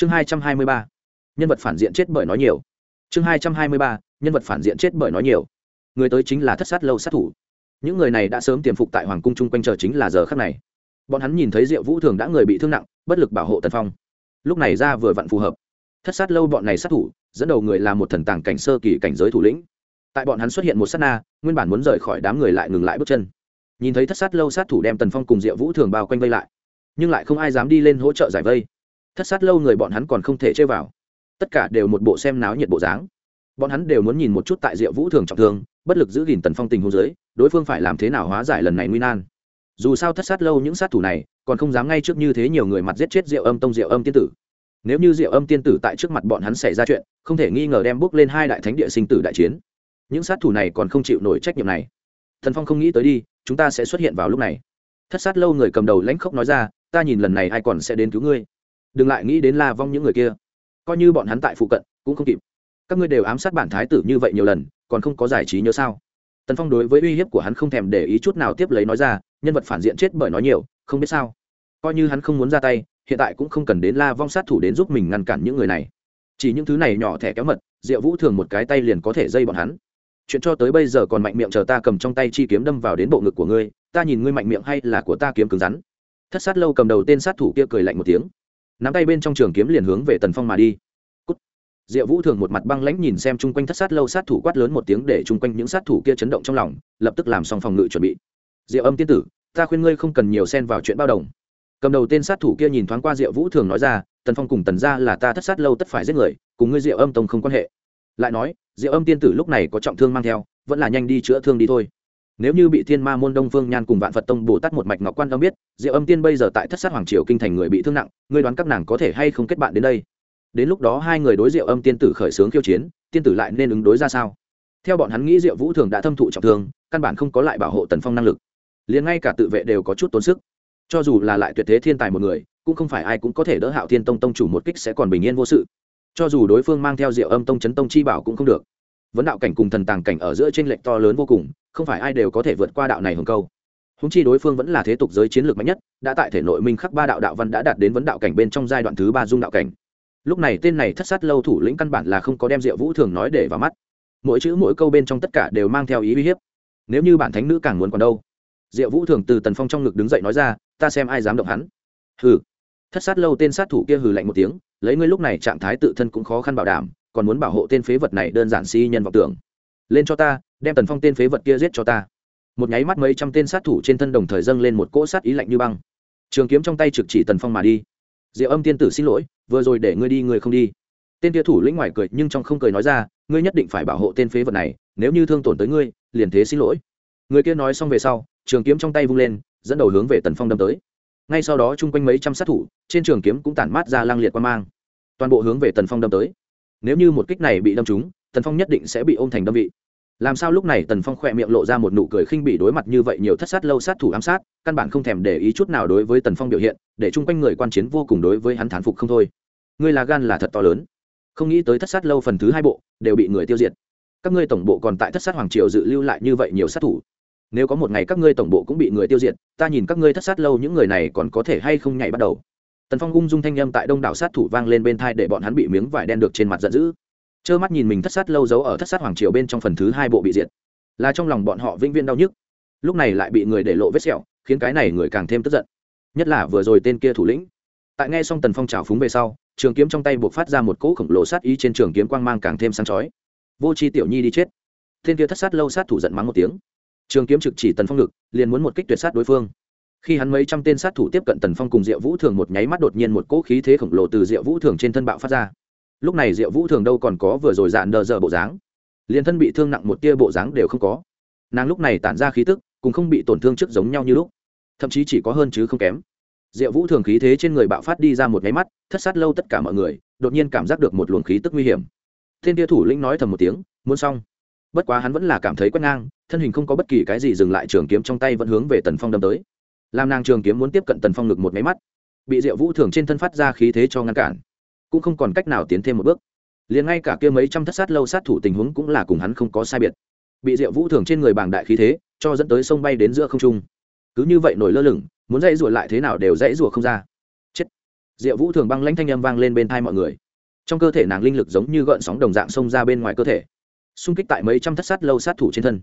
chương hai trăm hai mươi ba. Nhân vật phản diện chết bởi nói nhiều. Chương hai trăm hai mươi ba. Nhân vật phản diện chết bởi nói nhiều. Người tới chính là thất sát lâu sát thủ. Những người này đã sớm tiềm phục tại hoàng cung chung quanh chờ chính là giờ khắc này. Bọn hắn nhìn thấy diệu vũ thường đã người bị thương nặng, bất lực bảo hộ tần phong. Lúc này ra vừa vặn phù hợp. Thất sát lâu bọn này sát thủ, dẫn đầu người là một thần tàng cảnh sơ kỳ cảnh giới thủ lĩnh. Tại bọn hắn xuất hiện một sát na, nguyên bản muốn rời khỏi đám người lại ngừng lại bước chân. Nhìn thấy thất sát lâu sát thủ đem tần phong cùng diệu vũ thường bao quanh vây lại, nhưng lại không ai dám đi lên hỗ trợ giải vây thất sát lâu người bọn hắn còn không thể chơi vào. Tất cả đều một bộ xem náo nhiệt bộ dáng. Bọn hắn đều muốn nhìn một chút tại diệu vũ thường trọng thương, bất lực giữ gìn tần phong tình hô giới đối phương phải làm thế nào hóa giải lần này nguy nan. Dù sao thất sát lâu những sát thủ này, còn không dám ngay trước như thế nhiều người mặt giết chết diệu âm tông diệu âm tiên tử. Nếu như diệu âm tiên tử tại trước mặt bọn hắn xảy ra chuyện, không thể nghi ngờ đem bước lên hai đại thánh địa sinh tử đại chiến. Những sát thủ này còn không chịu nổi trách nhiệm này. Thần phong không nghĩ tới đi, chúng ta sẽ xuất hiện vào lúc này. Thất sát lâu người cầm đầu lãnh khốc nói ra, ta nhìn lần này ai còn sẽ đến cứu ngươi? Đừng lại nghĩ đến la vong những người kia. Coi như bọn hắn tại phụ cận, cũng không kịp. Các ngươi đều ám sát bản thái tử như vậy nhiều lần, còn không có giải trí nhớ sao? Tần phong đối với uy hiếp của hắn không thèm để ý chút nào tiếp lấy nói ra, nhân vật phản diện chết bởi nói nhiều, không biết sao. Coi như hắn không muốn ra tay, hiện tại cũng không cần đến la vong sát thủ đến giúp mình ngăn cản những người này. Chỉ những thứ này nhỏ thẻ kéo mật, diệu vũ thường một cái tay liền có thể dây bọn hắn. Chuyện cho tới bây giờ còn mạnh miệng chờ ta cầm trong tay chi kiếm đâm vào đến bộ ngực của ngươi, ta nhìn ngươi mạnh miệng hay là của ta kiếm cứng rắn. Thất sát lâu cầm đầu tên sát thủ kia cười lạnh một tiếng nắm tay bên trong trường kiếm liền hướng về tần phong mà đi. Cút. diệu vũ thường một mặt băng lãnh nhìn xem chung quanh thất sát lâu sát thủ quát lớn một tiếng để chung quanh những sát thủ kia chấn động trong lòng, lập tức làm xong phòng ngự chuẩn bị. Diệu âm tiên tử, ta khuyên ngươi không cần nhiều xen vào chuyện bao đồng. Cầm đầu tên sát thủ kia nhìn thoáng qua diệu vũ thường nói ra, tần phong cùng tần ra là ta thất sát lâu tất phải giết người, cùng ngươi diệu âm tông không quan hệ. Lại nói, diệu âm tiên tử lúc này có trọng thương mang theo, vẫn là nhanh đi chữa thương đi thôi nếu như bị thiên ma môn đông phương nhan cùng vạn phật tông bồ tát một mạch ngọc quan âm biết, diệu âm tiên bây giờ tại thất sát hoàng triều kinh thành người bị thương nặng, ngươi đoán các nàng có thể hay không kết bạn đến đây? Đến lúc đó hai người đối diệu âm tiên tử khởi xướng khiêu chiến, tiên tử lại nên ứng đối ra sao? Theo bọn hắn nghĩ diệu vũ thường đã thâm thụ trọng thương, căn bản không có lại bảo hộ tần phong năng lực. Liền ngay cả tự vệ đều có chút tốn sức. Cho dù là lại tuyệt thế thiên tài một người, cũng không phải ai cũng có thể đỡ hạo thiên tông tông chủ một kích sẽ còn bình yên vô sự. Cho dù đối phương mang theo diệu âm tông chấn tông chi bảo cũng không được vấn đạo cảnh cùng thần tàng cảnh ở giữa trên lệnh to lớn vô cùng, không phải ai đều có thể vượt qua đạo này hồng câu. Húng chi đối phương vẫn là thế tục giới chiến lược mạnh nhất, đã tại thể nội minh khắc ba đạo đạo văn đã đạt đến vấn đạo cảnh bên trong giai đoạn thứ ba dung đạo cảnh. Lúc này tên này thất sát lâu thủ lĩnh căn bản là không có đem diệu vũ thường nói để vào mắt. Mỗi chữ mỗi câu bên trong tất cả đều mang theo ý uy hiếp. Nếu như bản thánh nữ càng muốn còn đâu? Diệu vũ thường từ tần phong trong ngực đứng dậy nói ra, ta xem ai dám động hắn. Hừ. Thất sát lâu tên sát thủ kia hừ lạnh một tiếng, lấy ngươi lúc này trạng thái tự thân cũng khó khăn bảo đảm còn muốn bảo hộ tên phế vật này đơn giản si nhân vọng tưởng. Lên cho ta, đem tần phong tên phế vật kia giết cho ta. Một nháy mắt mấy trăm tên sát thủ trên thân đồng thời dâng lên một cỗ sát ý lạnh như băng. Trường kiếm trong tay trực chỉ tần phong mà đi. Diệu âm tiên tử xin lỗi, vừa rồi để ngươi đi, ngươi không đi. Tên kia thủ lĩnh ngoài cười nhưng trong không cười nói ra, ngươi nhất định phải bảo hộ tên phế vật này, nếu như thương tổn tới ngươi, liền thế xin lỗi. Người kia nói xong về sau, trường kiếm trong tay vung lên, dẫn đầu hướng về tần phong đâm tới. Ngay sau đó, chung quanh mấy trăm sát thủ, trên trường kiếm cũng tản mát ra lang liệt qua mang. Toàn bộ hướng về tần phong đâm tới nếu như một kích này bị đâm trúng, tần phong nhất định sẽ bị ôm thành đâm vị. Làm sao lúc này tần phong khỏe miệng lộ ra một nụ cười khinh bị đối mặt như vậy nhiều thất sát lâu sát thủ ám sát, căn bản không thèm để ý chút nào đối với tần phong biểu hiện, để chung quanh người quan chiến vô cùng đối với hắn thán phục không thôi. Ngươi là gan là thật to lớn. Không nghĩ tới thất sát lâu phần thứ hai bộ, đều bị người tiêu diệt. Các ngươi tổng bộ còn tại thất sát hoàng triều dự lưu lại như vậy nhiều sát thủ. Nếu có một ngày các ngươi tổng bộ cũng bị người tiêu diệt, ta nhìn các ngươi thất sát lâu những người này còn có thể hay không nhảy bắt đầu tần phong ung dung thanh â m tại đông đảo sát thủ vang lên bên thai để bọn hắn bị miếng vải đen được trên mặt giận dữ. Trơ mắt nhìn mình thất sát lâu giấu ở thất sát hoàng triều bên trong phần thứ hai bộ bị diệt. Là trong lòng bọn họ vĩnh viên đau nhức. Lúc này lại bị người để lộ vết sẹo, khiến cái này người càng thêm tức giận. Nhất là vừa rồi tên kia thủ lĩnh. Tại nghe xong tần phong trào phúng về sau, trường kiếm trong tay buộc phát ra một cỗ khổng lồ sát ý trên trường kiếm quang mang càng thêm sáng chói. Vô c h i tiểu nhi đi chết. Tên kia thất sát lâu sát thủ giận mắng một tiếng. Trường kiếm trực chỉ tần phong ngực, liền muốn một kích tuyệt sát đối phương khi hắn mấy trăm tên sát thủ tiếp cận tần phong cùng diệu vũ thường, một nháy mắt đột nhiên một cỗ khí thế khổng lồ từ diệu vũ thường trên thân bạo phát ra. Lúc này diệu vũ thường đâu còn có vừa rồi dạn đờ dở bộ dáng. Liền thân bị thương nặng một tia bộ dáng đều không có. Nàng lúc này tản ra khí tức, cùng không bị tổn thương trước giống nhau như lúc. Thậm chí chỉ có hơn chứ không kém. Diệu vũ thường khí thế trên người bạo phát đi ra một nháy mắt, thất sát lâu tất cả mọi người, đột nhiên cảm giác được một luồng khí tức nguy hiểm. Thiên tia thủ lĩnh nói thầm một tiếng, muốn xong. Bất quá hắn vẫn là cảm thấy quét ngang, thân hình không có bất kỳ cái gì dừng lại, trường kiếm trong tay vẫn hướng về tần phong đâm tới làm nàng trường kiếm muốn tiếp cận tần phong ngực một máy mắt bị diệu vũ thường trên thân phát ra khí thế cho ngăn cản cũng không còn cách nào tiến thêm một bước liền ngay cả kia mấy trăm thất sát lâu sát thủ tình huống cũng là cùng hắn không có sai biệt bị diệu vũ thường trên người bảng đại khí thế cho dẫn tới sông bay đến giữa không trung cứ như vậy nổi lơ lửng muốn dãy rủa lại thế nào đều dãy rủa không ra chết diệu vũ thường băng lãnh thanh âm vang lên bên thai mọi người trong cơ thể nàng linh lực giống như gợn sóng đồng dạng xông ra bên ngoài cơ thể xung kích tại mấy trăm thất sát lâu sát thủ trên thân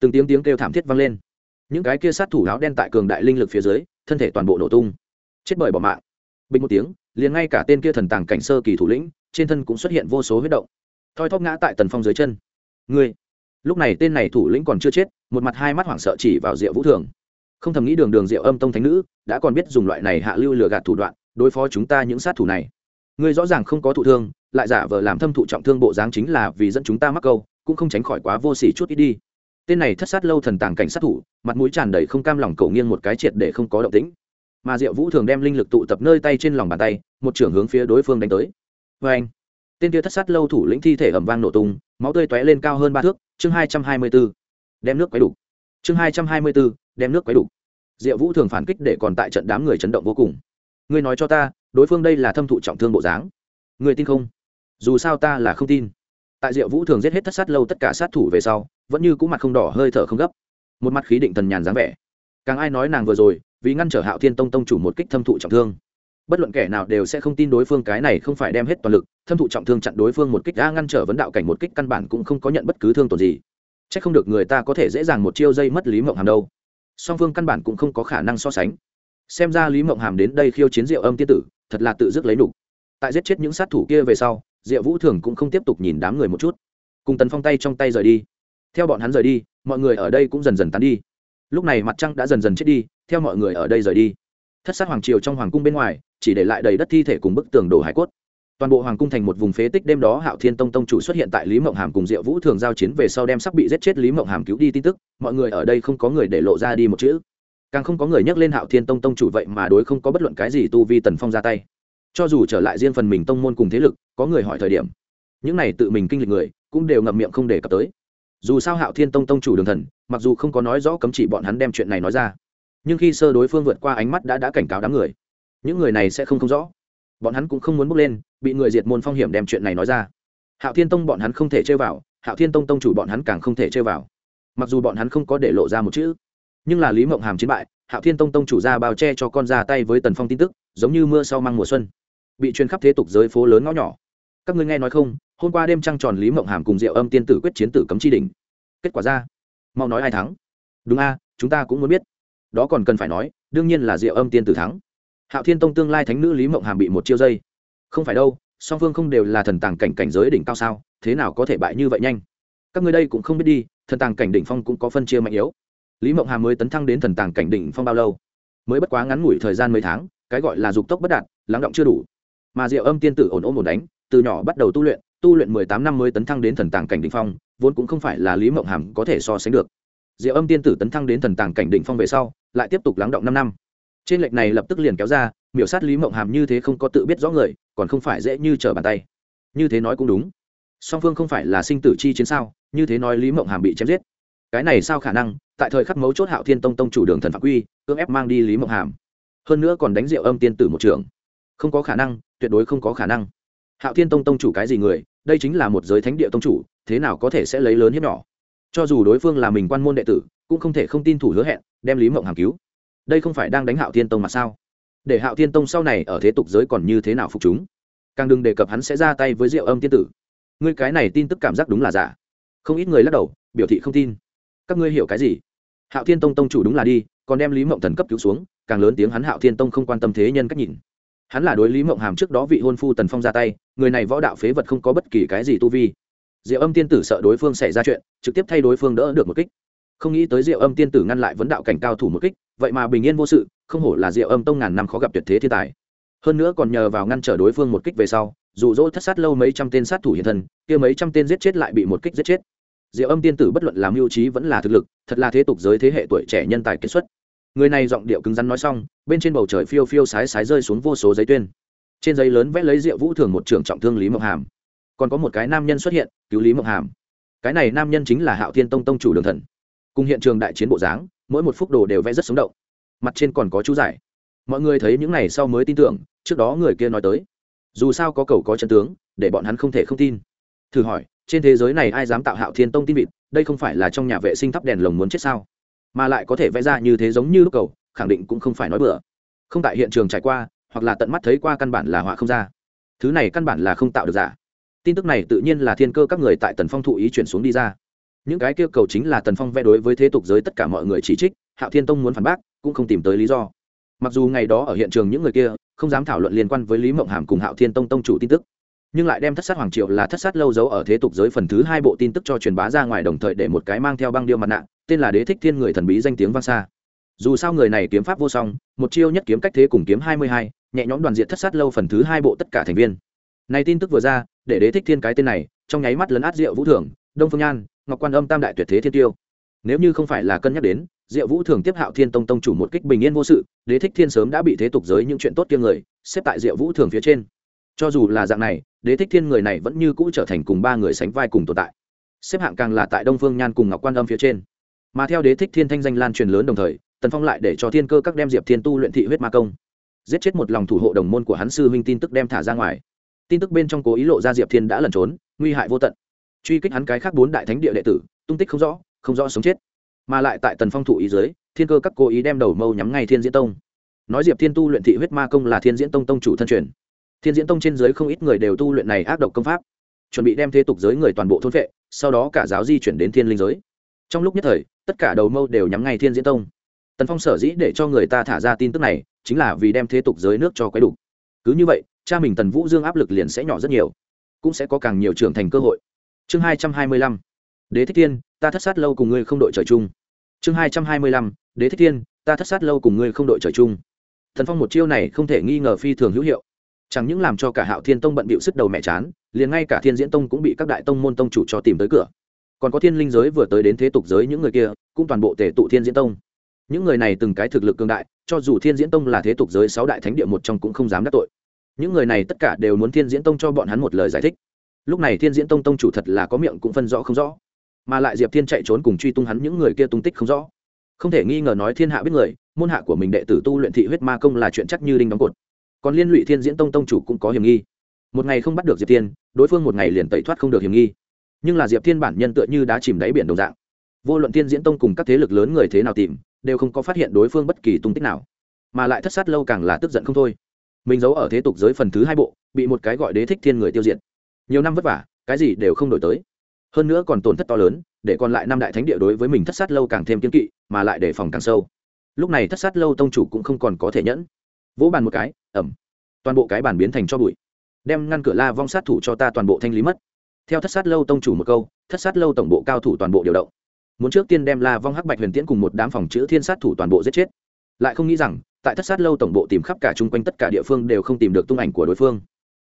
từng tiếng tiếng kêu thảm thiết vang lên những cái kia sát thủ áo đen tại cường đại linh lực phía dưới, thân thể toàn bộ nổ tung. Chết bởi bỏ mạng. Bình một tiếng, liền ngay cả tên kia thần tàng cảnh sơ kỳ thủ lĩnh, trên thân cũng xuất hiện vô số huyết động. Thoi thóp ngã tại tần phong dưới chân. Ngươi! Lúc này tên này thủ lĩnh còn chưa chết, một mặt hai mắt hoảng sợ chỉ vào diệu vũ thường. Không thầm nghĩ đường đường diệu âm tông thánh nữ, đã còn biết dùng loại này hạ lưu lừa gạt thủ đoạn, đối phó chúng ta những sát thủ này. Ngươi rõ ràng không có thụ thương, lại giả vờ làm thâm thụ trọng thương bộ dáng chính là vì dẫn chúng ta mắc câu, cũng không tránh khỏi quá vô xỉ chút ít đi tên này thất sát lâu thần tàng cảnh sát thủ, mặt mũi tràn đầy không cam lòng cầu nghiêng một cái triệt để không có động tĩnh. Mà diệu vũ thường đem linh lực tụ tập nơi tay trên lòng bàn tay, một trưởng hướng phía đối phương đánh tới. Vê anh, tên kia thất sát lâu thủ lĩnh thi thể ẩm vang nổ tung, máu tươi tóe lên cao hơn ba thước, chương hai trăm hai mươi b ố đem nước quấy đủ. Chương hai trăm hai mươi b ố đem nước quấy đủ. Diệu vũ thường phản kích để còn tại trận đám người chấn động vô cùng. Ngươi nói cho ta, đối phương đây là thâm thụ trọng thương bộ dáng. Người tin không? Dù sao ta là không tin tại diệu vũ thường giết hết thất sát lâu tất cả sát thủ về sau, vẫn như cũng mặt không đỏ, hơi thở không gấp. Một mặt khí định thần nhàn dáng vẻ. Càng ai nói nàng vừa rồi, vì ngăn trở hạo thiên tông tông chủ một kích thâm thụ trọng thương. Bất luận kẻ nào đều sẽ không tin đối phương cái này không phải đem hết toàn lực, thâm thụ trọng thương chặn đối phương một kích đã ngăn trở vấn đạo cảnh một kích căn bản cũng không có nhận bất cứ thương tổn gì. C h ắ c không được người ta có thể dễ dàng một chiêu dây mất lý mộng hàm đâu. Song phương căn bản cũng không có khả năng so sánh. Xem ra lý mộng hàm đến đây khiêu chiến diệu âm tiên tử, thật là tự dứt lấy đủ. tại giết chết những sát thủ kia về sau diệu vũ thường cũng không tiếp tục nhìn đám người một chút. Cùng tần phong tay trong tay rời đi. Theo bọn hắn rời đi, mọi người ở đây cũng dần dần tán đi. Lúc này mặt trăng đã dần dần chết đi, theo mọi người ở đây rời đi. Thất sát hoàng triều trong hoàng cung bên ngoài, chỉ để lại đầy đất thi thể cùng bức tường đổ hải cốt. Toàn bộ hoàng cung thành một vùng phế tích đêm đó hạo thiên tông tông chủ xuất hiện tại lý mộng hàm cùng diệu vũ thường giao chiến về sau đem sắp bị giết chết lý mộng hàm cứu đi tin tức, mọi người ở đây không có người để lộ ra đi một chữ. Càng không có người nhắc lên hạo thiên tông tông chủ vậy mà đối không có bất luận cái gì tu vi tần phong ra tay cho dù trở lại riêng phần mình tông môn cùng thế lực, có người hỏi thời điểm, những này tự mình kinh lịch người, cũng đều ngậm miệng không đề cập tới. Dù sao hạo thiên tông tông chủ đường thần, mặc dù không có nói rõ cấm chỉ bọn hắn đem chuyện này nói ra, nhưng khi sơ đối phương vượt qua ánh mắt đã đã cảnh cáo đám người, những người này sẽ không không rõ. Bọn hắn cũng không muốn bước lên, bị người diệt môn phong hiểm đem chuyện này nói ra. Hạo thiên tông bọn hắn không thể chơi vào, hạo thiên tông tông chủ bọn hắn càng không thể chơi vào. Mặc dù bọn hắn không có để lộ ra một chữ, nhưng là lý mộng hàm chiến bại, hạo thiên tông tông chủ ra bao che cho con ra tay với tần phong tin tức, giống như mưa sau mang mùa xuân bị truyền khắp thế tục giới phố lớn ngõ nhỏ. Các ngươi nghe nói không, hôm qua đêm trăng tròn lý mộng hàm cùng diệu âm tiên tử quyết chiến tử cấm chi đỉnh. Kết quả ra, mau nói ai thắng. Đúng a, chúng ta cũng muốn biết. Đó còn cần phải nói, đương nhiên là diệu âm tiên tử thắng. Hạo thiên tông tương lai thánh nữ lý mộng hàm bị một chiêu dây. Không phải đâu, song phương không đều là thần tàng cảnh cảnh giới đỉnh cao sao, thế nào có thể bại như vậy nhanh? Các ngươi đây cũng không biết đi, thần tàng cảnh đỉnh phong cũng có phân chia mạnh yếu. Lý mộng hàm mới tấn thăng đến thần tàng cảnh đỉnh phong bao lâu? Mới bất quá ngắn ngủi thời gian mấy tháng, cái gọi là dục tốc bất đạt, lắng động chưa đủ mà diệu âm tiên tử ổn ổn ổn đánh, từ nhỏ bắt đầu tu luyện tu luyện mười tám năm mới tấn thăng đến thần tàng cảnh đỉnh phong, vốn cũng không phải là lý mộng hàm có thể so sánh được. Diệu âm tiên tử tấn thăng đến thần tàng cảnh đỉnh phong về sau, lại tiếp tục lắng động năm năm. Trên lệch này lập tức liền kéo ra, miểu sát lý mộng hàm như thế không có tự biết rõ người, còn không phải dễ như trở bàn tay. Như thế nói cũng đúng. Song phương không phải là sinh tử chi chiến sao, như thế nói lý mộng hàm bị chém giết. Cái này sao khả năng, tại thời khắc mấu chốt hạo thiên tông tông chủ đường thần phạm quy, cưỡng ép mang đi lý mộng hàm. Hơn nữa còn đánh rượu âm tiên tử một trường không có khả năng, tuyệt đối không có khả năng. Hạo thiên tông tông chủ cái gì người, đây chính là một giới thánh địa tông chủ, thế nào có thể sẽ lấy lớn hiếp nhỏ? Cho dù đối phương là mình quan môn đệ tử, cũng không thể không tin thủ hứa hẹn, đem lý mộng hàm cứu. Đây không phải đang đánh hạo thiên tông mà sao? Để hạo thiên tông sau này ở thế tục giới còn như thế nào phục chúng? Càng đừng đề cập hắn sẽ ra tay với rượu âm tiên tử. Ngươi cái này tin tức cảm giác đúng là giả. Không ít người lắc đầu, biểu thị không tin. Các ngươi hiểu cái gì? Hạo thiên tông tông chủ đúng là đi, còn đem lý mộng thần cấp cứu xuống, càng lớn tiếng hắn hạo thiên tông không quan tâm thế nhân cách nhìn hắn là đối lý mộng hàm trước đó vị hôn phu tần phong ra tay, người này võ đạo phế vật không có bất kỳ cái gì tu vi. Diệu âm tiên tử sợ đối phương xảy ra chuyện, trực tiếp thay đối phương đỡ được một kích. Không nghĩ tới diệu âm tiên tử ngăn lại vấn đạo cảnh cao thủ một kích, vậy mà bình yên vô sự, không hổ là diệu âm tông ngàn năm khó gặp tuyệt thế thiên tài. Hơn nữa còn nhờ vào ngăn trở đối phương một kích về sau dù dỗ thất sát lâu mấy trăm tên sát thủ hiện thân, kia mấy trăm tên giết chết lại bị một kích giết chết. Diệu âm tiên tử bất luận làm mưu trí vẫn là thực lực, thật là thế tục giới thế hệ tuổi trẻ nhân tài kết xuất người này giọng điệu cứng rắn nói xong, bên trên bầu trời phiêu phiêu sái sái rơi xuống vô số giấy tuyên. Trên giấy lớn vẽ lấy diệu vũ thường một trưởng trọng thương lý mộng hàm. Còn có một cái nam nhân xuất hiện, cứu lý mộng hàm. Cái này nam nhân chính là hạo thiên tông tông chủ đường thần. Cùng hiện trường đại chiến bộ dáng, mỗi một phút đồ đều vẽ rất sống động. Mặt trên còn có chú giải. Mọi người thấy những này sau mới tin tưởng, trước đó người kia nói tới. Dù sao có cầu có chân tướng, để bọn hắn không thể không tin. Thử hỏi, trên thế giới này ai dám tạo hạo thiên tông tin vịt? Đây không phải là trong nhà vệ sinh thắp đèn lồng muốn chết sao? Mà lại có thể vẽ ra như thế giống như lúc cầu, khẳng định cũng không phải nói bừa. Không tại hiện trường trải qua, hoặc là tận mắt thấy qua căn bản là họa không ra. Thứ này căn bản là không tạo được giả. Tin tức này tự nhiên là thiên cơ các người tại tần phong thụ ý chuyển xuống đi ra. Những cái kêu cầu chính là tần phong vẽ đối với thế tục giới tất cả mọi người chỉ trích, hạo thiên tông muốn phản bác, cũng không tìm tới lý do. Mặc dù ngày đó ở hiện trường những người kia, không dám thảo luận liên quan với lý mộng hàm cùng hạo thiên tông tông chủ tin tức. Nhưng lại đem thất sát hoàng triệu là thất sát lâu giấu ở thế tục giới phần thứ hai bộ tin tức cho truyền bá ra ngoài đồng thời để một cái mang theo băng điêu mặt nạ tên là đế thích thiên người thần bí danh tiếng vang xa. Dù sao người này kiếm pháp vô song, một chiêu nhất kiếm cách thế cùng kiếm hai mươi hai, nhẹ nhõm đoàn diện thất sát lâu phần thứ hai bộ tất cả thành viên. Này tin tức vừa ra, để đế thích thiên cái tên này, trong nháy mắt lấn át Diệu vũ thưởng, đông phương nhan, ngọc quan âm tam đại tuyệt thế thiên tiêu. Nếu như không phải là cân nhắc đến, diệu vũ thường tiếp hạo thiên tông tông chủ một kích bình yên vô sự, đế thích thiên sớm đã bị thế tục giới những chuyện tốt kiêng người, xếp tại diệu vũ thường phía trên. Cho dù là dạng này, đế thích thiên người này vẫn như cũ trở thành cùng ba người sánh vai cùng tồn tại. Xếp hạng càng là tại đông phương nhan cùng ngọc quan âm phía trên mà theo đế thích thiên thanh danh lan truyền lớn đồng thời, tần phong lại để cho thiên cơ các đem diệp thiên tu luyện thị huyết ma công. Giết chết một lòng thủ hộ đồng môn của hắn sư huynh tin tức đem thả ra ngoài. Tin tức bên trong cố ý lộ ra diệp thiên đã lẩn trốn, nguy hại vô tận. Truy kích hắn cái khác bốn đại thánh địa đệ tử, tung tích không rõ không rõ sống chết. Mà lại tại tần phong thủ ý dưới, thiên cơ các cố ý đem đầu mâu nhắm ngay thiên diễn tông. Nói diệp thiên tu luyện thị huyết ma công là thiên diễn tông tông chủ thân truyền. Thiên diễn tông trên giới không ít người đều tu luyện này ác độc công pháp. Chuẩn bị đem thế tục giới người toàn bộ thôn vệ sau đó cả giáo di chuyển đến thiên linh giới trong lúc nhất thời, tất cả đầu mâu đều nhắm ngay thiên diễn tông. Tần phong sở dĩ để cho người ta thả ra tin tức này, chính là vì đem thế tục giới nước cho quấy đủ. Cứ như vậy, cha mình tần vũ dương áp lực liền sẽ nhỏ rất nhiều, cũng sẽ có càng nhiều trưởng thành cơ hội. Chương hai trăm hai mươi lăm. Đế thích thiên, ta thất sát lâu cùng ngươi không đội trời chung. Chương hai trăm hai mươi lăm. Đế thích thiên, ta thất sát lâu cùng ngươi không đội trời chung. Thần phong một chiêu này không thể nghi ngờ phi thường hữu hiệu. Chẳng những làm cho cả hạo thiên tông bận bịu sức đầu mẹ chán, liền ngay cả thiên diễn tông cũng bị các đại tông môn tông chủ cho tìm tới cửa còn có thiên linh giới vừa tới đến thế tục giới những người kia, cũng toàn bộ tể tụ thiên diễn tông. Những người này từng cái thực lực cường đại, cho dù thiên diễn tông là thế tục giới sáu đại thánh địa một trong cũng không dám đắc tội. Những người này tất cả đều muốn thiên diễn tông cho bọn hắn một lời giải thích. Lúc này thiên diễn tông tông chủ thật là có miệng cũng phân rõ không rõ, mà lại diệp thiên chạy trốn cùng truy tung hắn những người kia tung tích không rõ. Không thể nghi ngờ nói thiên hạ biết người, môn hạ của mình đệ tử tu luyện thị huyết ma công là chuyện chắc như đinh đóng cột. Còn liên lụy thiên diễn tông tông chủ cũng có hiểm nghi. Một ngày không bắt được diệp thiên, đối phương một ngày liền tẩy thoát không được hiểm nghi nhưng là diệp thiên bản nhân tựa như đã chìm đáy biển đồng dạng. Vô luận thiên diễn tông cùng các thế lực lớn người thế nào tìm, đều không có phát hiện đối phương bất kỳ tung tích nào, mà lại thất sát lâu càng là tức giận không thôi. Mình giấu ở thế tục giới phần thứ hai bộ, bị một cái gọi đế thích thiên người tiêu diệt. Nhiều năm vất vả, cái gì đều không đổi tới. Hơn nữa còn tổn thất to lớn, để còn lại năm đại thánh địa đối với mình thất sát lâu càng thêm kiên kỵ, mà lại đề phòng càng sâu. Lúc này thất sát lâu tông chủ cũng không còn có thể nhẫn. Vỗ bàn một cái ẩm toàn bộ cái bàn biến thành cho bụi. Đem ngăn cửa la vong sát thủ cho ta toàn bộ thanh lý mất theo thất sát lâu tông chủ một câu, thất sát lâu tổng bộ cao thủ toàn bộ điều động. Muốn trước tiên đem la vong hắc bạch huyền tiễn cùng một đám phòng chữ thiên sát thủ toàn bộ giết chết. Lại không nghĩ rằng, tại thất sát lâu tổng bộ tìm khắp cả chung quanh tất cả địa phương đều không tìm được tung ảnh của đối phương.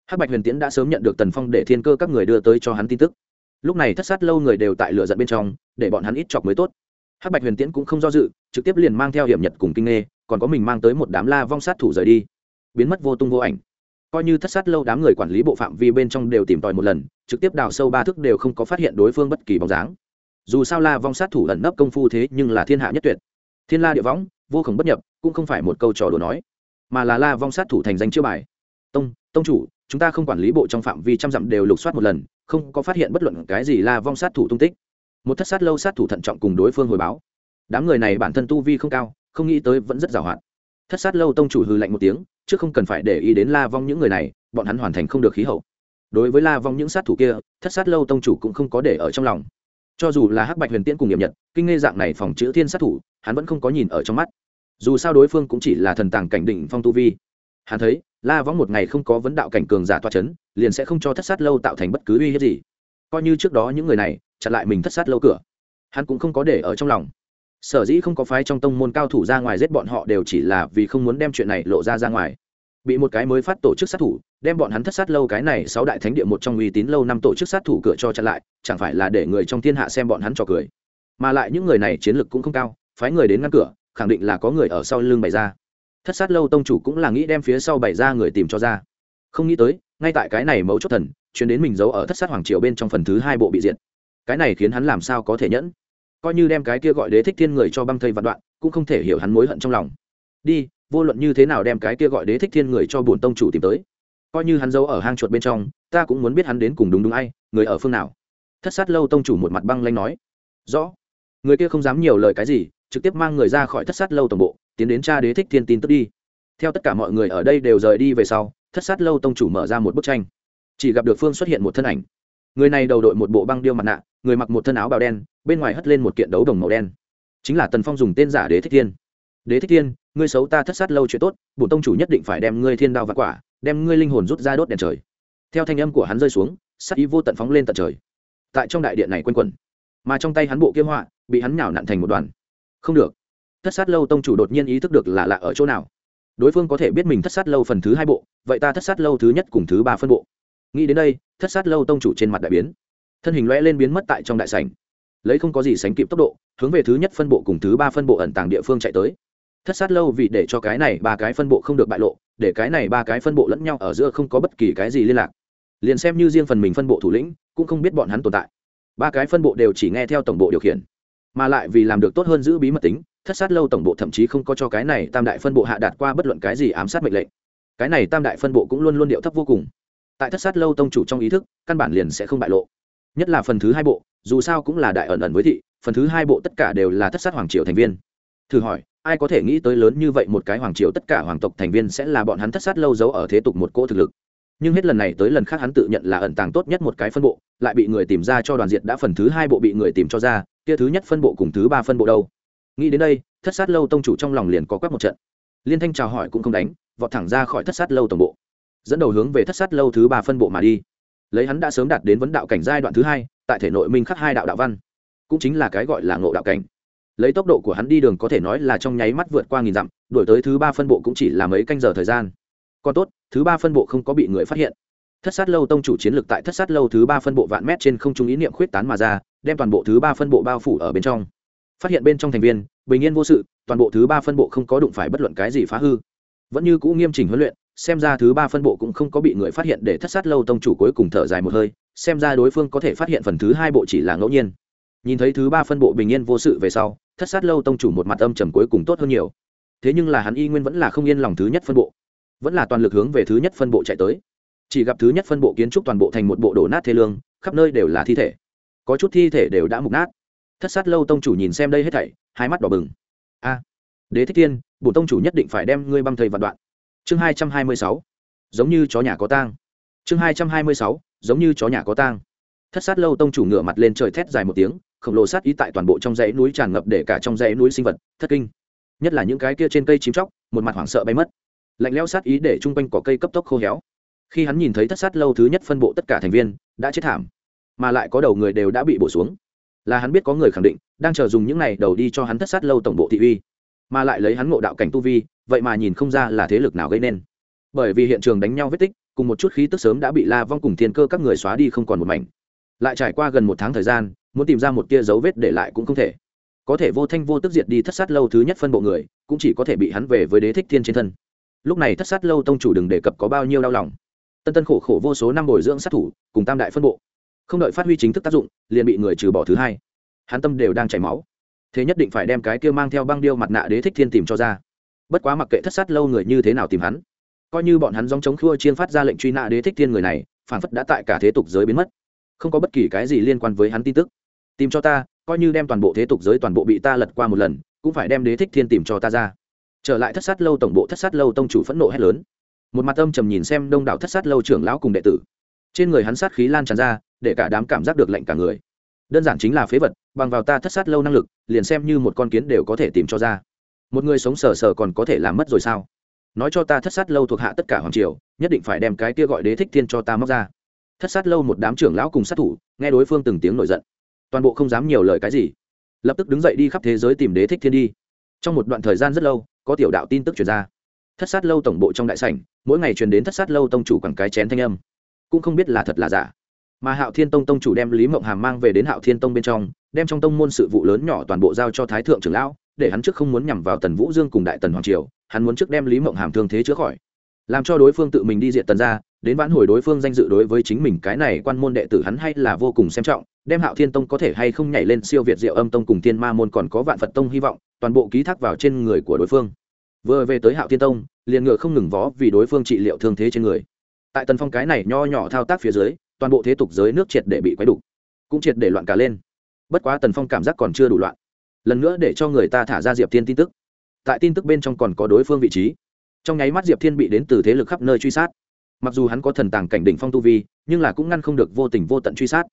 Hắc bạch huyền tiễn đã sớm nhận được tần phong để thiên cơ các người đưa tới cho hắn tin tức. Lúc này thất sát lâu người đều tại lựa giận bên trong, để bọn hắn ít chọc mới tốt. Hắc bạch huyền tiễn cũng không do dự, trực tiếp liền mang theo hiểm nhật cùng kinh nghê, còn có mình mang tới một đám la vong sát thủ rời đi. Biến mất vô tung vô ảnh coi như thất sát lâu đám người quản lý bộ phạm vi bên trong đều tìm tòi một lần, trực tiếp đào sâu ba thước đều không có phát hiện đối phương bất kỳ bóng dáng. Dù sao la vong sát thủ ẩn nấp công phu thế nhưng là thiên hạ nhất tuyệt. Thiên la địa võng, vô khổng bất nhập, cũng không phải một câu trò đùa nói, mà là la vong sát thủ thành danh chữa bài. Tông tông chủ, chúng ta không quản lý bộ trong phạm vi trăm dặm đều lục soát một lần, không có phát hiện bất luận cái gì la vong sát thủ tung tích. Một thất sát lâu sát thủ thận trọng cùng đối phương hồi báo. Đám người này bản thân tu vi không cao, không nghĩ tới vẫn rất giàu hạn. Thất sát lâu tông chủ hư lạnh một tiếng chứ không cần phải để ý đến la vong những người này, bọn hắn hoàn thành không được khí hậu. Đối với la vong những sát thủ kia, thất sát lâu tông chủ cũng không có để ở trong lòng. Cho dù là hắc bạch huyền tiễn cùng nghiệm nhật, kinh nghe dạng này phòng chữ thiên sát thủ, hắn vẫn không có nhìn ở trong mắt. Dù sao đối phương cũng chỉ là thần tàng cảnh định phong tu vi. Hắn thấy, la vong một ngày không có vấn đạo cảnh cường giả toa c h ấ n liền sẽ không cho thất sát lâu tạo thành bất cứ uy hiếp gì. Coi như trước đó những người này, chặn lại mình thất sát lâu cửa, hắn cũng không có để ở trong lòng sở dĩ không có phái trong tông môn cao thủ ra ngoài giết bọn họ đều chỉ là vì không muốn đem chuyện này lộ ra ra ngoài. Bị một cái mới phát tổ chức sát thủ, đem bọn hắn thất sát lâu cái này sáu đại thánh địa một trong uy tín lâu năm tổ chức sát thủ cửa cho chặn lại, chẳng phải là để người trong thiên hạ xem bọn hắn trò cười. Mà lại những người này chiến lược cũng không cao, phái người đến ngăn cửa, khẳng định là có người ở sau lưng bày ra. Thất sát lâu tông chủ cũng là nghĩ đem phía sau bày ra người tìm cho ra. Không nghĩ tới, ngay tại cái này mấu chốt thần, chuyến đến mình giấu ở thất sát hoàng triều bên trong phần thứ hai bộ bị diện cái này khiến hắn làm sao có thể nhẫn? Coi như đem cái kia gọi đế thích thiên người cho băng thây vạn đoạn, cũng không thể hiểu hắn mối hận trong lòng. Đi, vô luận như thế nào đem cái kia gọi đế thích thiên người cho bổn tông chủ tìm tới. Coi như hắn giấu ở hang chuột bên trong, ta cũng muốn biết hắn đến cùng đúng đúng ai, người ở phương nào. Thất sát lâu tông chủ một mặt băng lanh nói. Rõ. Người kia không dám nhiều lời cái gì, trực tiếp mang người ra khỏi thất sát lâu tổng bộ, tiến đến cha đế thích thiên tin tức đi. Theo tất cả mọi người ở đây đều rời đi về sau, thất sát lâu tông chủ mở ra một bức tranh. Chỉ gặp được phương xuất hiện một thân ảnh người này đầu đội một bộ băng điêu mặt nạ, người mặc một thân áo bào đen, bên ngoài hất lên một kiện đấu đồng màu đen. Chính là tần phong dùng tên giả đế thích thiên. Đế thích thiên, ngươi xấu ta thất sát lâu chuyện tốt bổn tông chủ nhất định phải đem ngươi thiên đao và quả, đem ngươi linh hồn rút ra đốt đèn trời. Theo thanh âm của hắn rơi xuống, sát ý vô tận phóng lên tận trời. Tại trong đại điện này q u a n quẩn, mà trong tay hắn bộ kiếm họa, bị hắn nhào nặn thành một đoàn. Không được. Thất sát lâu tông chủ đột nhiên ý thức được là lạ ở chỗ nào. Đối phương có thể biết mình thất sát lâu phần thứ hai bộ, vậy ta thất sát lâu thứ nhất cùng thứ ba phân bộ nghĩ đến đây, thất sát lâu tông chủ trên mặt đại biến. Thân hình lõe lên biến mất tại trong đại sảnh. Lấy không có gì sánh kịp tốc độ, hướng về thứ nhất phân bộ cùng thứ ba phân bộ ẩn tàng địa phương chạy tới. Thất sát lâu vì để cho cái này ba cái phân bộ không được bại lộ, để cái này ba cái phân bộ lẫn nhau ở giữa không có bất kỳ cái gì liên lạc. Liền xem như riêng phần mình phân bộ thủ lĩnh, cũng không biết bọn hắn tồn tại. Ba cái phân bộ đều chỉ nghe theo tổng bộ điều khiển. Mà lại vì làm được tốt hơn giữ bí mật tính, thất sát lâu tổng bộ thậm chí không có cho cái này tam đại phân bộ hạ đạt qua bất luận cái gì ám sát mệnh lệnh. Cái này tam đại phân bộ cũng luôn luôn điệu thấp vô cùng tại thất sát lâu tông chủ trong ý thức, căn bản liền sẽ không bại lộ. Nhất là phần thứ hai bộ, dù sao cũng là đại ẩn ẩn với thị, phần thứ hai bộ tất cả đều là thất sát hoàng triều thành viên. Thử hỏi, ai có thể nghĩ tới lớn như vậy một cái hoàng triều tất cả hoàng tộc thành viên sẽ là bọn hắn thất sát lâu giấu ở thế tục một cỗ thực lực? Nhưng hết lần này tới lần khác hắn tự nhận là ẩn tàng tốt nhất một cái phân bộ, lại bị người tìm ra cho đoàn diệt đã phần thứ hai bộ bị người tìm cho ra, kia thứ nhất phân bộ cùng thứ ba phân bộ đâu? Nghĩ đến đây, thất sát lâu tông chủ trong lòng liền có quắc một trận. Liên thanh chào hỏi cũng không đánh, vọt thẳng ra khỏi thất sát lâu tổng bộ dẫn đầu hướng về thất sát lâu thứ ba phân bộ mà đi. Lấy hắn đã sớm đạt đến vấn đạo cảnh giai đoạn thứ hai, tại thể nội minh khắc hai đạo đạo văn, cũng chính là cái gọi là ngộ đạo cảnh. Lấy tốc độ của hắn đi đường có thể nói là trong nháy mắt vượt qua nghìn dặm, đổi tới thứ ba phân bộ cũng chỉ là mấy canh giờ thời gian. Còn tốt, thứ ba phân bộ không có bị người phát hiện. Thất sát lâu tông chủ chiến lược tại thất sát lâu thứ ba phân bộ vạn mét trên không trung ý niệm khuyết tán mà ra, đem toàn bộ thứ ba phân bộ bao phủ ở bên trong. Phát hiện bên trong thành viên, bình yên vô sự, toàn bộ thứ ba phân bộ không có đụng phải bất luận cái gì phá hư. Vẫn như cũ nghiêm chỉnh huấn luyện xem ra thứ ba phân bộ cũng không có bị người phát hiện để thất sát lâu tông chủ cuối cùng thở dài một hơi, xem ra đối phương có thể phát hiện phần thứ hai bộ chỉ là ngẫu nhiên. Nhìn thấy thứ ba phân bộ bình yên vô sự về sau, thất sát lâu tông chủ một mặt âm trầm cuối cùng tốt hơn nhiều. Thế nhưng là hắn y nguyên vẫn là không yên lòng thứ nhất phân bộ. Vẫn là toàn lực hướng về thứ nhất phân bộ chạy tới. Chỉ gặp thứ nhất phân bộ kiến trúc toàn bộ thành một bộ đổ nát thê lương, khắp nơi đều là thi thể. Có chút thi thể đều đã mục nát. Thất sát lâu tông chủ nhìn xem đây hết thảy, hai mắt đỏ bừng. A, đế thích tiên bổ tông chủ nhất định phải đem ngươi băng thầy vạn đoạn chương hai trăm hai mươi sáu, giống như chó nhà có tang. Chương hai trăm hai mươi sáu, giống như chó nhà có tang. Thất sát lâu tông chủ ngửa mặt lên trời thét dài một tiếng, khổng lồ sát ý tại toàn bộ trong dãy núi tràn ngập để cả trong dãy núi sinh vật, thất kinh. Nhất là những cái kia trên cây chim chóc, một mặt hoảng sợ bay mất. Lạnh leo sát ý để chung quanh cỏ cây cấp tốc khô héo. Khi hắn nhìn thấy thất sát lâu thứ nhất phân bộ tất cả thành viên, đã chết thảm, mà lại có đầu người đều đã bị bổ xuống. Là hắn biết có người khẳng định, đang chờ dùng những này đầu đi cho hắn thất sát lâu tổng bộ thị uy, mà lại lấy hắn ngộ đạo cảnh tu vi vậy mà nhìn không ra là thế lực nào gây nên. Bởi vì hiện trường đánh nhau vết tích, cùng một chút khí tức sớm đã bị la vong cùng thiên cơ các người xóa đi không còn một mảnh. Lại trải qua gần một tháng thời gian, muốn tìm ra một tia dấu vết để lại cũng không thể. Có thể vô thanh vô tức diệt đi thất sát lâu thứ nhất phân bộ người, cũng chỉ có thể bị hắn về với đế thích thiên trên thân. Lúc này thất sát lâu tông chủ đừng đề cập có bao nhiêu đau lòng. Tân tân khổ khổ vô số năm bồi dưỡng sát thủ, cùng tam đại phân bộ. Không đợi phát huy chính thức tác dụng, liền bị người trừ bỏ thứ hai. Hắn tâm đều đang chảy máu. Thế nhất định phải đem cái kia mang theo băng điêu mặt nạ đế thích thiên tìm cho ra bất quá mặc kệ thất sát lâu người như thế nào tìm hắn, coi như bọn hắn dòng chống khua chiên phát ra lệnh truy nã đế thích thiên người này, phản phất đã tại cả thế tục giới biến mất. Không có bất kỳ cái gì liên quan với hắn tin tức. Tìm cho ta, coi như đem toàn bộ thế tục giới toàn bộ bị ta lật qua một lần, cũng phải đem đế thích thiên tìm cho ta ra. Trở lại thất sát lâu tổng bộ thất sát lâu tông chủ phẫn nộ hét lớn. Một mặt âm trầm nhìn xem đông đảo thất sát lâu trưởng lão cùng đệ tử. Trên người hắn sát khí lan tràn ra, để cả đám cảm giác được lạnh cả người. Đơn giản chính là phế vật, bằng vào ta thất sát lâu năng lực, liền xem như một con kiến đều có thể tìm cho ra một người sống sờ sờ còn có thể làm mất rồi sao? Nói cho ta thất sát lâu thuộc hạ tất cả hoàng triều, nhất định phải đem cái kia gọi đế thích thiên cho ta móc ra. Thất sát lâu một đám trưởng lão cùng sát thủ, nghe đối phương từng tiếng nổi giận. Toàn bộ không dám nhiều lời cái gì. Lập tức đứng dậy đi khắp thế giới tìm đế thích thiên đi. Trong một đoạn thời gian rất lâu, có tiểu đạo tin tức chuyển ra. Thất sát lâu tổng bộ trong đại sảnh, mỗi ngày truyền đến thất sát lâu tông chủ quẳng cái chén thanh âm. Cũng không biết là thật là giả. Mà hạo thiên tông tông chủ đem lý mộng hàm mang về đến hạo thiên tông bên trong, đem trong tông môn sự vụ lớn nhỏ toàn bộ giao cho thái thượng trưởng lão để hắn trước không muốn nhằm vào tần vũ dương cùng đại tần hoàng triều, hắn muốn trước đem lý mộng hàm thương thế chữa khỏi. Làm cho đối phương tự mình đi diện tần ra đến vãn hồi đối phương danh dự đối với chính mình cái này quan môn đệ tử hắn hay là vô cùng xem trọng, đem hạo thiên tông có thể hay không nhảy lên siêu việt diệu âm tông cùng thiên ma môn còn có vạn phật tông hy vọng, toàn bộ ký thác vào trên người của đối phương. Vừa về tới hạo thiên tông, liền ngựa không ngừng vó vì đối phương trị liệu thương thế trên người. Tại tần phong cái này nho nhỏ thao tác phía dưới, toàn bộ thế tục giới nước triệt để bị quấy đủ cũng triệt để loạn cả lên. Bất quá tần phong cảm giác còn chưa đủ loạn lần nữa để cho người ta thả ra diệp thiên tin tức. Tại tin tức bên trong còn có đối phương vị trí. Trong nháy mắt diệp thiên bị đến từ thế lực khắp nơi truy sát. Mặc dù hắn có thần tàng cảnh đỉnh phong tu vi, nhưng là cũng ngăn không được vô tình vô tận truy sát.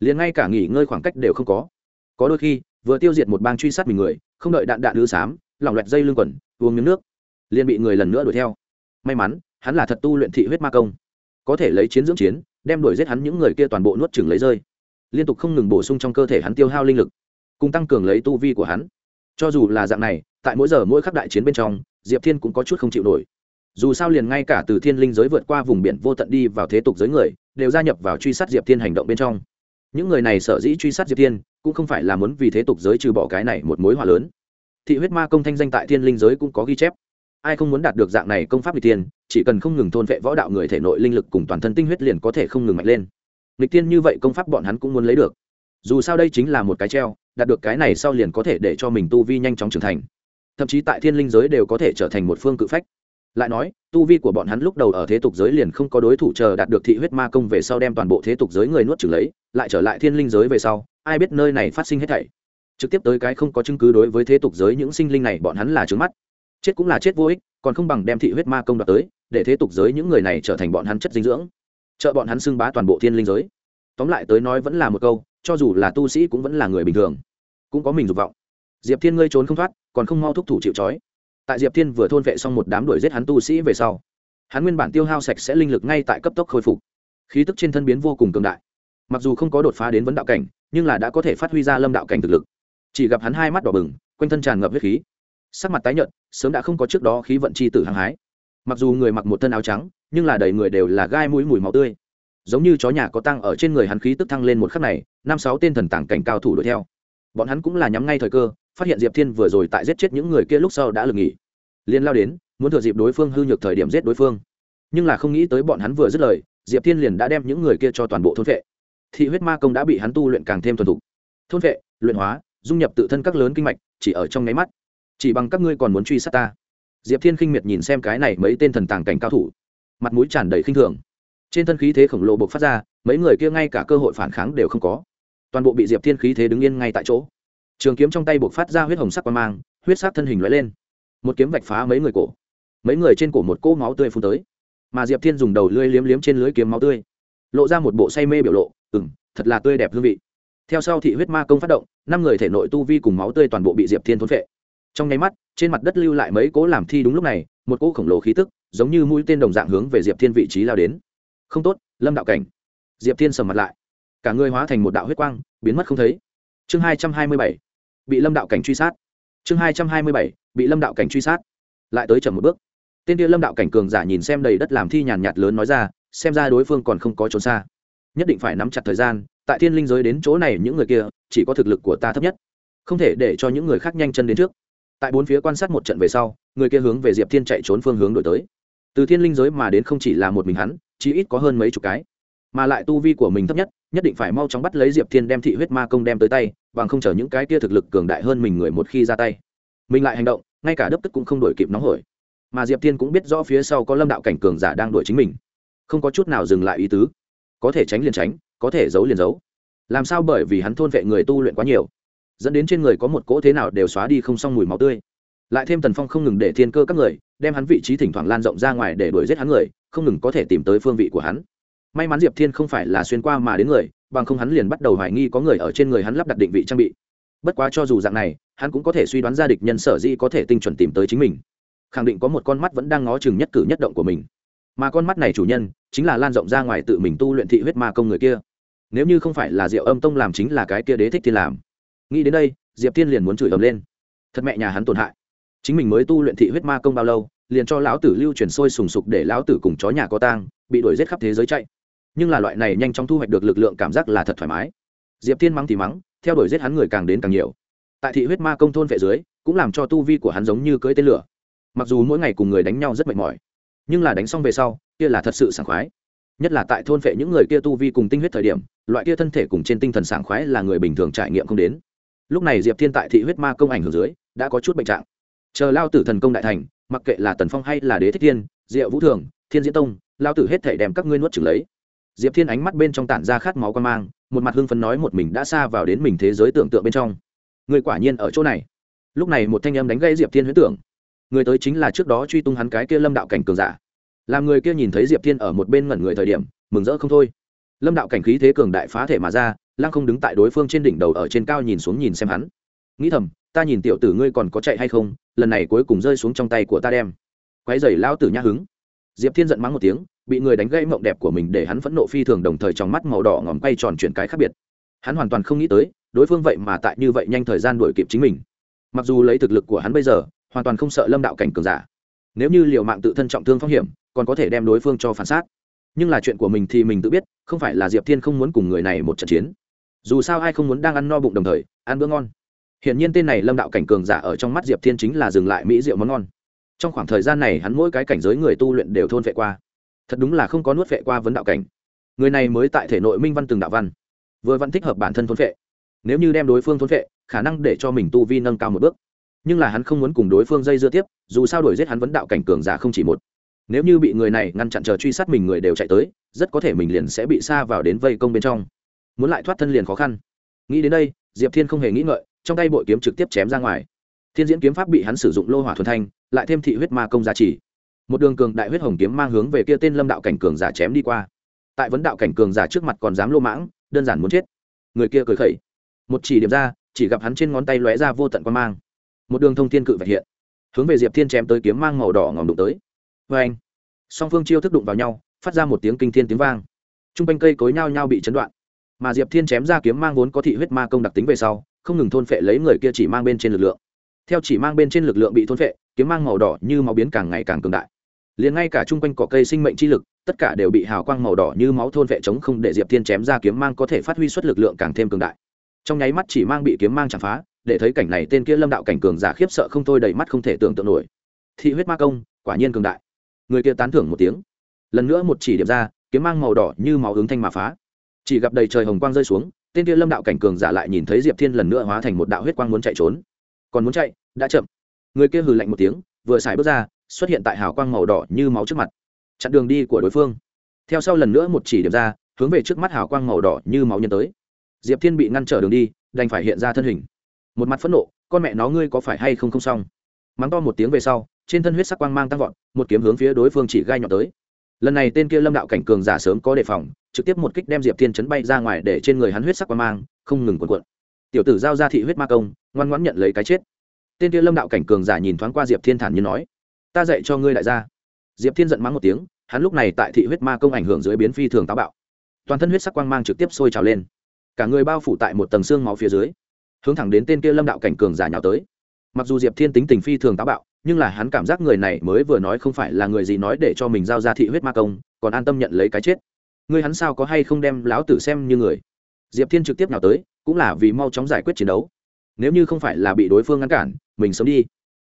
Liền ngay cả nghỉ ngơi khoảng cách đều không có. Có đôi khi, vừa tiêu diệt một bang truy sát mình người, không đợi đạn đạn lứa xám, lỏng loẹt dây lưng quần uống miếng nước, liền bị người lần nữa đuổi theo. May mắn, hắn là thật tu luyện thị huyết ma công. Có thể lấy chiến dưỡng chiến, đem đuổi giết hắn những người kia toàn bộ nuốt chừng lấy rơi. Liên tục không ngừng bổ sung trong cơ thể hắn tiêu hao linh lực cùng tăng cường lấy tu vi của hắn. Cho dù là dạng này, tại mỗi giờ mỗi khắc đại chiến bên trong, diệp thiên cũng có chút không chịu nổi. Dù sao liền ngay cả từ thiên linh giới vượt qua vùng biển vô tận đi vào thế tục giới người, đều gia nhập vào truy sát diệp thiên hành động bên trong. Những người này sở dĩ truy sát diệp thiên, cũng không phải là muốn vì thế tục giới trừ bỏ cái này một mối họa lớn. Thị huyết ma công thanh danh tại thiên linh giới cũng có ghi chép. Ai không muốn đạt được dạng này công pháp lịch tiên chỉ cần không ngừng thôn vệ võ đạo người thể nội linh lực cùng toàn thân tinh huyết liền có thể không ngừng mạnh lên. Lịch tiên như vậy công pháp bọn hắn cũng muốn lấy được. Dù sao đây chính là một cái treo đạt được cái này sau liền có thể để cho mình tu vi nhanh chóng trưởng thành. Thậm chí tại thiên linh giới đều có thể trở thành một phương cự phách. Lại nói, tu vi của bọn hắn lúc đầu ở thế tục giới liền không có đối thủ chờ đạt được thị huyết ma công về sau đem toàn bộ thế tục giới người nuốt trừng lấy, lại trở lại thiên linh giới về sau, ai biết nơi này phát sinh hết thảy. Trực tiếp tới cái không có chứng cứ đối với thế tục giới những sinh linh này bọn hắn là trướng mắt. Chết cũng là chết vô ích, còn không bằng đem thị huyết ma công đoạt tới, để thế tục giới những người này trở thành bọn hắn chất dinh dưỡng. Trợ bọn hắn xưng bá toàn bộ thiên linh giới. Tóm lại tới nói vẫn là một câu cho dù là tu sĩ cũng vẫn là người bình thường, cũng có mình dục vọng. Diệp thiên ngươi trốn không thoát, còn không mau thúc thủ chịu trói. Tại diệp thiên vừa thôn vệ xong một đám đuổi giết hắn tu sĩ về sau, hắn nguyên bản tiêu hao sạch sẽ linh lực ngay tại cấp tốc khôi phục. Khí tức trên thân biến vô cùng cường đại. Mặc dù không có đột phá đến vấn đạo cảnh, nhưng là đã có thể phát huy ra lâm đạo cảnh thực lực. Chỉ gặp hắn hai mắt đỏ bừng, quanh thân tràn ngập huyết khí. Sắc mặt tái nhợt, sớm đã không có trước đó khí vận chi tử hăng hái. Mặc dù người mặc một thân áo trắng, nhưng là đầy người đều là gai mũi mùi máu tươi giống như chó nhà có tăng ở trên người hắn khí tức thăng lên một khắc này, năm sáu tên thần tàng cảnh cao thủ đuổi theo. Bọn hắn cũng là nhắm ngay thời cơ, phát hiện diệp thiên vừa rồi tại giết chết những người kia lúc sau đã lừng nghỉ. Liên lao đến, muốn thừa dịp đối phương hư nhược thời điểm giết đối phương. Nhưng là không nghĩ tới bọn hắn vừa dứt lời, diệp thiên liền đã đem những người kia cho toàn bộ thôn vệ. Thị huyết ma công đã bị hắn tu luyện càng thêm thuần thục. Thôn vệ, luyện hóa, dung nhập tự thân các lớn kinh mạch, chỉ ở trong nháy mắt. Chỉ bằng các ngươi còn muốn truy sát ta. Diệp thiên khinh miệt nhìn xem cái này mấy tên thần tàng cảnh cao thủ. Mặt mũi tràn đầy khinh thường trên thân khí thế khổng lồ bộc phát ra, mấy người kia ngay cả cơ hội phản kháng đều không có. Toàn bộ bị diệp thiên khí thế đứng yên ngay tại chỗ. Trường kiếm trong tay bộc phát ra huyết hồng sắc qua mang, huyết sắc thân hình lóe lên. Một kiếm vạch phá mấy người cổ. Mấy người trên cổ một cỗ máu tươi phun tới. Mà diệp thiên dùng đầu lưới liếm liếm trên lưới kiếm máu tươi. Lộ ra một bộ say mê biểu lộ ừng thật là tươi đẹp hương vị. Theo sau thị huyết ma công phát động, năm người thể nội tu vi cùng máu tươi toàn bộ bị diệp thiên thốn vệ trong nháy mắt, trên mặt đất lưu lại mấy cỗ làm thi đúng lúc này, một cỗ khổng lồ khí tức, giống như mũi tên đồng dạng hướng về diệp thiên vị trí lao đến không tốt, lâm đạo cảnh. Diệp thiên sầm mặt lại. Cả người hóa thành một đạo huyết quang, biến mất không thấy. Chương hai trăm hai mươi bảy, bị lâm đạo cảnh truy sát. Chương hai trăm hai mươi bảy, bị lâm đạo cảnh truy sát. Lại tới chậm một bước. Tên kia lâm đạo cảnh cường giả nhìn xem đầy đất làm thi nhàn nhạt lớn nói ra, xem ra đối phương còn không có trốn xa. Nhất định phải nắm chặt thời gian, tại thiên linh giới đến chỗ này những người kia, chỉ có thực lực của ta thấp nhất. Không thể để cho những người khác nhanh chân đến trước. Tại bốn phía quan sát một trận về sau, người kia hướng về diệp thiên chạy trốn phương hướng đổi tới. Từ thiên linh giới mà đến không chỉ là một mình hắn chỉ ít có hơn mấy chục cái. Mà lại tu vi của mình thấp nhất nhất định phải mau chóng bắt lấy diệp thiên đem thị huyết ma công đem tới tay, bằng không chờ những cái kia thực lực cường đại hơn mình người một khi ra tay. Mình lại hành động, ngay cả đấp tức cũng không đổi kịp nóng hổi. Mà diệp thiên cũng biết rõ phía sau có lâm đạo cảnh cường giả đang đuổi chính mình. Không có chút nào dừng lại ý tứ. Có thể tránh liền tránh, có thể giấu liền giấu. Làm sao bởi vì hắn thôn vệ người tu luyện quá nhiều, dẫn đến trên người có một cỗ thế nào đều xóa đi không xong mùi máu tươi. Lại thêm tần phong không ngừng để thiên cơ các người, đem hắn vị trí thỉnh thoảng lan rộng ra ngoài để đuổi giết hắn người không ngừng có thể tìm tới phương vị của hắn. May mắn diệp thiên không phải là xuyên qua mà đến người, bằng không hắn liền bắt đầu hoài nghi có người ở trên người hắn lắp đặt định vị trang bị. Bất quá cho dù dạng này, hắn cũng có thể suy đoán ra địch nhân sở di có thể tinh chuẩn tìm tới chính mình. Khẳng định có một con mắt vẫn đang ngó chừng nhất cử nhất động của mình. Mà con mắt này chủ nhân, chính là lan rộng ra ngoài tự mình tu luyện thị huyết ma công người kia. Nếu như không phải là diệu âm tông làm chính là cái kia đế thích thiên làm. Nghĩ đến đây, diệp thiên liền muốn chửi ầm lên. Thật mẹ nhà hắn tổn hại. Chính mình mới tu luyện thị huyết ma công bao lâu liền cho lão tử lưu truyền sôi sùng sục để lão tử cùng chó nhà có tang, bị đuổi giết khắp thế giới chạy. Nhưng là loại này nhanh chóng thu hoạch được lực lượng cảm giác là thật thoải mái. Diệp thiên mắng thì mắng, theo đuổi giết hắn người càng đến càng nhiều. Tại thị huyết ma công thôn vệ dưới, cũng làm cho tu vi của hắn giống như cưỡi tên lửa. Mặc dù mỗi ngày cùng người đánh nhau rất mệt mỏi, nhưng là đánh xong về sau, kia là thật sự sảng khoái. Nhất là tại thôn vệ những người kia tu vi cùng tinh huyết thời điểm, loại kia thân thể cùng trên tinh thần sảng khoái là người bình thường trải nghiệm không đến. Lúc này diệp thiên tại thị huyết ma công ảnh hưởng dưới, đã có chút bệnh trạng. Chờ lao tử thần công đại thành mặc kệ là tần phong hay là đế thích thiên, diệu vũ thường, thiên diễn tông, lao tử hết thể đem các ngươi nuốt trừng lấy. Diệp thiên ánh mắt bên trong tản ra khát máu quan mang, một mặt hưng phấn nói một mình đã xa vào đến mình thế giới tưởng tượng bên trong. Người quả nhiên ở chỗ này. Lúc này một thanh âm đánh gây diệp thiên huyết tưởng. Người tới chính là trước đó truy tung hắn cái kia lâm đạo cảnh cường giả. Làm người kia nhìn thấy diệp thiên ở một bên ngẩn người thời điểm, mừng rỡ không thôi. Lâm đạo cảnh khí thế cường đại phá thể mà ra, lăng không đứng tại đối phương trên đỉnh đầu ở trên cao nhìn xuống nhìn xem hắn. Nghĩ thầm, ta nhìn tiểu tử ngươi còn có chạy hay không lần này cuối cùng rơi xuống trong tay của ta đem. Quái dày lao tử nhã hứng. Diệp thiên giận mắng một tiếng, bị người đánh gãy mộng đẹp của mình để hắn phẫn nộ phi thường đồng thời trong mắt màu đỏ ngòm quay tròn chuyển cái khác biệt. Hắn hoàn toàn không nghĩ tới, đối phương vậy mà tại như vậy nhanh thời gian đuổi kịp chính mình. Mặc dù lấy thực lực của hắn bây giờ, hoàn toàn không sợ lâm đạo cảnh cường giả. Nếu như liều mạng tự thân trọng thương phong hiểm, còn có thể đem đối phương cho phản xác. Nhưng là chuyện của mình thì mình tự biết, không phải là diệp thiên không muốn cùng người này một trận chiến. Dù sao ai không muốn đang ăn no bụng đồng thời, ăn bữa ngon hiển nhiên tên này lâm đạo cảnh cường giả ở trong mắt diệp thiên chính là dừng lại mỹ rượu món ngon. Trong khoảng thời gian này hắn mỗi cái cảnh giới người tu luyện đều thôn vệ qua. Thật đúng là không có nuốt vệ qua vấn đạo cảnh. Người này mới tại thể nội minh văn từng đạo văn. Vừa vẫn thích hợp bản thân thôn vệ. Nếu như đem đối phương thôn vệ, khả năng để cho mình tu vi nâng cao một bước. Nhưng là hắn không muốn cùng đối phương dây dưa tiếp, dù sao đổi giết hắn vấn đạo cảnh cường giả không chỉ một. Nếu như bị người này ngăn chặn chờ truy sát mình người đều chạy tới, rất có thể mình liền sẽ bị xa vào đến vây công bên trong. Muốn lại thoát thân liền khó khăn. Nghĩ đến đây, diệp thiên không hề nghĩ ngợi trong tay bội kiếm trực tiếp chém ra ngoài. Thiên diễn kiếm pháp bị hắn sử dụng lô hỏa thuần thanh, lại thêm thị huyết ma công giá trị một đường cường đại huyết hồng kiếm mang hướng về kia tên lâm đạo cảnh cường giả chém đi qua. Tại vấn đạo cảnh cường giả trước mặt còn dám lô mãng, đơn giản muốn chết. Người kia cười khẩy. Một chỉ điểm ra, chỉ gặp hắn trên ngón tay lóe ra vô tận quan mang. Một đường thông thiên cự vạch hiện. Hướng về diệp thiên chém tới kiếm mang màu đỏ ngòm đụng tới. Vê anh song phương chiêu thức đụng vào nhau, phát ra một tiếng kinh thiên tiếng vang. T r u n g quanh cây cối nhao nhao bị chấn đoạn. Mà diệp thiên chém ra kiếm mang vốn có thị huyết ma công đặc tính về sau không ngừng thôn phệ lấy người kia chỉ mang bên trên lực lượng. Theo chỉ mang bên trên lực lượng bị thôn phệ, kiếm mang màu đỏ như máu biến càng ngày càng cường đại. Liền ngay cả chung quanh cỏ cây sinh mệnh chi lực, tất cả đều bị hào quang màu đỏ như máu thôn vệ chống không để diệp thiên chém ra kiếm mang có thể phát huy suất lực lượng càng thêm cường đại. Trong nháy mắt chỉ mang bị kiếm mang chạm phá, để thấy cảnh này tên kia lâm đạo cảnh cường giả khiếp sợ không thôi đầy mắt không thể tưởng tượng nổi. Thị huyết ma công, quả nhiên cường đại. Người kia tán thưởng một tiếng. Lần nữa một chỉ điểm ra, kiếm mang màu đỏ như máu hướng thanh mà phá. Chỉ gặp đầy trời hồng quang rơi xuống tên kia lâm đạo cảnh cường giả lại nhìn thấy diệp thiên lần nữa hóa thành một đạo huyết quang muốn chạy trốn. Còn muốn chạy? Đã chậm. Người kia hừ lạnh một tiếng, vừa xài bước ra, xuất hiện tại hào quang màu đỏ như máu trước mặt. Chặn đường đi của đối phương. Theo sau lần nữa một chỉ điểm ra, hướng về trước mắt hào quang màu đỏ như máu nhân tới. Diệp thiên bị ngăn trở đường đi, đành phải hiện ra thân hình. Một mặt phẫn nộ, con mẹ nó ngươi có phải hay không không xong? Mắng to một tiếng về sau, trên thân huyết sắc quang mang tăng vọt, một kiếm hướng phía đối phương chỉ gai nhọn tới lần này tên kia lâm đạo cảnh cường giả sớm có đề phòng, trực tiếp một kích đem diệp thiên chấn bay ra ngoài để trên người hắn huyết sắc quang mang, không ngừng cuộn cuộn. Tiểu tử giao ra thị huyết ma công, ngoan ngoãn nhận lấy cái chết. Tên kia lâm đạo cảnh cường giả nhìn thoáng qua diệp thiên thản như nói, ta dạy cho ngươi đại gia. Diệp thiên giận mắng một tiếng, hắn lúc này tại thị huyết ma công ảnh hưởng dưới biến phi thường táo bạo. Toàn thân huyết sắc quang mang trực tiếp sôi trào lên. Cả người bao phủ tại một tầng xương máu phía dưới, hướng thẳng đến tên kia lâm đạo cảnh cường giả nhào tới. Mặc dù diệp thiên tính tình phi thường táo bạo nhưng là hắn cảm giác người này mới vừa nói không phải là người gì nói để cho mình giao ra thị huyết ma công, còn an tâm nhận lấy cái chết. Ngươi hắn sao có hay không đem lão tử xem như người? Diệp thiên trực tiếp nào tới, cũng là vì mau chóng giải quyết chiến đấu. Nếu như không phải là bị đối phương ngăn cản, mình sớm đi.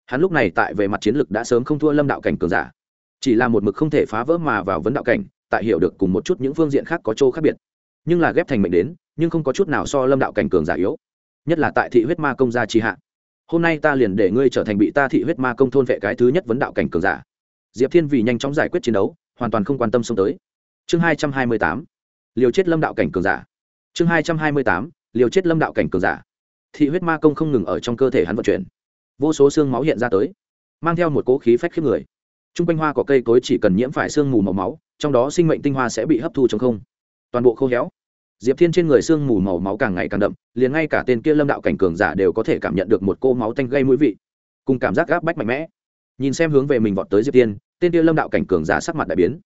Hắn lúc này tại về mặt chiến lược đã sớm không thua lâm đạo cảnh cường giả. Chỉ là một mực không thể phá vỡ mà vào vấn đạo cảnh, tại hiểu được cùng một chút những phương diện khác có chỗ khác biệt. Nhưng là ghép thành mệnh đến, nhưng không có chút nào so lâm đạo cảnh cường giả yếu. Nhất là tại thị huyết ma công gia trì hạ hôm nay ta liền để ngươi trở thành bị ta thị huyết ma công thôn vệ cái thứ nhất vấn đạo cảnh cường giả. Diệp thiên vì nhanh chóng giải quyết chiến đấu, hoàn toàn không quan tâm xông tới. Chương hai trăm hai mươi tám, liều chết lâm đạo cảnh cường giả. Chương hai trăm hai mươi tám, liều chết lâm đạo cảnh cường giả. Thị huyết ma công không ngừng ở trong cơ thể hắn vận chuyển. Vô số xương máu hiện ra tới, mang theo một cỗ khí phách khiếp người. T r u n g quanh hoa có cây cối chỉ cần nhiễm phải sương mù màu máu, trong đó sinh mệnh tinh hoa sẽ bị hấp thu trong không. Toàn bộ khô héo diệp thiên trên người sương mù màu máu càng ngày càng đậm, liền ngay cả tên kia lâm đạo cảnh cường giả đều có thể cảm nhận được một cô máu tanh gây mũi vị. Cùng cảm giác gáp bách mạnh mẽ. Nhìn xem hướng về mình vọt tới diệp thiên, tên kia lâm đạo cảnh cường giả sắc mặt đại biến.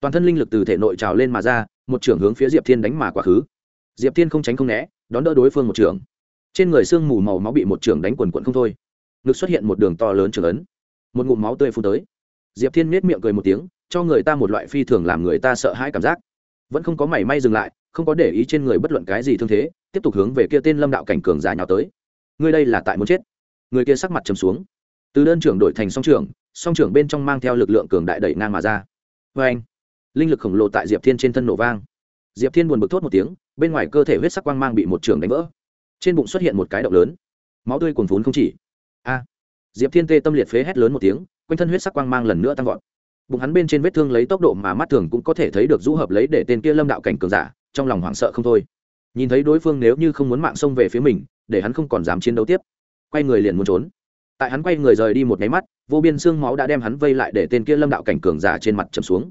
Toàn thân linh lực từ thể nội trào lên mà ra, một trưởng hướng phía diệp thiên đánh mà quá khứ. Diệp thiên không tránh không né, đón đỡ đối phương một trưởng. Trên người sương mù màu máu bị một trưởng đánh quần quận không thôi. Ngực xuất hiện một đường to lớn trưởng ấn. Một ngụm máu tươi phun tới. Diệp thiên nết miệng cười một tiếng, cho người ta một loại phi thường làm người ta sợ hãi cảm giác. Vẫn không có mảy may dừng lại không có để ý trên người bất luận cái gì thương thế, tiếp tục hướng về kia tên lâm đạo cảnh cường giả nhào tới. Ngươi đây là tại muốn chết. Người kia sắc mặt trầm xuống. Từ đơn trưởng đổi thành song trưởng song trưởng bên trong mang theo lực lượng cường đại đẩy ngang mà ra. Vê anh, linh lực khổng lồ tại diệp thiên trên thân nổ vang. Diệp thiên buồn bực thốt một tiếng, bên ngoài cơ thể huyết sắc quang mang bị một trường đánh vỡ. Trên bụng xuất hiện một cái động lớn. Máu tươi cuồn vốn không chỉ. A! Diệp thiên tê tâm liệt phế hét lớn một tiếng, quanh thân huyết sắc quang mang lần nữa tăng vọt. Bụng hắn bên trên vết thương lấy tốc độ mà mắt thường cũng có thể thấy được rũ hợp lấy để tên kia lâm đạo cảnh cường giả trong lòng hoảng sợ không thôi. Nhìn thấy đối phương nếu như không muốn mạng xông về phía mình, để hắn không còn dám chiến đấu tiếp, quay người liền muốn trốn. Tại hắn quay người rời đi một nháy mắt, vô biên xương máu đã đem hắn vây lại để tên kia lâm đạo cảnh cường giả trên mặt chầm xuống.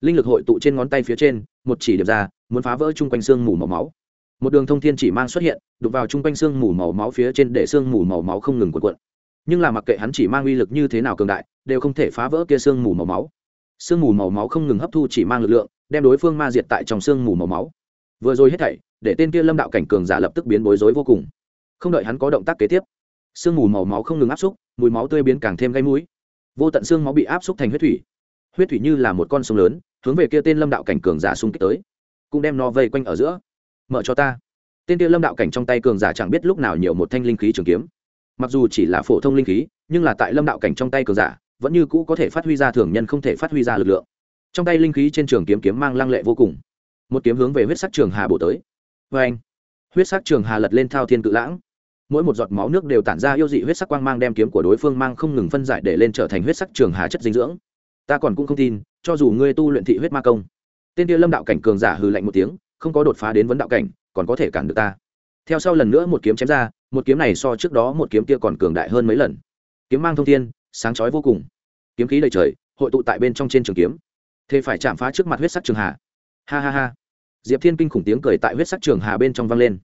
Linh lực hội tụ trên ngón tay phía trên, một chỉ điểm ra, muốn phá vỡ chung quanh xương mù màu máu. Một đường thông thiên chỉ mang xuất hiện đục vào chung quanh xương mù màu máu phía trên để xương mù màu máu không ngừng cuộn cuộn. Nhưng là mặc kệ hắn chỉ mang uy lực như thế nào cường đại, đều không thể phá vỡ kia xương mù màu máu. Xương mù màu máu không ngừng hấp thu chỉ mang lực lượng, đem đối phương ma diệt tại trong xương mù màu máu vừa rồi hết thảy, để tên kia lâm đạo cảnh cường giả lập tức biến bối rối vô cùng. Không đợi hắn có động tác kế tiếp, sương mù màu máu không ngừng áp xúc, mùi máu tươi biến càng thêm gây mũi. Vô tận xương máu bị áp xúc thành huyết thủy. Huyết thủy như là một con sông lớn, hướng về kia tên lâm đạo cảnh cường giả xung kích tới. Cũng đem nó vây quanh ở giữa. Mở cho ta. Tên kia lâm đạo cảnh trong tay cường giả chẳng biết lúc nào nhiều một thanh linh khí trường kiếm. Mặc dù chỉ là phổ thông linh khí, nhưng là tại lâm đạo cảnh trong tay cường giả, vẫn như cũ có thể phát huy ra thường nhân không thể phát huy ra lực lượng. Trong tay linh khí trên trường kiếm kiếm mang lăng lệ vô cùng một kiếm hướng về huyết sắc trường hà bổ tới. Vê anh, huyết sắc trường hà lật lên thao thiên cự lãng. Mỗi một giọt máu nước đều tản ra yêu dị huyết sắc quang mang đem kiếm của đối phương mang không ngừng phân giải để lên trở thành huyết sắc trường hà chất dinh dưỡng. Ta còn cũng không tin, cho dù ngươi tu luyện thị huyết ma công, tên kia lâm đạo cảnh cường giả hừ lạnh một tiếng, không có đột phá đến vấn đạo cảnh, còn có thể cản được ta. Theo sau lần nữa một kiếm chém ra, một kiếm này so trước đó một kiếm kia còn cường đại hơn mấy lần. Kiếm mang thông thiên, sáng chói vô cùng. Kiếm khí đầy trời, hội tụ tại bên trong trên trường kiếm. Thế phải chạm phá trước mặt huyết sắc trường hà. Ha ha ha diệp thiên kinh khủng tiếng cười tại huyết sắc trường hà bên trong vang lên.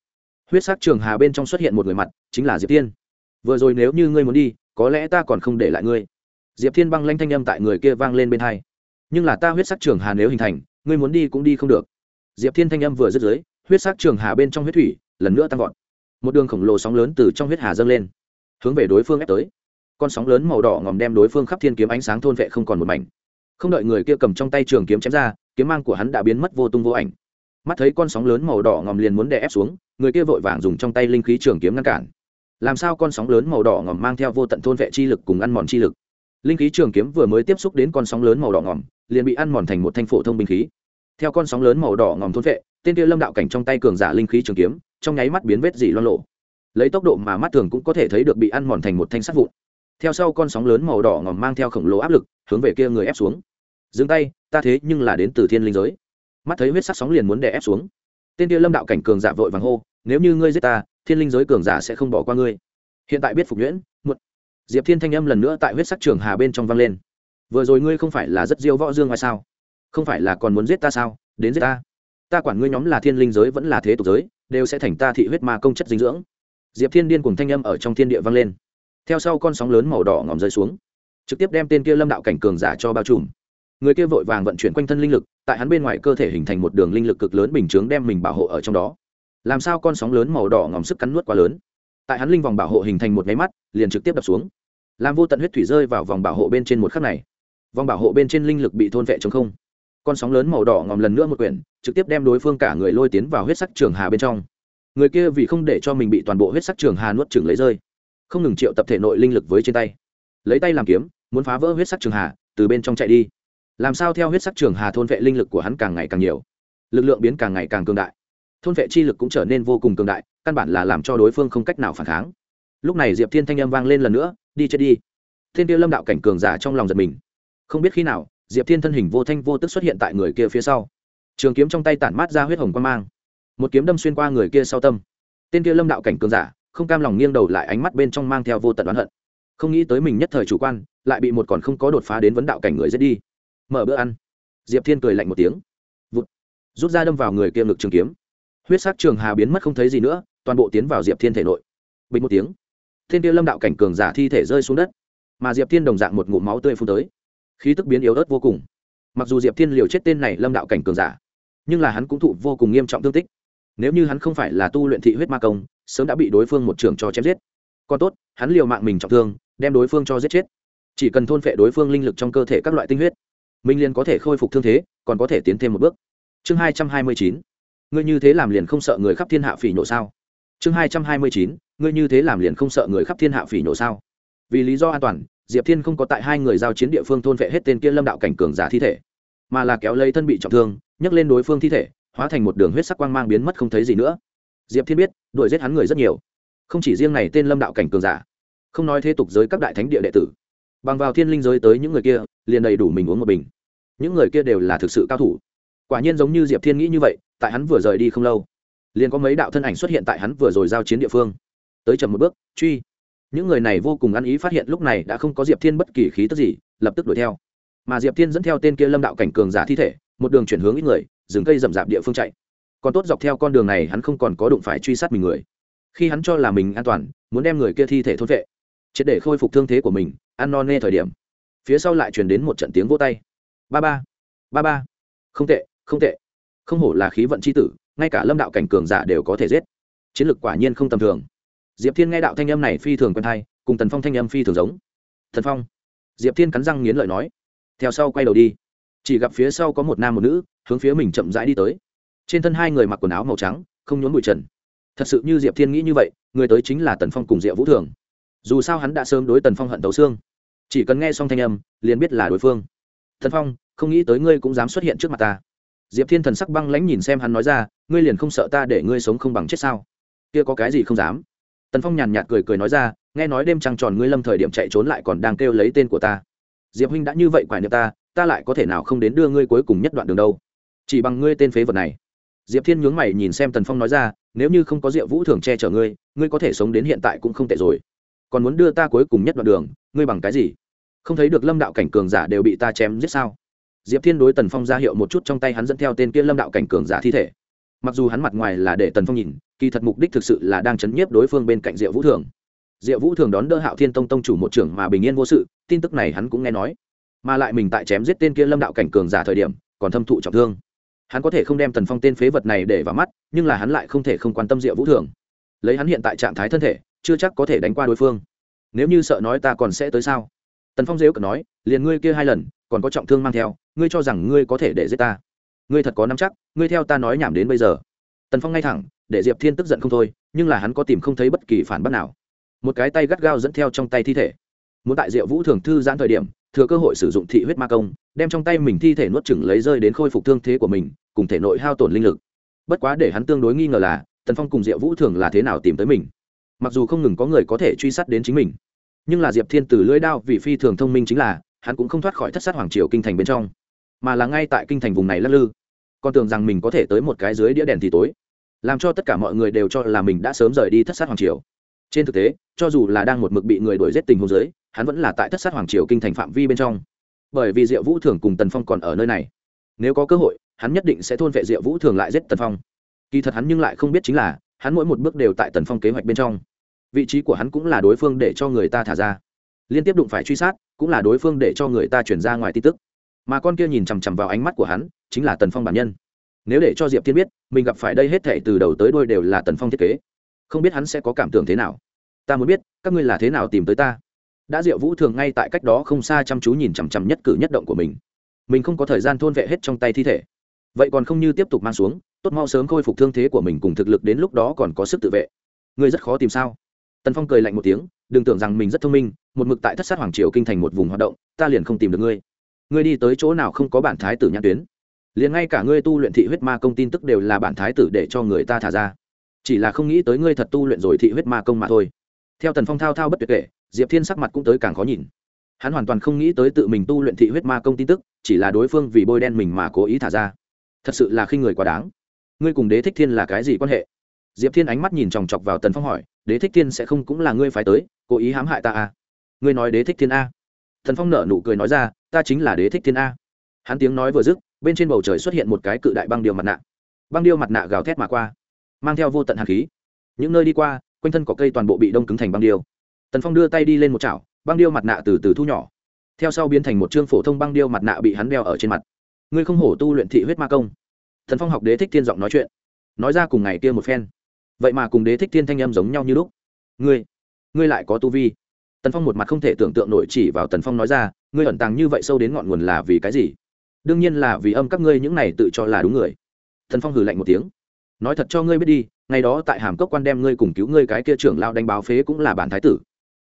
Huyết sắc trường hà bên trong xuất hiện một người mặt, chính là diệp thiên. Vừa rồi nếu như ngươi muốn đi, có lẽ ta còn không để lại ngươi. Diệp thiên băng lanh thanh âm tại người kia vang lên bên hai. Nhưng là ta huyết sắc trường hà nếu hình thành, ngươi muốn đi cũng đi không được. Diệp thiên thanh âm vừa dứt dưới, huyết sắc trường hà bên trong huyết thủy, lần nữa tăng vọt. Một đường khổng lồ sóng lớn từ trong huyết hà dâng lên, hướng về đối phương ép tới. Con sóng lớn màu đỏ ngòm đem đối phương khắp thiên kiếm ánh sáng thôn vệ không còn một mảnh. Không đợi người kia cầm trong tay trường kiếm chém ra, kiếm mang của hắn đã biến mất vô tung vô ảnh mắt thấy con sóng lớn màu đỏ ngòm liền muốn đè ép xuống, người kia vội vàng dùng trong tay linh khí trường kiếm ngăn cản. Làm sao con sóng lớn màu đỏ ngòm mang theo vô tận thôn vệ chi lực cùng ăn mòn chi lực? Linh khí trường kiếm vừa mới tiếp xúc đến con sóng lớn màu đỏ ngòm, liền bị ăn mòn thành một thanh phổ thông binh khí. Theo con sóng lớn màu đỏ ngòm thôn vệ, tên kia lâm đạo cảnh trong tay cường giả linh khí trường kiếm, trong nháy mắt biến vết dỉ loan lộ lấy tốc độ mà mắt thường cũng có thể thấy được bị ăn mòn thành một thanh sắt vụn. Theo sau con sóng lớn màu đỏ ngòm mang theo khổng lồ áp lực, hướng về kia người ép xuống. Dừng tay, ta thế nhưng là đến từ thiên linh giới mắt thấy huyết sắc sóng liền muốn đè ép xuống. Tên kia lâm đạo cảnh cường giả vội vàng hô, nếu như ngươi giết ta, thiên linh giới cường giả sẽ không bỏ qua ngươi. Hiện tại biết phục nhuyễn một diệp thiên thanh âm lần nữa tại huyết sắc trường hà bên trong vang lên. Vừa rồi ngươi không phải là rất diêu võ dương ngoài sao? Không phải là còn muốn giết ta sao? Đến giết ta. Ta quản ngươi nhóm là thiên linh giới vẫn là thế tục giới, đều sẽ thành ta thị huyết ma công chất dinh dưỡng. Diệp thiên điên cùng thanh âm ở trong thiên địa vang lên. Theo sau con sóng lớn màu đỏ ngòm rơi xuống. Trực tiếp đem tên kia lâm đạo cảnh cường giả cho bao trùm người kia vội vàng vận chuyển quanh thân linh lực, tại hắn bên ngoài cơ thể hình thành một đường linh lực cực lớn bình chướng đem mình bảo hộ ở trong đó. Làm sao con sóng lớn màu đỏ ngòm sức cắn nuốt quá lớn? Tại hắn linh vòng bảo hộ hình thành một nháy mắt, liền trực tiếp đập xuống. Làm vô tận huyết thủy rơi vào vòng bảo hộ bên trên một khắc này. Vòng bảo hộ bên trên linh lực bị thôn vệ chống không. Con sóng lớn màu đỏ ngòm lần nữa một quyển, trực tiếp đem đối phương cả người lôi tiến vào huyết sắc trường hà bên trong. Người kia vì không để cho mình bị toàn bộ huyết sắc trường hà nuốt chừng lấy rơi, không ngừng triệu tập thể nội linh lực với trên tay. Lấy tay làm kiếm, muốn phá vỡ huyết sắc trường hà, từ bên trong chạy đi làm sao theo huyết sắc trường hà thôn vệ linh lực của hắn càng ngày càng nhiều? Lực lượng biến càng ngày càng cường đại. Thôn vệ chi lực cũng trở nên vô cùng cường đại, căn bản là làm cho đối phương không cách nào phản kháng. Lúc này diệp thiên thanh âm vang lên lần nữa, đi chết đi. Thiên tiêu lâm đạo cảnh cường giả trong lòng giật mình. Không biết khi nào, diệp thiên thân hình vô thanh vô tức xuất hiện tại người kia phía sau. Trường kiếm trong tay tản mát ra huyết hồng quan mang. Một kiếm đâm xuyên qua người kia sau tâm. Tên kia lâm đạo cảnh cường giả, không cam lòng nghiêng đầu lại ánh mắt bên trong mang theo vô tận oán hận. Không nghĩ tới mình nhất thời chủ quan, lại bị một còn không có đột phá đến vấn đạo cảnh người giết đi mở bữa ăn. Diệp thiên cười lạnh một tiếng. Vụt. Rút ra đâm vào người kia ngực trường kiếm. Huyết sắc trường hà biến mất không thấy gì nữa, toàn bộ tiến vào diệp thiên thể nội. Bình một tiếng. Thiên tiêu lâm đạo cảnh cường giả thi thể rơi xuống đất. Mà diệp thiên đồng dạng một ngụm máu tươi phun tới. Khí tức biến yếu ớt vô cùng. Mặc dù diệp thiên liều chết tên này lâm đạo cảnh cường giả, nhưng là hắn cũng thụ vô cùng nghiêm trọng thương tích. Nếu như hắn không phải là tu luyện thị huyết ma công, sớm đã bị đối phương một trường cho chém giết. Còn tốt, hắn liều mạng mình trọng thương, đem đối phương cho giết chết. Chỉ cần thôn phệ đối phương linh lực trong cơ thể các loại tinh huyết minh liền có thể khôi phục thương thế, còn có thể tiến thêm một bước. Chương hai trăm hai mươi chín. Ngươi như thế làm liền không sợ người khắp thiên hạ phỉ nổ sao? Chương hai trăm hai mươi chín. Ngươi như thế làm liền không sợ người khắp thiên hạ phỉ nổ sao? Vì lý do an toàn, diệp thiên không có tại hai người giao chiến địa phương thôn vệ hết tên kia lâm đạo cảnh cường giả thi thể, mà là kéo lấy thân bị trọng thương, nhấc lên đối phương thi thể, hóa thành một đường huyết sắc quang mang biến mất không thấy gì nữa. Diệp thiên biết, đuổi giết hắn người rất nhiều. Không chỉ riêng này tên lâm đạo cảnh cường giả, không nói thế tục giới các đại thánh địa đệ tử bằng vào thiên linh giới tới những người kia, liền đầy đủ mình uống một bình. Những người kia đều là thực sự cao thủ. Quả nhiên giống như diệp thiên nghĩ như vậy, tại hắn vừa rời đi không lâu, liền có mấy đạo thân ảnh xuất hiện tại hắn vừa rồi giao chiến địa phương. Tới chậm một bước, truy. Những người này vô cùng ăn ý phát hiện lúc này đã không có diệp thiên bất kỳ khí tức gì, lập tức đuổi theo. Mà diệp thiên dẫn theo tên kia lâm đạo cảnh cường giả thi thể, một đường chuyển hướng ít người dừng cây rậm rạp địa phương chạy. Còn tốt dọc theo con đường này hắn không còn có đụng phải truy sát mình người. Khi hắn cho là mình an toàn, muốn đem người kia thi thể thốt vệ triệt để khôi phục thương thế của mình, ăn non nê thời điểm. Phía sau lại truyền đến một trận tiếng vô tay. Ba ba ba ba. Không tệ không tệ. Không hổ là khí vận c h i tử, ngay cả lâm đạo cảnh cường giả đều có thể giết. Chiến lược quả nhiên không tầm thường. Diệp thiên nghe đạo thanh âm này phi thường quen thai cùng tần phong thanh âm phi thường giống. Thần phong. Diệp thiên cắn răng nghiến lợi nói, theo sau quay đầu đi. Chỉ gặp phía sau có một nam một nữ, hướng phía mình chậm rãi đi tới. Trên thân hai người mặc quần áo màu trắng, không nhốn bụi trần. Thật sự như diệp thiên nghĩ như vậy, người tới chính là tần phong cùng diệu vũ thường dù sao hắn đã sớm đối tần phong hận tấu xương. Chỉ cần nghe xong thanh âm, liền biết là đối phương. Thần phong, không nghĩ tới ngươi cũng dám xuất hiện trước mặt ta. Diệp thiên thần sắc băng lãnh nhìn xem hắn nói ra, ngươi liền không sợ ta để ngươi sống không bằng chết sao? Kia có cái gì không dám? Tần phong nhàn nhạt cười cười nói ra, nghe nói đêm trăng tròn ngươi lâm thời điểm chạy trốn lại còn đang kêu lấy tên của ta. Diệp huynh đã như vậy quải niệm ta ta lại có thể nào không đến đưa ngươi cuối cùng nhất đoạn đường đâu? Chỉ bằng ngươi tên phế vật này. Diệp thiên nhướng mày nhìn xem tần phong nói ra, nếu như không có diệu vũ thường che chở ngươi ngươi có thể sống đến hiện tại cũng không tệ rồi còn muốn đưa ta cuối cùng nhất đoạn đường, ngươi bằng cái gì? Không thấy được lâm đạo cảnh cường giả đều bị ta chém giết sao? Diệp thiên đối tần phong ra hiệu một chút trong tay hắn dẫn theo tên kia lâm đạo cảnh cường giả thi thể. Mặc dù hắn mặt ngoài là để tần phong nhìn, kỳ thật mục đích thực sự là đang chấn nhiếp đối phương bên cạnh diệu vũ thường. Diệu vũ thường đón đỡ hạo thiên tông tông chủ một trưởng mà bình yên vô sự, tin tức này hắn cũng nghe nói. Mà lại mình tại chém giết tên kia lâm đạo cảnh cường giả thời điểm, còn thâm thụ trọng thương. Hắn có thể không đem tần phong tên phế vật này để vào mắt, nhưng là hắn lại không thể không quan tâm diệu vũ thường. Lấy hắn hiện tại trạng thái thân thể chưa chắc có thể đánh qua đối phương. Nếu như sợ nói ta còn sẽ tới sao? Tần phong dếu cờ nói, liền ngươi kia hai lần, còn có trọng thương mang theo, ngươi cho rằng ngươi có thể để giết ta? Ngươi thật có nắm chắc, ngươi theo ta nói nhảm đến bây giờ. Tần phong ngay thẳng, để diệp thiên tức giận không thôi, nhưng là hắn có tìm không thấy bất kỳ phản bác nào. Một cái tay gắt gao dẫn theo trong tay thi thể. Muốn tại diệu vũ thường thư giãn thời điểm, thừa cơ hội sử dụng thị huyết ma công, đem trong tay mình thi thể nuốt chừng lấy rơi đến khôi phục thương thế của mình, cùng thể nội hao tổn linh lực. Bất quá để hắn tương đối nghi ngờ là, tần phong cùng diệu vũ thường là thế nào tìm tới mình? Mặc dù không ngừng có người có thể truy sát đến chính mình, nhưng là diệp thiên từ lưỡi đao vì phi thường thông minh chính là, hắn cũng không thoát khỏi thất sát hoàng triều kinh thành bên trong, mà là ngay tại kinh thành vùng này lắc lư. Con tưởng rằng mình có thể tới một cái dưới đĩa đèn thì tối, làm cho tất cả mọi người đều cho là mình đã sớm rời đi thất sát hoàng triều. Trên thực tế, cho dù là đang một mực bị người đuổi giết tình hôn giới hắn vẫn là tại thất sát hoàng triều kinh thành phạm vi bên trong. Bởi vì diệu vũ thường cùng tần phong còn ở nơi này. Nếu có cơ hội, hắn nhất định sẽ thôn vệ diệu vũ thường lại giết tần phong. Kỳ thật hắn nhưng lại không biết chính là, hắn mỗi một bước đều tại tần phong kế hoạch bên trong vị trí của hắn cũng là đối phương để cho người ta thả ra. Liên tiếp đụng phải truy sát, cũng là đối phương để cho người ta chuyển ra ngoài tin tức. Mà con kia nhìn chằm chằm vào ánh mắt của hắn, chính là tần phong bản nhân. Nếu để cho diệp thiên biết, mình gặp phải đây hết thể từ đầu tới đôi đều là tần phong thiết kế. Không biết hắn sẽ có cảm tưởng thế nào. Ta muốn biết, các ngươi là thế nào tìm tới ta? Đã diệu vũ thường ngay tại cách đó không xa chăm chú nhìn chằm chằm nhất cử nhất động của mình. Mình không có thời gian thôn vệ hết trong tay thi thể. Vậy còn không như tiếp tục mang xuống, tốt mau sớm khôi phục thương thế của mình cùng thực lực đến lúc đó còn có sức tự vệ. Ngươi rất khó tìm sao? Tần phong cười lạnh một tiếng, đừng tưởng rằng mình rất thông minh, một mực tại thất sát hoàng triều kinh thành một vùng hoạt động, ta liền không tìm được ngươi. Ngươi đi tới chỗ nào không có bản thái tử nhãn tuyến. Liền ngay cả ngươi tu luyện thị huyết ma công tin tức đều là bản thái tử để cho người ta thả ra. Chỉ là không nghĩ tới ngươi thật tu luyện rồi thị huyết ma công mà thôi. Theo tần phong thao thao bất tuyệt kể, diệp thiên sắc mặt cũng tới càng khó nhìn. Hắn hoàn toàn không nghĩ tới tự mình tu luyện thị huyết ma công tin tức, chỉ là đối phương vì bôi đen mình mà cố ý thả ra. Thật sự là khi người quá đáng. Ngươi cùng đế thích thiên là cái gì quan hệ? Diệp thiên ánh mắt nhìn chòng chọc vào tần phong hỏi đế thích thiên sẽ không cũng là ngươi phải tới, cố ý hãm hại ta à? ngươi nói đế thích thiên a. Thần phong nở nụ cười nói ra, ta chính là đế thích thiên a. Hắn tiếng nói vừa dứt, bên trên bầu trời xuất hiện một cái cự đại băng điêu mặt nạ. Băng điêu mặt nạ gào thét mà qua, mang theo vô tận hạt khí. Những nơi đi qua, quanh thân có cây toàn bộ bị đông cứng thành băng điêu. Tần phong đưa tay đi lên một chảo, băng điêu mặt nạ từ từ thu nhỏ. Theo sau biến thành một chương phổ thông băng điêu mặt nạ bị hắn đeo ở trên mặt. Ngươi không hổ tu luyện thị huyết ma công. Thần phong học đế thích thiên giọng nói chuyện. Nói ra cùng ngày kia một phen vậy mà cùng đế thích thiên thanh âm giống nhau như lúc. Ngươi ngươi lại có tu vi. Tần phong một mặt không thể tưởng tượng nổi chỉ vào tần phong nói ra, ngươi ẩn tàng như vậy sâu đến ngọn nguồn là vì cái gì? Đương nhiên là vì âm các ngươi những này tự cho là đúng người. Tần phong hừ lạnh một tiếng. Nói thật cho ngươi biết đi, ngày đó tại hàm cốc quan đem ngươi cùng cứu ngươi cái kia trưởng lao đánh báo phế cũng là bản thái tử.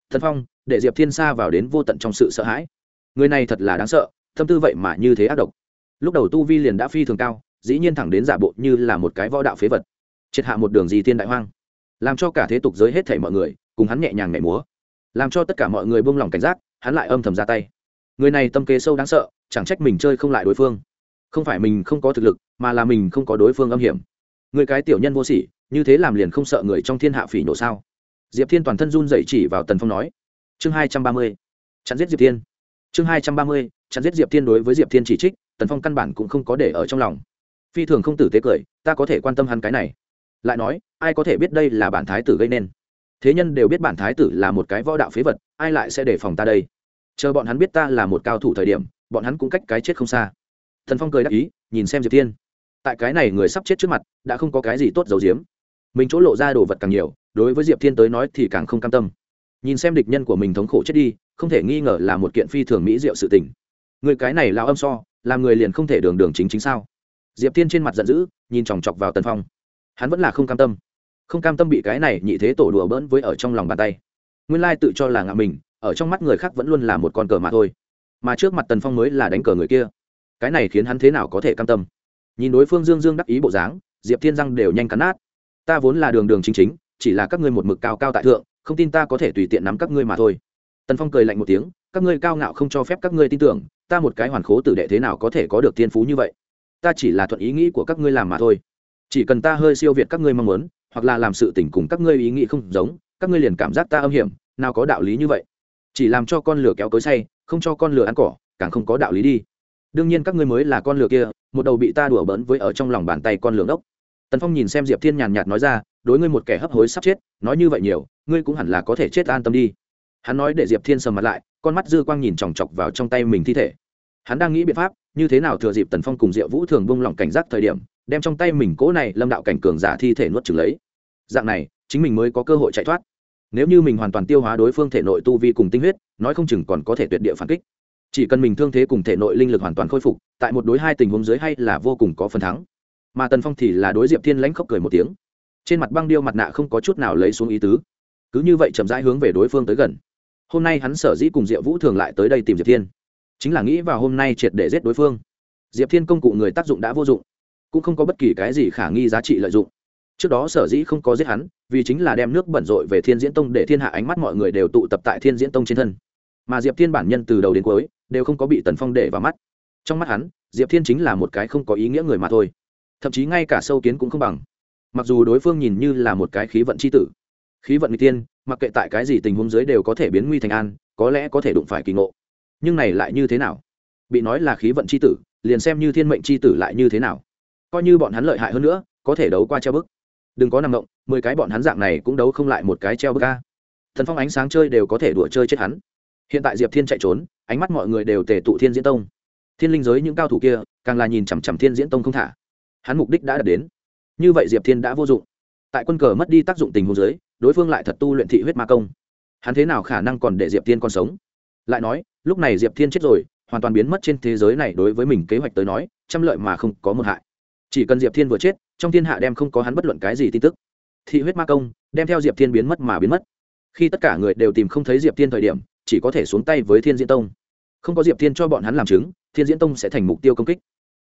Thần phong, để diệp thiên sa vào đến vô tận trong sự sợ hãi. Người này thật là đáng sợ, tâm tư vậy mà như thế ác độc. Lúc đầu tu vi liền đã phi thường cao, dĩ nhiên thẳng đến giả bộ như là một cái võ đạo phế vật triệt hạ một đường gì thiên đại hoang, làm cho cả thế tục giới hết thảy mọi người, cùng hắn nhẹ nhàng nhảy múa, làm cho tất cả mọi người buông lỏng cảnh giác, hắn lại âm thầm ra tay. Người này tâm kế sâu đáng sợ, chẳng trách mình chơi không lại đối phương. Không phải mình không có thực lực, mà là mình không có đối phương âm hiểm. Người cái tiểu nhân vô sỉ, như thế làm liền không sợ người trong thiên hạ phỉ nổ sao? Diệp thiên toàn thân run dậy chỉ vào tần phong nói, chương hai trăm ba mươi, chặn giết diệp thiên. Chương hai trăm ba mươi, chặn giết diệp thiên đối với diệp thiên chỉ trích, tần phong căn bản cũng không có để ở trong lòng. Phi thường không tử tế cười, ta có thể quan tâm hắn cái này lại nói, ai có thể biết đây là bản thái tử gây nên? Thế nhân đều biết bản thái tử là một cái võ đạo phế vật, ai lại sẽ đề phòng ta đây? Chờ bọn hắn biết ta là một cao thủ thời điểm, bọn hắn cũng cách cái chết không xa. Thần phong cười đáp ý, nhìn xem diệp thiên. Tại cái này người sắp chết trước mặt, đã không có cái gì tốt giấu giếm. Mình chỗ lộ ra đồ vật càng nhiều, đối với diệp thiên tới nói thì càng không cam tâm. Nhìn xem địch nhân của mình thống khổ chết đi, không thể nghi ngờ là một kiện phi thường mỹ diệu sự tình. Người cái này lao âm so, làm người liền không thể đường đường chính chính sao? Diệp thiên trên mặt giận dữ, nhìn chòng chọc vào tần phong hắn vẫn là không cam tâm. Không cam tâm bị cái này nhị thế tổ đùa bỡn với ở trong lòng bàn tay. Nguyên lai tự cho là ngạo mình, ở trong mắt người khác vẫn luôn là một con cờ mà thôi. Mà trước mặt tần phong mới là đánh cờ người kia. Cái này khiến hắn thế nào có thể cam tâm? Nhìn đối phương dương dương đắc ý bộ dáng, diệp thiên răng đều nhanh cắn nát. Ta vốn là đường đường chính chính, chỉ là các ngươi một mực cao cao tại thượng, không tin ta có thể tùy tiện nắm các ngươi mà thôi. Tần phong cười lạnh một tiếng, các ngươi cao ngạo không cho phép các ngươi tin tưởng, ta một cái hoàn khố tử đệ thế nào có thể có được thiên phú như vậy? Ta chỉ là thuận ý nghĩ của các ngươi làm mà thôi chỉ cần ta hơi siêu việt các ngươi mong muốn, hoặc là làm sự tình cùng các ngươi ý nghĩ không giống, các ngươi liền cảm giác ta âm hiểm, nào có đạo lý như vậy. Chỉ làm cho con lửa kéo cối say, không cho con lửa ăn cỏ, càng không có đạo lý đi. Đương nhiên các ngươi mới là con lửa kia, một đầu bị ta đùa bỡn với ở trong lòng bàn tay con lửa đốc tần phong nhìn xem diệp thiên nhàn nhạt nói ra, đối ngươi một kẻ hấp hối sắp chết, nói như vậy nhiều, ngươi cũng hẳn là có thể chết an tâm đi. Hắn nói để diệp thiên sầm mặt lại, con mắt dư quang nhìn chòng chọc vào trong tay mình thi thể. Hắn đang nghĩ biện pháp, như thế nào thừa dịp tần phong cùng diệu vũ thường bông lỏng cảnh giác thời điểm đem trong tay mình cỗ này lâm đạo cảnh cường giả thi thể nuốt trừng lấy. Dạng này, chính mình mới có cơ hội chạy thoát. Nếu như mình hoàn toàn tiêu hóa đối phương thể nội tu vi cùng tinh huyết, nói không chừng còn có thể tuyệt địa phản kích. Chỉ cần mình thương thế cùng thể nội linh lực hoàn toàn khôi phục, tại một đối hai tình huống dưới hay là vô cùng có phần thắng. Mà tần phong thì là đối diệp thiên lãnh khóc cười một tiếng. Trên mặt băng điêu mặt nạ không có chút nào lấy xuống ý tứ. Cứ như vậy chậm rãi hướng về đối phương tới gần. Hôm nay hắn sở dĩ cùng diệp vũ thường lại tới đây tìm diệp thiên, chính là nghĩ vào hôm nay triệt để giết đối phương. Diệp thiên công cụ người tác dụng đã vô dụng cũng không có bất kỳ cái gì khả nghi giá trị lợi dụng. Trước đó sở dĩ không có giết hắn, vì chính là đem nước bẩn rội về thiên diễn tông để thiên hạ ánh mắt mọi người đều tụ tập tại thiên diễn tông trên thân. Mà diệp thiên bản nhân từ đầu đến cuối đều không có bị tần phong để vào mắt. Trong mắt hắn, diệp thiên chính là một cái không có ý nghĩa người mà thôi. Thậm chí ngay cả sâu kiến cũng không bằng. Mặc dù đối phương nhìn như là một cái khí vận c h i tử, khí vận n g tiên mặc kệ tại cái gì tình huống dưới đều có thể biến nguy thành an, có lẽ có thể đụng phải kỳ ngộ. Nhưng này lại như thế nào? Bị nói là khí vận c h i tử, liền xem như thiên mệnh c h i tử lại như thế nào? Coi như bọn hắn lợi hại hơn nữa, có thể đấu qua treo bức. Đừng có nằm động mười cái bọn hắn dạng này cũng đấu không lại một cái treo bức ca thần phong ánh sáng chơi đều có thể đùa chơi chết hắn. Hiện tại diệp thiên chạy trốn, ánh mắt mọi người đều tề tụ thiên diễn tông. Thiên linh giới những cao thủ kia, càng là nhìn chằm chằm thiên diễn tông không thả. Hắn mục đích đã đạt đến. Như vậy diệp thiên đã vô dụng. Tại quân cờ mất đi tác dụng tình huống giới đối phương lại thật tu luyện thị huyết ma công. Hắn thế nào khả năng còn để diệp thiên còn sống? Lại nói, lúc này diệp thiên chết rồi, hoàn toàn biến mất trên thế giới này đối với mình kế hoạch tới nói, trăm lợi mà không có một hại chỉ cần diệp thiên vừa chết, trong thiên hạ đem không có hắn bất luận cái gì tin tức. Thị huyết ma công, đem theo diệp thiên biến mất mà biến mất. Khi tất cả người đều tìm không thấy diệp thiên thời điểm, chỉ có thể xuống tay với thiên diễn tông. Không có diệp thiên cho bọn hắn làm chứng, thiên diễn tông sẽ thành mục tiêu công kích.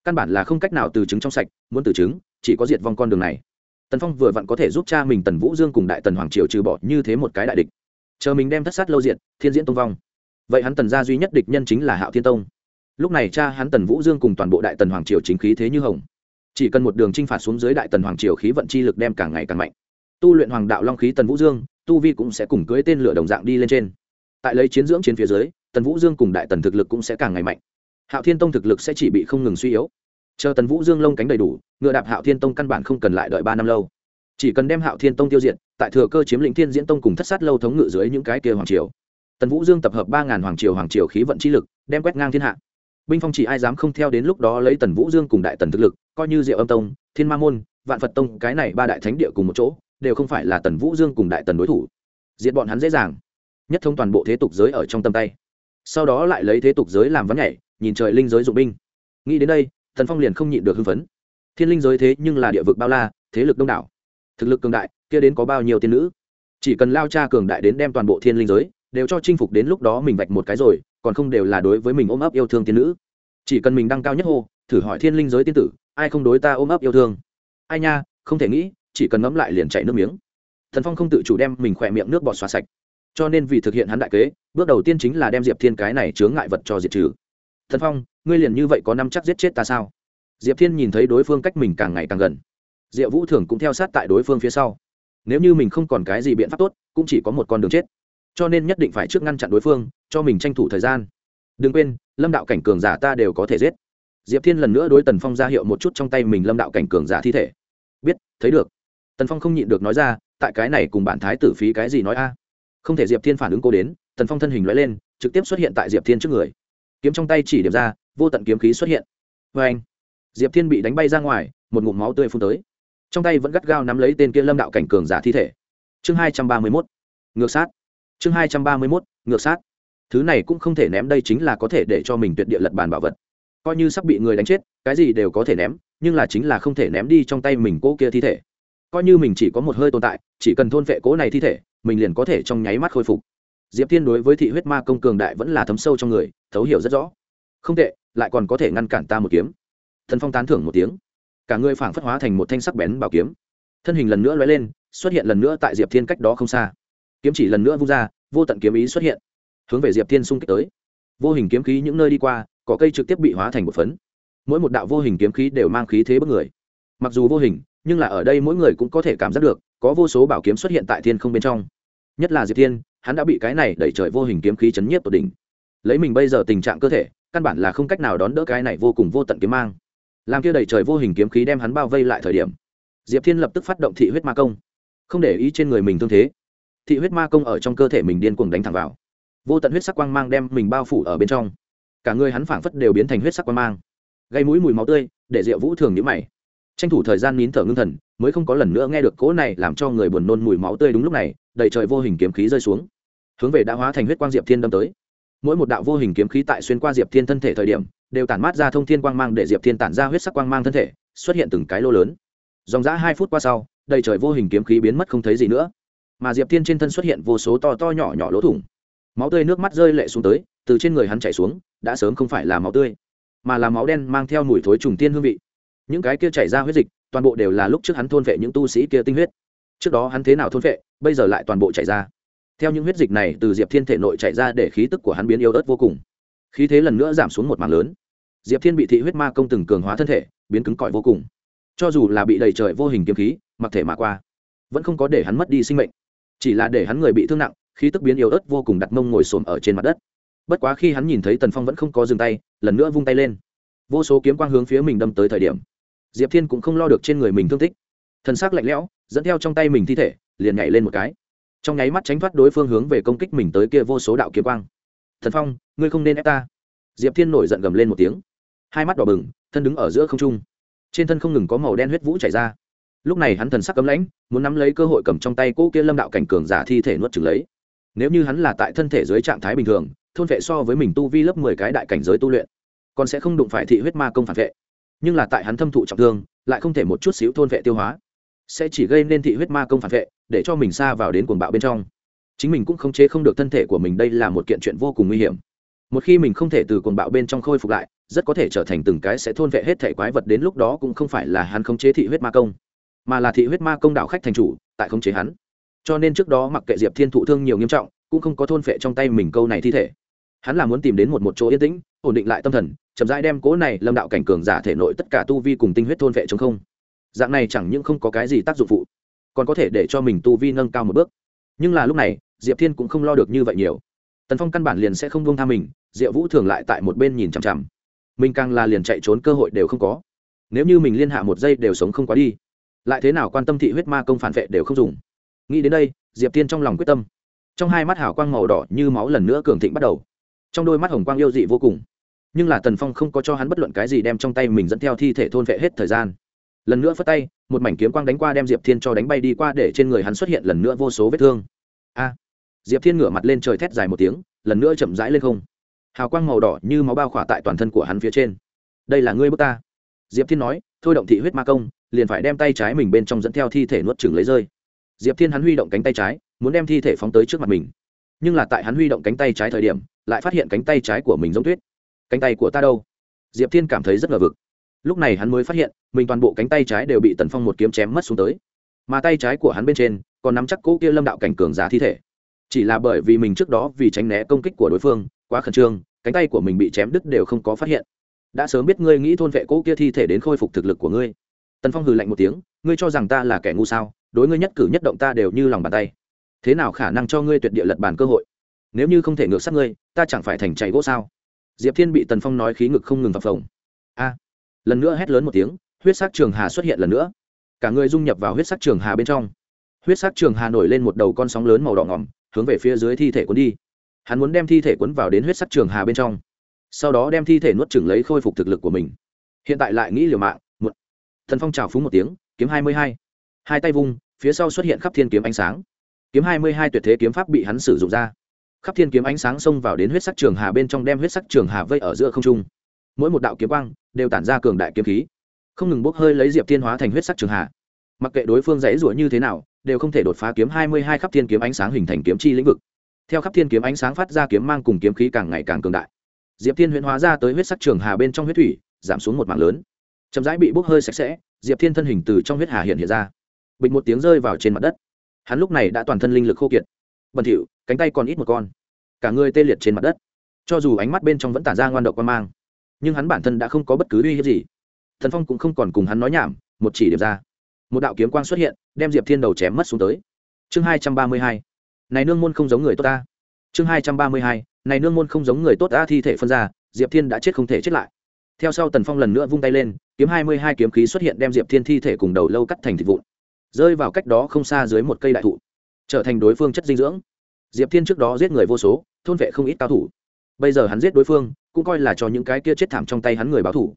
Căn bản là không cách nào từ chứng trong sạch, muốn từ chứng, chỉ có diệt vong con đường này. Tần phong vừa vặn có thể giúp cha mình tần vũ dương cùng đại tần hoàng triều trừ bỏ như thế một cái đại địch. Chờ mình đem thất sát lâu diện thiên diễn tông vong. Vậy hắn tần gia duy nhất địch nhân chính là hạo thiên tông. Lúc này cha hắn tần vũ dương cùng toàn bộ đại tần hoàng triều chính khí thế như hồng chỉ cần một đường t r i n h phạt xuống dưới đại tần hoàng triều khí vận chi lực đem càng ngày càng mạnh. Tu luyện hoàng đạo long khí tần vũ dương, tu vi cũng sẽ cùng cưới tên lửa đồng dạng đi lên trên. Tại lấy chiến dưỡng trên phía dưới, tần vũ dương cùng đại tần thực lực cũng sẽ càng ngày mạnh. Hạo thiên tông thực lực sẽ chỉ bị không ngừng suy yếu. Chờ tần vũ dương lông cánh đầy đủ, ngựa đạp hạo thiên tông căn bản không cần lại đợi ba năm lâu. Chỉ cần đem hạo thiên tông tiêu diệt, tại thừa cơ chiếm lĩnh thiên diễn tông cùng thất sát lâu thống ngự dưới những cái kia hoàng triều. Tần vũ dương tập hợp ba ngàn hoàng triều hoàng triều khí vận chi lực, đem quét ngang thiên hạ binh phong chỉ ai dám không theo đến lúc đó lấy tần vũ dương cùng đại tần thực lực, coi như diệu âm tông, thiên ma môn, vạn phật tông, cái này ba đại thánh địa cùng một chỗ, đều không phải là tần vũ dương cùng đại tần đối thủ. Diệt bọn hắn dễ dàng. Nhất thông toàn bộ thế tục giới ở trong tầm tay. Sau đó lại lấy thế tục giới làm vắng nhảy, nhìn trời linh giới dụng binh. Nghĩ đến đây thần phong liền không nhịn được hưng phấn. Thiên linh giới thế nhưng là địa vực bao la, thế lực đông đảo. Thực lực cường đại, kia đến có bao nhiêu tiên nữ? Chỉ cần lao cha cường đại đến đem toàn bộ thiên linh giới đều cho chinh phục đến lúc đó mình vạch một cái rồi, còn không đều là đối với mình ôm ấp yêu thương tiên nữ. Chỉ cần mình đăng cao nhất hô, thử hỏi thiên linh giới tiên tử, ai không đối ta ôm ấp yêu thương? Ai nha, không thể nghĩ, chỉ cần ngẫm lại liền chạy nước miếng. Thần phong không tự chủ đem mình khỏe miệng nước bọt xóa sạch. Cho nên vì thực hiện hắn đại kế, bước đầu tiên chính là đem diệp thiên cái này chướng ngại vật cho diệt trừ. Thần phong, ngươi liền như vậy có năm chắc giết chết ta sao? Diệp thiên nhìn thấy đối phương cách mình càng ngày càng gần. Diệu vũ thường cũng theo sát tại đối phương phía sau. Nếu như mình không còn cái gì biện pháp tốt, cũng chỉ có một con đường chết cho nên nhất định phải trước ngăn chặn đối phương, cho mình tranh thủ thời gian. Đừng quên, lâm đạo cảnh cường giả ta đều có thể giết. Diệp thiên lần nữa đối tần phong ra hiệu một chút trong tay mình lâm đạo cảnh cường giả thi thể. Biết, thấy được. Tần phong không nhịn được nói ra, tại cái này cùng bản thái tử phí cái gì nói a? Không thể diệp thiên phản ứng cô đến, tần phong thân hình loại lên, trực tiếp xuất hiện tại diệp thiên trước người. Kiếm trong tay chỉ điểm ra, vô tận kiếm khí xuất hiện. Vê anh diệp thiên bị đánh bay ra ngoài, một ngụm máu tươi phun tới. Trong tay vẫn gắt gao nắm lấy tên kia lâm đạo cảnh cường giả thi thể. Chương hai trăm ba mươi mốt. Ngược sát chương hai trăm ba mươi mốt, ngược sát. Thứ này cũng không thể ném đây chính là có thể để cho mình tuyệt địa lật bàn bảo vật. Coi như sắp bị người đánh chết, cái gì đều có thể ném, nhưng là chính là không thể ném đi trong tay mình cỗ kia thi thể. Coi như mình chỉ có một hơi tồn tại, chỉ cần thôn vệ cỗ này thi thể, mình liền có thể trong nháy mắt khôi phục. Diệp thiên đối với thị huyết ma công cường đại vẫn là thấm sâu trong người, thấu hiểu rất rõ. Không tệ, lại còn có thể ngăn cản ta một kiếm. Thần phong tán thưởng một tiếng. Cả người phảng phất hóa thành một thanh sắc bén bảo kiếm. Thân hình lần nữa lóe lên, xuất hiện lần nữa tại diệp thiên cách đó không xa kiếm chỉ lần nữa vung ra, vô tận kiếm ý xuất hiện, hướng về diệp thiên xung kích tới. Vô hình kiếm khí những nơi đi qua, cỏ cây trực tiếp bị hóa thành một phấn. Mỗi một đạo vô hình kiếm khí đều mang khí thế bất người. Mặc dù vô hình, nhưng là ở đây mỗi người cũng có thể cảm giác được, có vô số bảo kiếm xuất hiện tại thiên không bên trong. Nhất là diệp thiên, hắn đã bị cái này đẩy trời vô hình kiếm khí chấn nhiếp tột đỉnh. Lấy mình bây giờ tình trạng cơ thể, căn bản là không cách nào đón đỡ cái này vô cùng vô tận kiếm mang. Làm kia đẩy trời vô hình kiếm khí đem hắn bao vây lại thời điểm, diệp thiên lập tức phát động thị huyết ma công. Không để ý trên người mình thương thế thị huyết ma công ở trong cơ thể mình điên cuồng đánh thẳng vào. Vô tận huyết sắc quang mang đem mình bao phủ ở bên trong. Cả người hắn phảng phất đều biến thành huyết sắc quang mang. Gây mũi mùi máu tươi, để diệu vũ thường nhữ mày. Tranh thủ thời gian nín thở ngưng thần, mới không có lần nữa nghe được cỗ này làm cho người buồn nôn mùi máu tươi đúng lúc này, đầy trời vô hình kiếm khí rơi xuống. Hướng về đã hóa thành huyết quang diệp thiên đâm tới. Mỗi một đạo vô hình kiếm khí tại xuyên qua diệp thiên thân thể thời điểm, đều tản mát ra thông thiên quang mang để diệp thiên tản ra huyết sắc quang mang thân thể, xuất hiện từng cái lô lớn. Dòng dã hai phút qua sau, đầy trời vô hình kiếm khí biến mất không thấy gì nữa mà diệp thiên trên thân xuất hiện vô số to to nhỏ nhỏ lỗ thủng. Máu tươi nước mắt rơi lệ xuống tới, từ trên người hắn chảy xuống, đã sớm không phải là máu tươi, mà là máu đen mang theo mùi thối trùng tiên hương vị. Những cái kia chảy ra huyết dịch, toàn bộ đều là lúc trước hắn thôn vệ những tu sĩ kia tinh huyết. Trước đó hắn thế nào thôn vệ, bây giờ lại toàn bộ chảy ra. Theo những huyết dịch này từ diệp thiên thể nội chạy ra để khí tức của hắn biến yếu ớt vô cùng. Khí thế lần nữa giảm xuống một mảng lớn. Diệp thiên bị thị huyết ma công từng cường hóa thân thể, biến cứng cỏi vô cùng. Cho dù là bị đầy trời vô hình kiếm khí, mặc thể mà qua, vẫn không có để hắn mất đi sinh mệnh chỉ là để hắn người bị thương nặng khi tức biến yếu ớt vô cùng đặt mông ngồi xổm ở trên mặt đất. Bất quá khi hắn nhìn thấy tần phong vẫn không có dừng tay, lần nữa vung tay lên. Vô số kiếm quang hướng phía mình đâm tới thời điểm, diệp thiên cũng không lo được trên người mình thương tích. Thân xác lạnh lẽo, dẫn theo trong tay mình thi thể, liền nhảy lên một cái. Trong nháy mắt tránh thoát đối phương hướng về công kích mình tới kia vô số đạo kiếm quang. Thần phong, ngươi không nên ép ta. Diệp thiên nổi giận gầm lên một tiếng. Hai mắt đỏ bừng, thân đứng ở giữa không trung. Trên thân không ngừng có màu đen huyết vũ chảy ra lúc này hắn thần sắc cấm lãnh, muốn nắm lấy cơ hội cầm trong tay cỗ kia lâm đạo cảnh cường giả thi thể nuốt trừng lấy. Nếu như hắn là tại thân thể dưới trạng thái bình thường, thôn vệ so với mình tu vi lớp mười cái đại cảnh giới tu luyện, còn sẽ không đụng phải thị huyết ma công phản vệ. Nhưng là tại hắn thâm thụ trọng thương, lại không thể một chút xíu thôn vệ tiêu hóa, sẽ chỉ gây nên thị huyết ma công phản vệ, để cho mình xa vào đến cuồng bạo bên trong. Chính mình cũng không chế không được thân thể của mình, đây là một kiện chuyện vô cùng nguy hiểm. Một khi mình không thể từ cuồng bạo bên trong khôi phục lại, rất có thể trở thành từng cái sẽ thôn vệ hết thể quái vật đến lúc đó cũng không phải là hắn không chế thị huyết ma công mà là thị huyết ma công đạo khách thành chủ, tại khống chế hắn. Cho nên trước đó mặc kệ diệp thiên thụ thương nhiều nghiêm trọng, cũng không có thôn phệ trong tay mình câu này thi thể. Hắn là muốn tìm đến một một chỗ yên tĩnh, ổn định lại tâm thần, chậm rãi đem cố này lâm đạo cảnh cường giả thể nội tất cả tu vi cùng tinh huyết thôn phệ chống không. Dạng này chẳng những không có cái gì tác dụng phụ, còn có thể để cho mình tu vi nâng cao một bước. Nhưng là lúc này, diệp thiên cũng không lo được như vậy nhiều. Tần phong căn bản liền sẽ không buông tha mình diệu vũ thường lại tại một bên nhìn chằm chằm. Mình càng là liền chạy trốn cơ hội đều không có. Nếu như mình liên hạ một giây đều sống không quá đi lại thế nào quan tâm thị huyết ma công phản vệ đều không dùng. Nghĩ đến đây, diệp tiên trong lòng quyết tâm. Trong hai mắt hào quang màu đỏ như máu lần nữa cường thịnh bắt đầu. Trong đôi mắt hồng quang yêu dị vô cùng. Nhưng là tần phong không có cho hắn bất luận cái gì đem trong tay mình dẫn theo thi thể thôn vệ hết thời gian. Lần nữa phất tay, một mảnh kiếm quang đánh qua đem diệp thiên cho đánh bay đi qua để trên người hắn xuất hiện lần nữa vô số vết thương. A! Diệp thiên ngửa mặt lên trời thét dài một tiếng, lần nữa chậm rãi lên không. Hào quang màu đỏ như máu bao khỏa tại toàn thân của hắn phía trên. Đây là ngươi bước ta. Diệp thiên nói, thôi động thị huyết ma công liền phải đem tay trái mình bên trong dẫn theo thi thể nuốt chừng lấy rơi. Diệp thiên hắn huy động cánh tay trái, muốn đem thi thể phóng tới trước mặt mình. Nhưng là tại hắn huy động cánh tay trái thời điểm, lại phát hiện cánh tay trái của mình giống tuyết. Cánh tay của ta đâu? Diệp thiên cảm thấy rất ngờ vực. Lúc này hắn mới phát hiện, mình toàn bộ cánh tay trái đều bị tần phong một kiếm chém mất xuống tới. Mà tay trái của hắn bên trên, còn nắm chắc cỗ kia lâm đạo cảnh cường giả thi thể. Chỉ là bởi vì mình trước đó vì tránh né công kích của đối phương, quá khẩn trương, cánh tay của mình bị chém đứt đều không có phát hiện. Đã sớm biết ngươi nghĩ thôn vệ cỗ kia thi thể đến khôi phục thực lực của ngươi tần phong hừ lạnh một tiếng, ngươi cho rằng ta là kẻ ngu sao? Đối ngươi nhất cử nhất động ta đều như lòng bàn tay. Thế nào khả năng cho ngươi tuyệt địa lật bàn cơ hội? Nếu như không thể ngược sát ngươi, ta chẳng phải thành chạy gỗ sao? Diệp thiên bị tần phong nói khí ngực không ngừng phập phồng. A! Lần nữa hét lớn một tiếng, huyết sắc trường hà xuất hiện lần nữa. Cả người dung nhập vào huyết sắc trường hà bên trong. Huyết sắc trường hà nổi lên một đầu con sóng lớn màu đỏ ngỏm, hướng về phía dưới thi thể cuốn đi. Hắn muốn đem thi thể cuốn vào đến huyết sắc trường hà bên trong, sau đó đem thi thể nuốt chửng lấy khôi phục thực lực của mình. Hiện tại lại nghĩ liều mạng thần phong trào phúng một tiếng, kiếm hai mươi hai. Hai tay vung, phía sau xuất hiện khắp thiên kiếm ánh sáng. Kiếm hai mươi hai tuyệt thế kiếm pháp bị hắn sử dụng ra. Khắp thiên kiếm ánh sáng xông vào đến huyết sắc trường hà bên trong đem huyết sắc trường hà vây ở giữa không trung. Mỗi một đạo kiếm quang đều tản ra cường đại kiếm khí. Không ngừng bốc hơi lấy diệp thiên hóa thành huyết sắc trường hà. Mặc kệ đối phương dãy rủa như thế nào, đều không thể đột phá kiếm hai mươi hai khắp thiên kiếm ánh sáng hình thành kiếm chi lĩnh vực. Theo khắp thiên kiếm ánh sáng phát ra kiếm mang cùng kiếm khí càng ngày càng cường đại. Diệp thiên huyễn hóa ra tới huyết sắc trường hà bên trong huyết thủy, giảm xuống một mạng lớn chậm rãi bị bốc hơi sạch sẽ, diệp thiên thân hình từ trong huyết hà hiện hiện ra. Bịch một tiếng rơi vào trên mặt đất. Hắn lúc này đã toàn thân linh lực khô kiệt. Bẩn thỉu cánh tay còn ít một con. Cả người tê liệt trên mặt đất. Cho dù ánh mắt bên trong vẫn tản ra ngoan độc quan mang, nhưng hắn bản thân đã không có bất cứ uy hiếp gì. Thần phong cũng không còn cùng hắn nói nhảm, một chỉ điểm ra. Một đạo kiếm quang xuất hiện, đem diệp thiên đầu chém mất xuống tới. Chương hai trăm ba mươi hai. Này nương môn không giống người tốt ta. Chương hai trăm ba mươi hai. Này nương môn không giống người tốt ta thi thể phân ra, diệp thiên đã chết không thể chết lại. Theo sau tần phong lần nữa vung tay lên kiếm hai mươi hai kiếm khí xuất hiện đem diệp thiên thi thể cùng đầu lâu cắt thành thịt vụn. Rơi vào cách đó không xa dưới một cây đại thụ, trở thành đối phương chất dinh dưỡng. Diệp thiên trước đó giết người vô số, thôn vệ không ít cao thủ. Bây giờ hắn giết đối phương, cũng coi là cho những cái kia chết thảm trong tay hắn người báo thủ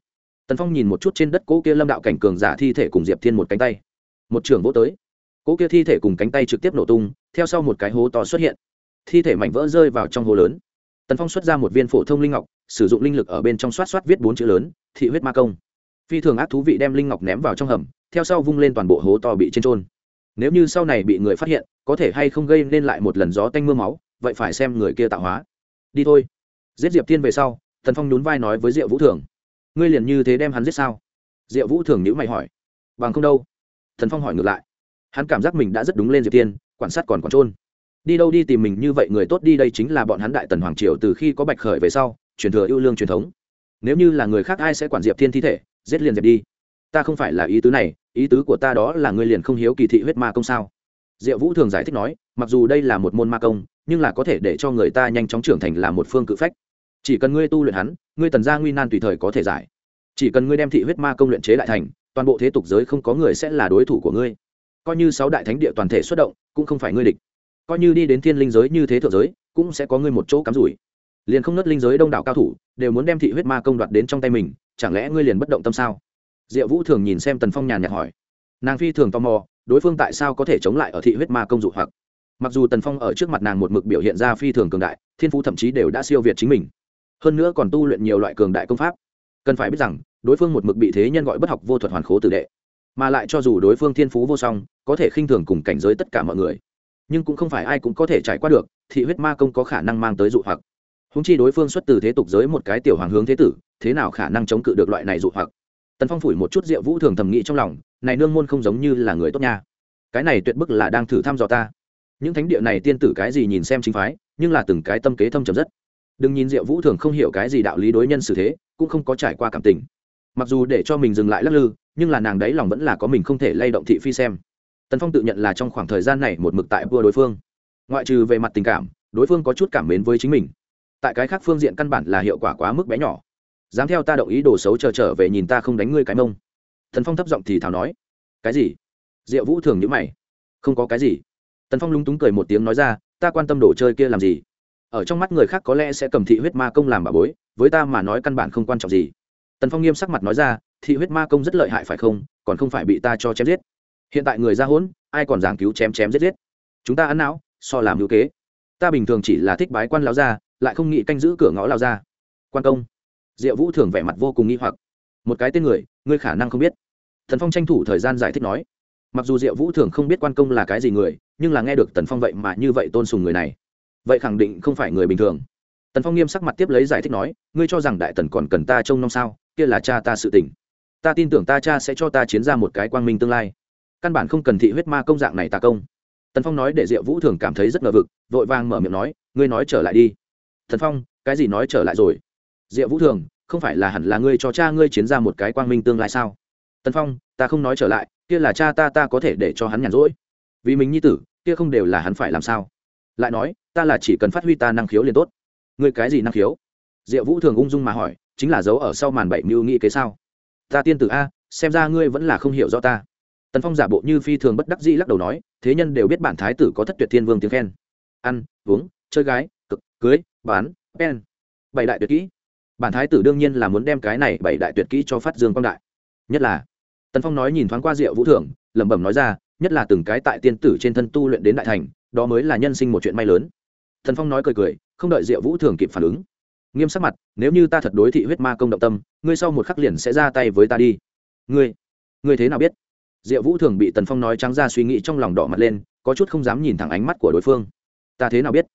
tần phong nhìn một chút trên đất cỗ kia lâm đạo cảnh cường giả thi thể cùng diệp thiên một cánh tay. Một trường vỗ tới cỗ kia thi thể cùng cánh tay trực tiếp nổ tung, theo sau một cái hố to xuất hiện. Thi thể mảnh vỡ rơi vào trong hố lớn. Tần phong xuất ra một viên phổ thông linh ngọc, sử dụng linh lực ở bên trong xoát xoát viết bốn chữ lớn, thị huyết ma công phi thường ác thú vị đem linh ngọc ném vào trong hầm, theo sau vung lên toàn bộ hố to bị trên trôn. Nếu như sau này bị người phát hiện, có thể hay không gây nên lại một lần gió tanh m ư a máu, vậy phải xem người kia tạo hóa. Đi thôi. Giết diệp thiên về sau thần phong nhún vai nói với diệu vũ thường. Ngươi liền như thế đem hắn giết sao? Diệu vũ thường nhữ mày hỏi. Bằng không đâu. Thần phong hỏi ngược lại. Hắn cảm giác mình đã rất đúng lên diệp thiên, quản sát còn còn trôn. Đi đâu đi tìm mình như vậy người tốt đi đây chính là bọn hắn đại tần hoàng triều từ khi có bạch khởi về sau, truyền thừa yêu lương truyền thống. Nếu như là người khác ai sẽ quản diệp thiên thi thể? Giết liền dẹp đi. Ta không phải là ý tứ này, ý tứ của ta đó là ngươi liền không hiếu kỳ thị huyết ma công sao? Diệu vũ thường giải thích nói, mặc dù đây là một môn ma công, nhưng là có thể để cho người ta nhanh chóng trưởng thành là một phương cự phách. Chỉ cần ngươi tu luyện hắn, ngươi tần gia nguy nan tùy thời có thể giải. Chỉ cần ngươi đem thị huyết ma công luyện chế lại thành, toàn bộ thế tục giới không có người sẽ là đối thủ của ngươi. Coi như sáu đại thánh địa toàn thể xuất động, cũng không phải ngươi địch. Coi như đi đến thiên linh giới như thế thượng giới, cũng sẽ có ngươi một chỗ cắm rủi liền không nớt linh giới đông đảo cao thủ, đều muốn đem thị huyết ma công đoạt đến trong tay mình, chẳng lẽ ngươi liền bất động tâm sao? Diệu vũ thường nhìn xem tần phong nhàn nhạt hỏi. Nàng phi thường tò mò, đối phương tại sao có thể chống lại ở thị huyết ma công dụ hoặc? Mặc dù tần phong ở trước mặt nàng một mực biểu hiện ra phi thường cường đại, thiên phú thậm chí đều đã siêu việt chính mình. Hơn nữa còn tu luyện nhiều loại cường đại công pháp. Cần phải biết rằng, đối phương một mực bị thế nhân gọi bất học vô thuật hoàn khố tử đệ. Mà lại cho dù đối phương thiên phú vô song, có thể khinh thường cùng cảnh giới tất cả mọi người, nhưng cũng không phải ai cũng có thể trải qua được, thị huyết ma công có khả năng mang tới dụ hoặc húng chi đối phương xuất từ thế tục giới một cái tiểu hoàng hướng thế tử, thế nào khả năng chống cự được loại này dụ hoặc? Tần phong phủi một chút rượu vũ thường thầm nghĩ trong lòng, này nương môn không giống như là người tốt nha. Cái này tuyệt bức là đang thử thăm dò ta. Những thánh địa này tiên tử cái gì nhìn xem chính phái, nhưng là từng cái tâm kế thâm trầm rất. Đừng nhìn diệu vũ thường không hiểu cái gì đạo lý đối nhân xử thế, cũng không có trải qua cảm tình. Mặc dù để cho mình dừng lại lắc lư, nhưng là nàng đấy lòng vẫn là có mình không thể lay động thị phi xem. Tần phong tự nhận là trong khoảng thời gian này một mực tại vua đối phương. Ngoại trừ về mặt tình cảm, đối phương có chút cảm mến với chính mình tại cái khác phương diện căn bản là hiệu quả quá mức bé nhỏ. Dám theo ta động ý đồ xấu chờ trở, trở về nhìn ta không đánh ngươi cái mông. Thần phong thấp giọng thì thào nói. Cái gì? Diệu vũ thường nhữ mày. Không có cái gì. Tần phong lúng túng cười một tiếng nói ra ta quan tâm đồ chơi kia làm gì? Ở trong mắt người khác có lẽ sẽ cầm thị huyết ma công làm bà bối với ta mà nói căn bản không quan trọng gì. Tần phong nghiêm sắc mặt nói ra thị huyết ma công rất lợi hại phải không? Còn không phải bị ta cho chém giết. Hiện tại người ra hỗn ai còn giảng cứu chém chém giết giết? Chúng ta ăn não so làm hữu kế. Ta bình thường chỉ là thích bái quan láo ra lại không nghĩ canh giữ cửa ngõ lao ra. Quan công. Diệu vũ thường vẻ mặt vô cùng nghi hoặc. Một cái tên người, ngươi khả năng không biết. Thần phong tranh thủ thời gian giải thích nói. Mặc dù diệu vũ thường không biết quan công là cái gì người, nhưng là nghe được tần phong vậy mà như vậy tôn sùng người này. Vậy khẳng định không phải người bình thường. Tần phong nghiêm sắc mặt tiếp lấy giải thích nói, ngươi cho rằng đại tần còn cần ta trông nom sao? Kia là cha ta sự tỉnh ta tin tưởng ta cha sẽ cho ta chiến ra một cái quang minh tương lai. Căn bản không cần thị huyết ma công dạng này ta công. Tần phong nói để diệu vũ thường cảm thấy rất ngờ vực, vội vàng mở miệng nói, ngươi nói trở lại đi thần phong, cái gì nói trở lại rồi? Diệu vũ thường, không phải là hẳn là ngươi cho cha ngươi chiến ra một cái quang minh tương lai sao? Tần phong, ta không nói trở lại, kia là cha ta ta có thể để cho hắn nhàn rỗi. Vì mình nhi tử, kia không đều là hắn phải làm sao? Lại nói, ta là chỉ cần phát huy ta năng khiếu liền tốt. Ngươi cái gì năng khiếu? Diệu vũ thường ung dung mà hỏi, chính là dấu ở sau màn bảy mưu nghĩ kế sao? Ta tiên tử a, xem ra ngươi vẫn là không hiểu rõ ta. Tần phong giả bộ như phi thường bất đắc dĩ lắc đầu nói, thế nhân đều biết bản thái tử có thất tuyệt thiên vương tiếng khen. Ăn, uống, chơi gái, cực, cưới bán, pen. Bảy đại tuyệt kỹ. Bản thái tử đương nhiên là muốn đem cái này bảy đại tuyệt kỹ cho phát dương quang đại. Nhất là, tần phong nói nhìn thoáng qua diệu vũ thưởng, lẩm bẩm nói ra, nhất là từng cái tại tiên tử trên thân tu luyện đến đại thành, đó mới là nhân sinh một chuyện may lớn. Thần phong nói cười cười, không đợi diệu vũ thường kịp phản ứng. Nghiêm sắc mặt, nếu như ta thật đối thị huyết ma công động tâm, ngươi sau một khắc liền sẽ ra tay với ta đi. Ngươi ngươi thế nào biết? Diệu vũ thường bị tần phong nói trắng ra suy nghĩ trong lòng đỏ mặt lên, có chút không dám nhìn thẳng ánh mắt của đối phương. Ta thế nào biết?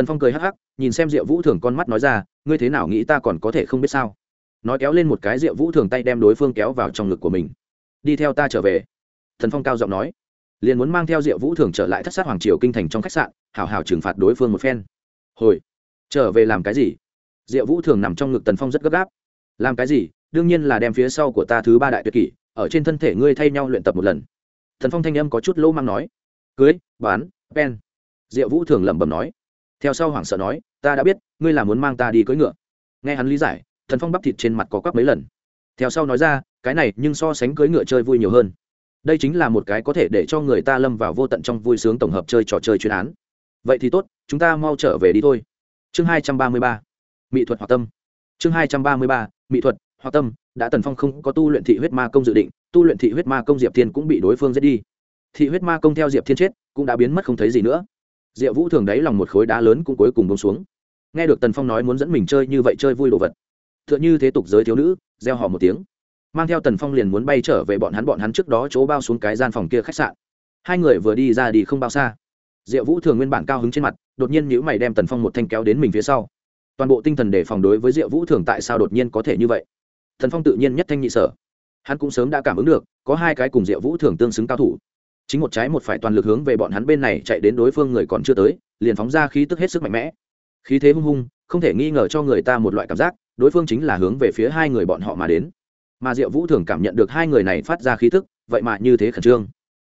Tần phong cười hắc hắc, nhìn xem diệu vũ thường con mắt nói ra, ngươi thế nào nghĩ ta còn có thể không biết sao? Nói kéo lên một cái diệu vũ thường tay đem đối phương kéo vào trong ngực của mình. Đi theo ta trở về. Thần phong cao giọng nói. Liền muốn mang theo diệu vũ thường trở lại thất sát hoàng triều kinh thành trong khách sạn hảo hảo trừng phạt đối phương một phen. Hồi, trở về làm cái gì? Diệu vũ thường nằm trong ngực tần phong rất gấp gáp. Làm cái gì? Đương nhiên là đem phía sau của ta thứ ba đại tuyệt kỷ, ở trên thân thể ngươi thay nhau luyện tập một lần. Thần phong thanh âm có chút lỗ mang nói. Cưới, bán, pen. Diệu vũ thường lẩm bẩm nói theo sau hoảng sợ nói, ta đã biết, ngươi là muốn mang ta đi cưỡi ngựa. Nghe hắn lý giải, thần phong bắp thịt trên mặt có quắp mấy lần. Theo sau nói ra, cái này nhưng so sánh cưỡi ngựa chơi vui nhiều hơn. Đây chính là một cái có thể để cho người ta lâm vào vô tận trong vui sướng tổng hợp chơi trò chơi chuyên án. Vậy thì tốt, chúng ta mau trở về đi thôi. Chương hai trăm ba mươi ba mỹ thuật hoặc tâm. Chương hai trăm ba mươi ba mỹ thuật hoặc tâm, đã tần phong không có tu luyện thị huyết ma công dự định, tu luyện thị huyết ma công diệp thiên cũng bị đối phương giết đi. Thị huyết ma công theo diệp thiên chết, cũng đã biến mất không thấy gì nữa diệu vũ thường đáy lòng một khối đá lớn cũng cuối cùng bông xuống. Nghe được tần phong nói muốn dẫn mình chơi như vậy chơi vui đồ vật t h ư ợ n h ư thế tục giới thiếu nữ gieo họ một tiếng. Mang theo tần phong liền muốn bay trở về bọn hắn bọn hắn trước đó chỗ bao xuống cái gian phòng kia khách sạn. Hai người vừa đi ra đi không bao xa. Diệu vũ thường nguyên bản cao hứng trên mặt, đột nhiên nhữ mày đem tần phong một thanh kéo đến mình phía sau. Toàn bộ tinh thần để phòng đối với diệu vũ thường tại sao đột nhiên có thể như vậy? Thần phong tự nhiên nhất thanh nhị sở. Hắn cũng sớm đã cảm ứng được, có hai cái cùng diệu vũ thường tương xứng cao thủ chính một trái một phải toàn lực hướng về bọn hắn bên này chạy đến đối phương người còn chưa tới, liền phóng ra khí tức hết sức mạnh mẽ. Khí thế hung hung, không thể nghi ngờ cho người ta một loại cảm giác, đối phương chính là hướng về phía hai người bọn họ mà đến. Mà diệu vũ thường cảm nhận được hai người này phát ra khí tức, vậy mà như thế khẩn trương.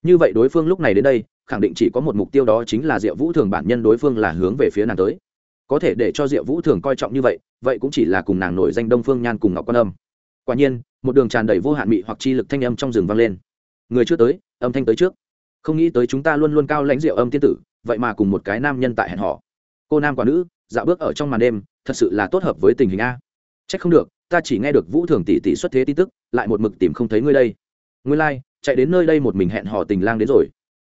Như vậy đối phương lúc này đến đây, khẳng định chỉ có một mục tiêu đó chính là diệu vũ thường bản nhân đối phương là hướng về phía nàng tới. Có thể để cho diệu vũ thường coi trọng như vậy vậy cũng chỉ là cùng nàng nổi danh đông phương nhan cùng ngọc quan âm. Quả nhiên, một đường tràn đầy vô hạn mị hoặc chi lực thanh âm trong rừng vang lên. Người chưa tới, âm thanh tới trước không nghĩ tới chúng ta luôn luôn cao lãnh diệu âm tiên tử vậy mà cùng một cái nam nhân tại hẹn họ cô nam quả nữ dạo bước ở trong màn đêm thật sự là tốt hợp với tình hình a. C h ắ c không được ta chỉ nghe được vũ thường tỷ tỷ xuất thế tin tức lại một mực tìm không thấy ngươi đây. Ngươi lai、like, chạy đến nơi đây một mình hẹn hò tình lang đến rồi.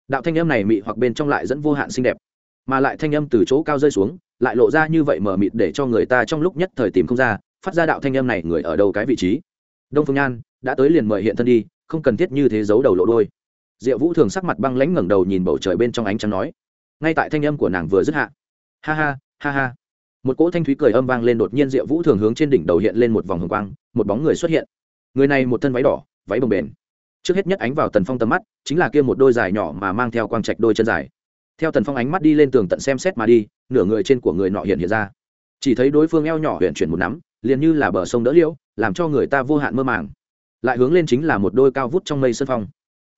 Đạo thanh âm này mị hoặc bên trong lại dẫn vô hạn xinh đẹp mà lại thanh âm từ chỗ cao rơi xuống lại lộ ra như vậy mở mịt để cho người ta trong lúc nhất thời tìm không ra phát ra đạo thanh âm này người ở đâu cái vị trí. Đông phương nhan đã tới liền mời hiện thân đi không cần thiết như thế giấu đầu lộ đôi diệu vũ thường sắc mặt băng lãnh ngẩng đầu nhìn bầu trời bên trong ánh trắng nói. Ngay tại thanh âm của nàng vừa dứt hạ. Ha ha ha ha. Một cỗ thanh thúy cười âm vang lên đột nhiên diệu vũ thường hướng trên đỉnh đầu hiện lên một vòng hồng quang, một bóng người xuất hiện. Người này một thân váy đỏ, váy bồng bềnh. Trước hết nhất ánh vào tần phong tầm mắt, chính là kia một đôi dài nhỏ mà mang theo quang trạch đôi chân dài. Theo tần phong ánh mắt đi lên tường tận xem xét mà đi, nửa người trên của người nọ hiện hiện ra. Chỉ thấy đối phương eo nhỏ huyện chuyển một nắm, liền như là bờ sông đỡ liễu, làm cho người ta vô hạn mơ màng. Lại hướng lên chính là một đôi cao vút trong mây sân phong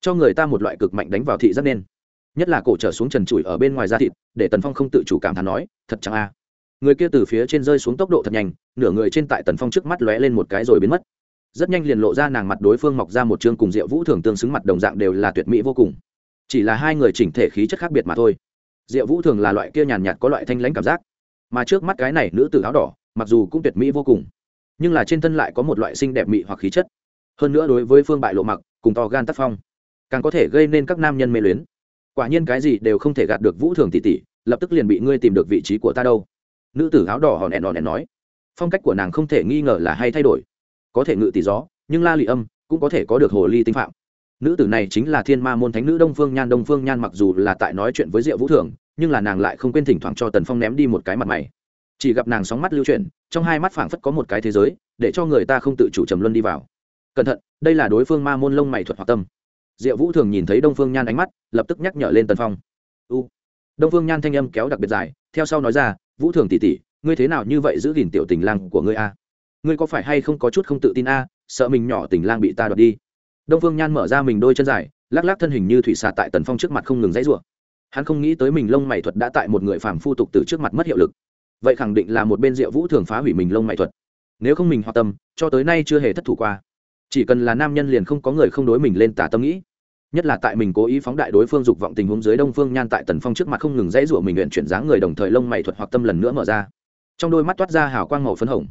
cho người ta một loại cực mạnh đánh vào thị rất nên. Nhất là cổ trở xuống trần trụi ở bên ngoài da thịt, để tần phong không tự chủ cảm thán nói, thật chẳng a. Người kia từ phía trên rơi xuống tốc độ thật nhanh, nửa người trên tại tần phong trước mắt lóe lên một cái rồi biến mất. Rất nhanh liền lộ ra nàng mặt đối phương mọc ra một chương cùng diệu vũ thường tương xứng mặt đồng dạng đều là tuyệt mỹ vô cùng. Chỉ là hai người chỉnh thể khí chất khác biệt mà thôi. Diệu vũ thường là loại kia nhàn nhạt có loại thanh lãnh cảm giác. Mà trước mắt cái này nữ tử áo đỏ, mặc dù cũng tuyệt mỹ vô cùng, nhưng là trên thân lại có một loại xinh đẹp mị hoặc khí chất. Hơn nữa đối với phương bại lộ mặc, cùng to gan tác phong càng có thể gây nên các nam nhân mê luyến. Quả nhiên cái gì đều không thể gạt được vũ thường tỷ tỷ, lập tức liền bị ngươi tìm được vị trí của ta đâu. Nữ tử áo đỏ hòn hẹn hòn hẹn nói. Phong cách của nàng không thể nghi ngờ là hay thay đổi. Có thể ngự tỷ gió, nhưng la lị âm cũng có thể có được hồ ly tinh phạm. Nữ tử này chính là thiên ma môn thánh nữ đông phương nhan. Đông phương nhan mặc dù là tại nói chuyện với diệu vũ thường, nhưng là nàng lại không quên thỉnh thoảng cho tần phong ném đi một cái mặt mày. Chỉ gặp nàng sóng mắt lưu chuyển, trong hai mắt phảng phất có một cái thế giới, để cho người ta không tự chủ trầm luân đi vào. Cẩn thận, đây là đối phương ma môn lông mày thuật hoặc tâm diệu vũ thường nhìn thấy đông phương nhan ánh mắt, lập tức nhắc nhở lên tần phong. U. Đông phương nhan thanh âm kéo đặc biệt dài, theo sau nói ra, vũ thường tỉ tỉ ngươi thế nào như vậy giữ gìn tiểu tình lang của ngươi a? Ngươi có phải hay không có chút không tự tin a? Sợ mình nhỏ tình lang bị ta đoạt đi. Đông phương nhan mở ra mình đôi chân dài, lắc lắc thân hình như thủy xà tại tần phong trước mặt không ngừng dãy rủa. Hắn không nghĩ tới mình lông mày thuật đã tại một người phàm phu tục từ trước mặt mất hiệu lực. Vậy khẳng định là một bên diệu vũ thường phá hủy mình lông mày thuật. Nếu không mình hoạt tâm, cho tới nay chưa hề thất thủ qua chỉ cần là nam nhân liền không có người không đối mình lên tả tâm nghĩ. Nhất là tại mình cố ý phóng đại đối phương dục vọng tình huống dưới đông phương nhan tại tần phong trước mặt không ngừng dãy rủa mình nguyện chuyển dáng người đồng thời lông mày thuật hoặc tâm lần nữa mở ra. Trong đôi mắt toát ra hào quang màu phấn hồng.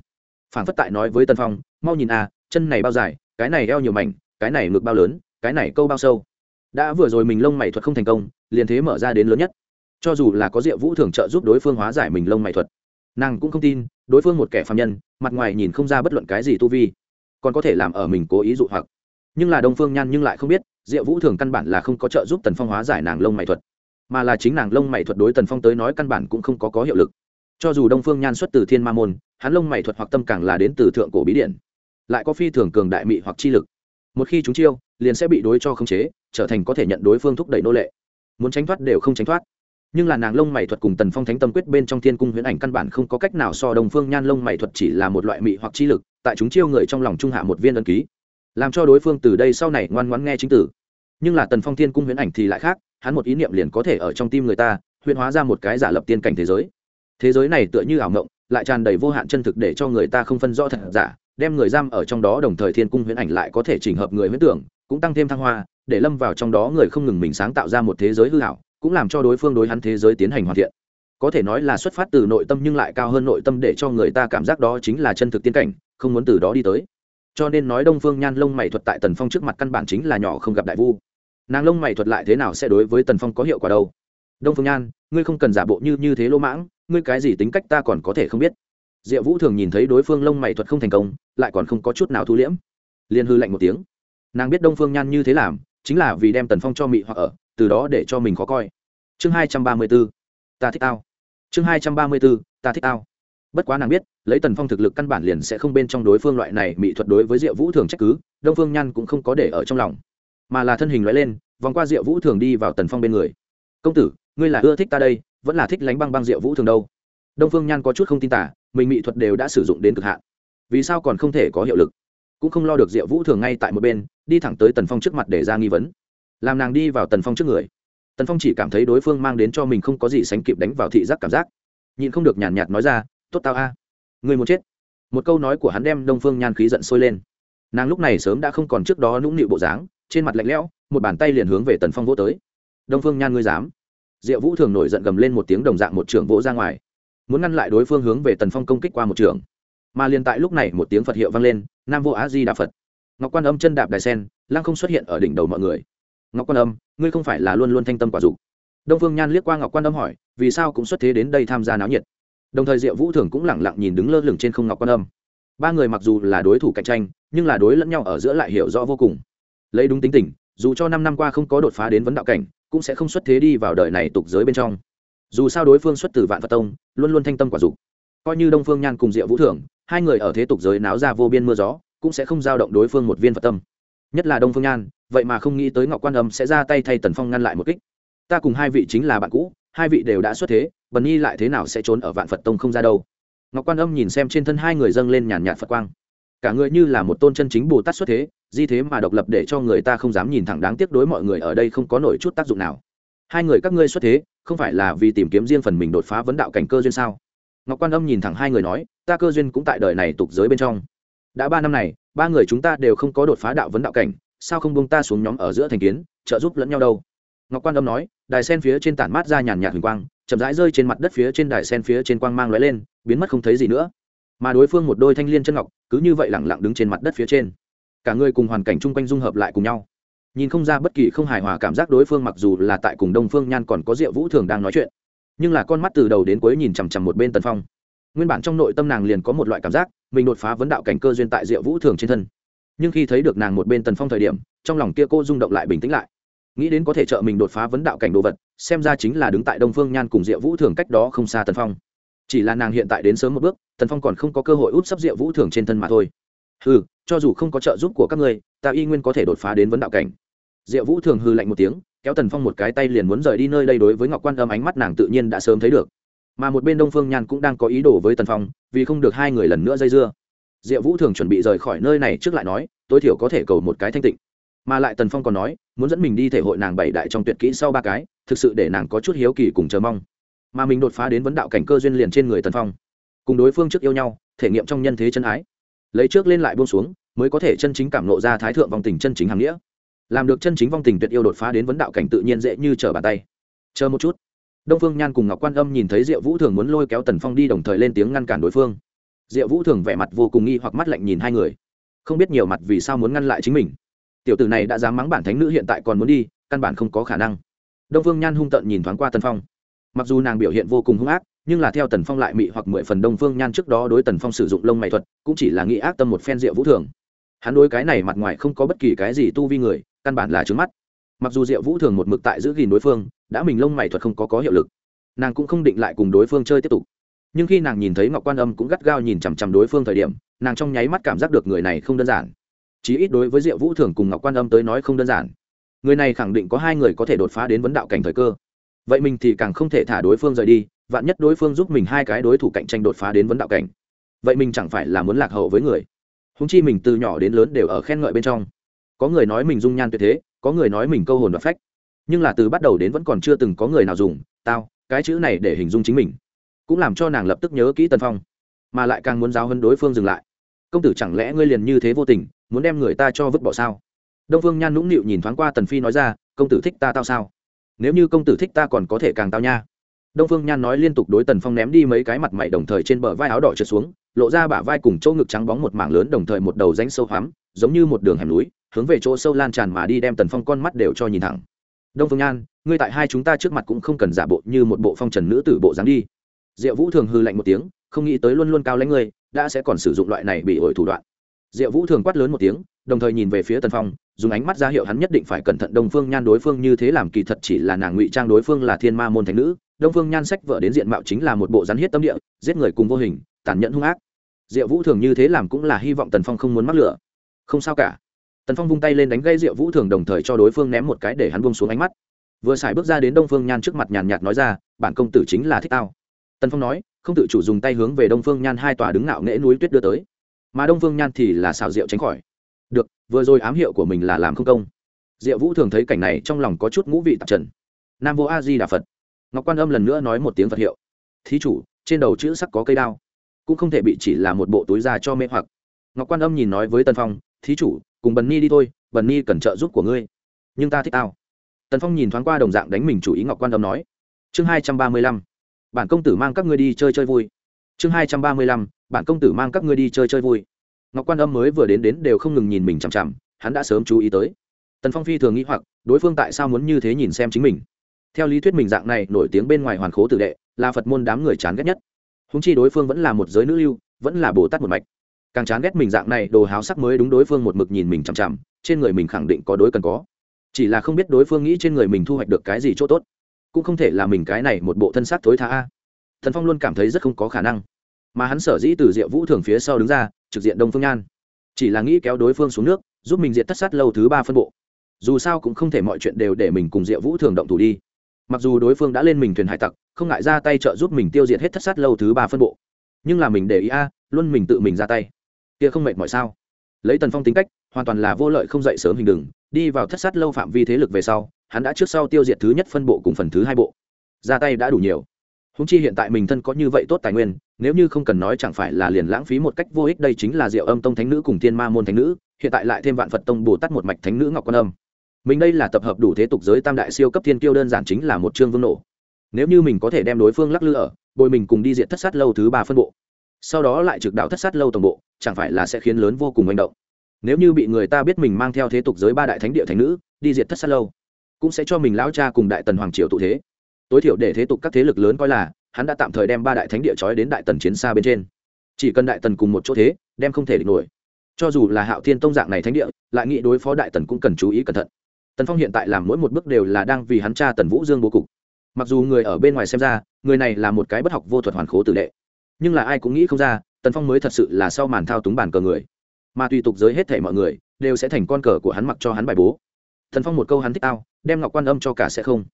Phản phất tại nói với tần phong, mau nhìn a, chân này bao dài, cái này eo nhiều mảnh, cái này ngực bao lớn, cái này câu bao sâu. Đã vừa rồi mình lông mày thuật không thành công, liền thế mở ra đến lớn nhất. Cho dù là có diệu vũ thường trợ giúp đối phương hóa giải mình lông mày thuật, nàng cũng không tin, đối phương một kẻ phạm nhân, mặt ngoài nhìn không ra bất luận cái gì tu vi còn có thể làm ở mình cố ý dụ hoặc. Nhưng là đông phương nhan nhưng lại không biết, diệu vũ thường căn bản là không có trợ giúp tần phong hóa giải nàng lông mày thuật. Mà là chính nàng lông mày thuật đối tần phong tới nói căn bản cũng không có có hiệu lực. Cho dù đông phương nhan xuất từ thiên ma môn, hắn lông mày thuật hoặc tâm càng là đến từ thượng cổ bí điện. Lại có phi thường cường đại mị hoặc chi lực. Một khi chúng chiêu, liền sẽ bị đối cho khống chế, trở thành có thể nhận đối phương thúc đẩy nô lệ. Muốn tránh thoát đều không tránh thoát nhưng là nàng lông mày thuật cùng tần phong thánh tâm quyết bên trong thiên cung huyễn ảnh căn bản không có cách nào so đồng phương nhan lông mày thuật chỉ là một loại mị hoặc chi lực, tại chúng chiêu người trong lòng trung hạ một viên ân ký. Làm cho đối phương từ đây sau này ngoan ngoãn nghe chính tử. Nhưng là tần phong thiên cung huyễn ảnh thì lại khác, hắn một ý niệm liền có thể ở trong tim người ta, huyễn hóa ra một cái giả lập tiên cảnh thế giới. Thế giới này tựa như ảo ngộng lại tràn đầy vô hạn chân thực để cho người ta không phân rõ thật giả, đem người giam ở trong đó đồng thời thiên cung huyễn ảnh lại có thể chỉnh hợp người huyễn tưởng, cũng tăng thêm thăng hoa, để lâm vào trong đó người không ngừng mình sáng tạo ra một thế giới hư ảo cũng làm cho đối phương đối hắn thế giới tiến hành hoàn thiện. Có thể nói là xuất phát từ nội tâm nhưng lại cao hơn nội tâm để cho người ta cảm giác đó chính là chân thực tiên cảnh, không muốn từ đó đi tới. Cho nên nói đông phương nhan lông mày thuật tại tần phong trước mặt căn bản chính là nhỏ không gặp đại vu. Nàng lông mày thuật lại thế nào sẽ đối với tần phong có hiệu quả đâu? Đông phương nhan, ngươi không cần giả bộ như như thế lỗ mãng, ngươi cái gì tính cách ta còn có thể không biết. Diệu vũ thường nhìn thấy đối phương lông mày thuật không thành công, lại còn không có chút nào thu liễm. Liền hư lạnh một tiếng. Nàng biết đông phương nhan như thế làm chính là vì đem tần phong cho mị hoặc ở, từ đó để cho mình khó coi. Chương hai trăm ba mươi b ố ta thích tao. Chương hai trăm ba mươi b ố ta thích tao. Bất quá nàng biết, lấy tần phong thực lực căn bản liền sẽ không bên trong đối phương loại này mỹ thuật đối với diệu vũ thường trách cứ, đông phương nhan cũng không có để ở trong lòng. Mà là thân hình loại lên, vòng qua diệu vũ thường đi vào tần phong bên người. Công tử, ngươi là ưa thích ta đây, vẫn là thích lánh băng băng diệu vũ thường đâu? Đông phương nhan có chút không tin tả, mình mỹ thuật đều đã sử dụng đến cực hạn. Vì sao còn không thể có hiệu lực? Cũng không lo được diệu vũ thường ngay tại một bên đi thẳng tới tần phong trước mặt để ra nghi vấn. Làm nàng đi vào tần phong trước người. Tần phong chỉ cảm thấy đối phương mang đến cho mình không có gì sánh kịp đánh vào thị giác cảm giác. Nhịn không được nhàn nhạt nói ra, tốt tao a người muốn chết. Một câu nói của hắn đem đông phương nhan khí giận sôi lên. Nàng lúc này sớm đã không còn trước đó nũng nịu bộ dáng, trên mặt lạnh lẽo, một bàn tay liền hướng về tần phong vỗ tới. Đông phương nhan ngươi dám? Diệu vũ thường nổi giận gầm lên một tiếng đồng dạng một trường vỗ ra ngoài. Muốn ngăn lại đối phương hướng về tần phong công kích qua một trường mà liền tại lúc này một tiếng phật hiệu vang lên, nam vô á di đà phật ngọc quan âm chân đạp đài sen, lăng không xuất hiện ở đỉnh đầu mọi người. Ngọc quan âm, ngươi không phải là luôn luôn thanh tâm quả dục. Đông phương nhan liếc qua ngọc quan âm hỏi, vì sao cũng xuất thế đến đây tham gia náo nhiệt? Đồng thời diệu vũ thường cũng lẳng lặng nhìn đứng lơ lửng trên không ngọc quan âm. Ba người mặc dù là đối thủ cạnh tranh, nhưng là đối lẫn nhau ở giữa lại hiểu rõ vô cùng. Lấy đúng tính tình, dù cho năm năm qua không có đột phá đến vấn đạo cảnh, cũng sẽ không xuất thế đi vào đời này tục giới bên trong. Dù sao đối phương xuất từ vạn phật tông, luôn luôn thanh tâm quả dục. Coi như đông phương nhan cùng diệu vũ thường, hai người ở thế tục giới náo ra vô biên mưa gió cũng sẽ không giao động đối phương một viên phật tâm. Nhất là đông phương nhan, vậy mà không nghĩ tới ngọc quan âm sẽ ra tay thay tần phong ngăn lại một kích. Ta cùng hai vị chính là bạn cũ, hai vị đều đã xuất thế, bần nhi lại thế nào sẽ trốn ở vạn phật tông không ra đâu? Ngọc quan âm nhìn xem trên thân hai người dâng lên nhàn nhạt phật quang. Cả người như là một tôn chân chính bồ tát xuất thế, di thế mà độc lập để cho người ta không dám nhìn thẳng đáng tiếc đối mọi người ở đây không có nổi chút tác dụng nào. Hai người các ngươi xuất thế, không phải là vì tìm kiếm riêng phần mình đột phá vấn đạo cảnh cơ duyên sao? Ngọc quan âm nhìn thẳng hai người nói, ta cơ duyên cũng tại đời này tục giới bên trong đã ba năm này, ba người chúng ta đều không có đột phá đạo vấn đạo cảnh, sao không bông ta xuống nhóm ở giữa thành kiến, trợ giúp lẫn nhau đâu? Ngọc quan âm nói, đài sen phía trên tản mát ra nhàn nhạt huỳnh quang, chậm rãi rơi trên mặt đất phía trên đài sen phía trên quang mang lóe lên, biến mất không thấy gì nữa. Mà đối phương một đôi thanh liên chân ngọc, cứ như vậy lẳng lặng đứng trên mặt đất phía trên. Cả người cùng hoàn cảnh chung quanh dung hợp lại cùng nhau. Nhìn không ra bất kỳ không hài hòa cảm giác đối phương mặc dù là tại cùng đông phương nhan còn có diệu vũ thường đang nói chuyện, nhưng là con mắt từ đầu đến cuối nhìn chằm chằm một bên tần phong. Nguyên bản trong nội tâm nàng liền có một loại cảm giác mình đột phá vấn đạo cảnh cơ duyên tại diệu vũ thường trên thân. Nhưng khi thấy được nàng một bên tần phong thời điểm, trong lòng kia cô rung động lại bình tĩnh lại. Nghĩ đến có thể trợ mình đột phá vấn đạo cảnh đồ vật, xem ra chính là đứng tại đông phương nhan cùng diệu vũ thường cách đó không xa tần phong. Chỉ là nàng hiện tại đến sớm một bước, tần phong còn không có cơ hội út sắp diệu vũ thường trên thân mà thôi. Ừ cho dù không có trợ giúp của các ngươi, ta y nguyên có thể đột phá đến vấn đạo cảnh. Diệu vũ thường hư lạnh một tiếng, kéo tần phong một cái tay liền muốn rời đi nơi đây đối với ngọc quan âm ánh mắt nàng tự nhiên đã sớm thấy được mà một bên đông phương nhan cũng đang có ý đồ với tần phong, vì không được hai người lần nữa dây dưa. Diệu vũ thường chuẩn bị rời khỏi nơi này trước lại nói, tối thiểu có thể cầu một cái thanh tịnh. Mà lại tần phong còn nói, muốn dẫn mình đi thể hội nàng bảy đại trong tuyệt kỹ sau ba cái, thực sự để nàng có chút hiếu kỳ cùng chờ mong. Mà mình đột phá đến vấn đạo cảnh cơ duyên liền trên người tần phong. Cùng đối phương trước yêu nhau, thể nghiệm trong nhân thế chân ái. Lấy trước lên lại buông xuống, mới có thể chân chính cảm lộ ra thái thượng vòng tình chân chính hàng nghĩa. Làm được chân chính vong tình tuyệt yêu đột phá đến vấn đạo cảnh tự nhiên dễ như trở bàn tay. Chờ một chút đông phương nhan cùng ngọc quan âm nhìn thấy diệu vũ thường muốn lôi kéo tần phong đi đồng thời lên tiếng ngăn cản đối phương. Diệu vũ thường vẻ mặt vô cùng nghi hoặc mắt lạnh nhìn hai người. Không biết nhiều mặt vì sao muốn ngăn lại chính mình. Tiểu tử này đã dám mắng bản thánh nữ hiện tại còn muốn đi, căn bản không có khả năng. Đông phương nhan hung tợn nhìn thoáng qua tần phong. Mặc dù nàng biểu hiện vô cùng hung ác, nhưng là theo tần phong lại mị hoặc mười phần đông phương nhan trước đó đối tần phong sử dụng lông mày thuật, cũng chỉ là nghĩ ác tâm một phen diệu vũ thường. Hắn đối cái này mặt ngoài không có bất kỳ cái gì tu vi người, căn bản là trướng mắt mặc dù diệu vũ thường một mực tại giữ gìn đối phương, đã mình lông mày thuật không có có hiệu lực. Nàng cũng không định lại cùng đối phương chơi tiếp tục. Nhưng khi nàng nhìn thấy ngọc quan âm cũng gắt gao nhìn chằm chằm đối phương thời điểm, nàng trong nháy mắt cảm giác được người này không đơn giản. Chí ít đối với diệu vũ thường cùng ngọc quan âm tới nói không đơn giản. Người này khẳng định có hai người có thể đột phá đến vấn đạo cảnh thời cơ. Vậy mình thì càng không thể thả đối phương rời đi, vạn nhất đối phương giúp mình hai cái đối thủ cạnh tranh đột phá đến vấn đạo cảnh. Vậy mình chẳng phải là muốn lạc hậu với người? Húng chi mình từ nhỏ đến lớn đều ở khen ngợi bên trong. Có người nói mình dung nhan tuyệt thế có người nói mình câu hồn và phách. Nhưng là từ bắt đầu đến vẫn còn chưa từng có người nào dùng, tao, cái chữ này để hình dung chính mình. Cũng làm cho nàng lập tức nhớ kỹ tần phong. Mà lại càng muốn giáo hơn đối phương dừng lại. Công tử chẳng lẽ ngươi liền như thế vô tình, muốn đem người ta cho vứt bỏ sao? Đông phương nhan nũng nịu nhìn thoáng qua tần phi nói ra, công tử thích ta tao sao? Nếu như công tử thích ta còn có thể càng tao nha. Đông phương nhan nói liên tục đối tần phong ném đi mấy cái mặt mày đồng thời trên bờ vai áo đỏ trượt xuống, lộ ra bả vai cùng chỗ ngực trắng bóng một mảng lớn đồng thời một đầu rãnh sâu hoắm, giống như một đường hẻm núi hướng về chỗ sâu lan tràn mà đi đem tần phong con mắt đều cho nhìn thẳng. Đông phương nhan, ngươi tại hai chúng ta trước mặt cũng không cần giả bộ như một bộ phong trần nữ tử bộ dáng đi. Diệu vũ thường hư lạnh một tiếng, không nghĩ tới luôn luôn cao lãnh ngươi, đã sẽ còn sử dụng loại này bị ổi thủ đoạn. Diệu vũ thường quát lớn một tiếng, đồng thời nhìn về phía tần phong, dùng ánh mắt ra hiệu hắn nhất định phải cẩn thận đông phương nhan đối phương như thế làm kỳ thật chỉ là nàng ngụy trang đối phương là thiên ma môn thành nữ. Đông phương nhan sách vợ đến diện mạo chính là một bộ rắn hiết tâm địa, giết người cùng vô hình, tàn nhẫn hung ác. Diệu vũ thường như thế làm cũng là hy vọng tần phong không muốn mắc lửa. Không sao cả tần phong vung tay lên đánh gây diệu vũ thường đồng thời cho đối phương ném một cái để hắn buông xuống ánh mắt. Vừa xài bước ra đến đông phương nhan trước mặt nhàn nhạt nói ra, bản công tử chính là thích tao. Tần phong nói, không tự chủ dùng tay hướng về đông phương nhan hai tòa đứng ngạo nghễ núi tuyết đưa tới. Mà đông phương nhan thì là xào rượu tránh khỏi. Được, vừa rồi ám hiệu của mình là làm không công. Diệu vũ thường thấy cảnh này trong lòng có chút ngũ vị tạp trần. Nam vô a di đà phật. Ngọc quan âm lần nữa nói một tiếng phật hiệu. Thí chủ, trên đầu chữ sắc có cây đao, cũng không thể bị chỉ là một bộ túi da cho mê hoặc. Ngọc quan âm nhìn nói với tân phong, thí chủ cùng bần ni đi thôi, bần ni cần trợ giúp của ngươi. Nhưng ta thích tao. Tần phong nhìn thoáng qua đồng dạng đánh mình chủ ý ngọc quan âm nói. Chương hai trăm ba mươi lăm, bản công tử mang các ngươi đi chơi chơi vui. Chương hai trăm ba mươi lăm, bản công tử mang các ngươi đi chơi chơi vui. Ngọc quan âm mới vừa đến đến đều không ngừng nhìn mình chằm chằm, hắn đã sớm chú ý tới. Tần phong phi thường nghĩ hoặc, đối phương tại sao muốn như thế nhìn xem chính mình? Theo lý thuyết mình dạng này nổi tiếng bên ngoài hoàn khố tử đệ, là phật môn đám người chán ghét nhất. Húng chi đối phương vẫn là một giới nữ lưu, vẫn là bồ tát một mạch càng chán ghét mình dạng này, đồ háo sắc mới đúng đối phương một mực nhìn mình chằm chằm, trên người mình khẳng định có đối cần có. Chỉ là không biết đối phương nghĩ trên người mình thu hoạch được cái gì chỗ tốt. Cũng không thể là mình cái này một bộ thân xác thối tha a. Thần phong luôn cảm thấy rất không có khả năng. Mà hắn sở dĩ từ diệu vũ thường phía sau đứng ra, trực diện đông phương nhan. Chỉ là nghĩ kéo đối phương xuống nước, giúp mình diện tất sát lâu thứ ba phân bộ. Dù sao cũng không thể mọi chuyện đều để mình cùng diệu vũ thường động thủ đi. Mặc dù đối phương đã lên mình thuyền hải tặc, không ngại ra tay trợ giúp mình tiêu diệt hết thất sát lâu thứ ba phân bộ. Nhưng là mình để ý a, luôn mình tự mình ra tay kia không mệt mỏi sao? Lấy tần phong tính cách, hoàn toàn là vô lợi không dậy sớm hình đừng đi vào thất sát lâu phạm vi thế lực về sau, hắn đã trước sau tiêu diệt thứ nhất phân bộ cùng phần thứ hai bộ. Ra tay đã đủ nhiều. Húng chi hiện tại mình thân có như vậy tốt tài nguyên, nếu như không cần nói chẳng phải là liền lãng phí một cách vô ích, đây chính là diệu âm tông thánh nữ cùng thiên ma môn thánh nữ, hiện tại lại thêm vạn phật tông bồ tát một mạch thánh nữ ngọc quan âm. Mình đây là tập hợp đủ thế tục giới tam đại siêu cấp thiên kiêu đơn giản chính là một chương vương nổ. Nếu như mình có thể đem đối phương lắc lư ở, bồi mình cùng đi diện thất sát lâu thứ ba phân bộ. Sau đó lại trực đạo thất sát lâu tổng bộ chẳng phải là sẽ khiến lớn vô cùng manh động. Nếu như bị người ta biết mình mang theo thế tục giới ba đại thánh địa thánh nữ, đi diệt thất sát lâu, cũng sẽ cho mình lão cha cùng đại tần hoàng triều tụ thế. Tối thiểu để thế tục các thế lực lớn coi là, hắn đã tạm thời đem ba đại thánh địa trói đến đại tần chiến xa bên trên. Chỉ cần đại tần cùng một chỗ thế, đem không thể địch nổi. Cho dù là hạo thiên tông dạng này thánh địa, lại nghĩ đối phó đại tần cũng cần chú ý cẩn thận. Tần phong hiện tại làm mỗi một bước đều là đang vì hắn cha tần vũ dương bố cục. Mặc dù người ở bên ngoài xem ra, người này là một cái bất học vô thuật hoàn khố tử đệ. Nhưng là ai cũng nghĩ không ra tần phong mới thật sự là sau màn thao túng bàn cờ người. Mà tùy tục giới hết thể mọi người, đều sẽ thành con cờ của hắn mặc cho hắn bài bố. Thần phong một câu hắn thích tao đem ngọc quan âm cho cả sẽ không.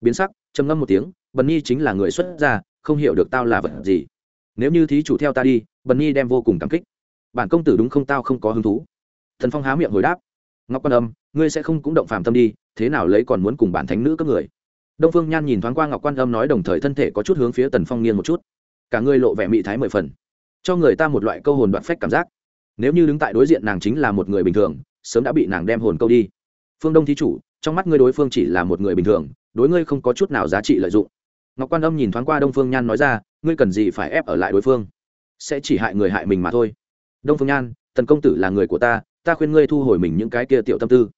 Biến sắc, trầm ngâm một tiếng, bần nhi chính là người xuất gia, không hiểu được tao là vật gì. Nếu như thí chủ theo ta đi, bần nhi đem vô cùng cảm kích. Bản công tử đúng không tao không có hứng thú. Thần phong há miệng hồi đáp. Ngọc quan âm, ngươi sẽ không cũng động phàm tâm đi, thế nào lấy còn muốn cùng bản thánh nữ các người. Đông phương nhan nhìn thoáng qua ngọc quan âm nói đồng thời thân thể có chút hướng phía tần phong nghiêng một chút. Cả ngươi lộ vẻ mị thái mười phần cho người ta một loại câu hồn đoạn phách cảm giác. Nếu như đứng tại đối diện nàng chính là một người bình thường, sớm đã bị nàng đem hồn câu đi. Phương đông thí chủ, trong mắt ngươi đối phương chỉ là một người bình thường, đối ngươi không có chút nào giá trị lợi dụng. Ngọc quan âm nhìn thoáng qua đông phương nhan nói ra, ngươi cần gì phải ép ở lại đối phương? Sẽ chỉ hại người hại mình mà thôi. Đông phương nhan, tần công tử là người của ta ta khuyên ngươi thu hồi mình những cái kia tiểu tâm tư.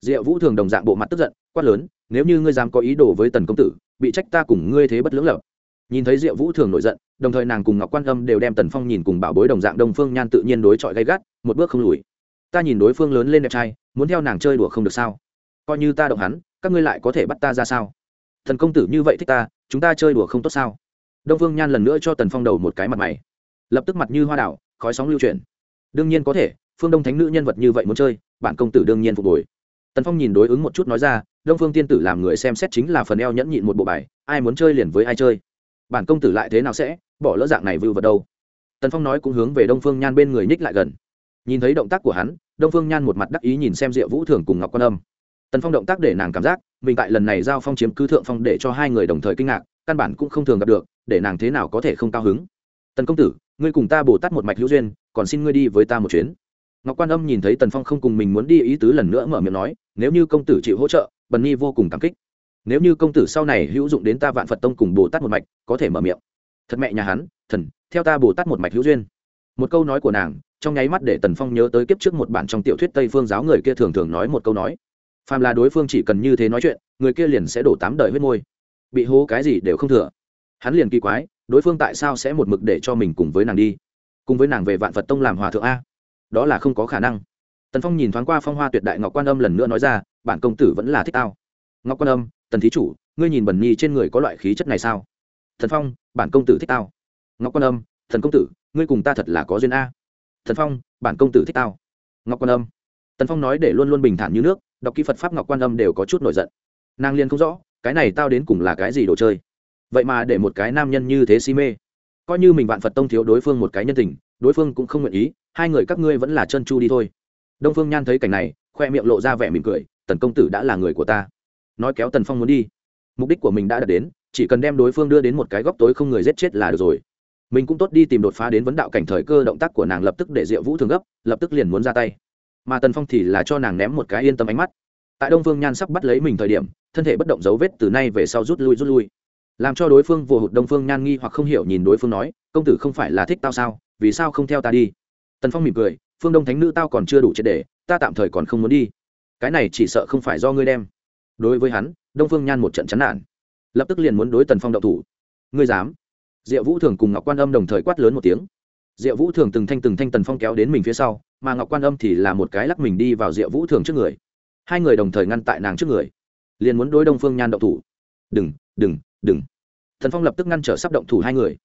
Diệu vũ thường đồng dạng bộ mặt tức giận, quát lớn, nếu như ngươi dám có ý đồ với tần công tử, bị trách ta cùng ngươi thế bất lưỡng lập nhìn thấy diệu vũ thường nổi giận, đồng thời nàng cùng ngọc quan âm đều đem tần phong nhìn cùng bảo bối đồng dạng đông phương nhan tự nhiên đối chọi gay gắt, một bước không lùi. Ta nhìn đối phương lớn lên đẹp trai, muốn theo nàng chơi đùa không được sao? Coi như ta động hắn, các ngươi lại có thể bắt ta ra sao? Thần công tử như vậy thích ta, chúng ta chơi đùa không tốt sao? Đông phương nhan lần nữa cho tần phong đầu một cái mặt mày. Lập tức mặt như hoa đảo, khói sóng lưu chuyển. Đương nhiên có thể, phương đông thánh nữ nhân vật như vậy muốn chơi, bản công tử đương nhiên phục hồi. Tần phong nhìn đối ứng một chút nói ra, đông phương tiên tử làm người xem xét chính là phần eo nhẫn nhịn một bộ bài, ai muốn chơi liền với ai chơi bản công tử lại thế nào sẽ bỏ lỡ dạng này vưu vật đâu? Tần phong nói cũng hướng về đông phương nhan bên người ních lại gần. Nhìn thấy động tác của hắn, đông phương nhan một mặt đắc ý nhìn xem diệu vũ thường cùng ngọc quan âm. Tần phong động tác để nàng cảm giác mình tại lần này giao phong chiếm cứ thượng phong để cho hai người đồng thời kinh ngạc, căn bản cũng không thường gặp được, để nàng thế nào có thể không cao hứng. Tần công tử, ngươi cùng ta bồ tát một mạch hữu duyên, còn xin ngươi đi với ta một chuyến. Ngọc quan âm nhìn thấy tần phong không cùng mình muốn đi ý tứ lần nữa mở miệng nói, nếu như công tử chịu hỗ trợ, bần nhi vô cùng cảm kích nếu như công tử sau này hữu dụng đến ta vạn phật tông cùng bồ tát một mạch, có thể mở miệng. Thật mẹ nhà hắn, thần, theo ta bồ tát một mạch hữu duyên. Một câu nói của nàng, trong nháy mắt để tần phong nhớ tới kiếp trước một bản trong tiểu thuyết tây phương giáo người kia thường thường nói một câu nói. Phàm là đối phương chỉ cần như thế nói chuyện, người kia liền sẽ đổ tám đời huyết môi. Bị hố cái gì đều không thừa. Hắn liền kỳ quái, đối phương tại sao sẽ một mực để cho mình cùng với nàng đi? Cùng với nàng về vạn phật tông làm hòa thượng a? Đó là không có khả năng. Tần phong nhìn thoáng qua phong hoa tuyệt đại ngọc quan âm lần nữa nói ra, bản công tử vẫn là thích tao. Ngọc quan âm tần thí chủ, ngươi nhìn bẩn nhi trên người có loại khí chất này sao? Thần phong, bản công tử thích tao. Ngọc quan âm, thần công tử, ngươi cùng ta thật là có duyên a. Thần phong, bản công tử thích tao. Ngọc quan âm. Tần phong nói để luôn luôn bình thản như nước, đọc kỹ phật pháp ngọc quan âm đều có chút nổi giận. Nàng liên không rõ, cái này tao đến cùng là cái gì đồ chơi. Vậy mà để một cái nam nhân như thế si mê. Coi như mình vạn phật tông thiếu đối phương một cái nhân tình, đối phương cũng không nguyện ý, hai người các ngươi vẫn là chân chu đi thôi. Đông phương nhan thấy cảnh này, khoe miệng lộ ra vẻ mỉm cười, tần công tử đã là người của ta nói kéo tần phong muốn đi. Mục đích của mình đã đạt đến, chỉ cần đem đối phương đưa đến một cái góc tối không người giết chết là được rồi. Mình cũng tốt đi tìm đột phá đến vấn đạo cảnh thời cơ động tác của nàng lập tức để diệu vũ thường gấp, lập tức liền muốn ra tay. Mà tần phong thì là cho nàng ném một cái yên tâm ánh mắt. Tại đông phương nhan sắp bắt lấy mình thời điểm, thân thể bất động dấu vết từ nay về sau rút lui rút lui. Làm cho đối phương vô hụt đông phương nhan nghi hoặc không hiểu nhìn đối phương nói, công tử không phải là thích tao sao? Vì sao không theo ta đi? Tần phong mỉm cười, phương đông thánh nữ tao còn chưa đủ triệt để, ta tạm thời còn không muốn đi. Cái này chỉ sợ không phải do ngươi đem đối với hắn, đông phương nhan một trận chán nản. Lập tức liền muốn đối tần phong đậu thủ. Ngươi dám? Diệu vũ thường cùng ngọc quan âm đồng thời quát lớn một tiếng. Diệu vũ thường từng thanh từng thanh tần phong kéo đến mình phía sau, mà ngọc quan âm thì là một cái lắc mình đi vào diệu vũ thường trước người. Hai người đồng thời ngăn tại nàng trước người. Liền muốn đối đông phương nhan đậu thủ. Đừng đừng đừng. Thần phong lập tức ngăn trở sắp động thủ hai người.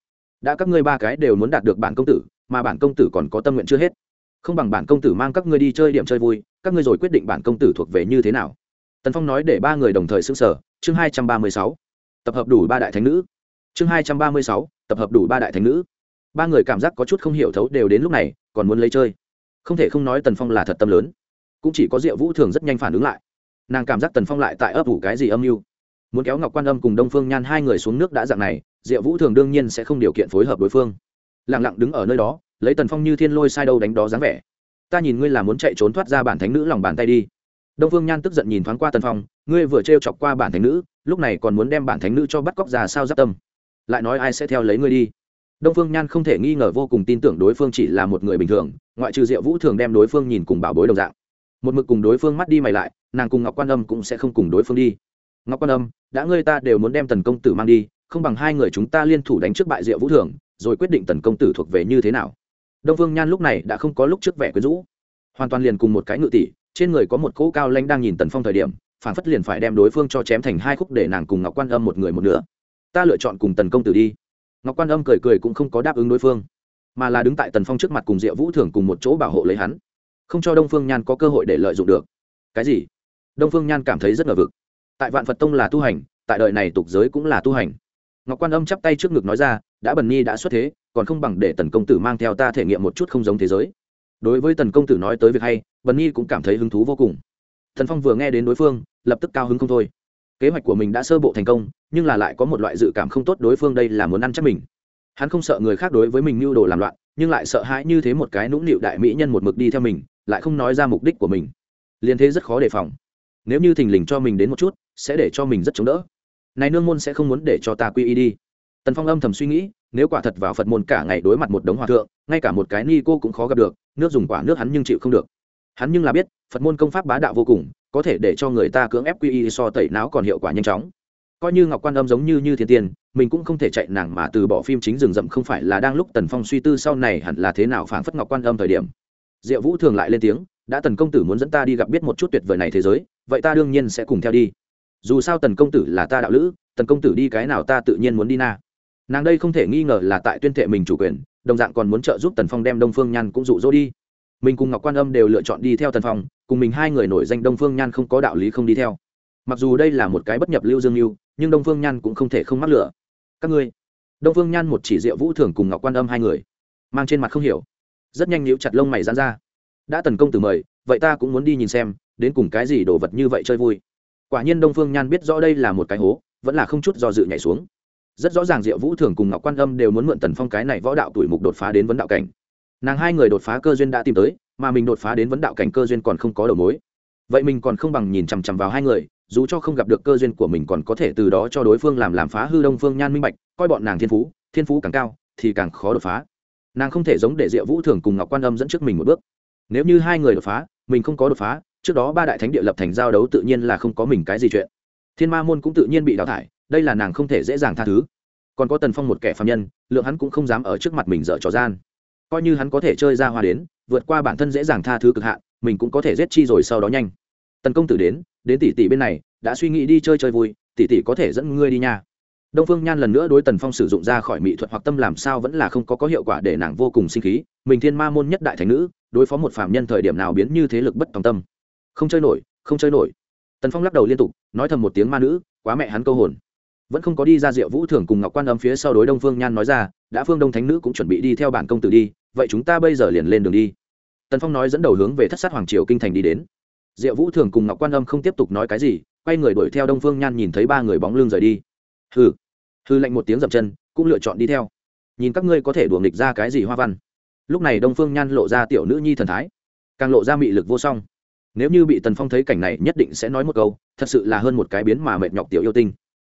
Đã các ngươi ba cái đều muốn đạt được bản công tử, mà bản công tử còn có tâm nguyện chưa hết. Không bằng bản công tử mang các ngươi đi chơi điểm chơi vui, các ngươi rồi quyết định bản công tử thuộc về như thế nào tần phong nói để ba người đồng thời xứng sở chương hai trăm ba mươi sáu. Tập hợp đủ ba đại thánh nữ. Chương hai trăm ba mươi sáu, tập hợp đủ ba đại thánh nữ. Ba người cảm giác có chút không hiểu thấu đều đến lúc này, còn muốn lấy chơi. Không thể không nói tần phong là thật tâm lớn. Cũng chỉ có diệu vũ thường rất nhanh phản ứng lại. Nàng cảm giác tần phong lại tại ấp ủ cái gì âm mưu. Muốn kéo ngọc quan âm cùng đông phương nhan hai người xuống nước đã dạng này, diệu vũ thường đương nhiên sẽ không điều kiện phối hợp đối phương. Lẳng lặng đứng ở nơi đó, lấy tần phong như thiên lôi sai đâu đánh đó dáng vẻ. Ta nhìn ngươi là muốn chạy trốn thoát ra bản thánh nữ lòng bàn tay đi đông phương nhan tức giận nhìn thoáng qua tần phong, ngươi vừa t chọc qua bản thánh nữ, lúc này còn muốn đem bản thánh nữ cho bắt cóc ra sao giáp tâm? Lại nói ai sẽ theo lấy ngươi đi? Đông phương nhan không thể nghi ngờ vô cùng tin tưởng đối phương chỉ là một người bình thường, ngoại trừ diệu vũ thường đem đối phương nhìn cùng bảo bối đồng dạng. Một mực cùng đối phương mắt đi mày lại, nàng cùng ngọc quan âm cũng sẽ không cùng đối phương đi. Ngọc quan âm, đã ngươi ta đều muốn đem tần công tử mang đi, không bằng hai người chúng ta liên thủ đánh trước bại diệu vũ thường, rồi quyết định tần công tử thuộc về như thế nào? Đông phương nhan lúc này đã không có lúc trước vẻ quyến rũ, hoàn toàn liền cùng một cái ngự tỷ trên người có một cỗ cao lanh đang nhìn tần phong thời điểm, phản phất liền phải đem đối phương cho chém thành hai khúc để nàng cùng ngọc quan âm một người một nửa. Ta lựa chọn cùng tần công tử đi. Ngọc quan âm cười cười cũng không có đáp ứng đối phương, mà là đứng tại tần phong trước mặt cùng diệu vũ thường cùng một chỗ bảo hộ lấy hắn. Không cho đông phương nhan có cơ hội để lợi dụng được. Cái gì? Đông phương nhan cảm thấy rất ngờ vực. Tại vạn phật tông là tu hành, tại đời này tục giới cũng là tu hành. Ngọc quan âm chắp tay trước ngực nói ra, đã bần ni đã xuất thế, còn không bằng để tần công tử mang theo ta thể nghiệm một chút không giống thế giới. Đối với tần công tử nói tới việc hay bần Nhi cũng cảm thấy hứng thú vô cùng. Thần phong vừa nghe đến đối phương, lập tức cao hứng không thôi. Kế hoạch của mình đã sơ bộ thành công, nhưng là lại có một loại dự cảm không tốt đối phương đây là muốn ăn chắc mình. Hắn không sợ người khác đối với mình mưu đồ làm loạn, nhưng lại sợ hãi như thế một cái nũng nịu đại mỹ nhân một mực đi theo mình, lại không nói ra mục đích của mình. Liên thế rất khó đề phòng. Nếu như thình lình cho mình đến một chút, sẽ để cho mình rất chống đỡ. Này nương môn sẽ không muốn để cho ta quy y đi. Tần phong âm thầm suy nghĩ, nếu quả thật vào phật môn cả ngày đối mặt một đống hòa thượng, ngay cả một cái ni cô cũng khó gặp được, nước dùng quả nước hắn nhưng chịu không được hắn nhưng là biết, phật môn công pháp bá đạo vô cùng, có thể để cho người ta cưỡng ép quy y so tẩy não còn hiệu quả nhanh chóng. Coi như ngọc quan âm giống như như thiên tiên, mình cũng không thể chạy nàng mà từ bỏ phim chính rừng rậm không phải là đang lúc tần phong suy tư sau này hẳn là thế nào phảng phất ngọc quan âm thời điểm. Diệu vũ thường lại lên tiếng, đã tần công tử muốn dẫn ta đi gặp biết một chút tuyệt vời này thế giới, vậy ta đương nhiên sẽ cùng theo đi. Dù sao tần công tử là ta đạo lữ, tần công tử đi cái nào ta tự nhiên muốn đi na. Nàng đây không thể nghi ngờ là tại tuyên thệ mình chủ quyền, đồng dạng còn muốn trợ giúp tần phong đem đông phương nhan cũng rụ rỗ đi mình cùng ngọc quan âm đều lựa chọn đi theo tần phong, cùng mình hai người nổi danh đông phương nhan không có đạo lý không đi theo. Mặc dù đây là một cái bất nhập lưu dương lưu nhưng đông phương nhan cũng không thể không mắc lửa. Các ngươi, đông phương nhan một chỉ diệu vũ thường cùng ngọc quan âm hai người, mang trên mặt không hiểu. Rất nhanh nhíu chặt lông mày dán ra. Đã tần công từ mời, vậy ta cũng muốn đi nhìn xem, đến cùng cái gì đồ vật như vậy chơi vui. Quả nhiên đông phương nhan biết rõ đây là một cái hố, vẫn là không chút do dự nhảy xuống. Rất rõ ràng diệu vũ thường cùng ngọc quan âm đều muốn mượn tần phong cái này võ đạo tuổi mục đột phá đến vấn đạo cảnh nàng hai người đột phá cơ duyên đã tìm tới, mà mình đột phá đến vấn đạo cảnh cơ duyên còn không có đầu mối. Vậy mình còn không bằng nhìn chằm chằm vào hai người, dù cho không gặp được cơ duyên của mình còn có thể từ đó cho đối phương làm làm phá hư đông phương nhan minh bạch, coi bọn nàng thiên phú thiên phú càng cao thì càng khó đột phá. Nàng không thể giống để diệu vũ thường cùng ngọc quan âm dẫn trước mình một bước. Nếu như hai người đột phá, mình không có đột phá, trước đó ba đại thánh địa lập thành giao đấu tự nhiên là không có mình cái gì chuyện. Thiên ma môn cũng tự nhiên bị đào thải, đây là nàng không thể dễ dàng tha thứ. Còn có tần phong một kẻ phạm nhân, lượng hắn cũng không dám ở trước mặt mình dở trò gian coi như hắn có thể chơi ra hoa đến, vượt qua bản thân dễ dàng tha thứ cực hạn, mình cũng có thể giết chi rồi sau đó nhanh. Tần công tử đến đến tỷ tỷ bên này, đã suy nghĩ đi chơi chơi vui, tỷ tỷ có thể dẫn ngươi đi nha. Đông phương nhan lần nữa đối tần phong sử dụng ra khỏi mỹ thuật hoặc tâm làm sao vẫn là không có có hiệu quả để nàng vô cùng sinh khí, mình thiên ma môn nhất đại thành nữ, đối phó một phạm nhân thời điểm nào biến như thế lực bất tòng tâm. Không chơi nổi, không chơi nổi. Tần phong lắc đầu liên tục, nói thầm một tiếng ma nữ, quá mẹ hắn câu hồn. Vẫn không có đi ra diệu vũ thường cùng ngọc quan âm phía sau đối đông phương nhan nói ra, đã phương đông thánh nữ cũng chuẩn bị đi theo bản công tử đi vậy chúng ta bây giờ liền lên đường đi. Tần phong nói dẫn đầu hướng về thất sát hoàng triều kinh thành đi đến. Diệu vũ thường cùng ngọc quan âm không tiếp tục nói cái gì, quay người đuổi theo đông phương nhan nhìn thấy ba người bóng lưng rời đi. Hừ. Hư lạnh một tiếng dậm chân, cũng lựa chọn đi theo. Nhìn các ngươi có thể đùa nghịch ra cái gì hoa văn. Lúc này đông phương nhan lộ ra tiểu nữ nhi thần thái, càng lộ ra mị lực vô song. Nếu như bị tần phong thấy cảnh này nhất định sẽ nói một câu, thật sự là hơn một cái biến mà mệt nhọc tiểu yêu tinh.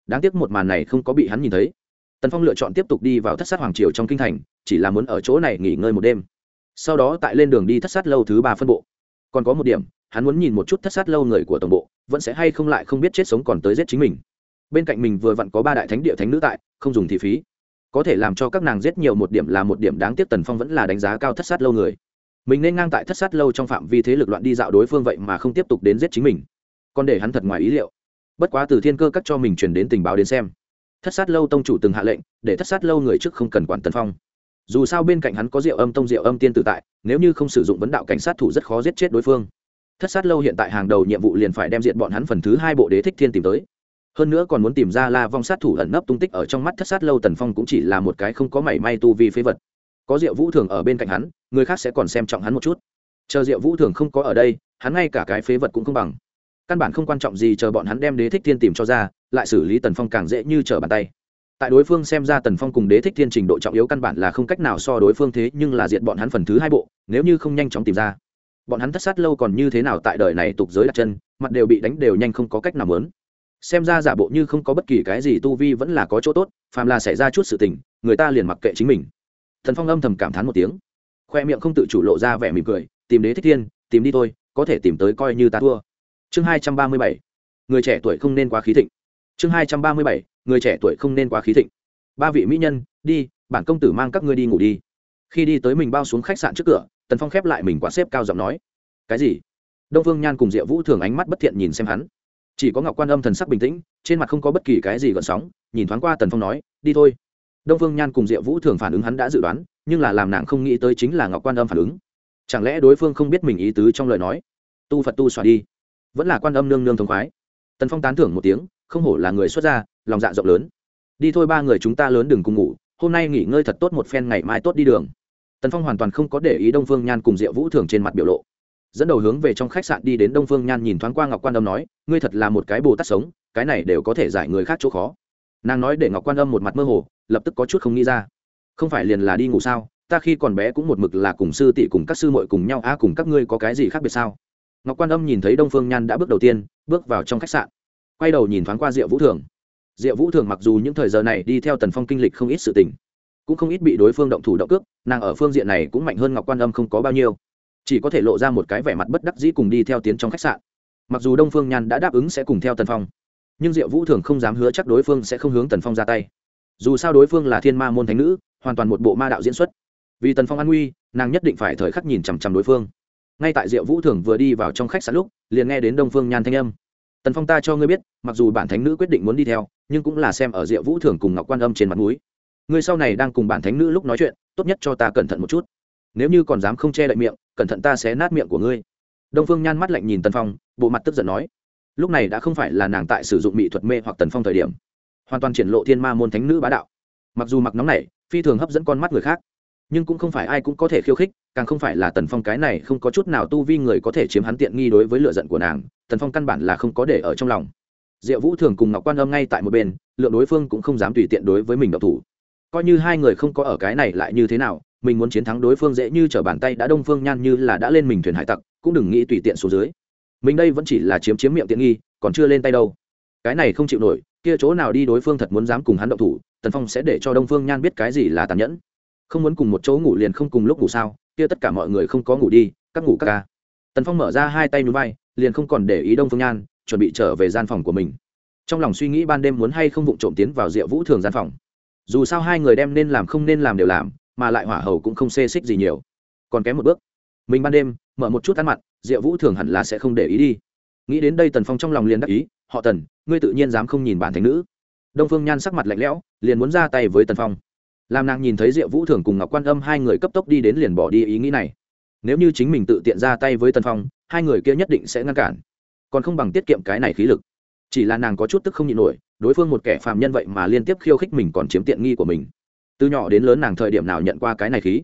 Đáng tiếc một màn này không có bị hắn nhìn thấy tần phong lựa chọn tiếp tục đi vào thất sát hoàng triều trong kinh thành, chỉ là muốn ở chỗ này nghỉ ngơi một đêm. Sau đó tại lên đường đi thất sát lâu thứ ba phân bộ. Còn có một điểm, hắn muốn nhìn một chút thất sát lâu người của tổng bộ, vẫn sẽ hay không lại không biết chết sống còn tới giết chính mình. Bên cạnh mình vừa vặn có ba đại thánh địa thánh nữ tại, không dùng thị phí. Có thể làm cho các nàng giết nhiều một điểm là một điểm đáng tiếc, tần phong vẫn là đánh giá cao thất sát lâu người. Mình nên ngang tại thất sát lâu trong phạm vi thế lực loạn đi dạo đối phương vậy mà không tiếp tục đến giết chính mình. Còn để hắn thật ngoài ý liệu. Bất quá từ thiên cơ cắt cho mình truyền đến tình báo đến xem thất sát lâu tông chủ từng hạ lệnh, để thất sát lâu người trước không cần quản tần phong. Dù sao bên cạnh hắn có rượu âm tông rượu âm tiên tử tại, nếu như không sử dụng vấn đạo cảnh sát thủ rất khó giết chết đối phương. Thất sát lâu hiện tại hàng đầu nhiệm vụ liền phải đem diện bọn hắn phần thứ hai bộ đế thích thiên tìm tới. Hơn nữa còn muốn tìm ra la vong sát thủ ẩn nấp tung tích ở trong mắt thất sát lâu tần phong cũng chỉ là một cái không có mảy may tu vi phế vật. Có diệu vũ thường ở bên cạnh hắn, người khác sẽ còn xem trọng hắn một chút. Chờ diệu vũ thường không có ở đây, hắn ngay cả cái phế vật cũng không bằng. Căn bản không quan trọng gì chờ bọn hắn đem đế thích thiên tìm cho ra lại xử lý tần phong càng dễ như trở bàn tay. Tại đối phương xem ra tần phong cùng đế thích thiên trình độ trọng yếu căn bản là không cách nào so đối phương thế, nhưng là diện bọn hắn phần thứ hai bộ, nếu như không nhanh chóng tìm ra. Bọn hắn thất sát lâu còn như thế nào tại đời này tục giới đặt chân, mặt đều bị đánh đều nhanh không có cách nào lớn xem ra giả bộ như không có bất kỳ cái gì tu vi vẫn là có chỗ tốt, phàm là xảy ra chút sự tình, người ta liền mặc kệ chính mình. Thần phong âm thầm cảm thán một tiếng. Khoe miệng không tự chủ lộ ra vẻ mỉm cười, tìm đế thích thiên, tìm đi thôi, có thể tìm tới coi như ta thua. Chương hai trăm ba mươi bảy. Người trẻ tuổi không nên quá khí thịnh chương hai trăm ba mươi bảy, người trẻ tuổi không nên quá khí thịnh. Ba vị mỹ nhân, đi, bản công tử mang các ngươi đi ngủ đi. Khi đi tới mình bao xuống khách sạn trước cửa, tần phong khép lại mình quá xếp cao giọng nói. Cái gì? Đông phương nhan cùng diệu vũ thường ánh mắt bất thiện nhìn xem hắn. Chỉ có ngọc quan âm thần sắc bình tĩnh, trên mặt không có bất kỳ cái gì gợn sóng, nhìn thoáng qua tần phong nói, đi thôi. Đông phương nhan cùng diệu vũ thường phản ứng hắn đã dự đoán, nhưng là làm nàng không nghĩ tới chính là ngọc quan âm phản ứng. Chẳng lẽ đối phương không biết mình ý tứ trong lời nói? Tu phật tu xòa đi. Vẫn là quan âm nương nương thống khoái. Tần phong tán thưởng một tiếng không hổ là người xuất gia, lòng dạ rộng lớn. Đi thôi ba người chúng ta lớn đừng cùng ngủ, hôm nay nghỉ ngơi thật tốt một phen ngày mai tốt đi đường. Tần phong hoàn toàn không có để ý đông phương nhan cùng diệu vũ thường trên mặt biểu lộ. Dẫn đầu hướng về trong khách sạn đi đến đông phương nhan nhìn thoáng qua ngọc quan âm nói, ngươi thật là một cái bồ tát sống, cái này đều có thể giải người khác chỗ khó. Nàng nói để ngọc quan âm một mặt mơ hồ, lập tức có chút không nghĩ ra. Không phải liền là đi ngủ sao? Ta khi còn bé cũng một mực là cùng sư tỷ cùng các sư muội cùng nhau, a, cùng các ngươi có cái gì khác biệt sao? Ngọc quan âm nhìn thấy đông phương nhan đã bước đầu tiên, bước vào trong khách sạn quay đầu nhìn thoáng qua diệu vũ thường. Diệu vũ thường mặc dù những thời giờ này đi theo tần phong kinh lịch không ít sự tình, cũng không ít bị đối phương động thủ động cước, nàng ở phương diện này cũng mạnh hơn ngọc quan âm không có bao nhiêu. Chỉ có thể lộ ra một cái vẻ mặt bất đắc dĩ cùng đi theo tiến trong khách sạn. Mặc dù đông phương nhan đã đáp ứng sẽ cùng theo tần phong, nhưng diệu vũ thường không dám hứa chắc đối phương sẽ không hướng tần phong ra tay. Dù sao đối phương là thiên ma môn thánh nữ, hoàn toàn một bộ ma đạo diễn xuất. Vì tần phong an nguy, nàng nhất định phải thời khắc nhìn chằm chằm đối phương. Ngay tại diệu vũ thường vừa đi vào trong khách sạn lúc, liền nghe đến đông phương nhan thanh âm tần phong ta cho ngươi biết, mặc dù bản thánh nữ quyết định muốn đi theo, nhưng cũng là xem ở diệu vũ thường cùng ngọc quan âm trên mặt núi ngươi sau này đang cùng bản thánh nữ lúc nói chuyện, tốt nhất cho ta cẩn thận một chút. Nếu như còn dám không che đậy miệng, cẩn thận ta sẽ nát miệng của ngươi. Đông phương nhan mắt lạnh nhìn tần phong, bộ mặt tức giận nói, lúc này đã không phải là nàng tại sử dụng mỹ thuật mê hoặc tần phong thời điểm. Hoàn toàn triển lộ thiên ma môn thánh nữ bá đạo. Mặc dù mặc nóng này phi thường hấp dẫn con mắt người khác nhưng cũng không phải ai cũng có thể khiêu khích, càng không phải là tần phong cái này không có chút nào tu vi người có thể chiếm hắn tiện nghi đối với lựa giận của nàng, tần phong căn bản là không có để ở trong lòng. Diệu vũ thường cùng ngọc quan âm ngay tại một bên, lượng đối phương cũng không dám tùy tiện đối với mình độc thủ. Coi như hai người không có ở cái này lại như thế nào, mình muốn chiến thắng đối phương dễ như t r ở bàn tay đã đông phương nhan như là đã lên mình thuyền hải tặc, cũng đừng nghĩ tùy tiện xuống dưới. Mình đây vẫn chỉ là chiếm chiếm miệng tiện nghi, còn chưa lên tay đâu. Cái này không chịu nổi, kia chỗ nào đi đối phương thật muốn dám cùng hắn động thủ, tần phong sẽ để cho đông phương nhan biết cái gì là tàn nhẫn không muốn cùng một chỗ ngủ liền không cùng lúc ngủ sao? Kia tất cả mọi người không có ngủ đi, các ngủ các ca. Tần phong mở ra hai tay núi bay, liền không còn để ý đông phương nhan, chuẩn bị trở về gian phòng của mình. Trong lòng suy nghĩ ban đêm muốn hay không vụng trộm tiến vào rượu vũ thường gian phòng. Dù sao hai người đem nên làm không nên làm đều làm, mà lại hỏa hầu cũng không xê xích gì nhiều. Còn kém một bước. Mình ban đêm, mở một chút ăn mặn rượu vũ thường hẳn là sẽ không để ý đi. Nghĩ đến đây tần phong trong lòng liền đắc ý, họ tần, ngươi tự nhiên dám không nhìn bản thành nữ. Đông phương nhan sắc mặt lạnh lẽo, liền muốn ra tay với tần phong làm nàng nhìn thấy diệu vũ thường cùng ngọc quan âm hai người cấp tốc đi đến liền bỏ đi ý nghĩ này. Nếu như chính mình tự tiện ra tay với tần phong, hai người kia nhất định sẽ ngăn cản. Còn không bằng tiết kiệm cái này khí lực. Chỉ là nàng có chút tức không nhịn nổi, đối phương một kẻ phàm nhân vậy mà liên tiếp khiêu khích mình còn chiếm tiện nghi của mình. Từ nhỏ đến lớn nàng thời điểm nào nhận qua cái này khí?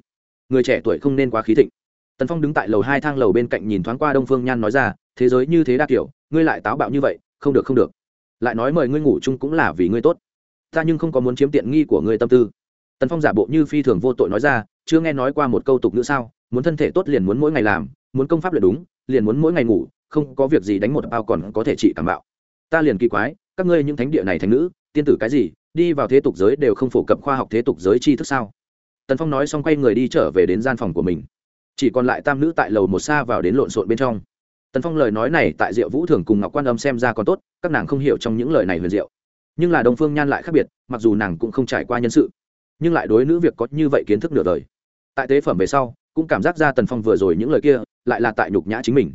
Người trẻ tuổi không nên quá khí thịnh. Tần phong đứng tại lầu hai thang lầu bên cạnh nhìn thoáng qua đông phương nhan nói ra, thế giới như thế đa kiểu, ngươi lại táo bạo như vậy, không được không được. Lại nói mời ngươi ngủ chung cũng là vì ngươi tốt. Ta nhưng không có muốn chiếm tiện nghi của ngươi tâm tư tần phong giả bộ như phi thường vô tội nói ra, chưa nghe nói qua một câu tục nữa sao, muốn thân thể tốt liền muốn mỗi ngày làm, muốn công pháp luyện đúng, liền muốn mỗi ngày ngủ, không có việc gì đánh một bao còn có thể trị cảm bạo. Ta liền kỳ quái, các ngươi những thánh địa này thành nữ, tiên tử cái gì, đi vào thế tục giới đều không phổ cập khoa học thế tục giới tri thức sao? Tần phong nói xong quay người đi trở về đến gian phòng của mình. Chỉ còn lại tam nữ tại lầu một xa vào đến lộn xộn bên trong. Tần phong lời nói này tại diệu vũ thường cùng ngọc quan âm xem ra còn tốt, các nàng không hiểu trong những lời này huyền diệu. Nhưng là đồng phương nhan lại khác biệt, mặc dù nàng cũng không trải qua nhân sự nhưng lại đối nữ việc có như vậy kiến thức nửa đời. Tại tế phẩm về sau, cũng cảm giác ra tần phong vừa rồi những lời kia, lại là tại nhục nhã chính mình.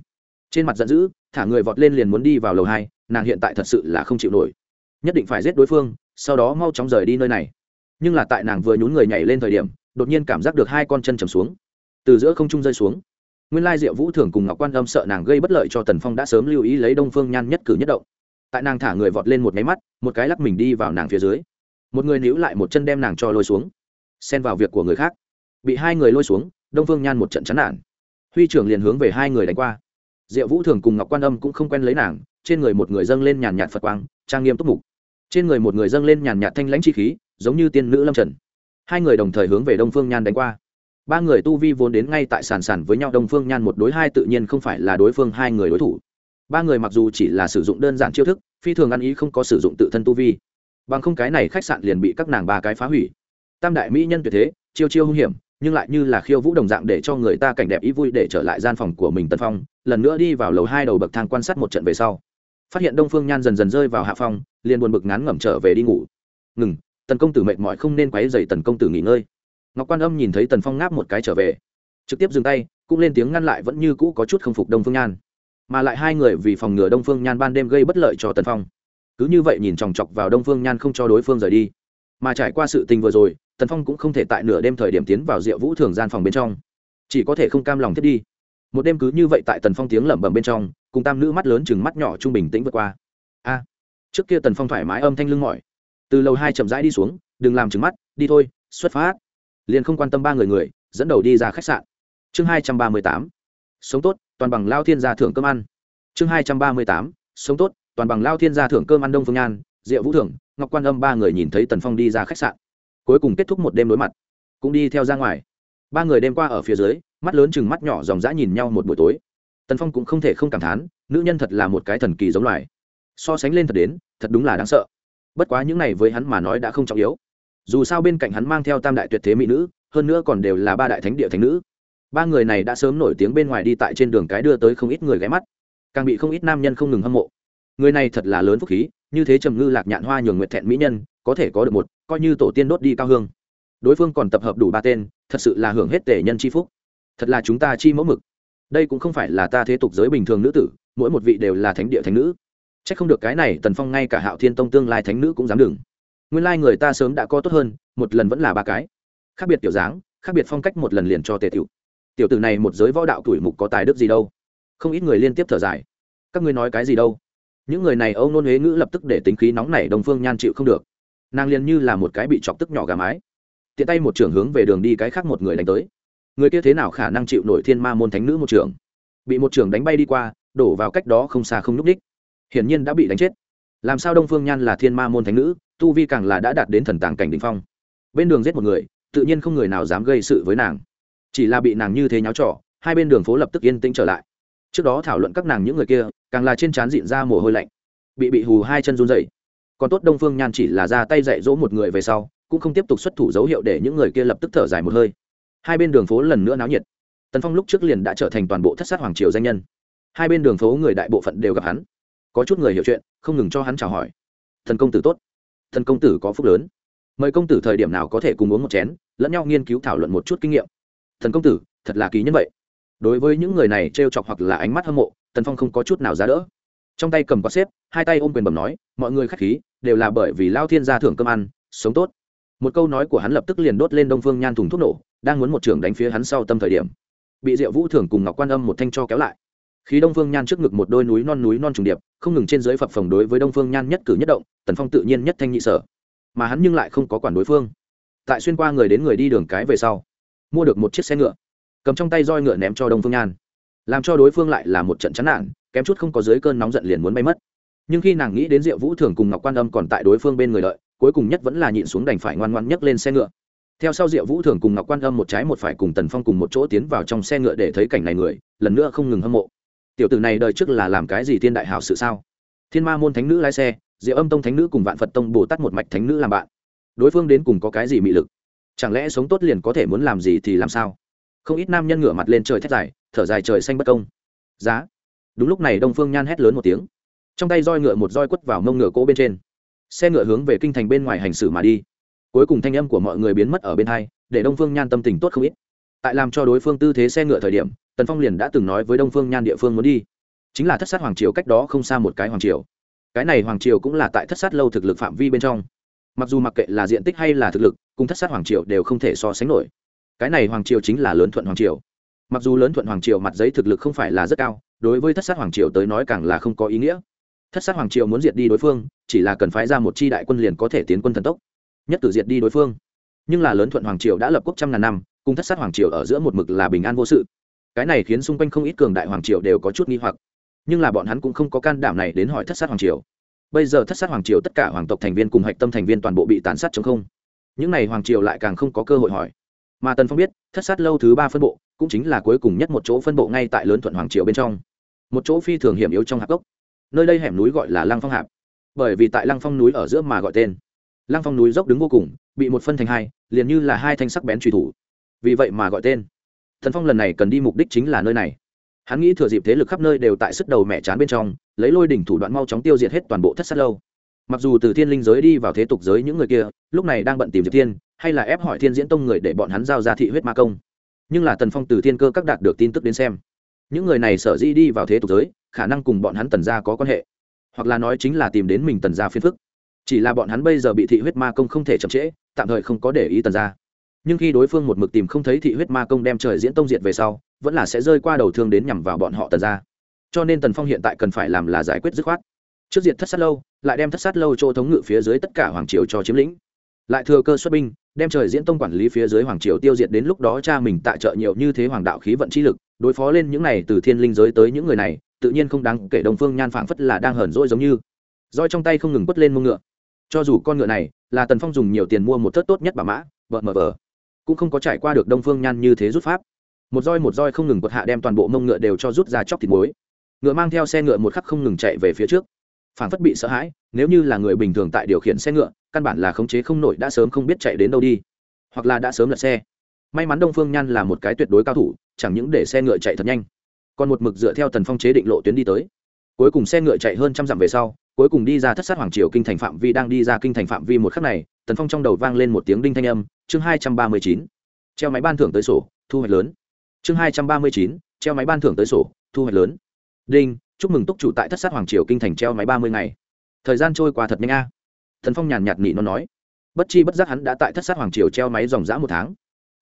Trên mặt giận dữ, thả người vọt lên liền muốn đi vào lầu hai, nàng hiện tại thật sự là không chịu nổi. Nhất định phải giết đối phương, sau đó mau chóng rời đi nơi này. Nhưng là tại nàng vừa nhún người nhảy lên thời điểm, đột nhiên cảm giác được hai con chân chầm xuống. Từ giữa không trung rơi xuống. Nguyên lai diệu vũ thường cùng ngọc quan âm sợ nàng gây bất lợi cho tần phong đã sớm lưu ý lấy đông phương nhan nhất cử nhất động. Tại nàng thả người vọt lên một máy mắt, một cái lắc mình đi vào nàng phía dưới một người níu lại một chân đem nàng cho lôi xuống, xen vào việc của người khác. Bị hai người lôi xuống, đông phương nhan một trận chán nản. Huy trưởng liền hướng về hai người đánh qua. Diệu vũ thường cùng ngọc quan âm cũng không quen lấy nàng, trên người một người dâng lên nhàn nhạt phật quang, trang nghiêm túc mục. Trên người một người dâng lên nhàn nhạt thanh lãnh chi khí, giống như tiên nữ lâm trần. Hai người đồng thời hướng về đông phương nhan đánh qua. Ba người tu vi vốn đến ngay tại sàn sàn với nhau, đông phương nhan một đối hai tự nhiên không phải là đối phương, hai người đối thủ. Ba người mặc dù chỉ là sử dụng đơn giản chiêu thức, phi thường ăn ý không có sử dụng tự thân tu vi bằng không cái này khách sạn liền bị các nàng ba cái phá hủy. Tam đại mỹ nhân tuyệt thế, chiêu chiêu hung hiểm, nhưng lại như là khiêu vũ đồng dạng để cho người ta cảnh đẹp ý vui để trở lại gian phòng của mình tân phong, lần nữa đi vào lầu hai đầu bậc thang quan sát một trận về sau. Phát hiện đông phương nhan dần dần rơi vào hạ phong liền buồn bực ngán ngẩm trở về đi ngủ. Ngừng, tần công tử mệt mỏi không nên quấy dày tần công tử nghỉ ngơi. Ngọc quan âm nhìn thấy tần phong ngáp một cái trở về. Trực tiếp dừng tay, cũng lên tiếng ngăn lại vẫn như cũ có chút không phục đông phương nhan. Mà lại hai người vì phòng ngừa đông phương nhan ban đêm gây bất lợi cho tần phong cứ như vậy nhìn chòng chọc vào đông phương nhan không cho đối phương rời đi mà trải qua sự tình vừa rồi tần phong cũng không thể tại nửa đêm thời điểm tiến vào diệu vũ thường gian phòng bên trong chỉ có thể không cam lòng thiết đi một đêm cứ như vậy tại tần phong tiếng lẩm bẩm bên trong cùng tam nữ mắt lớn chừng mắt nhỏ trung bình tĩnh vượt qua a à, trước kia tần phong thoải mái âm thanh lưng mỏi từ lầu hai chậm rãi đi xuống đừng làm trừng mắt đi thôi xuất phát liền không quan tâm ba người người dẫn đầu đi ra khách sạn chương hai trăm ba mươi tám sống tốt toàn bằng lao thiên gia thưởng cơm ăn chương hai trăm ba mươi tám sống tốt toàn bằng lao thiên gia thưởng cơm ăn đông phương nhan, diệu vũ thưởng, ngọc quan âm ba người nhìn thấy tần phong đi ra khách sạn. Cuối cùng kết thúc một đêm đối mặt. Cũng đi theo ra ngoài. Ba người đêm qua ở phía dưới, mắt lớn chừng mắt nhỏ dòng dã nhìn nhau một buổi tối. Tần phong cũng không thể không cảm thán, nữ nhân thật là một cái thần kỳ giống loài. So sánh lên thật đến, thật đúng là đáng sợ. Bất quá những này với hắn mà nói đã không trọng yếu. Dù sao bên cạnh hắn mang theo tam đại tuyệt thế mỹ nữ, hơn nữa còn đều là ba đại thánh địa thánh nữ. Ba người này đã sớm nổi tiếng bên ngoài đi tại trên đường cái đưa tới không ít người ghé mắt. Càng bị không ít nam nhân không ngừng hâm mộ người này thật là lớn phúc khí, như thế trầm ngư lạc nhạn hoa nhường nguyệt thẹn mỹ nhân, có thể có được một, coi như tổ tiên đốt đi cao hương. Đối phương còn tập hợp đủ ba tên, thật sự là hưởng hết tể nhân c h i phúc. Thật là chúng ta chi mẫu mực. Đây cũng không phải là ta thế tục giới bình thường nữ tử, mỗi một vị đều là thánh địa thánh nữ. C h ắ c không được cái này, tần phong ngay cả hạo thiên tông tương lai thánh nữ cũng dám đừng. Nguyên lai người ta sớm đã có tốt hơn, một lần vẫn là ba cái. Khác biệt kiểu dáng, khác biệt phong cách một lần liền cho tề tiểu. Tiểu tử này một giới võ đạo tuổi mục có tài đức gì đâu. Không ít người liên tiếp thở dài. Các ngươi nói cái gì đâu? Những người này âu nôn huế ngữ lập tức để tính khí nóng này đồng phương nhan chịu không được. Nàng liền như là một cái bị chọc tức nhỏ gà mái. Tiện tay một trưởng hướng về đường đi cái khác một người đánh tới. Người kia thế nào khả năng chịu nổi thiên ma môn thánh nữ một trưởng? Bị một trưởng đánh bay đi qua, đổ vào cách đó không xa không núp đích hiển nhiên đã bị đánh chết. Làm sao đông phương nhan là thiên ma môn thánh nữ, tu vi càng là đã đạt đến thần tàng cảnh đ ỉ n h phong. Bên đường giết một người, tự nhiên không người nào dám gây sự với nàng. Chỉ là bị nàng như thế nháo trỏ hai bên đường phố lập tức yên tĩnh trở lại trước đó thảo luận các nàng những người kia, càng là trên trán dịn ra mồ hôi lạnh. Bị bị hù hai chân run dậy còn tốt đông phương nhan chỉ là ra tay dạy dỗ một người về sau, cũng không tiếp tục xuất thủ dấu hiệu để những người kia lập tức thở dài một hơi. Hai bên đường phố lần nữa náo nhiệt. Tần phong lúc trước liền đã trở thành toàn bộ thất sát hoàng triều danh nhân. Hai bên đường phố người đại bộ phận đều gặp hắn. Có chút người hiểu chuyện, không ngừng cho hắn chào hỏi. Thần công tử tốt. Thần công tử có phúc lớn. Mời công tử thời điểm nào có thể cùng uống một chén, lẫn nhau nghiên cứu thảo luận một chút kinh nghiệm. Thần công tử, thật là kỳ nhân vậy đối với những người này t r e o chọc hoặc là ánh mắt hâm mộ, tần phong không có chút nào giá đỡ. Trong tay cầm quạt xếp, hai tay ôm quyền bầm nói, mọi người k h á c h khí, đều là bởi vì lao thiên gia thưởng cơm ăn, sống tốt. Một câu nói của hắn lập tức liền đốt lên đông phương nhan thùng thuốc nổ, đang muốn một trưởng đánh phía hắn sau tâm thời điểm. Bị diệu vũ thưởng cùng ngọc quan âm một thanh cho kéo lại. Khi đông phương nhan trước ngực một đôi núi non núi non trùng điệp, không ngừng trên dưới phập phồng đối với đông phương nhan nhất cử nhất động, tần phong tự nhiên nhất thanh nhị sở. Mà hắn nhưng lại không có quản đối phương. Tại xuyên qua người đến người đi đường cái về sau, mua được một chiếc xe ngựa cầm trong tay roi ngựa ném cho đông phương nhan. Làm cho đối phương lại là một trận chán nản, kém chút không có dưới cơn nóng giận liền muốn bay mất. Nhưng khi nàng nghĩ đến diệu vũ thường cùng ngọc quan âm còn tại đối phương bên người đợi, cuối cùng nhất vẫn là nhịn xuống đành phải ngoan ngoan nhấc lên xe ngựa. Theo sau diệu vũ thường cùng ngọc quan âm một trái một phải cùng tần phong cùng một chỗ tiến vào trong xe ngựa để thấy cảnh này người, lần nữa không ngừng hâm mộ. Tiểu tử này đời trước là làm cái gì thiên đại hảo sự sao? Thiên ma môn thánh nữ lái xe, diệu âm tông thánh nữ cùng vạn phật tông bồ tát một mạch thánh nữ làm bạn. Đối phương đến cùng có cái gì mị lực? Chẳng lẽ sống tốt liền có thể muốn làm gì thì làm sao? Không ít nam nhân ngửa mặt lên trời thét dài, thở dài trời xanh bất công. Giá. Đúng lúc này đông phương nhan hét lớn một tiếng. Trong tay roi ngựa một roi quất vào mông ngựa cỗ bên trên. Xe ngựa hướng về kinh thành bên ngoài hành xử mà đi. Cuối cùng thanh âm của mọi người biến mất ở bên hai, để đông phương nhan tâm tình tốt không ít. Tại làm cho đối phương tư thế xe ngựa thời điểm, tần phong liền đã từng nói với đông phương nhan địa phương muốn đi. Chính là thất sát hoàng triều cách đó không xa một cái hoàng triều. Cái này hoàng triều cũng là tại thất sát lâu thực lực phạm vi bên trong. Mặc dù mặc kệ là diện tích hay là thực lực, cùng thất sát hoàng triều đều không thể so sánh nổi cái này hoàng triều chính là lớn thuận hoàng triều. Mặc dù lớn thuận hoàng triều mặt giấy thực lực không phải là rất cao, đối với thất sát hoàng triều tới nói càng là không có ý nghĩa. Thất sát hoàng triều muốn diệt đi đối phương, chỉ là cần phái ra một chi đại quân liền có thể tiến quân thần tốc, nhất cử diệt đi đối phương. Nhưng là lớn thuận hoàng triều đã lập quốc trăm ngàn năm, cùng thất sát hoàng triều ở giữa một mực là bình an vô sự. Cái này khiến xung quanh không ít cường đại hoàng triều đều có chút nghi hoặc. Nhưng là bọn hắn cũng không có can đảm này đến hỏi thất sát hoàng triều. Bây giờ thất sát hoàng triều tất cả hoàng tộc thành viên cùng hạch tâm thành viên toàn bộ bị tàn sát chống không. Những n à y hoàng triều lại càng không có cơ hội hỏi mà tần phong biết, thất sát lâu thứ ba phân bộ, cũng chính là cuối cùng nhất một chỗ phân bộ ngay tại lớn thuận hoàng triều bên trong. Một chỗ phi thường hiểm yếu trong hạp gốc nơi đây hẻm núi gọi là lăng phong hạp. Bởi vì tại lăng phong núi ở giữa mà gọi tên. Lăng phong núi dốc đứng vô cùng, bị một phân thành hai, liền như là hai thanh sắc bén truy thủ. Vì vậy mà gọi tên. Thần phong lần này cần đi mục đích chính là nơi này. Hắn nghĩ thừa dịp thế lực khắp nơi đều tại sức đầu mẹ chán bên trong, lấy lôi đỉnh thủ đoạn mau chóng tiêu diệt hết toàn bộ thất sát lâu mặc dù từ thiên linh giới đi vào thế tục giới những người kia, lúc này đang bận tìm diệp thiên, hay là ép hỏi thiên diễn tông người để bọn hắn giao ra thị huyết ma công. Nhưng là tần phong từ thiên cơ các đạt được tin tức đến xem. Những người này sở di đi vào thế tục giới, khả năng cùng bọn hắn tần gia có quan hệ. Hoặc là nói chính là tìm đến mình tần gia phiền phức. Chỉ là bọn hắn bây giờ bị thị huyết ma công không thể chậm trễ, tạm thời không có để ý tần gia. Nhưng khi đối phương một mực tìm không thấy thị huyết ma công đem trời diễn tông diệt về sau, vẫn là sẽ rơi qua đầu thương đến nhằm vào bọn họ tần gia. Cho nên tần phong hiện tại cần phải làm là giải quyết dứt khoát. Trước diệt thất sát lâu lại đem thất sát lâu chỗ thống ngự phía dưới tất cả hoàng triều cho chiếm lĩnh. Lại thừa cơ xuất binh, đem trời diễn tông quản lý phía dưới hoàng triều tiêu diệt đến lúc đó cha mình tại trợ nhiều như thế hoàng đạo khí vận chi lực, đối phó lên những này từ thiên linh giới tới những người này, tự nhiên không đáng kể đồng phương nhan phảng phất là đang hờn rỗi giống như. Roi trong tay không ngừng quất lên mông ngựa. Cho dù con ngựa này là tần phong dùng nhiều tiền mua một thớt tốt nhất bà mã, vợ mờ vờ cũng không có trải qua được đông phương nhan như thế rút pháp. Một roi một roi không ngừng quật hạ đem toàn bộ mông ngựa đều cho rút ra chóc thịt muối. Ngựa mang theo xe ngựa một khắc không ngừng chạy về phía trước phản phất bị sợ hãi, nếu như là người bình thường tại điều khiển xe ngựa, căn bản là khống chế không nổi, đã sớm không biết chạy đến đâu đi. Hoặc là đã sớm lật xe. May mắn đông phương nhan là một cái tuyệt đối cao thủ, chẳng những để xe ngựa chạy thật nhanh, còn một mực dựa theo tần phong chế định lộ tuyến đi tới. Cuối cùng xe ngựa chạy hơn trăm dặm về sau, cuối cùng đi ra thất sát hoàng triều kinh thành phạm vi, đang đi ra kinh thành phạm vi một khắc này, tần phong trong đầu vang lên một tiếng đinh thanh âm, chương hai trăm ba mươi chín. Treo máy ban thưởng tới sổ, thu hoạch lớn. Chương hai trăm ba mươi chín, treo máy ban thưởng tới sổ, thu hoạch lớn. Đinh chúc mừng túc chủ tại thất sát hoàng triều kinh thành treo máy ba mươi ngày. Thời gian trôi qua thật nhanh a. Thần phong nhàn nhạt nị nó nói. Bất chi bất giác hắn đã tại thất sát hoàng triều treo máy dòng dã một tháng.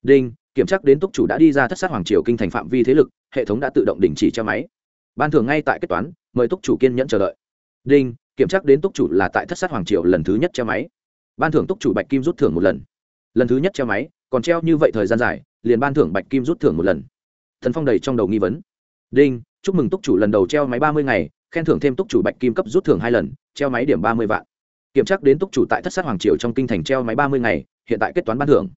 Đinh, kiểm tra đến túc chủ đã đi ra thất sát hoàng triều kinh thành phạm vi thế lực, hệ thống đã tự động đình chỉ treo máy. Ban thưởng ngay tại kết toán, mời túc chủ kiên nhẫn chờ đợi. Đinh, kiểm tra đến túc chủ là tại thất sát hoàng triều lần thứ nhất treo máy. Ban thưởng túc chủ bạch kim rút thưởng một lần. Lần thứ nhất treo máy, còn treo như vậy thời gian dài, liền ban thưởng bạch kim rút thưởng một lần. Thần phong đầy trong đầu nghi vấn. Đinh chúc mừng túc chủ lần đầu treo máy ba mươi ngày, khen thưởng thêm túc chủ bạch kim cấp rút thưởng hai lần, treo máy điểm ba mươi vạn. Kiểm tra đến túc chủ tại thất sát hoàng triều trong kinh thành treo máy ba mươi ngày, hiện tại kết toán ban thưởng.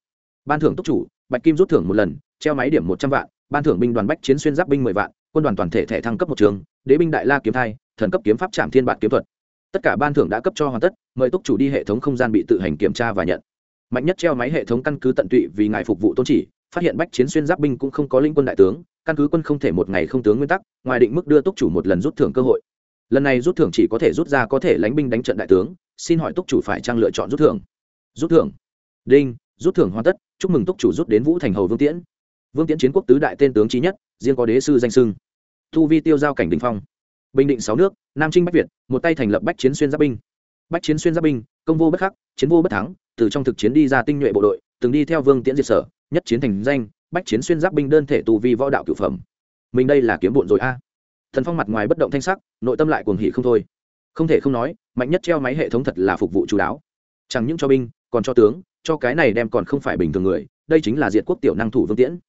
Ban thưởng túc chủ, bạch kim rút thưởng một lần, treo máy điểm một trăm vạn, ban thưởng binh đoàn bách chiến xuyên giáp binh mười vạn, quân đoàn toàn thể thẻ thăng cấp một trường, đế binh đại la kiếm thai, thần cấp kiếm pháp trạm thiên bản kiếm thuật. Tất cả ban thưởng đã cấp cho hoàn tất, mời túc chủ đi hệ thống không gian bị tự hành kiểm tra và nhận. Mạnh nhất treo máy hệ thống căn cứ tận tụy vì ngài phục vụ tôn chỉ, phát hiện bách chiến xuyên giáp binh cũng không có linh quân đại tướng căn cứ quân không thể một ngày không tướng nguyên tắc, ngoài định mức đưa túc chủ một lần rút thưởng cơ hội. Lần này rút thưởng chỉ có thể rút ra có thể lánh binh đánh trận đại tướng, xin hỏi túc chủ phải trang lựa chọn rút thưởng? Rút thưởng. Đinh, rút thưởng hoàn tất, chúc mừng túc chủ rút đến vũ thành hầu vương tiễn. Vương tiễn chiến quốc tứ đại tên tướng trí nhất, riêng có đế sư danh sưng thu vi tiêu giao cảnh đình phong. Bình định sáu nước, nam trinh bách việt, một tay thành lập bách chiến xuyên giáp binh. Bách chiến xuyên giáp binh, công vô bất khắc, chiến vô bất thắng, từ trong thực chiến đi ra tinh nhuệ bộ đội, từng đi theo vương tiễn diệt sở, nhất chiến thành danh bách chiến xuyên giáp binh đơn thể tù vi võ đạo cửu phẩm. Mình đây là kiếm bộn rồi a. Thần phong mặt ngoài bất động thanh sắc, nội tâm lại cuồng hỉ không thôi. Không thể không nói, mạnh nhất treo máy hệ thống thật là phục vụ chú đáo. Chẳng những cho binh, còn cho tướng, cho cái này đem còn không phải bình thường người, đây chính là diệt quốc tiểu năng thủ vương tiễn.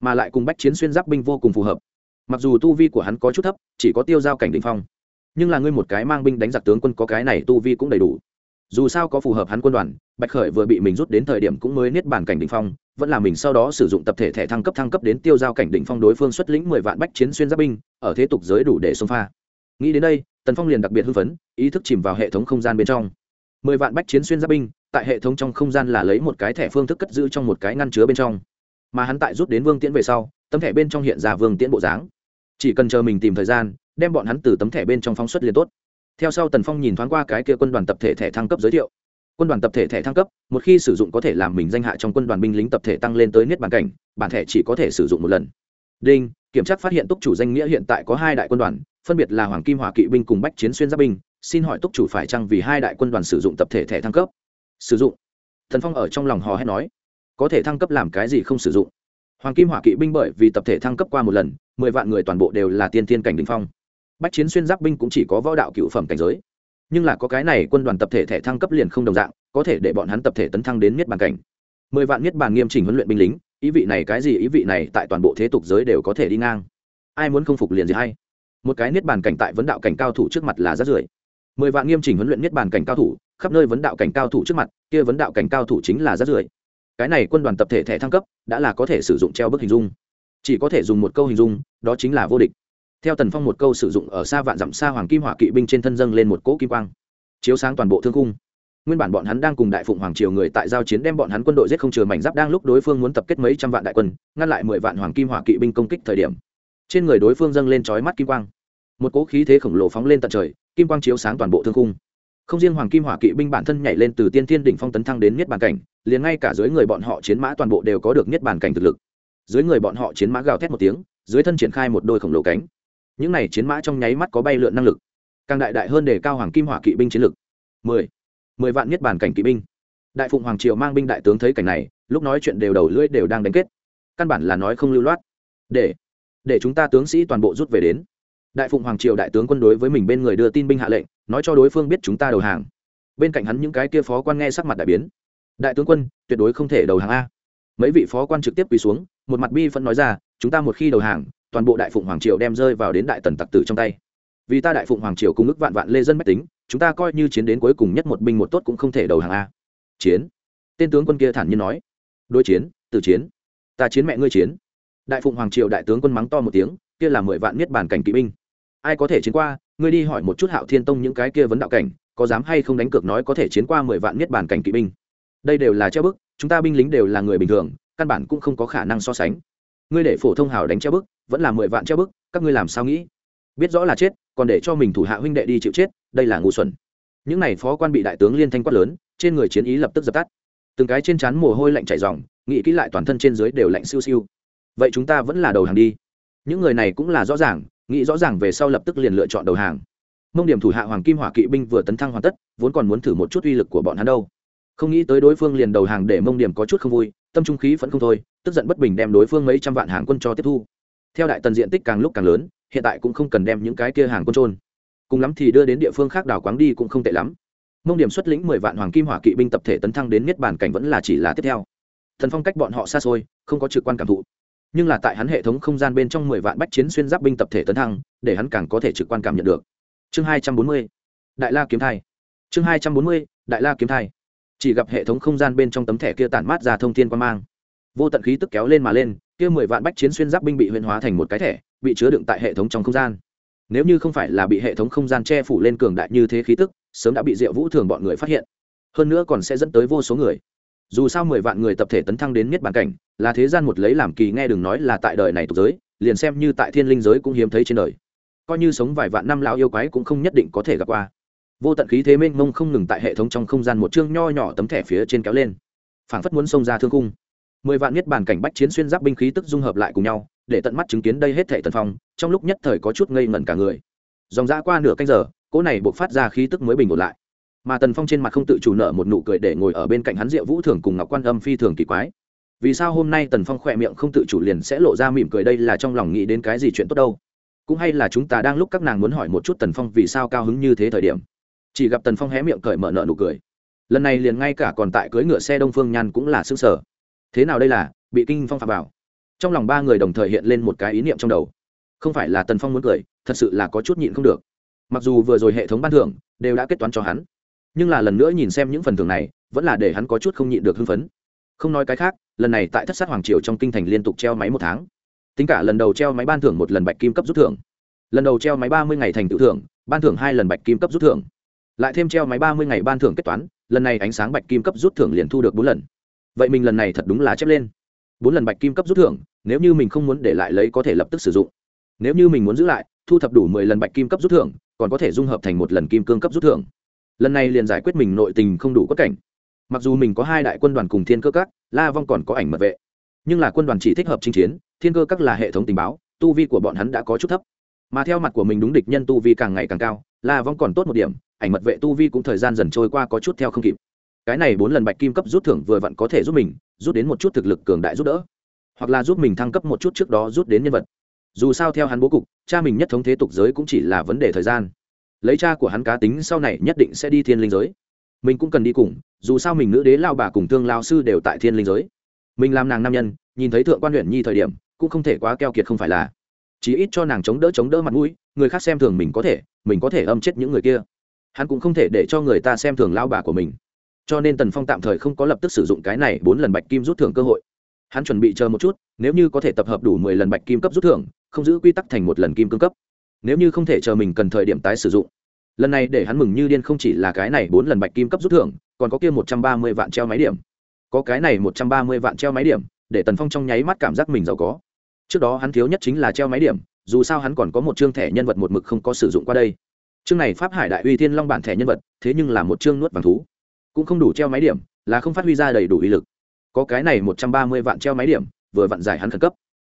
Mà lại cùng bách chiến xuyên giáp binh vô cùng phù hợp. Mặc dù tu vi của hắn có chút thấp, chỉ có tiêu giao cảnh định phong. Nhưng là ngươi một cái mang binh đánh giặc tướng quân có cái này tu vi cũng đầy đủ. Dù sao có phù hợp hắn quân đoàn, bạch khởi vừa bị mình rút đến thời điểm cũng mới niết bàn cảnh đ phong vẫn là mình sau đó sử dụng tập thể thẻ thăng cấp thăng cấp đến tiêu giao cảnh đỉnh phong đối phương xuất lĩnh mười vạn bách chiến xuyên giáp binh, ở thế tục giới đủ để xông pha. Nghĩ đến đây, tần phong liền đặc biệt hưng phấn, ý thức chìm vào hệ thống không gian bên trong. Mười vạn bách chiến xuyên giáp binh, tại hệ thống trong không gian là lấy một cái thẻ phương thức cất giữ trong một cái ngăn chứa bên trong. Mà hắn tại rút đến vương tiễn về sau, tấm thẻ bên trong hiện ra vương tiễn bộ dáng. Chỉ cần chờ mình tìm thời gian, đem bọn hắn từ tấm thẻ bên trong phóng xuất liền tốt. Theo sau tần phong nhìn thoáng qua cái kia quân đoàn tập thể thẻ thăng cấp giới thiệu quân đoàn tập thể thẻ thăng cấp, một khi sử dụng có thể làm mình danh hạ trong quân đoàn binh lính tập thể tăng lên tới niết bàn cảnh, bản thẻ chỉ có thể sử dụng một lần. Đinh, kiểm tra phát hiện túc chủ danh nghĩa hiện tại có hai đại quân đoàn, phân biệt là hoàng kim hòa kỵ binh cùng bách chiến xuyên giáp binh. Xin hỏi túc chủ phải chăng vì hai đại quân đoàn sử dụng tập thể thẻ thăng cấp? Sử dụng. Thần phong ở trong lòng hò hét nói. Có thể thăng cấp làm cái gì không sử dụng? Hoàng kim hỏa kỵ binh bởi vì tập thể thăng cấp qua một lần, mười vạn người toàn bộ đều là tiên tiên cảnh đình phong. Bách chiến xuyên giáp binh cũng chỉ có võ đạo cựu phẩm cảnh giới nhưng là có cái này quân đoàn tập thể thẻ thăng cấp liền không đồng dạng, có thể để bọn hắn tập thể tấn thăng đến miết bàn cảnh. Mười vạn miết bàn nghiêm chỉnh huấn luyện binh lính, ý vị này cái gì, ý vị này tại toàn bộ thế tục giới đều có thể đi ngang. Ai muốn không phục liền gì hay. Một cái niết bàn cảnh tại vấn đạo cảnh cao thủ trước mặt là rất rưởi mười vạn nghiêm chỉnh huấn luyện niết bàn cảnh cao thủ, khắp nơi vấn đạo cảnh cao thủ trước mặt, kia vấn đạo cảnh cao thủ chính là rất rưởi cái này quân đoàn tập thể thẻ thăng cấp, đã là có thể sử dụng treo bức hình dung. Chỉ có thể dùng một câu hình dung, đó chính là vô địch theo tần phong một câu sử dụng ở xa vạn dặm xa hoàng kim hỏa kỵ binh trên thân dâng lên một cỗ kim quang, chiếu sáng toàn bộ thương cung nguyên bản bọn hắn đang cùng đại phụng hoàng triều người tại giao chiến đem bọn hắn quân đội giết không chừa mảnh giáp đang lúc đối phương muốn tập kết mấy trăm vạn đại quân, ngăn lại mười vạn hoàng kim hỏa kỵ binh công kích thời điểm. Trên người đối phương dâng lên trói mắt kim quang. Một cỗ khí thế khổng lồ phóng lên tận trời, kim quang chiếu sáng toàn bộ thương cung không riêng hoàng kim hỏa kỵ binh bản thân nhảy lên từ tiên thiên đỉnh phong tấn thăng đến niết bàn cảnh, liền ngay cả dưới người bọn họ chiến mã toàn bộ đều có được niết bàn cảnh thực lực. Dưới người bọn họ chiến mã gào thét một tiếng, dưới thân triển khai một đôi khổng lồ cánh những này chiến mã trong nháy mắt có bay lượn năng lực. Càng đại đại hơn để cao hoàng kim hỏa kỵ binh chiến lực. Mười. Mười vạn niết bàn cảnh kỵ binh. Đại phụng hoàng triều mang binh đại tướng thấy cảnh này, lúc nói chuyện đều đầu lưỡi đều đang đánh kết. Căn bản là nói không lưu loát. Để để chúng ta tướng sĩ toàn bộ rút về đến. Đại phụng hoàng triều đại tướng quân đối với mình bên người đưa tin binh hạ lệnh, nói cho đối phương biết chúng ta đầu hàng. Bên cạnh hắn những cái kia phó quan nghe sắc mặt đại biến. Đại tướng quân, tuyệt đối không thể đầu hàng a mấy vị phó quan trực tiếp quỳ xuống, một mặt bi phân nói ra, chúng ta một khi đầu hàng, toàn bộ đại phụng hoàng triều đem rơi vào đến đại tần tặc tử trong tay. Vì ta đại phụng hoàng triều cùng ức vạn vạn lê dân mách tính, chúng ta coi như chiến đến cuối cùng nhất một binh một tốt cũng không thể đầu hàng a. Chiến? Tên tướng quân kia thản nhiên nói. Đối chiến từ chiến. Ta chiến mẹ ngươi chiến. Đại phụng hoàng triều đại tướng quân mắng to một tiếng, kia là mười vạn niết bàn cảnh kỵ binh. Ai có thể chiến qua? Ngươi đi hỏi một chút hạo thiên tông những cái kia vấn đạo cảnh, có dám hay không đánh cược nói có thể chiến qua mười vạn niết bàn cảnh kỵ binh? Đây đều là treo bức, chúng ta binh lính đều là người bình thường, căn bản cũng không có khả năng so sánh. Ngươi để phổ thông hào đánh treo bức, vẫn là mười vạn treo bức, các ngươi làm sao nghĩ? Biết rõ là chết, còn để cho mình thủ hạ huynh đệ đi chịu chết, đây là ngu xuẩn. Những n à y phó quan bị đại tướng liên thanh quát lớn, trên người chiến ý lập tức dập tắt. Từng cái trên trán mồ hôi lạnh chảy dòng nghĩ kỹ lại toàn thân trên dưới đều lạnh siêu siêu. Vậy chúng ta vẫn là đầu hàng đi. Những người này cũng là rõ ràng, nghĩ rõ ràng về sau lập tức liền lựa chọn đầu hàng. Mông điểm thủ hạ hoàng kim hỏa kỵ binh vừa tấn thăng hoàn tất, vốn còn muốn thử một chút uy lực của bọn hắn đâu không nghĩ tới đối phương liền đầu hàng để mông điểm có chút không vui, tâm trung khí vẫn không thôi, tức giận bất bình đem đối phương mấy trăm vạn hàng quân cho tiếp thu. Theo đại tần diện tích càng lúc càng lớn, hiện tại cũng không cần đem những cái kia hàng quân trôn cùng lắm thì đưa đến địa phương khác đảo quáng đi cũng không tệ lắm. Mông điểm xuất lĩnh mười vạn hoàng kim hỏa kỵ binh tập thể tấn thăng đến niết bản cảnh vẫn là chỉ là tiếp theo. Thần phong cách bọn họ xa xôi, không có trực quan cảm thụ. Nhưng là tại hắn hệ thống không gian bên trong mười vạn bách chiến xuyên giáp binh tập thể tấn thăng, để hắn càng có thể trực quan cảm nhận được. Chương hai trăm bốn mươi, đại la kiếm thai. Chương hai trăm bốn mươi, đại la kiếm thai chỉ gặp hệ thống không gian bên trong tấm thẻ kia tản mát ra thông thiên quan mang. Vô tận khí tức kéo lên mà lên, kia mười vạn bách chiến xuyên giáp binh bị huyền hóa thành một cái thẻ, bị chứa đựng tại hệ thống trong không gian. Nếu như không phải là bị hệ thống không gian che phủ lên cường đại như thế khí tức, sớm đã bị diệu vũ thường bọn người phát hiện. Hơn nữa còn sẽ dẫn tới vô số người. Dù sao mười vạn người tập thể tấn thăng đến miết bản cảnh, là thế gian một lấy làm kỳ nghe đừng nói là tại đời này tục giới, liền xem như tại thiên linh giới cũng hiếm thấy trên đời. Coi như sống vài vạn năm lão yêu quái cũng không nhất định có thể gặp qua vô tận khí thế mênh mông không ngừng tại hệ thống trong không gian một chương nho nhỏ tấm thẻ phía trên kéo lên. Phảng phất muốn xông ra thương cung mười vạn niết bàn cảnh bách chiến xuyên giáp binh khí tức dung hợp lại cùng nhau, để tận mắt chứng kiến đây hết thể tần phong, trong lúc nhất thời có chút ngây ngẩn cả người. Dòng dã qua nửa canh giờ, cỗ này buộc phát ra khí tức mới bình ổn lại. Mà tần phong trên mặt không tự chủ nợ một nụ cười để ngồi ở bên cạnh hắn diệu vũ thường cùng ngọc quan âm phi thường kỳ quái. Vì sao hôm nay tần phong khỏe miệng không tự chủ liền sẽ lộ ra mỉm cười đây là trong lòng nghĩ đến cái gì chuyện tốt đâu? Cũng hay là chúng ta đang lúc các nàng muốn hỏi một chút tần phong vì sao cao hứng như thế thời điểm chỉ gặp tần phong hé miệng cởi mở nợ nụ cười. Lần này liền ngay cả còn tại cưỡi ngựa xe đông phương nhan cũng là xương sở thế nào đây là, bị kinh phong phạm vào? Trong lòng ba người đồng thời hiện lên một cái ý niệm trong đầu. Không phải là tần phong muốn cười, thật sự là có chút nhịn không được. Mặc dù vừa rồi hệ thống ban thưởng đều đã kết toán cho hắn, nhưng là lần nữa nhìn xem những phần thưởng này, vẫn là để hắn có chút không nhịn được hưng phấn. Không nói cái khác, lần này tại thất sát hoàng triều trong kinh thành liên tục treo máy một tháng. Tính cả lần đầu treo máy ban thưởng một lần bạch kim cấp rút thưởng. Lần đầu treo máy ba mươi ngày thành tự thưởng, ban thưởng hai lần bạch kim cấp rút thưởng lại thêm treo máy ba mươi ngày ban thưởng kết toán, lần này ánh sáng bạch kim cấp rút thưởng liền thu được bốn lần. Vậy mình lần này thật đúng là chép lên. Bốn lần bạch kim cấp rút thưởng, nếu như mình không muốn để lại lấy có thể lập tức sử dụng. Nếu như mình muốn giữ lại, thu thập đủ mười lần bạch kim cấp rút thưởng, còn có thể dung hợp thành một lần kim cương cấp rút thưởng. Lần này liền giải quyết mình nội tình không đủ quất cảnh. Mặc dù mình có hai đại quân đoàn cùng thiên cơ các, la vong còn có ảnh mật vệ. Nhưng là quân đoàn chỉ thích hợp chinh chiến, thiên cơ các là hệ thống tình báo, tu vi của bọn hắn đã có chút thấp. Mà theo mặt của mình đúng địch nhân tu vi càng ngày càng cao, la vong còn tốt một điểm ảnh mật vệ tu vi cũng thời gian dần trôi qua có chút theo không kịp. Cái này bốn lần bạch kim cấp rút thưởng vừa vặn có thể giúp mình, rút đến một chút thực lực cường đại giúp đỡ, hoặc là giúp mình thăng cấp một chút trước đó rút đến nhân vật. Dù sao theo hắn bố cục, cha mình nhất thống thế tục giới cũng chỉ là vấn đề thời gian. Lấy cha của hắn cá tính sau này nhất định sẽ đi thiên linh giới. Mình cũng cần đi cùng, dù sao mình nữ đế lao bà cùng thương lao sư đều tại thiên linh giới. Mình làm nàng nam nhân, nhìn thấy thượng quan huyện nhi thời điểm, cũng không thể quá keo kiệt không phải là. Chỉ ít cho nàng chống đỡ chống đỡ mặt mũi, người khác xem thường mình có thể, mình có thể âm chết những người kia hắn cũng không thể để cho người ta xem thường lao bà của mình. Cho nên tần phong tạm thời không có lập tức sử dụng cái này bốn lần bạch kim rút thưởng cơ hội. Hắn chuẩn bị chờ một chút, nếu như có thể tập hợp đủ mười lần bạch kim cấp rút thưởng, không giữ quy tắc thành một lần kim cương cấp. Nếu như không thể chờ mình cần thời điểm tái sử dụng. Lần này để hắn mừng như điên không chỉ là cái này bốn lần bạch kim cấp rút thưởng, còn có kia một trăm ba mươi vạn treo máy điểm. Có cái này một trăm ba mươi vạn treo máy điểm, để tần phong trong nháy mắt cảm giác mình giàu có. Trước đó hắn thiếu nhất chính là treo máy điểm, dù sao hắn còn có một chương thẻ nhân vật một mực không có sử dụng qua đây chương này pháp hải đại uy thiên long bản thẻ nhân vật, thế nhưng là một chương nuốt vàng thú. Cũng không đủ treo máy điểm, là không phát huy ra đầy đủ uy lực. Có cái này một trăm ba mươi vạn treo máy điểm, vừa vặn giải hắn khẩn cấp.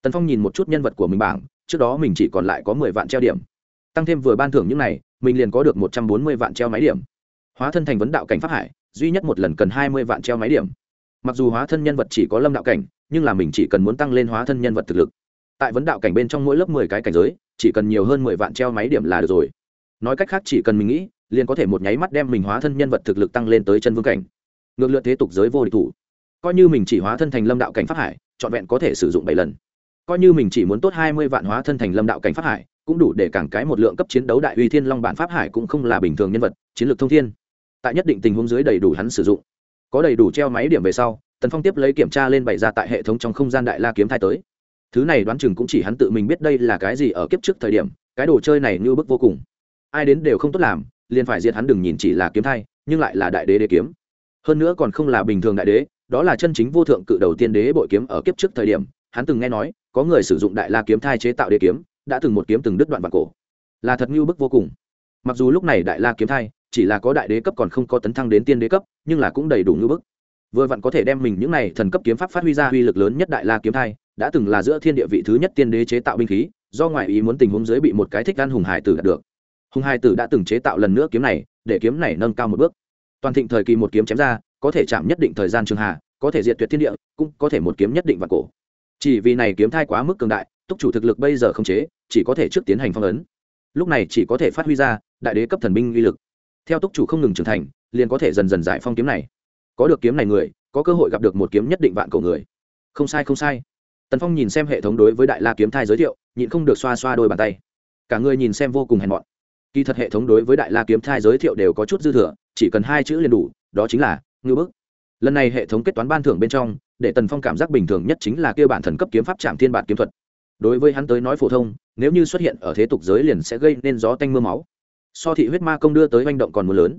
Tần phong nhìn một chút nhân vật của mình bảng, trước đó mình chỉ còn lại có mười vạn treo điểm. Tăng thêm vừa ban thưởng những này, mình liền có được một trăm bốn mươi vạn treo máy điểm. Hóa thân thành vấn đạo cảnh pháp hải, duy nhất một lần cần hai mươi vạn treo máy điểm. Mặc dù hóa thân nhân vật chỉ có lâm đạo cảnh, nhưng là mình chỉ cần muốn tăng lên hóa thân nhân vật thực lực. Tại vấn đạo cảnh bên trong mỗi lớp mười cái cảnh giới, chỉ cần nhiều hơn mười vạn treo máy điểm là được rồi nói cách khác chỉ cần mình nghĩ, liền có thể một nháy mắt đem mình hóa thân nhân vật thực lực tăng lên tới chân vương cảnh. Ngược lượt thế tục giới vô địch thủ. Coi như mình chỉ hóa thân thành lâm đạo cảnh pháp hải, trọn vẹn có thể sử dụng bảy lần. Coi như mình chỉ muốn tốt hai mươi vạn hóa thân thành lâm đạo cảnh pháp hải, cũng đủ để cảng cái một lượng cấp chiến đấu đại uy thiên long bản pháp hải cũng không là bình thường nhân vật, chiến lược thông thiên. Tại nhất định tình huống dưới đầy đủ hắn sử dụng. Có đầy đủ treo máy điểm về sau, tần phong tiếp lấy kiểm tra lên bày ra tại hệ thống trong không gian đại la kiếm thai tới. Thứ này đoán chừng cũng chỉ hắn tự mình biết đây là cái gì ở kiếp trước thời điểm, cái đồ chơi này như bức vô cùng ai đến đều không tốt làm, liền phải diệt hắn đừng nhìn chỉ là kiếm thai, nhưng lại là đại đế đế kiếm. Hơn nữa còn không là bình thường đại đế, đó là chân chính vô thượng cự đầu tiên đế bội kiếm ở kiếp trước thời điểm, hắn từng nghe nói, có người sử dụng đại la kiếm thai chế tạo đế kiếm, đã từng một kiếm từng đứt đoạn vạn cổ. Là thật như bức vô cùng. Mặc dù lúc này đại la kiếm thai, chỉ là có đại đế cấp còn không có tấn thăng đến tiên đế cấp, nhưng là cũng đầy đủ như bức. Vừa vặn có thể đem mình những này thần cấp kiếm pháp phát huy ra uy lực lớn nhất đại la kiếm thai, đã từng là giữa thiên địa vị thứ nhất tiên đế chế tạo binh khí, do ngoại ý muốn tình huống dưới bị một cái thích gan hùng hải tử đạt được hùng hai tử đã từng chế tạo lần nữa kiếm này, để kiếm này nâng cao một bước. Toàn thịnh thời kỳ một kiếm chém ra, có thể chạm nhất định thời gian trường hạ, có thể diệt tuyệt thiên địa, cũng có thể một kiếm nhất định vào cổ. Chỉ vì này kiếm thai quá mức cường đại, túc chủ thực lực bây giờ không chế, chỉ có thể trước tiến hành phong ấn. Lúc này chỉ có thể phát huy ra đại đế cấp thần binh uy lực. Theo túc chủ không ngừng trưởng thành, liền có thể dần dần giải phong kiếm này. Có được kiếm này người, có cơ hội gặp được một kiếm nhất định vạn cổ người. Không sai không sai. Tần phong nhìn xem hệ thống đối với đại la kiếm thai giới thiệu, nhịn không được xoa xoa đôi bàn tay. Cả người nhìn xem vô cùng hèn mọn kỳ thật hệ thống đối với đại la kiếm thai giới thiệu đều có chút dư thừa, chỉ cần hai chữ liền đủ, đó chính là ngư bức. Lần này hệ thống kết toán ban thưởng bên trong, để tần phong cảm giác bình thường nhất chính là kêu bản thần cấp kiếm pháp trạm thiên bản kiếm thuật. Đối với hắn tới nói phổ thông, nếu như xuất hiện ở thế tục giới liền sẽ gây nên gió tanh m ư a máu. So thị huyết ma công đưa tới manh động còn mưa lớn.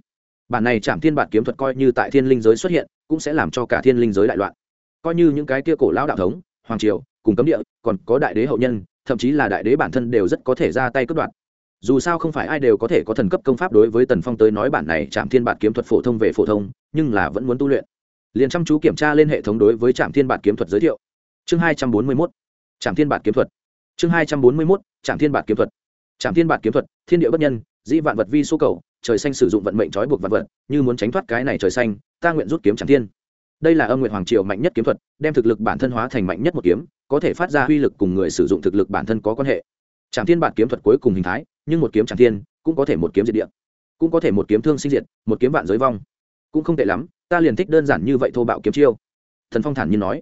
Bản này trạm thiên bản kiếm thuật coi như tại thiên linh giới xuất hiện, cũng sẽ làm cho cả thiên linh giới đại loạn. Coi như những cái kia cổ lão đạo thống, hoàng triều, cùng cấm địa, còn có đại đế hậu nhân, thậm chí là đại đế bản thân đều rất có thể ra tay cướp đoạt dù sao không phải ai đều có thể có thần cấp công pháp đối với tần phong tới nói bản này Trạm thiên bản kiếm thuật phổ thông về phổ thông, nhưng là vẫn muốn tu luyện. Liền chăm chú kiểm tra lên hệ thống đối với trạm thiên bản kiếm thuật giới thiệu. Chương hai trăm bốn mươi mốt, trạm thiên bản kiếm thuật. Chương hai trăm bốn mươi mốt, trạm thiên bản kiếm thuật. Trạm thiên bản kiếm thuật, thiên địa bất nhân, dĩ vạn vật vi số cầu, trời xanh sử dụng vận mệnh trói buộc vạn vật, như muốn tránh thoát cái này trời xanh, ta nguyện rút kiếm trạm thiên. Đây là âm nguyện hoàng triều mạnh nhất kiếm thuật, đem thực lực bản thân hóa thành mạnh nhất một kiếm, có thể phát ra uy lực cùng người sử dụng thực lực bản thân có quan hệ trảm thiên bản kiếm thuật cuối cùng hình thái, nhưng một kiếm trảm thiên cũng có thể một kiếm diệt địa, cũng có thể một kiếm thương sinh diệt, một kiếm vạn giới vong. Cũng không tệ lắm, ta liền thích đơn giản như vậy thô bạo kiếm chiêu. Thần phong thản nhiên nói.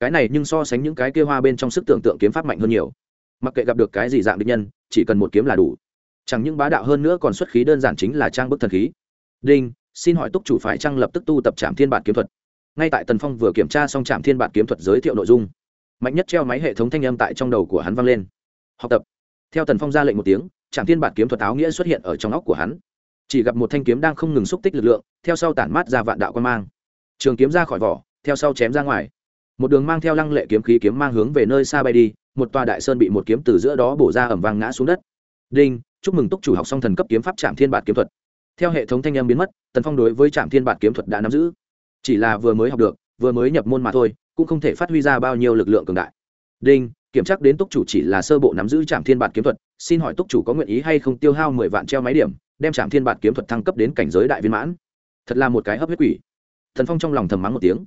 Cái này nhưng so sánh những cái kia hoa bên trong sức tưởng tượng kiếm pháp mạnh hơn nhiều. Mặc kệ gặp được cái gì dạng định nhân, chỉ cần một kiếm là đủ. Chẳng những bá đạo hơn nữa còn xuất khí đơn giản chính là trang bức thần khí. Đinh, xin hỏi túc chủ phải trang lập tức tu tập trạm thiên bản kiếm thuật? Ngay tại tần phong vừa kiểm tra xong trạm thiên bản kiếm thuật giới thiệu nội dung, mạnh nhất treo máy hệ thống thanh âm tại trong đầu của hắn vang lên. Học tập theo tần phong ra lệnh một tiếng trạm thiên bản kiếm thuật áo nghĩa xuất hiện ở trong óc của hắn. Chỉ gặp một thanh kiếm đang không ngừng xúc tích lực lượng, theo sau tản mát ra vạn đạo quan mang. Trường kiếm ra khỏi vỏ, theo sau chém ra ngoài. Một đường mang theo lăng lệ kiếm khí kiếm mang hướng về nơi xa bay đi, một tòa đại sơn bị một kiếm từ giữa đó bổ ra ẩm vang ngã xuống đất. Đinh, chúc mừng túc chủ học xong thần cấp kiếm pháp trạm thiên bản kiếm thuật. Theo hệ thống thanh em biến mất, tần phong đối với trạm thiên bản kiếm thuật đã nắm giữ. Chỉ là vừa mới học được, vừa mới nhập môn mà thôi, cũng không thể phát huy ra bao nhiêu lực lượng cường đại. Đinh kiểm tra đến túc chủ chỉ là sơ bộ nắm giữ trạm thiên bản kiếm thuật, xin hỏi túc chủ có nguyện ý hay không tiêu hao mười vạn treo máy điểm, đem trạm thiên bản kiếm thuật thăng cấp đến cảnh giới đại viên mãn? Thật là một cái hấp huyết quỷ. Thần phong trong lòng thầm mắng một tiếng.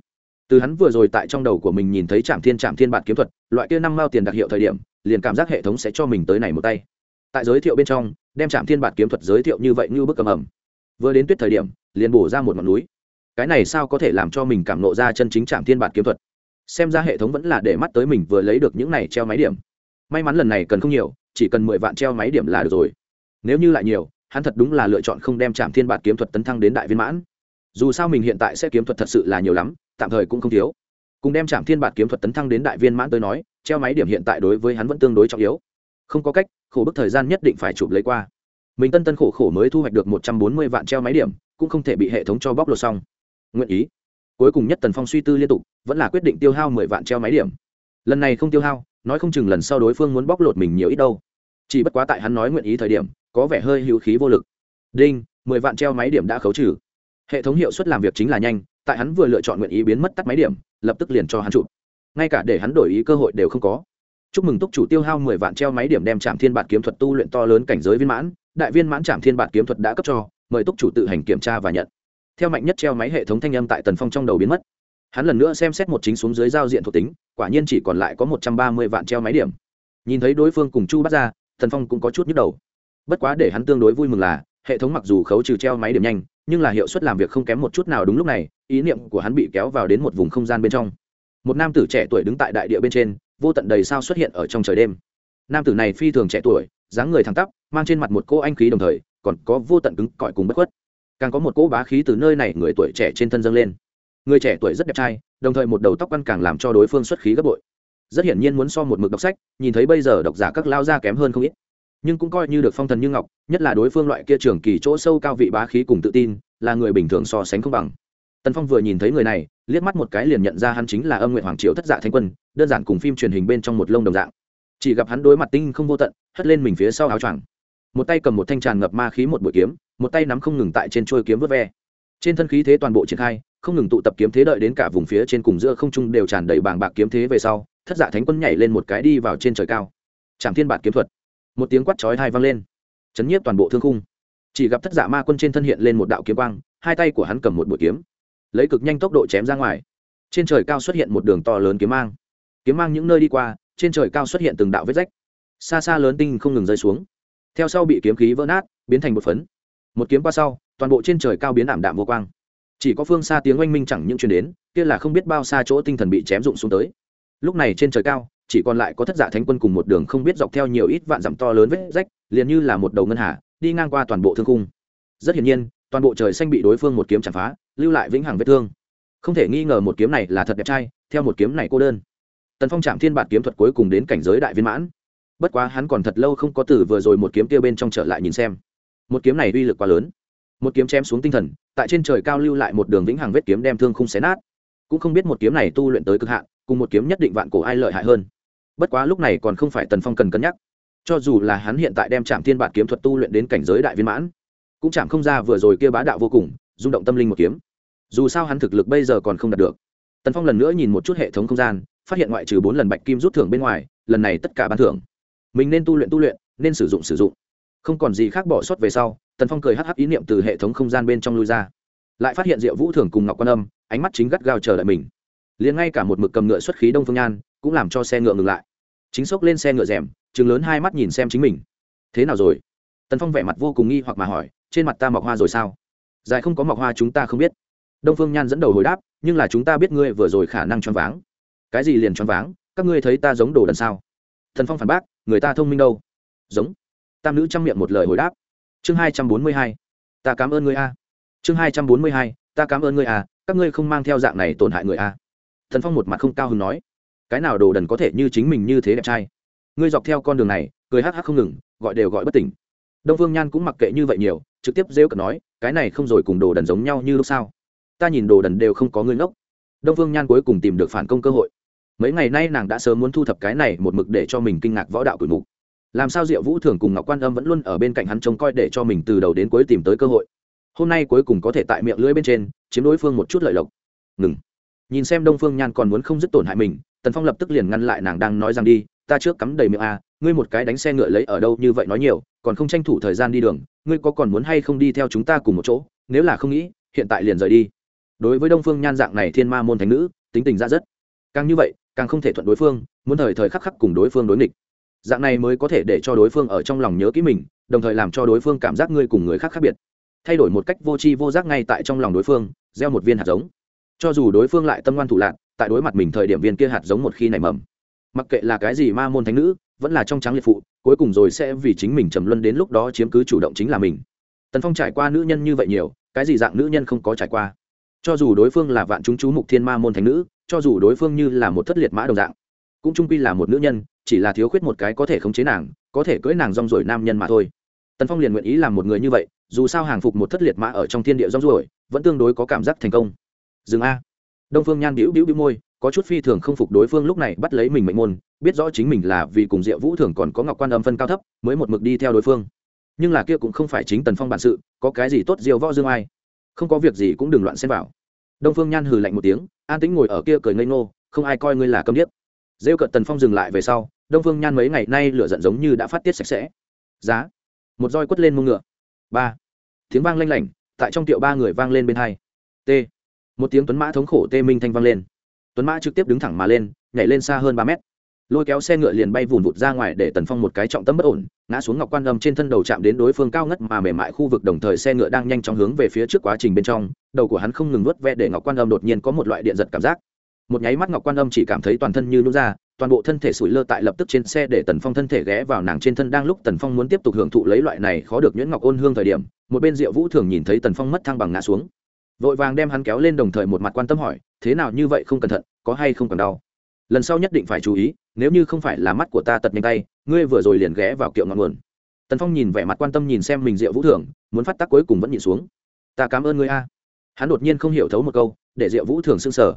Từ hắn vừa rồi tại trong đầu của mình nhìn thấy trạm thiên trạm thiên bản kiếm thuật, loại kia năm mao tiền đặc hiệu thời điểm, liền cảm giác hệ thống sẽ cho mình tới này một tay. Tại giới thiệu bên trong, đem trạm thiên bản kiếm thuật giới thiệu như vậy như bức cầm ẩm. Vừa đến tuyết thời điểm, liền bổ ra một ngọn núi. Cái này sao có thể làm cho mình cảm nộ ra chân chính trạm thiên bản kiếm thuật? Xem ra hệ thống vẫn là để mắt tới mình vừa lấy được những này treo máy điểm. May mắn lần này cần không nhiều, chỉ cần mười vạn treo máy điểm là được rồi. Nếu như lại nhiều, hắn thật đúng là lựa chọn không đem trạm thiên bản kiếm thuật tấn thăng đến đại viên mãn. Dù sao mình hiện tại sẽ kiếm thuật thật sự là nhiều lắm, tạm thời cũng không thiếu. Cùng đem trạm thiên bản kiếm thuật tấn thăng đến đại viên mãn tới nói, treo máy điểm hiện tại đối với hắn vẫn tương đối trọng yếu. Không có cách, khổ bức thời gian nhất định phải chụp lấy qua. Mình tân tân khổ khổ mới thu hoạch được một trăm bốn mươi vạn treo máy điểm, cũng không thể bị hệ thống cho bóc lột xong. Nguyện ý cuối cùng nhất tần phong suy tư liên tục, vẫn là quyết định tiêu hao mười vạn treo máy điểm. Lần này không tiêu hao, nói không chừng lần sau đối phương muốn bóc lột mình nhiều ít đâu. Chỉ bất quá tại hắn nói nguyện ý thời điểm, có vẻ hơi hữu khí vô lực. Đinh, mười vạn treo máy điểm đã khấu trừ. Hệ thống hiệu suất làm việc chính là nhanh, tại hắn vừa lựa chọn nguyện ý biến mất tắt máy điểm, lập tức liền cho hắn chụp. Ngay cả để hắn đổi ý cơ hội đều không có. Chúc mừng túc chủ tiêu hao mười vạn treo máy điểm đem trạm thiên bản kiếm thuật tu luyện to lớn cảnh giới viên mãn, đại viên mãn trạm thiên bản kiếm thuật đã cấp cho, mời túc chủ tự hành kiểm tra và nhận theo mạnh nhất treo máy hệ thống thanh âm tại tần phong trong đầu biến mất. Hắn lần nữa xem xét một chính xuống dưới giao diện thuộc tính, quả nhiên chỉ còn lại có một trăm ba mươi vạn treo máy điểm. Nhìn thấy đối phương cùng chu bắt ra, tần phong cũng có chút nhức đầu. Bất quá để hắn tương đối vui mừng là, hệ thống mặc dù khấu trừ treo máy điểm nhanh, nhưng là hiệu suất làm việc không kém một chút nào đúng lúc này, ý niệm của hắn bị kéo vào đến một vùng không gian bên trong. Một nam tử trẻ tuổi đứng tại đại địa bên trên, vô tận đầy sao xuất hiện ở trong trời đêm. Nam tử này phi thường trẻ tuổi, dáng người thẳng tắp, mang trên mặt một cô anh khí đồng thời, còn có vô tận cứng cỏi cùng bất khuất càng có một cỗ bá khí từ nơi này người tuổi trẻ trên thân dâng lên. Người trẻ tuổi rất đẹp trai, đồng thời một đầu tóc ăn càng làm cho đối phương xuất khí gấp bội. Rất hiển nhiên muốn so một mực đọc sách, nhìn thấy bây giờ độc giả các lao ra kém hơn không ít. Nhưng cũng coi như được phong thần như ngọc, nhất là đối phương loại kia trường kỳ chỗ sâu cao vị bá khí cùng tự tin, là người bình thường so sánh không bằng. Tần phong vừa nhìn thấy người này, liếc mắt một cái liền nhận ra hắn chính là âm nguyện hoàng triều thất dạ thanh quân, đơn giản cùng phim truyền hình bên trong một lông đồng dạng. Chỉ gặp hắn đối mặt tinh không vô tận, hất lên mình phía sau áo choàng một tay cầm một thanh tràn ngập ma khí một bụi kiếm, một tay nắm không ngừng tại trên trôi kiếm vớt ve. Trên thân khí thế toàn bộ triển khai, không ngừng tụ tập kiếm thế đợi đến cả vùng phía trên cùng giữa không trung đều tràn đầy bàng bạc kiếm thế về sau, thất giả thánh quân nhảy lên một cái đi vào trên trời cao. Trạm thiên bản kiếm thuật. Một tiếng quát chói thai vang lên. Chấn nhiếp toàn bộ thương khung. Chỉ gặp thất giả ma quân trên thân hiện lên một đạo kiếm quang, hai tay của hắn cầm một bụi kiếm. Lấy cực nhanh tốc độ chém ra ngoài. Trên trời cao xuất hiện một đường to lớn kiếm mang. Kiếm mang những nơi đi qua, trên trời cao xuất hiện từng đạo vết rách. Xa xa lớn tinh không ngừng rơi xuống theo sau bị kiếm khí vỡ nát, biến thành một phấn. Một kiếm qua sau, toàn bộ trên trời cao biến ảm đạm vô quang. Chỉ có phương xa tiếng oanh minh chẳng những chuyển đến, kia là không biết bao xa chỗ tinh thần bị chém rụng xuống tới. Lúc này trên trời cao, chỉ còn lại có thất giả thánh quân cùng một đường không biết dọc theo nhiều ít vạn dặm to lớn vết rách, liền như là một đầu ngân hà, đi ngang qua toàn bộ thương cung. rất hiển nhiên, toàn bộ trời xanh bị đối phương một kiếm chặt phá, lưu lại vĩnh hằng vết thương. Không thể nghi ngờ một kiếm này là thật đẹp trai, theo một kiếm này cô đơn. Tần phong chạm thiên bản kiếm thuật cuối cùng đến cảnh giới đại viên mãn bất quá hắn còn thật lâu không có từ vừa rồi một kiếm kia bên trong trở lại nhìn xem. Một kiếm này uy lực quá lớn. Một kiếm chém xuống tinh thần, tại trên trời cao lưu lại một đường vĩnh hằng vết kiếm đem thương không xé nát. Cũng không biết một kiếm này tu luyện tới cực hạn, cùng một kiếm nhất định vạn cổ ai lợi hại hơn. Bất quá lúc này còn không phải tần phong cần cân nhắc. Cho dù là hắn hiện tại đem trạm thiên bản kiếm thuật tu luyện đến cảnh giới đại viên mãn, cũng chạm không ra vừa rồi kia bá đạo vô cùng, rung động tâm linh một kiếm. Dù sao hắn thực lực bây giờ còn không đạt được. Tần phong lần nữa nhìn một chút hệ thống không gian, phát hiện ngoại trừ bốn lần bạch kim rút thưởng bên ngoài, lần này tất cả bán thưởng mình nên tu luyện tu luyện, nên sử dụng sử dụng. Không còn gì khác bỏ sót về sau, tần phong cười hắc hắc ý niệm từ hệ thống không gian bên trong lui ra. Lại phát hiện diệu vũ thường cùng ngọc quan âm, ánh mắt chính gắt gao chờ đợi mình. Liền ngay cả một mực cầm ngựa xuất khí đông phương nhan, cũng làm cho xe ngựa ngừng lại. Chính xốc lên xe ngựa rèm chừng lớn hai mắt nhìn xem chính mình. Thế nào rồi? Tần phong vẻ mặt vô cùng nghi hoặc mà hỏi, trên mặt ta mọc hoa rồi sao? Dài không có mọc hoa chúng ta không biết. Đông phương nhan dẫn đầu hồi đáp, nhưng là chúng ta biết ngươi vừa rồi khả năng choáng váng. Cái gì liền choáng váng? Các ngươi thấy ta giống đồ đần sao? Thần phong phản bác người ta thông minh đâu. Giống. Tam nữ chăm miệng một lời hồi đáp. Chương hai trăm bốn mươi hai. Ta cảm ơn người a. Chương hai trăm bốn mươi hai. Ta cảm ơn người a. Các ngươi không mang theo dạng này tổn hại người a. Thần phong một mặt không cao hứng nói. Cái nào đồ đần có thể như chính mình như thế đẹp trai. Ngươi dọc theo con đường này, cười hắc hắc không ngừng, gọi đều gọi bất tỉnh. Đông phương nhan cũng mặc kệ như vậy nhiều, trực tiếp rêu cợt nói, cái này không rồi cùng đồ đần giống nhau như lúc sao ta nhìn đồ đần đều không có ngươi ngốc. Đông phương nhan cuối cùng tìm được phản công cơ hội mấy ngày nay nàng đã sớm muốn thu thập cái này một mực để cho mình kinh ngạc võ đạo cửi mục. Làm sao diệu vũ thường cùng ngọc quan âm vẫn luôn ở bên cạnh hắn trông coi để cho mình từ đầu đến cuối tìm tới cơ hội. Hôm nay cuối cùng có thể tại miệng lưỡi bên trên chiếm đối phương một chút lợi lộc. Ngừng. Nhìn xem đông phương nhan còn muốn không dứt tổn hại mình tần phong lập tức liền ngăn lại nàng đang nói rằng đi ta trước cắm đầy miệng a à, ngươi một cái đánh xe ngựa lấy ở đâu như vậy nói nhiều còn không tranh thủ thời gian đi đường ngươi có còn muốn hay không đi theo chúng ta cùng một chỗ nếu là không nghĩ hiện tại liền rời đi. Đối với đông phương nhan dạng này thiên ma môn thánh nữ tính tình ra rất. Càng như vậy càng không thể thuận đối phương, muốn thời thời khắc khắc cùng đối phương đối nghịch. Dạng này mới có thể để cho đối phương ở trong lòng nhớ kỹ mình, đồng thời làm cho đối phương cảm giác ngươi cùng người khác khác biệt. Thay đổi một cách vô tri vô giác ngay tại trong lòng đối phương, gieo một viên hạt giống. Cho dù đối phương lại tâm ngoan thủ lạc tại đối mặt mình thời điểm viên kia hạt giống một khi nảy mầm, mặc kệ là cái gì ma môn thánh nữ, vẫn là trong trắng liệt phụ, cuối cùng rồi sẽ vì chính mình trầm luân đến lúc đó chiếm cứ chủ động chính là mình. Tần phong trải qua nữ nhân như vậy nhiều, cái gì dạng nữ nhân không có trải qua? Cho dù đối phương là vạn chúng chú mục thiên ma môn thánh nữ cho dù đối phương như là một thất liệt mã đồng dạng, cũng trung quy là một nữ nhân, chỉ là thiếu khuyết một cái có thể khống chế nàng, có thể cưỡi nàng rong ruổi nam nhân mà thôi. Tần phong liền nguyện ý làm một người như vậy, dù sao hàng phục một thất liệt mã ở trong thiên địa rong ruổi, vẫn tương đối có cảm giác thành công. Dừng a. Đông phương nhan bĩu bĩu bĩu môi, có chút phi thường không phục đối phương lúc này bắt lấy mình mệnh môn, biết rõ chính mình là vì cùng diệu vũ thường còn có ngọc quan âm phân cao thấp, mới một mực đi theo đối phương. Nhưng là kia cũng không phải chính tần phong bản sự, có cái gì tốt diệu võ dương ai. Không có việc gì cũng đừng loạn xem vào đông phương nhan hừ lạnh một tiếng, an tĩnh ngồi ở kia cười ngây ngô, không ai coi ngươi là câm điếc. Rêu cợt tần phong dừng lại về sau, đông phương nhan mấy ngày nay lửa giận giống như đã phát tiết sạch sẽ. Giá. Một roi quất lên mông ngựa. Ba. Tiếng vang lanh lảnh, tại trong tiệu ba người vang lên bên hai. T. Một tiếng tuấn mã thống khổ tê minh thanh vang lên. Tuấn mã trực tiếp đứng thẳng mà lên, nhảy lên xa hơn ba mét lôi kéo xe ngựa liền bay vùn vụt ra ngoài để tần phong một cái trọng tâm bất ổn, ngã xuống ngọc quan âm trên thân đầu chạm đến đối phương cao ngất mà mềm mại khu vực, đồng thời xe ngựa đang nhanh chóng hướng về phía trước quá trình bên trong, đầu của hắn không ngừng nuốt ve để ngọc quan âm đột nhiên có một loại điện giật cảm giác. Một nháy mắt ngọc quan âm chỉ cảm thấy toàn thân như nút ra, toàn bộ thân thể sủi lơ tại lập tức trên xe để tần phong thân thể ghé vào nàng trên thân đang lúc tần phong muốn tiếp tục hưởng thụ lấy loại này khó được nhuyễn ngọc ôn hương thời điểm, một bên diệu vũ thường nhìn thấy tần phong mất thăng bằng ngã xuống. Vội vàng đem hắn kéo lên đồng thời một mặt quan tâm hỏi, thế nào như vậy không cẩn thận, có hay không còn đau? Lần sau nhất định phải chú ý, nếu như không phải là mắt của ta tật nhanh tay, ngươi vừa rồi liền ghé vào kiệu ngọn nguồn. Tần phong nhìn vẻ mặt quan tâm nhìn xem mình diệu vũ thường muốn phát tác cuối cùng vẫn nhìn xuống. Ta cảm ơn ngươi a. Hắn đột nhiên không hiểu thấu một câu, để diệu vũ thường sưng sở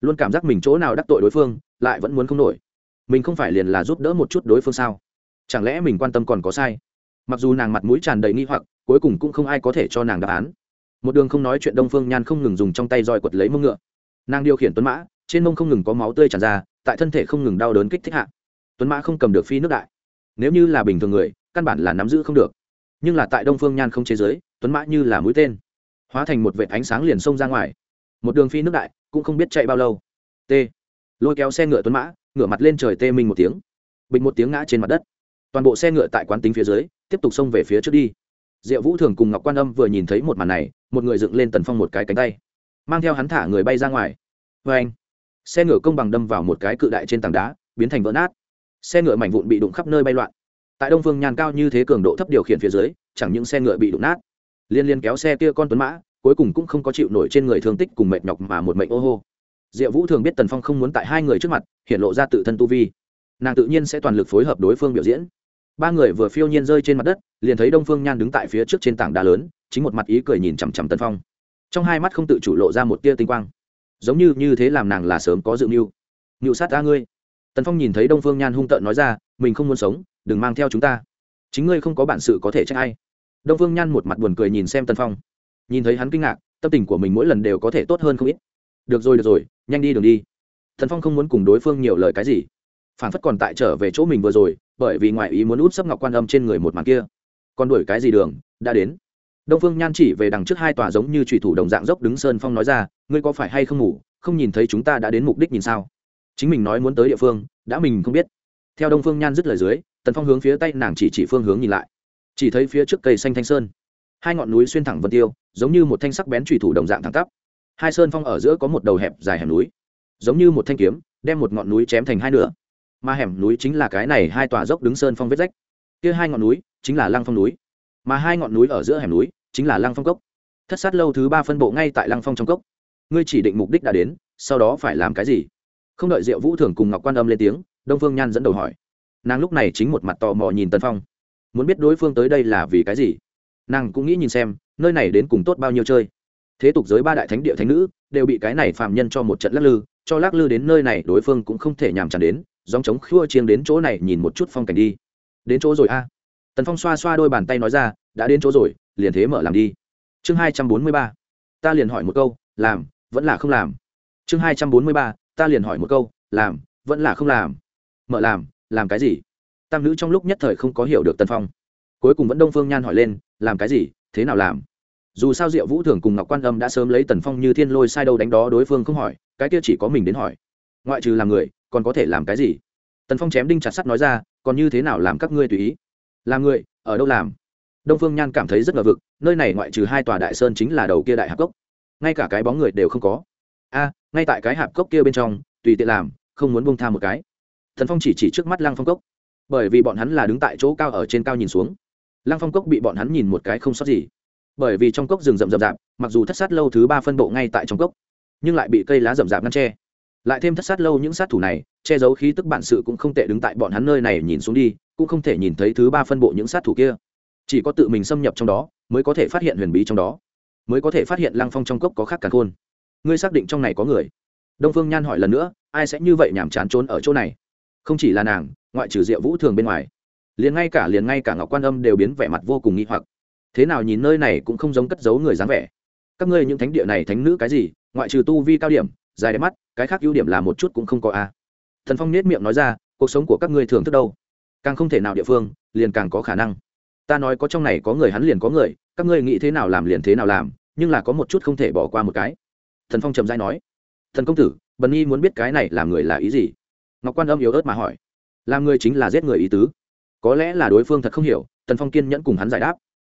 luôn cảm giác mình chỗ nào đắc tội đối phương, lại vẫn muốn không nổi. Mình không phải liền là giúp đỡ một chút đối phương sao? Chẳng lẽ mình quan tâm còn có sai? Mặc dù nàng mặt mũi tràn đầy nghi hoặc, cuối cùng cũng không ai có thể cho nàng đáp án. Một đường không nói chuyện đông phương nhan không ngừng dùng trong tay roi quật lấy mông ngựa. Nàng điều khiển tuấn mã, trên mông không ngừng có máu tươi tràn ra tại thân thể không ngừng đau đớn kích thích hạ. Tuấn mã không cầm được phi nước đại. Nếu như là bình thường người, căn bản là nắm giữ không được. Nhưng là tại đông phương nhan không chế giới, tuấn mã như là mũi tên. Hóa thành một vệt ánh sáng liền xông ra ngoài. Một đường phi nước đại, cũng không biết chạy bao lâu. T. Lôi kéo xe ngựa tuấn mã, ngửa mặt lên trời tê minh một tiếng. Bình một tiếng ngã trên mặt đất. Toàn bộ xe ngựa tại quán tính phía dưới, tiếp tục xông về phía trước đi. Diệu vũ thường cùng ngọc quan âm vừa nhìn thấy một màn này, một người dựng lên tần phong một cái cánh tay, mang theo hắn thả người bay ra ngoài. Vê anh xe ngựa công bằng đâm vào một cái cự đại trên tảng đá, biến thành vỡ nát. Xe ngựa mảnh vụn bị đụng khắp nơi bay loạn. Tại đông phương nhàn cao như thế cường độ thấp điều khiển phía dưới, chẳng những xe ngựa bị đụng nát, liên liên kéo xe kia con tuấn mã, cuối cùng cũng không có chịu nổi trên người thương tích cùng mệt nhọc mà một mệnh ô hô. Diệu vũ thường biết tần phong không muốn tại hai người trước mặt hiện lộ ra tự thân tu vi. Nàng tự nhiên sẽ toàn lực phối hợp đối phương biểu diễn. Ba người vừa phiêu nhiên rơi trên mặt đất, liền thấy đông phương nhan đứng tại phía trước trên tảng đá lớn, chính một mặt ý cười nhìn chằm chằm tần phong. Trong hai mắt không tự chủ lộ ra một tia tinh quang giống như như thế làm nàng là sớm có dự mưu. Ngự sát ra ngươi. Tần phong nhìn thấy đông phương nhan hung tợn nói ra, mình không muốn sống, đừng mang theo chúng ta. Chính ngươi không có bản sự có thể trách ai. Đông phương nhan một mặt buồn cười nhìn xem tần phong. Nhìn thấy hắn kinh ngạc, tâm tình của mình mỗi lần đều có thể tốt hơn không ít. Được rồi được rồi, nhanh đi đường đi. Thần phong không muốn cùng đối phương nhiều lời cái gì. Phản phất còn tại trở về chỗ mình vừa rồi, bởi vì ngoại ý muốn út sấp ngọc quan âm trên người một màn kia. Còn đuổi cái gì đường, đã đến. Đông phương nhan chỉ về đằng trước hai tòa giống như trùy thủ đồng dạng dốc đứng sơn phong nói ra ngươi có phải hay không ngủ, không nhìn thấy chúng ta đã đến mục đích nhìn sao? Chính mình nói muốn tới địa phương, đã mình không biết. Theo đông phương nhan dứt lời dưới, tần phong hướng phía tay nàng chỉ chỉ phương hướng nhìn lại. Chỉ thấy phía trước cây xanh thanh sơn. Hai ngọn núi xuyên thẳng vân tiêu, giống như một thanh sắc bén trùy thủ đồng dạng thẳng tắp. Hai sơn phong ở giữa có một đầu hẹp dài hẻm núi. Giống như một thanh kiếm, đem một ngọn núi chém thành hai nửa. Mà hẻm núi chính là cái này hai tòa dốc đứng sơn phong vết rách. Kia hai ngọn núi chính là lăng phong núi. Mà hai ngọn núi ở giữa hẻm núi chính là lăng phong cốc. Thất sát lâu thứ ba phân bộ ngay tại lăng phong trong cốc ngươi chỉ định mục đích đã đến, sau đó phải làm cái gì? Không đợi diệu vũ thường cùng ngọc quan âm lên tiếng, đông phương nhan dẫn đầu hỏi. Nàng lúc này chính một mặt tò mò nhìn tân phong. Muốn biết đối phương tới đây là vì cái gì? Nàng cũng nghĩ nhìn xem, nơi này đến cùng tốt bao nhiêu chơi. Thế tục giới ba đại thánh địa thánh nữ, đều bị cái này phạm nhân cho một trận lắc lư, cho lắc lư đến nơi này đối phương cũng không thể nhàm chán đến dòng chống khua chiêng đến chỗ này nhìn một chút phong cảnh đi. Đến chỗ rồi a. Tần phong xoa xoa đôi bàn tay nói ra, đã đến chỗ rồi, liền thế mở làm đi. Chương hai trăm bốn mươi ba. Ta liền hỏi một câu, làm vẫn là không làm. Chương hai trăm bốn mươi ba, ta liền hỏi một câu, làm, vẫn là không làm. Mở làm làm cái gì? Tam nữ trong lúc nhất thời không có hiểu được tần phong. Cuối cùng vẫn đông phương nhan hỏi lên, làm cái gì, thế nào làm? Dù sao diệu vũ thường cùng ngọc quan âm đã sớm lấy tần phong như thiên lôi sai đâu đánh đó đối phương không hỏi, cái kia chỉ có mình đến hỏi. Ngoại trừ làm người, còn có thể làm cái gì? Tần phong chém đinh chặt sắt nói ra, còn như thế nào làm các ngươi tùy ý? Làm người, ở đâu làm? Đông phương nhan cảm thấy rất ngờ vực, nơi này ngoại trừ hai tòa đại sơn chính là đầu kia đại hạc cốc ngay cả cái bóng người đều không có. A, ngay tại cái hạp cốc kia bên trong, tùy tiện làm, không muốn bông tha một cái. Thần phong chỉ chỉ trước mắt lăng phong cốc. Bởi vì bọn hắn là đứng tại chỗ cao ở trên cao nhìn xuống. Lăng phong cốc bị bọn hắn nhìn một cái không sót gì. Bởi vì trong cốc rừng rậm rậm rạp, mặc dù thất sát lâu thứ ba phân bộ ngay tại trong cốc, nhưng lại bị cây lá rậm rạp ngăn tre lại thêm thất sát lâu những sát thủ này, che giấu khí tức bản sự cũng không tệ đứng tại bọn hắn nơi này nhìn xuống đi, cũng không thể nhìn thấy thứ ba phân bộ những sát thủ kia. Chỉ có tự mình xâm nhập trong đó, mới có thể phát hiện huyền bí trong đó mới có thể phát hiện lăng phong trong cốc có khác cả khôn. Ngươi xác định trong này có người? Đông phương nhan hỏi lần nữa, ai sẽ như vậy nhàm chán trốn ở chỗ này? Không chỉ là nàng, ngoại trừ diệu vũ thường bên ngoài, liền ngay cả, liền ngay cả ngọc quan âm đều biến vẻ mặt vô cùng nghi hoặc. Thế nào nhìn nơi này cũng không giống cất giấu người dáng vẻ. Các ngươi những thánh địa này thánh nữ cái gì? Ngoại trừ tu vi cao điểm, dài đẹp mắt, cái khác ưu điểm là một chút cũng không có a thần phong nết miệng nói ra, cuộc sống của các ngươi thường thức đâu? Càng không thể nào địa phương, liền càng có khả năng ta nói có trong này có người hắn liền có người, các ngươi nghĩ thế nào làm liền thế nào làm, nhưng là có một chút không thể bỏ qua một cái. Thần phong trầm dai nói. Thần công tử, bần nhi muốn biết cái này làm người là ý gì? Ngọc quan âm yếu ớt mà hỏi. Làm người chính là giết người ý tứ. Có lẽ là đối phương thật không hiểu. Tần phong kiên nhẫn cùng hắn giải đáp.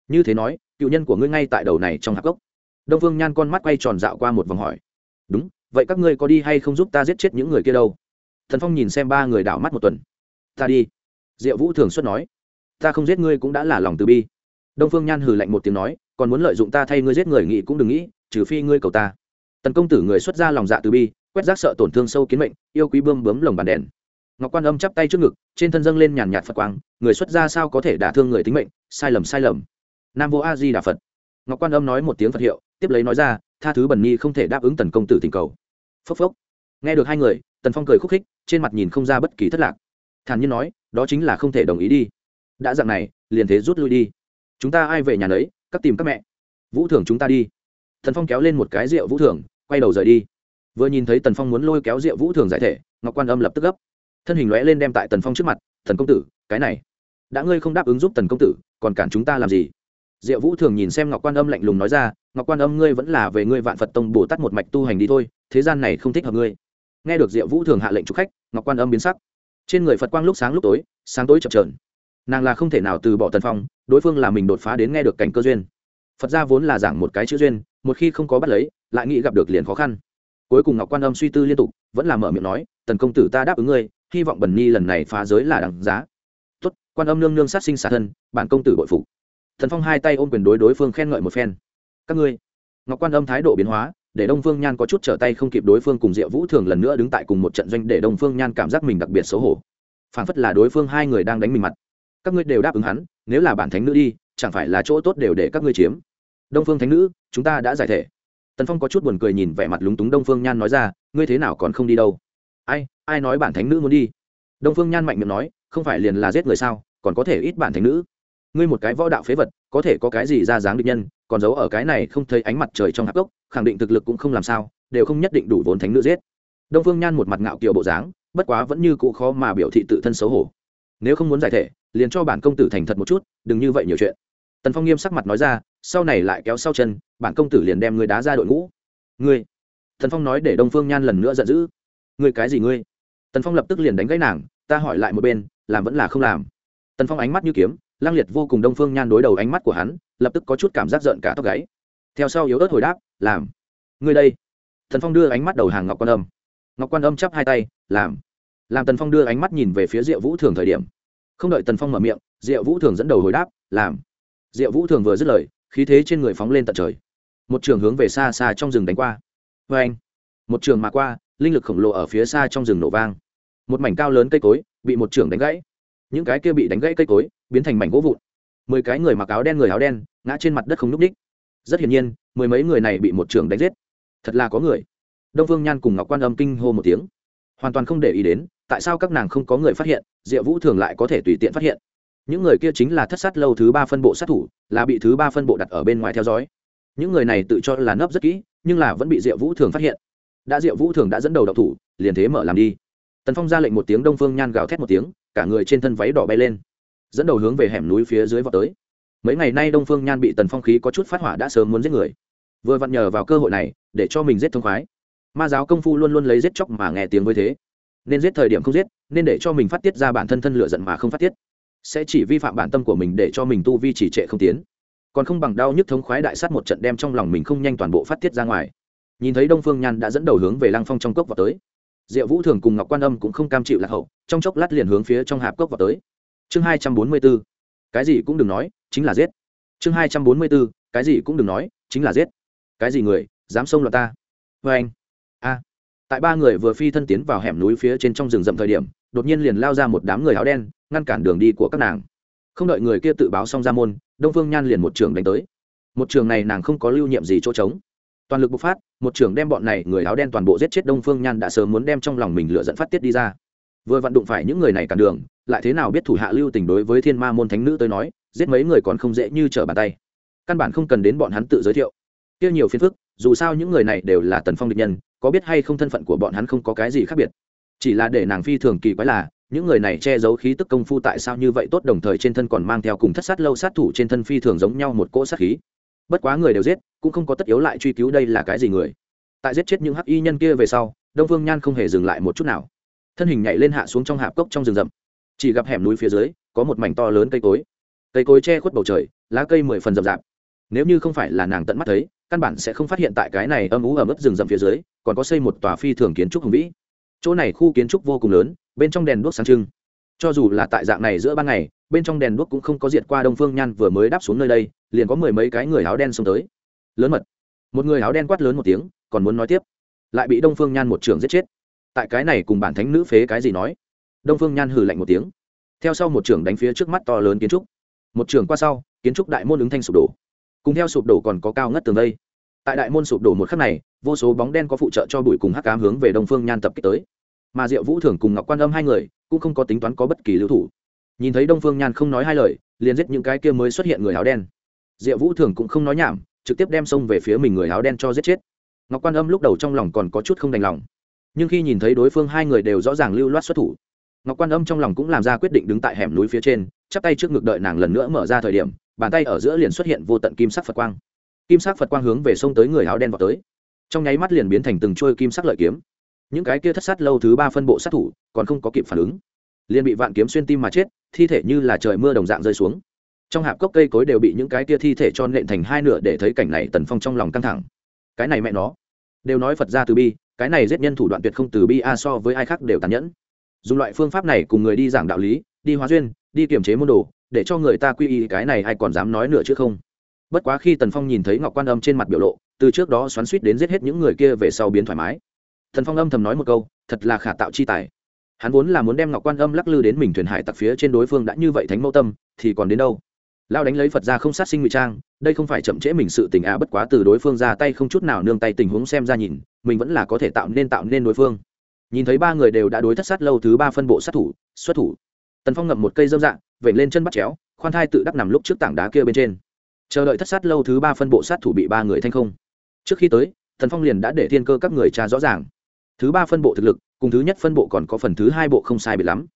Như thế nói, cựu nhân của ngươi ngay tại đầu này trong hạp gốc. Đông phương nhan con mắt quay tròn dạo qua một vòng hỏi. Đúng, vậy các ngươi có đi hay không giúp ta giết chết những người kia đâu? Thần phong nhìn xem ba người đảo mắt một tuần. Ta đi. Diệu vũ thường xuất nói ta không giết ngươi cũng đã là lòng từ bi. Đông phương nhan hừ lạnh một tiếng nói, còn muốn lợi dụng ta thay ngươi giết người nghĩ cũng đừng nghĩ, trừ phi ngươi cầu ta. Tần công tử người xuất ra lòng dạ từ bi, quét rác sợ tổn thương sâu kiến mệnh, yêu quý bơm bướm lồng bàn đèn. Ngọc quan âm chắp tay trước ngực, trên thân dâng lên nhàn nhạt phật quang, người xuất ra sao có thể đả thương người tính mệnh, sai lầm sai lầm. Nam vô a di đà phật. Ngọc quan âm nói một tiếng phật hiệu, tiếp lấy nói ra, tha thứ bẩn nhi không thể đáp ứng tần công tử tình cầu. Phốc phốc. Nghe được hai người, tần phong cười khúc khích, trên mặt nhìn không ra bất kỳ thất lạc. Thản nhiên nói, đó chính là không thể đồng ý đi đã dặn này, liền thế rút lui đi. Chúng ta ai về nhà đấy các tìm các mẹ. Vũ thường chúng ta đi. Tần phong kéo lên một cái rượu vũ thường quay đầu rời đi. Vừa nhìn thấy tần phong muốn lôi kéo rượu vũ thường giải thể, ngọc quan âm lập tức gấp. Thân hình lõe lên đem tại tần phong trước mặt thần công tử, cái này, đã ngươi không đáp ứng giúp tần công tử, còn cản chúng ta làm gì? Diệu vũ thường nhìn xem ngọc quan âm lạnh lùng nói ra, ngọc quan âm, ngươi vẫn là về ngươi vạn phật tông bồ tát một mạch tu hành đi thôi, thế gian này không thích hợp ngươi. Nghe được diệu vũ thường hạ lệnh chụp khách, ngọc quan âm biến sắc. Trên người phật quang lúc sáng lúc tối, sáng tối chập trờn nàng là không thể nào từ bỏ tần phong, đối phương là mình đột phá đến nghe được cảnh cơ duyên. Phật gia vốn là giảng một cái chữ duyên, một khi không có bắt lấy, lại nghĩ gặp được liền khó khăn. Cuối cùng ngọc quan âm suy tư liên tục, vẫn là mở miệng nói, tần công tử ta đáp ứng ngươi, hy vọng bẩn nhi lần này phá giới là đằng giá. Tốt. Quan âm nương nương sát sinh xả thân, bản công tử bội phục. Thần phong hai tay ôm quyền đối đối phương khen ngợi một phen. Các ngươi. Ngọc quan âm thái độ biến hóa, để đông phương nhan có chút trở tay không kịp đối phương cùng diệu vũ thường lần nữa đứng tại cùng một trận doanh để đông phương nhan cảm giác mình đặc biệt xấu hổ. Phảng phất là đối phương hai người đang đánh mình mặt các ngươi đều đáp ứng hắn, nếu là bản thánh nữ đi, chẳng phải là chỗ tốt đều để các ngươi chiếm. Đông phương thánh nữ, chúng ta đã giải thể. Tần phong có chút buồn cười nhìn vẻ mặt lúng túng đông phương nhan nói ra, ngươi thế nào còn không đi đâu? Ai ai nói bản thánh nữ muốn đi? Đông phương nhan mạnh miệng nói, không phải liền là giết người sao, còn có thể ít bản thánh nữ. Ngươi một cái võ đạo phế vật, có thể có cái gì ra dáng định nhân, còn giấu ở cái này không thấy ánh mặt trời trong hạp gốc, khẳng định thực lực cũng không làm sao, đều không nhất định đủ vốn thánh nữ giết. Đông phương nhan một mặt ngạo kiều bộ dáng, bất quá vẫn như cụ khó mà biểu thị tự thân xấu hổ. Nếu không muốn giải thể liền cho bản công tử thành thật một chút, đừng như vậy nhiều chuyện. Tần phong nghiêm sắc mặt nói ra, sau này lại kéo sau chân, bản công tử liền đem người đá ra đội ngũ. Ngươi? Tần phong nói để đông phương nhan lần nữa giận dữ. Ngươi cái gì ngươi? Tần phong lập tức liền đánh gãy nàng, ta hỏi lại một bên, làm vẫn là không làm. Tần phong ánh mắt như kiếm, lang liệt vô cùng đông phương nhan đối đầu ánh mắt của hắn, lập tức có chút cảm giác giận cả tóc gáy. Theo sau yếu ớt hồi đáp, làm. Ngươi đây. Tần phong đưa ánh mắt đầu hàng ngọc quan âm. Ngọc quan âm chắp hai tay, làm. Làm tần phong đưa ánh mắt nhìn về phía diệu vũ thường thời điểm không đợi tần phong mở miệng, diệu vũ thường dẫn đầu hồi đáp, làm. Diệu vũ thường vừa dứt lời, khí thế trên người phóng lên tận trời. Một trường hướng về xa xa trong rừng đánh qua. Vê anh, một trường mà qua, linh lực khổng lồ ở phía xa trong rừng nổ vang. Một mảnh cao lớn cây cối bị một trường đánh gãy. Những cái kia bị đánh gãy cây cối biến thành mảnh gỗ vụn. Mười cái người mặc áo đen người áo đen ngã trên mặt đất không n ú c ních rất hiển nhiên, mười mấy người này bị một trường đánh giết. Thật là có người. Đông phương nhan cùng ngọc quan âm kinh hô một tiếng. Hoàn toàn không để ý đến tại sao các nàng không có người phát hiện, diệu vũ thường lại có thể tùy tiện phát hiện. Những người kia chính là thất sát lâu thứ ba phân bộ sát thủ, là bị thứ ba phân bộ đặt ở bên ngoài theo dõi. Những người này tự cho là nấp rất kỹ, nhưng là vẫn bị diệu vũ thường phát hiện. Đã diệu vũ thường đã dẫn đầu đậu thủ, liền thế mở làm đi. Tần phong ra lệnh một tiếng, đông phương nhan gào thét một tiếng, cả người trên thân váy đỏ bay lên. Dẫn đầu hướng về hẻm núi phía dưới vào tới. Mấy ngày nay đông phương nhan bị tần phong khí có chút phát hỏa đã sớm muốn giết người. Vừa vặn nhờ vào cơ hội này, để cho mình giết thông khoái. Ma giáo công phu luôn luôn lấy giết chóc mà nghe tiếng với thế nên giết thời điểm không giết, nên để cho mình phát tiết ra bản thân thân lựa giận mà không phát tiết. Sẽ chỉ vi phạm bản tâm của mình để cho mình tu vi chỉ trệ không tiến. Còn không bằng đau nhức thống khoái đại sát một trận đem trong lòng mình không nhanh toàn bộ phát tiết ra ngoài. Nhìn thấy đông phương nhan đã dẫn đầu hướng về lăng phong trong cốc vào tới. Diệu vũ thường cùng ngọc quan âm cũng không cam chịu lạc hậu, trong chốc lát liền hướng phía trong hạp cốc vào tới. Chương hai trăm bốn mươi b ố cái gì cũng đừng nói, chính là giết. Chương hai trăm bốn mươi b ố cái gì cũng đừng nói, chính là giết. Cái gì người, dám xông loạt ta? Vê anh a tại ba người vừa phi thân tiến vào hẻm núi phía trên trong rừng rậm thời điểm, đột nhiên liền lao ra một đám người áo đen, ngăn cản đường đi của các nàng. Không đợi người kia tự báo xong ra môn, đông phương nhan liền một trường đánh tới. Một trường này nàng không có lưu nhiệm gì chỗ trống. Toàn lực bộc phát, một trường đem bọn này người áo đen toàn bộ giết chết đông phương nhan đã sớm muốn đem trong lòng mình lựa dẫn phát tiết đi ra. Vừa vặn đụng phải những người này cản đường, lại thế nào biết thủ hạ lưu tình đối với thiên ma môn thánh nữ tới nói, giết mấy người còn không dễ như trở bàn tay. Căn bản không cần đến bọn hắn tự giới thiệu. Kia nhiều phiền phức, dù sao những người này đều là tần phong địch nhân có biết hay không thân phận của bọn hắn không có cái gì khác biệt. Chỉ là để nàng phi thường kỳ quái là, những người này che giấu khí tức công phu tại sao như vậy tốt đồng thời trên thân còn mang theo cùng thất sát lâu sát thủ trên thân phi thường giống nhau một cỗ sát khí. Bất quá người đều giết, cũng không có tất yếu lại truy cứu đây là cái gì người. Tại giết chết những hắc y nhân kia về sau, đông phương nhan không hề dừng lại một chút nào. Thân hình nhảy lên hạ xuống trong hạp cốc trong rừng rậm. Chỉ gặp hẻm núi phía dưới, có một mảnh to lớn cây cối. Cây cối che khuất bầu trời, lá cây mười phần rậm rạp. Nếu như không phải là nàng tận mắt thấy căn bản sẽ không phát hiện tại cái này âm ú ở ướt rừng rậm phía dưới, còn có xây một tòa phi thường kiến trúc hùng vĩ. Chỗ này khu kiến trúc vô cùng lớn, bên trong đèn đuốc sáng trưng. Cho dù là tại dạng này giữa ban ngày, bên trong đèn đuốc cũng không có diệt qua đông phương nhan vừa mới đáp xuống nơi đây, liền có mười mấy cái người áo đen xông tới. Lớn mật. Một người áo đen quát lớn một tiếng, còn muốn nói tiếp. Lại bị đông phương nhan một trường giết chết. Tại cái này cùng bản thánh nữ phế cái gì nói? Đông phương nhan hừ lạnh một tiếng. Theo sau một trường đánh phía trước mắt to lớn kiến trúc. Một trường qua sau, kiến trúc đại môn ứng thanh sụp đổ cùng theo sụp đổ còn có cao ngất tường đây. Tại đại môn sụp đổ một khắc này, vô số bóng đen có phụ trợ cho bụi cùng hắc cám hướng về đông phương nhan tập kích tới. Mà diệu vũ thường cùng ngọc quan âm hai người cũng không có tính toán có bất kỳ lưu thủ. Nhìn thấy đông phương nhan không nói hai lời, liền giết những cái kia mới xuất hiện người áo đen. Diệu vũ thường cũng không nói nhảm, trực tiếp đem xông về phía mình người áo đen cho giết chết. Ngọc quan âm lúc đầu trong lòng còn có chút không đành lòng. Nhưng khi nhìn thấy đối phương hai người đều rõ ràng lưu loát xuất thủ, ngọc quan âm trong lòng cũng làm ra quyết định đứng tại hẻm núi phía trên, chắp tay trước ngực đợi nàng lần nữa mở ra thời điểm bàn tay ở giữa liền xuất hiện vô tận kim sắc phật quang. Kim sắc phật quang hướng về sông tới người áo đen vào tới. Trong nháy mắt liền biến thành từng trôi kim sắc lợi kiếm. Những cái kia thất sát lâu thứ ba phân bộ sát thủ còn không có kịp phản ứng. Liền bị vạn kiếm xuyên tim mà chết, thi thể như là trời mưa đồng dạng rơi xuống. Trong hạp cốc cây cối đều bị những cái kia thi thể cho nện thành hai nửa để thấy cảnh này tần phong trong lòng căng thẳng. Cái này mẹ nó, đều nói phật ra từ bi, cái này giết nhân thủ đoạn tuyệt không từ bi a so với ai khác đều tàn nhẫn. Dùng loại phương pháp này cùng người đi giảng đạo lý, đi hóa duyên, đi kiềm chế môn đồ để cho người ta quy y cái này ai còn dám nói nữa chứ không? Bất quá khi tần phong nhìn thấy ngọc quan âm trên mặt biểu lộ, từ trước đó xoắn suýt đến giết hết những người kia về sau biến thoải mái. Thần phong âm thầm nói một câu, thật là khả tạo chi tài. Hắn vốn là muốn đem ngọc quan âm lắc lư đến mình thuyền hải tặc phía trên đối phương đã như vậy thánh mẫu tâm, thì còn đến đâu? Lao đánh lấy phật ra không sát sinh ngụy trang, đây không phải chậm trễ mình sự tình à bất quá từ đối phương ra tay không chút nào nương tay tình huống xem ra nhìn, mình vẫn là có thể tạo nên tạo nên đối phương. Nhìn thấy ba người đều đã đối thất sát lâu thứ ba phân bộ sát thủ, xuất thủ. Tần phong ngậm một cây dâm dạng vểnh lên chân bắt chéo, khoan thai tự đắc nằm lúc trước tảng đá kia bên trên. Chờ đợi thất sát lâu thứ ba phân bộ sát thủ bị ba người thanh không. Trước khi tới thần phong liền đã để thiên cơ các người tra rõ ràng. Thứ ba phân bộ thực lực, cùng thứ nhất phân bộ còn có phần thứ hai bộ không sai bị lắm.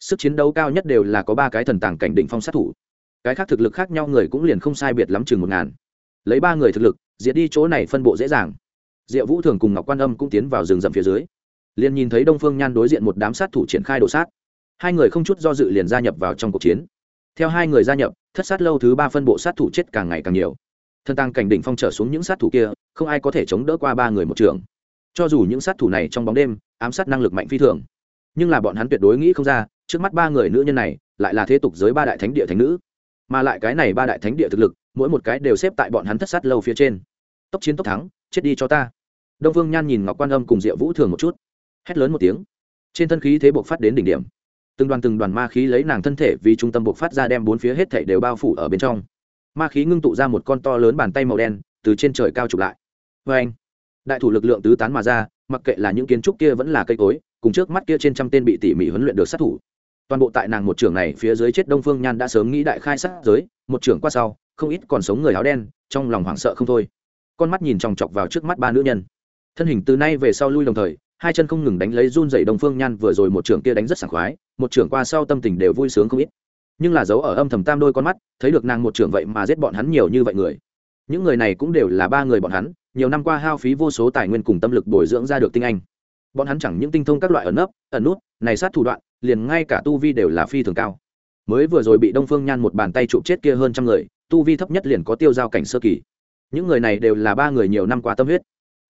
Sức chiến đấu cao nhất đều là có ba cái thần tàng cảnh định phong sát thủ. Cái khác thực lực khác nhau người cũng liền không sai biệt lắm chừng một ngàn. Lấy ba người thực lực, diệt đi chỗ này phân bộ dễ dàng. Diệu vũ thường cùng ngọc quan âm cũng tiến vào rừng rậm phía dưới. Liền nhìn thấy đông phương nhan đối diện một đám sát thủ triển khai đồ sát hai người không chút do dự liền gia nhập vào trong cuộc chiến. Theo hai người gia nhập, thất sát lâu thứ ba phân bộ sát thủ chết càng ngày càng nhiều. Thân tăng cảnh đỉnh phong trở xuống những sát thủ kia, không ai có thể chống đỡ qua ba người một trường. Cho dù những sát thủ này trong bóng đêm, ám sát năng lực mạnh phi thường, nhưng là bọn hắn tuyệt đối nghĩ không ra, trước mắt ba người nữ nhân này, lại là thế tục giới ba đại thánh địa thánh nữ. Mà lại cái này ba đại thánh địa thực lực, mỗi một cái đều xếp tại bọn hắn thất sát lâu phía trên. Tốc chiến tốc thắng, chết đi cho ta. Đông phương nhan nhìn ngọc quan âm cùng diệu vũ thường một chút, hét lớn một tiếng. Trên thân khí thế buộc phát đến đỉnh điểm từng đoàn từng đoàn ma khí lấy nàng thân thể vì trung tâm buộc phát ra đem bốn phía hết thảy đều bao phủ ở bên trong. Ma khí ngưng tụ ra một con to lớn bàn tay màu đen, từ trên trời cao chụp lại. Vê anh, đại thủ lực lượng tứ tán mà ra, mặc kệ là những kiến trúc kia vẫn là cây cối, cùng trước mắt kia trên trăm tên bị tỉ mỉ huấn luyện được sát thủ. Toàn bộ tại nàng một trưởng này phía dưới chết đông phương nhan đã sớm nghĩ đại khai sát giới, một trưởng qua sau, không ít còn sống người áo đen, trong lòng hoảng sợ không thôi. Con mắt nhìn chòng chọc vào trước mắt ba nữ nhân. Thân hình từ nay về sau lui đồng thời, hai chân không ngừng đánh lấy run dày đông phương nhan vừa rồi một trưởng kia đánh rất sảng khoái một trưởng qua sau tâm tình đều vui sướng không ít. Nhưng là dấu ở âm thầm tam đôi con mắt, thấy được nàng một trưởng vậy mà giết bọn hắn nhiều như vậy người. Những người này cũng đều là ba người bọn hắn, nhiều năm qua hao phí vô số tài nguyên cùng tâm lực bồi dưỡng ra được tinh anh. Bọn hắn chẳng những tinh thông các loại ẩn nấp, ẩn nút, này sát thủ đoạn, liền ngay cả tu vi đều là phi thường cao. Mới vừa rồi bị đông phương nhan một bàn tay chụp chết kia hơn trăm người, tu vi thấp nhất liền có tiêu giao cảnh sơ kỳ. Những người này đều là ba người nhiều năm qua tâm huyết.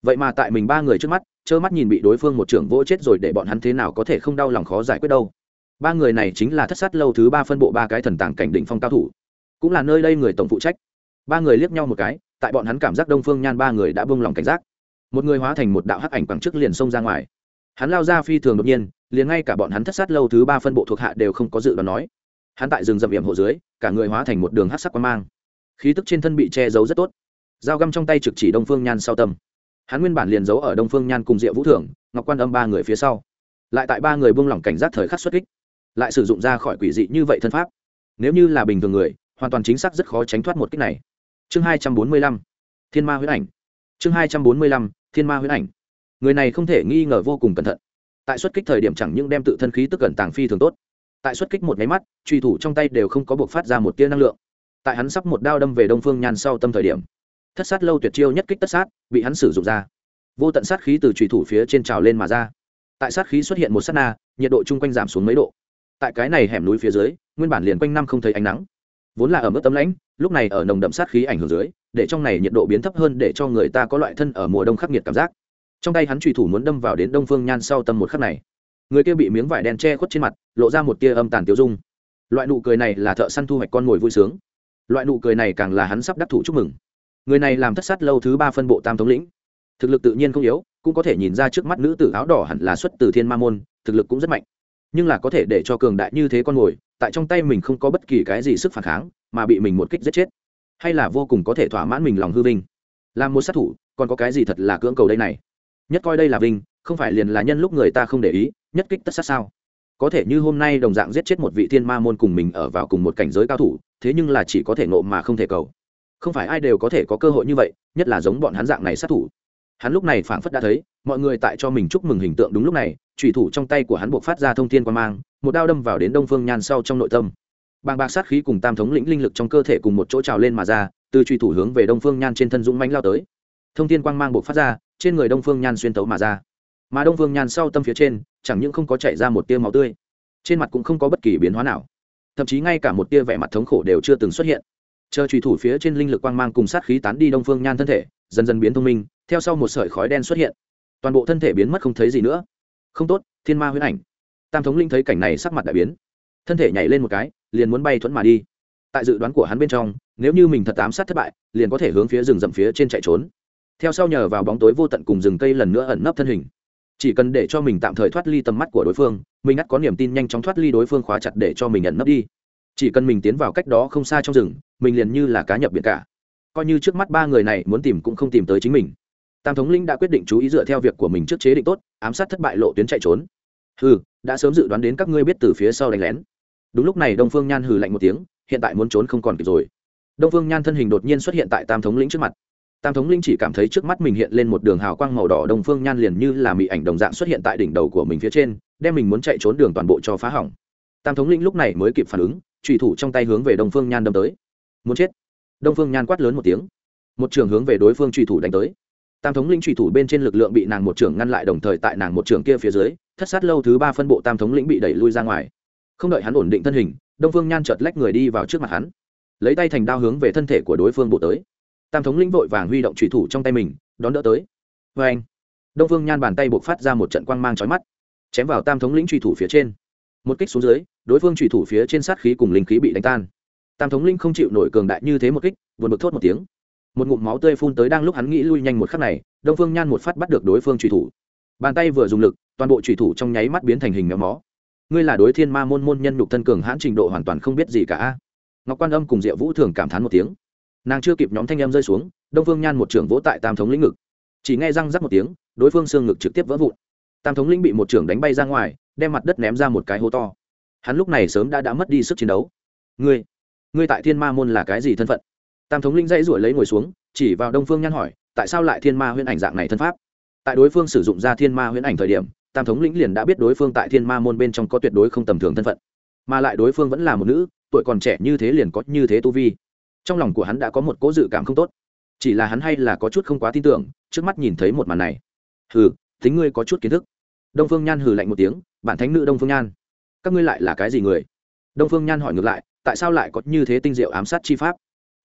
Vậy mà tại mình ba người trước mắt, trơ mắt nhìn bị đối phương một trưởng vỗ chết rồi để bọn hắn thế nào có thể không đau lòng khó giải quyết đâu ba người này chính là thất sát lâu thứ ba phân bộ ba cái thần tàng cảnh định phong cao thủ. Cũng là nơi đây người tổng phụ trách. Ba người liếc nhau một cái, tại bọn hắn cảm giác đông phương nhan ba người đã bông lòng cảnh giác. Một người hóa thành một đạo hắc ảnh quẳng trước liền xông ra ngoài. Hắn lao ra phi thường đột nhiên, liền ngay cả bọn hắn thất sát lâu thứ ba phân bộ thuộc hạ đều không có dự đoán nói. Hắn tại rừng rậm hiểm hộ dưới, cả người hóa thành một đường hát sắc quan mang. Khí tức trên thân bị che giấu rất tốt. Dao găm trong tay trực chỉ đông phương nhan sau tâm. Hắn nguyên bản liền giấu ở đông phương nhan cùng diệu vũ thưởng, ngọc quan âm ba người phía sau. Lại tại ba người buông lỏng cảnh giác thời khắc xuất kích lại sử dụng ra khỏi quỷ dị như vậy thân pháp. Nếu như là bình thường người, hoàn toàn chính xác rất khó tránh thoát một kích này. Chương hai trăm bốn mươi lăm, thiên ma huyết ảnh. Chương hai trăm bốn mươi lăm, thiên ma huyết ảnh. Người này không thể nghi ngờ vô cùng cẩn thận. Tại xuất kích thời điểm chẳng những đem tự thân khí tức cẩn tàng phi thường tốt, tại xuất kích một máy mắt, truy thủ trong tay đều không có buộc phát ra một tia năng lượng. Tại hắn sắp một đao đâm về đông phương nhàn sau tâm thời điểm, thất sát lâu tuyệt chiêu nhất kích tất sát, bị hắn sử dụng ra. Vô tận sát khí từ trùy thủ phía trên trào lên mà ra. Tại sát khí xuất hiện một sát na, nhiệt độ chung quanh giảm xuống mấy độ tại cái này hẻm núi phía dưới, nguyên bản liền quanh năm không thấy ánh nắng. Vốn là ở mức tấm lãnh, lúc này ở nồng đậm sát khí ảnh hưởng dưới, để trong này nhiệt độ biến thấp hơn để cho người ta có loại thân ở mùa đông khắc nghiệt cảm giác. Trong tay hắn trùy thủ muốn đâm vào đến đông phương nhan sau tâm một khắc này. Người kia bị miếng vải đen che khuất trên mặt, lộ ra một tia âm tàn tiêu dung. Loại nụ cười này là thợ săn thu hoạch con mồi vui sướng. Loại nụ cười này càng là hắn sắp đắc thủ chúc mừng. Người này làm thất sát lâu thứ ba phân bộ tam thống lĩnh. Thực lực tự nhiên không yếu, cũng có thể nhìn ra trước mắt nữ tử áo đỏ hẳn là xuất từ thiên ma môn, thực lực cũng rất mạnh nhưng là có thể để cho cường đại như thế con mồi tại trong tay mình không có bất kỳ cái gì sức phản kháng, mà bị mình một kích giết chết. Hay là vô cùng có thể thỏa mãn mình lòng hư vinh. Làm một sát thủ, còn có cái gì thật là cưỡng cầu đây này? Nhất coi đây là vinh, không phải liền là nhân lúc người ta không để ý, nhất kích tất sát sao? Có thể như hôm nay đồng dạng giết chết một vị thiên ma môn cùng mình ở vào cùng một cảnh giới cao thủ, thế nhưng là chỉ có thể nộ mà không thể cầu. Không phải ai đều có thể có cơ hội như vậy, nhất là giống bọn hắn dạng này sát thủ hắn lúc này phảng phất đã thấy, mọi người tại cho mình chúc mừng hình tượng đúng lúc này trùy thủ trong tay của hắn buộc phát ra thông thiên quan mang, một đao đâm vào đến đông phương nhan sau trong nội tâm. Bàng bạc sát khí cùng tam thống lĩnh linh lực trong cơ thể cùng một chỗ trào lên mà ra, từ truy thủ hướng về đông phương nhan trên thân dũng mánh lao tới. Thông thiên quang mang buộc phát ra, trên người đông phương nhan xuyên tấu mà ra. Mà đông phương nhan sau tâm phía trên, chẳng những không có chạy ra một tia máu tươi, trên mặt cũng không có bất kỳ biến hóa nào. Thậm chí ngay cả một tia vẻ mặt thống khổ đều chưa từng xuất hiện. Chờ truy thủ phía trên linh lực quang mang cùng sát khí tán đi đông phương nhan thân thể, dần dần biến thông minh theo sau một sợi khói đen xuất hiện. Toàn bộ thân thể biến mất không thấy gì nữa. Không tốt, thiên ma huyễn ảnh. Tam thống linh thấy cảnh này sắc mặt đại biến. Thân thể nhảy lên một cái, liền muốn bay thuẫn mà đi. Tại dự đoán của hắn bên trong, nếu như mình thật ám sát thất bại, liền có thể hướng phía rừng rậm phía trên chạy trốn. Theo sau nhờ vào bóng tối vô tận cùng rừng cây lần nữa ẩn nấp thân hình. Chỉ cần để cho mình tạm thời thoát ly tầm mắt của đối phương, mình ngắt có niềm tin nhanh chóng thoát ly đối phương khóa chặt để cho mình ẩn nấp đi. Chỉ cần mình tiến vào cách đó không xa trong rừng, mình liền như là cá nhập biển cả. Coi như trước mắt ba người này muốn tìm cũng không tìm tới chính mình tam thống linh đã quyết định chú ý dựa theo việc của mình trước chế định tốt ám sát thất bại lộ tuyến chạy trốn. Hừ, đã sớm dự đoán đến các ngươi biết từ phía sau đánh lén. Đúng lúc này đông phương nhan hừ lạnh một tiếng hiện tại muốn trốn không còn kịp rồi. Đông phương nhan thân hình đột nhiên xuất hiện tại tam thống lĩnh trước mặt. Tam thống lĩnh chỉ cảm thấy trước mắt mình hiện lên một đường hào quang màu đỏ đông phương nhan liền như là mị ảnh đồng dạng xuất hiện tại đỉnh đầu của mình phía trên đem mình muốn chạy trốn đường toàn bộ cho phá hỏng. Tam thống lĩnh lúc này mới kịp phản ứng trùy thủ trong tay hướng về đông phương nhan đâm tới. Muốn chết. Đông phương nhan quát lớn một tiếng. Một trường hướng về đối phương trùy thủ đánh tới tam thống lĩnh trùy thủ bên trên lực lượng bị nàng một trưởng ngăn lại đồng thời tại nàng một trưởng kia phía dưới, thất sát lâu thứ ba phân bộ tam thống lĩnh bị đẩy lui ra ngoài. Không đợi hắn ổn định thân hình, đông phương nhan chợt lách người đi vào trước mặt hắn. Lấy tay thành đao hướng về thân thể của đối phương bộ tới. Tam thống lĩnh vội vàng huy động trùy thủ trong tay mình, đón đỡ tới. Vê anh đông phương nhan bàn tay buộc phát ra một trận quang mang trói mắt, chém vào tam thống lĩnh trùy thủ phía trên. Một kích xuống dưới, đối phương trùy thủ phía trên sát khí cùng linh khí bị đánh tan. Tam thống linh không chịu nổi cường đại như thế một kích vượt bực thốt một tiếng một ngụm máu tươi phun tới đang lúc hắn nghĩ lui nhanh một khắc này, đông phương nhan một phát bắt được đối phương truy thủ. Bàn tay vừa dùng lực, toàn bộ truy thủ trong nháy mắt biến thành hình méo mó. Ngươi là đối thiên ma môn môn nhân nhục thân cường hãn trình độ hoàn toàn không biết gì cả. Ngọc quan âm cùng diệu vũ thường cảm thán một tiếng. Nàng chưa kịp nhóm thanh em rơi xuống, đông phương nhan một trưởng vỗ tại tam thống lĩnh ngực. Chỉ nghe răng rắc một tiếng, đối phương xương ngực trực tiếp vỡ vụn. Tam thống lĩnh bị một trưởng đánh bay ra ngoài, đem mặt đất ném ra một cái hố to. Hắn lúc này sớm đã đã mất đi sức chiến đấu. Ngươi ngươi tại thiên ma môn là cái gì thân phận? Tam thống lĩnh dãy ruổi lấy ngồi xuống, chỉ vào đông phương nhan hỏi, tại sao lại thiên ma huyễn ảnh dạng này thân pháp? Tại đối phương sử dụng ra thiên ma huyễn ảnh thời điểm, tam thống lĩnh liền đã biết đối phương tại thiên ma môn bên trong có tuyệt đối không tầm thường thân phận. Mà lại đối phương vẫn là một nữ, tuổi còn trẻ như thế liền có như thế tu vi. Trong lòng của hắn đã có một cố dự cảm không tốt. Chỉ là hắn hay là có chút không quá tin tưởng, trước mắt nhìn thấy một màn này. Hừ, tính ngươi có chút kiến thức. Đông phương nhan hừ lạnh một tiếng, bản thánh nữ đông phương nhan, các ngươi lại là cái gì người? Đông phương nhan hỏi ngược lại, tại sao lại có như thế tinh diệu ám sát chi pháp?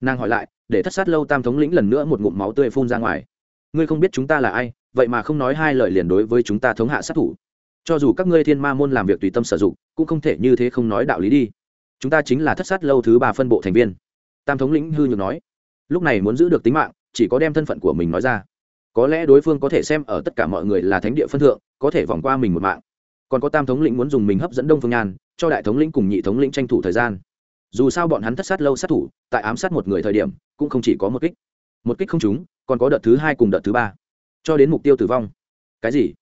Nàng hỏi lại để thất sát lâu tam thống lĩnh lần nữa một ngụm máu tươi phun ra ngoài. Ngươi không biết chúng ta là ai vậy mà không nói hai lời liền đối với chúng ta thống hạ sát thủ. Cho dù các ngươi thiên ma môn làm việc tùy tâm sử dụng cũng không thể như thế không nói đạo lý đi. Chúng ta chính là thất sát lâu thứ ba phân bộ thành viên. Tam thống lĩnh hư nhược nói. Lúc này muốn giữ được tính mạng chỉ có đem thân phận của mình nói ra. Có lẽ đối phương có thể xem ở tất cả mọi người là thánh địa phân thượng có thể vòng qua mình một mạng. Còn có tam thống lĩnh muốn dùng mình hấp dẫn đông phương nhàn, cho đại thống lĩnh cùng nhị thống lĩnh tranh thủ thời gian dù sao bọn hắn thất sát lâu sát thủ, tại ám sát một người thời điểm, cũng không chỉ có một kích. Một kích không trúng, còn có đợt thứ hai cùng đợt thứ ba. Cho đến mục tiêu tử vong. Cái gì?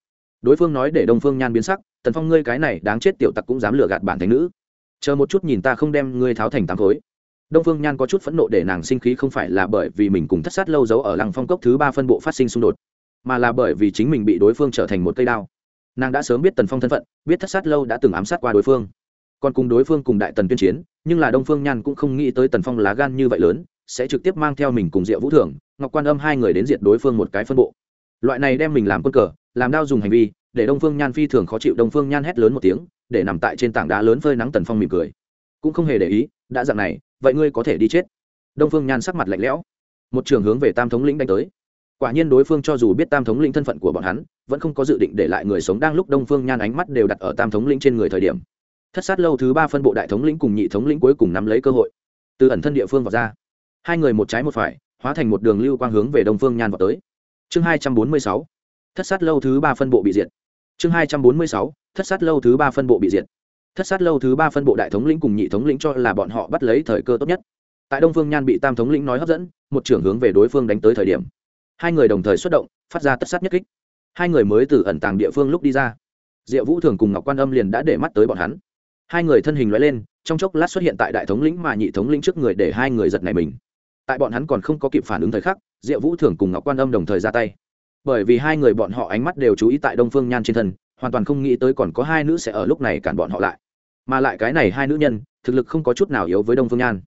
Đối phương nói để đông phương nhan biến sắc, tần phong, ngươi cái này đáng chết tiểu tặc cũng dám lừa gạt bản thành nữ. Chờ một chút nhìn ta không đem ngươi tháo thành tám khối. Đông phương nhan có chút phẫn nộ để nàng sinh khí không phải là bởi vì mình cùng thất sát lâu giấu ở lăng phong cốc thứ ba phân bộ phát sinh xung đột, mà là bởi vì chính mình bị đối phương trở thành một cây đao. Nàng đã sớm biết tần phong thân phận, biết thất sát lâu đã từng ám sát qua đối phương còn cùng đối phương cùng đại tần tuyên chiến, nhưng là đông phương nhan cũng không nghĩ tới tần phong lá gan như vậy lớn, sẽ trực tiếp mang theo mình cùng diệu vũ thưởng, ngọc quan âm hai người đến diện đối phương một cái phân bộ. Loại này đem mình làm quân cờ, làm đao dùng hành vi, để đông phương nhan phi thường khó chịu, đông phương nhan hét lớn một tiếng, để nằm tại trên tảng đá lớn phơi nắng tần phong mỉm cười. Cũng không hề để ý, đã dặn này, vậy ngươi có thể đi chết. Đông phương nhan sắc mặt lạnh lẽo. Một trường hướng về tam thống lĩnh đánh tới. Quả nhiên đối phương cho dù biết tam thống lĩnh thân phận của bọn hắn, vẫn không có dự định để lại người sống đang lúc đông phương nhan ánh mắt đều đặt ở tam thống lĩnh trên người thời điểm thất sát lâu thứ ba phân bộ đại thống lĩnh cùng nhị thống lĩnh cuối cùng nắm lấy cơ hội. Từ ẩn thân địa phương vào ra. Hai người một trái một phải, hóa thành một đường lưu quang hướng về đông phương nhan vào tới. Chương hai trăm bốn mươi sáu. Thất sát lâu thứ ba phân bộ bị diệt. Chương hai trăm bốn mươi sáu. Thất sát lâu thứ ba phân bộ bị diệt. Thất sát lâu thứ ba phân bộ đại thống lĩnh cùng nhị thống lĩnh cho là bọn họ bắt lấy thời cơ tốt nhất. Tại đông phương nhan bị tam thống lĩnh nói hấp dẫn, một trưởng hướng về đối phương đánh tới thời điểm. Hai người đồng thời xuất động, phát ra tất sát nhất kích. Hai người mới từ ẩn tàng địa phương lúc đi ra. Diệu vũ thường cùng ngọc quan âm liền đã để mắt tới bọn hắn hai người thân hình loại lên, trong chốc lát xuất hiện tại đại thống lĩnh mà nhị thống lĩnh trước người để hai người giật này mình. Tại bọn hắn còn không có kịp phản ứng thời khắc, diệu vũ thường cùng ngọc quan âm đồng thời ra tay. Bởi vì hai người bọn họ ánh mắt đều chú ý tại đông phương nhan trên thân, hoàn toàn không nghĩ tới còn có hai nữ sẽ ở lúc này cản bọn họ lại. Mà lại cái này hai nữ nhân, thực lực không có chút nào yếu với đông phương nhan.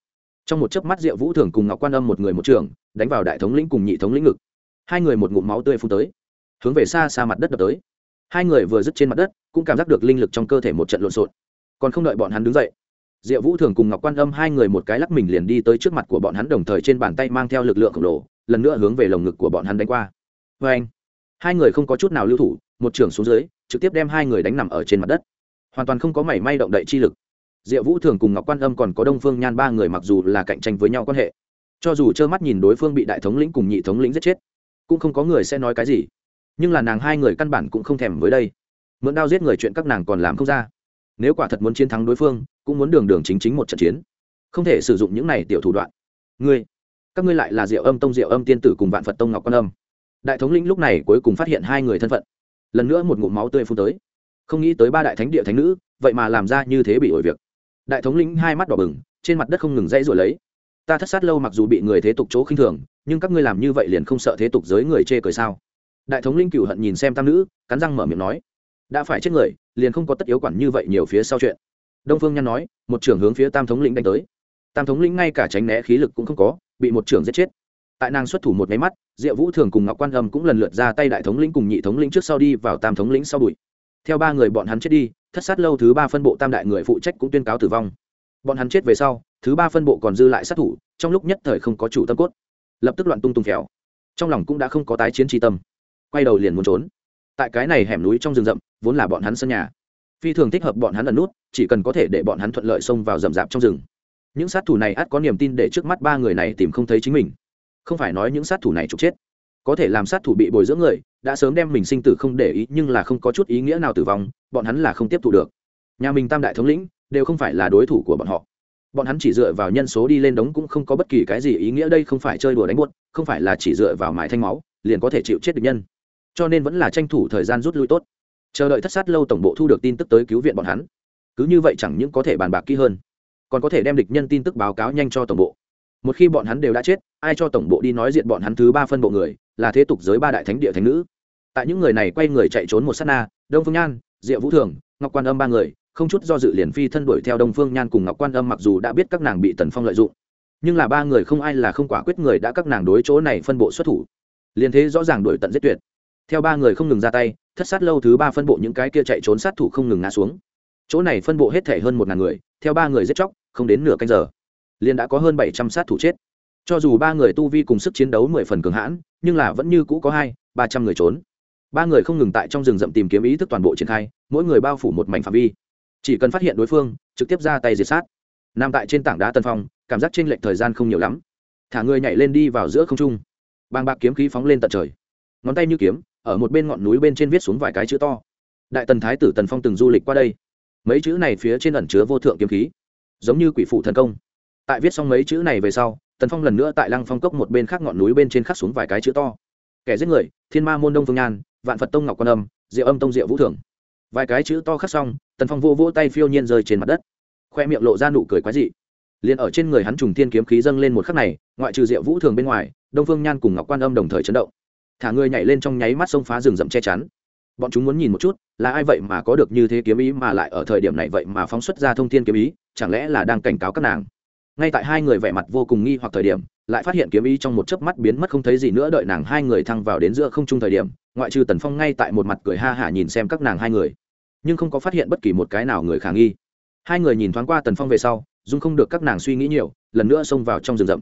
Trong một chớp mắt diệu vũ thường cùng ngọc quan âm một người một trường, đánh vào đại thống lĩnh cùng nhị thống lĩnh ngực. Hai người một ngụm máu tươi phun tới, hướng về xa xa mặt đất đập tới. Hai người vừa dứt trên mặt đất, cũng cảm giác được linh lực trong cơ thể một trận lộn xộn còn không đợi bọn hắn đứng dậy. Diệu vũ thường cùng ngọc quan âm hai người một cái lắc mình liền đi tới trước mặt của bọn hắn đồng thời trên bàn tay mang theo lực lượng khổng lồ, lần nữa hướng về lồng ngực của bọn hắn đánh qua. Vê anh, hai người không có chút nào lưu thủ, một trưởng xuống dưới, trực tiếp đem hai người đánh nằm ở trên mặt đất. Hoàn toàn không có mảy may động đậy chi lực. Diệu vũ thường cùng ngọc quan âm còn có đông phương nhan ba người mặc dù là cạnh tranh với nhau quan hệ, cho dù trơ mắt nhìn đối phương bị đại thống lĩnh cùng nhị thống lĩnh giết chết, cũng không có người sẽ nói cái gì. Nhưng là nàng hai người căn bản cũng không thèm với đây. Mượn đao giết người chuyện các nàng còn làm không ra nếu quả thật muốn chiến thắng đối phương, cũng muốn đường đường chính chính một trận chiến. Không thể sử dụng những này tiểu thủ đoạn. Ngươi, các ngươi lại là diệu âm tông diệu âm tiên tử cùng vạn phật tông ngọc quan âm. Đại thống lĩnh lúc này cuối cùng phát hiện hai người thân phận. Lần nữa một ngụm máu tươi phun tới. Không nghĩ tới ba đại thánh địa thánh nữ, vậy mà làm ra như thế bị ổi việc. Đại thống lĩnh hai mắt đỏ bừng, trên mặt đất không ngừng dãy rồi lấy. Ta thất sát lâu mặc dù bị người thế tục chỗ khinh thường, nhưng các ngươi làm như vậy liền không sợ thế tục giới người chê cười sao? Đại thống linh cựu hận nhìn xem tam nữ, cắn răng mở miệng nói, đã phải chết người liền không có tất yếu quản như vậy nhiều phía sau chuyện. Đông phương Nhan nói, một trưởng hướng phía tam thống lĩnh đánh tới. Tam thống lĩnh ngay cả tránh né khí lực cũng không có, bị một trưởng giết chết. Tại nàng xuất thủ một máy mắt, diệu vũ thường cùng ngọc quan âm cũng lần lượt ra tay đại thống lĩnh cùng nhị thống lĩnh trước sau đi vào tam thống lĩnh sau đuổi. Theo ba người bọn hắn chết đi, thất sát lâu thứ ba phân bộ tam đại người phụ trách cũng tuyên cáo tử vong. Bọn hắn chết về sau, thứ ba phân bộ còn dư lại sát thủ, trong lúc nhất thời không có chủ tâm cốt. Lập tức loạn tung tung khéo trong lòng cũng đã không có tái chiến tri tâm. Quay đầu liền muốn trốn tại cái này hẻm núi trong rừng rậm, vốn là bọn hắn sân nhà. Phi thường thích hợp bọn hắn ẩn nút, chỉ cần có thể để bọn hắn thuận lợi xông vào rậm rạp trong rừng. Những sát thủ này ắt có niềm tin để trước mắt ba người này tìm không thấy chính mình. Không phải nói những sát thủ này trục chết. Có thể làm sát thủ bị bồi dưỡng người, đã sớm đem mình sinh tử không để ý, nhưng là không có chút ý nghĩa nào tử vong, bọn hắn là không tiếp thu được. Nhà mình tam đại thống lĩnh, đều không phải là đối thủ của bọn họ. Bọn hắn chỉ dựa vào nhân số đi lên đống cũng không có bất kỳ cái gì ý nghĩa đây không phải chơi đùa đánh buốt, không phải là chỉ dựa vào mài thanh máu, liền có thể chịu chết địch nhân cho nên vẫn là tranh thủ thời gian rút lui tốt. Chờ đợi thất sát lâu tổng bộ thu được tin tức tới cứu viện bọn hắn. Cứ như vậy chẳng những có thể bàn bạc kỹ hơn, còn có thể đem địch nhân tin tức báo cáo nhanh cho tổng bộ. Một khi bọn hắn đều đã chết, ai cho tổng bộ đi nói diện bọn hắn thứ ba phân bộ người, là thế tục giới ba đại thánh địa thánh nữ. Tại những người này quay người chạy trốn một s á t na, đông phương nhan, diệu vũ thường, ngọc quan âm ba người, không chút do dự liền phi thân đuổi theo đông phương nhan cùng ngọc quan âm mặc dù đã biết các nàng bị tần phong lợi dụng, nhưng là ba người không ai là không quả quyết người đã các nàng đối chỗ này phân bộ xuất thủ. Liền thế rõ ràng đuổi tận giết tuyệt theo ba người không ngừng ra tay, thất sát lâu thứ ba phân bộ những cái kia chạy trốn sát thủ không ngừng ngã xuống. Chỗ này phân bộ hết thể hơn một ngàn người, theo ba người giết chóc, không đến nửa canh giờ, liền đã có hơn bảy trăm sát thủ chết. Cho dù ba người tu vi cùng sức chiến đấu mười phần cường hãn, nhưng là vẫn như cũ có hai, ba trăm người trốn. Ba người không ngừng tại trong rừng rậm tìm kiếm ý thức toàn bộ triển khai, mỗi người bao phủ một mảnh phạm vi. Chỉ cần phát hiện đối phương, trực tiếp ra tay diệt sát. Nằm tại trên tảng đá tân phong, cảm giác t r ê n lệch thời gian không nhiều lắm. Thả người nhảy lên đi vào giữa không trung. Bàng bạc kiếm khí phóng lên tận trời. Ngón tay như kiếm ở một bên ngọn núi bên trên viết xuống vài cái chữ to. Đại tần thái tử tần phong từng du lịch qua đây. Mấy chữ này phía trên ẩn chứa vô thượng kiếm khí, giống như quỷ phụ thần công. Tại viết xong mấy chữ này về sau, tần phong lần nữa tại lăng phong cốc một bên khác ngọn núi bên trên khắc xuống vài cái chữ to. Kẻ giết người, thiên ma môn đông phương nhan, vạn phật tông ngọc quan âm, diệu âm tông diệu vũ thưởng vài cái chữ to khắc xong, tần phong vô vỗ tay phiêu nhiên rơi trên mặt đất. Khoe miệng lộ ra nụ cười quái dị. Liền ở trên người hắn trùng thiên kiếm khí dâng lên một khắc này, ngoại trừ diệu vũ thường bên ngoài, đông phương nhan cùng ngọc quan âm đồng thời chấn động thả người nhảy lên trong nháy mắt sông phá rừng rậm che chắn. Bọn chúng muốn nhìn một chút, là ai vậy mà có được như thế kiếm ý mà lại ở thời điểm này vậy mà phóng xuất ra thông thiên kiếm ý, chẳng lẽ là đang cảnh cáo các nàng? Ngay tại hai người vẻ mặt vô cùng nghi hoặc thời điểm, lại phát hiện kiếm ý trong một chớp mắt biến mất không thấy gì nữa đợi nàng hai người thăng vào đến giữa không trung thời điểm, ngoại trừ tần phong ngay tại một mặt cười ha hả nhìn xem các nàng hai người. Nhưng không có phát hiện bất kỳ một cái nào người khả nghi. Hai người nhìn thoáng qua tần phong về sau dung không được các nàng suy nghĩ nhiều, lần nữa xông vào trong rừng rậm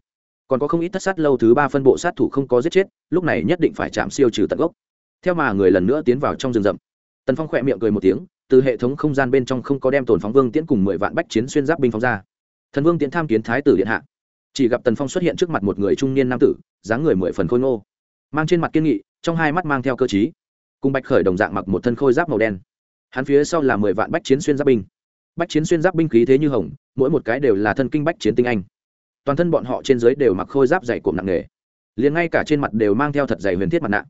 còn có không ít thất sát lâu thứ ba phân bộ sát thủ không có giết chết, lúc này nhất định phải chạm siêu trừ tận gốc. Theo mà người lần nữa tiến vào trong rừng rậm. Tần phong khỏe miệng cười một tiếng, từ hệ thống không gian bên trong không có đem tồn phóng vương tiễn cùng mười vạn bách chiến xuyên giáp binh phóng ra. Thần vương tiễn tham kiến thái tử điện hạ. Chỉ gặp tần phong xuất hiện trước mặt một người trung niên nam tử, dáng người mười phần khôi ngô, mang trên mặt kiên nghị, trong hai mắt mang theo cơ chí cùng bạch khởi đồng dạng mặc một thân khôi giáp màu đen. Hắn phía sau là mười vạn bách chiến xuyên giáp binh. Bách chiến xuyên giáp binh khí thế như hồng, mỗi một cái đều là thân kinh bách chiến tinh anh toàn thân bọn họ trên dưới đều mặc khôi giáp dày cộm nặng nề. Liền ngay cả trên mặt đều mang theo thật dày huyền thiết mặt nạ.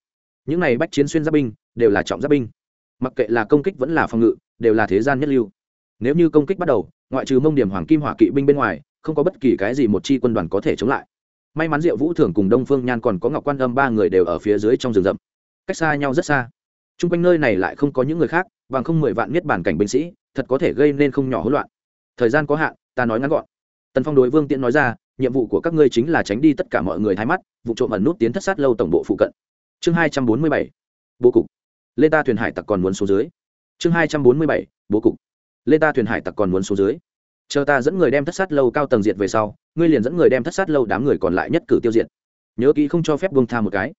Những này bách chiến xuyên giáp binh, đều là trọng giáp binh. Mặc kệ là công kích vẫn là phòng ngự, đều là thế gian nhất lưu. Nếu như công kích bắt đầu, ngoại trừ mông điểm hoàng kim hỏa kỵ binh bên ngoài, không có bất kỳ cái gì một chi quân đoàn có thể chống lại. May mắn diệu vũ thường cùng đông phương nhan còn có ngọc quan âm ba người đều ở phía dưới trong rừng rậm. Cách xa nhau rất xa. T r u n g quanh nơi này lại không có những người khác, bằng không mười vạn miết bản cảnh binh sĩ, thật có thể gây nên không nhỏ hỗn loạn. Thời gian có hạn, ta nói ngắn gọn. Tần phong đối vương tiễn nói ra nhiệm vụ của các ngươi chính là tránh đi tất cả mọi người thái mắt, vụ trộm ẩn nút tiến thất sát lâu tổng bộ phụ cận. Chương hai trăm bốn mươi bảy, bố cục. Lê ta thuyền hải tặc còn muốn xuống dưới. Chương hai trăm bốn mươi bảy, bố cục. Lê ta thuyền hải tặc còn muốn xuống dưới. Chờ ta dẫn người đem thất sát lâu cao tầng diệt về sau, ngươi liền dẫn người đem thất sát lâu đám người còn lại nhất cử tiêu diệt. Nhớ kỹ không cho phép bông tha một cái.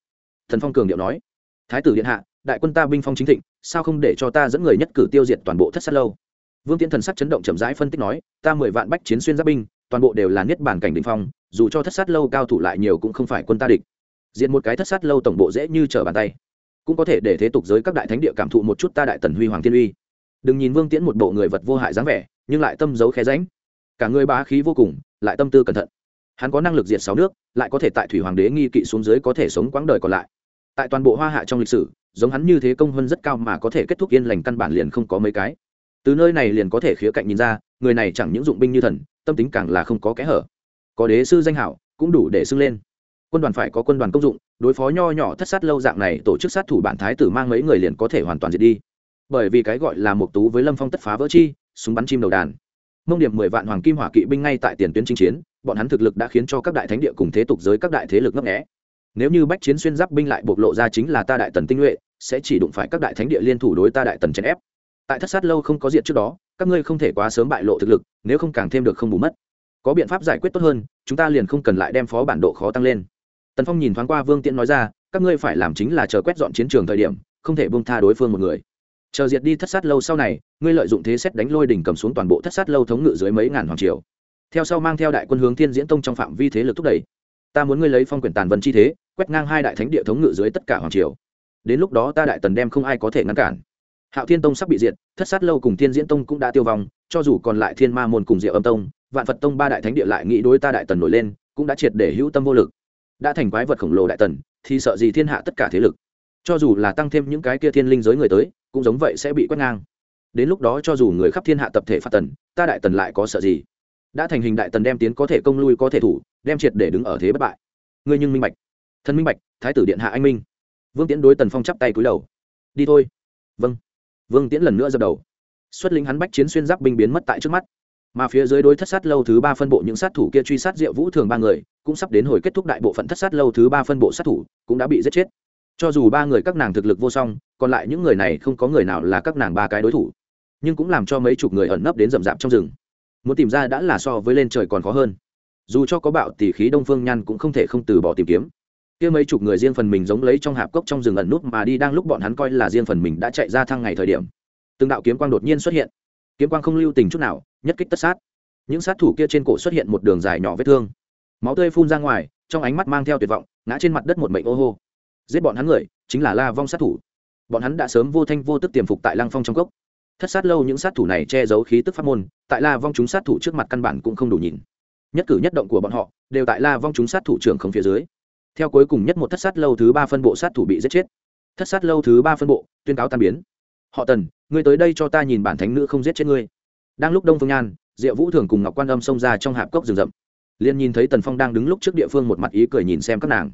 Thần phong cường điệu nói. Thái tử điện hạ, đại quân ta binh phong chính thịnh, sao không để cho ta dẫn người nhất cử tiêu diệt toàn bộ thất sát lâu? Vương tiến thần sắc chấn động chậm rãi phân tích nói. Ta mười vạn bách chiến xuyên giáp binh toàn bộ đều là niết bản cảnh đình phong, dù cho thất sát lâu cao thủ lại nhiều cũng không phải quân ta địch. Diện một cái thất sát lâu tổng bộ dễ như trở bàn tay. Cũng có thể để thế tục giới các đại thánh địa cảm thụ một chút ta đại tần huy hoàng thiên uy. Đừng nhìn vương tiễn một bộ người vật vô hại dáng vẻ, nhưng lại tâm giấu khe ránh cả người bá khí vô cùng, lại tâm tư cẩn thận. Hắn có năng lực diệt sáu nước, lại có thể tại thủy hoàng đế nghi kỵ xuống dưới có thể sống quãng đời còn lại. Tại toàn bộ hoa hạ trong lịch sử, giống hắn như thế công hơn rất cao mà có thể kết thúc yên lành căn bản liền không có mấy cái. Từ nơi này liền có thể khía cạnh nhìn ra, người này chẳng những dụng binh như thần tâm tính càng là không có kẽ hở. Có đế sư danh hảo, cũng đủ để xưng lên. Quân đoàn phải có quân đoàn công dụng, đối phó nho nhỏ thất sát lâu dạng này, tổ chức sát thủ bản thái tử mang mấy người liền có thể hoàn toàn diệt đi. Bởi vì cái gọi là một tú với lâm phong tất phá vỡ chi, súng bắn chim đầu đàn. Mông điểm mười vạn hoàng kim hỏa kỵ binh ngay tại tiền tuyến chinh chiến, bọn hắn thực lực đã khiến cho các đại thánh địa cùng thế tục giới các đại thế lực ngấp nghẽ nếu như bách chiến xuyên giáp binh lại bộc lộ ra chính là ta đại tần tinh nhuệ, sẽ chỉ đụng phải các đại thánh địa liên thủ đối ta đại tần chèn ép tại thất sát lâu không có diện trước đó, các ngươi không thể quá sớm bại lộ thực lực, nếu không càng thêm được không bù mất. Có biện pháp giải quyết tốt hơn, chúng ta liền không cần lại đem phó bản độ khó tăng lên. Tần phong nhìn thoáng qua vương tiễn nói ra, các ngươi phải làm chính là chờ quét dọn chiến trường thời điểm, không thể bông tha đối phương một người. Chờ diệt đi thất sát lâu sau này, ngươi lợi dụng thế xét đánh lôi đỉnh cầm xuống toàn bộ thất sát lâu thống ngự dưới mấy ngàn hoàng triều. Theo sau mang theo đại quân hướng thiên diễn tông trong phạm vi thế lực thúc đẩy. Ta muốn ngươi lấy phong quyền tàn vân chi thế, quét ngang hai đại thánh địa thống ngự dưới tất cả hoàng triều. Đến lúc đó ta đại tần đem không ai có thể ngăn cản hạo thiên tông sắp bị diệt, thất sát lâu cùng thiên diễn tông cũng đã tiêu vong, cho dù còn lại thiên ma môn cùng diệu âm tông, vạn phật tông ba đại thánh địa lại nghĩ đối ta đại tần nổi lên, cũng đã triệt để hữu tâm vô lực. Đã thành quái vật khổng lồ đại tần, thì sợ gì thiên hạ tất cả thế lực? Cho dù là tăng thêm những cái kia thiên linh giới người tới, cũng giống vậy sẽ bị quét ngang. Đến lúc đó cho dù người khắp thiên hạ tập thể phát tần, ta đại tần lại có sợ gì? Đã thành hình đại tần đem tiến có thể công lui có thể thủ, đem triệt để đứng ở thế bất bại. Ngươi nhưng minh bạch. Thân minh bạch, thái tử điện hạ anh minh. Vương tiễn đối tần phong chắp tay cúi đầu. Đi thôi. Vâng vương tiễn lần nữa dập đầu. Xuất lính hắn bách chiến xuyên giáp binh biến mất tại trước mắt. Mà phía dưới đối thất sát lâu thứ ba phân bộ những sát thủ kia truy sát diệu vũ thường ba người, cũng sắp đến hồi kết thúc đại bộ phận thất sát lâu thứ ba phân bộ sát thủ, cũng đã bị giết chết. Cho dù ba người các nàng thực lực vô song, còn lại những người này không có người nào là các nàng ba cái đối thủ. Nhưng cũng làm cho mấy chục người ẩn nấp đến rậm rạp trong rừng. Muốn tìm ra đã là so với lên trời còn khó hơn. Dù cho có bạo tỷ khí đông phương nhan cũng không thể không từ bỏ tìm kiếm kia mấy chục người riêng phần mình giống lấy trong hạp cốc trong rừng ẩn nút mà đi, đang lúc bọn hắn coi là riêng phần mình đã chạy ra thăng ngày thời điểm, từng đạo kiếm quang đột nhiên xuất hiện. Kiếm quang không lưu tình chút nào, nhất kích tất sát. Những sát thủ kia trên cổ xuất hiện một đường dài nhỏ vết thương. Máu tươi phun ra ngoài, trong ánh mắt mang theo tuyệt vọng, ngã trên mặt đất một mệnh ô hô. Giết bọn hắn người, chính là la vong sát thủ. Bọn hắn đã sớm vô thanh vô tức tiềm phục tại lăng phong trong cốc. Thất sát lâu những sát thủ này che giấu khí tức pháp môn, tại la vong chúng sát thủ trước mặt căn bản cũng không đủ nhìn. Nhất cử nhất động của bọn họ, đều tại la vong chúng sát thủ trưởng không phía dưới theo cuối cùng nhất một thất sát lâu thứ ba phân bộ sát thủ bị giết chết. Thất sát lâu thứ ba phân bộ, tuyên cáo tan biến. Họ tần, ngươi tới đây cho ta nhìn bản thánh nữ không giết chết ngươi. Đang lúc đông phương nhan, diệu vũ thường cùng ngọc quan âm xông ra trong hạp cốc rừng rậm. Liền nhìn thấy tần phong đang đứng lúc trước địa phương một mặt ý cười nhìn xem các nàng.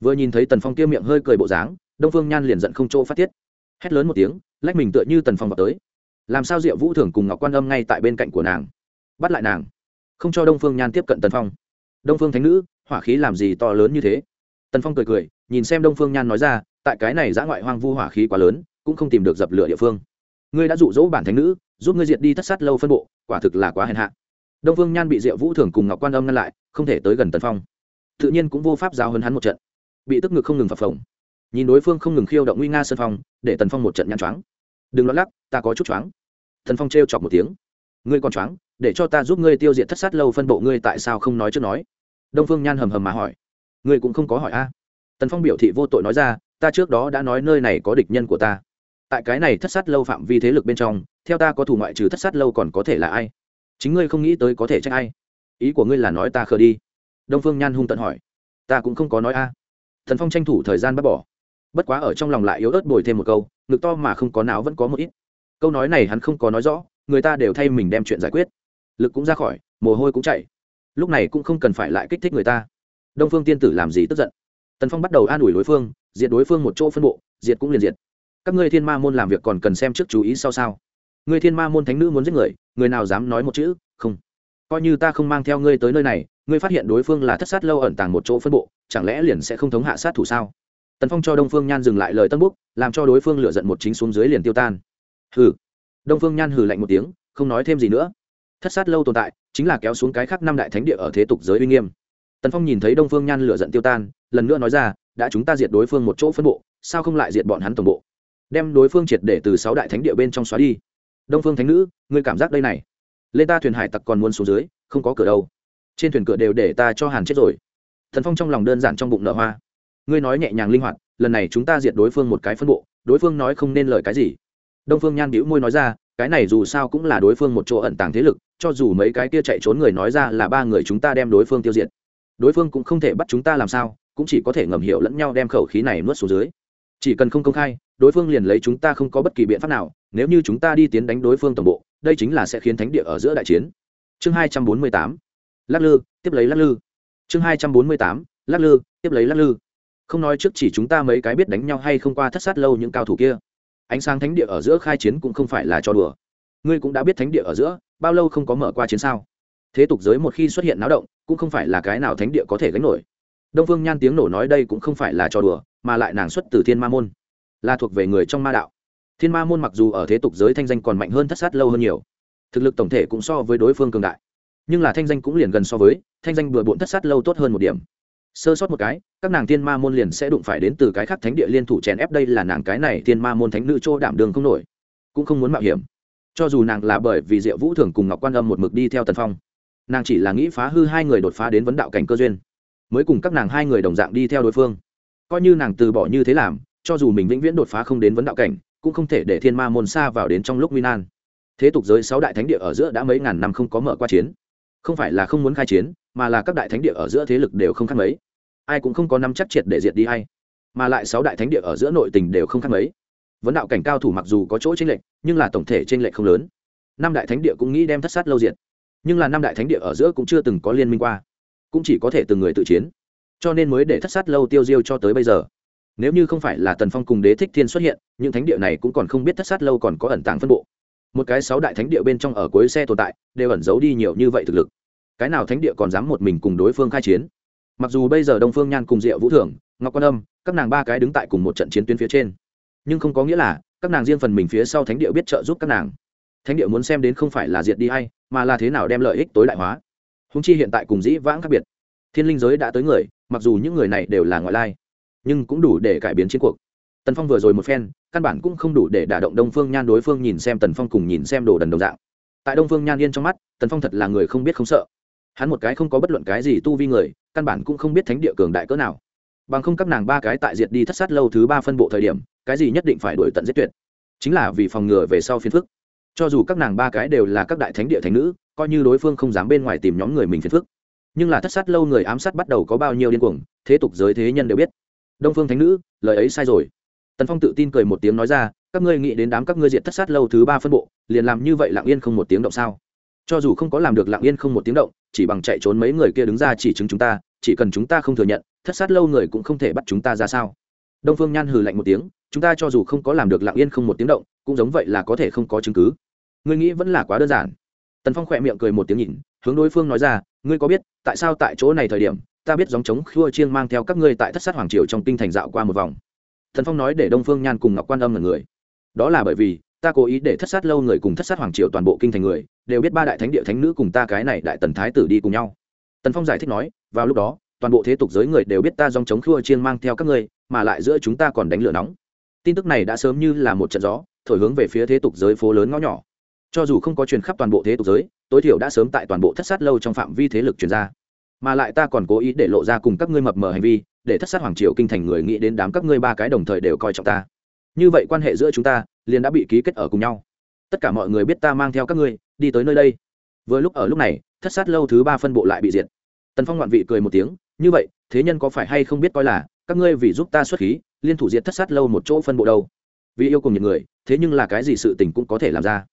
Vừa nhìn thấy tần phong kia miệng hơi cười bộ dáng, đông phương nhan liền giận không chỗ phát tiết. Hét lớn một tiếng, lách mình tựa như tần phong vào tới. Làm sao diệu vũ thường cùng ngọc quan âm ngay tại bên cạnh của nàng? Bắt lại nàng. Không cho đông phương nhan tiếp cận tần phong. Đông phương thánh nữ, hỏa khí làm gì to lớn như thế? Tần phong cười cười, nhìn xem đông phương nhan nói ra, tại cái này giã ngoại hoang vu hỏa khí quá lớn, cũng không tìm được dập lửa địa phương. Ngươi đã dụ dỗ bản thánh nữ, giúp ngươi diệt đi thất sát lâu phân bộ, quả thực là quá hèn hạ. Đông phương nhan bị diệu vũ thường cùng ngọc quan âm ngăn lại, không thể tới gần tần phong. Tự nhiên cũng vô pháp giao hơn hắn một trận. Bị tức ngực không ngừng phập phồng. Nhìn đối phương không ngừng khiêu động nguy nga sân phong, để tần phong một trận nhăn choáng. Đừng lo lắc, ta có chút choáng. Tần phong trêu chọc một tiếng. Ngươi còn choáng, để cho ta giúp ngươi tiêu diệt thất sát lâu phân bộ, ngươi tại sao không nói trước nói? Đông phương nhan hầm hầm mà hỏi ngươi cũng không có hỏi a. Tần phong biểu thị vô tội nói ra, ta trước đó đã nói nơi này có địch nhân của ta. Tại cái này thất sát lâu phạm vi thế lực bên trong, theo ta có thủ ngoại trừ thất sát lâu còn có thể là ai? Chính ngươi không nghĩ tới có thể trách ai? Ý của ngươi là nói ta khờ đi. Đông phương nhan hung tận hỏi. Ta cũng không có nói a. Thần phong tranh thủ thời gian bắt bỏ. Bất quá ở trong lòng lại yếu ớt bồi thêm một câu, ngực to mà không có não vẫn có một ít. Câu nói này hắn không có nói rõ, người ta đều thay mình đem chuyện giải quyết. Lực cũng ra khỏi, mồ hôi cũng chạy lúc này cũng không cần phải lại kích thích người ta đông phương tiên tử làm gì tức giận tần phong bắt đầu an ủi đối phương diệt đối phương một chỗ phân bộ diệt cũng liền diệt các ngươi thiên ma môn làm việc còn cần xem trước chú ý sau sao ngươi thiên ma môn thánh nữ muốn giết người người nào dám nói một chữ không coi như ta không mang theo ngươi tới nơi này ngươi phát hiện đối phương là thất sát lâu ẩn tàng một chỗ phân bộ chẳng lẽ liền sẽ không thống hạ sát thủ sao tần phong cho đông phương nhan dừng lại lời tân búc làm cho đối phương lựa giận một chính xuống dưới liền tiêu tan hừ đông phương nhan hừ lạnh một tiếng không nói thêm gì nữa thất sát lâu tồn tại chính là kéo xuống cái khác năm đại thánh địa ở thế tục giới uy nghiêm tần phong nhìn thấy đông phương nhan lựa giận tiêu tan, lần nữa nói ra, đã chúng ta diệt đối phương một chỗ phân bộ, sao không lại diệt bọn hắn tổng bộ? Đem đối phương triệt để từ sáu đại thánh địa bên trong xóa đi. Đông phương thánh nữ, ngươi cảm giác đây này. Lên ta thuyền hải tặc còn muốn xuống dưới, không có cửa đâu. Trên thuyền cửa đều để ta cho hàn chết rồi. Thần phong trong lòng đơn giản trong bụng nở hoa. Ngươi nói nhẹ nhàng linh hoạt, lần này chúng ta diệt đối phương một cái phân bộ, đối phương nói không nên lời cái gì. Đông phương nhan bĩu môi nói ra, cái này dù sao cũng là đối phương một chỗ ẩn tàng thế lực, cho dù mấy cái kia chạy trốn người nói ra là ba người chúng ta đem đối phương tiêu diệt đối phương cũng không thể bắt chúng ta làm sao, cũng chỉ có thể ngầm hiểu lẫn nhau đem khẩu khí này nuốt xuống dưới. Chỉ cần không công khai, đối phương liền lấy chúng ta không có bất kỳ biện pháp nào, nếu như chúng ta đi tiến đánh đối phương tổng bộ, đây chính là sẽ khiến thánh địa ở giữa đại chiến. Chương hai trăm bốn mươi tám, lắc lư, tiếp lấy lắc lư. Chương hai trăm bốn mươi tám, lắc lư, tiếp lấy lắc lư. Không nói trước chỉ chúng ta mấy cái biết đánh nhau hay không qua thất sát lâu những cao thủ kia. Ánh sáng thánh địa ở giữa khai chiến cũng không phải là cho đùa. Ngươi cũng đã biết thánh địa ở giữa, bao lâu không có mở qua chiến sao? Thế tục giới một khi xuất hiện náo động, cũng không phải là cái nào thánh địa có thể gánh nổi. Đông phương nhan tiếng nổ nói đây cũng không phải là trò đùa, mà lại nàng xuất từ thiên ma môn. Là thuộc về người trong ma đạo. Thiên ma môn mặc dù ở thế tục giới thanh danh còn mạnh hơn thất sát lâu hơn nhiều, thực lực tổng thể cũng so với đối phương cường đại. Nhưng là thanh danh cũng liền gần so với, thanh danh bừa bộn thất sát lâu tốt hơn một điểm. Sơ sót một cái, các nàng thiên ma môn liền sẽ đụng phải đến từ cái khác thánh địa liên thủ chèn ép đây là nàng cái này thiên ma môn thánh nữ chỗ đảm đường không nổi. Cũng không muốn mạo hiểm. Cho dù nàng là bởi vì diệu vũ thường cùng ngọc quan âm một mực đi theo tần phong nàng chỉ là nghĩ phá hư hai người đột phá đến vấn đạo cảnh cơ duyên, mới cùng các nàng hai người đồng dạng đi theo đối phương. Coi như nàng từ bỏ như thế làm, cho dù mình vĩnh viễn đột phá không đến vấn đạo cảnh, cũng không thể để thiên ma môn xa vào đến trong lúc nguy nan. Thế tục giới sáu đại thánh địa ở giữa đã mấy ngàn năm không có mở qua chiến. Không phải là không muốn khai chiến, mà là các đại thánh địa ở giữa thế lực đều không khác mấy. Ai cũng không có năm chắc triệt để diệt đi hay mà lại sáu đại thánh địa ở giữa nội tình đều không khác mấy. Vấn đạo cảnh cao thủ mặc dù có chỗ tranh lệch, nhưng là tổng thể tranh lệch không lớn. Năm đại thánh địa cũng nghĩ đem thất sát lâu diệt nhưng là năm đại thánh địa ở giữa cũng chưa từng có liên minh qua, cũng chỉ có thể từng người tự chiến, cho nên mới để thất sát lâu tiêu diêu cho tới bây giờ. Nếu như không phải là tần phong cùng đế thích thiên xuất hiện, những thánh địa này cũng còn không biết thất sát lâu còn có ẩn tàng phân bộ. Một cái sáu đại thánh địa bên trong ở cuối xe tồn tại, đều ẩn giấu đi nhiều như vậy thực lực. Cái nào thánh địa còn dám một mình cùng đối phương khai chiến? Mặc dù bây giờ đông phương nhan cùng diệu vũ thưởng, ngọc quan âm, các nàng ba cái đứng tại cùng một trận chiến tuyến phía trên. Nhưng không có nghĩa là, các nàng riêng phần mình phía sau thánh địa biết trợ giúp các nàng thánh địa muốn xem đến không phải là diệt đi hay, mà là thế nào đem lợi ích tối đại hóa. Húng chi hiện tại cùng dĩ vãng khác biệt. Thiên linh giới đã tới người, mặc dù những người này đều là ngoại lai, nhưng cũng đủ để cải biến chiến cuộc. Tần phong vừa rồi một phen, căn bản cũng không đủ để đả động đông phương nhan đối phương nhìn xem tần phong cùng nhìn xem đồ đần đồng dạng. Tại đông phương nhan yên trong mắt, tần phong thật là người không biết không sợ. Hắn một cái không có bất luận cái gì tu vi người, căn bản cũng không biết thánh địa cường đại cỡ nào. Bằng không các nàng ba cái tại diệt đi thất sát lâu thứ ba phân bộ thời điểm, cái gì nhất định phải đuổi tận giết tuyệt. Chính là vì phòng ngừa về sau phiền phức cho dù các nàng ba cái đều là các đại thánh địa thánh nữ, coi như đối phương không dám bên ngoài tìm nhóm người mình phiền phức. Nhưng là thất sát lâu người ám sát bắt đầu có bao nhiêu điên cuồng, thế tục giới thế nhân đều biết. Đông phương thánh nữ, lời ấy sai rồi. Tần phong tự tin cười một tiếng nói ra, các ngươi nghĩ đến đám các ngươi diện thất sát lâu thứ ba phân bộ, liền làm như vậy lặng yên không một tiếng động sao? Cho dù không có làm được lặng yên không một tiếng động, chỉ bằng chạy trốn mấy người kia đứng ra chỉ chứng chúng ta, chỉ cần chúng ta không thừa nhận, thất sát lâu người cũng không thể bắt chúng ta ra sao? Đông phương nhan hừ lạnh một tiếng, chúng ta cho dù không có làm được lặng yên không một tiếng động, cũng giống vậy là có thể không có chứng cứ ngươi nghĩ vẫn là quá đơn giản. Tần phong khỏe miệng cười một tiếng nhìn, hướng đối phương nói ra, ngươi có biết, tại sao tại chỗ này thời điểm, ta biết dòng chống khua chiên mang theo các ngươi tại thất sát hoàng triều trong kinh thành dạo qua một vòng? Thần phong nói để đông phương nhan cùng ngọc quan âm là người. Đó là bởi vì, ta cố ý để thất sát lâu người cùng thất sát hoàng triều toàn bộ kinh thành người, đều biết ba đại thánh địa thánh nữ cùng ta cái này đại tần thái tử đi cùng nhau. Tần phong giải thích nói, vào lúc đó, toàn bộ thế tục giới người đều biết ta dòng chống khua chiên mang theo các ngươi, mà lại giữa chúng ta còn đánh lửa nóng. Tin tức này đã sớm như là một trận gió, thổi hướng về phía thế tục giới phố lớn ngõ nhỏ cho dù không có truyền khắp toàn bộ thế tục giới, tối thiểu đã sớm tại toàn bộ thất sát lâu trong phạm vi thế lực truyền ra. Mà lại ta còn cố ý để lộ ra cùng các ngươi mập mờ hành vi, để thất sát hoàng triều kinh thành người nghĩ đến đám các ngươi ba cái đồng thời đều coi trọng ta. Như vậy quan hệ giữa chúng ta, liền đã bị ký kết ở cùng nhau. Tất cả mọi người biết ta mang theo các ngươi, đi tới nơi đây. Vừa lúc ở lúc này, thất sát lâu thứ ba phân bộ lại bị diệt. Tần phong ngoạn vị cười một tiếng, như vậy, thế nhân có phải hay không biết coi là, các ngươi vì giúp ta xuất khí, liên thủ diệt thất sát lâu một chỗ phân bộ đâu? Vì yêu cùng những người, thế nhưng là cái gì sự tình cũng có thể làm ra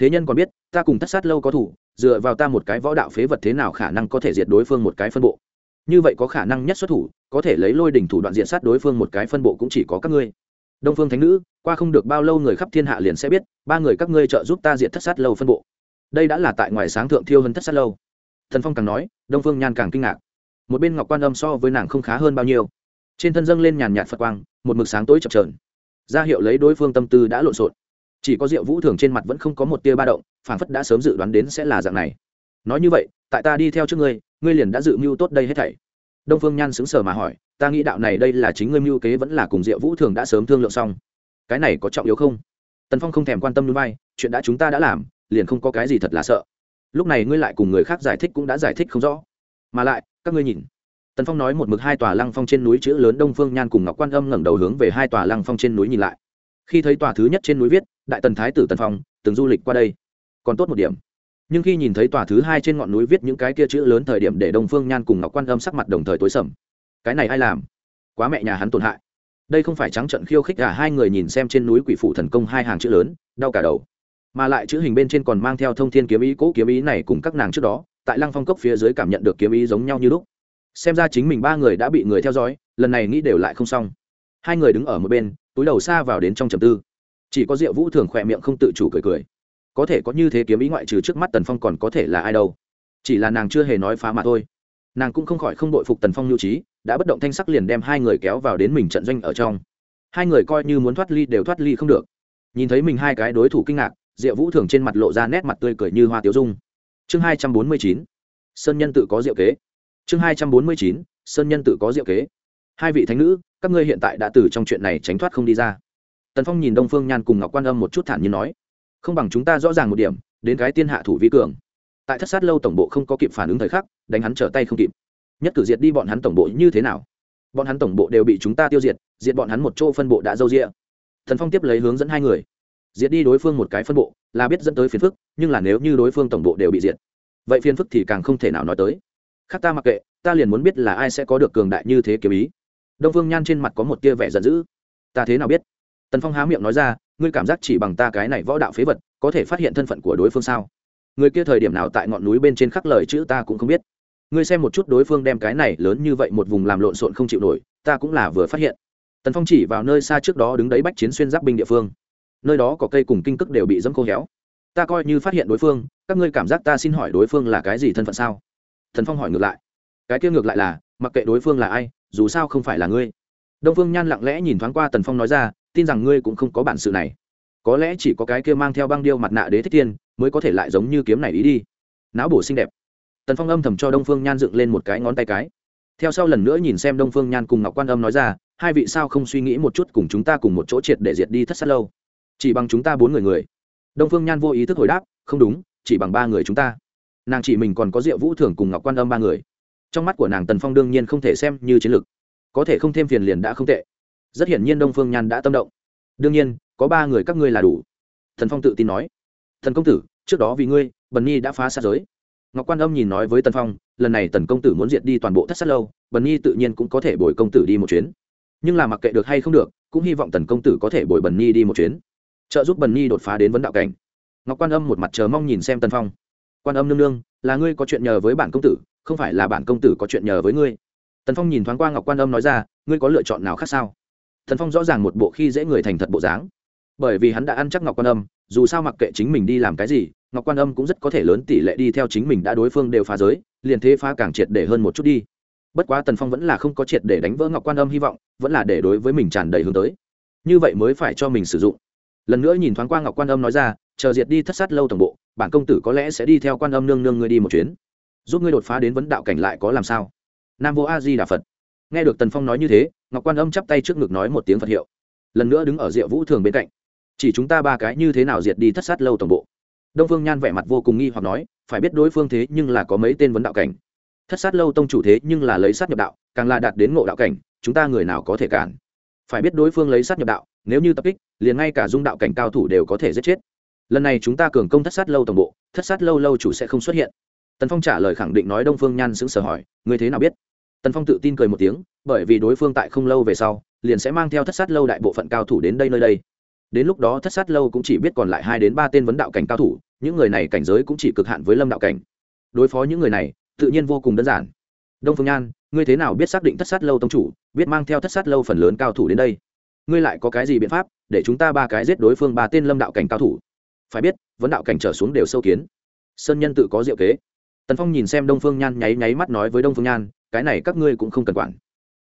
thế nhân còn biết, ta cùng thất sát lâu có thủ, dựa vào ta một cái võ đạo phế vật thế nào khả năng có thể diệt đối phương một cái phân bộ? Như vậy có khả năng nhất xuất thủ, có thể lấy lôi đỉnh thủ đoạn diện sát đối phương một cái phân bộ cũng chỉ có các ngươi. Đông phương thánh nữ, qua không được bao lâu người khắp thiên hạ liền sẽ biết, ba người các ngươi trợ giúp ta diệt thất sát lâu phân bộ. Đây đã là tại ngoài sáng thượng thiêu hơn thất sát lâu. Thần phong càng nói, đông phương nhan càng kinh ngạc. Một bên ngọc quan âm so với nàng không khá hơn bao nhiêu. Trên thân dâng lên nhàn nhạt phật quang, một mực sáng tối chập trờn ra hiệu lấy đối phương tâm tư đã lộn xộn chỉ có diệu vũ thường trên mặt vẫn không có một tia ba động phản phất đã sớm dự đoán đến sẽ là dạng này. Nói như vậy, tại ta đi theo trước ngươi ngươi liền đã dự mưu tốt đây hết thảy. Đông phương nhan xứng sở mà hỏi, ta nghĩ đạo này đây là chính ngươi mưu kế vẫn là cùng diệu vũ thường đã sớm thương lượng xong. Cái này có trọng yếu không? Tần phong không thèm quan tâm núi bay chuyện đã chúng ta đã làm, liền không có cái gì thật là sợ. Lúc này ngươi lại cùng người khác giải thích cũng đã giải thích không rõ. Mà lại, các ngươi nhìn. Tần phong nói một mực hai tòa lăng phong trên núi chữ lớn đông phương nhan cùng ngọc quan âm ngẩng đầu hướng về hai tòa lăng phong trên núi nhìn lại. Khi thấy tòa thứ nhất trên núi viết đại tần thái tử tần phong, từng du lịch qua đây. Còn tốt một điểm. Nhưng khi nhìn thấy tòa thứ hai trên ngọn núi viết những cái kia chữ lớn thời điểm để đông phương nhan cùng ngọc quan âm sắc mặt đồng thời tối sầm. Cái này ai làm? Quá mẹ nhà hắn tổn hại. Đây không phải trắng trận khiêu khích cả hai người nhìn xem trên núi quỷ phủ thần công hai hàng chữ lớn, đau cả đầu. Mà lại chữ hình bên trên còn mang theo thông thiên kiếm ý, cố kiếm ý này cùng các nàng trước đó, tại lăng phong cốc phía dưới cảm nhận được kiếm ý giống nhau như lúc. Xem ra chính mình ba người đã bị người theo dõi, lần này nghĩ đều lại không xong. Hai người đứng ở một bên, túi đầu xa vào đến trong trầm tư chỉ có diệu vũ thường khỏe miệng không tự chủ cười cười. Có thể có như thế kiếm ý ngoại trừ trước mắt tần phong còn có thể là ai đâu. Chỉ là nàng chưa hề nói phá mà thôi. Nàng cũng không khỏi không đội phục tần phong lưu trí, đã bất động thanh sắc liền đem hai người kéo vào đến mình trận doanh ở trong. Hai người coi như muốn thoát ly đều thoát ly không được. Nhìn thấy mình hai cái đối thủ kinh ngạc, diệu vũ thường trên mặt lộ ra nét mặt tươi cười như hoa tiếu dung. Chương hai trăm bốn mươi chín, sơn nhân tự có diệu kế. Chương hai trăm bốn mươi chín, sơn nhân tự có diệu kế. Hai vị thánh nữ, các ngươi hiện tại đã từ trong chuyện này tránh thoát không đi ra tần phong nhìn đông phương nhan cùng ngọc quan âm một chút thản nhiên nói, không bằng chúng ta rõ ràng một điểm, đến cái tiên hạ thủ vi cường. Tại thất sát lâu tổng bộ không có kịp phản ứng thời khắc, đánh hắn trở tay không kịp. Nhất cử diệt đi bọn hắn tổng bộ như thế nào? Bọn hắn tổng bộ đều bị chúng ta tiêu diệt diệt bọn hắn một chỗ phân bộ đã dâu rịa thần phong tiếp lấy hướng dẫn hai người. Diệt đi đối phương một cái phân bộ, là biết dẫn tới phiền phức, nhưng là nếu như đối phương tổng bộ đều bị diệt, vậy phiền phức thì càng không thể nào nói tới. Khác ta mặc kệ, ta liền muốn biết là ai sẽ có được cường đại như thế kiếm ý. Đông phương nhan trên mặt có một tia vẻ giận dữ. Ta thế nào biết? Tần phong há miệng nói ra, ngươi cảm giác chỉ bằng ta cái này võ đạo phế vật, có thể phát hiện thân phận của đối phương sao? Người kia thời điểm nào tại ngọn núi bên trên khắc lời chữ ta cũng không biết. Ngươi xem một chút đối phương đem cái này lớn như vậy một vùng làm lộn xộn không chịu nổi, ta cũng là vừa phát hiện. Tần phong chỉ vào nơi xa trước đó đứng đấy bách chiến xuyên giáp binh địa phương. Nơi đó có cây cùng kinh cức đều bị dẫm khô héo. Ta coi như phát hiện đối phương, các ngươi cảm giác ta xin hỏi đối phương là cái gì thân phận sao? Thần phong hỏi ngược lại. Cái kia ngược lại là, mặc kệ đối phương là ai, dù sao không phải là ngươi. Đông phương nhan lặng lẽ nhìn thoáng qua tần phong nói ra tin rằng ngươi cũng không có bản sự này. Có lẽ chỉ có cái kia mang theo băng điêu mặt nạ đế thích tiên mới có thể lại giống như kiếm này ý đi. Não bổ xinh đẹp. Tần phong âm thầm cho đông phương nhan dựng lên một cái ngón tay cái. Theo sau lần nữa nhìn xem đông phương nhan cùng ngọc quan âm nói ra, hai vị sao không suy nghĩ một chút cùng chúng ta cùng một chỗ triệt để diệt đi thất sát lâu? Chỉ bằng chúng ta bốn người người. Đông phương nhan vô ý thức hồi đáp, không đúng, chỉ bằng ba người chúng ta. Nàng chỉ mình còn có diệu vũ thường cùng ngọc quan âm ba người. Trong mắt của nàng tần phong đương nhiên không thể xem như chiến lược. Có thể không thêm phiền liền đã không tệ rất hiển nhiên đông phương nhan đã tâm động. Đương nhiên, có ba người các ngươi là đủ. Thần phong tự tin nói. Thần công tử, trước đó vì ngươi, bần nhi đã phá sát giới. Ngọc quan âm nhìn nói với tần phong, lần này tần công tử muốn diệt đi toàn bộ thất sát lâu, bần nhi tự nhiên cũng có thể bồi công tử đi một chuyến. Nhưng là mặc kệ được hay không được, cũng hy vọng tần công tử có thể bồi bần nhi đi một chuyến. Trợ giúp bần nhi đột phá đến vấn đạo cảnh. Ngọc quan âm một mặt chờ mong nhìn xem tần phong. Quan âm nương nương, là ngươi có chuyện nhờ với bản công tử, không phải là bản công tử có chuyện nhờ với ngươi. Tần phong nhìn thoáng qua ngọc quan âm nói ra, ngươi có lựa chọn nào khác sao? Tần phong rõ ràng một bộ khi dễ người thành thật bộ dáng. Bởi vì hắn đã ăn chắc ngọc quan âm, dù sao mặc kệ chính mình đi làm cái gì, ngọc quan âm cũng rất có thể lớn tỷ lệ đi theo chính mình đã đối phương đều phá giới, liền thế phá càng triệt để hơn một chút đi. Bất quá tần phong vẫn là không có triệt để đánh vỡ ngọc quan âm hy vọng, vẫn là để đối với mình tràn đầy hướng tới. Như vậy mới phải cho mình sử dụng. Lần nữa nhìn thoáng qua ngọc quan âm nói ra, chờ diệt đi thất sát lâu tổng bộ, bản công tử có lẽ sẽ đi theo quan âm nương nương ngươi đi một chuyến. Giúp ngươi đột phá đến vấn đạo cảnh lại có làm sao? Nam vô a di đà phật. Nghe được tần phong nói như thế ngọc quan âm chắp tay trước ngực nói một tiếng phật hiệu. Lần nữa đứng ở diệu vũ thường bên cạnh. Chỉ chúng ta ba cái như thế nào diệt đi thất sát lâu tổng bộ? Đông phương nhan vẻ mặt vô cùng nghi hoặc nói, phải biết đối phương thế nhưng là có mấy tên vấn đạo cảnh. Thất sát lâu tông chủ thế nhưng là lấy sát nhập đạo, càng là đạt đến ngộ đạo cảnh, chúng ta người nào có thể cản? Phải biết đối phương lấy sát nhập đạo, nếu như tập kích, liền ngay cả dung đạo cảnh cao thủ đều có thể giết chết. Lần này chúng ta cường công thất sát lâu tổng bộ, thất sát lâu lâu chủ sẽ không xuất hiện. Tần phong trả lời khẳng định nói đông phương nhan sững sờ hỏi người thế nào biết? Tần phong tự tin cười một tiếng, bởi vì đối phương tại không lâu về sau, liền sẽ mang theo thất sát lâu đại bộ phận cao thủ đến đây nơi đây. Đến lúc đó thất sát lâu cũng chỉ biết còn lại hai đến ba tên vấn đạo cảnh cao thủ, những người này cảnh giới cũng chỉ cực hạn với lâm đạo cảnh. Đối phó những người này, tự nhiên vô cùng đơn giản. Đông phương nhan, ngươi thế nào biết xác định thất sát lâu tông chủ, biết mang theo thất sát lâu phần lớn cao thủ đến đây? Ngươi lại có cái gì biện pháp để chúng ta ba cái giết đối phương ba tên lâm đạo cảnh cao thủ? Phải biết, vấn đạo cảnh trở xuống đều sâu kiến. Sơn nhân tự có diệu kế. Tần phong nhìn xem đông phương nhan nháy nháy mắt nói với đông phương nhan cái này các ngươi cũng không cần quản.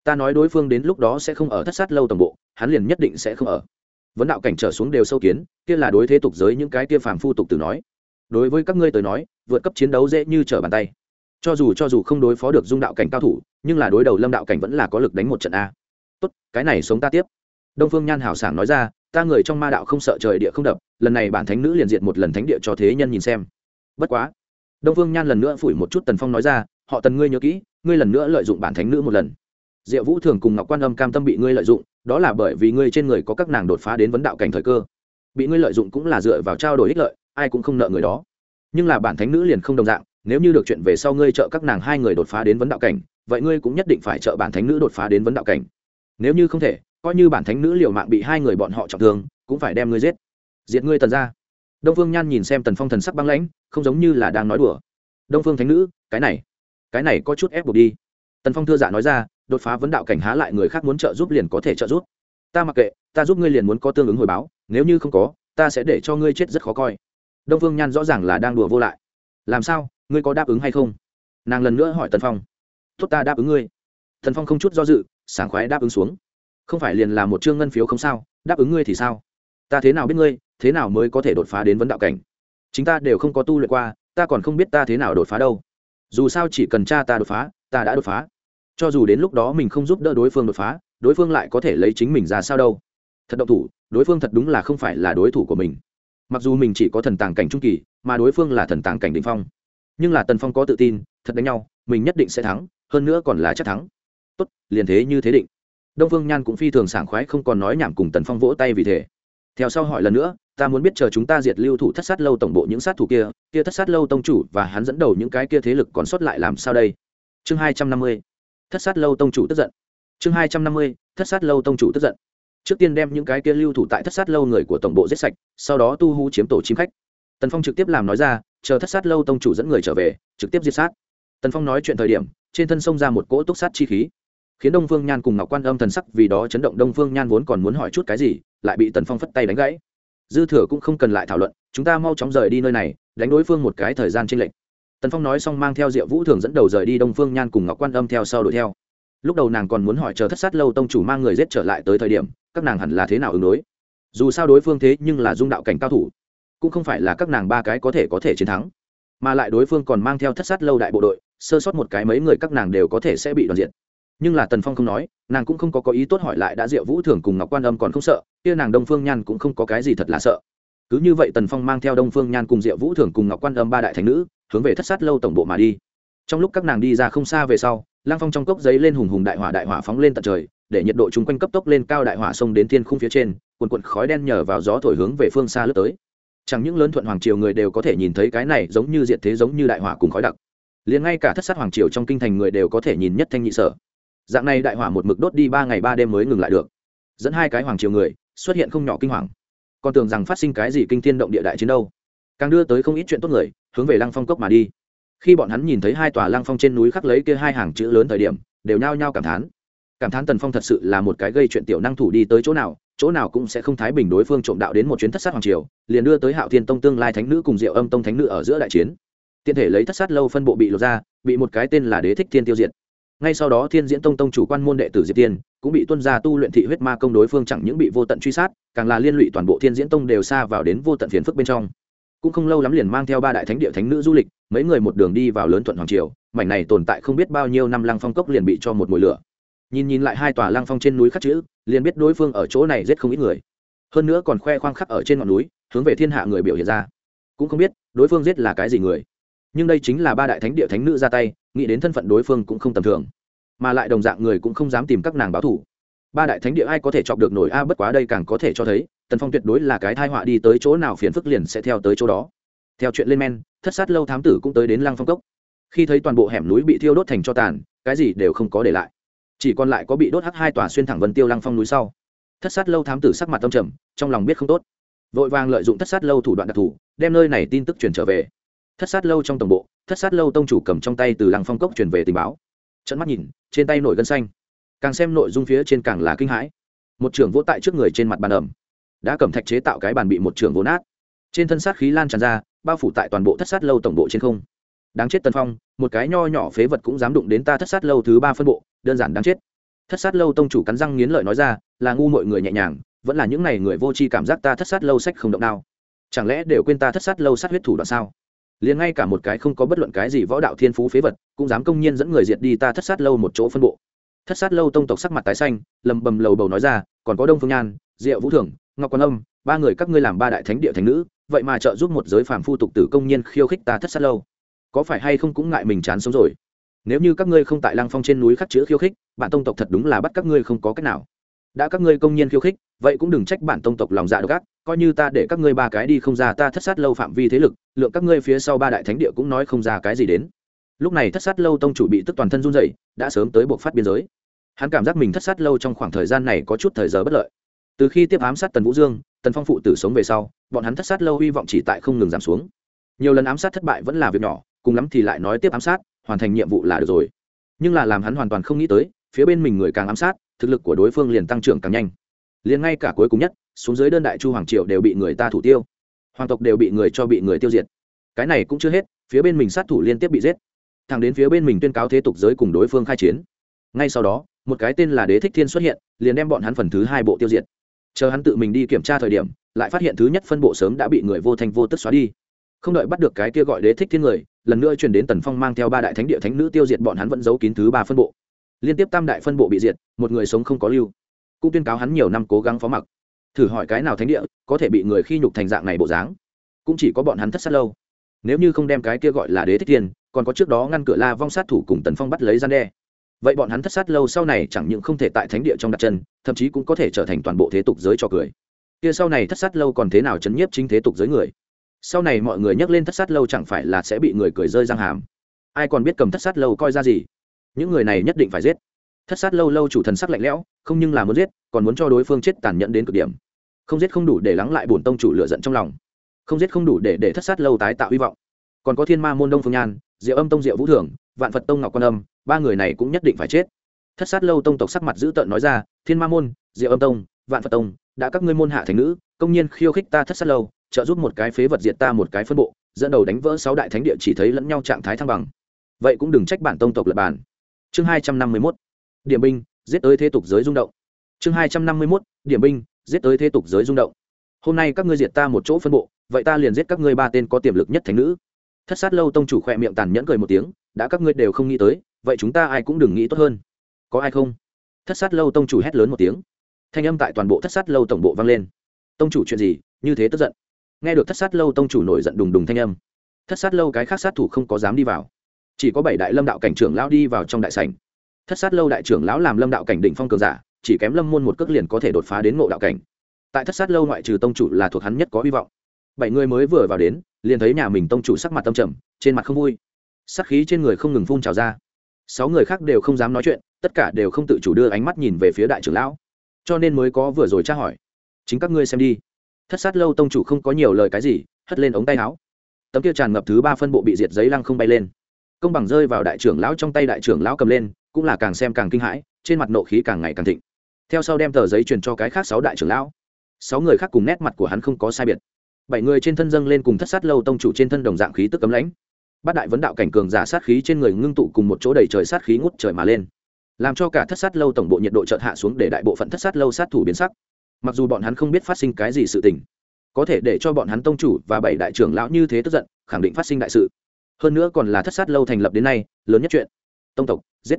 Ta nói đối phương đến lúc đó sẽ không ở thất sát lâu tổng bộ, hắn liền nhất định sẽ không ở. Vấn đạo cảnh trở xuống đều sâu kiến, kia là đối thế tục giới những cái kia phàm phu tục từ nói. Đối với các ngươi tới nói, vượt cấp chiến đấu dễ như trở bàn tay. Cho dù cho dù không đối phó được dung đạo cảnh cao thủ, nhưng là đối đầu lâm đạo cảnh vẫn là có lực đánh một trận a. Tốt, cái này sống ta tiếp. Đông phương nhan hảo sảng nói ra, ta người trong ma đạo không sợ trời địa không đập, lần này bản thánh nữ liền diệt một lần thánh địa cho thế nhân nhìn xem. Bất quá. Đông phương nhan lần nữa phủi một chút tần phong nói ra họ tần ngươi nhớ kỹ, ngươi lần nữa lợi dụng bản thánh nữ một lần. Diệu vũ thường cùng ngọc quan âm cam tâm bị ngươi lợi dụng, đó là bởi vì ngươi trên người có các nàng đột phá đến vấn đạo cảnh thời cơ. Bị ngươi lợi dụng cũng là dựa vào trao đổi ích lợi, ai cũng không nợ người đó. Nhưng là bản thánh nữ liền không đồng dạng, nếu như được chuyện về sau ngươi trợ các nàng hai người đột phá đến vấn đạo cảnh, vậy ngươi cũng nhất định phải trợ bản thánh nữ đột phá đến vấn đạo cảnh. Nếu như không thể, coi như bản thánh nữ liều mạng bị hai người bọn họ trọng thương, cũng phải đem ngươi giết. Diệt ngươi tần ra đông phương nhan nhìn xem tần phong thần sắc băng lãnh, không giống như là đang nói đùa. Đông phương thánh nữ, cái này cái này có chút ép buộc đi. Tần phong thưa dạ nói ra, đột phá vấn đạo cảnh há lại người khác muốn trợ giúp liền có thể trợ giúp. Ta mặc kệ, ta giúp ngươi liền muốn có tương ứng hồi báo, nếu như không có, ta sẽ để cho ngươi chết rất khó coi. Đông phương nhan rõ ràng là đang đùa vô lại. Làm sao, ngươi có đáp ứng hay không? Nàng lần nữa hỏi tần phong. Tốt ta đáp ứng ngươi. Tần phong không chút do dự, sảng khoái đáp ứng xuống. Không phải liền là một chương ngân phiếu không sao, đáp ứng ngươi thì sao? Ta thế nào biết ngươi, thế nào mới có thể đột phá đến vấn đạo cảnh? Chính ta đều không có tu luyện qua, ta còn không biết ta thế nào đột phá đâu dù sao chỉ cần cha ta đột phá, ta đã đột phá. Cho dù đến lúc đó mình không giúp đỡ đối phương đột phá, đối phương lại có thể lấy chính mình ra sao đâu. Thật động thủ, đối phương thật đúng là không phải là đối thủ của mình. Mặc dù mình chỉ có thần tàng cảnh trung kỳ, mà đối phương là thần tàng cảnh đ ỉ n h phong. Nhưng là tần phong có tự tin, thật đánh nhau, mình nhất định sẽ thắng, hơn nữa còn là chắc thắng. Tốt, liền thế như thế định. Đông phương nhan cũng phi thường sảng khoái không còn nói nhảm cùng tần phong vỗ tay vì thế. Theo sau hỏi lần nữa ta muốn biết chờ chúng ta diệt lưu thủ thất sát lâu tổng bộ những sát thủ kia kia thất sát lâu tông chủ và hắn dẫn đầu những cái kia thế lực còn sót lại làm sao đây? Chương hai trăm năm mươi. Thất sát lâu tông chủ tức giận. Chương hai trăm năm mươi, thất sát lâu tông chủ tức giận. Trước tiên đem những cái kia lưu thủ tại thất sát lâu người của tổng bộ giết sạch, sau đó tu hú chiếm tổ chim khách. Tần phong trực tiếp làm nói ra, chờ thất sát lâu tông chủ dẫn người trở về, trực tiếp giết sát. Tần phong nói chuyện thời điểm, trên thân sông ra một cỗ túc sát chi khí. Khiến đông phương nhan cùng ngọc quan âm thần sắc vì đó chấn động, đông phương nhan vốn còn muốn hỏi chút cái gì, lại bị tần phong phất tay đánh gãy dư thừa cũng không cần lại thảo luận, chúng ta mau chóng rời đi nơi này, đánh đối phương một cái thời gian tranh lệch. Tần phong nói xong mang theo diệu vũ thường dẫn đầu rời đi đông phương nhan cùng ngọc quan âm theo sau đuổi theo. Lúc đầu nàng còn muốn hỏi chờ thất sát lâu tông chủ mang người giết trở lại tới thời điểm, các nàng hẳn là thế nào ứng đối? Dù sao đối phương thế nhưng là dung đạo cảnh cao thủ, cũng không phải là các nàng ba cái có thể có thể chiến thắng. Mà lại đối phương còn mang theo thất sát lâu đại bộ đội, sơ sót một cái mấy người các nàng đều có thể sẽ bị đoàn diện nhưng là tần phong không nói, nàng cũng không có có ý tốt hỏi lại đã diệu vũ thường cùng ngọc quan âm còn không sợ, kia nàng đông phương nhan cũng không có cái gì thật là sợ. Cứ như vậy tần phong mang theo đông phương nhan cùng diệu vũ thường cùng ngọc quan âm ba đại thành nữ, hướng về thất sát lâu tổng bộ mà đi. Trong lúc các nàng đi ra không xa về sau, lang phong trong cốc giấy lên hùng hùng đại hỏa đại hỏa phóng lên tận trời, để nhiệt độ chung quanh cấp tốc lên cao đại hỏa sông đến thiên khung phía trên quần quận khói đen nhờ vào gió thổi hướng về phương xa lướt tới. Chẳng những lớn thuận hoàng triều người đều có thể nhìn thấy cái này giống như diện thế giống như đại hỏa cùng khói đặc, liền ngay cả thất sát hoàng triều trong kinh thành người đều có thể nhìn nhất thanh nhị sở dạng này đại hỏa một mực đốt đi ba ngày ba đêm mới ngừng lại được. Dẫn hai cái hoàng triều người, xuất hiện không nhỏ kinh hoàng. Còn tưởng rằng phát sinh cái gì kinh thiên động địa đại chiến đâu. Càng đưa tới không ít chuyện tốt người, hướng về lăng phong cốc mà đi. Khi bọn hắn nhìn thấy hai tòa lăng phong trên núi khắc lấy kia hai hàng chữ lớn thời điểm, đều nhao nhao cảm thán. Cảm thán tần phong thật sự là một cái gây chuyện tiểu năng thủ đi tới chỗ nào chỗ nào cũng sẽ không thái bình đối phương trộm đạo đến một chuyến thất sát hoàng triều, liền đưa tới hạo thiên tông tương lai thánh nữ cùng diệu âm tông thánh nữ ở giữa đại chiến. Tiện thể lấy thất sát lâu phân bộ bị lột ra, bị một cái tên là đế thích thiên tiêu diệt ngay sau đó thiên diễn tông tông chủ quan môn đệ tử diệp tiên cũng bị tuân gia tu luyện thị huyết ma công đối phương chẳng những bị vô tận truy sát, càng là liên lụy toàn bộ thiên diễn tông đều xa vào đến vô tận phiền phức bên trong. Cũng không lâu lắm liền mang theo ba đại thánh địa thánh nữ du lịch, mấy người một đường đi vào lớn thuận hoàng triều, mảnh này tồn tại không biết bao nhiêu năm lăng phong cốc liền bị cho một mùi lửa. Nhìn nhìn lại hai tòa lăng phong trên núi khắc chữ, liền biết đối phương ở chỗ này giết không ít người. Hơn nữa còn khoe khoang khắc ở trên ngọn núi, hướng về thiên hạ người biểu hiện ra. Cũng không biết đối phương giết là cái gì người nhưng đây chính là ba đại thánh địa thánh nữ ra tay, nghĩ đến thân phận đối phương cũng không tầm thường. Mà lại đồng dạng người cũng không dám tìm các nàng báo thủ. Ba đại thánh địa ai có thể chọc được nổi a bất quá đây càng có thể cho thấy, tần phong tuyệt đối là cái thai họa đi tới chỗ nào phiền phức liền sẽ theo tới chỗ đó. Theo chuyện lên men, thất sát lâu thám tử cũng tới đến lăng phong cốc. Khi thấy toàn bộ hẻm núi bị thiêu đốt thành cho tàn, cái gì đều không có để lại. Chỉ còn lại có bị đốt hắc hai tòa xuyên thẳng vân tiêu lăng phong núi sau. Thất sát lâu thám tử sắc mặt tâm trầm, trong lòng biết không tốt. Vội vàng lợi dụng thất sát lâu thủ đoạn đặc thù, đem nơi này tin tức truyền trở về thất sát lâu trong tổng bộ, thất sát lâu tông chủ cầm trong tay từ lăng phong cốc truyền về tình báo. Trận mắt nhìn, trên tay nổi gân xanh. Càng xem nội dung phía trên càng là kinh hãi. Một trưởng vỗ tại trước người trên mặt bàn ẩm. Đã cầm thạch chế tạo cái bàn bị một trưởng vỗ nát. Trên thân sát khí lan tràn ra, bao phủ tại toàn bộ thất sát lâu tổng bộ trên không. Đáng chết tân phong, một cái nho nhỏ phế vật cũng dám đụng đến ta thất sát lâu thứ ba phân bộ, đơn giản đáng chết. Thất sát lâu tông chủ cắn răng nghiến lợi nói ra, là ngu mọi người nhẹ nhàng, vẫn là những n à y người vô tri cảm giác ta thất sát lâu sách không động đao. Chẳng lẽ đều quên ta thất sát lâu sát huyết thủ đoạn sao? Liền ngay cả một cái không có bất luận cái gì võ đạo thiên phú phế vật, cũng dám công nhiên dẫn người diệt đi ta thất sát lâu một chỗ phân bộ. Thất sát lâu tông tộc sắc mặt tái xanh, lầm bầm lầu bầu nói ra, còn có đông phương nhan, diệu vũ thường ngọc quan âm, ba người các ngươi làm ba đại thánh địa thánh nữ, vậy mà trợ giúp một giới phàm phu tục tử công nhiên khiêu khích ta thất sát lâu. Có phải hay không cũng ngại mình chán sống rồi? Nếu như các ngươi không tại lăng phong trên núi khắc chữ khiêu khích bản tông tộc thật đúng là bắt các ngươi không có cách nào. Đã các ngươi công nhiên khiêu khích, vậy cũng đừng trách bản tông tộc lòng dạ độc ác coi như ta để các ngươi ba cái đi không ra, ta thất sát lâu phạm vi thế lực, lượng các ngươi phía sau ba đại thánh địa cũng nói không ra cái gì đến. Lúc này thất sát lâu tông chủ bị tức toàn thân run dậy đã sớm tới buộc phát biên giới. Hắn cảm giác mình thất sát lâu trong khoảng thời gian này có chút thời giờ bất lợi. Từ khi tiếp ám sát tần vũ dương, tần phong phụ tử sống về sau, bọn hắn thất sát lâu hy vọng chỉ tại không ngừng giảm xuống. Nhiều lần ám sát thất bại vẫn là việc nhỏ, cùng lắm thì lại nói tiếp ám sát, hoàn thành nhiệm vụ là được rồi. Nhưng là làm hắn hoàn toàn không nghĩ tới, phía bên mình người càng ám sát, thực lực của đối phương liền tăng trưởng càng nhanh. Liền ngay cả cuối cùng nhất xuống dưới đơn đại chu hoàng triều đều bị người ta thủ tiêu. Hoàng tộc đều bị người cho bị người tiêu diệt. Cái này cũng chưa hết, phía bên mình sát thủ liên tiếp bị giết. Thẳng đến phía bên mình tuyên cáo thế tục giới cùng đối phương khai chiến. Ngay sau đó, một cái tên là đế thích thiên xuất hiện, liền đem bọn hắn phần thứ hai bộ tiêu diệt. Chờ hắn tự mình đi kiểm tra thời điểm, lại phát hiện thứ nhất phân bộ sớm đã bị người vô thanh vô tức xóa đi. Không đợi bắt được cái kia gọi đế thích thiên người, lần nữa chuyển đến tần phong mang theo ba đại thánh địa thánh nữ tiêu diệt bọn hắn vẫn giấu kín thứ ba phân bộ. Liên tiếp tam đại phân bộ bị diệt, một người sống không có lưu. Cũng tuyên cáo hắn nhiều năm cố gắng phó mặc thử hỏi cái nào thánh địa có thể bị người khi nhục thành dạng này bộ dáng cũng chỉ có bọn hắn thất sát lâu nếu như không đem cái kia gọi là đế thích tiên còn có trước đó ngăn cửa la vong sát thủ cùng tần phong bắt lấy gian đe vậy bọn hắn thất sát lâu sau này chẳng những không thể tại thánh địa trong đặt chân thậm chí cũng có thể trở thành toàn bộ thế tục giới cho cười kia sau này thất sát lâu còn thế nào chấn nhiếp chính thế tục giới người sau này mọi người nhắc lên thất sát lâu chẳng phải là sẽ bị người cười rơi răng hàm ai còn biết cầm thất sát lâu coi ra gì những người này nhất định phải giết thất sát lâu lâu chủ thần sắc lạnh lẽo không nhưng là muốn giết còn muốn cho đối phương chết tàn nhẫn đến cực điểm không giết không đủ để lắng lại bổn tông chủ lựa giận trong lòng. Không giết không đủ để để thất sát lâu tái tạo hy vọng. Còn có thiên ma môn đông phương nhan, diệu âm tông diệu vũ thường, vạn phật tông ngọc quan âm, ba người này cũng nhất định phải chết. Thất sát lâu tông tộc sắc mặt dữ tợn nói ra, thiên ma môn, diệu âm tông, vạn phật tông, đã các ngươi môn hạ thành nữ, công nhiên khiêu khích ta thất sát lâu, trợ giúp một cái phế vật diệt ta một cái phân bộ, dẫn đầu đánh vỡ sáu đại thánh địa chỉ thấy lẫn nhau trạng thái thăng bằng. Vậy cũng đừng trách bản tông tộc lập bản chương hai trăm năm mươi mốt. Điểm binh, giết tới thế tục giới rung động chương hai trăm năm mươi mốt, điểm binh, giết tới thế tục giới rung động. Hôm nay các ngươi diệt ta một chỗ phân bộ, vậy ta liền giết các ngươi ba tên có tiềm lực nhất thành nữ. Thất sát lâu tông chủ khỏe miệng tàn nhẫn cười một tiếng, đã các ngươi đều không nghĩ tới, vậy chúng ta ai cũng đừng nghĩ tốt hơn. Có ai không? Thất sát lâu tông chủ hét lớn một tiếng. Thanh âm tại toàn bộ thất sát lâu tổng bộ vang lên. Tông chủ chuyện gì? Như thế tức giận. Nghe được thất sát lâu tông chủ nổi giận đùng đùng thanh âm, thất sát lâu cái khác sát thủ không có dám đi vào. Chỉ có bảy đại lâm đạo cảnh trưởng lão đi vào trong đại sảnh. Thất sát lâu đại trưởng lão làm lâm đạo cảnh đỉnh phong cường giả chỉ kém lâm môn một cước liền có thể đột phá đến ngộ đạo cảnh. Tại thất sát lâu ngoại trừ tông chủ là thuộc hắn nhất có hy vọng. Bảy người mới vừa vào đến, liền thấy nhà mình tông chủ sắc mặt tâm trầm, trên mặt không vui. Sắc khí trên người không ngừng phun trào ra. Sáu người khác đều không dám nói chuyện, tất cả đều không tự chủ đưa ánh mắt nhìn về phía đại trưởng lão. Cho nên mới có vừa rồi tra hỏi. Chính các ngươi xem đi. Thất sát lâu tông chủ không có nhiều lời cái gì, hất lên ống tay áo. Tấm kia tràn ngập thứ ba phân bộ bị diệt giấy lăng không bay lên. Công bằng rơi vào đại trưởng lão trong tay đại trưởng lão cầm lên, cũng là càng xem càng kinh hãi, trên mặt nộ khí càng ngày càng thịnh theo sau đem tờ giấy truyền cho cái khác sáu đại trưởng lão. Sáu người khác cùng nét mặt của hắn không có sai biệt. Bảy người trên thân dâng lên cùng thất sát lâu tông chủ trên thân đồng dạng khí tức cấm lãnh. Bát đại vấn đạo cảnh cường giả sát khí trên người ngưng tụ cùng một chỗ đầy trời sát khí ngút trời mà lên. Làm cho cả thất sát lâu tổng bộ nhiệt độ chợt hạ xuống để đại bộ phận thất sát lâu sát thủ biến sắc. Mặc dù bọn hắn không biết phát sinh cái gì sự tình, có thể để cho bọn hắn tông chủ và bảy đại trưởng lão như thế tức giận, khẳng định phát sinh đại sự. Hơn nữa còn là thất sát lâu thành lập đến nay, lớn nhất chuyện. Tông tộc, giết.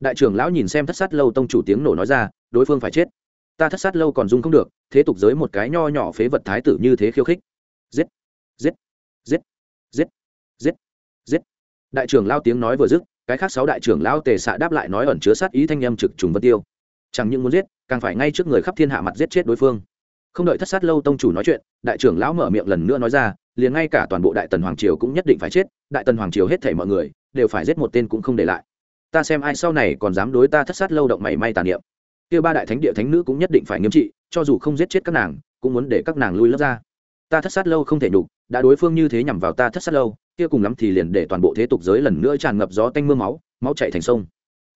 Đại trưởng lão nhìn xem thất sát lâu tông chủ tiếng nổ nói ra đối phương phải chết. Ta thất sát lâu còn dung không được, thế tục giới một cái nho nhỏ phế vật thái tử như thế khiêu khích. Giết giết giết giết giết giết. Đại trưởng lao tiếng nói vừa dứt, cái khác sáu đại trưởng lao tề xạ đáp lại nói ẩn chứa sát ý thanh em trực trùng vân tiêu. Chẳng những muốn giết, càng phải ngay trước người khắp thiên hạ mặt giết chết đối phương. Không đợi thất sát lâu tông chủ nói chuyện, đại trưởng lão mở miệng lần nữa nói ra, liền ngay cả toàn bộ đại tần hoàng triều cũng nhất định phải chết, đại tần hoàng triều hết thảy mọi người đều phải giết một tên cũng không để lại. Ta xem ai sau này còn dám đối ta thất sát lâu động mảy may tàn niệm kia ba đại thánh địa thánh nữ cũng nhất định phải nghiêm trị, cho dù không giết chết các nàng, cũng muốn để các nàng lui lớp ra. Ta thất sát lâu không thể nhục, đã đối phương như thế nhằm vào ta thất sát lâu, kia cùng lắm thì liền để toàn bộ thế tục giới lần nữa tràn ngập gió tanh mưa máu máu chạy thành sông.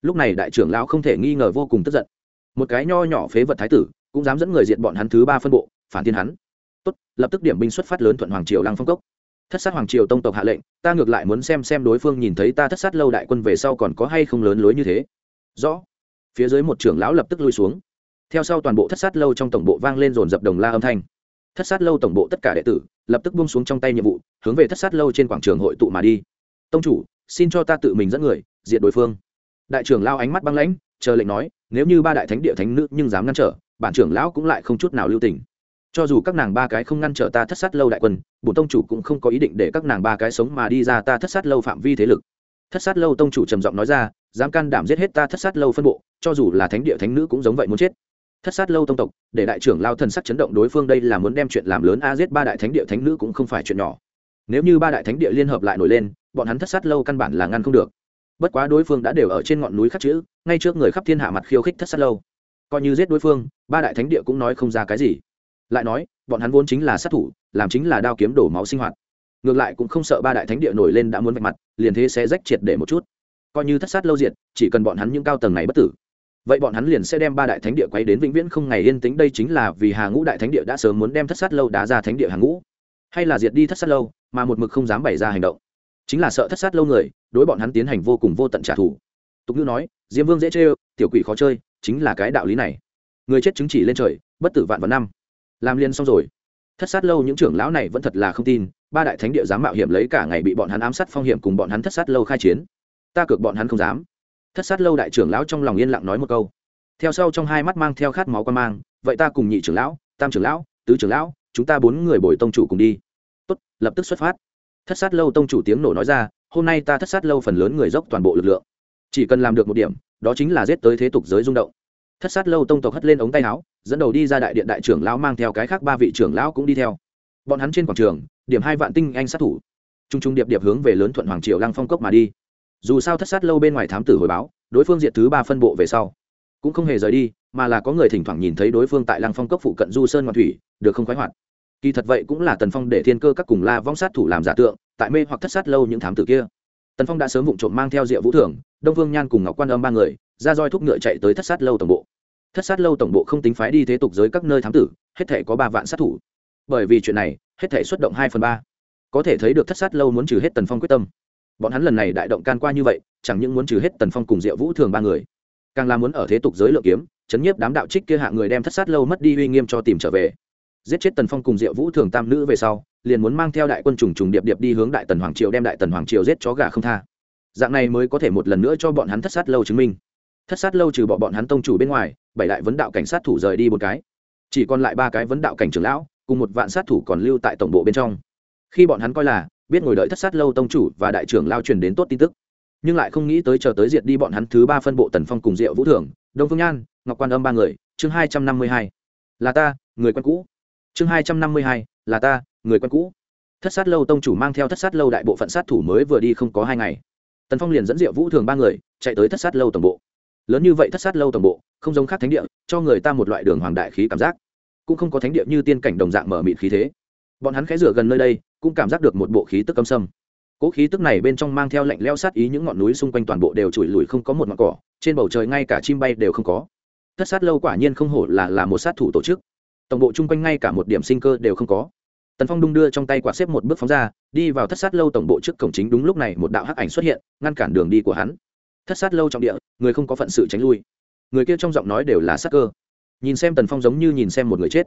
Lúc này đại trưởng lão không thể nghi ngờ vô cùng tức giận. Một cái nho nhỏ phế vật thái tử, cũng dám dẫn người diện bọn hắn thứ ba phân bộ, phản thiên hắn. Tốt, lập tức điểm binh xuất phát lớn thuận hoàng triều lăng phong cốc. Thất sát hoàng triều tông tộc hạ lệnh, ta ngược lại muốn xem xem đối phương nhìn thấy ta thất sát lâu đại quân về sau còn có hay không lớn lối như thế. Rõ phía dưới một trưởng lão lập tức lui xuống. Theo sau toàn bộ thất sát lâu trong tổng bộ vang lên dồn dập đồng la âm thanh. Thất sát lâu tổng bộ tất cả đệ tử lập tức buông xuống trong tay nhiệm vụ, hướng về thất sát lâu trên quảng trường hội tụ mà đi. Tông chủ, xin cho ta tự mình dẫn người diện đối phương. Đại trưởng lao ánh mắt băng lãnh, chờ lệnh nói, nếu như ba đại thánh địa thánh nữ nhưng dám ngăn trở, bản trưởng lão cũng lại không chút nào lưu tình. Cho dù các nàng ba cái không ngăn trở ta thất sát lâu đại quân bùn tông chủ cũng không có ý định để các nàng ba cái sống mà đi ra ta thất sát lâu phạm vi thế lực thất sát lâu tông chủ trầm giọng nói ra, dám can đảm giết hết ta thất sát lâu phân bộ, cho dù là thánh địa thánh nữ cũng giống vậy muốn chết. Thất sát lâu tông tộc, để đại trưởng lao thần sắc chấn động đối phương đây là muốn đem chuyện làm lớn a, giết ba đại thánh địa thánh nữ cũng không phải chuyện nhỏ. Nếu như ba đại thánh địa liên hợp lại nổi lên, bọn hắn thất sát lâu căn bản là ngăn không được. Bất quá đối phương đã đều ở trên ngọn núi khắc chữ, ngay trước người khắp thiên hạ mặt khiêu khích thất sát lâu. Coi như giết đối phương, ba đại thánh địa cũng nói không ra cái gì. Lại nói, bọn hắn vốn chính là sát thủ, làm chính là đao kiếm đổ máu sinh hoạt ngược lại cũng không sợ ba đại thánh địa nổi lên đã muốn vạch mặt, liền thế sẽ rách triệt để một chút. Coi như thất sát lâu diệt, chỉ cần bọn hắn những cao tầng này bất tử, vậy bọn hắn liền sẽ đem ba đại thánh địa quay đến vĩnh viễn không ngày yên tĩnh. Đây chính là vì hà ngũ đại thánh địa đã sớm muốn đem thất sát lâu đá ra thánh địa hà ngũ. Hay là diệt đi thất sát lâu, mà một mực không dám bày ra hành động. Chính là sợ thất sát lâu người, đối bọn hắn tiến hành vô cùng vô tận trả thù. Tục ngữ nói, diêm vương dễ chơi, tiểu quỷ khó chơi, chính là cái đạo lý này. Người chết chứng chỉ lên trời, bất tử vạn vạn năm. Làm liền xong rồi. Thất sát lâu những trưởng lão này vẫn thật là không tin ba đại thánh địa dám mạo hiểm lấy cả ngày bị bọn hắn ám sát phong hiểm cùng bọn hắn thất sát lâu khai chiến. Ta cược bọn hắn không dám. Thất sát lâu đại trưởng lão trong lòng yên lặng nói một câu. Theo sau trong hai mắt mang theo khát máu quan mang, vậy ta cùng nhị trưởng lão, tam trưởng lão, tứ trưởng lão, chúng ta bốn người bồi tông chủ cùng đi. Tốt, lập tức xuất phát. Thất sát lâu tông chủ tiếng nổ nói ra, hôm nay ta thất sát lâu phần lớn người dốc toàn bộ lực lượng. Chỉ cần làm được một điểm, đó chính là giết tới thế tục giới rung động. Thất sát lâu tông tộc hất lên ống tay áo, dẫn đầu đi ra đại điện đại trưởng lão mang theo cái khác ba vị trưởng lão cũng đi theo. Bọn hắn trên quảng trường điểm hai vạn tinh anh sát thủ. T r u n g t r u n g điệp điệp hướng về lớn thuận hoàng triều lăng phong cốc mà đi. Dù sao thất sát lâu bên ngoài thám tử hồi báo, đối phương diệt thứ ba phân bộ về sau, cũng không hề rời đi, mà là có người thỉnh thoảng nhìn thấy đối phương tại lăng phong cốc phụ cận du sơn ngoại thủy, được không khoái hoạt. Kỳ thật vậy cũng là tần phong để thiên cơ các cùng la vong sát thủ làm giả tượng, tại mê hoặc thất sát lâu những thám tử kia. Tần phong đã sớm vụng trộm mang theo diệu vũ thưởng đông vương nhan cùng ngọc quan âm ba người, ra roi thúc ngựa chạy tới thất sát lâu tổng bộ. Thất sát lâu tổng bộ không tính phái đi thế tục giới các nơi thám tử, hết thể có ba vạn sát thủ bởi vì chuyện này, hết thể xuất động hai phần ba. Có thể thấy được thất sát lâu muốn trừ hết tần phong quyết tâm. Bọn hắn lần này đại động can qua như vậy, chẳng những muốn trừ hết tần phong cùng diệu vũ thường ba người, càng là muốn ở thế tục giới lượng kiếm, chấn nhiếp đám đạo trích kia hạ người đem thất sát lâu mất đi uy nghiêm cho tìm trở về. Giết chết tần phong cùng diệu vũ thường tam nữ về sau, liền muốn mang theo đại quân trùng trùng điệp điệp đi hướng đại tần hoàng triều, đem đại tần hoàng triều giết chó gà không tha. Dạng này mới có thể một lần nữa cho bọn hắn thất sát lâu chứng minh. Thất sát lâu trừ bỏ bọn hắn tông chủ bên ngoài, bảy đại vấn đạo cảnh sát thủ rời đi một cái. Chỉ còn lại ba cái vấn đạo cảnh trưởng lão cùng một vạn sát thủ còn lưu tại tổng bộ bên trong. Khi bọn hắn coi là biết ngồi đợi thất sát lâu tông chủ và đại trưởng lao truyền đến tốt tin tức, nhưng lại không nghĩ tới chờ tới diệt đi bọn hắn thứ ba phân bộ tần phong cùng diệu vũ thưởng, đông phương nhan, ngọc quan âm ba người, chương hai trăm năm mươi hai. Là ta, người quen cũ. Chương hai trăm năm mươi hai, là ta, người quen cũ. Thất sát lâu tông chủ mang theo thất sát lâu đại bộ phận sát thủ mới vừa đi không có hai ngày. Tần phong liền dẫn diệu vũ thường ba người chạy tới thất sát lâu tổng bộ. Lớn như vậy thất sát lâu tổng bộ, không giống khác thánh địa, cho người ta một loại đường hoàng đại khí cảm giác cũng không có thánh địa như tiên cảnh đồng dạng mở mịt khí thế. Bọn hắn khẽ rửa gần nơi đây, cũng cảm giác được một bộ khí tức âm sâm. Cỗ khí tức này bên trong mang theo lạnh leo sát ý những ngọn núi xung quanh toàn bộ đều trụi lùi không có một ngọn cỏ, trên bầu trời ngay cả chim bay đều không có. Thất sát lâu quả nhiên không hổ là là một sát thủ tổ chức. Tổng bộ chung quanh ngay cả một điểm sinh cơ đều không có. Tần phong đung đưa trong tay quạt xếp một bước phóng ra, đi vào thất sát lâu tổng bộ trước cổng chính đúng lúc này một đạo hắc ảnh xuất hiện, ngăn cản đường đi của hắn. Thất sát lâu trong địa, người không có phận sự tránh lui. Người kia trong giọng nói đều là sát cơ nhìn xem tần phong giống như nhìn xem một người chết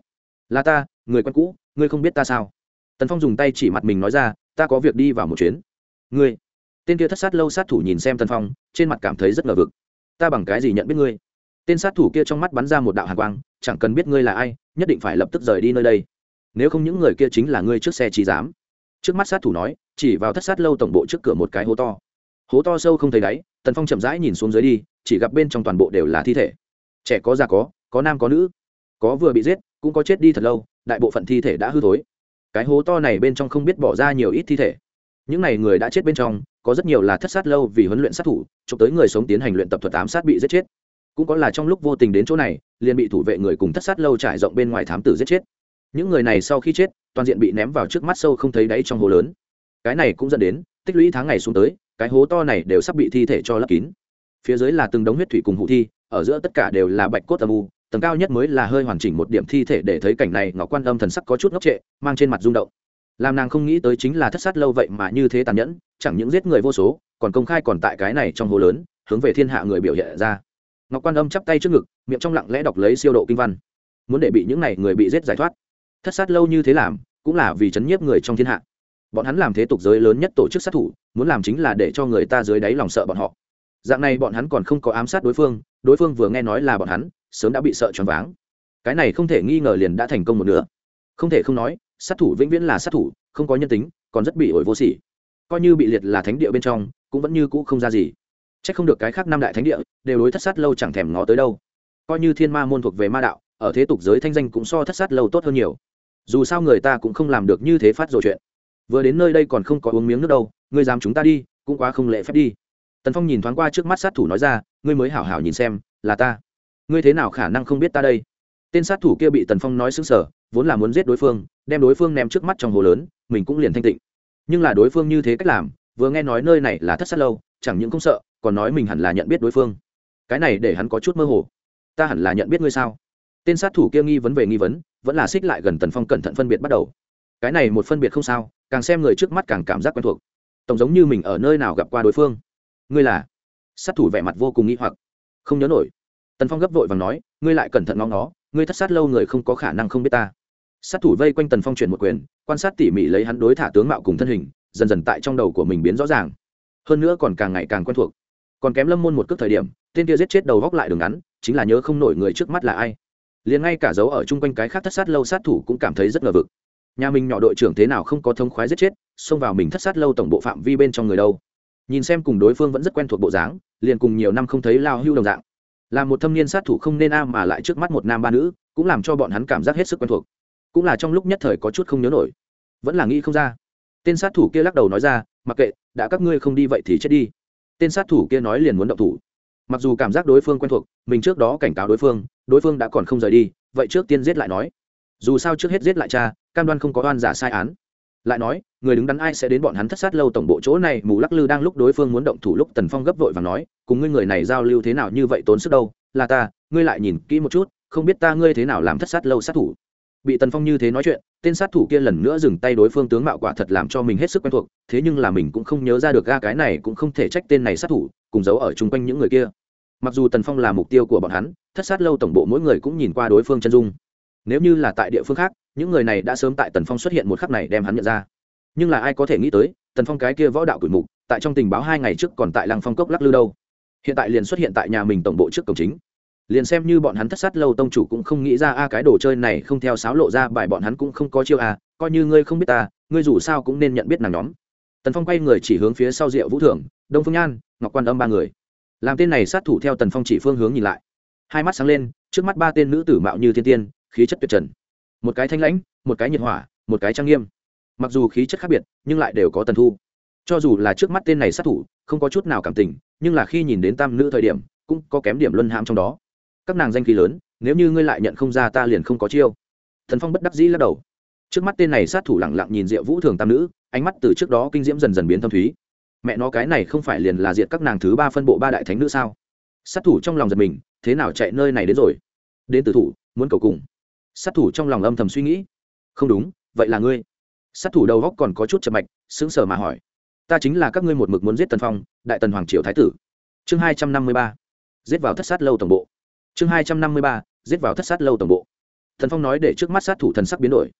là ta người quen cũ ngươi không biết ta sao tần phong dùng tay chỉ mặt mình nói ra ta có việc đi vào một chuyến ngươi tên kia thất sát lâu sát thủ nhìn xem tần phong trên mặt cảm thấy rất ngờ vực ta bằng cái gì nhận biết ngươi tên sát thủ kia trong mắt bắn ra một đạo hàn quang chẳng cần biết ngươi là ai nhất định phải lập tức rời đi nơi đây nếu không những người kia chính là ngươi trước xe trí giám trước mắt sát thủ nói chỉ vào thất sát lâu tổng bộ trước cửa một cái hố to hố to sâu không thấy đáy tần phong chậm rãi nhìn xuống dưới đi chỉ gặp bên trong toàn bộ đều là thi thể trẻ có già có có nam có nữ, có vừa bị giết, cũng có chết đi thật lâu, đại bộ phận thi thể đã hư thối. Cái hố to này bên trong không biết bỏ ra nhiều ít thi thể. Những n à y người đã chết bên trong, có rất nhiều là thất sát lâu vì huấn luyện sát thủ, chụp tới người sống tiến hành luyện tập thuật ám sát bị giết chết. Cũng có là trong lúc vô tình đến chỗ này, liền bị thủ vệ người cùng thất sát lâu trải rộng bên ngoài thám tử giết chết. Những người này sau khi chết, toàn diện bị ném vào trước mắt sâu không thấy đáy trong hố lớn. Cái này cũng dẫn đến, tích lũy tháng ngày xuống tới, cái hố to này đều sắp bị thi thể cho lấp kín. Phía dưới là từng đống huyết thủy cùng hụ thi, ở giữa tất cả đều là bạch cốt âm u tầng cao nhất mới là hơi hoàn chỉnh một điểm thi thể để thấy cảnh này, ngọc quan âm thần sắc có chút ngốc trệ, mang trên mặt rung động. Làm nàng không nghĩ tới chính là thất sát lâu vậy mà như thế tàn nhẫn, chẳng những giết người vô số, còn công khai còn tại cái này trong hồ lớn, hướng về thiên hạ người biểu hiện ra. Ngọc quan âm chắp tay trước ngực, miệng trong lặng lẽ đọc lấy siêu độ kinh văn. Muốn để bị những này người bị giết giải thoát. Thất sát lâu như thế làm, cũng là vì chấn nhiếp người trong thiên hạ. Bọn hắn làm thế tục giới lớn nhất tổ chức sát thủ, muốn làm chính là để cho người ta dưới đáy lòng sợ bọn họ. Dạng này bọn hắn còn không có ám sát đối phương đối phương vừa nghe nói là bọn hắn sớm đã bị sợ choáng váng. Cái này không thể nghi ngờ liền đã thành công một nửa. Không thể không nói, sát thủ vĩnh viễn là sát thủ, không có nhân tính, còn rất bị ổi vô sỉ. Coi như bị liệt là thánh địa bên trong, cũng vẫn như cũ không ra gì. C h ắ c không được cái khác năm đại thánh địa, đều đối thất sát lâu chẳng thèm ngó tới đâu. Coi như thiên ma môn thuộc về ma đạo, ở thế tục giới thanh danh cũng so thất sát lâu tốt hơn nhiều. Dù sao người ta cũng không làm được như thế phát rồi chuyện. Vừa đến nơi đây còn không có uống miếng nước đâu, ngươi dám chúng ta đi, cũng quá không lệ phép đi. Tần phong nhìn thoáng qua trước mắt sát thủ nói ra, ngươi mới hảo hảo nhìn xem, là ta ngươi thế nào khả năng không biết ta đây? Tên sát thủ kia bị tần phong nói xứng sở vốn là muốn giết đối phương, đem đối phương ném trước mắt trong hồ lớn, mình cũng liền thanh tịnh. Nhưng là đối phương như thế cách làm, vừa nghe nói nơi này là thất sát lâu, chẳng những không sợ, còn nói mình hẳn là nhận biết đối phương. Cái này để hắn có chút mơ hồ. Ta hẳn là nhận biết ngươi sao? Tên sát thủ kia nghi vấn về nghi vấn, vẫn là xích lại gần tần phong cẩn thận phân biệt bắt đầu. Cái này một phân biệt không sao, càng xem người trước mắt càng cảm giác quen thuộc. Tổng giống như mình ở nơi nào gặp qua đối phương. Ngươi là? Sát thủ vẻ mặt vô cùng nghĩ hoặc. Không nhớ nổi tần phong gấp vội và nói, ngươi lại cẩn thận ngóng nó ngươi thất sát lâu người không có khả năng không biết ta. Sát thủ vây quanh tần phong chuyển một quyền, quan sát tỉ mỉ lấy hắn đối thả tướng mạo cùng thân hình, dần dần tại trong đầu của mình biến rõ ràng. Hơn nữa còn càng ngày càng quen thuộc. Còn kém lâm môn một cước thời điểm, tên kia giết chết đầu góc lại đường ngắn, chính là nhớ không nổi người trước mắt là ai. Liền ngay cả dấu ở chung quanh cái khác thất sát lâu sát thủ cũng cảm thấy rất ngờ vực. Nhà mình nhỏ đội trưởng thế nào không có thông khoái giết chết, xông vào mình thất sát lâu tổng bộ phạm vi bên trong người đâu. Nhìn xem cùng đối phương vẫn rất quen thuộc bộ dáng, liền cùng nhiều năm không thấy lao hưu đồng dạng là một thâm niên sát thủ không nên a mà lại trước mắt một nam ba nữ, cũng làm cho bọn hắn cảm giác hết sức quen thuộc. Cũng là trong lúc nhất thời có chút không nhớ nổi. Vẫn là nghĩ không ra. Tên sát thủ kia lắc đầu nói ra, mặc kệ, đã các ngươi không đi vậy thì chết đi. Tên sát thủ kia nói liền muốn động thủ. Mặc dù cảm giác đối phương quen thuộc, mình trước đó cảnh cáo đối phương đối phương đã còn không rời đi, vậy trước tiên giết lại nói. Dù sao trước hết giết lại cha, cam đoan không có oan giả sai án lại nói, người đứng đắn ai sẽ đến bọn hắn thất sát lâu tổng bộ chỗ này, mù lắc lư đang lúc đối phương muốn động thủ lúc tần phong gấp vội và nói, cùng ngươi người này giao lưu thế nào như vậy tốn sức đâu, là ta, ngươi lại nhìn kỹ một chút, không biết ta ngươi thế nào làm thất sát lâu sát thủ. Bị tần phong như thế nói chuyện, tên sát thủ kia lần nữa dừng tay đối phương tướng mạo quả thật làm cho mình hết sức quen thuộc, thế nhưng là mình cũng không nhớ ra được ga cái này cũng không thể trách tên này sát thủ, cùng giấu ở chung quanh những người kia. Mặc dù tần phong là mục tiêu của bọn hắn, thất sát lâu tổng bộ mỗi người cũng nhìn qua đối phương chân dung. Nếu như là tại địa phương khác những người này đã sớm tại tần phong xuất hiện một khắc này đem hắn nhận ra. Nhưng là ai có thể nghĩ tới, tần phong cái kia võ đạo cửi mục, tại trong tình báo hai ngày trước còn tại lăng phong cốc lắc lư đâu. Hiện tại liền xuất hiện tại nhà mình tổng bộ trước cổng chính. Liền xem như bọn hắn thất sát lâu tông chủ cũng không nghĩ ra, a, cái đồ chơi này không theo sáo lộ ra, bài bọn hắn cũng không có chiêu, a, coi như ngươi không biết ta, ngươi dù sao cũng nên nhận biết nàng nhóm. Tần phong quay người chỉ hướng phía sau rượu vũ thưởng, đông phương nhan, ngọc quan âm ba người. Làm tên này sát thủ theo tần phong chỉ phương hướng nhìn lại. Hai mắt sáng lên, trước mắt ba tên nữ tử mạo như thiên tiên, khí chất tuyệt trần một cái thanh lãnh, một cái nhiệt hỏa, một cái trang nghiêm. Mặc dù khí chất khác biệt, nhưng lại đều có tần thu. Cho dù là trước mắt tên này sát thủ, không có chút nào cảm tình, nhưng là khi nhìn đến tam nữ thời điểm, cũng có kém điểm luân hãm trong đó. Các nàng danh khí lớn, nếu như ngươi lại nhận không ra ta liền không có chiêu. Thần phong bất đắc dĩ lắc đầu. Trước mắt tên này sát thủ lẳng lặng nhìn diệu vũ thường tam nữ, ánh mắt từ trước đó kinh diễm dần dần biến thâm thúy. Mẹ nó cái này không phải liền là diệt các nàng thứ ba phân bộ ba đại thánh nữ sao? Sát thủ trong lòng giật mình, thế nào chạy nơi này đến rồi? Đến từ thủ, muốn cầu cùng sát thủ trong lòng âm thầm suy nghĩ. Không đúng, vậy là ngươi. Sát thủ đầu góc còn có chút chậm mạch, sững sờ mà hỏi. Ta chính là các ngươi một mực muốn giết tần phong, đại tần hoàng triều thái tử. Chương hai trăm năm mươi ba. Giết vào thất sát lâu tổng bộ. Chương hai trăm năm mươi ba. Giết vào thất sát lâu tổng bộ. Thần phong nói để trước mắt sát thủ thần sắc biến đổi.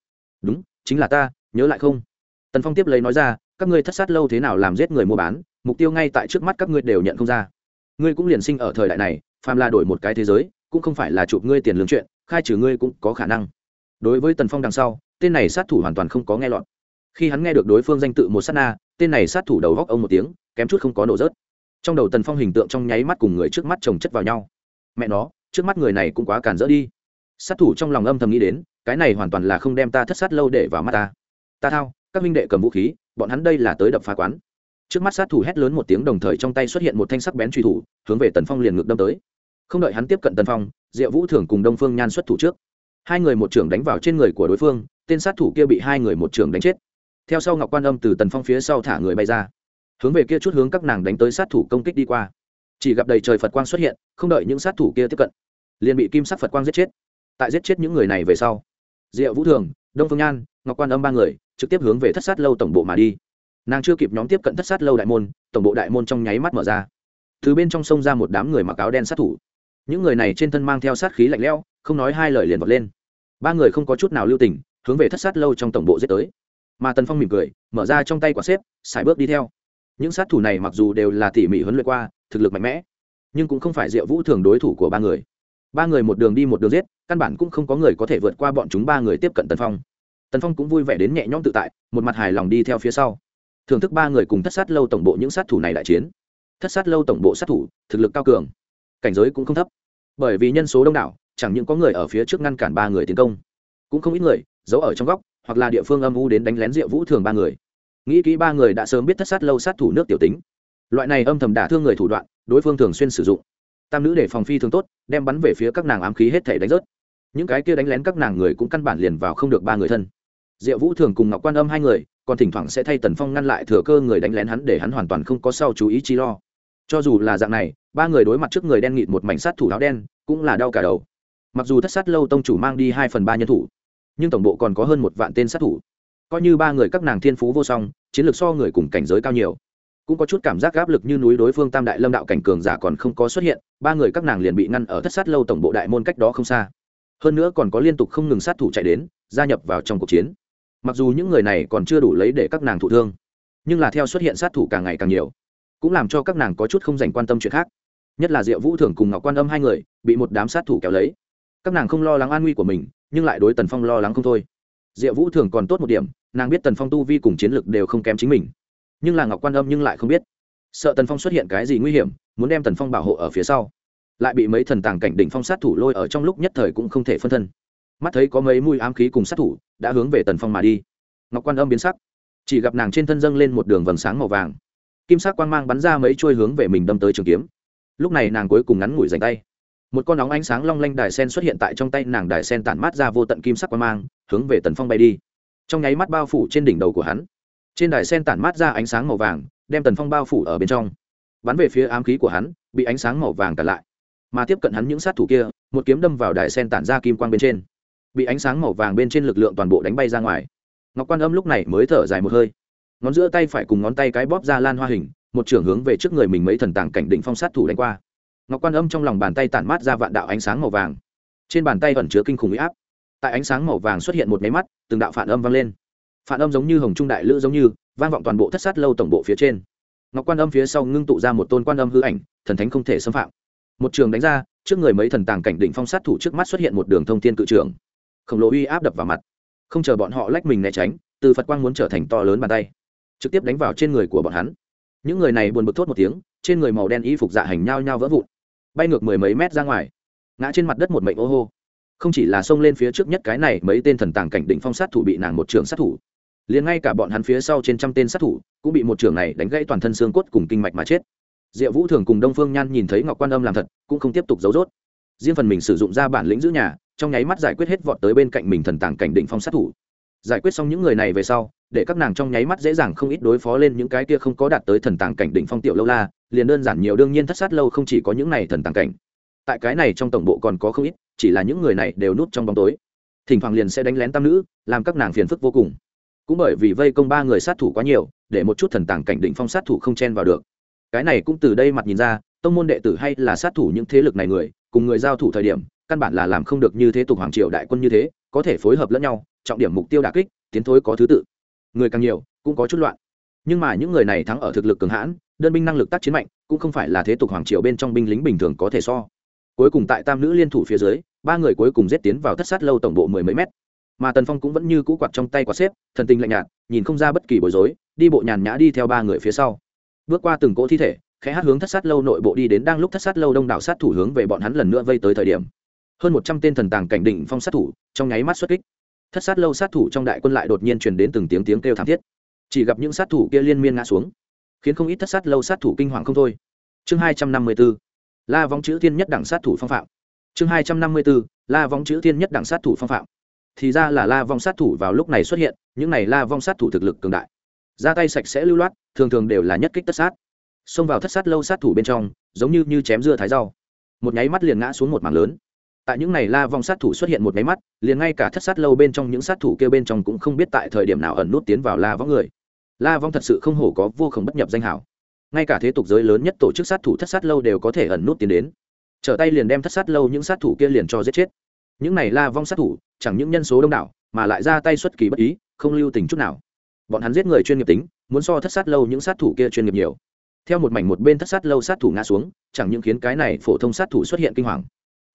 Đúng, chính là ta, nhớ lại không? Tần phong tiếp lấy nói ra, các ngươi thất sát lâu thế nào làm giết người mua bán, mục tiêu ngay tại trước mắt các ngươi đều nhận không ra. Ngươi cũng liền sinh ở thời đại này, phàm là đổi một cái thế giới, cũng không phải là chụp ngươi tiền lương chuyện khai trừ ngươi cũng có khả năng. Đối với tần phong đằng sau, tên này sát thủ hoàn toàn không có nghe lọt. Khi hắn nghe được đối phương danh tự một sát na tên này sát thủ đầu góc ông một tiếng, kém chút không có nổ rớt. Trong đầu tần phong hình tượng trong nháy mắt cùng người trước mắt chồng chất vào nhau. Mẹ nó, trước mắt người này cũng quá cản rỡ đi. Sát thủ trong lòng âm thầm nghĩ đến, cái này hoàn toàn là không đem ta thất sát lâu để vào mắt ta. Ta thao, các minh đệ cầm vũ khí, bọn hắn đây là tới đập phá quán. Trước mắt sát thủ hét lớn một tiếng đồng thời trong tay xuất hiện một thanh sắc bén truy thủ, hướng về tần phong liền ngược đâm tới không đợi hắn tiếp cận tần phong, diệu vũ thường cùng đông phương nhan xuất thủ trước. Hai người một trưởng đánh vào trên người của đối phương, tên sát thủ kia bị hai người một trưởng đánh chết. Theo sau ngọc quan âm từ tần phong phía sau thả người bay ra. Hướng về kia chút hướng các nàng đánh tới sát thủ công kích đi qua. Chỉ gặp đầy trời phật quang xuất hiện, không đợi những sát thủ kia tiếp cận, liền bị kim sắc phật quang giết chết. Tại giết chết những người này về sau, diệu vũ thường, đông phương nhan, ngọc quan âm ba người trực tiếp hướng về thất sát lâu tổng bộ mà đi. Nàng chưa kịp nhóm tiếp cận thất sát lâu đại môn, tổng bộ đại môn trong nháy mắt mở ra. Từ bên trong sông ra một đám người mặc áo đen sát thủ những người này trên thân mang theo sát khí lạnh lẽo, không nói hai lời liền vọt lên. Ba người không có chút nào lưu tình, hướng về thất sát lâu trong tổng bộ giết tới. Mà tần phong mỉm cười, mở ra trong tay quả xếp xài bước đi theo. Những sát thủ này mặc dù đều là tỉ mỉ huấn luyện qua, thực lực mạnh mẽ, nhưng cũng không phải diệu vũ thường đối thủ của ba người. Ba người một đường đi một đường giết, căn bản cũng không có người có thể vượt qua bọn chúng ba người tiếp cận tần phong. Tần phong cũng vui vẻ đến nhẹ nhõm tự tại, một mặt hài lòng đi theo phía sau. Thưởng thức ba người cùng thất sát lâu tổng bộ những sát thủ này đại chiến. Thất sát lâu tổng bộ sát thủ, thực lực cao cường cảnh giới cũng không thấp. Bởi vì nhân số đông đảo, chẳng những có người ở phía trước ngăn cản ba người tiến công, cũng không ít người giấu ở trong góc, hoặc là địa phương âm u đến đánh lén rượu vũ thường ba người. Nghĩ kỹ ba người đã sớm biết thất sát lâu sát thủ nước tiểu tính. Loại này âm thầm đả thương người thủ đoạn, đối phương thường xuyên sử dụng. Tam nữ để phòng phi thường tốt, đem bắn về phía các nàng ám khí hết thể đánh rớt. Những cái kia đánh lén các nàng người cũng căn bản liền vào không được ba người thân. Diệu vũ thường cùng ngọc quan âm hai người, còn thỉnh thoảng sẽ thay tần phong ngăn lại thừa cơ người đánh lén hắn để hắn hoàn toàn không có sau chú ý chi lo cho dù là dạng này, ba người đối mặt trước người đen nghịt một mảnh sát thủ áo đen, cũng là đau cả đầu. Mặc dù thất sát lâu tông chủ mang đi hai phần ba nhân thủ, nhưng tổng bộ còn có hơn một vạn tên sát thủ. Coi như ba người các nàng thiên phú vô song, chiến lược so người cùng cảnh giới cao nhiều. Cũng có chút cảm giác áp lực như núi đối phương tam đại lâm đạo cảnh cường giả còn không có xuất hiện, ba người các nàng liền bị ngăn ở thất sát lâu tổng bộ đại môn cách đó không xa. Hơn nữa còn có liên tục không ngừng sát thủ chạy đến, gia nhập vào trong cuộc chiến. Mặc dù những người này còn chưa đủ lấy để các nàng thụ thương, nhưng là theo xuất hiện sát thủ càng ngày càng nhiều cũng làm cho các nàng có chút không dành quan tâm chuyện khác. Nhất là diệu vũ thường cùng ngọc quan âm hai người, bị một đám sát thủ kéo lấy. Các nàng không lo lắng an nguy của mình, nhưng lại đối tần phong lo lắng không thôi. Diệu vũ thường còn tốt một điểm, nàng biết tần phong tu vi cùng chiến lực đều không kém chính mình. Nhưng là ngọc quan âm nhưng lại không biết. Sợ tần phong xuất hiện cái gì nguy hiểm, muốn đem tần phong bảo hộ ở phía sau. Lại bị mấy thần tàng cảnh đỉnh phong sát thủ lôi ở trong lúc nhất thời cũng không thể phân thân. Mắt thấy có mấy mùi ám khí cùng sát thủ, đã hướng về tần phong mà đi. Ngọc quan âm biến sắc. Chỉ gặp nàng trên thân dâng lên một đường vầng sáng màu vàng kim sắc quang mang bắn ra mấy chuôi hướng về mình đâm tới trường kiếm. Lúc này nàng cuối cùng ngắn ngủi dành tay. Một con nóng ánh sáng long lanh đài sen xuất hiện tại trong tay nàng đài sen tản mát ra vô tận kim sắc quang mang, hướng về tần phong bay đi. Trong nháy mắt bao phủ trên đỉnh đầu của hắn. Trên đài sen tản mát ra ánh sáng màu vàng, đem tần phong bao phủ ở bên trong. Bắn về phía ám khí của hắn, bị ánh sáng màu vàng cản lại. Mà tiếp cận hắn những sát thủ kia, một kiếm đâm vào đài sen tản ra kim quang bên trên. Bị ánh sáng màu vàng bên trên lực lượng toàn bộ đánh bay ra ngoài. Ngọc quan âm lúc này mới thở dài một hơi ngón giữa tay phải cùng ngón tay cái bóp ra lan hoa hình, một trưởng hướng về trước người mình mấy thần tàng cảnh định phong sát thủ đánh qua. Ngọc quan âm trong lòng bàn tay tản mát ra vạn đạo ánh sáng màu vàng. Trên bàn tay ẩn chứa kinh khủng huy áp. Tại ánh sáng màu vàng xuất hiện một máy mắt, từng đạo phản âm vang lên. Phản âm giống như hồng trung đại lữ giống như, vang vọng toàn bộ thất sát lâu tổng bộ phía trên. Ngọc quan âm phía sau ngưng tụ ra một tôn quan âm hư ảnh, thần thánh không thể xâm phạm. Một trường đánh ra, trước người mấy thần tàng cảnh định phong sát thủ trước mắt xuất hiện một đường thông thiên cự trường. Khổng lồ uy áp đập vào mặt. Không chờ bọn họ lách mình né tránh, từ phật quang muốn trở thành to lớn bàn tay trực tiếp đánh vào trên người của bọn hắn. Những người này buồn bực thốt một tiếng, trên người màu đen y phục dạ hành nhao nhao vỡ vụn, bay ngược mười mấy mét ra ngoài, ngã trên mặt đất một mệnh ô hô. Không chỉ là xông lên phía trước nhất cái này, mấy tên thần tàng cảnh định phong sát thủ bị nàng một trường sát thủ. Liền ngay cả bọn hắn phía sau trên trăm tên sát thủ cũng bị một trường này đánh gãy toàn thân xương cốt cùng kinh mạch mà chết. Diệu vũ thường cùng đông phương nhan nhìn thấy ngọc quan âm làm thật, cũng không tiếp tục giấu rốt. Riêng phần mình sử dụng ra bản lĩnh giữ nhà, trong nháy mắt giải quyết hết vọt tới bên cạnh mình thần tàng cảnh định phong sát thủ. Giải quyết xong những người này về sau để các nàng trong nháy mắt dễ dàng không ít đối phó lên những cái kia không có đạt tới thần tàng cảnh đỉnh phong tiểu lâu la, liền đơn giản nhiều đương nhiên thất sát lâu không chỉ có những này thần tàng cảnh. Tại cái này trong tổng bộ còn có không ít, chỉ là những người này đều núp trong bóng tối. Thỉnh thoảng liền sẽ đánh lén tam nữ, làm các nàng phiền phức vô cùng. Cũng bởi vì vây công ba người sát thủ quá nhiều, để một chút thần tàng cảnh định phong sát thủ không chen vào được. Cái này cũng từ đây mặt nhìn ra, tông môn đệ tử hay là sát thủ những thế lực này người, cùng người giao thủ thời điểm, căn bản là làm không được như thế tục hoàng triều đại quân như thế, có thể phối hợp lẫn nhau, trọng điểm mục tiêu đà kích, tiến thối có thứ tự người càng nhiều, cũng có chút loạn. Nhưng mà những người này thắng ở thực lực cường hãn, đơn binh năng lực tác chiến mạnh, cũng không phải là thế tục hoàng triều bên trong binh lính bình thường có thể so. Cuối cùng tại tam nữ liên thủ phía dưới, ba người cuối cùng giết tiến vào thất sát lâu tổng bộ mười mấy mét. Mà tần phong cũng vẫn như cũ quạt trong tay quạt xếp, thần tình lạnh nhạt, nhìn không ra bất kỳ bối rối, đi bộ nhàn nhã đi theo ba người phía sau. Bước qua từng cỗ thi thể, khẽ hát hướng thất sát lâu nội bộ đi đến đang lúc thất sát lâu đông đảo sát thủ hướng về bọn hắn lần nữa vây tới thời điểm. Hơn một trăm tên thần tàng cảnh định phong sát thủ, trong nháy mắt xuất kích thất sát lâu sát thủ trong đại quân lại đột nhiên truyền đến từng tiếng tiếng kêu thảm thiết. Chỉ gặp những sát thủ kia liên miên ngã xuống, khiến không ít thất sát lâu sát thủ kinh hoàng không thôi. Chương hai trăm năm mươi b ố la vong chữ thiên nhất đẳng sát thủ phong phạm. Chương hai trăm năm mươi b ố la vong chữ thiên nhất đẳng sát thủ phong phạm. Thì ra là la vong sát thủ vào lúc này xuất hiện, những này la vong sát thủ thực lực cường đại. Ra tay sạch sẽ lưu loát, thường thường đều là nhất kích tất sát. Xông vào thất sát lâu sát thủ bên trong, giống như như chém dưa thái rau. Một nháy mắt liền ngã xuống một mảng lớn tại những này la vong sát thủ xuất hiện một máy mắt, liền ngay cả thất sát lâu bên trong những sát thủ kêu bên trong cũng không biết tại thời điểm nào ẩn nút tiến vào la vong người. La vong thật sự không hổ có vô khổng bất nhập danh hảo ngay cả thế tục giới lớn nhất tổ chức sát thủ thất sát lâu đều có thể ẩn nút tiến đến. Trở tay liền đem thất sát lâu những sát thủ kia liền cho giết chết. Những này la vong sát thủ, chẳng những nhân số đông đảo, mà lại ra tay xuất kỳ bất ý, không lưu tình chút nào. Bọn hắn giết người chuyên nghiệp tính, muốn so thất sát lâu những sát thủ kia chuyên nghiệp nhiều. Theo một mảnh một bên thất sát lâu sát thủ ngã xuống, chẳng những khiến cái này phổ thông sát thủ xuất hiện kinh hoàng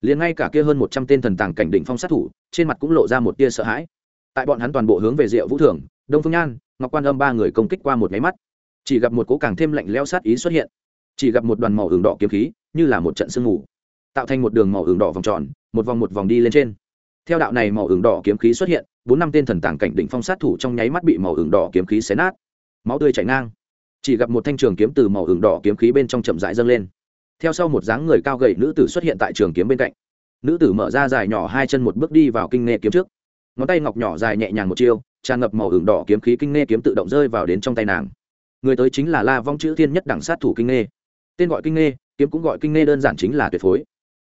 liền ngay cả kia hơn một trăm tên thần tàng cảnh đỉnh phong sát thủ, trên mặt cũng lộ ra một tia sợ hãi. Tại bọn hắn toàn bộ hướng về diệu vũ thường đông phương nhan, ngọc quan âm ba người công kích qua một máy mắt. Chỉ gặp một cố càng thêm lạnh leo sát ý xuất hiện. Chỉ gặp một đoàn màu hưởng đỏ kiếm khí, như là một trận sương mù, tạo thành một đường màu hưởng đỏ vòng tròn, một vòng một vòng đi lên trên. Theo đạo này màu hưởng đỏ kiếm khí xuất hiện, bốn năm tên thần tàng cảnh đỉnh phong sát thủ trong nháy mắt bị màu hưởng đỏ kiếm khí xé nát. Máu tươi chảy ngang. Chỉ gặp một thanh trường kiếm từ màu hưởng đỏ kiếm khí bên trong chậm rãi dâng lên theo sau một dáng người cao gầy nữ tử xuất hiện tại trường kiếm bên cạnh. Nữ tử mở ra dài nhỏ hai chân một bước đi vào kinh nghe kiếm trước. Ngón tay ngọc nhỏ dài nhẹ nhàng một chiêu, tràn ngập màu hưởng đỏ kiếm khí kinh nghe kiếm tự động rơi vào đến trong tay nàng. Người tới chính là la vong chữ thiên nhất đẳng sát thủ kinh nghe tên gọi kinh nghe kiếm cũng gọi kinh nghe đơn giản chính là tuyệt phối.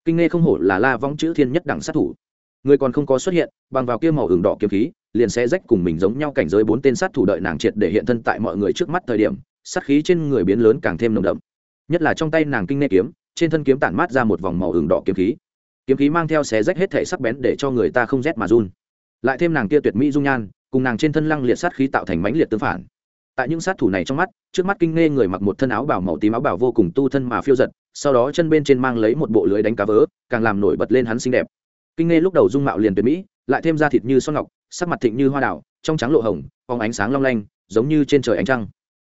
Kinh nghe không hổ là la vong chữ thiên nhất đẳng sát thủ. Người còn không có xuất hiện, bằng vào kia màu hưởng đỏ kiếm khí, liền sẽ rách cùng mình giống nhau cảnh giới bốn tên sát thủ đợi nàng triệt để hiện thân tại mọi người trước mắt thời điểm, sát khí trên người biến lớn càng thêm nồng đậm nhất là trong tay nàng kinh nê kiếm, trên thân kiếm tản mát ra một vòng màu hưởng đỏ kiếm khí. Kiếm khí mang theo xé rách hết thể sắc bén để cho người ta không rét mà run. Lại thêm nàng kia tuyệt mỹ dung nhan, cùng nàng trên thân lăng liệt sát khí tạo thành mãnh liệt tương phản. Tại những sát thủ này trong mắt, trước mắt kinh nghe người mặc một thân áo bảo màu tím áo bảo vô cùng tu thân mà phiêu giật, sau đó chân bên trên mang lấy một bộ lưới đánh cá vớ, càng làm nổi bật lên hắn xinh đẹp. Kinh nghe lúc đầu dung mạo liền tuyệt mỹ, lại thêm da thịt như son ngọc, sắc mặt thịnh như hoa đảo trong trắng lộ hồng, phóng ánh sáng long lanh, giống như trên trời ánh trăng.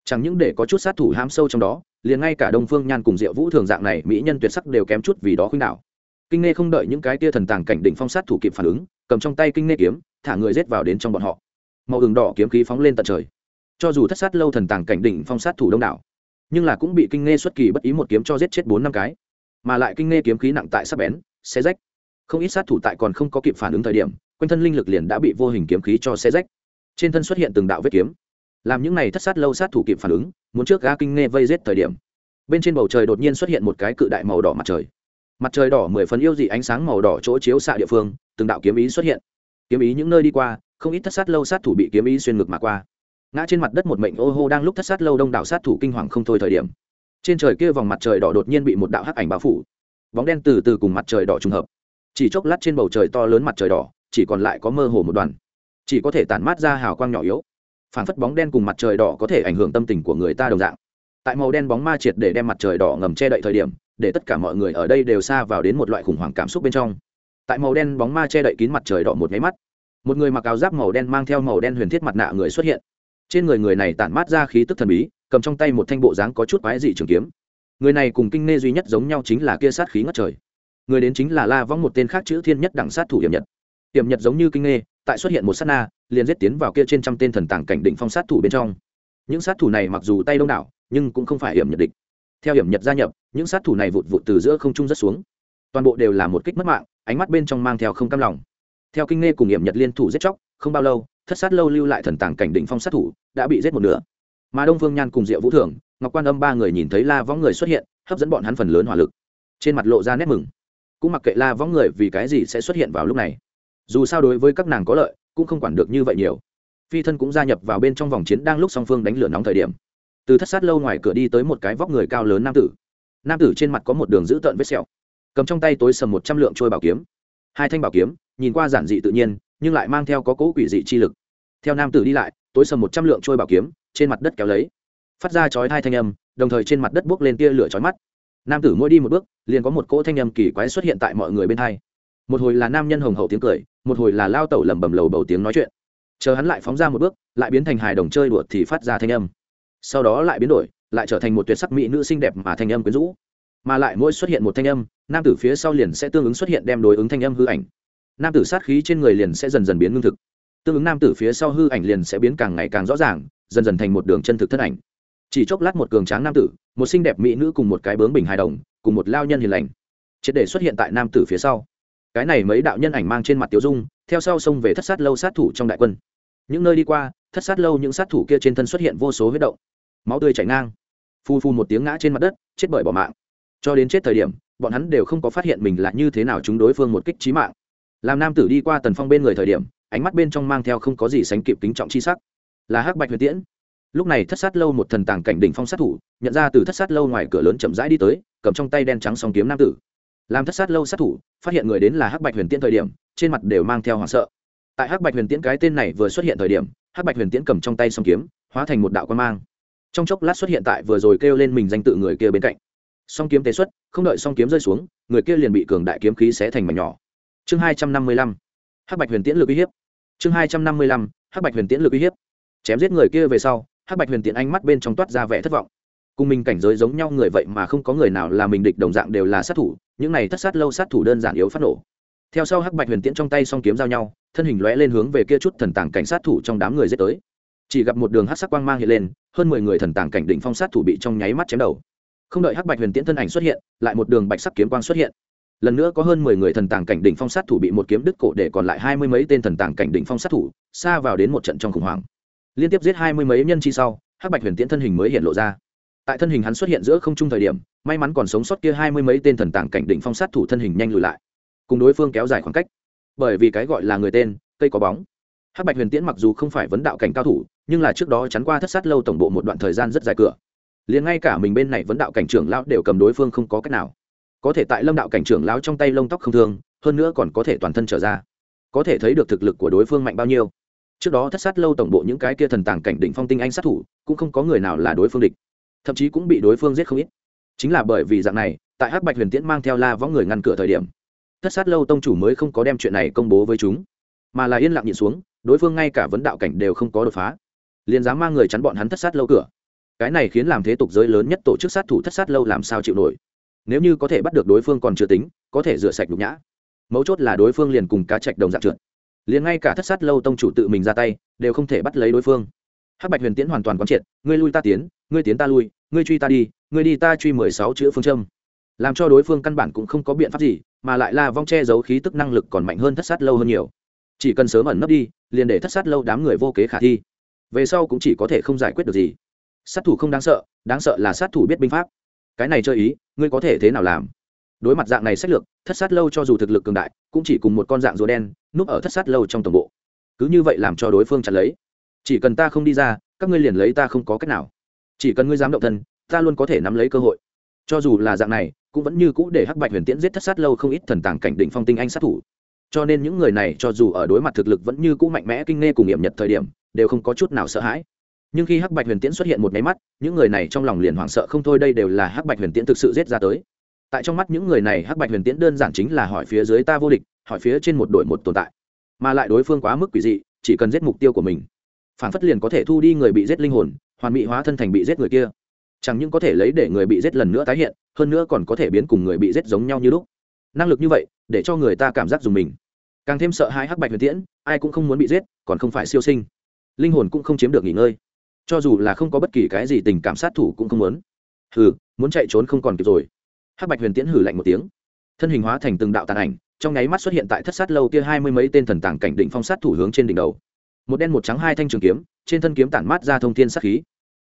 Chẳng những để có chút sát thủ hám sâu trong đó liền ngay cả đông phương nhan cùng diệu vũ thường dạng này, mỹ nhân tuyệt sắc đều kém chút vì đó khuynh đảo. Kinh nghe không đợi những cái tia thần tàng cảnh đỉnh phong sát thủ kịp phản ứng, cầm trong tay kinh nghe kiếm, thả người rết vào đến trong bọn họ. Màu hừng đỏ kiếm khí phóng lên tận trời. Cho dù thất sát lâu thần tàng cảnh đỉnh phong sát thủ đông đảo, nhưng là cũng bị kinh nghe xuất kỳ bất ý một kiếm cho giết chết bốn năm cái. Mà lại kinh nghe kiếm khí nặng tại sắp bén xe rách. Không ít sát thủ tại còn không có kịp phản ứng thời điểm, quanh thân linh lực liền đã bị vô hình kiếm khí cho xe rách. Trên thân xuất hiện từng đạo vết kiếm. Làm những này thất sát lâu sát thủ kịp phản ứng muốn trước ga kinh nghe vây rết thời điểm. Bên trên bầu trời đột nhiên xuất hiện một cái cự đại màu đỏ mặt trời. Mặt trời đỏ mười phần yêu dị ánh sáng màu đỏ chỗ chiếu xạ địa phương, từng đạo kiếm ý xuất hiện. Kiếm ý những nơi đi qua, không ít thất sát lâu sát thủ bị kiếm ý xuyên ngực mà qua. Ngã trên mặt đất một mệnh ô hô đang lúc thất sát lâu đông đảo sát thủ kinh hoàng không thôi thời điểm. Trên trời kia vòng mặt trời đỏ đột nhiên bị một đạo hắc ảnh bao phủ. Bóng đen từ từ cùng mặt trời đỏ trùng hợp. Chỉ chốc lát trên bầu trời to lớn mặt trời đỏ, chỉ còn lại có mơ hồ một đoàn. Chỉ có thể tản mát ra hào quang nhỏ yếu phản phất bóng đen cùng mặt trời đỏ có thể ảnh hưởng tâm tình của người ta đồng dạng. Tại màu đen bóng ma triệt để đem mặt trời đỏ ngầm che đậy thời điểm, để tất cả mọi người ở đây đều xa vào đến một loại khủng hoảng cảm xúc bên trong. Tại màu đen bóng ma che đậy kín mặt trời đỏ một nháy mắt, một người mặc áo giáp màu đen mang theo màu đen huyền thiết mặt nạ người xuất hiện. Trên người người này tản mát ra khí tức thần bí, cầm trong tay một thanh bộ dáng có chút quái dị trường kiếm. Người này cùng kinh nê duy nhất giống nhau chính là kia sát khí ngất trời. Người đến chính là la vong một tên khác chữ thiên nhất đẳng sát thủ hiểm nhật tiềm nhật giống như kinh nê tại xuất hiện một sát na liền giết tiến vào kia trên trăm tên thần tàng cảnh định phong sát thủ bên trong. Những sát thủ này mặc dù tay đông đảo nhưng cũng không phải hiểm nhật địch. Theo hiểm nhật gia nhập những sát thủ này vụt vụt từ giữa không trung rất xuống. Toàn bộ đều là một kích mất mạng ánh mắt bên trong mang theo không cam lòng. Theo kinh nghe cùng hiểm nhật liên thủ giết chóc không bao lâu thất sát lâu lưu lại thần tàng cảnh định phong sát thủ đã bị giết một nửa. Mà đông phương nhan cùng diệu vũ Thưởng, ngọc quan âm ba người nhìn thấy la võng người xuất hiện hấp dẫn bọn hắn phần lớn hỏa lực. Trên mặt lộ ra nét mừng. Cũng mặc kệ la võng người vì cái gì sẽ xuất hiện vào lúc này dù sao đối với các nàng có lợi, cũng không quản được như vậy nhiều. Phi thân cũng gia nhập vào bên trong vòng chiến đang lúc song phương đánh lửa nóng thời điểm. Từ thất sát lâu ngoài cửa đi tới một cái vóc người cao lớn nam tử. Nam tử trên mặt có một đường dữ tợn vết sẹo. Cầm trong tay tối sầm một trăm lượng trôi bảo kiếm. Hai thanh bảo kiếm, nhìn qua giản dị tự nhiên, nhưng lại mang theo có cỗ quỷ dị chi lực. Theo nam tử đi lại, tối sầm một trăm lượng trôi bảo kiếm, trên mặt đất kéo lấy. Phát ra chói hai thanh âm, đồng thời trên mặt đất bốc lên tia lửa chói mắt. Nam tử mỗi đi một bước, liền có một cỗ thanh âm kỳ quái xuất hiện tại mọi người bên hai. Một hồi là nam nhân hồng hậu tiếng cười một hồi là lao tẩu lẩm bẩm lầu bầu tiếng nói chuyện. Chờ hắn lại phóng ra một bước, lại biến thành hài đồng chơi đùa thì phát ra thanh âm. Sau đó lại biến đổi, lại trở thành một tuyệt sắc mỹ nữ xinh đẹp mà thanh âm quyến rũ. Mà lại mỗi xuất hiện một thanh âm, nam tử phía sau liền sẽ tương ứng xuất hiện đem đối ứng thanh âm hư ảnh. Nam tử sát khí trên người liền sẽ dần dần biến ngưng thực. Tương ứng nam tử phía sau hư ảnh liền sẽ biến càng ngày càng rõ ràng, dần dần thành một đường chân thực thân ảnh. Chỉ chốc lát một cường tráng nam tử, một xinh đẹp mỹ nữ cùng một cái bướng bình hài đồng, cùng một lao nhân hiền lành. Triệt để xuất hiện tại nam tử phía sau cái này mấy đạo nhân ảnh mang trên mặt tiểu dung, theo sau xông về thất sát lâu sát thủ trong đại quân. Những nơi đi qua, thất sát lâu những sát thủ kia trên thân xuất hiện vô số huyết động. Máu tươi chảy ngang. Phu phu một tiếng ngã trên mặt đất, chết bởi bỏ mạng. Cho đến chết thời điểm, bọn hắn đều không có phát hiện mình là như thế nào chúng đối phương một kích trí mạng. Làm nam tử đi qua tần phong bên người thời điểm, ánh mắt bên trong mang theo không có gì sánh kịp kính trọng chi sắc. Là hắc bạch huyền tiễn. Lúc này thất sát lâu một thần tàng cảnh đỉnh phong sát thủ, nhận ra từ thất sát lâu ngoài cửa lớn chậm rãi đi tới, cầm trong tay đen trắng song kiếm nam tử làm thất sát lâu sát thủ, phát hiện người đến là hắc bạch huyền tiễn thời điểm, trên mặt đều mang theo hoảng sợ. Tại hắc bạch huyền tiễn cái tên này vừa xuất hiện thời điểm, hắc bạch huyền tiễn cầm trong tay song kiếm, hóa thành một đạo quan mang. Trong chốc lát xuất hiện tại vừa rồi kêu lên mình danh tự người kia bên cạnh. Song kiếm tế xuất, không đợi song kiếm rơi xuống, người kia liền bị cường đại kiếm khí xé thành mảnh nhỏ. Chương hai trăm năm mươi lăm, hắc bạch huyền tiễn lực uy hiếp. Chương hai trăm năm mươi lăm, hắc bạch huyền tiễn lực uy hiếp. Chém giết người kia về sau, hắc bạch huyền tiễn ánh mắt bên trong toát ra vẻ thất vọng cùng mình cảnh giới giống nhau người vậy mà không có người nào là mình địch đồng dạng đều là sát thủ, những này thất sát lâu sát thủ đơn giản yếu phát nổ. Theo sau hắc bạch huyền tiễn trong tay song kiếm giao nhau, thân hình lóe lên hướng về kia chút thần tàng cảnh sát thủ trong đám người dết tới. Chỉ gặp một đường hắc sắc quang mang hiện lên, hơn mười người thần tàng cảnh đỉnh phong sát thủ bị trong nháy mắt chém đầu. Không đợi hắc bạch huyền tiễn thân ảnh xuất hiện, lại một đường bạch sắc kiếm quang xuất hiện. Lần nữa có hơn mười người thần tàng cảnh đỉnh phong sát thủ bị một kiếm đứt cổ để còn lại hai mươi mấy tên thần tàng cảnh đỉnh phong sát thủ, xa vào đến một trận trong khủng hoảng. Liên tiếp giết hai mươi mấy nhân chi sau, hắc bạch huyền tiễn thân hình mới hiện lộ ra tại thân hình hắn xuất hiện giữa không trung thời điểm, may mắn còn sống sót kia hai mươi mấy tên thần tàng cảnh đỉnh phong sát thủ thân hình nhanh lùi lại. Cùng đối phương kéo dài khoảng cách. Bởi vì cái gọi là người tên, cây có bóng. Hắc bạch huyền tiễn mặc dù không phải vấn đạo cảnh cao thủ, nhưng là trước đó chắn qua thất sát lâu tổng bộ một đoạn thời gian rất dài cửa. Liền ngay cả mình bên này vấn đạo cảnh trưởng lão đều cầm đối phương không có cách nào. Có thể tại lâm đạo cảnh trưởng lão trong tay lông tóc không thương, hơn nữa còn có thể toàn thân trở ra. Có thể thấy được thực lực của đối phương mạnh bao nhiêu. Trước đó thất sát lâu tổng bộ những cái kia thần tàng cảnh đỉnh phong tinh anh sát thủ, cũng không có người nào là đối phương địch thậm chí cũng bị đối phương giết không ít. Chính là bởi vì dạng này, tại hắc bạch huyền tiễn mang theo la võng người ngăn cửa thời điểm, thất sát lâu tông chủ mới không có đem chuyện này công bố với chúng, mà là yên lặng nhìn xuống, đối phương ngay cả vấn đạo cảnh đều không có đột phá. Liền dám mang người chắn bọn hắn thất sát lâu cửa. Cái này khiến làm thế tục giới lớn nhất tổ chức sát thủ thất sát lâu làm sao chịu nổi? Nếu như có thể bắt được đối phương còn chưa tính, có thể rửa sạch nhục nhã. Mấu chốt là đối phương liền cùng cá trạch đồng dạng trượt. Liền ngay cả thất sát lâu tông chủ tự mình ra tay, đều không thể bắt lấy đối phương. Hắc bạch huyền tiễn hoàn toàn quán triệt, ngươi lui ta tiến, ngươi tiến ta lui ngươi truy ta đi, ngươi đi ta truy mười sáu chữ phương châm. Làm cho đối phương căn bản cũng không có biện pháp gì, mà lại là vong che giấu khí tức năng lực còn mạnh hơn thất sát lâu hơn nhiều. Chỉ cần sớm ẩn nấp đi, liền để thất sát lâu đám người vô kế khả thi. Về sau cũng chỉ có thể không giải quyết được gì. Sát thủ không đáng sợ đáng sợ là sát thủ biết binh pháp. Cái này chơi ý, ngươi có thể thế nào làm? Đối mặt dạng này sách lược, thất sát lâu cho dù thực lực cường đại, cũng chỉ cùng một con dạng rùa đen, núp ở thất sát lâu trong tổng bộ. Cứ như vậy làm cho đối phương chặt lấy. Chỉ cần ta không đi ra, các ngươi liền lấy ta không có cách nào chỉ cần ngươi dám động thân, ta luôn có thể nắm lấy cơ hội. Cho dù là dạng này, cũng vẫn như cũ để hắc bạch huyền tiễn giết thất sát lâu không ít thần tàng cảnh định phong tinh anh sát thủ. Cho nên những người này cho dù ở đối mặt thực lực vẫn như cũ mạnh mẽ kinh nghe cùng nghiệm nhật thời điểm, đều không có chút nào sợ hãi. Nhưng khi hắc bạch huyền tiễn xuất hiện một máy mắt, những người này trong lòng liền hoảng sợ không thôi, đây đều là hắc bạch huyền tiễn thực sự giết ra tới. Tại trong mắt những người này, hắc bạch huyền tiễn đơn giản chính là hỏi phía dưới ta vô địch, hỏi phía trên một đội một tồn tại. Mà lại đối phương quá mức quỷ dị, chỉ cần giết mục tiêu của mình phản phất liền có thể thu đi người bị giết linh hồn hoàn mỹ hóa thân thành bị giết người kia. Chẳng những có thể lấy để người bị giết lần nữa tái hiện, hơn nữa còn có thể biến cùng người bị giết giống nhau như lúc. Năng lực như vậy, để cho người ta cảm giác dùng mình. Càng thêm sợ hãi hắc bạch huyền tiễn, ai cũng không muốn bị giết, còn không phải siêu sinh. Linh hồn cũng không chiếm được nghỉ ngơi. Cho dù là không có bất kỳ cái gì tình cảm sát thủ cũng không muốn. Hừ, muốn chạy trốn không còn kịp rồi. Hắc bạch huyền tiễn hử lạnh một tiếng. Thân hình hóa thành từng đạo tàn ảnh, trong nháy mắt xuất hiện tại thất sát lâu kia hai mươi mấy tên thần tàng cảnh định phong sát thủ hướng trên đỉnh đầu. Một đen một trắng hai thanh trường kiếm trên thân kiếm tản mát ra thông thiên sát khí.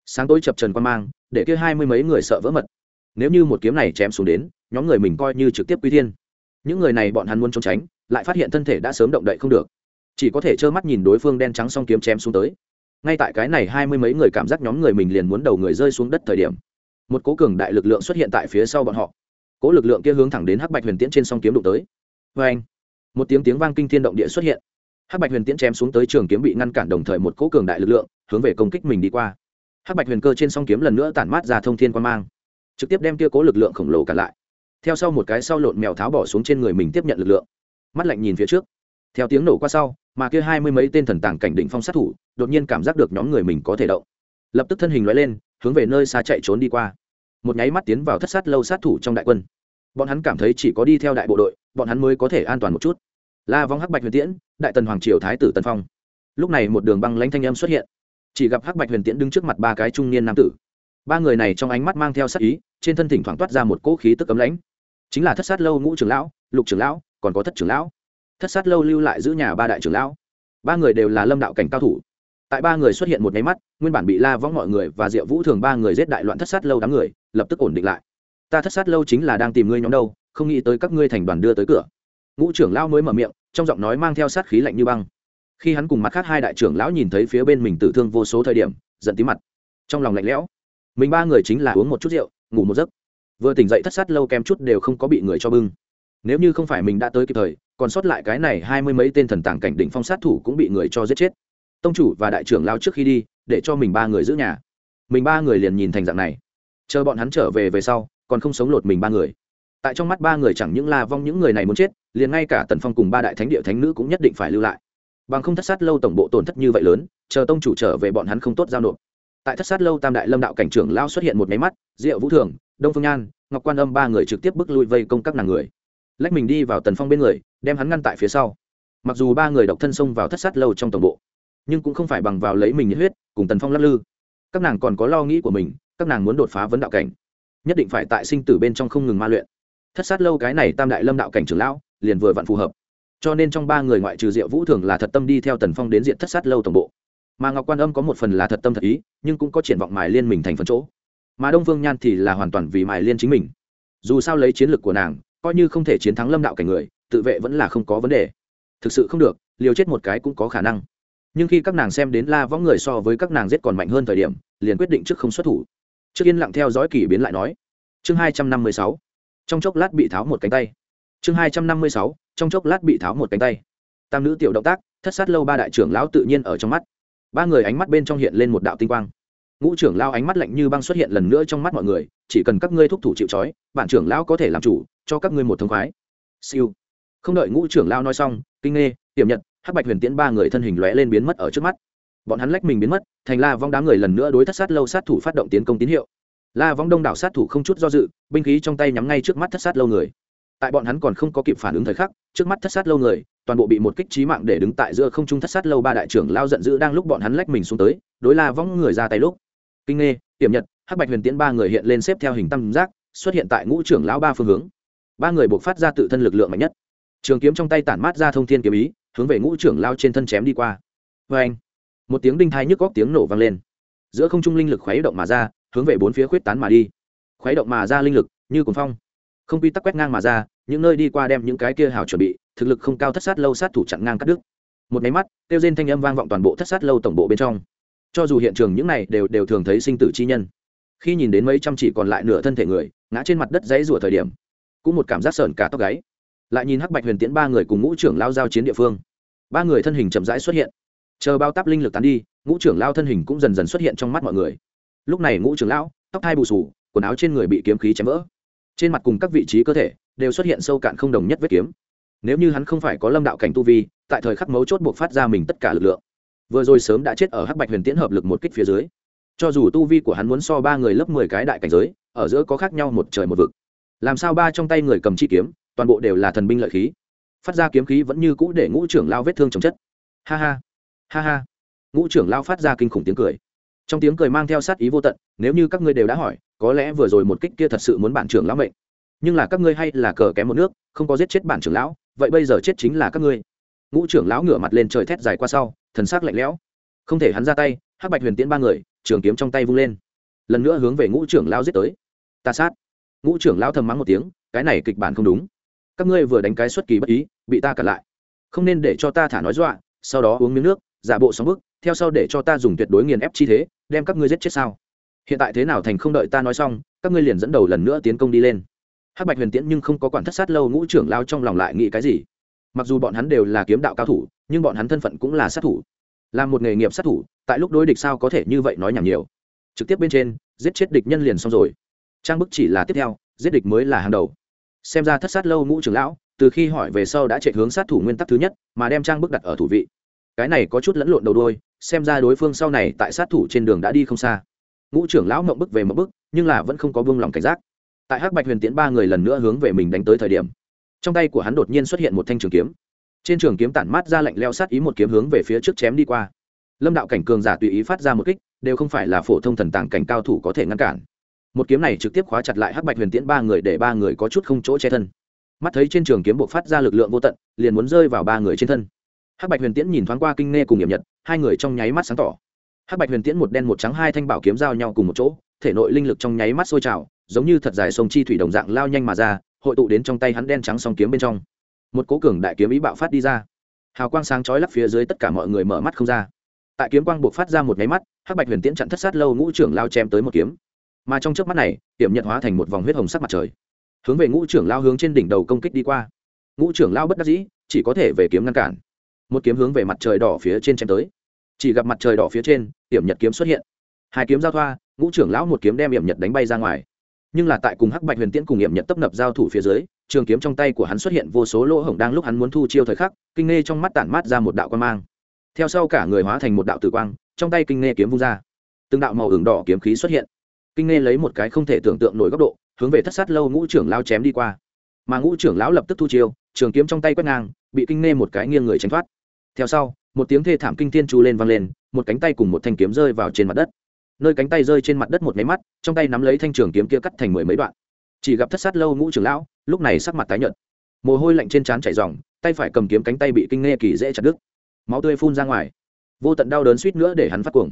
Sáng tối chập trần quan mang, để kia hai mươi mấy người sợ vỡ mật. Nếu như một kiếm này chém xuống đến, nhóm người mình coi như trực tiếp quy thiên. Những người này bọn hắn muốn trốn tránh, lại phát hiện thân thể đã sớm động đậy không được. Chỉ có thể trơ mắt nhìn đối phương đen trắng song kiếm chém xuống tới. Ngay tại cái này hai mươi mấy người cảm giác nhóm người mình liền muốn đầu người rơi xuống đất thời điểm, một cố cường đại lực lượng xuất hiện tại phía sau bọn họ. Cố lực lượng kia hướng thẳng đến hắc bạch huyền tiễn trên song kiếm đụng tới. Vê anh một tiếng tiếng vang kinh thiên động địa xuất hiện hắc bạch huyền tiễn chém xuống tới trường kiếm bị ngăn cản đồng thời một cỗ cường đại lực lượng hướng về công kích mình đi qua. Hắc bạch huyền cơ trên song kiếm lần nữa tản mát ra thông thiên quan mang, trực tiếp đem kia cố lực lượng khổng lồ cản lại. Theo sau một cái sau lộn mèo tháo bỏ xuống trên người mình tiếp nhận lực lượng. Mắt lạnh nhìn phía trước. Theo tiếng nổ qua sau, mà kia hai mươi mấy tên thần tàng cảnh định phong sát thủ đột nhiên cảm giác được nhóm người mình có thể động. Lập tức thân hình loại lên, hướng về nơi xa chạy trốn đi qua. Một nháy mắt tiến vào thất sát lâu sát thủ trong đại quân. Bọn hắn cảm thấy chỉ có đi theo đại bộ đội, bọn hắn mới có thể an toàn một chút la vong hắc bạch huyền tiễn, đại tần hoàng triều thái tử tân phong. Lúc này một đường băng lãnh thanh âm xuất hiện. Chỉ gặp hắc bạch huyền tiễn đứng trước mặt ba cái trung niên nam tử. Ba người này trong ánh mắt mang theo sát ý, trên thân thỉnh thoảng toát ra một cỗ khí tức cấm lãnh. Chính là thất sát lâu ngũ trưởng lão, lục trưởng lão, còn có thất trưởng lão. Thất sát lâu lưu lại giữ nhà ba đại trưởng lão. Ba người đều là lâm đạo cảnh cao thủ. Tại ba người xuất hiện một nháy mắt, nguyên bản bị la võng mọi người và diệu vũ thường ba người giết đại loạn thất sát lâu đám người, lập tức ổn định lại. Ta thất sát lâu chính là đang tìm ngươi nhóm đâu, không nghĩ tới các ngươi thành đoàn đưa tới cửa. Ngũ trưởng lão mới mở miệng trong giọng nói mang theo sát khí lạnh như băng. Khi hắn cùng mặt khác hai đại trưởng lão nhìn thấy phía bên mình tử thương vô số thời điểm, giận tí mặt. Trong lòng lạnh lẽo, mình ba người chính là uống một chút rượu, ngủ một giấc. Vừa tỉnh dậy thất sát lâu kem chút đều không có bị người cho bưng. Nếu như không phải mình đã tới kịp thời, còn sót lại cái này hai mươi mấy tên thần tàng cảnh đỉnh phong sát thủ cũng bị người cho giết chết. Tông chủ và đại trưởng lao trước khi đi, để cho mình ba người giữ nhà. Mình ba người liền nhìn thành dạng này. Chờ bọn hắn trở về về sau, còn không sống lột mình ba người tại trong mắt ba người chẳng những la vong những người này muốn chết, liền ngay cả tần phong cùng ba đại thánh địa thánh nữ cũng nhất định phải lưu lại. Bằng không thất sát lâu tổng bộ tổn thất như vậy lớn, chờ tông chủ trở về bọn hắn không tốt giao nộp. Tại thất sát lâu tam đại lâm đạo cảnh trưởng lao xuất hiện một máy mắt, diệu vũ thường, đông phương nhan, ngọc quan âm ba người trực tiếp bước lui vây công các nàng người. Lách mình đi vào tần phong bên người, đem hắn ngăn tại phía sau. Mặc dù ba người độc thân xông vào thất sát lâu trong tổng bộ, nhưng cũng không phải bằng vào lấy mình nhiệt huyết, cùng tần phong lắc lư. Các nàng còn có lo nghĩ của mình, các nàng muốn đột phá vấn đạo cảnh. Nhất định phải tại sinh tử bên trong không ngừng ma luyện thất sát lâu cái này tam đại lâm đạo cảnh trưởng lão, liền vừa vặn phù hợp. Cho nên trong ba người ngoại trừ diệu vũ thường là thật tâm đi theo tần phong đến diện thất sát lâu tổng bộ. Mà ngọc quan âm có một phần là thật tâm thật ý, nhưng cũng có triển vọng mài liên mình thành phần chỗ. Mà đông vương nhan thì là hoàn toàn vì mài liên chính mình. Dù sao lấy chiến lược của nàng, coi như không thể chiến thắng lâm đạo cảnh người, tự vệ vẫn là không có vấn đề. Thực sự không được, liều chết một cái cũng có khả năng. Nhưng khi các nàng xem đến la võng người so với các nàng giết còn mạnh hơn thời điểm, liền quyết định trước không xuất thủ. Trước yên lặng theo dõi kỷ biến lại nói. Chương hai trăm năm mươi sáu trong chốc lát bị tháo một cánh tay. Chương hai trăm năm mươi sáu, trong chốc lát bị tháo một cánh tay. Tam nữ tiểu động tác, thất sát lâu ba đại trưởng lão tự nhiên ở trong mắt. Ba người ánh mắt bên trong hiện lên một đạo tinh quang. Ngũ trưởng lao ánh mắt lạnh như băng xuất hiện lần nữa trong mắt mọi người, chỉ cần các ngươi thúc thủ chịu c bản trưởng lão có thể làm chủ, cho các ngươi một thông khoái. Siêu. Không đợi ngũ trưởng lao nói xong, kinh nghê tiềm nhật, hắc bạch huyền tiễn ba người thân hình lóe lên biến mất ở trước mắt. Bọn hắn lách mình biến mất, thành la vong đám người lần nữa đối thất sát lâu sát thủ phát động tiến công tín hiệu la vong đông đảo sát thủ không chút do dự, binh khí trong tay nhắm ngay trước mắt thất sát lâu người. Tại bọn hắn còn không có kịp phản ứng thời khắc, trước mắt thất sát lâu người, toàn bộ bị một kích trí mạng để đứng tại giữa không trung thất sát lâu ba đại trưởng lao giận dữ đang lúc bọn hắn lách mình xuống tới, đối la vong người ra tay lúc. Kinh nghê tiềm nhật, hắc bạch huyền tiễn ba người hiện lên xếp theo hình tam giác, xuất hiện tại ngũ trưởng lão ba phương hướng. Ba người buộc phát ra tự thân lực lượng mạnh nhất. Trường kiếm trong tay tản mát ra thông thiên kiếm ý, hướng về ngũ trưởng lao trên thân chém đi qua. Vê anh một tiếng đinh thai nhức góc tiếng nổ vang lên. Giữa không trung linh lực khuấy động mà ra hướng về bốn phía khuyết tán mà đi. Khuấy động mà ra linh lực, như cuồng phong. Không quy tắc quét ngang mà ra, những nơi đi qua đem những cái kia hào chuẩn bị, thực lực không cao thất sát lâu sát thủ chặn ngang cắt đứt. Một máy mắt tiêu diên thanh âm vang vọng toàn bộ thất sát lâu tổng bộ bên trong. Cho dù hiện trường những này đều đều thường thấy sinh tử chi nhân. Khi nhìn đến mấy trăm chỉ còn lại nửa thân thể người, ngã trên mặt đất dãy rủa thời điểm, cũng một cảm giác sởn cả tóc gáy. Lại nhìn hắc bạch huyền tiễn ba người cùng ngũ trưởng lao giao chiến địa phương. Ba người thân hình chậm rãi xuất hiện. Chờ bao táp linh lực tán đi, ngũ trưởng lao thân hình cũng dần dần xuất hiện trong mắt mọi người lúc này ngũ trưởng lão, tóc hai bù sù quần áo trên người bị kiếm khí chém vỡ. Trên mặt cùng các vị trí cơ thể đều xuất hiện sâu cạn không đồng nhất vết kiếm. Nếu như hắn không phải có lâm đạo cảnh tu vi, tại thời khắc mấu chốt buộc phát ra mình tất cả lực lượng. Vừa rồi sớm đã chết ở hắc bạch huyền tiễn hợp lực một kích phía dưới. Cho dù tu vi của hắn muốn so ba người lớp mười cái đại cảnh giới, ở giữa có khác nhau một trời một vực. Làm sao ba trong tay người cầm chi kiếm, toàn bộ đều là thần binh lợi khí? Phát ra kiếm khí vẫn như cũ để ngũ trưởng lao vết thương chồng chất. Ha ha ha ha. Ngũ trưởng lao phát ra kinh khủng tiếng cười trong tiếng cười mang theo sát ý vô tận, nếu như các ngươi đều đã hỏi, có lẽ vừa rồi một kích kia thật sự muốn bản trưởng lão mệnh. Nhưng là các ngươi hay là cờ kém một nước, không có giết chết bản trưởng lão, vậy bây giờ chết chính là các ngươi. Ngũ trưởng lão ngửa mặt lên trời thét dài qua sau, thần s ắ c lạnh lẽo. Không thể hắn ra tay, hắc bạch huyền tiễn ba người, trường kiếm trong tay vung lên. Lần nữa hướng về ngũ trưởng lão giết tới. Ta sát. Ngũ trưởng lão thầm mắng một tiếng, cái này kịch bản không đúng. Các ngươi vừa đánh cái xuất kỳ bất ý, bị ta cản lại. Không nên để cho ta thả nói dọa, sau đó uống miếng nước, giả bộ sóng bức theo sau để cho ta dùng tuyệt đối nghiền ép chi thế đem các ngươi giết chết sao? Hiện tại thế nào thành không đợi ta nói xong, các ngươi liền dẫn đầu lần nữa tiến công đi lên. Hắc bạch huyền tiễn nhưng không có quản thất sát lâu ngũ trưởng lao trong lòng lại nghĩ cái gì. Mặc dù bọn hắn đều là kiếm đạo cao thủ, nhưng bọn hắn thân phận cũng là sát thủ. Là một nghề nghiệp sát thủ, tại lúc đối địch sao có thể như vậy nói nhảm nhiều. Trực tiếp bên trên, giết chết địch nhân liền xong rồi. Trang bức chỉ là tiếp theo, giết địch mới là hàng đầu. Xem ra thất sát lâu ngũ trưởng lão, từ khi hỏi về sau đã chạy hướng sát thủ nguyên tắc thứ nhất, mà đem trang bức đặt ở thủ vị cái này có chút lẫn lộn đầu đôi xem ra đối phương sau này tại sát thủ trên đường đã đi không xa. Ngũ trưởng lão mộng bức về mộng bức, nhưng là vẫn không có vương lòng cảnh giác. Tại hắc bạch huyền tiễn ba người lần nữa hướng về mình đánh tới thời điểm, trong tay của hắn đột nhiên xuất hiện một thanh trường kiếm. Trên trường kiếm tản mát ra lạnh leo sát ý một kiếm hướng về phía trước chém đi qua. Lâm đạo cảnh cường giả tùy ý phát ra một kích, đều không phải là phổ thông thần tàng cảnh cao thủ có thể ngăn cản. Một kiếm này trực tiếp khóa chặt lại hắc bạch huyền tiễn ba người để ba người có chút không chỗ che thân. Mắt thấy trên trường kiếm buộc phát ra lực lượng vô tận, liền muốn rơi vào ba người trên thân hắc bạch huyền tiễn nhìn thoáng qua kinh nghe cùng nghiệm nhật, hai người trong nháy mắt sáng tỏ. Hắc bạch huyền tiễn một đen một trắng hai thanh bảo kiếm giao nhau cùng một chỗ, thể nội linh lực trong nháy mắt sôi trào, giống như thật dài sông chi thủy đồng dạng lao nhanh mà ra, hội tụ đến trong tay hắn đen trắng song kiếm bên trong. Một cố cường đại kiếm ý bạo phát đi ra. Hào quang sáng chói lấp phía dưới tất cả mọi người mở mắt không ra. Tại kiếm quang buộc phát ra một nháy mắt, hắc bạch huyền tiễn chặn thất sát lâu ngũ trưởng lao chém tới một kiếm. Mà trong trước mắt này tiệm nhận hóa thành một vòng huyết hồng sắc mặt trời. Hướng về ngũ trưởng lao hướng trên đỉnh đầu công kích đi qua. Ngũ trưởng lao bất đắc dĩ, chỉ có thể về kiếm ngăn cản một kiếm hướng về mặt trời đỏ phía trên chém tới. Chỉ gặp mặt trời đỏ phía trên, hiểm nhật kiếm xuất hiện. Hai kiếm giao thoa, ngũ trưởng lão một kiếm đem hiểm nhật đánh bay ra ngoài. Nhưng là tại cùng hắc bạch huyền tiễn cùng hiểm nhật tấp nập giao thủ phía dưới, trường kiếm trong tay của hắn xuất hiện vô số lỗ hổng đang lúc hắn muốn thu chiêu thời khắc, kinh nghe trong mắt tản mát ra một đạo quan mang. Theo sau cả người hóa thành một đạo tử quang, trong tay kinh nghe kiếm vung ra. Từng đạo màu ửng đỏ kiếm khí xuất hiện. Kinh nghe lấy một cái không thể tưởng tượng nổi góc độ, hướng về thất sát lâu ngũ trưởng lao chém đi qua. Mà ngũ trưởng lão lập tức thu chiêu, trường kiếm trong tay quét ngang, bị kinh nghe một cái nghiêng người tránh thoát theo sau, một tiếng thê thảm kinh thiên chu lên vang lên, một cánh tay cùng một thanh kiếm rơi vào trên mặt đất. Nơi cánh tay rơi trên mặt đất một máy mắt, trong tay nắm lấy thanh trường kiếm kia cắt thành mười mấy đoạn. Chỉ gặp thất sát lâu ngũ trưởng lão, lúc này sắc mặt tái nhợt. Mồ hôi lạnh trên trán chảy ròng, tay phải cầm kiếm cánh tay bị kinh nghe kỳ dễ chặt đứt. Máu tươi phun ra ngoài. Vô tận đau đớn suýt nữa để hắn phát cuồng.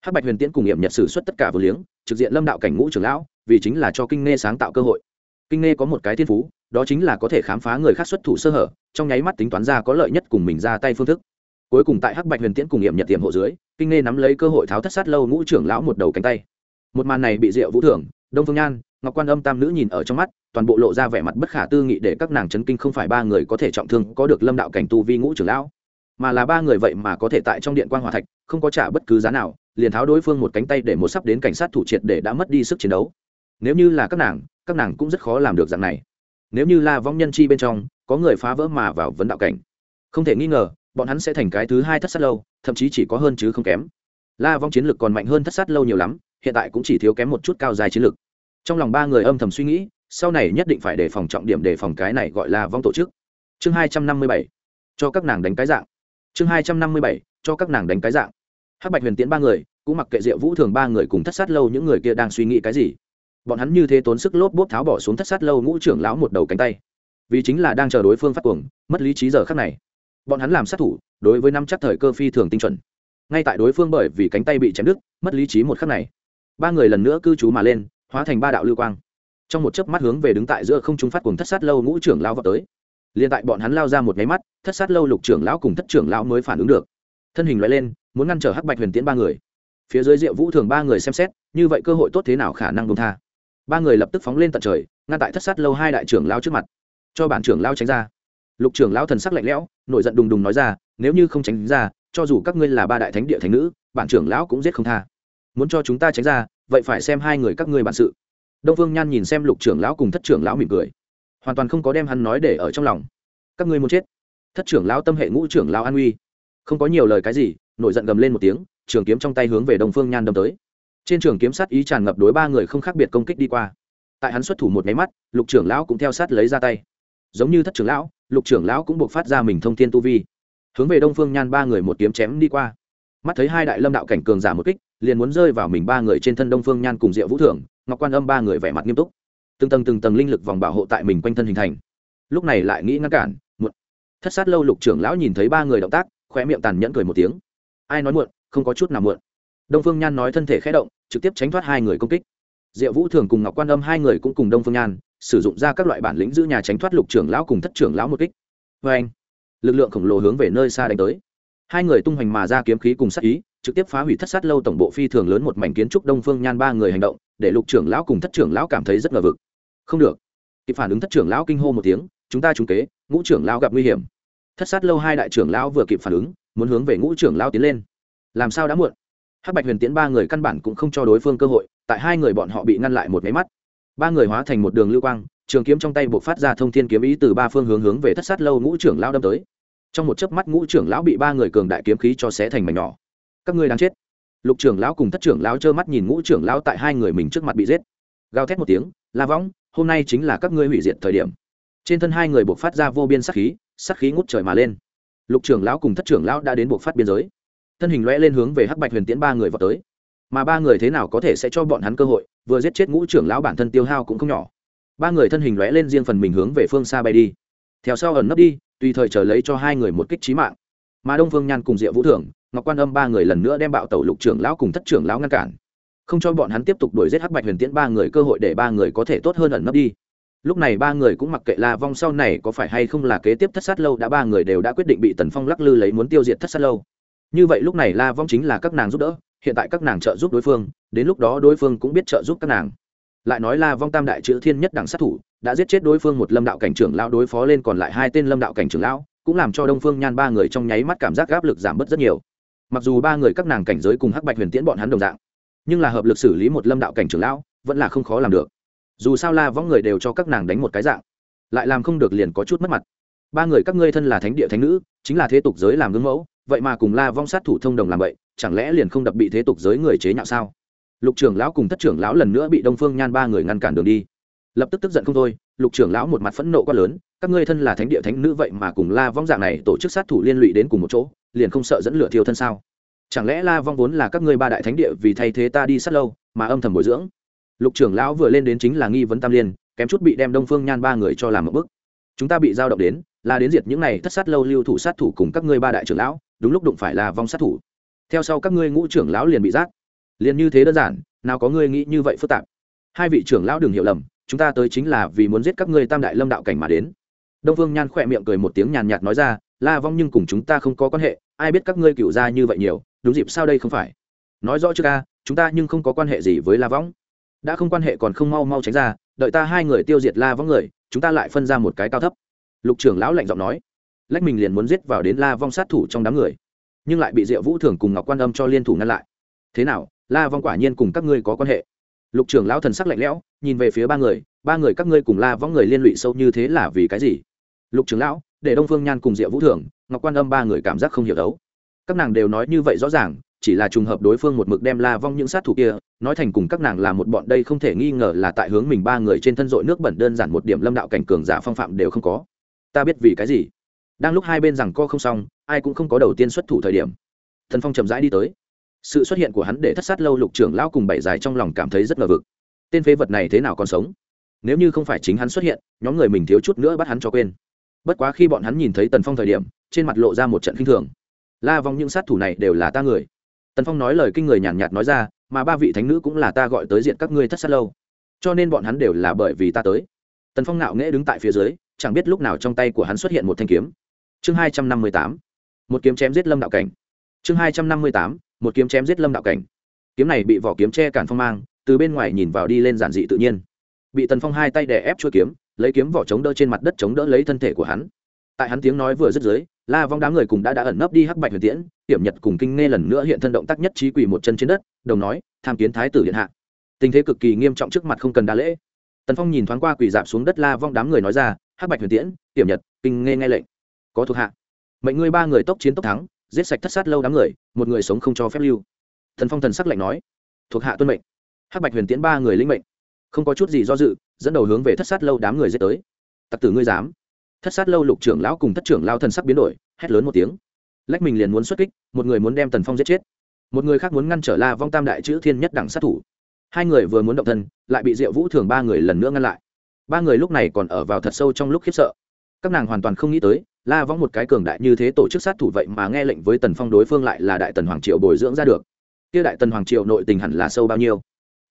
Hắc bạch huyền tiễn cùng nghiệm nhật sử xuất tất cả vừa liếng, trực diện lâm đạo cảnh ngũ trưởng lão, vì chính là cho kinh nghe sáng tạo cơ hội kinh nghe có một cái thiên phú, đó chính là có thể khám phá người khác xuất thủ sơ hở, trong nháy mắt tính toán ra có lợi nhất cùng mình ra tay phương thức. Cuối cùng tại hắc bạch huyền tiễn cùng nghiệm nhật tiềm hộ dưới, kinh nghe nắm lấy cơ hội tháo thất sát lâu ngũ trưởng lão một đầu cánh tay. Một màn này bị diệu vũ thưởng, đông phương nhan, ngọc quan âm tam nữ nhìn ở trong mắt, toàn bộ lộ ra vẻ mặt bất khả tư nghị để các nàng chấn kinh không phải ba người có thể trọng thương, có được lâm đạo cảnh tu vi ngũ trưởng lão, mà là ba người vậy mà có thể tại trong điện quan hòa thạch, không có trả bất cứ giá nào, liền tháo đối phương một cánh tay để một sắp đến cảnh sát thủ triệt để đã mất đi sức chiến đấu. Nếu như là các nàng các nàng cũng rất khó làm được dạng này. Nếu như la vong nhân chi bên trong có người phá vỡ mà vào vấn đạo cảnh, không thể nghi ngờ, bọn hắn sẽ thành cái thứ hai thất sát lâu, thậm chí chỉ có hơn chứ không kém. La vong chiến lược còn mạnh hơn thất sát lâu nhiều lắm, hiện tại cũng chỉ thiếu kém một chút cao dài chiến lược trong lòng ba người âm thầm suy nghĩ, sau này nhất định phải đề phòng trọng điểm đề phòng cái này gọi là vong tổ chức. Chương hai trăm năm mươi bảy, cho các nàng đánh cái dạng. Chương hai trăm năm mươi bảy, cho các nàng đánh cái dạng. Hắc bạch huyền tiễn ba người, cũng mặc kệ diệu vũ thường ba người cùng thất sát lâu những người kia đang suy nghĩ cái gì bọn hắn như thế tốn sức lốp bốp tháo bỏ xuống thất sát lâu ngũ trưởng lão một đầu cánh tay. Vì chính là đang chờ đối phương phát cuồng, mất lý trí giờ khắc này. Bọn hắn làm sát thủ, đối với năm chắc thời cơ phi thường tinh chuẩn. Ngay tại đối phương bởi vì cánh tay bị chém đứt, mất lý trí một khắc này, ba người lần nữa cư trú mà lên, hóa thành ba đạo lưu quang. Trong một chớp mắt hướng về đứng tại giữa không trung phát cùng thất sát lâu ngũ trưởng lao vào tới. Liền tại bọn hắn lao ra một nháy mắt, thất sát lâu lục trưởng lão cùng thất trưởng lão mới phản ứng được. Thân hình loại lên, muốn ngăn trở hắc bạch huyền tiễn ba người. Phía dưới diệu vũ thường ba người xem xét, như vậy cơ hội tốt thế nào khả năng bông tha ba người lập tức phóng lên tận trời, ngăn tại thất sát lâu hai đại trưởng lao trước mặt. Cho bản trưởng lao tránh ra. Lục trưởng lao thần sắc lạnh lẽo, nổi giận đùng đùng nói ra, nếu như không tránh ra, cho dù các ngươi là ba đại thánh địa thánh nữ, bản trưởng lão cũng giết không tha. Muốn cho chúng ta tránh ra, vậy phải xem hai người các ngươi bản sự. Đông vương nhan nhìn xem lục trưởng lão cùng thất trưởng lão mỉm cười. Hoàn toàn không có đem hắn nói để ở trong lòng. Các ngươi muốn chết? Thất trưởng lão tâm hệ ngũ trưởng lão an uy. Không có nhiều lời cái gì, nổi giận gầm lên một tiếng, trường kiếm trong tay hướng về đông phương nhan đâm tới trên trường kiếm sát ý tràn ngập đối ba người không khác biệt công kích đi qua. Tại hắn xuất thủ một nháy mắt, lục trưởng lão cũng theo sát lấy ra tay. Giống như thất trưởng lão, lục trưởng lão cũng buộc phát ra mình thông thiên tu vi. Hướng về đông phương nhan ba người một kiếm chém đi qua. Mắt thấy hai đại lâm đạo cảnh cường giả một kích, liền muốn rơi vào mình ba người trên thân đông phương nhan cùng diệu vũ thưởng, ngọc quan âm ba người vẻ mặt nghiêm túc. Từng tầng từng tầng linh lực vòng bảo hộ tại mình quanh thân hình thành. Lúc này lại nghĩ ngăn cản, muộn. Thất sát lâu lục trưởng lão nhìn thấy ba người động tác khoe miệng tàn nhẫn cười một tiếng. Ai nói muộn, không có chút nào muộn đông phương nhan nói thân thể khẽ động, trực tiếp tránh thoát hai người công kích. Diệu vũ thường cùng ngọc quan âm hai người cũng cùng đông phương nhan, sử dụng ra các loại bản lĩnh giữ nhà tránh thoát lục trưởng lão cùng thất trưởng lão một kích. Vê anh, lực lượng khổng lồ hướng về nơi xa đánh tới. Hai người tung hoành mà ra kiếm khí cùng sát ý, trực tiếp phá hủy thất sát lâu tổng bộ phi thường lớn một mảnh kiến trúc đông phương nhan ba người hành động, để lục trưởng lão cùng thất trưởng lão cảm thấy rất ngờ vực. Không được. Kịp phản ứng thất trưởng lão kinh hô một tiếng, chúng ta trúng kế, ngũ trưởng lão gặp nguy hiểm. Thất sát lâu hai đại trưởng lão vừa kịp phản ứng, muốn hướng về ngũ trưởng lão tiến lên. Làm sao đã muộn? Hắc bạch huyền tiễn ba người căn bản cũng không cho đối phương cơ hội, tại hai người bọn họ bị ngăn lại một máy mắt. Ba người hóa thành một đường lưu quang, trường kiếm trong tay buộc phát ra thông thiên kiếm ý từ ba phương hướng hướng về thất sát lâu ngũ trưởng lão đâm tới. Trong một chớp mắt ngũ trưởng lão bị ba người cường đại kiếm khí cho xé thành mảnh nhỏ. Các ngươi đang chết. Lục trưởng lão cùng thất trưởng lão trơ mắt nhìn ngũ trưởng lão tại hai người mình trước mặt bị giết. Gào thét một tiếng, la võng, hôm nay chính là các ngươi hủy diệt thời điểm. Trên thân hai người buộc phát ra vô biên sát khí sát khí ngút trời mà lên. Lục trưởng lão cùng thất trưởng lão đã đến buộc phát biên giới thân hình lõe lên hướng về hắc bạch huyền tiễn ba người vào tới. Mà ba người thế nào có thể sẽ cho bọn hắn cơ hội, vừa giết chết ngũ trưởng lão bản thân tiêu hao cũng không nhỏ. Ba người thân hình lõe lên riêng phần mình hướng về phương xa bay đi. Theo sau ẩn nấp đi, tùy thời chờ lấy cho hai người một kích trí mạng. Mà đông phương nhan cùng diệu vũ thưởng, ngọc quan âm ba người lần nữa đem bạo tẩu lục trưởng lão cùng thất trưởng lão ngăn cản. Không cho bọn hắn tiếp tục đuổi giết hắc bạch huyền tiễn ba người, cơ hội để ba người có thể tốt hơn ẩn nấp đi. Lúc này ba người cũng mặc kệ la vong sau này có phải hay không là kế tiếp thất sát lâu đã ba người đều đã quyết định bị tần phong lắc lư lấy muốn tiêu diệt thất sát lâu như vậy lúc này la vong chính là các nàng giúp đỡ, hiện tại các nàng trợ giúp đối phương, đến lúc đó đối phương cũng biết trợ giúp các nàng. Lại nói la vong tam đại chữ thiên nhất đẳng sát thủ, đã giết chết đối phương một lâm đạo cảnh trưởng lão đối phó lên còn lại hai tên lâm đạo cảnh trưởng lão, cũng làm cho đông phương nhan ba người trong nháy mắt cảm giác áp lực giảm bớt rất nhiều. Mặc dù ba người các nàng cảnh giới cùng hắc bạch huyền tiễn bọn hắn đồng dạng, nhưng là hợp lực xử lý một lâm đạo cảnh trưởng lão, vẫn là không khó làm được. Dù sao la võng người đều cho các nàng đánh một cái dạng, lại làm không được liền có chút mất mặt. Ba người các ngươi thân là thánh địa thánh nữ, chính là thế tục giới làm gương mẫu vậy mà cùng la vong sát thủ thông đồng làm vậy, chẳng lẽ liền không đập bị thế tục giới người chế nhạo sao? Lục trưởng lão cùng thất trưởng lão lần nữa bị đông phương nhan ba người ngăn cản đường đi. Lập tức tức giận không thôi, lục trưởng lão một mặt phẫn nộ quá lớn, các ngươi thân là thánh địa thánh nữ vậy mà cùng la vong dạng này tổ chức sát thủ liên lụy đến cùng một chỗ, liền không sợ dẫn lửa thiêu thân sao? Chẳng lẽ la vong vốn là các ngươi ba đại thánh địa vì thay thế ta đi sát lâu, mà âm thầm bồi dưỡng? Lục trưởng lão vừa lên đến chính là nghi vấn tam liên, kém chút bị đem đông phương nhan ba người cho làm một bức. Chúng ta bị giao động đến, là đến diệt những này thất sát lâu lưu thủ sát thủ cùng các ngươi ba đại trưởng lão đúng lúc đụng phải là vong sát thủ. Theo sau các ngươi ngũ trưởng lão liền bị giác liền như thế đơn giản nào có ngươi nghĩ như vậy phức tạp. Hai vị trưởng lão đừng hiểu lầm chúng ta tới chính là vì muốn giết các ngươi tam đại lâm đạo cảnh mà đến. Đông vương nhan khỏe miệng cười một tiếng nhàn nhạt nói ra la vong nhưng cùng chúng ta không có quan hệ ai biết các ngươi cựu ra như vậy nhiều đúng dịp sao đây không phải? Nói rõ chưa ca chúng ta nhưng không có quan hệ gì với la vong, đã không quan hệ còn không mau mau tránh ra đợi ta hai người tiêu diệt la vong người chúng ta lại phân ra một cái cao thấp. Lục trưởng lão lạnh giọng nói lách mình liền muốn giết vào đến la vong sát thủ trong đám người. Nhưng lại bị diệu vũ thường cùng ngọc quan âm cho liên thủ ngăn lại. Thế nào, la vong quả nhiên cùng các ngươi có quan hệ. Lục trưởng lão thần sắc lạnh lẽo, nhìn về phía ba người ba người các ngươi cùng la vong người liên lụy sâu như thế là vì cái gì? Lục trưởng lão, để đông phương nhan cùng diệu vũ thường, ngọc quan âm ba người cảm giác không hiểu đấu. Các nàng đều nói như vậy rõ ràng, chỉ là trùng hợp đối phương một mực đem la vong những sát thủ kia, nói thành cùng các nàng là một bọn đây không thể nghi ngờ là tại hướng mình ba người trên thân dội nước bẩn đơn giản một điểm lâm đạo cảnh cường giả phong phạm đều không có. Ta biết vì cái gì? Đang lúc hai bên rằng co không xong, ai cũng không có đầu tiên xuất thủ thời điểm. Thần phong chậm rãi đi tới. Sự xuất hiện của hắn để thất sát lâu lục trưởng lão cùng bảy dài trong lòng cảm thấy rất ngờ vực. Tên phế vật này thế nào còn sống? Nếu như không phải chính hắn xuất hiện, nhóm người mình thiếu chút nữa bắt hắn cho quên. Bất quá khi bọn hắn nhìn thấy tần phong thời điểm, trên mặt lộ ra một trận khinh thường. La vong những sát thủ này đều là ta người. Tần phong nói lời kinh người nhàn nhạt nói ra, mà ba vị thánh nữ cũng là ta gọi tới diện các ngươi thất sát lâu. Cho nên bọn hắn đều là bởi vì ta tới. Tần phong nạo nghễ đứng tại phía dưới, chẳng biết lúc nào trong tay của hắn xuất hiện một thanh kiếm chương hai trăm năm mươi tám. Một kiếm chém giết lâm đạo cảnh. Chương hai trăm năm mươi tám, một kiếm chém giết lâm đạo cảnh. Kiếm này bị vỏ kiếm che cản phong mang, từ bên ngoài nhìn vào đi lên giản dị tự nhiên. Bị tần phong hai tay đè ép chua kiếm, lấy kiếm vỏ chống đỡ trên mặt đất chống đỡ lấy thân thể của hắn. Tại hắn tiếng nói vừa dứt dưới, la vong đám người cùng đã đã ẩn nấp đi hắc bạch huyền tiễn hiểm nhật cùng kinh nghe lần nữa hiện thân động tác nhất trí quỳ một chân trên đất, đồng nói, tham kiến thái tử điện hạ. Tình thế cực kỳ nghiêm trọng trước mặt không cần đa lễ. Tần phong nhìn thoáng qua quỳ dạp xuống đất la vong đám người nói ra, hắc bạch huyền tiễn hiểm nhật, kinh nghe nghe lệnh có thuộc hạ. Mệnh ngươi ba người tốc chiến tốc thắng, giết sạch thất sát lâu đám người, một người sống không cho phép lưu. Thần phong thần sắc lạnh nói. Thuộc hạ tuân mệnh. Hắc bạch huyền tiễn ba người linh mệnh. Không có chút gì do dự, dẫn đầu hướng về thất sát lâu đám người giết tới. Tặc tử ngươi dám. Thất sát lâu lục trưởng lão cùng thất trưởng lao thần sắc biến đổi, hét lớn một tiếng. Lách mình liền muốn xuất kích, một người muốn đem tần phong giết chết. Một người khác muốn ngăn trở la vong tam đại chữ thiên nhất đẳng sát thủ. Hai người vừa muốn động thân, lại bị diệu vũ thường ba người lần nữa ngăn lại. Ba người lúc này còn ở vào thật sâu trong lúc khiếp sợ các nàng hoàn toàn không nghĩ tới, la vong một cái cường đại như thế tổ chức sát thủ vậy mà nghe lệnh với tần phong đối phương lại là đại tần hoàng triệu bồi dưỡng ra được. Kia đại tần hoàng triệu nội tình hẳn là sâu bao nhiêu?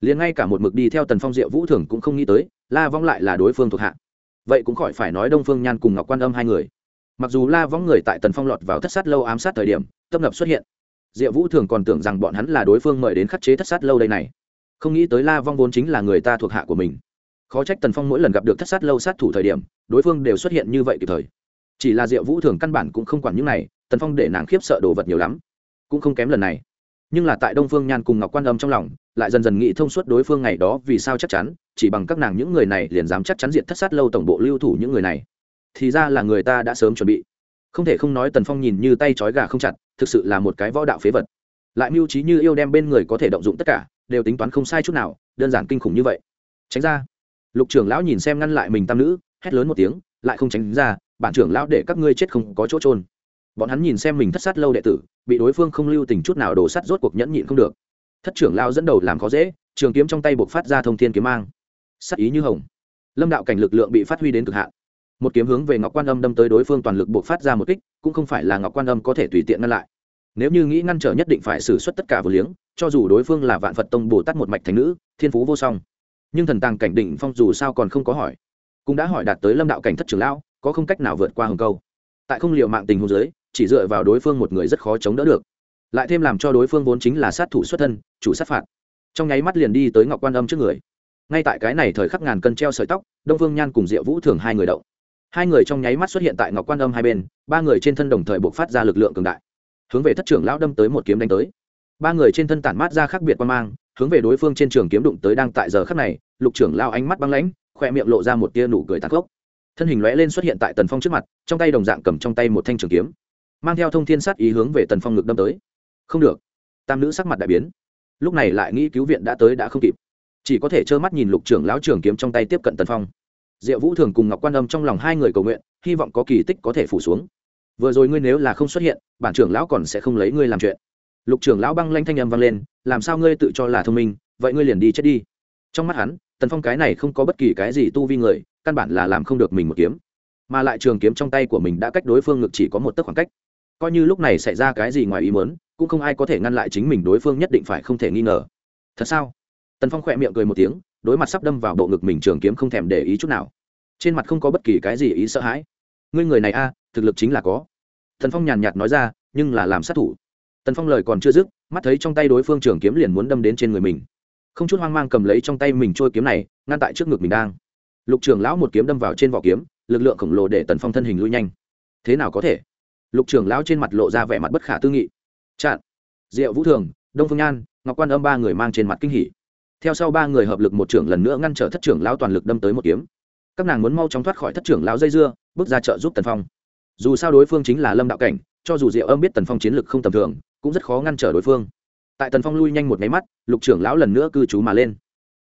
Liền ngay cả một mực đi theo tần phong diệu vũ thường cũng không nghĩ tới, la vong lại là đối phương thuộc hạ. Vậy cũng khỏi phải nói đông phương nhan cùng ngọc quan âm hai người. Mặc dù la vong người tại tần phong lọt vào thất sát lâu ám sát thời điểm, tấp nập xuất hiện, diệu vũ thường còn tưởng rằng bọn hắn là đối phương mời đến khắc chế thất sát lâu đây này. Không nghĩ tới la vong vốn chính là người ta thuộc hạ của mình khó trách tần phong mỗi lần gặp được thất sát lâu sát thủ thời điểm, đối phương đều xuất hiện như vậy kịp thời. Chỉ là diệu vũ thường căn bản cũng không quản những này, tần phong để nàng khiếp sợ đồ vật nhiều lắm. Cũng không kém lần này. Nhưng là tại đông phương nhan cùng ngọc quan âm trong lòng, lại dần dần nghĩ thông suốt đối phương ngày đó vì sao chắc chắn, chỉ bằng các nàng những người này liền dám chắc chắn diện thất sát lâu tổng bộ lưu thủ những người này. Thì ra là người ta đã sớm chuẩn bị. Không thể không nói tần phong nhìn như tay trói gà không chặt, thực sự là một cái võ đạo phế vật. Lại mưu trí như yêu đem bên người có thể động dụng tất cả, đều tính toán không sai chút nào, đơn giản kinh khủng như vậy. Tránh ra lục trưởng lão nhìn xem ngăn lại mình tam nữ, hét lớn một tiếng, lại không tránh ra, bản trưởng lão để các ngươi chết không có chỗ trôn bọn hắn nhìn xem mình thất sát lâu đệ tử, bị đối phương không lưu tình chút nào đổ sắt rốt cuộc nhẫn nhịn không được. Thất trưởng lao dẫn đầu làm khó dễ, trường kiếm trong tay buộc phát ra thông thiên kiếm mang. Sắc ý như hồng. Lâm đạo cảnh lực lượng bị phát huy đến cực hạn. Một kiếm hướng về ngọc quan âm đâm tới đối phương toàn lực buộc phát ra một kích, cũng không phải là ngọc quan âm có thể tùy tiện ngăn lại. Nếu như nghĩ ngăn trở nhất định phải xử suất tất cả vừa liếng, cho dù đối phương là vạn phật tông bồ tát một mạch thành nữ, thiên phú vô song nhưng thần tàng cảnh định phong dù sao còn không có hỏi, cũng đã hỏi đạt tới lâm đạo cảnh thất trưởng lão, có không cách nào vượt qua hồng câu. Tại không liệu mạng tình hồ dưới, chỉ dựa vào đối phương một người rất khó chống đỡ được. Lại thêm làm cho đối phương vốn chính là sát thủ xuất thân, chủ sát phạt. Trong nháy mắt liền đi tới ngọc quan âm trước người. Ngay tại cái này thời khắc ngàn cân treo sợi tóc, đông phương nhan cùng diệu vũ thường hai người đậu hai người trong nháy mắt xuất hiện tại ngọc quan âm hai bên, ba người trên thân đồng thời buộc phát ra lực lượng cường đại. Hướng về thất trưởng lão đâm tới một kiếm đánh tới. Ba người trên thân tản mát ra khác biệt quan mang hướng về đối phương trên trường kiếm đụng tới đang tại giờ khắc này, lục trưởng lao ánh mắt băng lãnh, khoe miệng lộ ra một tia nụ cười tàn khốc. Thân hình lóe lên xuất hiện tại tần phong trước mặt, trong tay đồng dạng cầm trong tay một thanh trường kiếm, mang theo thông thiên sát ý hướng về tần phong ngực đâm tới. Không được. Tam nữ sắc mặt đại biến. Lúc này lại nghĩ cứu viện đã tới đã không kịp. Chỉ có thể trơ mắt nhìn lục trưởng lão trường kiếm trong tay tiếp cận tần phong. Diệu vũ thường cùng ngọc quan âm trong lòng hai người cầu nguyện, hy vọng có kỳ tích có thể phủ xuống. Vừa rồi ngươi nếu là không xuất hiện, bản trưởng lão còn sẽ không lấy ngươi làm chuyện lục trưởng lão băng lanh thanh âm vang lên, làm sao ngươi tự cho là thông minh, vậy ngươi liền đi chết đi. Trong mắt hắn, tần phong cái này không có bất kỳ cái gì tu vi người, căn bản là làm không được mình một kiếm. Mà lại trường kiếm trong tay của mình đã cách đối phương ngực chỉ có một tấc khoảng cách. Coi như lúc này xảy ra cái gì ngoài ý mớn cũng không ai có thể ngăn lại chính mình đối phương nhất định phải không thể nghi ngờ. Thật sao? Tần phong khỏe miệng cười một tiếng, đối mặt sắp đâm vào bộ ngực mình trường kiếm không thèm để ý chút nào. Trên mặt không có bất kỳ cái gì ý sợ hãi. Ngươi người này a, thực lực chính là có. Tần phong nhàn nhạt nói ra, nhưng là làm sát thủ tần phong lời còn chưa dứt, mắt thấy trong tay đối phương trường kiếm liền muốn đâm đến trên người mình. Không chút hoang mang cầm lấy trong tay mình trôi kiếm này, ngăn tại trước ngực mình đang. Lục trường lão một kiếm đâm vào trên vỏ kiếm, lực lượng khổng lồ để tần phong thân hình lui nhanh. Thế nào có thể? Lục trường lão trên mặt lộ ra vẻ mặt bất khả tư nghị. Chặn. Diệu vũ thường, đông phương nhan, ngọc quan âm ba người mang trên mặt kinh hỉ. Theo sau ba người hợp lực một trưởng lần nữa ngăn trở thất trưởng lão toàn lực đâm tới một kiếm. Các nàng muốn mau chóng thoát khỏi thất trưởng lão dây dưa, bước ra trợ giúp tần phong. Dù sao đối phương chính là lâm đạo cảnh, cho dù diệu âm biết tần phong chiến lực không tầm thường cũng rất khó ngăn trở đối phương. Tại tần phong lui nhanh một máy mắt, lục trưởng lão lần nữa cư trú mà lên.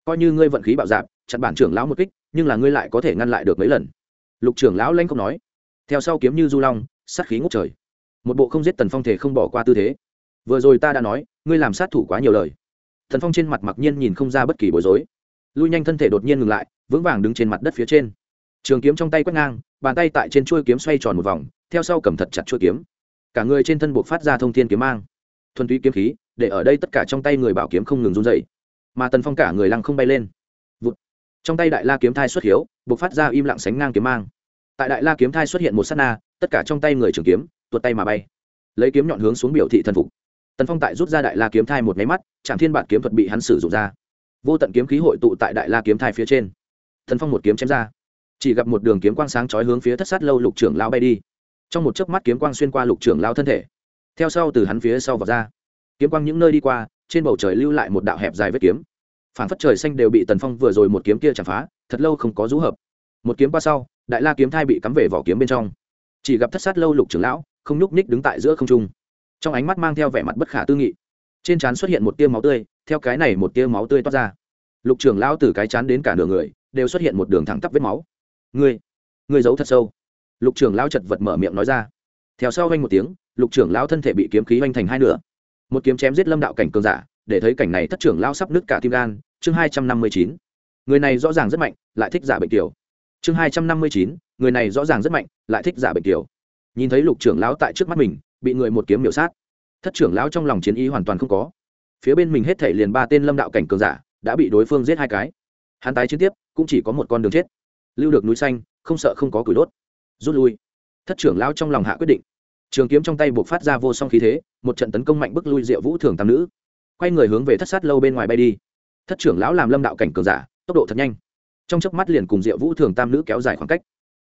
Coi như ngươi vận khí bạo dạp chặn bản trưởng lão một kích, nhưng là ngươi lại có thể ngăn lại được mấy lần. Lục trưởng lão lanh không nói. Theo sau kiếm như du long, sát khí ngút trời. Một bộ không giết tần phong thể không bỏ qua tư thế. Vừa rồi ta đã nói, ngươi làm sát thủ quá nhiều lời. Thần phong trên mặt mặc nhiên nhìn không ra bất kỳ bối rối. Lui nhanh thân thể đột nhiên ngừng lại, vững vàng đứng trên mặt đất phía trên. Trường kiếm trong tay quét ngang, bàn tay tại trên chuôi kiếm xoay tròn một vòng, theo sau cầm thật chặt chuôi kiếm. Cả người trên thân buộc phát ra thông thiên kiếm mang thuần túy kiếm khí, để ở đây tất cả trong tay người bảo kiếm không ngừng run dậy mà tần phong cả người lăng không bay lên. Vụt. trong tay đại la kiếm thai xuất hiếu buộc phát ra im lặng sánh ngang kiếm mang. Tại đại la kiếm thai xuất hiện một s á t na, tất cả trong tay người trường kiếm, tuột tay mà bay. Lấy kiếm nhọn hướng xuống biểu thị thần phục. Tần phong tại rút ra đại la kiếm thai một máy mắt chạm thiên bản kiếm thuật bị hắn sử dụng ra. Vô tận kiếm khí hội tụ tại đại la kiếm thai phía trên. Tần phong một kiếm chém ra. Chỉ gặp một đường kiếm quang sáng chói hướng phía thất sát lâu lục trưởng lao bay đi. Trong một chớp mắt kiếm quang xuyên qua lục trưởng lao thân thể theo sau từ hắn phía sau vào ra. Kiếm quang những nơi đi qua, trên bầu trời lưu lại một đạo hẹp dài vết kiếm. Phản phất trời xanh đều bị tần phong vừa rồi một kiếm kia chạm phá, thật lâu không có rũ hợp. Một kiếm qua sau, đại la kiếm thai bị cắm về vỏ kiếm bên trong. Chỉ gặp thất sát lâu lục trưởng lão, không nhúc ních đứng tại giữa không trung. Trong ánh mắt mang theo vẻ mặt bất khả tư nghị. Trên trán xuất hiện một tia máu tươi, theo cái này một tia máu tươi toát ra. Lục trưởng lão từ cái chán đến cả nửa người, đều xuất hiện một đường thẳng tắp vết máu. Ngươi ngươi giấu thật sâu. Lục trưởng lão chật vật mở miệng nói ra. Theo sau vanh một tiếng lục trưởng lão thân thể bị kiếm khí vanh thành hai nửa. Một kiếm chém giết lâm đạo cảnh cường giả, để thấy cảnh này thất trưởng lão sắp nứt cả tim gan. Chương hai trăm năm mươi chín. Người này rõ ràng rất mạnh, lại thích giả bệnh tiểu. Chương hai trăm năm mươi chín. Người này rõ ràng rất mạnh, lại thích giả bệnh tiểu. Nhìn thấy lục trưởng lão tại trước mắt mình, bị người một kiếm miểu sát. Thất trưởng lão trong lòng chiến ý hoàn toàn không có. Phía bên mình hết thể liền ba tên lâm đạo cảnh cường giả, đã bị đối phương giết hai cái. Hắn tái chiến tiếp, cũng chỉ có một con đường chết. Lưu được núi xanh, không sợ không có củi đốt. Rút lui. Thất trưởng lão trong lòng hạ quyết định trường kiếm trong tay buộc phát ra vô song khí thế, một trận tấn công mạnh bức lui diệu vũ thường tam nữ. Quay người hướng về thất sát lâu bên ngoài bay đi. Thất trưởng lão làm lâm đạo cảnh cường giả, tốc độ thật nhanh. Trong chớp mắt liền cùng diệu vũ thường tam nữ kéo dài khoảng cách.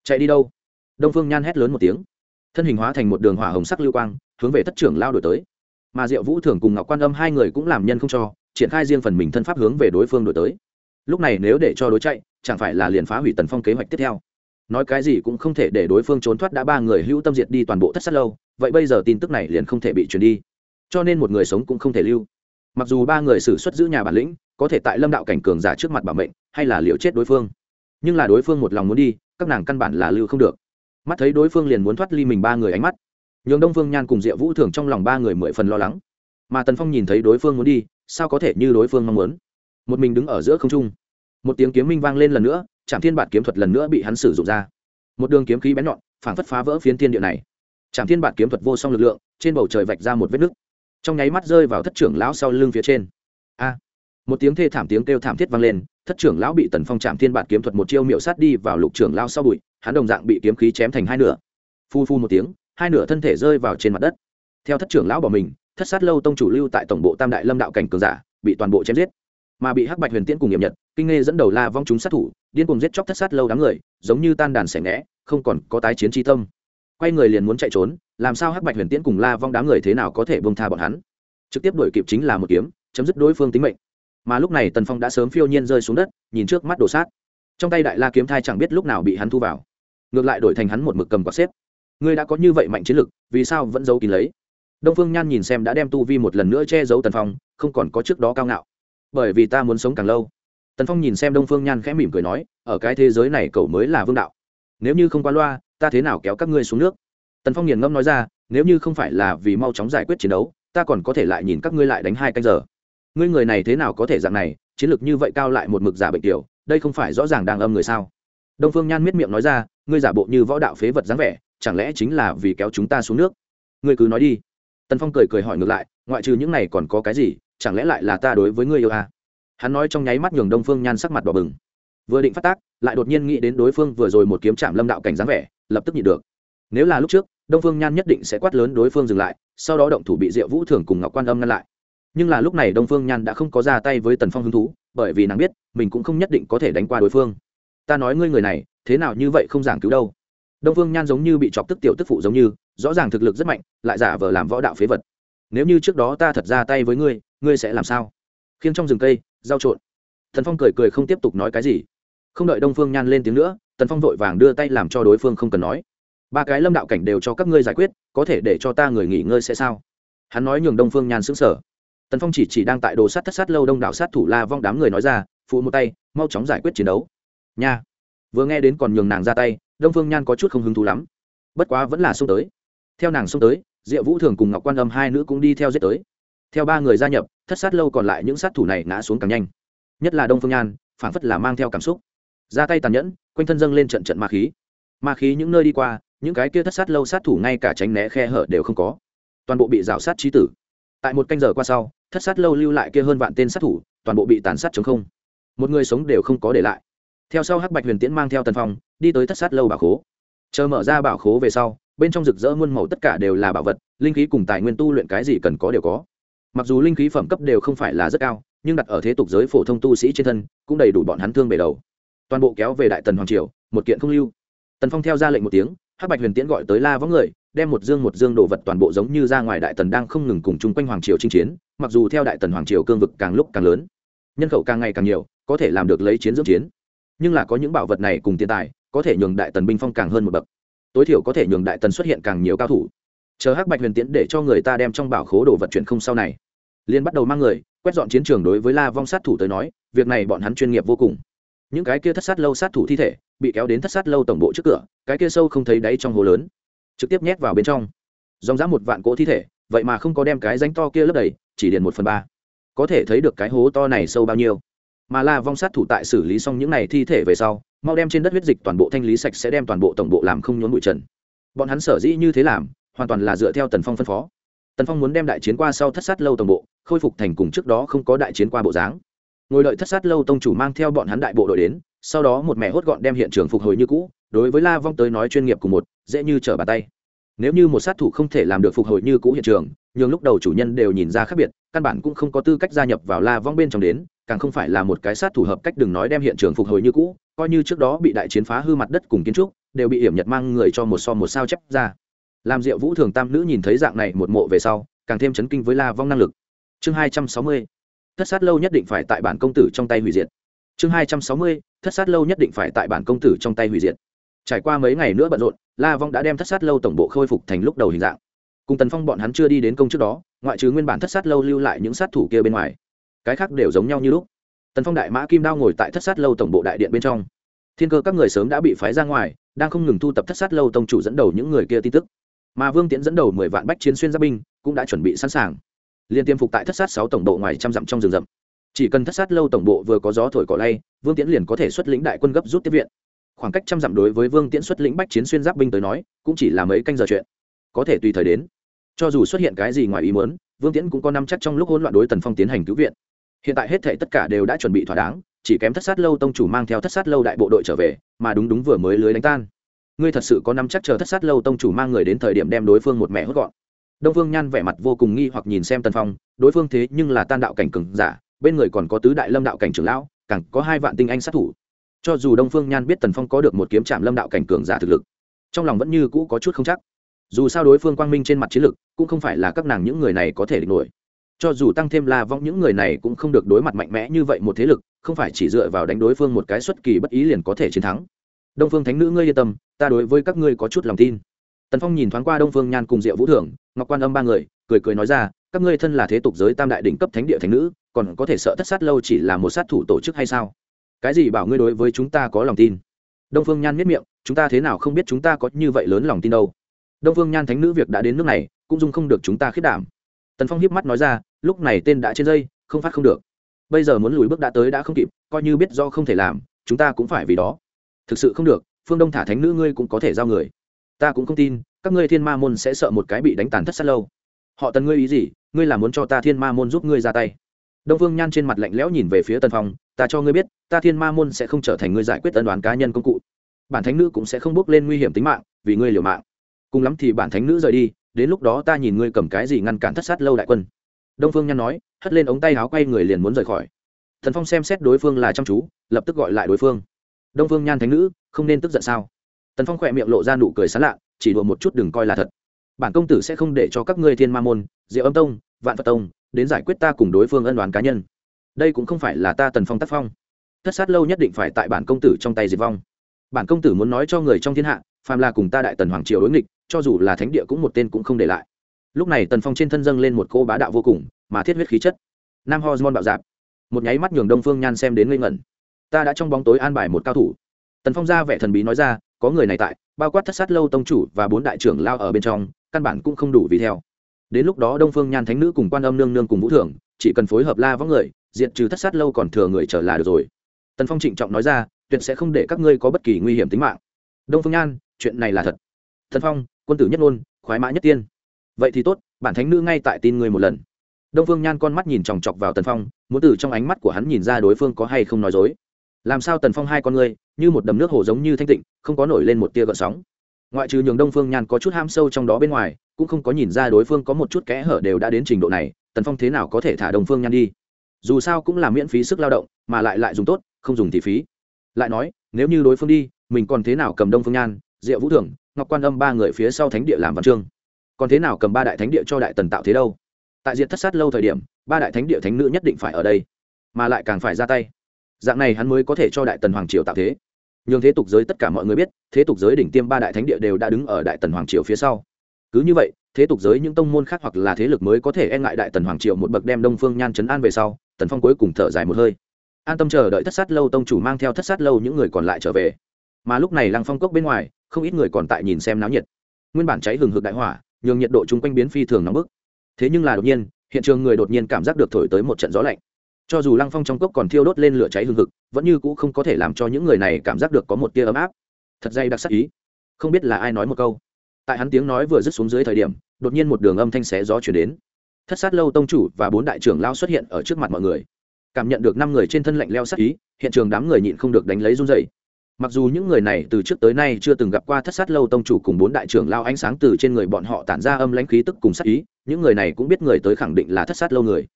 Chạy đi đâu? Đông phương nhan hét lớn một tiếng. Thân hình hóa thành một đường hỏa hồng sắc lưu quang, hướng về thất trưởng lao đổi tới. Mà diệu vũ thường cùng ngọc quan âm hai người cũng làm nhân không cho, triển khai riêng phần mình thân pháp hướng về đối phương đổi tới. Lúc này nếu để cho đối chạy, chẳng phải là liền phá hủy tần phong kế hoạch tiếp theo nói cái gì cũng không thể để đối phương trốn thoát đã ba người hữu tâm diệt đi toàn bộ thất sát lâu, vậy bây giờ tin tức này liền không thể bị truyền đi. Cho nên một người sống cũng không thể lưu. Mặc dù ba người xử xuất giữ nhà bản lĩnh, có thể tại lâm đạo cảnh cường giả trước mặt bảo mệnh, hay là liệu chết đối phương. Nhưng là đối phương một lòng muốn đi, các nàng căn bản là lưu không được. Mắt thấy đối phương liền muốn thoát ly mình ba người ánh mắt. Nhường đông phương nhan cùng diệu vũ thường trong lòng ba người mười phần lo lắng. Mà tần phong nhìn thấy đối phương muốn đi, sao có thể như đối phương mong muốn? Một mình đứng ở giữa không trung. Một tiếng kiếm minh vang lên lần nữa Trảm thiên Bạt kiếm thuật lần nữa bị hắn sử dụng ra. Một đường kiếm khí bén nhọn, phảng phất phá vỡ phiến thiên địa này. Trảm thiên Bạt kiếm thuật vô song lực lượng, trên bầu trời vạch ra một vết nứt. Trong nháy mắt rơi vào thất trưởng lão sau lưng phía trên. A! Một tiếng thê thảm tiếng kêu thảm thiết vang lên, thất trưởng lão bị tần phong Trảm thiên Bạt kiếm thuật một chiêu miệu sát đi vào lục trưởng lão sau bụi, hắn đồng dạng bị kiếm khí chém thành hai nửa. Phu phu một tiếng, hai nửa thân thể rơi vào trên mặt đất. Theo thất trưởng lão bỏ mình, thất sát lâu tông chủ lưu tại tổng bộ tam đại lâm đạo cảnh cường giả, bị toàn bộ chém giết. Mà bị hắc bạch huyền tiễn cùng nghiệm nhật kinh nghe dẫn đầu la vong chúng sát thủ, điên cuồng giết chóc thất sát lâu đám người, giống như tan đàn sẻ ngẽ không còn có tái chiến tri tâm. Quay người liền muốn chạy trốn, làm sao hắc bạch huyền tiễn cùng la vong đám người thế nào có thể bông tha bọn hắn? Trực tiếp đuổi kịp chính là một kiếm, chấm dứt đối phương tính mệnh. Mà lúc này tần phong đã sớm phiêu nhiên rơi xuống đất, nhìn trước mắt đổ sát. Trong tay đại la kiếm thai chẳng biết lúc nào bị hắn thu vào. Ngược lại đổi thành hắn một mực cầm quạt xếp. Ngươi đã có như vậy mạnh chiến lực, vì sao vẫn giấu kín lấy? Đông phương nhan nhìn xem đã đem tu vi một lần nữa che giấu tần phong, không còn có trước đó cao ngạo. Bởi vì ta muốn sống càng lâu tần phong nhìn xem đông phương nhan khẽ mỉm cười nói, ở cái thế giới này cậu mới là vương đạo. Nếu như không qua loa, ta thế nào kéo các ngươi xuống nước? Tần phong nghiền ngẫm nói ra, nếu như không phải là vì mau chóng giải quyết chiến đấu, ta còn có thể lại nhìn các ngươi lại đánh hai canh giờ. Ngươi người này thế nào có thể dạng này, chiến lược như vậy cao lại một mực giả bệnh tiểu, đây không phải rõ ràng đang âm người sao? Đông phương nhan miết miệng nói ra, ngươi giả bộ như võ đạo phế vật dáng vẻ, chẳng lẽ chính là vì kéo chúng ta xuống nước? Ngươi cứ nói đi. Tần phong cười cười hỏi ngược lại, ngoại trừ những này còn có cái gì, chẳng lẽ lại là ta đối với ngươi yêu à? Hắn nói trong nháy mắt nhường đông phương nhan sắc mặt đỏ bừng. Vừa định phát tác, lại đột nhiên nghĩ đến đối phương vừa rồi một kiếm chạm lâm đạo cảnh dáng vẻ, lập tức nhịn được. Nếu là lúc trước, đông phương nhan nhất định sẽ quát lớn đối phương dừng lại, sau đó động thủ bị diệu vũ thường cùng ngọc quan âm ngăn lại. Nhưng là lúc này đông phương nhan đã không có ra tay với tần phong hứng thú, bởi vì nàng biết, mình cũng không nhất định có thể đánh qua đối phương. Ta nói ngươi người này, thế nào như vậy không giảng cứu đâu. Đông phương nhan giống như bị chọc tức tiểu tức phụ giống như, rõ ràng thực lực rất mạnh, lại giả vờ làm võ đạo phế vật. Nếu như trước đó ta thật ra tay với ngươi ngươi sẽ làm sao? Khiêng trong rừng cây giao trộn. Thần phong cười cười không tiếp tục nói cái gì. Không đợi đông phương nhan lên tiếng nữa, tần phong vội vàng đưa tay làm cho đối phương không cần nói. Ba cái lâm đạo cảnh đều cho các ngươi giải quyết, có thể để cho ta người nghỉ ngơi sẽ sao? Hắn nói nhường đông phương nhan xứng sở tần phong chỉ chỉ đang tại đồ sát thất sát lâu đông đảo sát thủ la vong đám người nói ra, phụ một tay, mau chóng giải quyết chiến đấu. Nha. Vừa nghe đến còn nhường nàng ra tay, đông phương nhan có chút không hứng thú lắm. Bất quá vẫn là xông tới. Theo nàng xông tới, diệu vũ thường cùng ngọc quan âm hai nữ cũng đi theo giết tới theo ba người gia nhập, thất sát lâu còn lại những sát thủ này ngã xuống càng nhanh. Nhất là đông phương nhan phản phất là mang theo cảm xúc. Ra tay tàn nhẫn, quanh thân dâng lên trận trận ma khí. Ma khí những nơi đi qua, những cái kia thất sát lâu sát thủ ngay cả tránh né khe hở đều không có. Toàn bộ bị rào sát trí tử. Tại một canh giờ qua sau, thất sát lâu lưu lại kia hơn vạn tên sát thủ, toàn bộ bị tàn sát chống không. Một người sống đều không có để lại. Theo sau hắc bạch huyền tiễn mang theo tần phong, đi tới thất sát lâu bảo khố. Chờ mở ra bảo khố về sau, bên trong rực rỡ muôn màu tất cả đều là bảo vật, linh khí cùng tài nguyên tu luyện cái gì cần có đều có mặc dù linh khí phẩm cấp đều không phải là rất cao, nhưng đặt ở thế tục giới phổ thông tu sĩ trên thân, cũng đầy đủ bọn hắn thương bề đầu. Toàn bộ kéo về đại tần hoàng triều, một kiện không lưu. Tần phong theo ra lệnh một tiếng, hắc bạch huyền tiễn gọi tới la võng người, đem một dương một dương đồ vật toàn bộ giống như ra ngoài đại tần đang không ngừng cùng chung quanh hoàng triều chinh chiến, mặc dù theo đại tần hoàng triều cương vực càng lúc càng lớn, nhân khẩu càng ngày càng nhiều, có thể làm được lấy chiến dưỡng chiến. Nhưng là có những bảo vật này cùng tiền tài, có thể nhường đại tần binh phong càng hơn một bậc. Tối thiểu có thể nhường đại tần xuất hiện càng nhiều cao thủ. Chờ hắc bạch huyền tiễn để cho người ta đem trong bảo khố đồ vật chuyển không sau này liên bắt đầu mang người, quét dọn chiến trường đối với la vong sát thủ tới nói, việc này bọn hắn chuyên nghiệp vô cùng. Những cái kia thất sát lâu sát thủ thi thể, bị kéo đến thất sát lâu tổng bộ trước cửa, cái kia sâu không thấy đáy trong hồ lớn, trực tiếp nhét vào bên trong. Dòng dã một vạn cỗ thi thể, vậy mà không có đem cái danh to kia lấp đầy, chỉ điền một phần ba. Có thể thấy được cái hố to này sâu bao nhiêu. Mà la vong sát thủ tại xử lý xong những này thi thể về sau, mau đem trên đất huyết dịch toàn bộ thanh lý sạch sẽ đem toàn bộ tổng bộ làm không nhốn bụi trần. Bọn hắn sở dĩ như thế làm, hoàn toàn là dựa theo tần phong phân phó. Tần phong muốn đem đại chiến qua sau thất sát lâu tổng bộ khôi phục thành cùng trước đó không có đại chiến qua bộ dáng. Ngồi đợi thất sát lâu tông chủ mang theo bọn hắn đại bộ đội đến, sau đó một mẹ hốt gọn đem hiện trường phục hồi như cũ, đối với la vong tới nói chuyên nghiệp cùng một, dễ như trở bàn tay. Nếu như một sát thủ không thể làm được phục hồi như cũ hiện trường nhưng lúc đầu chủ nhân đều nhìn ra khác biệt, căn bản cũng không có tư cách gia nhập vào la vong bên trong đến, càng không phải là một cái sát thủ hợp cách đừng nói đem hiện trường phục hồi như cũ, coi như trước đó bị đại chiến phá hư mặt đất cùng kiến trúc, đều bị hiểm nhật mang người cho một so một sao chép ra. Làm diệu vũ thường tam nữ nhìn thấy dạng này một mộ về sau, càng thêm chấn kinh với la vong năng lực chương hai trăm sáu mươi, thất sát lâu nhất định phải tại bản công tử trong tay hủy diệt. Chương hai trăm sáu mươi, thất sát lâu nhất định phải tại bản công tử trong tay hủy diệt. Trải qua mấy ngày nữa bận rộn, la vong đã đem thất sát lâu tổng bộ khôi phục thành lúc đầu hình dạng. Cùng tần phong bọn hắn chưa đi đến công trước đó, ngoại trừ nguyên bản thất sát lâu lưu lại những sát thủ kia bên ngoài, cái khác đều giống nhau như lúc. Tần phong đại mã kim đao ngồi tại thất sát lâu tổng bộ đại điện bên trong. Thiên cơ các người sớm đã bị phái ra ngoài, đang không ngừng thu tập thất sát lâu tông chủ dẫn đầu những người kia tin tức. Mà vương tiễn dẫn đầu mười vạn bách chiến xuyên gia binh cũng đã chuẩn bị sẵn sàng liên tiêm phục tại thất sát sáu tổng độ ngoài trăm dặm trong rừng rậm. Chỉ cần thất sát lâu tổng bộ vừa có gió thổi cỏ lay, vương tiễn liền có thể xuất lĩnh đại quân gấp rút tiếp viện. Khoảng cách trăm dặm đối với vương tiễn xuất lĩnh bách chiến xuyên giáp binh tới nói, cũng chỉ là mấy canh giờ chuyện. Có thể tùy thời đến. Cho dù xuất hiện cái gì ngoài ý muốn, vương tiễn cũng có năm chắc trong lúc hỗn loạn đối tần phong tiến hành cứu viện. Hiện tại hết thể tất cả đều đã chuẩn bị thỏa đáng, chỉ kém thất sát lâu tông chủ mang theo thất sát lâu đại bộ đội trở về, mà đúng đúng vừa mới lưới đánh tan. Ngươi thật sự có năm chắc chờ thất sát lâu tông chủ mang người đến thời điểm đem đối phương một mẹ hốt gọn đông phương nhan vẻ mặt vô cùng nghi hoặc nhìn xem tần phong, đối phương thế nhưng là tan đạo cảnh cường giả, bên người còn có tứ đại lâm đạo cảnh trưởng lão, càng có hai vạn tinh anh sát thủ. Cho dù đông phương nhan biết tần phong có được một kiếm trạm lâm đạo cảnh cường giả thực lực, trong lòng vẫn như cũ có chút không chắc. Dù sao đối phương quang minh trên mặt chiến lực, cũng không phải là các nàng những người này có thể địch nổi. Cho dù tăng thêm la vong những người này cũng không được đối mặt mạnh mẽ như vậy một thế lực, không phải chỉ dựa vào đánh đối phương một cái xuất kỳ bất ý liền có thể chiến thắng. Đông phương thánh nữ, ngươi yên tâm, ta đối với các ngươi có chút lòng tin tần phong nhìn thoáng qua đông phương nhan cùng diệu vũ thưởng, ngọc quan âm ba người, cười cười nói ra, các ngươi thân là thế tục giới tam đại đỉnh cấp thánh địa thánh nữ, còn có thể sợ thất sát lâu chỉ là một sát thủ tổ chức hay sao? Cái gì bảo ngươi đối với chúng ta có lòng tin? Đông phương nhan miết miệng, chúng ta thế nào không biết chúng ta có như vậy lớn lòng tin đâu. Đông phương nhan thánh nữ việc đã đến nước này, cũng dung không được chúng ta khiết đảm. Tần phong hiếp mắt nói ra, lúc này tên đã trên dây, không phát không được. Bây giờ muốn lùi bước đã tới đã không kịp, coi như biết do không thể làm, chúng ta cũng phải vì đó. Thực sự không được, phương đông thả thánh nữ ngươi cũng có thể giao người ta cũng không tin, các ngươi thiên ma môn sẽ sợ một cái bị đánh tàn thất sát lâu. Họ tần ngươi ý gì? Ngươi là muốn cho ta thiên ma môn giúp ngươi ra tay. Đông phương nhan trên mặt lạnh lẽo nhìn về phía tần phong, ta cho ngươi biết, ta thiên ma môn sẽ không trở thành ngươi giải quyết tân đoán cá nhân công cụ. Bản thánh nữ cũng sẽ không bước lên nguy hiểm tính mạng, vì ngươi liều mạng. Cùng lắm thì bản thánh nữ rời đi, đến lúc đó ta nhìn ngươi cầm cái gì ngăn cản thất sát lâu đại quân. Đông phương nhan nói, hất lên ống tay áo quay người liền muốn rời khỏi. Thần phong xem xét đối phương là chăm chú, lập tức gọi lại đối phương. Đông phương nhan thánh nữ, không nên tức giận sao? Tần phong khỏe miệng lộ ra nụ cười sán lạ chỉ đùa một chút đừng coi là thật bản công tử sẽ không để cho các ngươi thiên ma môn diệu âm tông vạn phật tông đến giải quyết ta cùng đối phương ân đoán cá nhân đây cũng không phải là ta tần phong tác phong thất sát lâu nhất định phải tại bản công tử trong tay diệt vong bản công tử muốn nói cho người trong thiên hạ phàm là cùng ta đại tần hoàng triều đối nghịch cho dù là thánh địa cũng một tên cũng không để lại lúc này tần phong trên thân dâng lên một cô bá đạo vô cùng mà thiết huyết khí chất nam hormone bạo dạp một nháy mắt nhường đông phương nhan xem đến ngây ngẩn ta đã trong bóng tối an bài một cao thủ tần phong ra vẻ thần bí nói ra có người này tại, bao quát thất sát lâu tông chủ và bốn đại trưởng lao ở bên trong, căn bản cũng không đủ vì theo. Đến lúc đó đông phương nhan thánh nữ cùng quan âm nương nương cùng vũ thưởng chỉ cần phối hợp la võng người, diệt trừ thất sát lâu còn thừa người trở là được rồi. Tần phong trịnh trọng nói ra, tuyệt sẽ không để các ngươi có bất kỳ nguy hiểm tính mạng. Đông phương nhan, chuyện này là thật. Thần phong, quân tử nhất ngôn, khoái mã nhất tiên. Vậy thì tốt, bản thánh nữ ngay tại tin ngươi một lần. Đông phương nhan con mắt nhìn chòng chọc vào tần phong, muốn từ trong ánh mắt của hắn nhìn ra đối phương có hay không nói dối. Làm sao tần phong hai con ngươi như một đầm nước hồ giống như thanh tịnh, không có nổi lên một tia gợn sóng. Ngoại trừ nhường đông phương nhan có chút ham sâu trong đó bên ngoài, cũng không có nhìn ra đối phương có một chút kẽ hở đều đã đến trình độ này, tần phong thế nào có thể thả đông phương nhan đi? Dù sao cũng là miễn phí sức lao động, mà lại lại dùng tốt, không dùng thì phí. Lại nói, nếu như đối phương đi, mình còn thế nào cầm đông phương nhan, diệu vũ thưởng, ngọc quan âm ba người phía sau thánh địa làm văn chương? Còn thế nào cầm ba đại thánh địa cho đại tần tạo thế đâu? Tại diện thất sát lâu thời điểm, ba đại thánh địa thánh nữ nhất định phải ở đây, mà lại càng phải ra tay. Dạng này hắn mới có thể cho đại tần hoàng triều tạo thế nhường thế tục giới tất cả mọi người biết, thế tục giới đỉnh tiêm ba đại thánh địa đều đã đứng ở đại tần hoàng triều phía sau. Cứ như vậy, thế tục giới những tông môn khác hoặc là thế lực mới có thể e ngại đại tần hoàng triều một bậc đem đông phương nhan chấn an về sau, tần phong cuối cùng thở dài một hơi. An tâm chờ đợi thất sát lâu tông chủ mang theo thất sát lâu những người còn lại trở về. Mà lúc này lăng phong cốc bên ngoài, không ít người còn tại nhìn xem náo nhiệt. Nguyên bản cháy hừng hực đại hỏa, nhường nhiệt độ chung quanh biến phi thường nóng bức. Thế nhưng là đột nhiên, hiện trường người đột nhiên cảm giác được thổi tới một trận gió lạnh cho dù lăng phong trong cốc còn thiêu đốt lên lửa cháy hừng hực, vẫn như cũ không có thể làm cho những người này cảm giác được có một tia ấm áp. Thật dây đặc sắc ý. Không biết là ai nói một câu. Tại hắn tiếng nói vừa dứt xuống dưới thời điểm, đột nhiên một đường âm thanh xé gió chuyển đến. Thất sát lâu tông chủ và bốn đại trưởng lao xuất hiện ở trước mặt mọi người. Cảm nhận được năm người trên thân lạnh leo sắc ý, hiện trường đám người nhịn không được đánh lấy run dày mặc dù những người này từ trước tới nay chưa từng gặp qua thất sát lâu tông chủ cùng bốn đại trưởng lao ánh sáng từ trên người bọn họ tản ra âm lãnh khí tức cùng sát ý, những người này cũng biết người tới khẳng định là thất sát lâu người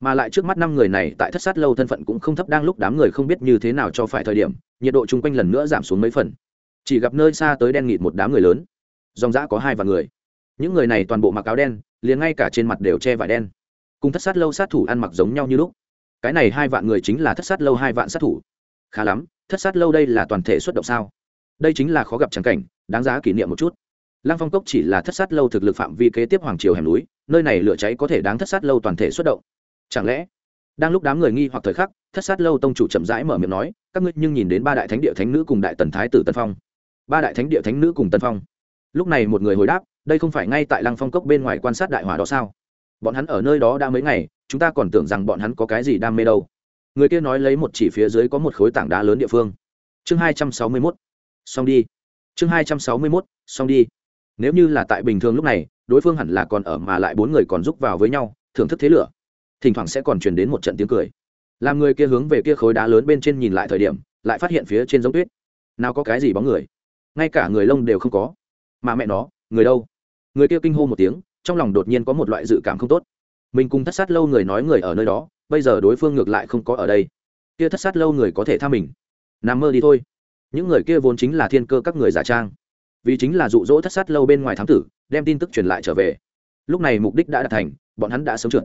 mà lại trước mắt năm người này tại thất sát lâu thân phận cũng không thấp đang lúc đám người không biết như thế nào cho phải thời điểm, nhiệt độ chung quanh lần nữa giảm xuống mấy phần. Chỉ gặp nơi xa tới đen nghịt một đám người lớn. Dòng dã có hai vạn người. Những người này toàn bộ mặc áo đen, liền ngay cả trên mặt đều che vải đen. Cùng thất sát lâu sát thủ ăn mặc giống nhau như lúc. Cái này hai vạn người chính là thất sát lâu hai vạn sát thủ. Khá lắm, thất sát lâu đây là toàn thể xuất động sao? Đây chính là khó gặp trắng cảnh, đáng giá kỷ niệm một chút. Lăng phong cốc chỉ là thất sát lâu thực lực phạm vi kế tiếp hoàng triều hẻm núi, nơi này lửa cháy có thể đáng thất sát lâu toàn thể xuất động chẳng lẽ, đang lúc đám người nghi hoặc thời khắc, thất sát lâu tông chủ chậm rãi mở miệng nói, các ngươi nhưng nhìn đến ba đại thánh địa thánh nữ cùng đại tần thái tử tân phong. Ba đại thánh địa thánh nữ cùng tân phong. Lúc này một người hồi đáp, đây không phải ngay tại lăng phong cốc bên ngoài quan sát đại hỏa đó sao? Bọn hắn ở nơi đó đã mấy ngày, chúng ta còn tưởng rằng bọn hắn có cái gì đam mê đâu. Người kia nói lấy một chỉ phía dưới có một khối tảng đá lớn địa phương. Chương hai trăm sáu mươi mốt. Xong đi. Chương hai trăm sáu mươi mốt, xong đi. Nếu như là tại bình thường lúc này, đối phương hẳn là còn ở mà lại bốn người còn rúc vào với nhau, thưởng thức thế lửa thỉnh thoảng sẽ còn truyền đến một trận tiếng cười. Làm người kia hướng về kia khối đá lớn bên trên nhìn lại thời điểm, lại phát hiện phía trên giống tuyết. Nào có cái gì bóng người? Ngay cả người lông đều không có. Mà mẹ nó, người đâu? Người kia kinh hô một tiếng, trong lòng đột nhiên có một loại dự cảm không tốt. Mình cùng thất sát lâu người nói người ở nơi đó, bây giờ đối phương ngược lại không có ở đây. Kia thất sát lâu người có thể tha mình. Nằm mơ đi thôi. Những người kia vốn chính là thiên cơ các người giả trang. Vì chính là dụ dỗ thất sát lâu bên ngoài thám tử, đem tin tức truyền lại trở về. Lúc này mục đích đã đạt thành, bọn hắn đã sớm trượt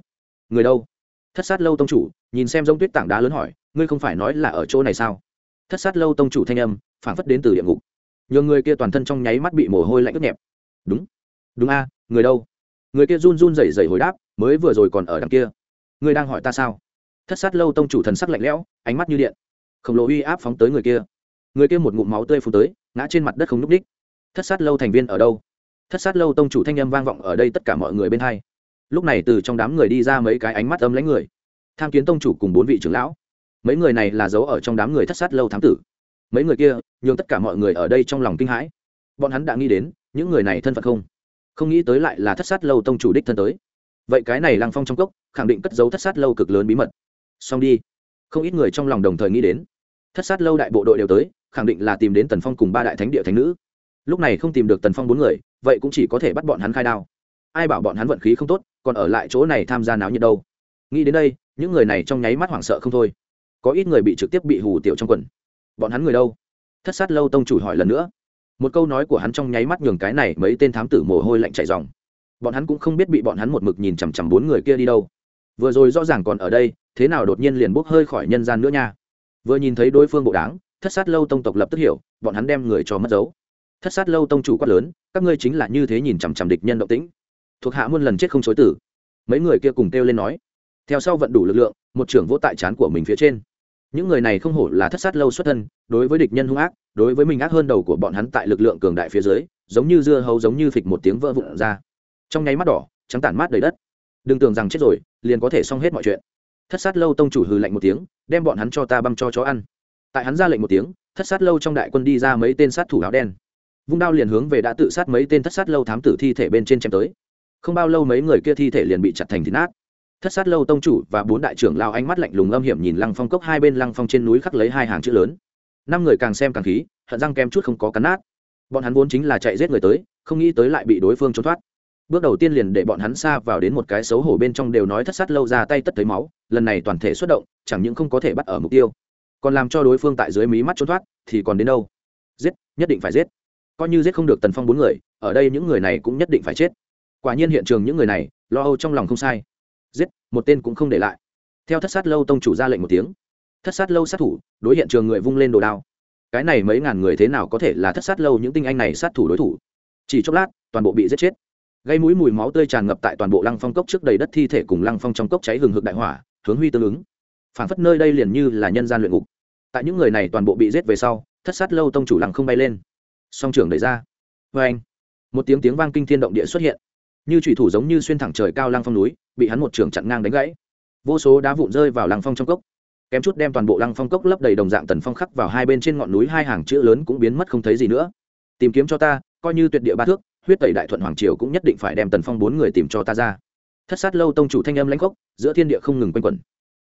người đâu? Thất sát lâu tông chủ, nhìn xem giống tuyết tảng đá lớn hỏi, ngươi không phải nói là ở chỗ này sao? Thất sát lâu tông chủ thanh âm, phảng phất đến từ địa ngục. Nhờ người kia toàn thân trong nháy mắt bị mồ hôi lạnh ướt nhẹp. Đúng. Đúng a, người đâu? Người kia run run rẩy rẩy hồi đáp, mới vừa rồi còn ở đằng kia. Ngươi đang hỏi ta sao? Thất sát lâu tông chủ thần sắc lạnh lẽo, ánh mắt như điện. Khổng lồ uy áp phóng tới người kia. Người kia một ngụm máu tươi phun tới, ngã trên mặt đất không n ú c đích thất sát lâu thành viên ở đâu? Thất sát lâu tông chủ thanh âm vang vọng ở đây tất cả mọi người bên hai lúc này từ trong đám người đi ra mấy cái ánh mắt âm lãnh người. Tham kiến tông chủ cùng bốn vị trưởng lão. Mấy người này là giấu ở trong đám người thất sát lâu thám tử. Mấy người kia, nhường tất cả mọi người ở đây trong lòng kinh hãi. Bọn hắn đã nghĩ đến, những người này thân phận không? Không nghĩ tới lại là thất sát lâu tông chủ đích thân tới. Vậy cái này lăng phong trong cốc, khẳng định cất giấu thất sát lâu cực lớn bí mật. Xong đi. Không ít người trong lòng đồng thời nghĩ đến. Thất sát lâu đại bộ đội đều tới, khẳng định là tìm đến tần phong cùng ba đại thánh địa thánh nữ. Lúc này không tìm được tần phong bốn người, vậy cũng chỉ có thể bắt bọn hắn khai đao ai bảo bọn hắn vận khí không tốt, còn ở lại chỗ này tham gia náo nhiệt đâu. Nghĩ đến đây, những người này trong nháy mắt hoảng sợ không thôi. Có ít người bị trực tiếp bị hù tiểu trong quần. Bọn hắn người đâu? Thất sát lâu tông chủ hỏi lần nữa. Một câu nói của hắn trong nháy mắt nhường cái này mấy tên thám tử mồ hôi lạnh chạy dòng bọn hắn cũng không biết bị bọn hắn một mực nhìn chằm chằm bốn người kia đi đâu. Vừa rồi rõ ràng còn ở đây, thế nào đột nhiên liền bốc hơi khỏi nhân gian nữa nha. Vừa nhìn thấy đối phương bộ đáng, thất sát lâu tông tộc lập tức hiểu, bọn hắn đem người cho mất dấu. Thất sát lâu tông chủ quát lớn, các ngươi chính là như thế nhìn chằm chằm địch nhân động tĩnh thuộc hạ muôn lần chết không chối tử. Mấy người kia cùng kêu lên nói, theo sau vận đủ lực lượng, một trưởng vỗ tại chán của mình phía trên. Những người này không hổ là thất sát lâu xuất thân, đối với địch nhân hung ác, đối với mình ác hơn đầu của bọn hắn tại lực lượng cường đại phía dưới, giống như dưa hấu giống như phịch một tiếng vỡ vụn ra. Trong nháy mắt đỏ, trắng tản mát đầy đất. Đừng tưởng rằng chết rồi, liền có thể xong hết mọi chuyện. Thất sát lâu tông chủ hừ lạnh một tiếng, đem bọn hắn cho ta băm cho chó ăn. Tại hắn ra lệnh một tiếng, thất sát lâu trong đại quân đi ra mấy tên sát thủ áo đen. Vung đao liền hướng về đã tự sát mấy tên thất sát lâu thám tử thi thể bên trên chém tới không bao lâu mấy người kia thi thể liền bị chặt thành thịt nát. Thất sát lâu tông chủ và bốn đại trưởng lao ánh mắt lạnh lùng âm hiểm nhìn lăng phong cốc hai bên lăng phong trên núi khắc lấy hai hàng chữ lớn. Năm người càng xem càng khí, hận răng kem chút không có cắn nát. Bọn hắn vốn chính là chạy giết người tới, không nghĩ tới lại bị đối phương trốn thoát. Bước đầu tiên liền để bọn hắn xa vào đến một cái xấu hổ bên trong đều nói thất sát lâu ra tay tất thấy máu, lần này toàn thể xuất động, chẳng những không có thể bắt ở mục tiêu, còn làm cho đối phương tại dưới mí mắt trốn thoát, thì còn đến đâu? Giết, nhất định phải giết. Coi như giết không được tần phong bốn người, ở đây những người này cũng nhất định phải chết quả nhiên hiện trường những người này, lo âu trong lòng không sai. Giết, một tên cũng không để lại. Theo thất sát lâu tông chủ ra lệnh một tiếng. Thất sát lâu sát thủ, đối hiện trường người vung lên đồ đao. Cái này mấy ngàn người thế nào có thể là thất sát lâu những tinh anh này sát thủ đối thủ? Chỉ chốc lát, toàn bộ bị giết chết. Gây mũi mùi máu tươi tràn ngập tại toàn bộ lăng phong cốc trước đầy đất thi thể cùng lăng phong trong cốc cháy hừng hực đại hỏa, hướng huy tương ứng. Phản phất nơi đây liền như là nhân gian luyện ngục. Tại những người này toàn bộ bị giết về sau, thất sát lâu tông chủ lăng không bay lên. Song trưởng đẩy ra. Vê anh một tiếng tiếng vang kinh thiên động địa xuất hiện như thủy thủ giống như xuyên thẳng trời cao lăng phong núi, bị hắn một trưởng chặn ngang đánh gãy. Vô số đá vụn rơi vào lăng phong trong cốc. Kém chút đem toàn bộ lăng phong cốc lấp đầy đồng dạng tần phong khắc vào hai bên trên ngọn núi, hai hàng chữ lớn cũng biến mất không thấy gì nữa. Tìm kiếm cho ta, coi như tuyệt địa ba thước, huyết tẩy đại thuận hoàng triều cũng nhất định phải đem tần phong bốn người tìm cho ta ra. Thất sát lâu tông chủ thanh âm lãnh cốc giữa thiên địa không ngừng quanh quẩn.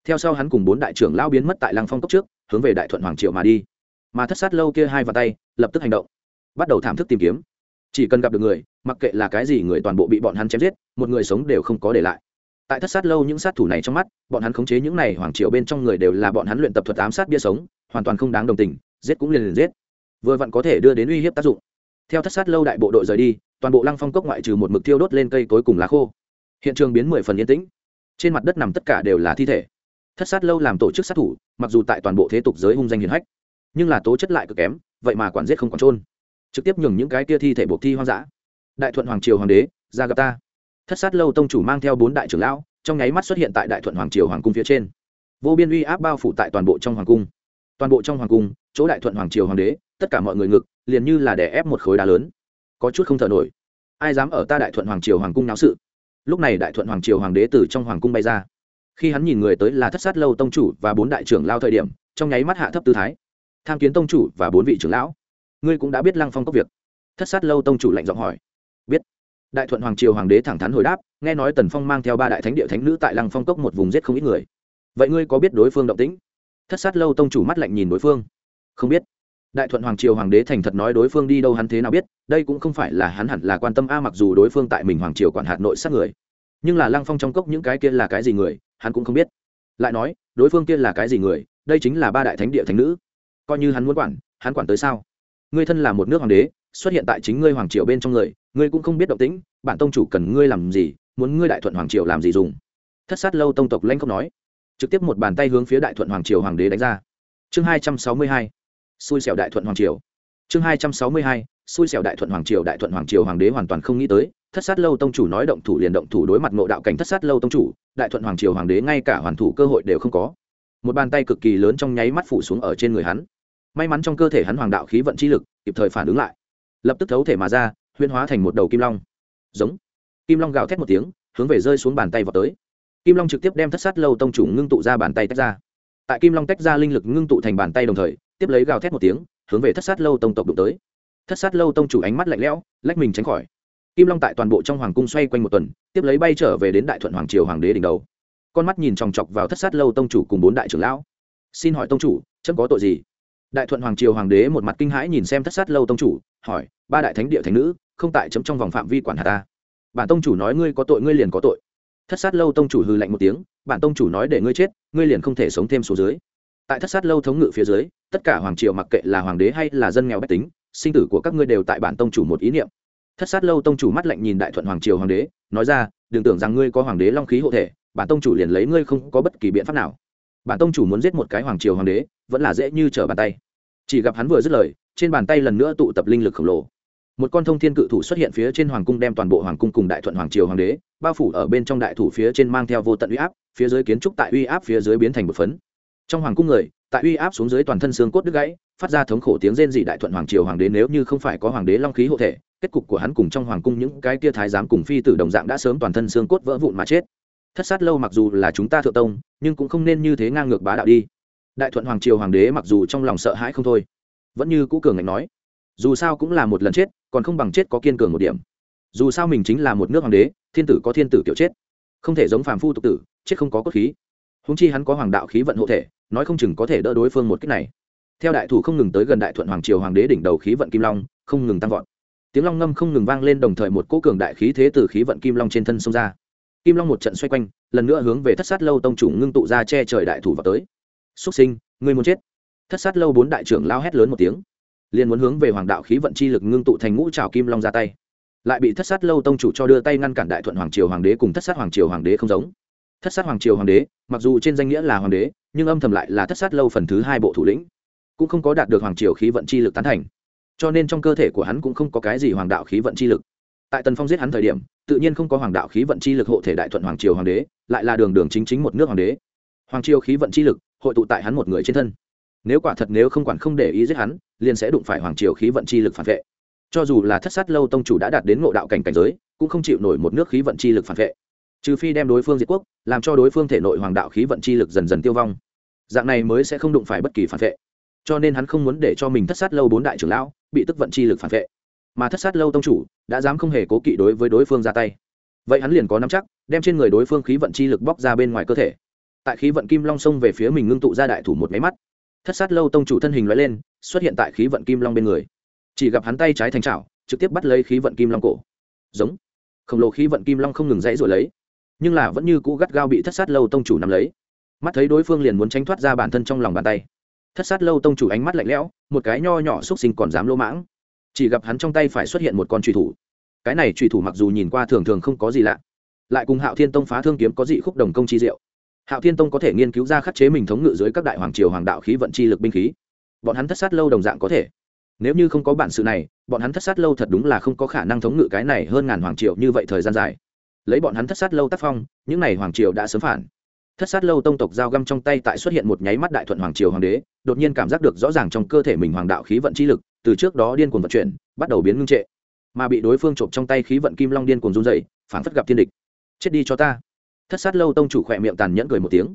Theo sau hắn cùng bốn đại trưởng lao biến mất tại lăng phong cốc trước, hướng về đại thuận hoàng triều mà đi. Mà thất sát lâu kia hai vào tay, lập tức hành động. Bắt đầu thảm thức tìm kiếm chỉ cần gặp được người, mặc kệ là cái gì người toàn bộ bị bọn hắn chém giết, một người sống đều không có để lại. Tại thất sát lâu những sát thủ này trong mắt, bọn hắn khống chế những này hoàng triều bên trong người đều là bọn hắn luyện tập thuật ám sát bia sống, hoàn toàn không đáng đồng tình, giết cũng liền liền giết. Vừa vặn có thể đưa đến uy hiếp tác dụng. Theo thất sát lâu đại bộ đội rời đi, toàn bộ lăng phong cốc ngoại trừ một mực thiêu đốt lên cây tối cùng lá khô. Hiện trường biến mười phần yên tĩnh. Trên mặt đất nằm tất cả đều là thi thể. Thất sát lâu làm tổ chức sát thủ, mặc dù tại toàn bộ thế tục giới hung danh hiền hách, nhưng là tố chất lại cực kém, vậy mà quản giết không còn trôn trực tiếp nhường những cái kia thi thể buộc thi hoang dã. Đại thuận hoàng triều hoàng đế, ra gặp ta. Thất sát lâu tông chủ mang theo bốn đại trưởng lão, trong nháy mắt xuất hiện tại đại thuận hoàng triều hoàng cung phía trên. Vô biên uy áp bao phủ tại toàn bộ trong hoàng cung. Toàn bộ trong hoàng cung, chỗ đại thuận hoàng triều hoàng đế, tất cả mọi người ngực, liền như là đè ép một khối đá lớn. Có chút không thở nổi. Ai dám ở ta đại thuận hoàng triều hoàng cung náo sự? Lúc này đại thuận hoàng triều hoàng đế từ trong hoàng cung bay ra. Khi hắn nhìn người tới là thất sát lâu tông chủ và bốn đại trưởng lao thời điểm, trong nháy mắt hạ thấp tư thái. Tham kiến tông chủ và bốn vị trưởng lão ngươi cũng đã biết lăng phong cốc việc thất sát lâu tông chủ lạnh giọng hỏi biết đại thuận hoàng triều hoàng đế thẳng thắn hồi đáp nghe nói tần phong mang theo ba đại thánh địa thánh nữ tại lăng phong cốc một vùng giết không ít người vậy ngươi có biết đối phương động tĩnh thất sát lâu tông chủ mắt lạnh nhìn đối phương không biết đại thuận hoàng triều hoàng đế thành thật nói đối phương đi đâu hắn thế nào biết đây cũng không phải là hắn hẳn là quan tâm a mặc dù đối phương tại mình hoàng triều quản hạt nội sát người nhưng là lăng phong trong cốc những cái kia là cái gì người hắn cũng không biết lại nói đối phương kia là cái gì người đây chính là ba đại thánh địa thánh nữ coi như hắn muốn quản hắn quản tới sao ngươi thân là một nước hoàng đế, xuất hiện tại chính ngươi hoàng triều bên trong người, ngươi cũng không biết động tĩnh, bản tông chủ cần ngươi làm gì, muốn ngươi đại thuận hoàng triều làm gì dùng. Thất sát lâu tông tộc lanh không nói, trực tiếp một bàn tay hướng phía đại thuận hoàng triều hoàng đế đánh ra. Chương hai trăm sáu mươi hai, xui xẻo đại thuận hoàng triều. Chương hai trăm sáu mươi hai, xui xẻo đại thuận hoàng triều, đại thuận hoàng triều hoàng đế hoàn toàn không nghĩ tới, thất sát lâu tông chủ nói động thủ liền động thủ đối mặt ngộ đạo cảnh thất sát lâu tông chủ, đại thuận hoàng triều hoàng đế ngay cả hoàn thủ cơ hội đều không có. Một bàn tay cực kỳ lớn trong nháy mắt phủ xuống ở trên người hắn may mắn trong cơ thể hắn hoàng đạo khí vận chi lực, kịp thời phản ứng lại. Lập tức thấu thể mà ra huyên hóa thành một đầu kim long. Giống. Kim long gào thét một tiếng, hướng về rơi xuống bàn tay vào tới. Kim long trực tiếp đem thất sát lâu tông chủ ngưng tụ ra bàn tay tách ra. Tại kim long tách ra linh lực ngưng tụ thành bàn tay đồng thời, tiếp lấy gào thét một tiếng, hướng về thất sát lâu tông tộc đụng tới. Thất sát lâu tông chủ ánh mắt lạnh lẽo, lách mình tránh khỏi. Kim long tại toàn bộ trong hoàng cung xoay quanh một tuần, tiếp lấy bay trở về đến đại thuận hoàng triều hoàng đế đỉnh đầu. Con mắt nhìn chòng chọc vào thất sát lâu tông chủ cùng bốn đại trưởng lão. Xin hỏi tông chủ, chấm có tội gì? Đại thuận hoàng triều hoàng đế một mặt kinh hãi nhìn xem thất sát lâu tông chủ, hỏi, ba đại thánh địa thánh nữ, không tại chấm trong vòng phạm vi quản hà ta? Bản tông chủ nói ngươi có tội, ngươi liền có tội. Thất sát lâu tông chủ hư lạnh một tiếng, bản tông chủ nói để ngươi chết, ngươi liền không thể sống thêm số dưới. Tại thất sát lâu thống ngự phía dưới, tất cả hoàng triều mặc kệ là hoàng đế hay là dân nghèo bách tính, sinh tử của các ngươi đều tại bản tông chủ một ý niệm. Thất sát lâu tông chủ mắt lạnh nhìn đại thuận hoàng triều hoàng đế, nói ra, đừng tưởng rằng ngươi có hoàng đế long khí hộ thể, bản tông chủ liền lấy ngươi không có bất kỳ biện pháp nào bản tông chủ muốn giết một cái hoàng triều hoàng đế, vẫn là dễ như trở bàn tay. Chỉ gặp hắn vừa dứt lời, trên bàn tay lần nữa tụ tập linh lực khổng lồ. Một con thông thiên cự thủ xuất hiện phía trên hoàng cung đem toàn bộ hoàng cung cùng đại thuận hoàng triều hoàng đế bao phủ ở bên trong đại thủ phía trên mang theo vô tận uy áp, phía dưới kiến trúc tại uy áp phía dưới biến thành một phấn. Trong hoàng cung người, tại uy áp xuống dưới toàn thân xương cốt đứt gãy, phát ra thống khổ tiếng rên dị đại thuận hoàng triều hoàng đế nếu như không phải có hoàng đế long khí hộ thể, kết cục của hắn cùng trong hoàng cung những cái tia thái giám cùng phi tử đồng dạng đã sớm toàn thân xương cốt vỡ vụn mà chết thất sát lâu mặc dù là chúng ta thượng tông, nhưng cũng không nên như thế ngang ngược bá đạo đi. Đại thuận hoàng triều hoàng đế mặc dù trong lòng sợ hãi không thôi, vẫn như cũ cường ngạnh nói, dù sao cũng là một lần chết, còn không bằng chết có kiên cường một điểm. Dù sao mình chính là một nước hoàng đế, thiên tử có thiên tử kiểu chết, không thể giống phàm phu tục tử, chết không có cốt khí. Húng chi hắn có hoàng đạo khí vận hộ thể, nói không chừng có thể đỡ đối phương một cách này. Theo đại thủ không ngừng tới gần đại thuận hoàng triều hoàng đế đỉnh đầu khí vận kim long, không ngừng tăng vọt. Tiếng long ngâm không ngừng vang lên đồng thời một cỗ cường đại khí thế từ khí vận kim long trên thân xông ra kim long một trận xoay quanh, lần nữa hướng về thất sát lâu tông chủ ngưng tụ ra che trời đại thủ vào tới. Xúc sinh người muốn chết? Thất sát lâu bốn đại trưởng lao hét lớn một tiếng, liền muốn hướng về hoàng đạo khí vận chi lực ngưng tụ thành ngũ trào kim long ra tay. Lại bị thất sát lâu tông chủ cho đưa tay ngăn cản đại thuận hoàng triều hoàng đế cùng thất sát hoàng triều hoàng đế không giống. Thất sát hoàng triều hoàng đế, mặc dù trên danh nghĩa là hoàng đế, nhưng âm thầm lại là thất sát lâu phần thứ hai bộ thủ lĩnh, cũng không có đạt được hoàng triều khí vận chi lực tán thành. Cho nên trong cơ thể của hắn cũng không có cái gì hoàng đạo khí vận chi lực. Tại tần phong giết hắn thời điểm tự nhiên không có hoàng đạo khí vận chi lực hộ thể đại thuận hoàng triều hoàng đế, lại là đường đường chính chính một nước hoàng đế. Hoàng triều khí vận chi lực hội tụ tại hắn một người trên thân. Nếu quả thật nếu không quản không để ý giết hắn, liền sẽ đụng phải hoàng triều khí vận chi lực phản vệ. Cho dù là thất sát lâu tông chủ đã đạt đến ngộ đạo cảnh cảnh giới, cũng không chịu nổi một nước khí vận chi lực phản vệ. Trừ phi đem đối phương diệt quốc, làm cho đối phương thể nội hoàng đạo khí vận chi lực dần dần tiêu vong. Dạng này mới sẽ không đụng phải bất kỳ phản vệ. Cho nên hắn không muốn để cho mình thất sát lâu bốn đại trưởng lão bị tức vận chi lực phản vệ mà thất sát lâu tông chủ đã dám không hề cố kỵ đối với đối phương ra tay. Vậy hắn liền có nắm chắc, đem trên người đối phương khí vận chi lực bóc ra bên ngoài cơ thể. Tại khí vận kim long xông về phía mình ngưng tụ ra đại thủ một máy mắt, thất sát lâu tông chủ thân hình loại lên, xuất hiện tại khí vận kim long bên người. Chỉ gặp hắn tay trái thành trào trực tiếp bắt lấy khí vận kim long cổ. Giống. Khổng lồ khí vận kim long không ngừng dãy rồi lấy, nhưng là vẫn như cũ gắt gao bị thất sát lâu tông chủ nắm lấy. Mắt thấy đối phương liền muốn tránh thoát ra bản thân trong lòng bàn tay. Thất sát lâu tông chủ ánh mắt lạnh lẽo, một cái nho nhỏ xúc sinh còn dám lỗ mãng chỉ gặp hắn trong tay phải xuất hiện một con truy thủ. Cái này truy thủ mặc dù nhìn qua thường thường không có gì lạ, lại cùng hạo thiên tông phá thương kiếm có dị khúc đồng công chi diệu. Hạo thiên tông có thể nghiên cứu ra khắc chế mình thống ngự dưới các đại hoàng triều hoàng đạo khí vận chi lực binh khí. Bọn hắn thất sát lâu đồng dạng có thể. Nếu như không có bản sự này, bọn hắn thất sát lâu thật đúng là không có khả năng thống ngự cái này hơn ngàn hoàng triều như vậy thời gian dài. Lấy bọn hắn thất sát lâu tác phong, những n à y hoàng triều đã sớm phản. Thất sát lâu tông tộc giao găm trong tay tại xuất hiện một nháy mắt đại thuận hoàng triều hoàng đế, đột nhiên cảm giác được rõ ràng trong cơ thể mình hoàng đạo khí vận chi lực từ trước đó điên cuồng vận chuyển, bắt đầu biến ngưng trệ. Mà bị đối phương trộm trong tay khí vận kim long điên cuồng run dày phản phất gặp thiên địch. Chết đi cho ta. Thất sát lâu tông chủ khỏe miệng tàn nhẫn cười một tiếng.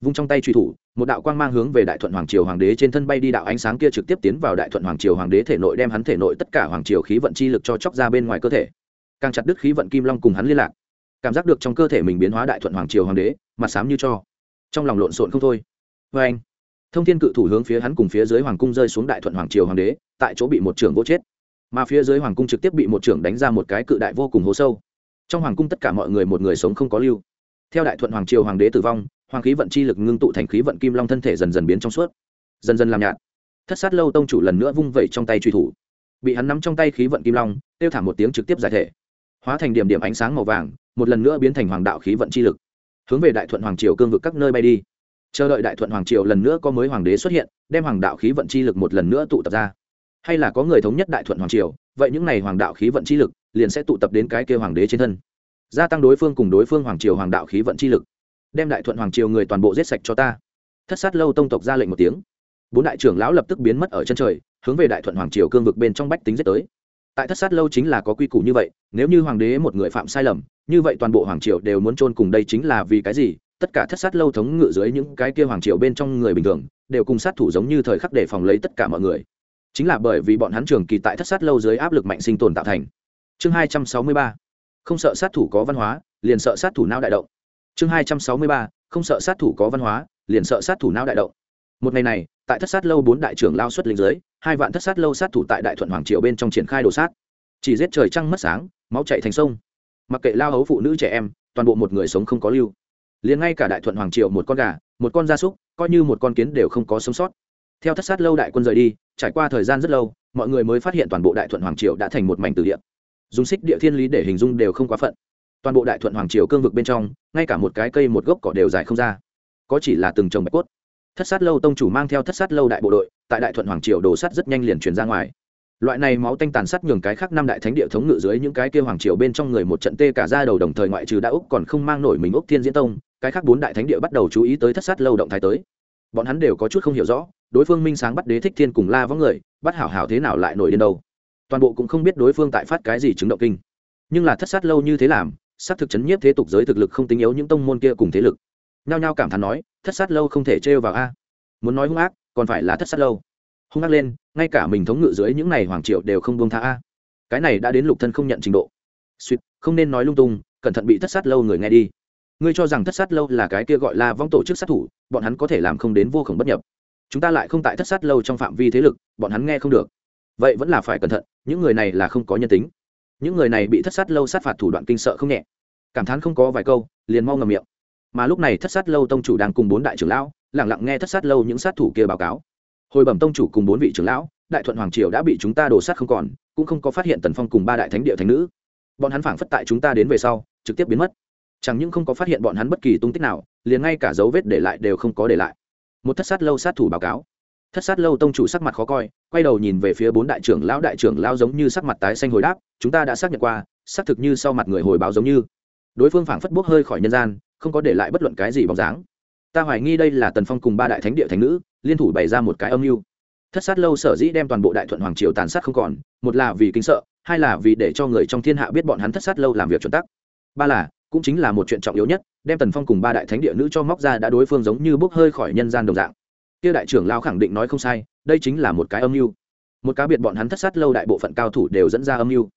Vung trong tay truy thủ, một đạo quang mang hướng về đại thuận hoàng triều hoàng đế trên thân bay đi đạo ánh sáng kia trực tiếp tiến vào đại thuận hoàng triều hoàng đế thể nội đem hắn thể nội tất cả hoàng triều khí vận chi lực cho chóc ra bên ngoài cơ thể. Càng chặt đứt khí vận kim long cùng hắn liên lạc. Cảm giác được trong cơ thể mình biến hóa đại thuận hoàng triều hoàng đế, mặt sám như cho. Trong lòng lộn xộn không thôi. Vê anh thông thiên cự thủ hướng phía hắn cùng phía dưới hoàng cung rơi xuống đại thuận hoàng triều hoàng đế, tại chỗ bị một trưởng vô chết. Mà phía dưới hoàng cung trực tiếp bị một trưởng đánh ra một cái cự đại vô cùng hố sâu. Trong hoàng cung tất cả mọi người một người sống không có lưu. Theo đại thuận hoàng triều hoàng đế tử vong, hoàng khí vận chi lực ngưng tụ thành khí vận kim long thân thể dần dần biến trong suốt. Dần dần làm nhạt. Thất sát lâu tông chủ lần nữa vung vẩy trong tay truy thủ. Bị hắn nắm trong tay khí vận kim long, tiêu thả một tiếng trực tiếp giải thể. Hóa thành điểm điểm ánh sáng màu vàng, một lần nữa biến thành hoàng đạo khí vận chi lực. Hướng về đại thuận hoàng triều cương vực các nơi bay đi chờ đợi đại thuận hoàng triều lần nữa có mới hoàng đế xuất hiện, đem hoàng đạo khí vận chi lực một lần nữa tụ tập ra. Hay là có người thống nhất đại thuận hoàng triều, vậy những n à y hoàng đạo khí vận chi lực liền sẽ tụ tập đến cái kêu hoàng đế trên thân. Gia tăng đối phương cùng đối phương hoàng triều hoàng đạo khí vận chi lực. Đem đại thuận hoàng triều người toàn bộ giết sạch cho ta. Thất sát lâu tông tộc ra lệnh một tiếng. Bốn đại trưởng lão lập tức biến mất ở chân trời, hướng về đại thuận hoàng triều cương vực bên trong bách tính giết tới. Tại thất sát lâu chính là có quy củ như vậy, nếu như hoàng đế một người phạm sai lầm, như vậy toàn bộ hoàng triều đều muốn chôn cùng đây chính là vì cái gì? Tất cả thất sát lâu thống ngự dưới những cái kia hoàng triều bên trong người bình thường, đều cùng sát thủ giống như thời khắc để phòng lấy tất cả mọi người. Chính là bởi vì bọn hắn trường kỳ tại thất sát lâu dưới áp lực mạnh sinh tồn tạo thành. Chương hai trăm sáu mươi ba, không sợ sát thủ có văn hóa, liền sợ sát thủ não đại động. Chương hai trăm sáu mươi ba, không sợ sát thủ có văn hóa, liền sợ sát thủ não đại động. Một ngày này, tại thất sát lâu bốn đại trưởng lao xuất lính dưới, hai vạn thất sát lâu sát thủ tại đại thuận hoàng triều bên trong triển khai đồ sát. Chỉ giết trời trăng mất sáng, máu chạy thành sông. Mặc kệ lao hấu phụ nữ trẻ em, toàn bộ một người sống không có lưu liền ngay cả đại thuận hoàng triều một con gà, một con gia súc, coi như một con kiến đều không có sống sót. Theo thất sát lâu đại quân rời đi, trải qua thời gian rất lâu, mọi người mới phát hiện toàn bộ đại thuận hoàng triều đã thành một mảnh từ địa. Dùng xích địa thiên lý để hình dung đều không quá phận. Toàn bộ đại thuận hoàng triều cương vực bên trong, ngay cả một cái cây một gốc cỏ đều dài không ra. Có chỉ là từng trồng bạch cốt. Thất sát lâu tông chủ mang theo thất sát lâu đại bộ đội, tại đại thuận hoàng triều đồ sắt rất nhanh liền chuyển ra ngoài. Loại này máu tanh tàn sát nhường cái khác năm đại thánh địa thống ngự dưới những cái kêu hoàng triều bên trong người một trận tê cả ra đầu đồng thời ngoại trừ đã úc còn không mang nổi mình úc thiên diễn tông cái khác bốn đại thánh địa bắt đầu chú ý tới thất sát lâu động thái tới. Bọn hắn đều có chút không hiểu rõ, đối phương minh sáng bắt đế thích thiên cùng la võng người, bắt hảo hảo thế nào lại nổi đến đâu. Toàn bộ cũng không biết đối phương tại phát cái gì chứng động kinh. Nhưng là thất sát lâu như thế làm sát thực chấn nhiếp thế tục giới thực lực không tính yếu những tông môn kia cùng thế lực. Nhao nhao cảm thán nói, thất sát lâu không thể trêu vào a. Muốn nói hung ác, còn phải là thất sát lâu. Hung ác lên, ngay cả mình thống ngự dưới những này hoàng triệu đều không buông tha a. Cái này đã đến lục thân không nhận trình độ. Suýt, không nên nói lung tung, cẩn thận bị thất sát lâu người nghe đi ngươi cho rằng thất sát lâu là cái kia gọi là vong tổ chức sát thủ, bọn hắn có thể làm không đến vô khổng bất nhập. Chúng ta lại không tại thất sát lâu trong phạm vi thế lực, bọn hắn nghe không được. Vậy vẫn là phải cẩn thận, những người này là không có nhân tính. Những người này bị thất sát lâu sát phạt thủ đoạn kinh sợ không nhẹ. Cảm thán không có vài câu, liền mau ngầm miệng. Mà lúc này thất sát lâu tông chủ đang cùng bốn đại trưởng lão lẳng lặng nghe thất sát lâu những sát thủ kia báo cáo. Hồi bẩm tông chủ cùng bốn vị trưởng lão, đại thuận hoàng triều đã bị chúng ta đổ sát không còn, cũng không có phát hiện tần phong cùng ba đại thánh địa thánh nữ. Bọn hắn phảng phất tại chúng ta đến về sau, trực tiếp biến mất chẳng những không có phát hiện bọn hắn bất kỳ tung tích nào, liền ngay cả dấu vết để lại đều không có để lại. Một thất sát lâu sát thủ báo cáo. Thất sát lâu tông chủ sắc mặt khó coi, quay đầu nhìn về phía bốn đại trưởng lão, đại trưởng lao giống như sắc mặt tái xanh hồi đáp, chúng ta đã xác nhận qua, xác thực như sau mặt người hồi báo giống như. Đối phương phảng phất bốc hơi khỏi nhân gian, không có để lại bất luận cái gì bóng dáng. Ta hoài nghi đây là tần phong cùng ba đại thánh địa thánh nữ, liên thủ bày ra một cái âm mưu. Thất sát lâu sở dĩ đem toàn bộ đại thuận hoàng triều tàn sát không còn, một là vì kính sợ, hai là vì để cho người trong thiên hạ biết bọn hắn thất sát lâu làm việc chuẩn tắc. Ba là cũng chính là một chuyện trọng yếu nhất, đem tần phong cùng ba đại thánh địa nữ cho móc ra đã đối phương giống như bốc hơi khỏi nhân gian đồng dạng. Kia đại trưởng lao khẳng định nói không sai, đây chính là một cái âm mưu. Một cá biệt bọn hắn thất sát lâu đại bộ phận cao thủ đều dẫn ra âm mưu.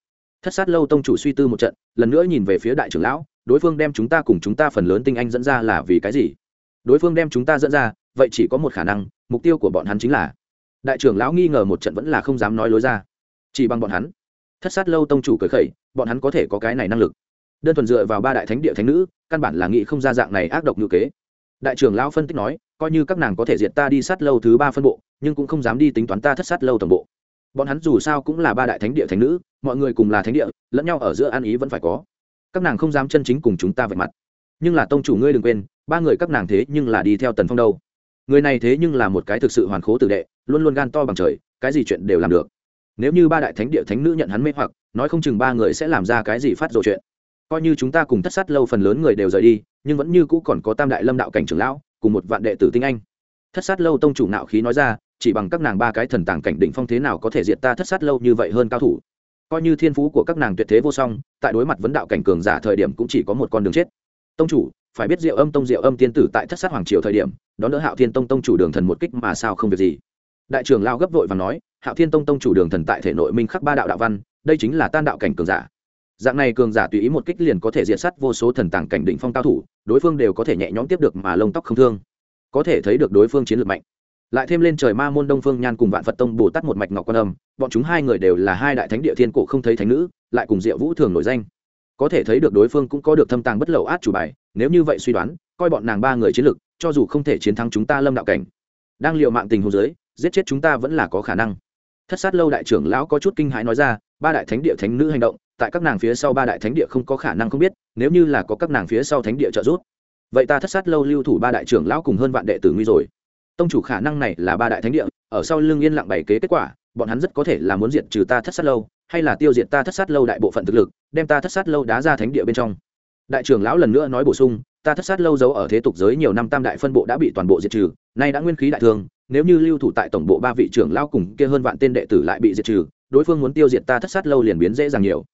Thất sát lâu tông chủ suy tư một trận, lần nữa nhìn về phía đại trưởng lão, đối phương đem chúng ta cùng chúng ta phần lớn tinh anh dẫn ra là vì cái gì? Đối phương đem chúng ta dẫn ra, vậy chỉ có một khả năng, mục tiêu của bọn hắn chính là. Đại trưởng lão nghi ngờ một trận vẫn là không dám nói lối ra. Chỉ bằng bọn hắn. Thất sát lâu tông chủ cười khẩy, bọn hắn có thể có cái này năng lực đơn thuần dựa vào ba đại thánh địa thánh nữ, căn bản là nghĩ không ra dạng này ác độc như kế. Đại trưởng lão phân tích nói, coi như các nàng có thể diệt ta đi sát lâu thứ ba phân bộ, nhưng cũng không dám đi tính toán ta thất sát lâu toàn bộ. Bọn hắn dù sao cũng là ba đại thánh địa thánh nữ, mọi người cùng là thánh địa, lẫn nhau ở giữa an ý vẫn phải có. Các nàng không dám chân chính cùng chúng ta vạch mặt. Nhưng là tông chủ ngươi đừng quên, ba người các nàng thế nhưng là đi theo tần phong đâu. Người này thế nhưng là một cái thực sự hoàn khố tử đệ, luôn luôn gan to bằng trời, cái gì chuyện đều làm được. Nếu như ba đại thánh địa thánh nữ nhận hắn mê hoặc, nói không chừng ba người sẽ làm ra cái gì phát dội chuyện coi như chúng ta cùng thất sát lâu phần lớn người đều rời đi, nhưng vẫn như cũ còn có tam đại lâm đạo cảnh trưởng lão, cùng một vạn đệ tử tinh anh. Thất sát lâu tông chủ nạo khí nói ra, chỉ bằng các nàng ba cái thần tàng cảnh đỉnh phong thế nào có thể diệt ta thất sát lâu như vậy hơn cao thủ. Coi như thiên phú của các nàng tuyệt thế vô song, tại đối mặt vấn đạo cảnh cường giả thời điểm cũng chỉ có một con đường chết. Tông chủ, phải biết diệu âm tông diệu âm tiên tử tại thất sát hoàng triều thời điểm, đón đỡ hạo thiên tông tông chủ đường thần một kích mà sao không việc gì. Đại trưởng lao gấp vội và nói, hạo thiên tông tông chủ đường thần tại thể nội minh khắc ba đạo đạo văn, đây chính là tan đạo cảnh cường giả dạng này cường giả tùy ý một kích liền có thể diệt sát vô số thần tàng cảnh đỉnh phong cao thủ, đối phương đều có thể nhẹ nhõm tiếp được mà lông tóc không thương. Có thể thấy được đối phương chiến lược mạnh. Lại thêm lên trời ma môn đông phương nhan cùng vạn phật tông bồ tát một mạch ngọc quan âm, bọn chúng hai người đều là hai đại thánh địa thiên cổ không thấy thánh nữ, lại cùng diệu vũ thường nổi danh. Có thể thấy được đối phương cũng có được thâm tàng bất lậu át chủ bài, nếu như vậy suy đoán, coi bọn nàng ba người chiến lược, cho dù không thể chiến thắng chúng ta lâm đạo cảnh. Đang liệu mạng tình hồ dưới, giết chết chúng ta vẫn là có khả năng. Thất sát lâu đại trưởng lão có chút kinh hãi nói ra, ba đại thánh địa thánh nữ hành động tại các nàng phía sau ba đại thánh địa không có khả năng không biết, nếu như là có các nàng phía sau thánh địa trợ giúp. Vậy ta thất sát lâu lưu thủ ba đại trưởng lão cùng hơn vạn đệ tử nguy rồi. Tông chủ khả năng này là ba đại thánh địa, ở sau lưng yên lặng bày kế kết quả, bọn hắn rất có thể là muốn diệt trừ ta thất sát lâu, hay là tiêu diệt ta thất sát lâu đại bộ phận thực lực, đem ta thất sát lâu đá ra thánh địa bên trong. Đại trưởng lão lần nữa nói bổ sung, ta thất sát lâu giấu ở thế tục giới nhiều năm tam đại phân bộ đã bị toàn bộ diệt trừ, nay đã nguyên khí đại thương nếu như lưu thủ tại tổng bộ ba vị trưởng lão cùng kia hơn vạn tên đệ tử lại bị diệt trừ, đối phương muốn tiêu diệt ta thất sát lâu liền biến dễ dàng nhiều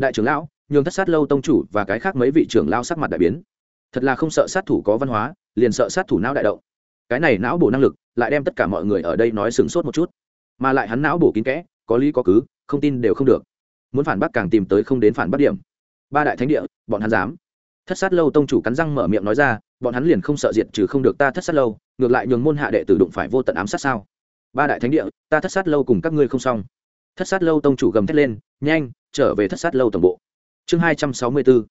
đại trưởng lão, nhường thất sát lâu tông chủ và cái khác mấy vị trưởng lão sắc mặt đại biến. Thật là không sợ sát thủ có văn hóa, liền sợ sát thủ não đại động. Cái này não bổ năng lực, lại đem tất cả mọi người ở đây nói sửng sốt một chút. Mà lại hắn não bổ kín kẽ, có lý có cứ, không tin đều không được. Muốn phản bác càng tìm tới không đến phản bác điểm. Ba đại thánh địa, bọn hắn dám. Thất sát lâu tông chủ cắn răng mở miệng nói ra, bọn hắn liền không sợ diệt trừ không được ta thất sát lâu, ngược lại nhường môn hạ đệ tử đụng phải vô tận ám sát sao? Ba đại thánh địa, ta thất sát lâu cùng các ngươi không xong thất sát lâu tông chủ gầm thét lên, nhanh, trở về thất sát lâu tổng bộ. Chương hai trăm sáu mươi bốn,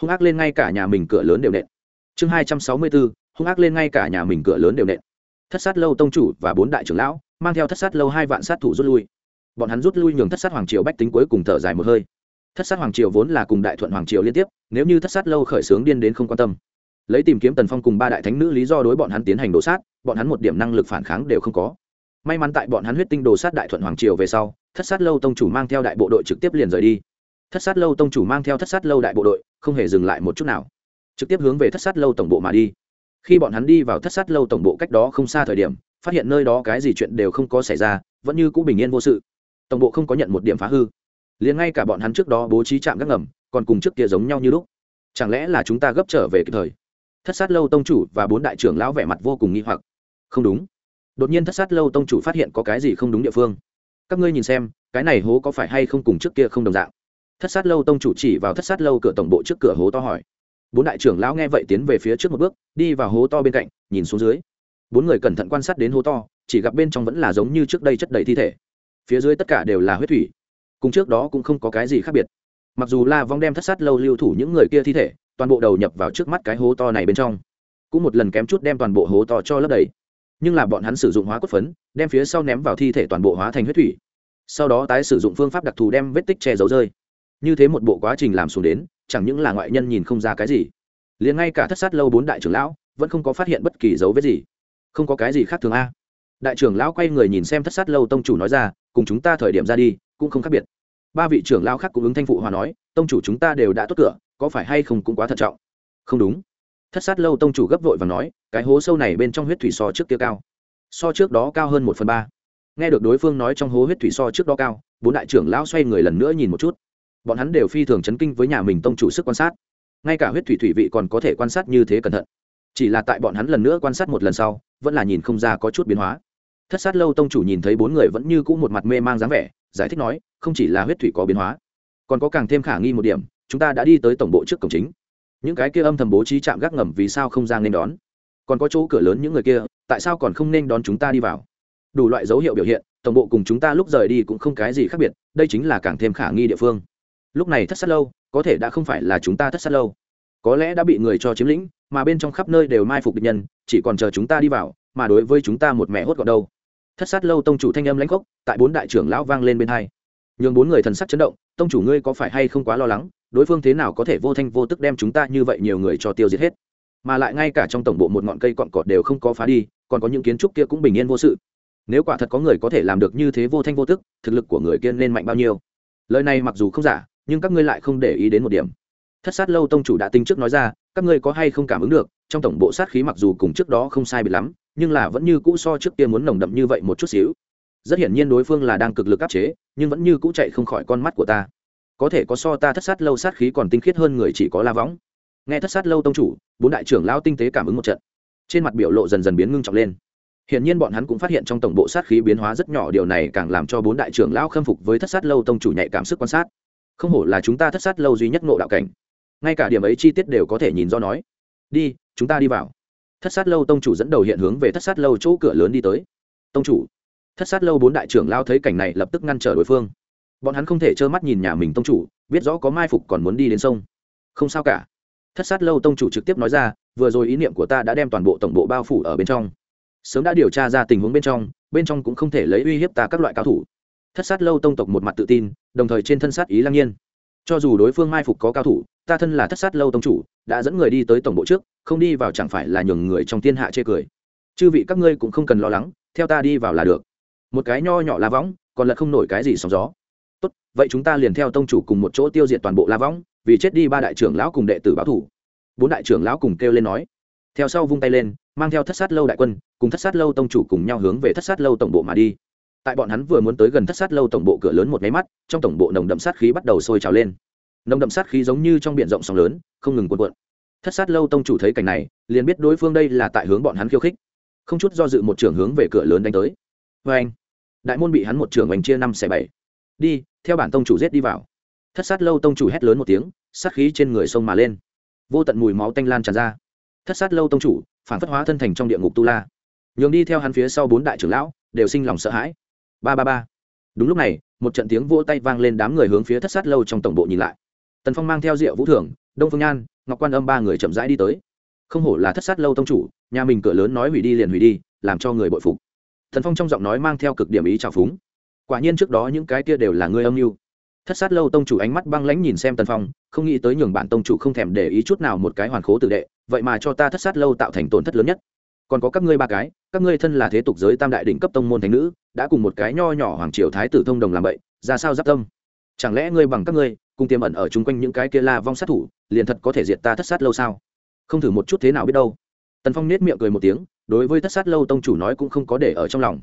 hung ác lên ngay cả nhà mình cửa lớn đều nện. Chương hai trăm sáu mươi bốn, hung ác lên ngay cả nhà mình cửa lớn đều nện. Thất sát lâu tông chủ và bốn đại trưởng lão mang theo thất sát lâu hai vạn sát thủ rút lui. Bọn hắn rút lui nhường thất sát hoàng triều bách tính cuối cùng thở dài một hơi. Thất sát hoàng triều vốn là cùng đại thuận hoàng triều liên tiếp, nếu như thất sát lâu khởi xướng điên đến không quan tâm. Lấy tìm kiếm tần phong cùng ba đại thánh nữ lý do đối bọn hắn tiến hành đổ sát, bọn hắn một điểm năng lực phản kháng đều không có. May mắn tại bọn hắn huyết tinh đồ sát đại thuận hoàng triều về sau thất sát lâu tông chủ mang theo đại bộ đội trực tiếp liền rời đi. Thất sát lâu tông chủ mang theo thất sát lâu đại bộ đội, không hề dừng lại một chút nào. Trực tiếp hướng về thất sát lâu tổng bộ mà đi. Khi bọn hắn đi vào thất sát lâu tổng bộ cách đó không xa thời điểm, phát hiện nơi đó cái gì chuyện đều không có xảy ra, vẫn như cũ bình yên vô sự. Tổng bộ không có nhận một điểm phá hư. Liền ngay cả bọn hắn trước đó bố trí trạm các ngầm, còn cùng trước kia giống nhau như lúc. Chẳng lẽ là chúng ta gấp trở về kịp thời? Thất sát lâu tông chủ và bốn đại trưởng lão vẻ mặt vô cùng nghi hoặc. Không đúng. Đột nhiên thất sát lâu tông chủ phát hiện có cái gì không đúng địa phương các ngươi nhìn xem, cái này hố có phải hay không cùng trước kia không đồng dạng? Thất sát lâu tông chủ chỉ vào thất sát lâu cửa tổng bộ trước cửa hố to hỏi. Bốn đại trưởng lão nghe vậy tiến về phía trước một bước, đi vào hố to bên cạnh, nhìn xuống dưới. Bốn người cẩn thận quan sát đến hố to, chỉ gặp bên trong vẫn là giống như trước đây chất đầy thi thể. Phía dưới tất cả đều là huyết thủy. Cùng trước đó cũng không có cái gì khác biệt. Mặc dù la vong đem thất sát lâu lưu thủ những người kia thi thể, toàn bộ đầu nhập vào trước mắt cái hố to này bên trong. Cũng một lần kém chút đem toàn bộ hố to cho lấp đầy nhưng là bọn hắn sử dụng hóa cốt phấn, đem phía sau ném vào thi thể toàn bộ hóa thành huyết thủy. Sau đó tái sử dụng phương pháp đặc thù đem vết tích che giấu rơi. Như thế một bộ quá trình làm xuống đến, chẳng những là ngoại nhân nhìn không ra cái gì, liền ngay cả thất sát lâu bốn đại trưởng lão vẫn không có phát hiện bất kỳ dấu vết gì. Không có cái gì khác thường a. Đại trưởng lão quay người nhìn xem thất sát lâu tông chủ nói ra, cùng chúng ta thời điểm ra đi, cũng không khác biệt. Ba vị trưởng lão khác cũng ứng thanh phụ hòa nói, tông chủ chúng ta đều đã tốt cửa, có phải hay không cũng quá thận trọng? Không đúng thất sát lâu tông chủ gấp vội và nói, cái hố sâu này bên trong huyết thủy so trước kia cao. So trước đó cao hơn một phần ba. Nghe được đối phương nói trong hố huyết thủy so trước đó cao, bốn đại trưởng lão xoay người lần nữa nhìn một chút. Bọn hắn đều phi thường chấn kinh với nhà mình tông chủ sức quan sát. Ngay cả huyết thủy thủy vị còn có thể quan sát như thế cẩn thận. Chỉ là tại bọn hắn lần nữa quan sát một lần sau, vẫn là nhìn không ra có chút biến hóa. Thất sát lâu tông chủ nhìn thấy bốn người vẫn như cũ một mặt mê mang dáng vẻ, giải thích nói, không chỉ là huyết thủy có biến hóa, còn có càng thêm khả nghi một điểm, chúng ta đã đi tới tổng bộ trước cổng chính những cái kia âm thầm bố trí chạm gác ngầm vì sao không ra nên đón? Còn có chỗ cửa lớn những người kia, tại sao còn không nên đón chúng ta đi vào? Đủ loại dấu hiệu biểu hiện, tổng bộ cùng chúng ta lúc rời đi cũng không cái gì khác biệt, đây chính là càng thêm khả nghi địa phương. Lúc này thất sát lâu, có thể đã không phải là chúng ta thất sát lâu. Có lẽ đã bị người cho chiếm lĩnh, mà bên trong khắp nơi đều mai phục địch nhân, chỉ còn chờ chúng ta đi vào, mà đối với chúng ta một mẹ hốt gọn đâu. Thất sát lâu tông chủ thanh âm lãnh khốc, tại bốn đại trưởng lão vang lên bên hai nhường bốn người thần sắc chấn động, tông chủ ngươi có phải hay không quá lo lắng? Đối phương thế nào có thể vô thanh vô tức đem chúng ta như vậy nhiều người cho tiêu diệt hết? Mà lại ngay cả trong tổng bộ một ngọn cây cọn cọt đều không có phá đi, còn có những kiến trúc kia cũng bình yên vô sự. Nếu quả thật có người có thể làm được như thế vô thanh vô tức, thực lực của người kia nên mạnh bao nhiêu? Lời này mặc dù không giả, nhưng các ngươi lại không để ý đến một điểm. Thất sát lâu tông chủ đã tính trước nói ra, các ngươi có hay không cảm ứng được, trong tổng bộ sát khí mặc dù cùng trước đó không sai bị lắm, nhưng là vẫn như cũ so trước kia muốn nồng đậm như vậy một chút xíu. Rất hiển nhiên đối phương là đang cực lực áp chế nhưng vẫn như cũ chạy không khỏi con mắt của ta có thể có so ta thất sát lâu sát khí còn tinh khiết hơn người chỉ có la võng nghe thất sát lâu tông chủ bốn đại trưởng lao tinh tế cảm ứng một trận trên mặt biểu lộ dần dần biến ngưng trọng lên Hiển nhiên bọn hắn cũng phát hiện trong tổng bộ sát khí biến hóa rất nhỏ, điều này càng làm cho bốn đại trưởng lão khâm phục với Thất Sát lâu tông chủ nhạy cảm sức quan sát. Không hổ là chúng ta Thất Sát lâu duy nhất ngộ đạo cảnh. Ngay cả điểm ấy chi tiết đều có thể nhìn do nói. Đi, chúng ta đi vào. Thất Sát lâu tông chủ dẫn đầu hiện hướng về Thất Sát lâu chỗ cửa lớn đi tới. Tông chủ. Thất Sát lâu bốn đại trưởng lao thấy cảnh này lập tức ngăn trở đối phương. Bọn hắn không thể trơ mắt nhìn nhà mình tông chủ, biết rõ có mai phục còn muốn đi đến sông. Không sao cả. Thất Sát lâu tông chủ trực tiếp nói ra, vừa rồi ý niệm của ta đã đem toàn bộ tổng bộ bao phủ ở bên trong sớm đã điều tra ra tình huống bên trong bên trong cũng không thể lấy uy hiếp ta các loại cao thủ thất sát lâu tông tộc một mặt tự tin đồng thời trên thân sát ý lăng nhiên cho dù đối phương mai phục có cao thủ ta thân là thất sát lâu tông chủ đã dẫn người đi tới tổng bộ trước không đi vào chẳng phải là nhường người trong thiên hạ chê cười chư vị các ngươi cũng không cần lo lắng theo ta đi vào là được một cái nho nhỏ la võng, còn là không nổi cái gì sóng gió. Tốt, vậy chúng ta liền theo tông chủ cùng một chỗ tiêu diệt toàn bộ la võng, vì chết đi ba đại trưởng lão cùng đệ tử báo thủ. Bốn đại trưởng lão cùng kêu lên nói. Theo sau vung tay lên, mang theo thất sát lâu đại quân, cùng thất sát lâu tông chủ cùng nhau hướng về thất sát lâu tổng bộ mà đi. Tại bọn hắn vừa muốn tới gần thất sát lâu tổng bộ cửa lớn một máy mắt, trong tổng bộ nồng đậm sát khí bắt đầu sôi trào lên. Nồng đậm sát khí giống như trong b i ể n rộng sóng lớn, không ngừng cuộn cuộn. Thất sát lâu tông chủ thấy cảnh này, liền biết đối phương đây là tại hướng bọn hắn khiêu khích. Không chút do dự một trưởng hướng về cửa lớn đánh tới. Vê anh đại môn bị hắn một trường oanh chia năm xẻ bảy. Đi, theo bản tông chủ giết đi vào. Thất sát lâu tông chủ hét lớn một tiếng, sát khí trên người sông mà lên. Vô tận mùi máu tanh lan tràn ra. Thất sát lâu tông chủ, phản phất hóa thân thành trong địa ngục tu la. Nhường đi theo hắn phía sau bốn đại trưởng lão, đều sinh lòng sợ hãi. Ba ba ba. Đúng lúc này, một trận tiếng vỗ tay vang lên đám người hướng phía thất sát lâu trong tổng bộ nhìn lại. Tần phong mang theo rượu vũ thưởng, đông phương nhan, ngọc quan âm ba người chậm rãi đi tới. Không hổ là thất sát lâu tông chủ, nhà mình cửa lớn nói hủy đi liền hủy đi, làm cho người bội phục thần phong trong giọng nói mang theo cực điểm ý trào phúng. Quả nhiên trước đó những cái kia đều là ngươi âm mưu. Thất sát lâu tông chủ ánh mắt băng lãnh nhìn xem tần phong, không nghĩ tới nhường bản tông chủ không thèm để ý chút nào một cái hoàn khố tự đệ, vậy mà cho ta thất sát lâu tạo thành tổn thất lớn nhất. Còn có các ngươi ba cái, các ngươi thân là thế tục giới tam đại đỉnh cấp tông môn thánh nữ, đã cùng một cái nho nhỏ hoàng triều thái tử thông đồng làm vậy ra sao giáp tâm? Chẳng lẽ ngươi bằng các ngươi, cùng tiềm ẩn ở chung quanh những cái kia la vong sát thủ, liền thật có thể diệt ta thất sát lâu sao? Không thử một chút thế nào biết đâu. Tần phong nết miệng cười một tiếng đối với thất sát lâu tông chủ nói cũng không có để ở trong lòng.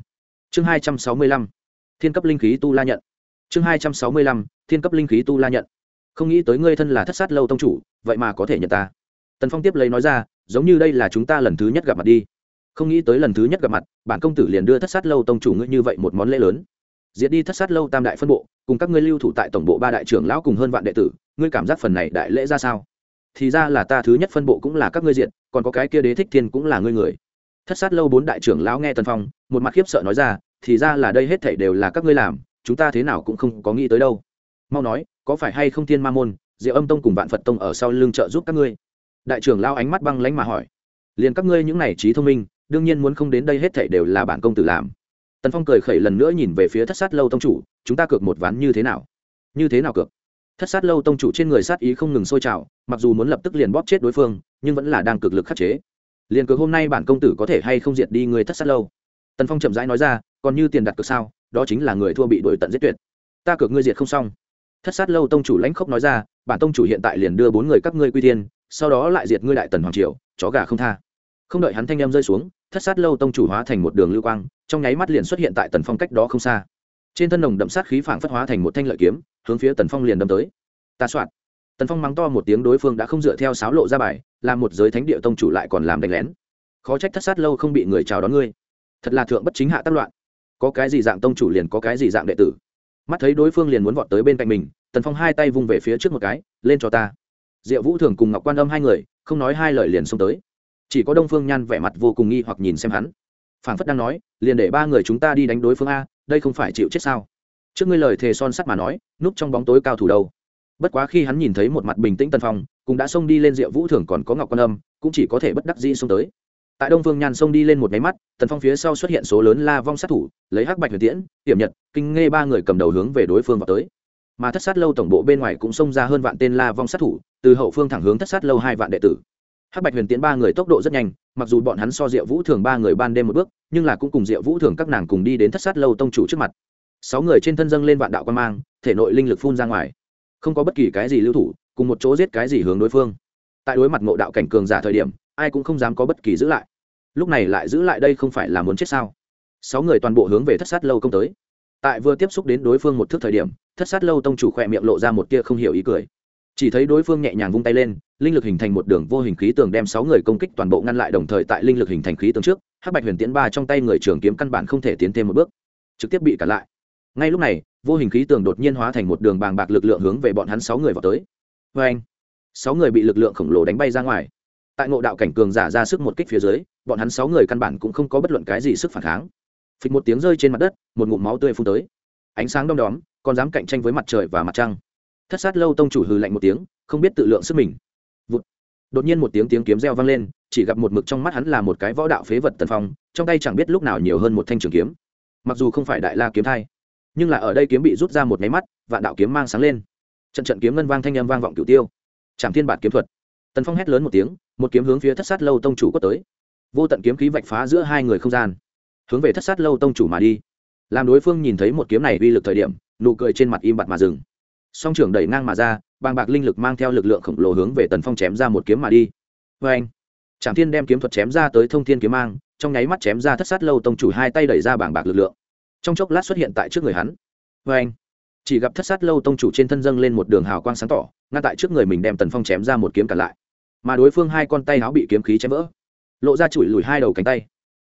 Chương hai trăm sáu mươi lăm, thiên cấp linh khí tu la nhận. Chương hai trăm sáu mươi lăm, thiên cấp linh khí tu la nhận. Không nghĩ tới ngươi thân là thất sát lâu tông chủ, vậy mà có thể nhận ta. Tần phong tiếp lấy nói ra, giống như đây là chúng ta lần thứ nhất gặp mặt đi. Không nghĩ tới lần thứ nhất gặp mặt, bản công tử liền đưa thất sát lâu tông chủ ngươi như vậy một món lễ lớn. Diệt đi thất sát lâu tam đại phân bộ, cùng các ngươi lưu thủ tại tổng bộ ba đại trưởng lão cùng hơn vạn đệ tử, ngươi cảm giác phần này đại lễ ra sao? Thì ra là ta thứ nhất phân bộ cũng là các ngươi diện còn có cái kia đế thích thiên cũng là ngươi người thất sát lâu bốn đại trưởng lão nghe tần phong, một mặt khiếp sợ nói ra, thì ra là đây hết thảy đều là các ngươi làm, chúng ta thế nào cũng không có nghĩ tới đâu. Mau nói, có phải hay không thiên ma môn, diệu âm tông cùng vạn phật tông ở sau lưng trợ giúp các ngươi? Đại trưởng lao ánh mắt băng lánh mà hỏi. Liền các ngươi những này trí thông minh, đương nhiên muốn không đến đây hết thảy đều là bản công tử làm. Tần phong cười khẩy lần nữa nhìn về phía thất sát lâu tông chủ, chúng ta cược một ván như thế nào? Như thế nào cược? Thất sát lâu tông chủ trên người sát ý không ngừng sôi trào, mặc dù muốn lập tức liền bóp chết đối phương, nhưng vẫn là đang cực lực khắc chế liền cược hôm nay bản công tử có thể hay không diệt đi người thất sát lâu? Tần phong chậm rãi nói ra, còn như tiền đặt cược sao, đó chính là người thua bị đuổi tận giết tuyệt. Ta cược ngươi diệt không xong. Thất sát lâu tông chủ lãnh khốc nói ra, bản tông chủ hiện tại liền đưa bốn người các ngươi quy tiên sau đó lại diệt ngươi đại tần hoàng triều, chó gà không tha. Không đợi hắn thanh em rơi xuống, thất sát lâu tông chủ hóa thành một đường lưu quang, trong nháy mắt liền xuất hiện tại tần phong cách đó không xa. Trên thân nồng đậm sát khí phảng phất hóa thành một thanh lợi kiếm, hướng phía tần phong liền đâm tới. Ta soạn tần phong mắng to một tiếng đối phương đã không dựa theo sáo lộ ra bài làm một giới thánh địa tông chủ lại còn làm đánh lén. Khó trách thất sát lâu không bị người chào đón ngươi. Thật là thượng bất chính hạ tác loạn. Có cái gì dạng tông chủ liền có cái gì dạng đệ tử. Mắt thấy đối phương liền muốn vọt tới bên cạnh mình, tần phong hai tay vung về phía trước một cái, lên cho ta. Diệu vũ thường cùng ngọc quan âm hai người, không nói hai lời liền xông tới. Chỉ có đông phương nhan vẻ mặt vô cùng nghi hoặc nhìn xem hắn. Phảng phất đang nói, liền để ba người chúng ta đi đánh đối phương a, đây không phải chịu chết sao? Trước ngươi lời thề son sắt mà nói, núp trong bóng tối cao thủ đâu? Bất quá khi hắn nhìn thấy một mặt bình tĩnh tân phong, cũng đã xông đi lên rượu vũ thường còn có ngọc quan âm, cũng chỉ có thể bất đắc dĩ xông tới. Tại đông phương nhàn xông đi lên một máy mắt, tần phong phía sau xuất hiện số lớn la vong sát thủ, lấy hắc bạch huyền tiễn tiềm nhật, kinh nghe ba người cầm đầu hướng về đối phương vào tới. Mà thất sát lâu tổng bộ bên ngoài cũng xông ra hơn vạn tên la vong sát thủ, từ hậu phương thẳng hướng thất sát lâu hai vạn đệ tử. Hắc bạch huyền tiễn ba người tốc độ rất nhanh, mặc dù bọn hắn so diệu vũ thường ba người ban đêm một bước, nhưng là cũng cùng diệu vũ thường các nàng cùng đi đến thất sát lâu tông chủ trước mặt. Sáu người trên thân dâng lên vạn đạo quan mang, thể nội linh lực phun ra ngoài không có bất kỳ cái gì lưu thủ, cùng một chỗ giết cái gì hướng đối phương. Tại đối mặt ngộ đạo cảnh cường giả thời điểm, ai cũng không dám có bất kỳ giữ lại. Lúc này lại giữ lại đây không phải là muốn chết sao? Sáu người toàn bộ hướng về thất sát lâu công tới. Tại vừa tiếp xúc đến đối phương một thước thời điểm, thất sát lâu tông chủ khỏe miệng lộ ra một tia không hiểu ý cười. Chỉ thấy đối phương nhẹ nhàng vung tay lên, linh lực hình thành một đường vô hình khí tường đem sáu người công kích toàn bộ ngăn lại đồng thời tại linh lực hình thành khí tường trước, hắc bạch huyền tiến ba trong tay người trường kiếm căn bản không thể tiến thêm một bước, trực tiếp bị cản lại. Ngay lúc này vô hình khí tường đột nhiên hóa thành một đường bàng bạc lực lượng hướng về bọn hắn sáu người vào tới. Vê anh, sáu người bị lực lượng khổng lồ đánh bay ra ngoài. Tại ngộ đạo cảnh cường giả ra sức một kích phía dưới, bọn hắn sáu người căn bản cũng không có bất luận cái gì sức phản kháng. Phịch một tiếng rơi trên mặt đất, một ngụm máu tươi phun tới. Ánh sáng đom đóm, còn dám cạnh tranh với mặt trời và mặt trăng. Thất sát lâu tông chủ hừ lạnh một tiếng, không biết tự lượng sức mình. Vụt. đột nhiên một tiếng tiếng kiếm reo vang lên, chỉ gặp một mực trong mắt hắn là một cái võ đạo phế vật tần phong, trong tay chẳng biết lúc nào nhiều hơn một thanh trường kiếm. Mặc dù không phải đại la kiếm thai nhưng là ở đây kiếm bị rút ra một máy mắt, vạn đạo kiếm mang sáng lên. Trận trận kiếm ngân vang thanh âm vang vọng cửu tiêu. Trảm thiên bản kiếm thuật. Tần phong hét lớn một tiếng, một kiếm hướng phía thất sát lâu tông chủ quất tới. Vô tận kiếm khí vạch phá giữa hai người không gian. Hướng về thất sát lâu tông chủ mà đi. Làm đối phương nhìn thấy một kiếm này uy lực thời điểm, nụ cười trên mặt im bặt mà dừng. Song trưởng đẩy ngang mà ra, bàng bạc linh lực mang theo lực lượng khổng lồ hướng về tần phong chém ra một kiếm mà đi. Vê anh trạm thiên đem kiếm thuật chém ra tới thông thiên kiếm mang, trong nháy mắt chém ra thất sát lâu tông chủ hai tay đẩy ra bàng bạc lực lượng trong chốc lát xuất hiện tại trước người hắn. Vê anh, chỉ gặp thất sát lâu tông chủ trên thân dâng lên một đường hào quang sáng tỏ, ngăn tại trước người mình đem tần phong chém ra một kiếm cả lại. Mà đối phương hai con tay áo bị kiếm khí chém vỡ, lộ ra chùi lùi hai đầu cánh tay.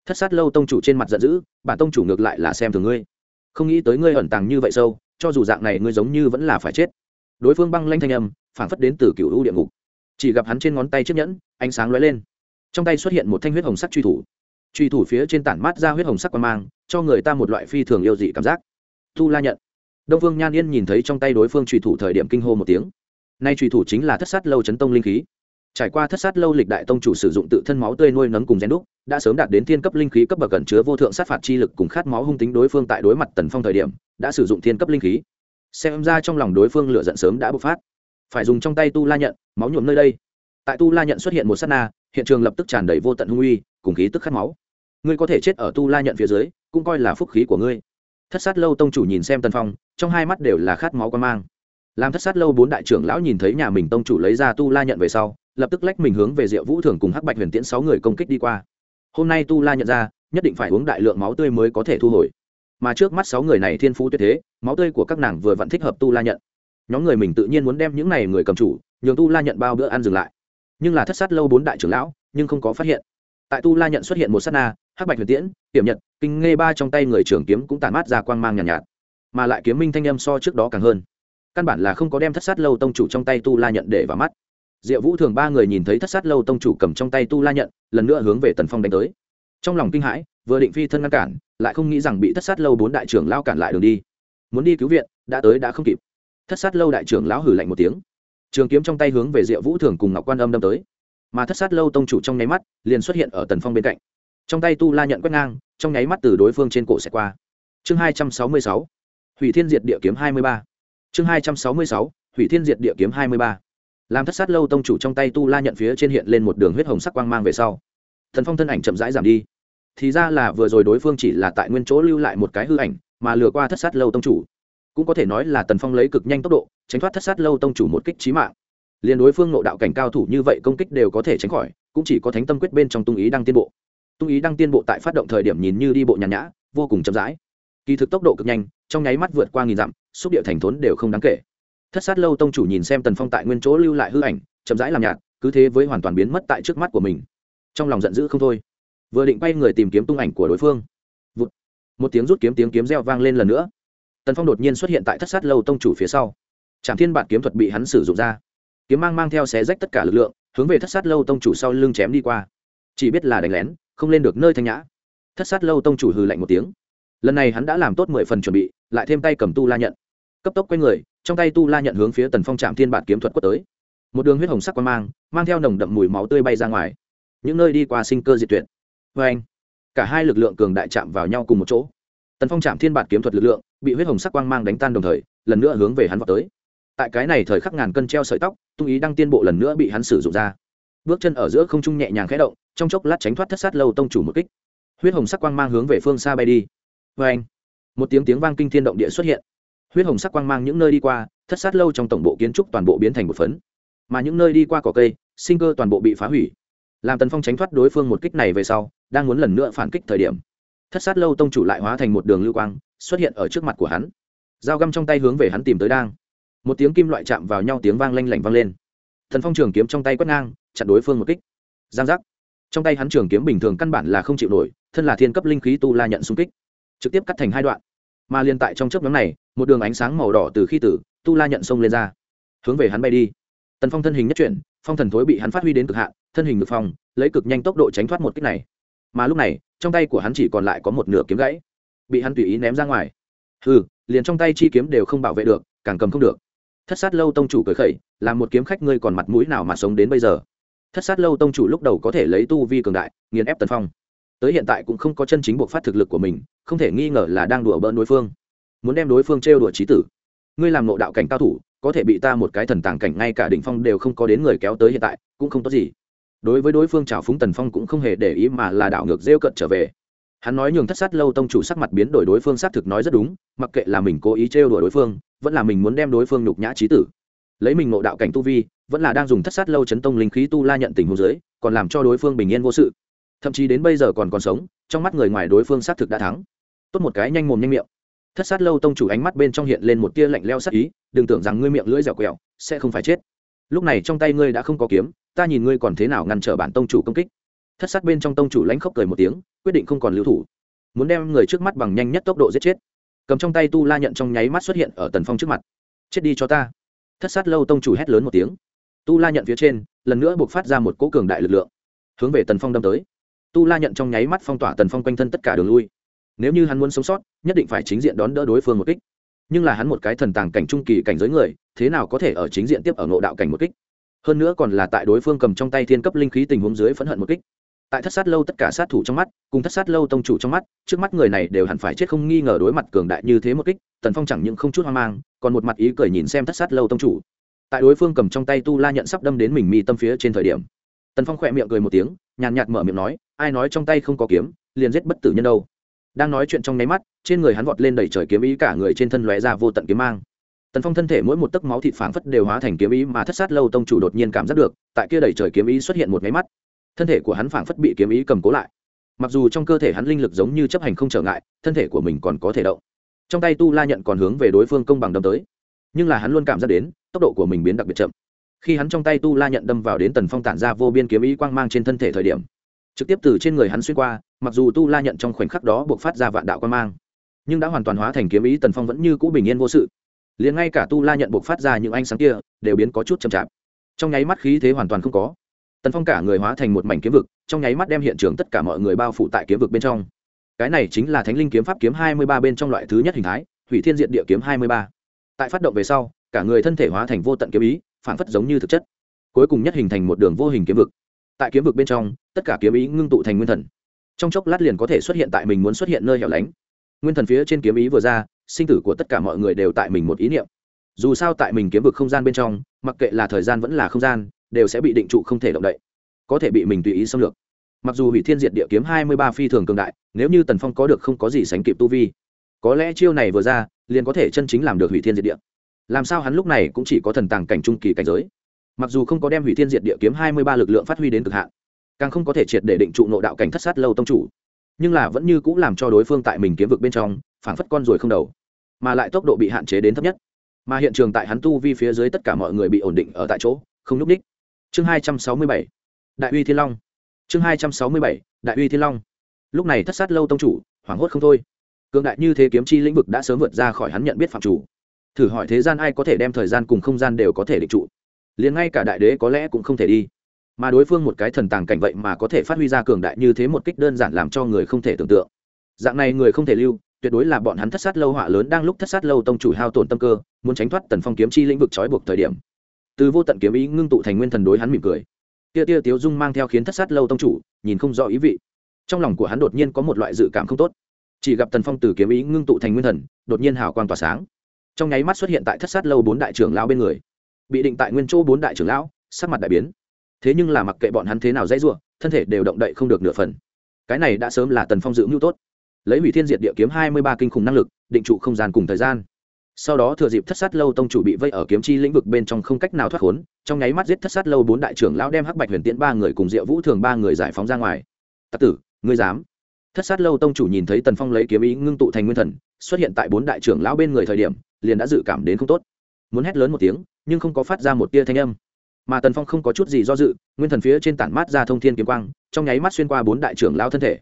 Thất sát lâu tông chủ trên mặt giận dữ, bản tông chủ ngược lại là xem thường ngươi. Không nghĩ tới ngươi ẩn tàng như vậy sâu, cho dù dạng này ngươi giống như vẫn là phải chết. Đối phương băng lanh thanh âm, phảng phất đến từ cựu u địa ngục. Chỉ gặp hắn trên ngón tay chiếc nhẫn, ánh sáng lóe lên. Trong tay xuất hiện một thanh huyết hồng sắc truy thủ truy thủ phía trên tản mát ra huyết hồng sắc quan mang, cho người ta một loại phi thường yêu dị cảm giác. Tu la nhận. Đông phương nhan yên nhìn thấy trong tay đối phương truy thủ thời điểm kinh hô một tiếng. Nay truy thủ chính là thất sát lâu chấn tông linh khí. Trải qua thất sát lâu lịch đại tông chủ sử dụng tự thân máu tươi nuôi nấng cùng gen đúc, đã sớm đạt đến thiên cấp linh khí cấp bậc gần chứa vô thượng sát phạt chi lực cùng khát máu hung tính đối phương tại đối mặt tần phong thời điểm, đã sử dụng thiên cấp linh khí. Xem ra trong lòng đối phương lựa giận sớm đã bộc phát. Phải dùng trong tay tu la nhận, máu nhuộm nơi đây. Tại tu la nhận xuất hiện một s á t na hiện trường lập tức tràn đầy vô tận hung uy, cùng khí tức khát máu. Ngươi có thể chết ở tu la nhận phía dưới, cũng coi là phúc khí của ngươi. Thất sát lâu tông chủ nhìn xem tần phong, trong hai mắt đều là khát máu quan mang. Làm thất sát lâu bốn đại trưởng lão nhìn thấy nhà mình tông chủ lấy ra tu la nhận về sau, lập tức lách mình hướng về diệu vũ thường cùng hắc bạch huyền tiễn sáu người công kích đi qua. Hôm nay tu la nhận ra, nhất định phải uống đại lượng máu tươi mới có thể thu hồi. Mà trước mắt sáu người này thiên phú tuyệt thế, máu tươi của các nàng vừa vặn thích hợp tu la nhận. Nhóm người mình tự nhiên muốn đem những này người cầm chủ, nhường tu la nhận bao bữa ăn dừng lại nhưng là thất sát lâu bốn đại trưởng lão nhưng không có phát hiện. Tại tu la nhận xuất hiện một sát na hắc bạch huyền tiễn hiểm nhật kinh nghe ba trong tay người trưởng kiếm cũng tàn mát ra quang mang nhàn nhạt, nhạt. Mà lại kiếm minh thanh âm so trước đó càng hơn. Căn bản là không có đem thất sát lâu tông chủ trong tay tu la nhận để vào mắt. Diệu vũ thường ba người nhìn thấy thất sát lâu tông chủ cầm trong tay tu la nhận lần nữa hướng về tần phong đánh tới. Trong lòng kinh hãi vừa định phi thân ngăn cản lại không nghĩ rằng bị thất sát lâu bốn đại trưởng lao cản lại đường đi. Muốn đi cứu viện đã tới đã không kịp. Thất sát lâu đại trưởng lão hử lạnh một tiếng trường kiếm trong tay hướng về diệu vũ thường cùng ngọc quan âm đâm tới. Mà thất sát lâu tông chủ trong nháy mắt, liền xuất hiện ở tần phong bên cạnh. Trong tay tu la nhận quét ngang, trong nháy mắt từ đối phương trên cổ sẽ qua. Chương hai trăm sáu mươi sáu, hủy thiên diệt địa kiếm hai mươi ba. Chương hai trăm sáu mươi sáu, hủy thiên diệt địa kiếm hai mươi ba. Làm thất sát lâu tông chủ trong tay tu la nhận phía trên hiện lên một đường huyết hồng sắc quang mang về sau. Thần phong thân ảnh chậm rãi giảm đi. Thì ra là vừa rồi đối phương chỉ là tại nguyên chỗ lưu lại một cái hư ảnh, mà lừa qua thất sát lâu tông chủ cũng có thể nói là tần phong lấy cực nhanh tốc độ, tránh thoát thất sát lâu tông chủ một kích trí mạng. Liền đối phương nộ đạo cảnh cao thủ như vậy công kích đều có thể tránh khỏi, cũng chỉ có thánh tâm quyết bên trong tung ý đang tiên bộ. Tung ý đang tiên bộ tại phát động thời điểm nhìn như đi bộ nhàn nhã, vô cùng chậm rãi. Kỳ thực tốc độ cực nhanh, trong nháy mắt vượt qua nghìn dặm, xúc địa thành thốn đều không đáng kể. Thất sát lâu tông chủ nhìn xem tần phong tại nguyên chỗ lưu lại hư ảnh, chậm rãi làm nhạt, cứ thế với hoàn toàn biến mất tại trước mắt của mình. Trong lòng giận dữ không thôi. Vừa định bay người tìm kiếm tung ảnh của đối phương. Vụt. một tiếng rút kiếm tiếng kiếm reo vang lên lần nữa tần phong đột nhiên xuất hiện tại thất sát lâu tông chủ phía sau trạm thiên bản kiếm thuật bị hắn sử dụng ra kiếm mang mang theo xé rách tất cả lực lượng hướng về thất sát lâu tông chủ sau lưng chém đi qua chỉ biết là đánh lén không lên được nơi thanh nhã thất sát lâu tông chủ hừ lạnh một tiếng lần này hắn đã làm tốt mười phần chuẩn bị lại thêm tay cầm tu la nhận cấp tốc q u a y người trong tay tu la nhận hướng phía tần phong trạm thiên bản kiếm thuật quất tới một đường huyết hồng sắc qua mang mang theo nồng đậm mùi máu tươi bay ra ngoài những nơi đi qua sinh cơ diệt tuyệt vê anh cả hai lực lượng cường đại chạm vào nhau cùng một chỗ tần phong trạm thiên bản kiếm thuật lực lượng bị huyết hồng sắc quang mang đánh tan đồng thời, lần nữa hướng về hắn vào tới. Tại cái này thời khắc ngàn cân treo sợi tóc, tung ý đăng tiên bộ lần nữa bị hắn sử dụng ra. Bước chân ở giữa không trung nhẹ nhàng khẽ động, trong chốc lát tránh thoát thất sát lâu tông chủ một kích. Huyết hồng sắc quang mang hướng về phương xa bay đi. Vê anh một tiếng tiếng vang kinh thiên động địa xuất hiện. Huyết hồng sắc quang mang những nơi đi qua, thất sát lâu trong tổng bộ kiến trúc toàn bộ biến thành một phấn. Mà những nơi đi qua cỏ cây, sinh cơ toàn bộ bị phá hủy. Làm tần phong tránh thoát đối phương một kích này về sau, đang muốn lần nữa phản kích thời điểm, thất sát lâu tông chủ lại hóa thành một đường lưu quang xuất hiện ở trước mặt của hắn. Dao găm trong tay hướng về hắn tìm tới đang. Một tiếng kim loại chạm vào nhau, tiếng vang lanh lảnh vang lên. Thần phong trường kiếm trong tay quét ngang, chặn đối phương một kích. Giang giác. Trong tay hắn trường kiếm bình thường căn bản là không chịu nổi, thân là thiên cấp linh khí tu la nhận xung kích. Trực tiếp cắt thành hai đoạn. Mà liên tại trong chớp nhóm này, một đường ánh sáng màu đỏ từ khi tử, tu la nhận xông lên ra. Hướng về hắn bay đi. Tần phong thân hình nhất chuyển, phong thần thối bị hắn phát huy đến cực hạn, thân hình được phong, lấy cực nhanh tốc độ tránh thoát một kích này. Mà lúc này, trong tay của hắn chỉ còn lại có một nửa kiếm gãy bị hắn tùy ý ném ra ngoài. Hừ, liền trong tay chi kiếm đều không bảo vệ được, càng cầm không được. Thất sát lâu tông chủ cười khẩy, làm một kiếm khách ngươi còn mặt mũi nào mà sống đến bây giờ? Thất sát lâu tông chủ lúc đầu có thể lấy tu vi cường đại, nghiền ép tần phong. Tới hiện tại cũng không có chân chính buộc phát thực lực của mình, không thể nghi ngờ là đang đùa bỡn đối phương. Muốn đem đối phương trêu đùa trí tử. Ngươi làm nộ đạo cảnh cao thủ, có thể bị ta một cái thần tàng cảnh ngay cả đỉnh phong đều không có đến người kéo tới hiện tại, cũng không tốt gì. Đối với đối phương trào phúng tần phong cũng không hề để ý mà là đảo ngược rêu cận trở về hắn nói nhường thất sát lâu tông chủ sắc mặt biến đổi đối phương xác thực nói rất đúng, mặc kệ là mình cố ý trêu đuổi đối phương, vẫn là mình muốn đem đối phương nhục nhã trí tử. Lấy mình ngộ đạo cảnh tu vi, vẫn là đang dùng thất sát lâu chấn tông linh khí tu la nhận tình hồ dưới, còn làm cho đối phương bình yên vô sự. Thậm chí đến bây giờ còn còn sống, trong mắt người ngoài đối phương xác thực đã thắng. Tốt một cái nhanh mồm nhanh miệng. Thất sát lâu tông chủ ánh mắt bên trong hiện lên một tia lạnh leo sắc ý, đừng tưởng rằng ngươi miệng lưỡi dẻo quẹo, sẽ không phải chết. Lúc này trong tay ngươi đã không có kiếm, ta nhìn ngươi còn thế nào ngăn trở bản tông chủ công kích thất sát bên trong tông chủ lãnh khóc cười một tiếng, quyết định không còn lưu thủ. Muốn đem người trước mắt bằng nhanh nhất tốc độ giết chết. Cầm trong tay tu la nhận trong nháy mắt xuất hiện ở tần phong trước mặt. Chết đi cho ta. Thất sát lâu tông chủ hét lớn một tiếng. Tu la nhận phía trên, lần nữa buộc phát ra một cỗ cường đại lực lượng. Hướng về tần phong đâm tới. Tu la nhận trong nháy mắt phong tỏa tần phong quanh thân tất cả đường lui. Nếu như hắn muốn sống sót, nhất định phải chính diện đón đỡ đối phương một kích. Nhưng là hắn một cái thần tàng cảnh trung kỳ cảnh giới người, thế nào có thể ở chính diện tiếp ở ngộ đạo cảnh một kích? Hơn nữa còn là tại đối phương cầm trong tay thiên cấp linh khí tình huống dưới phẫn hận một kích tại thất sát lâu tất cả sát thủ trong mắt, cùng thất sát lâu tông chủ trong mắt, trước mắt người này đều hẳn phải chết không nghi ngờ đối mặt cường đại như thế một kích, tần phong chẳng những không chút hoang mang, còn một mặt ý cười nhìn xem thất sát lâu tông chủ. Tại đối phương cầm trong tay tu la nhận sắp đâm đến mình mi tâm phía trên thời điểm, tần phong khỏe miệng cười một tiếng, nhàn nhạt mở miệng nói, ai nói trong tay không có kiếm, liền giết bất tử nhân đâu? Đang nói chuyện trong nháy mắt, trên người hắn vọt lên đẩy trời kiếm ý cả người trên thân lóe ra vô tận kiếm mang. Tần phong thân thể mỗi một tấc máu thịt phảng phất đều hóa thành kiếm ý mà thất sát lâu tông chủ đột nhiên cảm giác được, tại kia đẩy trời kiếm ý xuất hiện một nháy mắt thân thể của hắn phảng phất bị kiếm ý cầm cố lại. Mặc dù trong cơ thể hắn linh lực giống như chấp hành không trở ngại, thân thể của mình còn có thể động. Trong tay tu la nhận còn hướng về đối phương công bằng đâm tới. Nhưng là hắn luôn cảm giác đến, tốc độ của mình biến đặc biệt chậm. Khi hắn trong tay tu la nhận đâm vào đến tần phong tản ra vô biên kiếm ý quang mang trên thân thể thời điểm, trực tiếp từ trên người hắn xuyên qua, mặc dù tu la nhận trong khoảnh khắc đó buộc phát ra vạn đạo quang mang, nhưng đã hoàn toàn hóa thành kiếm ý tần phong vẫn như cũ bình yên vô sự. Liền ngay cả tu la nhận buộc phát ra những ánh sáng kia, đều biến có chút chậm chạp. Trong nháy mắt khí thế hoàn toàn không có tần phong cả người hóa thành một mảnh kiếm vực trong nháy mắt đem hiện trường tất cả mọi người bao phủ tại kiếm vực bên trong cái này chính là thánh linh kiếm pháp kiếm hai mươi ba bên trong loại thứ nhất hình thái hủy thiên diện địa kiếm hai mươi ba tại phát động về sau cả người thân thể hóa thành vô tận kiếm ý phản phất giống như thực chất cuối cùng nhất hình thành một đường vô hình kiếm vực tại kiếm vực bên trong tất cả kiếm ý ngưng tụ thành nguyên thần trong chốc lát liền có thể xuất hiện tại mình muốn xuất hiện nơi hẻo lánh nguyên thần phía trên kiếm ý vừa ra sinh tử của tất cả mọi người đều tại mình một ý niệm dù sao tại mình kiếm vực không gian bên trong mặc kệ là thời gian vẫn là không gian đều sẽ bị định trụ không thể động đậy, có thể bị mình tùy ý xâm lược. Mặc dù hủy thiên diệt địa kiếm hai mươi ba phi thường cường đại, nếu như tần phong có được không có gì sánh kịp tu vi, có lẽ chiêu này vừa ra, liền có thể chân chính làm được hủy thiên diệt địa. Làm sao hắn lúc này cũng chỉ có thần tàng cảnh trung kỳ cảnh giới? Mặc dù không có đem hủy thiên diệt địa kiếm hai mươi ba lực lượng phát huy đến cực hạn, càng không có thể triệt để định trụ nộ đạo cảnh thất sát lâu tông chủ, nhưng là vẫn như cũng làm cho đối phương tại mình kiếm vực bên trong, phảng phất con rồi không đầu, mà lại tốc độ bị hạn chế đến thấp nhất. Mà hiện trường tại hắn tu vi phía dưới tất cả mọi người bị ổn định ở tại chỗ, không n ú c ních chương hai trăm sáu mươi bảy, đại uy thiên long. Chương hai trăm sáu mươi bảy, đại uy thiên long. Lúc này thất sát lâu tông chủ, hoảng hốt không thôi. Cường đại như thế kiếm chi lĩnh vực đã sớm vượt ra khỏi hắn nhận biết phạm chủ. Thử hỏi thế gian ai có thể đem thời gian cùng không gian đều có thể định trụ? Liền ngay cả đại đế có lẽ cũng không thể đi. Mà đối phương một cái thần tàng cảnh vậy mà có thể phát huy ra cường đại như thế một kích đơn giản làm cho người không thể tưởng tượng. Dạng này người không thể lưu, tuyệt đối là bọn hắn thất sát lâu họa lớn đang lúc thất sát lâu tông chủ hao tổn tâm cơ, muốn tránh thoát tần phong kiếm chi lĩnh vực trói buộc thời điểm từ vô tận kiếm ý ngưng tụ thành nguyên thần đối hắn mỉm cười. Tia tia tiếu dung mang theo khiến thất sát lâu tông chủ, nhìn không rõ ý vị. Trong lòng của hắn đột nhiên có một loại dự cảm không tốt. Chỉ gặp tần phong từ kiếm ý ngưng tụ thành nguyên thần, đột nhiên hào quang tỏa sáng. Trong nháy mắt xuất hiện tại thất sát lâu bốn đại trưởng lão bên người. Bị định tại nguyên chỗ bốn đại trưởng lão, sắc mặt đại biến. Thế nhưng là mặc kệ bọn hắn thế nào dãy r u ộ thân thể đều động đậy không được nửa phần. Cái này đã sớm là tần phong dự mưu tốt. Lấy hủy thiên diệt địa kiếm hai mươi ba kinh khủng năng lực, định trụ không gian cùng thời gian sau đó thừa dịp thất sát lâu tông chủ bị vây ở kiếm chi lĩnh vực bên trong không cách nào thoát khốn, trong nháy mắt giết thất sát lâu bốn đại trưởng lão đem hắc bạch huyền tiễn ba người cùng diệu vũ thường ba người giải phóng ra ngoài. Tặc tử, ngươi dám? Thất sát lâu tông chủ nhìn thấy tần phong lấy kiếm ý ngưng tụ thành nguyên thần, xuất hiện tại bốn đại trưởng lão bên người thời điểm, liền đã dự cảm đến không tốt. Muốn hét lớn một tiếng, nhưng không có phát ra một tia thanh âm. Mà tần phong không có chút gì do dự, nguyên thần phía trên tản mát ra thông thiên kiếm quang, trong nháy mắt xuyên qua bốn đại trưởng lão thân thể.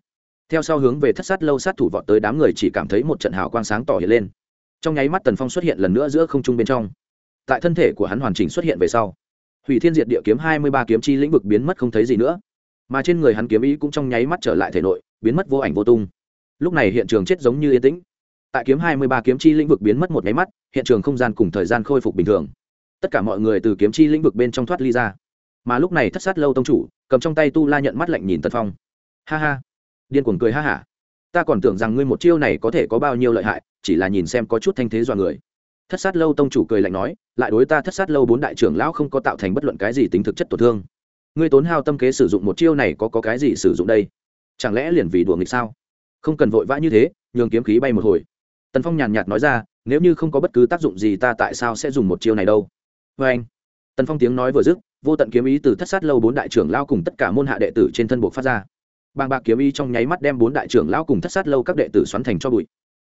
Theo sau hướng về thất sát lâu sát thủ vọt tới đám người chỉ cảm thấy một trận hào quang sáng tỏ hiện lên trong nháy mắt tần phong xuất hiện lần nữa giữa không trung bên trong. Tại thân thể của hắn hoàn chỉnh xuất hiện về sau, hủy thiên diệt địa kiếm hai mươi ba kiếm chi lĩnh vực biến mất không thấy gì nữa. Mà trên người hắn kiếm ý cũng trong nháy mắt trở lại thể nội, biến mất vô ảnh vô tung. Lúc này hiện trường chết giống như yên tĩnh. Tại kiếm hai mươi ba kiếm chi lĩnh vực biến mất một nháy mắt, hiện trường không gian cùng thời gian khôi phục bình thường. Tất cả mọi người từ kiếm chi lĩnh vực bên trong thoát ly ra. Mà lúc này thất sát lâu tông chủ, cầm trong tay tu la nhận mắt lạnh nhìn tần phong. Ha ha. Điên cuồng cười ha hả ta còn tưởng rằng ngươi một chiêu này có thể có bao nhiêu lợi hại, chỉ là nhìn xem có chút thanh thế dọa người. Thất sát lâu tông chủ cười lạnh nói, lại đối ta thất sát lâu bốn đại trưởng lão không có tạo thành bất luận cái gì tính thực chất tổn thương. Ngươi tốn hao tâm kế sử dụng một chiêu này có có cái gì sử dụng đây? Chẳng lẽ liền vì đùa nghịch sao? Không cần vội vã như thế, nhường kiếm khí bay một hồi. Tần phong nhàn nhạt nói ra, nếu như không có bất cứ tác dụng gì ta tại sao sẽ dùng một chiêu này đâu? Vê anh, tần phong tiếng nói vừa dứt, vô tận kiếm ý từ thất sát lâu bốn đại trưởng lao cùng tất cả môn hạ đệ tử trên thân buộc phát ra bàng bạc kiếm ý trong nháy mắt đem bốn đại trưởng lão cùng thất sát lâu các đệ tử xoắn thành cho bụi.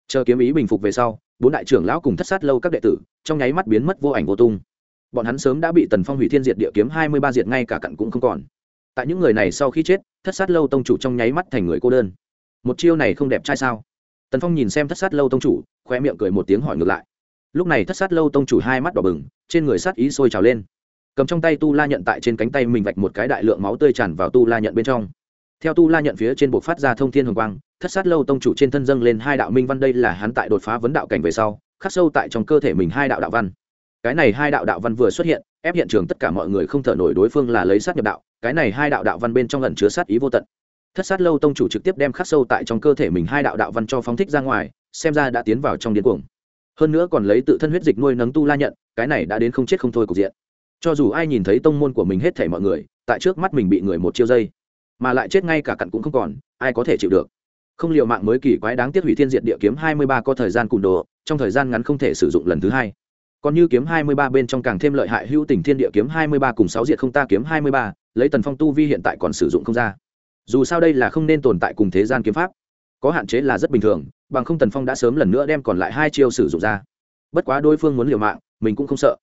Chờ kiếm ý bình phục về sau, bốn đại trưởng lão cùng thất sát lâu các đệ tử trong nháy mắt biến mất vô ảnh vô tung. Bọn hắn sớm đã bị tần phong hủy thiên diệt địa kiếm hai mươi ba diệt ngay cả cặn cũng không còn. Tại những người này sau khi chết, thất sát lâu tông chủ trong nháy mắt thành người cô đơn. Một chiêu này không đẹp trai sao? Tần phong nhìn xem thất sát lâu tông chủ khoe miệng cười một tiếng hỏi ngược lại. Lúc này thất sát lâu tông chủ hai mắt đỏ bừng, trên người sát ý sôi trào lên. Cầm trong tay tu la nhận tại trên cánh tay mình vạch một cái đại lượng máu tươi tràn vào tu la nhận bên trong theo tu la nhận phía trên buộc phát ra thông thiên hồng quang, thất sát lâu tông chủ trên thân dâng lên hai đạo minh văn, đây là hắn tại đột phá vấn đạo cảnh về sau, khắc sâu tại trong cơ thể mình hai đạo đạo văn. Cái này hai đạo đạo văn vừa xuất hiện, ép hiện trường tất cả mọi người không thở nổi, đối phương là lấy sát nhập đạo, cái này hai đạo đạo văn bên trong lần chứa sát ý vô tận. Thất sát lâu tông chủ trực tiếp đem khắc sâu tại trong cơ thể mình hai đạo đạo văn cho phóng thích ra ngoài, xem ra đã tiến vào trong điên cuồng. Hơn nữa còn lấy tự thân huyết dịch nuôi nấng tu la nhận, cái này đã đến không chết không thôi cục diện. Cho dù ai nhìn thấy tông môn của mình hết thể mọi người, tại trước mắt mình bị người một chiêu dây mà lại chết ngay cả cặn cũng không còn, ai có thể chịu được? Không liệu mạng mới kỳ quái đáng tiếc hủy thiên diện địa kiếm hai mươi ba có thời gian cùn đồ, trong thời gian ngắn không thể sử dụng lần thứ hai. Còn như kiếm hai mươi ba bên trong càng thêm lợi hại hữu tình thiên địa kiếm hai mươi ba cùng sáu diệt không ta kiếm hai mươi ba, lấy tần phong tu vi hiện tại còn sử dụng không ra. Dù sao đây là không nên tồn tại cùng thế gian kiếm pháp. Có hạn chế là rất bình thường, bằng không tần phong đã sớm lần nữa đem còn lại hai chiêu sử dụng ra. Bất quá đối phương muốn liều mạng, mình cũng không sợ.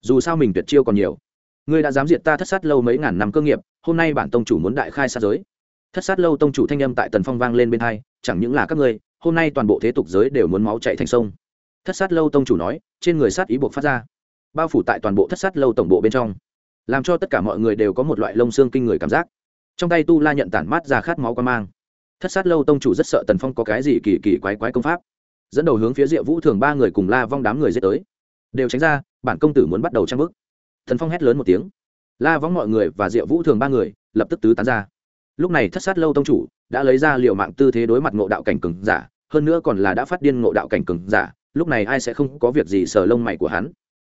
Dù sao mình tuyệt chiêu còn nhiều ngươi đã dám diệt ta thất sát lâu mấy ngàn năm cơ nghiệp, hôm nay bản tông chủ muốn đại khai sát giới. Thất sát lâu tông chủ thanh âm tại tần phong vang lên bên hai, chẳng những là các ngươi, hôm nay toàn bộ thế tục giới đều muốn máu chạy thành sông. Thất sát lâu tông chủ nói, trên người sát ý buộc phát ra. Bao phủ tại toàn bộ thất sát lâu tổng bộ bên trong. Làm cho tất cả mọi người đều có một loại lông xương kinh người cảm giác. Trong tay tu la nhận tản mát ra khát máu quan mang. Thất sát lâu tông chủ rất sợ tần phong có cái gì kỳ kỳ quái quái công pháp. Dẫn đầu hướng phía diệu vũ thường ba người cùng la vong đám người dết tới. Đều tránh ra, bản công tử muốn bắt đầu trang bức thần phong hét lớn một tiếng. La vong mọi người và diệu vũ thường ba người lập tức tứ tán ra. Lúc này thất sát lâu tông chủ đã lấy ra liệu mạng tư thế đối mặt ngộ đạo cảnh cừng giả, hơn nữa còn là đã phát điên ngộ đạo cảnh cừng giả, lúc này ai sẽ không có việc gì sờ lông mày của hắn.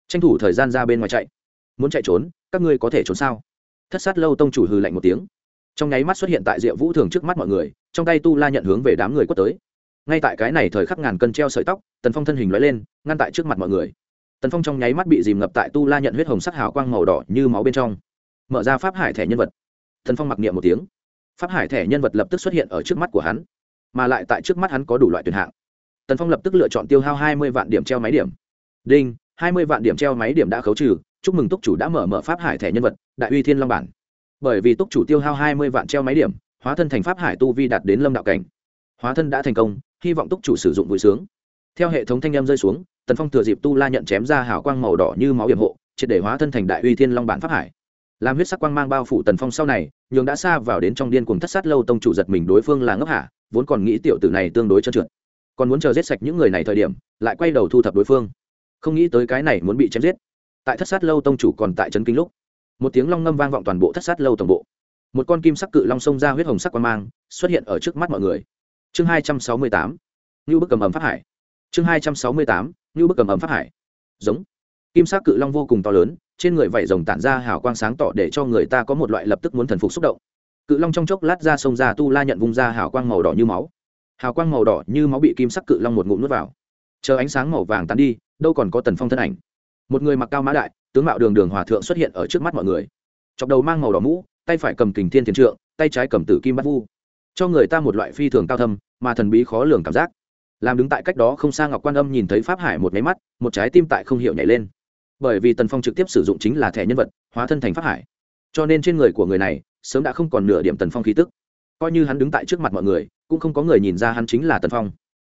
Tranh thủ thời gian ra bên ngoài chạy. Muốn chạy trốn, các ngươi có thể trốn sao? Thất sát lâu tông chủ hừ lạnh một tiếng. Trong nháy mắt xuất hiện tại diệu vũ thường trước mắt mọi người, trong tay tu la nhận hướng về đám người quất tới. Ngay tại cái này thời khắc ngàn cân treo sợi tóc, tần phong thân hình lóe lên, ngăn tại trước mặt mọi người tần phong trong nháy mắt bị dìm ngập tại tu la nhận huyết hồng sắc hào quang màu đỏ như máu bên trong. Mở ra pháp hải thẻ nhân vật. Tần phong mặc niệm một tiếng. Pháp hải thẻ nhân vật lập tức xuất hiện ở trước mắt của hắn, mà lại tại trước mắt hắn có đủ loại tuyển hạng. Tần phong lập tức lựa chọn tiêu hao hai mươi vạn điểm treo máy điểm. Đinh, hai mươi vạn điểm treo máy điểm đã khấu trừ, chúc mừng túc chủ đã mở mở pháp hải thẻ nhân vật, đại uy thiên long bản. Bởi vì túc chủ tiêu hao hai mươi vạn treo máy điểm, hóa thân thành pháp hải tu vi đạt đến lâm đạo cảnh. Hóa thân đã thành công, hy vọng túc chủ sử dụng vui sướng. Theo hệ thống thanh em rơi xuống tần phong thừa dịp tu la nhận chém ra hào quang màu đỏ như máu hiểm hộ, triệt để hóa thân thành đại uy thiên long bản pháp hải. Làm huyết sắc quang mang bao phủ tần phong sau này, nhường đã xa vào đến trong điên cùng thất sát lâu tông chủ giật mình đối phương là ngốc hạ, vốn còn nghĩ tiểu tử này tương đối trơn trượt. Còn muốn chờ giết sạch những người này thời điểm, lại quay đầu thu thập đối phương. Không nghĩ tới cái này muốn bị chém giết. Tại thất sát lâu tông chủ còn tại trấn kinh lúc, một tiếng long ngâm vang vọng toàn bộ thất sát lâu tổng bộ. Một con kim sắc cự long sông ra huyết hồng sắc quang mang, xuất hiện ở trước mắt mọi người. Chương hai trăm sáu mươi tám như bức cầm ẩm phát hải chương hai trăm sáu mươi tám như bức cầm ấm phát hải. Giống. Kim sắc cự long vô cùng to lớn, trên người vảy rồng tản ra hào quang sáng tỏ để cho người ta có một loại lập tức muốn thần phục xúc động. Cự long trong chốc lát ra sông ra tu la nhận vung ra hào quang màu đỏ như máu. Hào quang màu đỏ như máu bị kim sắc cự long một ngụm nuốt vào. Chờ ánh sáng màu vàng tán đi, đâu còn có tần phong thân ảnh. Một người mặc cao mã đại, tướng mạo đường đường hòa thượng xuất hiện ở trước mắt mọi người. Chọc đầu mang màu đỏ mũ, tay phải cầm kình thiên thiền trượng, tay trái cầm tử kim bắt vu. Cho người ta một loại phi thường cao thâm, mà thần bí khó lường cảm giác làm đứng tại cách đó không xa ngọc quan âm nhìn thấy pháp hải một máy mắt, một trái tim tại không hiểu nhảy lên. Bởi vì tần phong trực tiếp sử dụng chính là thẻ nhân vật, hóa thân thành pháp hải. Cho nên trên người của người này, sớm đã không còn nửa điểm tần phong khí tức. Coi như hắn đứng tại trước mặt mọi người, cũng không có người nhìn ra hắn chính là tần phong.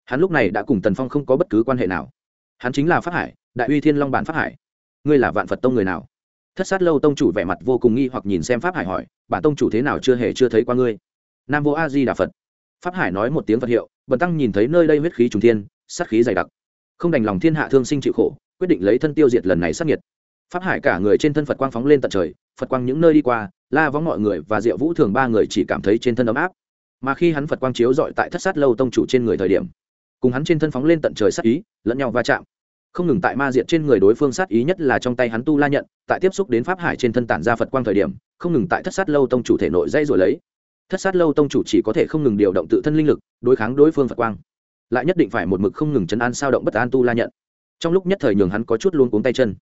Hắn lúc này đã cùng tần phong không có bất cứ quan hệ nào. Hắn chính là pháp hải, đại uy thiên long bản pháp hải. Ngươi là vạn phật tông người nào? Thất sát lâu tông chủ vẻ mặt vô cùng nghi hoặc nhìn xem pháp hải hỏi, bản tông chủ thế nào chưa hề chưa thấy qua ngươi? Nam vô a di đà phật pháp hải nói một tiếng phật hiệu, bần tăng nhìn thấy nơi đây huyết khí trùng thiên, sát khí dày đặc. Không đành lòng thiên hạ thương sinh chịu khổ, quyết định lấy thân tiêu diệt lần này sát nhiệt pháp hải cả người trên thân phật quang phóng lên tận trời, phật quang những nơi đi qua, la vắng mọi người và diệu vũ thường ba người chỉ cảm thấy trên thân ấm áp. Mà khi hắn phật quang chiếu dọi tại thất sát lâu tông chủ trên người thời điểm, cùng hắn trên thân phóng lên tận trời sát ý, lẫn nhau va chạm. Không ngừng tại ma diệt trên người đối phương sát ý nhất là trong tay hắn tu la nhận, tại tiếp xúc đến pháp hải trên thân tản ra phật quang thời điểm, không ngừng tại thất sát lâu tông chủ thể nội dây rồi lấy thất sát lâu tông chủ chỉ có thể không ngừng điều động tự thân linh lực, đối kháng đối phương phật quang. Lại nhất định phải một mực không ngừng chấn an sao động bất an tu la nhận. Trong lúc nhất thời nhường hắn có chút luôn cuống tay chân.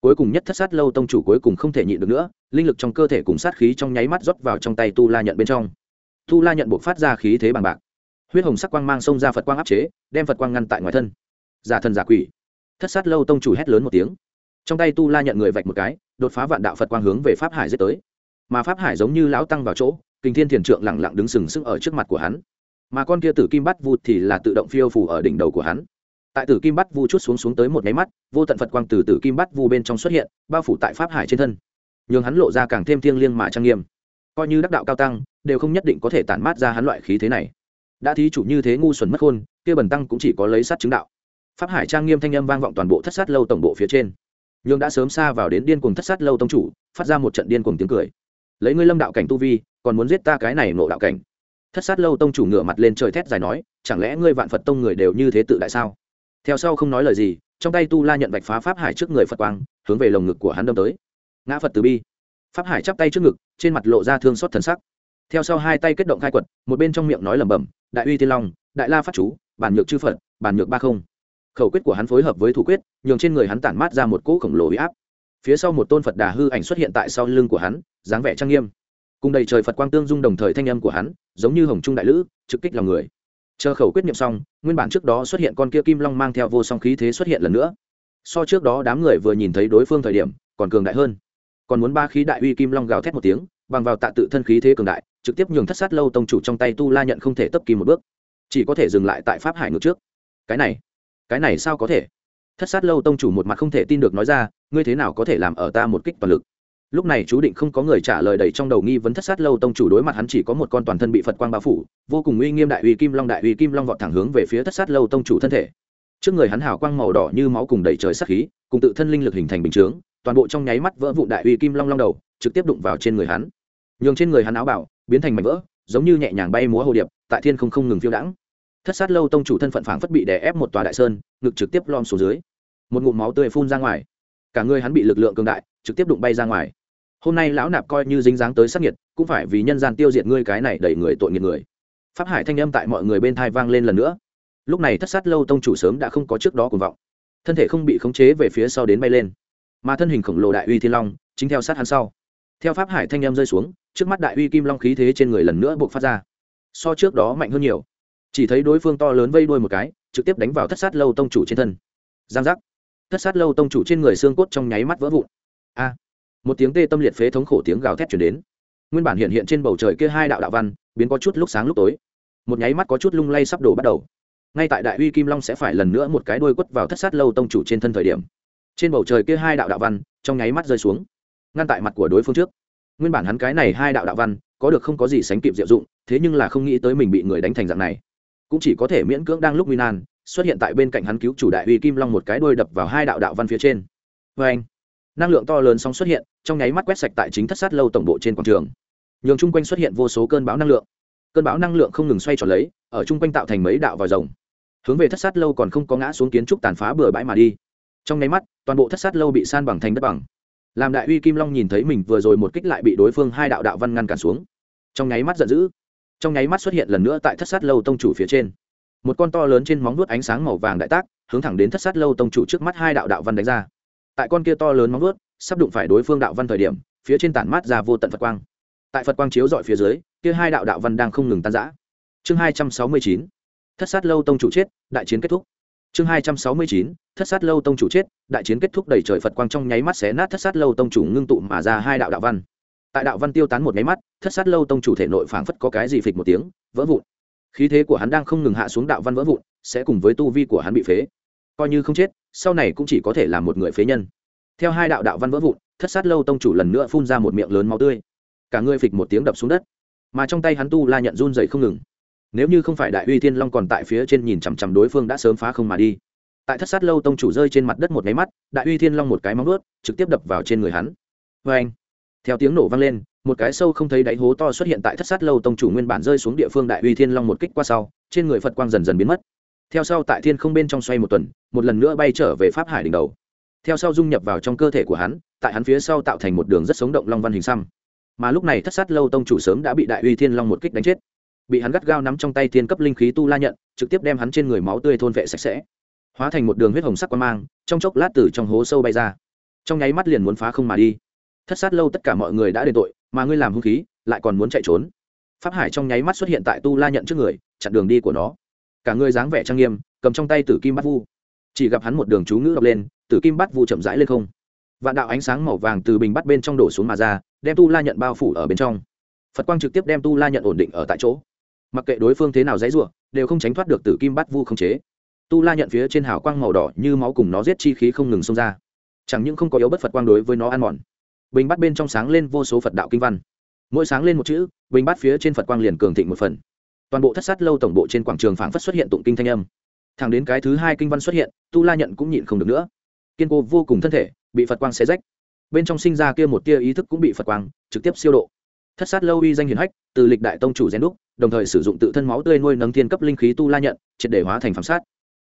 Cuối cùng nhất thất sát lâu tông chủ cuối cùng không thể nhịn được nữa, linh lực trong cơ thể cùng sát khí trong nháy mắt rót vào trong tay tu la nhận bên trong. Tu la nhận buộc phát ra khí thế bằng bạc. Huyết hồng sắc quang mang xông ra phật quang áp chế, đem phật quang ngăn tại ngoài thân. Giả thần giả quỷ. Thất sát lâu tông chủ hét lớn một tiếng. Trong tay tu la nhận người vạch một cái, đột phá vạn đạo phật quang hướng về pháp hải dết tới. Mà pháp hải giống như lão tăng vào chỗ kinh thiên thiền trượng lẳng lặng đứng sừng sững ở trước mặt của hắn. Mà con kia tử kim bắt vu thì là tự động phiêu phủ ở đỉnh đầu của hắn. Tại tử kim bắt vu chút xuống xuống tới một nháy mắt, vô tận phật quang từ tử kim bắt vu bên trong xuất hiện, bao phủ tại pháp hải trên thân. Nhường hắn lộ ra càng thêm thiêng liêng mà trang nghiêm. Coi như đắc đạo cao tăng, đều không nhất định có thể tản mát ra hắn loại khí thế này. Đã thí chủ như thế ngu xuẩn mất khôn, kia bần tăng cũng chỉ có lấy sát chứng đạo. Pháp hải trang nghiêm thanh âm vang vọng toàn bộ thất sát lâu tổng bộ phía trên. Nhưng đã sớm xa vào đến điên cuồng thất sát lâu tông chủ, phát ra một trận điên cuồng tiếng cười lấy ngươi lâm đạo cảnh tu vi, còn muốn giết ta cái này nộ đạo cảnh. Thất sát lâu tông chủ ngửa mặt lên trời thét dài nói, chẳng lẽ ngươi vạn phật tông người đều như thế tự đại sao? Theo sau không nói lời gì, trong tay tu la nhận vạch phá pháp hải trước người phật quang, hướng về lồng ngực của hắn đâm tới. Ngã phật từ bi. Pháp hải chắp tay trước ngực, trên mặt lộ ra thương xót thần sắc. Theo sau hai tay kết động khai quật, một bên trong miệng nói lẩm bẩm, đại uy tiên long, đại la phát chú, bản nhược chư phật, bản nhược ba không. Khẩu quyết của hắn phối hợp với thủ quyết, nhường trên người hắn tản mát ra một cỗ khổng lồ huy áp. Phía sau một tôn phật đà hư ảnh xuất hiện tại sau lưng của hắn dáng vẻ trang nghiêm. Cùng đầy trời phật quang tương dung đồng thời thanh âm của hắn, giống như hồng trung đại lữ, trực kích lòng người. Chờ khẩu quyết niệm xong, nguyên bản trước đó xuất hiện con kia kim long mang theo vô song khí thế xuất hiện lần nữa. So trước đó đám người vừa nhìn thấy đối phương thời điểm, còn cường đại hơn. Còn muốn ba khí đại uy kim long gào thét một tiếng, bằng vào tạ tự thân khí thế cường đại, trực tiếp nhường thất sát lâu tông chủ trong tay tu la nhận không thể tấp kỳ một bước. Chỉ có thể dừng lại tại pháp hải ngược trước. Cái này cái này sao có thể? Thất sát lâu tông chủ một mặt không thể tin được nói ra, ngươi thế nào có thể làm ở ta một kích toàn lực? Lúc này chú định không có người trả lời đầy trong đầu nghi vấn thất sát lâu tông chủ đối mặt hắn chỉ có một con toàn thân bị phật quang bao phủ, vô cùng uy nghiêm đại uy kim long đại uy kim long vọt thẳng hướng về phía thất sát lâu tông chủ thân thể. Trước người hắn hào quang màu đỏ như máu cùng đầy trời sát khí, cùng tự thân linh lực hình thành bình chướng, toàn bộ trong nháy mắt vỡ vụ đại uy kim long long đầu, trực tiếp đụng vào trên người hắn. Nhường trên người hắn áo bảo biến thành mảnh vỡ, giống như nhẹ nhàng bay múa hồ điệp, tại thiên không không ngừng phiêu đãng. Thất sát lâu tông chủ thân phận phảng phất bị đè ép một tòa đại sơn, ngực trực tiếp lom xuống dưới. Một ngụm máu tươi phun ra ngoài. Cả người hắn bị lực lượng cường đại trực tiếp đụng bay ra ngoài. Hôm nay lão nạp coi như dính dáng tới sắc nhiệt cũng phải vì nhân gian tiêu diệt ngươi cái này đẩy người tội nghiệt người. Pháp hải thanh âm tại mọi người bên thai vang lên lần nữa. Lúc này thất sát lâu tông chủ sớm đã không có trước đó cuồng vọng. Thân thể không bị khống chế về phía sau đến bay lên. Mà thân hình khổng lồ đại uy thiên long, chính theo sát hắn sau. Theo pháp hải thanh âm rơi xuống, trước mắt đại uy kim long khí thế trên người lần nữa buộc phát ra. So trước đó mạnh hơn nhiều. Chỉ thấy đối phương to lớn vây đuôi một cái, trực tiếp đánh vào thất sát lâu tông chủ trên thân. Giang giác. Thất sát lâu tông chủ trên người xương cốt trong nháy mắt vỡ vụn a. Một tiếng tê tâm liệt phế thống khổ tiếng gào thét chuyển đến. Nguyên bản hiện hiện trên bầu trời kia hai đạo đạo văn, biến có chút lúc sáng lúc tối. Một nháy mắt có chút lung lay sắp đổ bắt đầu. Ngay tại đại uy kim long sẽ phải lần nữa một cái đuôi quất vào thất sát lâu tông chủ trên thân thời điểm, trên bầu trời kia hai đạo đạo văn trong nháy mắt rơi xuống, ngăn tại mặt của đối phương trước. Nguyên bản hắn cái này hai đạo đạo văn, có được không có gì sánh kịp diệu dụng, thế nhưng là không nghĩ tới mình bị người đánh thành dạng này. Cũng chỉ có thể miễn cưỡng đang lúc nguy nan, xuất hiện tại bên cạnh hắn cứu chủ đại uy kim long một cái đuôi đập vào hai đạo đạo văn phía trên. Vê anh năng lượng to lớn sóng xuất hiện, trong nháy mắt quét sạch tại chính thất sát lâu tổng bộ trên quảng trường. Nhường chung quanh xuất hiện vô số cơn bão năng lượng. Cơn bão năng lượng không ngừng xoay tròn lấy, ở chung quanh tạo thành mấy đạo vòi rồng. Hướng về thất sát lâu còn không có ngã xuống kiến trúc tàn phá bừa bãi mà đi. Trong nháy mắt, toàn bộ thất sát lâu bị san bằng thành đất bằng. Làm đại uy kim long nhìn thấy mình vừa rồi một kích lại bị đối phương hai đạo đạo văn ngăn cản xuống. Trong nháy mắt giận dữ. Trong nháy mắt xuất hiện lần nữa tại thất sát lâu tông chủ phía trên. Một con to lớn trên móng vuốt ánh sáng màu vàng đại tác, hướng thẳng đến thất sát lâu tông chủ trước mắt hai đạo đạo văn đánh ra tại con kia to lớn móng vuốt, sắp đụng phải đối phương đạo văn thời điểm, phía trên tản mát ra vô tận phật quang. Tại phật quang chiếu dọi phía dưới, kia hai đạo đạo văn đang không ngừng tan rã. Chương hai trăm sáu mươi chín, thất sát lâu tông chủ chết, đại chiến kết thúc. Chương hai trăm sáu mươi chín, thất sát lâu tông chủ chết, đại chiến kết thúc đầy trời phật quang trong nháy mắt xé nát thất sát lâu tông chủ ngưng tụ mà ra hai đạo đạo văn. Tại đạo văn tiêu tán một nháy mắt, thất sát lâu tông chủ thể nội phảng phất có cái gì phịch một tiếng, vỡ vụn. Khí thế của hắn đang không ngừng hạ xuống đạo văn vỡ vụn, sẽ cùng với tu vi của hắn bị phế coi như không chết, sau này cũng chỉ có thể là một người phế nhân. Theo hai đạo đạo văn vỡ vụn, thất sát lâu tông chủ lần nữa phun ra một miệng lớn máu tươi. Cả người phịch một tiếng đập xuống đất. Mà trong tay hắn tu la nhận run dày không ngừng. Nếu như không phải đại uy thiên long còn tại phía trên nhìn chằm chằm đối phương đã sớm phá không mà đi. Tại thất sát lâu tông chủ rơi trên mặt đất một máy mắt, đại uy thiên long một cái móng ướt trực tiếp đập vào trên người hắn. Vê anh theo tiếng nổ vang lên, một cái sâu không thấy đáy hố to xuất hiện tại thất sát lâu tông chủ nguyên bản rơi xuống địa phương đại uy thiên long một kích qua sau, trên người phật quang dần dần biến mất theo sau tại thiên không bên trong xoay một tuần, một lần nữa bay trở về pháp hải đỉnh đầu. Theo sau dung nhập vào trong cơ thể của hắn, tại hắn phía sau tạo thành một đường rất sống động long văn hình xăm. Mà lúc này thất sát lâu tông chủ sớm đã bị đại uy thiên long một kích đánh chết. Bị hắn gắt gao nắm trong tay thiên cấp linh khí tu la nhận, trực tiếp đem hắn trên người máu tươi thôn vệ sạch sẽ. Hóa thành một đường huyết hồng sắc quan mang, trong chốc lát từ trong hố sâu bay ra. Trong nháy mắt liền muốn phá không mà đi. Thất sát lâu tất cả mọi người đã đền tội, mà ngươi làm hung khí, lại còn muốn chạy trốn. Pháp hải trong nháy mắt xuất hiện tại tu la nhận trước người, chặn đường đi của nó cả người dáng vẻ trang nghiêm, cầm trong tay tử kim bắt vu. Chỉ gặp hắn một đường chú ngữ đọc lên, tử kim bắt vu chậm rãi lên không. Vạn đạo ánh sáng màu vàng từ bình bắt bên trong đổ xuống mà ra, đem tu la nhận bao phủ ở bên trong. Phật quang trực tiếp đem tu la nhận ổn định ở tại chỗ. Mặc kệ đối phương thế nào dãy ruộng đều không tránh thoát được tử kim bắt vu không chế. Tu la nhận phía trên hào quang màu đỏ như máu cùng nó giết chi khí không ngừng xông ra. Chẳng những không có yếu bất phật quang đối với nó ăn mòn, bình bắt bên trong sáng lên vô số phật đạo kinh văn. Mỗi sáng lên một chữ, bình bắt phía trên phật quang liền cường thịnh một phần toàn bộ thất sát lâu tổng bộ trên quảng trường phảng phất xuất hiện tụng kinh thanh âm. Thẳng đến cái thứ hai kinh văn xuất hiện, tu la nhận cũng nhịn không được nữa. Kiên cố vô cùng thân thể, bị phật quang xé rách. Bên trong sinh ra kia một tia ý thức cũng bị phật quang trực tiếp siêu độ. Thất sát lâu uy danh hiền hách, từ lịch đại tông chủ gen đúc, đồng thời sử dụng tự thân máu tươi nuôi nấng thiên cấp linh khí tu la nhận, triệt để hóa thành phạm sát.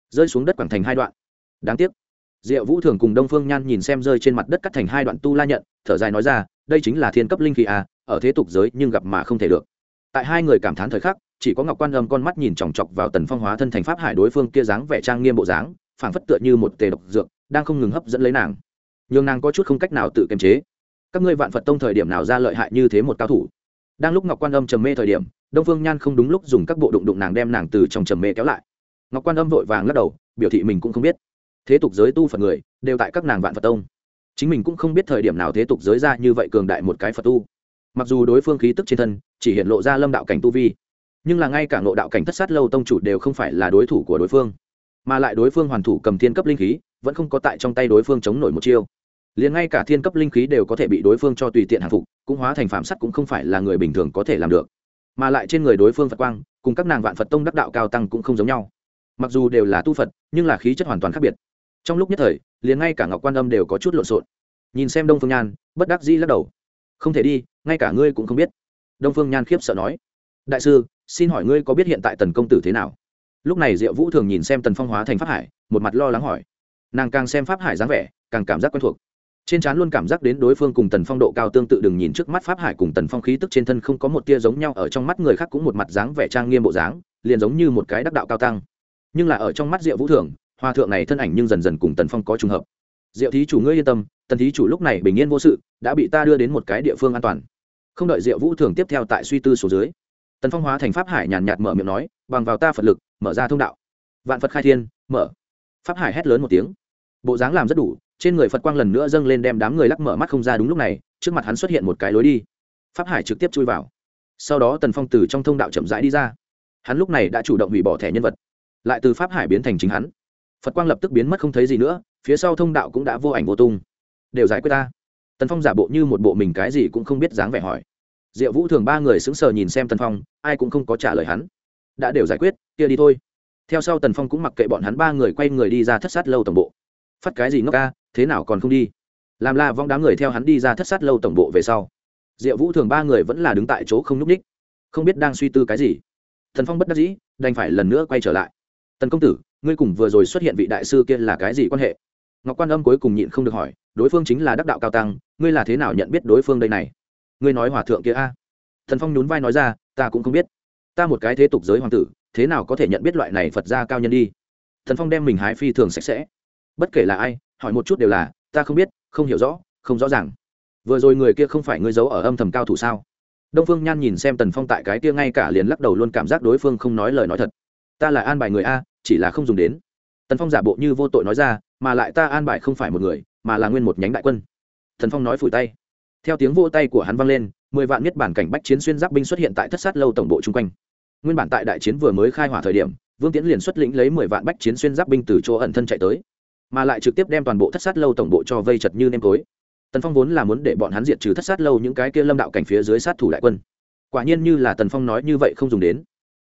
Rơi xuống đất quảng thành hai đoạn. Đáng tiếc. Diệu vũ thường cùng đông phương nhan nhìn xem rơi trên mặt đất cắt thành hai đoạn tu la nhận, thở dài nói ra, đây chính là thiên cấp linh khí à ở thế tục giới nhưng gặp mà không thể được. Tại hai người cảm thán thời khắc chỉ có ngọc quan âm con mắt nhìn chòng chọc vào tần phong hóa thân thành pháp hải đối phương kia dáng vẻ trang nghiêm bộ dáng, phảng phất tựa như một tề độc dược, đang không ngừng hấp dẫn lấy nàng. Nhường nàng có chút không cách nào tự kiềm chế. Các ngươi vạn phật tông thời điểm nào ra lợi hại như thế một cao thủ? Đang lúc ngọc quan âm trầm mê thời điểm, đông phương nhan không đúng lúc dùng các bộ đụng đụng nàng đem nàng từ trong trầm mê kéo lại. Ngọc quan âm vội vàng lắc đầu, biểu thị mình cũng không biết. Thế tục giới tu phật người, đều tại các nàng vạn phật tông. Chính mình cũng không biết thời điểm nào thế tục giới ra như vậy cường đại một cái phật tu. Mặc dù đối phương khí tức trên thân, chỉ hiện lộ ra lâm đạo cảnh tu vi nhưng là ngay cả ngộ đạo cảnh thất sát lâu tông chủ đều không phải là đối thủ của đối phương, mà lại đối phương hoàn thủ cầm thiên cấp linh khí, vẫn không có tại trong tay đối phương chống nổi một chiêu. Liền ngay cả thiên cấp linh khí đều có thể bị đối phương cho tùy tiện hàng phục, cũng hóa thành phạm sắt cũng không phải là người bình thường có thể làm được. Mà lại trên người đối phương phật quang, cùng các nàng vạn phật tông đắc đạo cao tăng cũng không giống nhau. Mặc dù đều là tu phật, nhưng là khí chất hoàn toàn khác biệt. Trong lúc nhất thời, liền ngay cả ngọc quan âm đều có chút lộn xộn. Nhìn xem đông phương nhan, bất đắc dĩ lắc đầu. Không thể đi, ngay cả ngươi cũng không biết. Đông phương nhan khiếp sợ nói. Đại sư xin hỏi ngươi có biết hiện tại tần công tử thế nào? Lúc này diệu vũ thường nhìn xem tần phong hóa thành pháp hải, một mặt lo lắng hỏi. Nàng càng xem pháp hải dáng vẻ, càng cảm giác quen thuộc. Trên trán luôn cảm giác đến đối phương cùng tần phong độ cao tương tự, đừng nhìn trước mắt pháp hải cùng tần phong khí tức trên thân không có một tia giống nhau, ở trong mắt người khác cũng một mặt dáng vẻ trang nghiêm bộ dáng, liền giống như một cái đắc đạo cao tăng. Nhưng là ở trong mắt diệu vũ thường, hòa thượng này thân ảnh nhưng dần dần cùng tần phong có trùng hợp. Diệu thí chủ ngươi yên tâm, tần thí chủ lúc này bình yên vô sự, đã bị ta đưa đến một cái địa phương an toàn. Không đợi diệu vũ thường tiếp theo tại suy tư số dưới tần phong hóa thành pháp hải nhàn nhạt mở miệng nói, bằng vào ta phật lực, mở ra thông đạo. Vạn phật khai thiên, mở. Pháp hải hét lớn một tiếng. Bộ dáng làm rất đủ, trên người phật quang lần nữa dâng lên đem đám người lắc mở mắt không ra đúng lúc này, trước mặt hắn xuất hiện một cái lối đi. Pháp hải trực tiếp chui vào. Sau đó tần phong từ trong thông đạo chậm rãi đi ra. Hắn lúc này đã chủ động hủy bỏ thẻ nhân vật. Lại từ pháp hải biến thành chính hắn. Phật quang lập tức biến mất không thấy gì nữa, phía sau thông đạo cũng đã vô ảnh vô tung. Đều giải quyết ta. Tần phong giả bộ như một bộ mình cái gì cũng không biết dáng vẻ hỏi diệu vũ thường ba người sững sờ nhìn xem tần phong, ai cũng không có trả lời hắn. Đã đều giải quyết, kia đi thôi. Theo sau tần phong cũng mặc kệ bọn hắn ba người quay người đi ra thất sát lâu tổng bộ. Phát cái gì ngốc ca, thế nào còn không đi? Làm la vong đám người theo hắn đi ra thất sát lâu tổng bộ về sau. Diệu vũ thường ba người vẫn là đứng tại chỗ không nhúc ních không biết đang suy tư cái gì. Thần phong bất đắc dĩ, đành phải lần nữa quay trở lại. Tần công tử, ngươi cùng vừa rồi xuất hiện vị đại sư kia là cái gì quan hệ? Ngọc quan âm cuối cùng nhịn không được hỏi. Đối phương chính là đắc đạo cao tăng, ngươi là thế nào nhận biết đối phương đây này? Ngươi nói hòa thượng kia a? Thần phong nhún vai nói ra, ta cũng không biết. Ta một cái thế tục giới hoàng tử, thế nào có thể nhận biết loại này phật gia cao nhân đi? Thần phong đem mình hái phi thường sạch sẽ. Bất kể là ai, hỏi một chút đều là, ta không biết, không hiểu rõ, không rõ ràng. Vừa rồi người kia không phải ngươi giấu ở âm thầm cao thủ sao? Đông phương nhan nhìn xem tần phong tại cái kia ngay cả liền lắc đầu luôn cảm giác đối phương không nói lời nói thật. Ta là an bài người a, chỉ là không dùng đến. Tần phong giả bộ như vô tội nói ra, mà lại ta an bài không phải một người, mà là nguyên một nhánh đại quân. Thần phong nói phủi tay theo tiếng vô tay của hắn vang lên, mười vạn nhất bản cảnh bách chiến xuyên giáp binh xuất hiện tại thất sát lâu tổng bộ chung quanh. Nguyên bản tại đại chiến vừa mới khai hỏa thời điểm, vương tiễn liền xuất lĩnh lấy mười vạn bách chiến xuyên giáp binh từ chỗ ẩn thân chạy tới, mà lại trực tiếp đem toàn bộ thất sát lâu tổng bộ cho vây chật như nêm tối. Tần phong vốn là muốn để bọn hắn diệt trừ thất sát lâu những cái kia lâm đạo cảnh phía dưới sát thủ đại quân. Quả nhiên như là tần phong nói như vậy không dùng đến.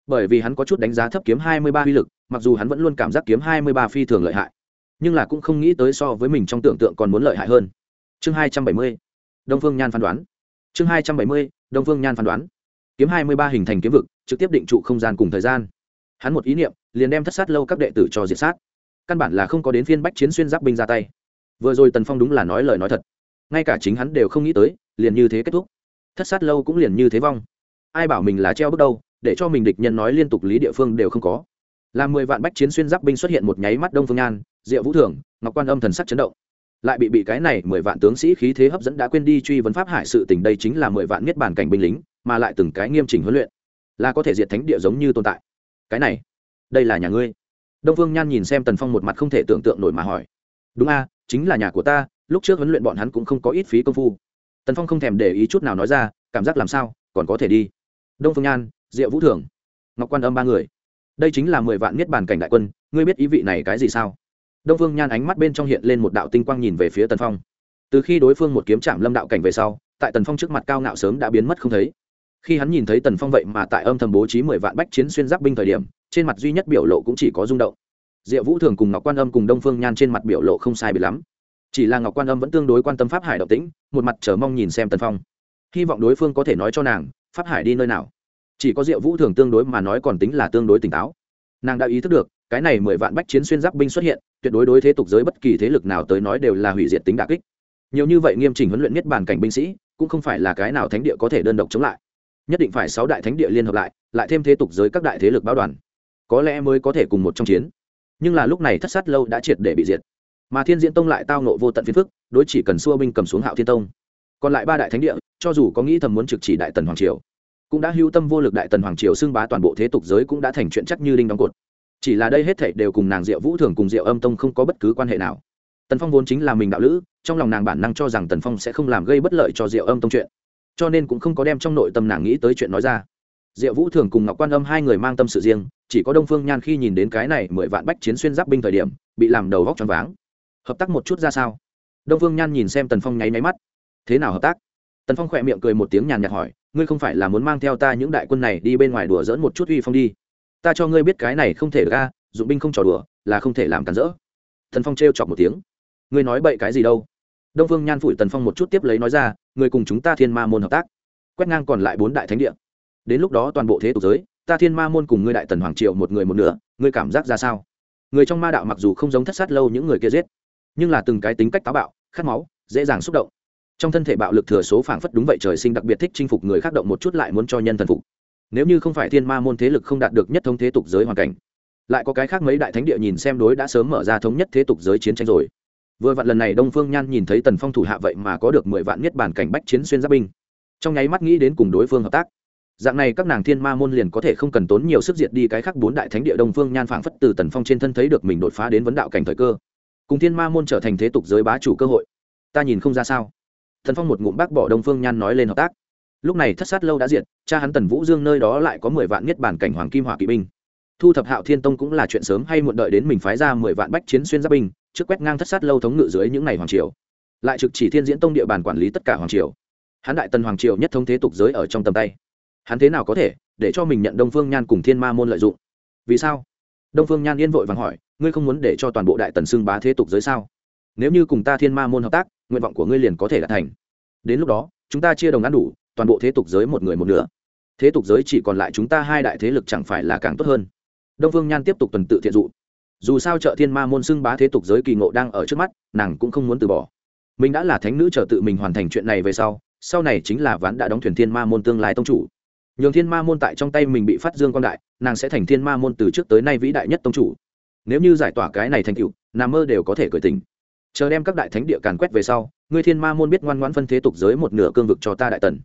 Bởi vì hắn có chút đánh giá thấp kiếm hai mươi ba uy lực, mặc dù hắn vẫn luôn cảm giác kiếm hai mươi ba phi thường lợi hại, nhưng là cũng không nghĩ tới so với mình trong tưởng tượng còn muốn lợi hại hơn. Chương hai trăm bảy mươi đông phương nhan phán đoán. Chương hai trăm bảy mươi, đông phương nhan phán đoán. Kiếm hai mươi ba hình thành kiếm vực, trực tiếp định trụ không gian cùng thời gian. Hắn một ý niệm, liền đem thất sát lâu các đệ tử cho diệt sát. Căn bản là không có đến phiên bách chiến xuyên giáp binh ra tay. Vừa rồi tần phong đúng là nói lời nói thật. Ngay cả chính hắn đều không nghĩ tới, liền như thế kết thúc. Thất sát lâu cũng liền như thế vong. Ai bảo mình là treo bước đâu, để cho mình địch nhân nói liên tục lý địa phương đều không có. Là mười vạn bách chiến xuyên giáp binh xuất hiện một nháy mắt đông phương nhan, diệu vũ thường, ngọc quan âm thần sắc chấn động lại bị bị cái này mười vạn tướng sĩ khí thế hấp dẫn đã quên đi truy vấn pháp hải sự tình đây chính là mười vạn niết bàn cảnh binh lính, mà lại từng cái nghiêm chỉnh huấn luyện, là có thể diệt thánh địa giống như tồn tại. Cái này, đây là nhà ngươi. Đông vương nhan nhìn xem tần phong một mặt không thể tưởng tượng nổi mà hỏi. Đúng a, chính là nhà của ta, lúc trước huấn luyện bọn hắn cũng không có ít phí công phu. Tần phong không thèm để ý chút nào nói ra, cảm giác làm sao, còn có thể đi. Đông phương nhan, diệu vũ thường, ngọc quan âm ba người. Đây chính là mười vạn niết bàn cảnh đại quân, ngươi biết ý vị này cái gì sao? Đông phương nhan ánh mắt bên trong hiện lên một đạo tinh quang nhìn về phía tần phong. Từ khi đối phương một kiếm chạm lâm đạo cảnh về sau, tại tần phong trước mặt cao ngạo sớm đã biến mất không thấy. Khi hắn nhìn thấy tần phong vậy mà tại âm thầm bố trí mười vạn bách chiến xuyên giáp binh thời điểm, trên mặt duy nhất biểu lộ cũng chỉ có rung động. Diệu vũ thường cùng ngọc quan âm cùng đông phương nhan trên mặt biểu lộ không sai bị lắm. Chỉ là ngọc quan âm vẫn tương đối quan tâm pháp hải động tĩnh, một mặt chờ mong nhìn xem tần phong. Hy vọng đối phương có thể nói cho nàng, pháp hải đi nơi nào. Chỉ có diệu vũ thường tương đối mà nói còn tính là tương đối tỉnh táo. Nàng đã ý thức được cái này mười vạn bách chiến xuyên giáp binh xuất hiện, tuyệt đối đối thế tục giới bất kỳ thế lực nào tới nói đều là hủy diệt tính đà kích. Nhiều như vậy nghiêm chỉnh huấn luyện nhất bản cảnh binh sĩ, cũng không phải là cái nào thánh địa có thể đơn độc chống lại. Nhất định phải sáu đại thánh địa liên hợp lại lại thêm thế tục giới các đại thế lực báo đoàn. Có lẽ mới có thể cùng một trong chiến. Nhưng là lúc này thất sát lâu đã triệt để bị diệt. Mà thiên diễn tông lại tao nộ vô tận phiền phức, đối chỉ cần xua binh cầm xuống hạo thiên tông. Còn lại ba đại thánh địa, cho dù có nghĩ thầm muốn trực chỉ đại tần hoàng triều, cũng đã hưu tâm vô lực đại tần hoàng triều xưng bá toàn bộ thế tục giới cũng đã thành chuyện chắc như đinh đóng cột chỉ là đây hết thảy đều cùng nàng diệu vũ thường cùng diệu âm tông không có bất cứ quan hệ nào. Tần phong vốn chính là mình đạo lữ, trong lòng nàng bản năng cho rằng tần phong sẽ không làm gây bất lợi cho diệu âm tông chuyện. Cho nên cũng không có đem trong nội tâm nàng nghĩ tới chuyện nói ra. Diệu vũ thường cùng ngọc quan âm hai người mang tâm sự riêng, chỉ có đông phương nhan khi nhìn đến cái này mười vạn bách chiến xuyên giáp binh thời điểm, bị làm đầu vóc tròn váng. Hợp tác một chút ra sao? Đông phương nhan nhìn xem tần phong nháy máy mắt. Thế nào hợp tác? Tần phong khỏe miệng cười một tiếng nhàn nhạt hỏi, ngươi không phải là muốn mang theo ta những đại quân này đi bên ngoài đùa dỡn một chút uy phong đi? Ta cho ngươi biết cái này không thể ra dụng binh không trò đùa, là không thể làm cản rỡ. Thần phong trêu chọc một tiếng. Ngươi nói bậy cái gì đâu? Đông phương nhan phủi tần phong một chút tiếp lấy nói ra người cùng chúng ta thiên ma môn hợp tác. Quét ngang còn lại bốn đại thánh địa. Đến lúc đó toàn bộ thế tục giới, ta thiên ma môn cùng ngươi đại tần hoàng triệu một người một nửa, ngươi cảm giác ra sao? Người trong ma đạo mặc dù không giống thất sát lâu những người kia giết, nhưng là từng cái tính cách táo bạo, khát máu, dễ dàng xúc động. Trong thân thể bạo lực thừa số phảng phất đúng vậy trời sinh đặc biệt thích chinh phục người khác động một chút lại muốn cho nhân thần phục nếu như không phải thiên ma môn thế lực không đạt được nhất thống thế tục giới hoàn cảnh, lại có cái khác mấy đại thánh địa nhìn xem đối đã sớm mở ra thống nhất thế tục giới chiến tranh rồi. Vừa vặn lần này đông phương nhan nhìn thấy tần phong thủ hạ vậy mà có được mười vạn nhất bản cảnh bách chiến xuyên giáp binh. Trong nháy mắt nghĩ đến cùng đối phương hợp tác. Dạng này các nàng thiên ma môn liền có thể không cần tốn nhiều sức diệt đi cái khác bốn đại thánh địa đông phương nhan phảng phất từ tần phong trên thân thấy được mình đột phá đến vấn đạo cảnh thời cơ. Cùng thiên ma môn trở thành thế tục giới bá chủ cơ hội. Ta nhìn không ra sao. Thần phong một ngụm bác bỏ đông phương nhan nói lên hợp tác lúc này thất sát lâu đã diệt, cha hắn tần vũ dương nơi đó lại có mười vạn nhất bản cảnh hoàng kim hỏa kỵ binh. Thu thập hạo thiên tông cũng là chuyện sớm hay muộn đợi đến mình phái ra mười vạn bách chiến xuyên giáp binh, trước quét ngang thất sát lâu thống ngự dưới những ngày hoàng triều. Lại trực chỉ thiên diễn tông địa bàn quản lý tất cả hoàng triều. Hắn đại tần hoàng triều nhất thống thế tục giới ở trong tầm tay. Hắn thế nào có thể để cho mình nhận đông phương nhan cùng thiên ma môn lợi dụng? Vì sao? Đông phương nhan yên vội vàng hỏi, ngươi không muốn để cho toàn bộ đại tần xưng bá thế tục giới sao? Nếu như cùng ta thiên ma môn hợp tác, nguyện vọng của ngươi liền có thể đạt thành. Đến lúc đó, chúng ta chia đồng ăn đủ toàn bộ thế tục giới một người một nửa. Thế tục giới chỉ còn lại chúng ta hai đại thế lực chẳng phải là càng tốt hơn? Đông phương nhan tiếp tục tuần tự thiện dụ. Dù sao chợ thiên ma môn xưng bá thế tục giới kỳ ngộ đang ở trước mắt, nàng cũng không muốn từ bỏ. Mình đã là thánh nữ chờ tự mình hoàn thành chuyện này về sau sau này chính là ván đã đóng thuyền thiên ma môn tương lai tông chủ. Nhường thiên ma môn tại trong tay mình bị phát dương quan đại, nàng sẽ thành thiên ma môn từ trước tới nay vĩ đại nhất tông chủ. Nếu như giải tỏa cái này thành tựu nằm mơ đều có thể cởi tình chờ đem các đại thánh địa càn quét về sau, ngươi thiên ma môn biết ngoan ngoãn phân thế tục giới một nửa cương vực cho ta đại tần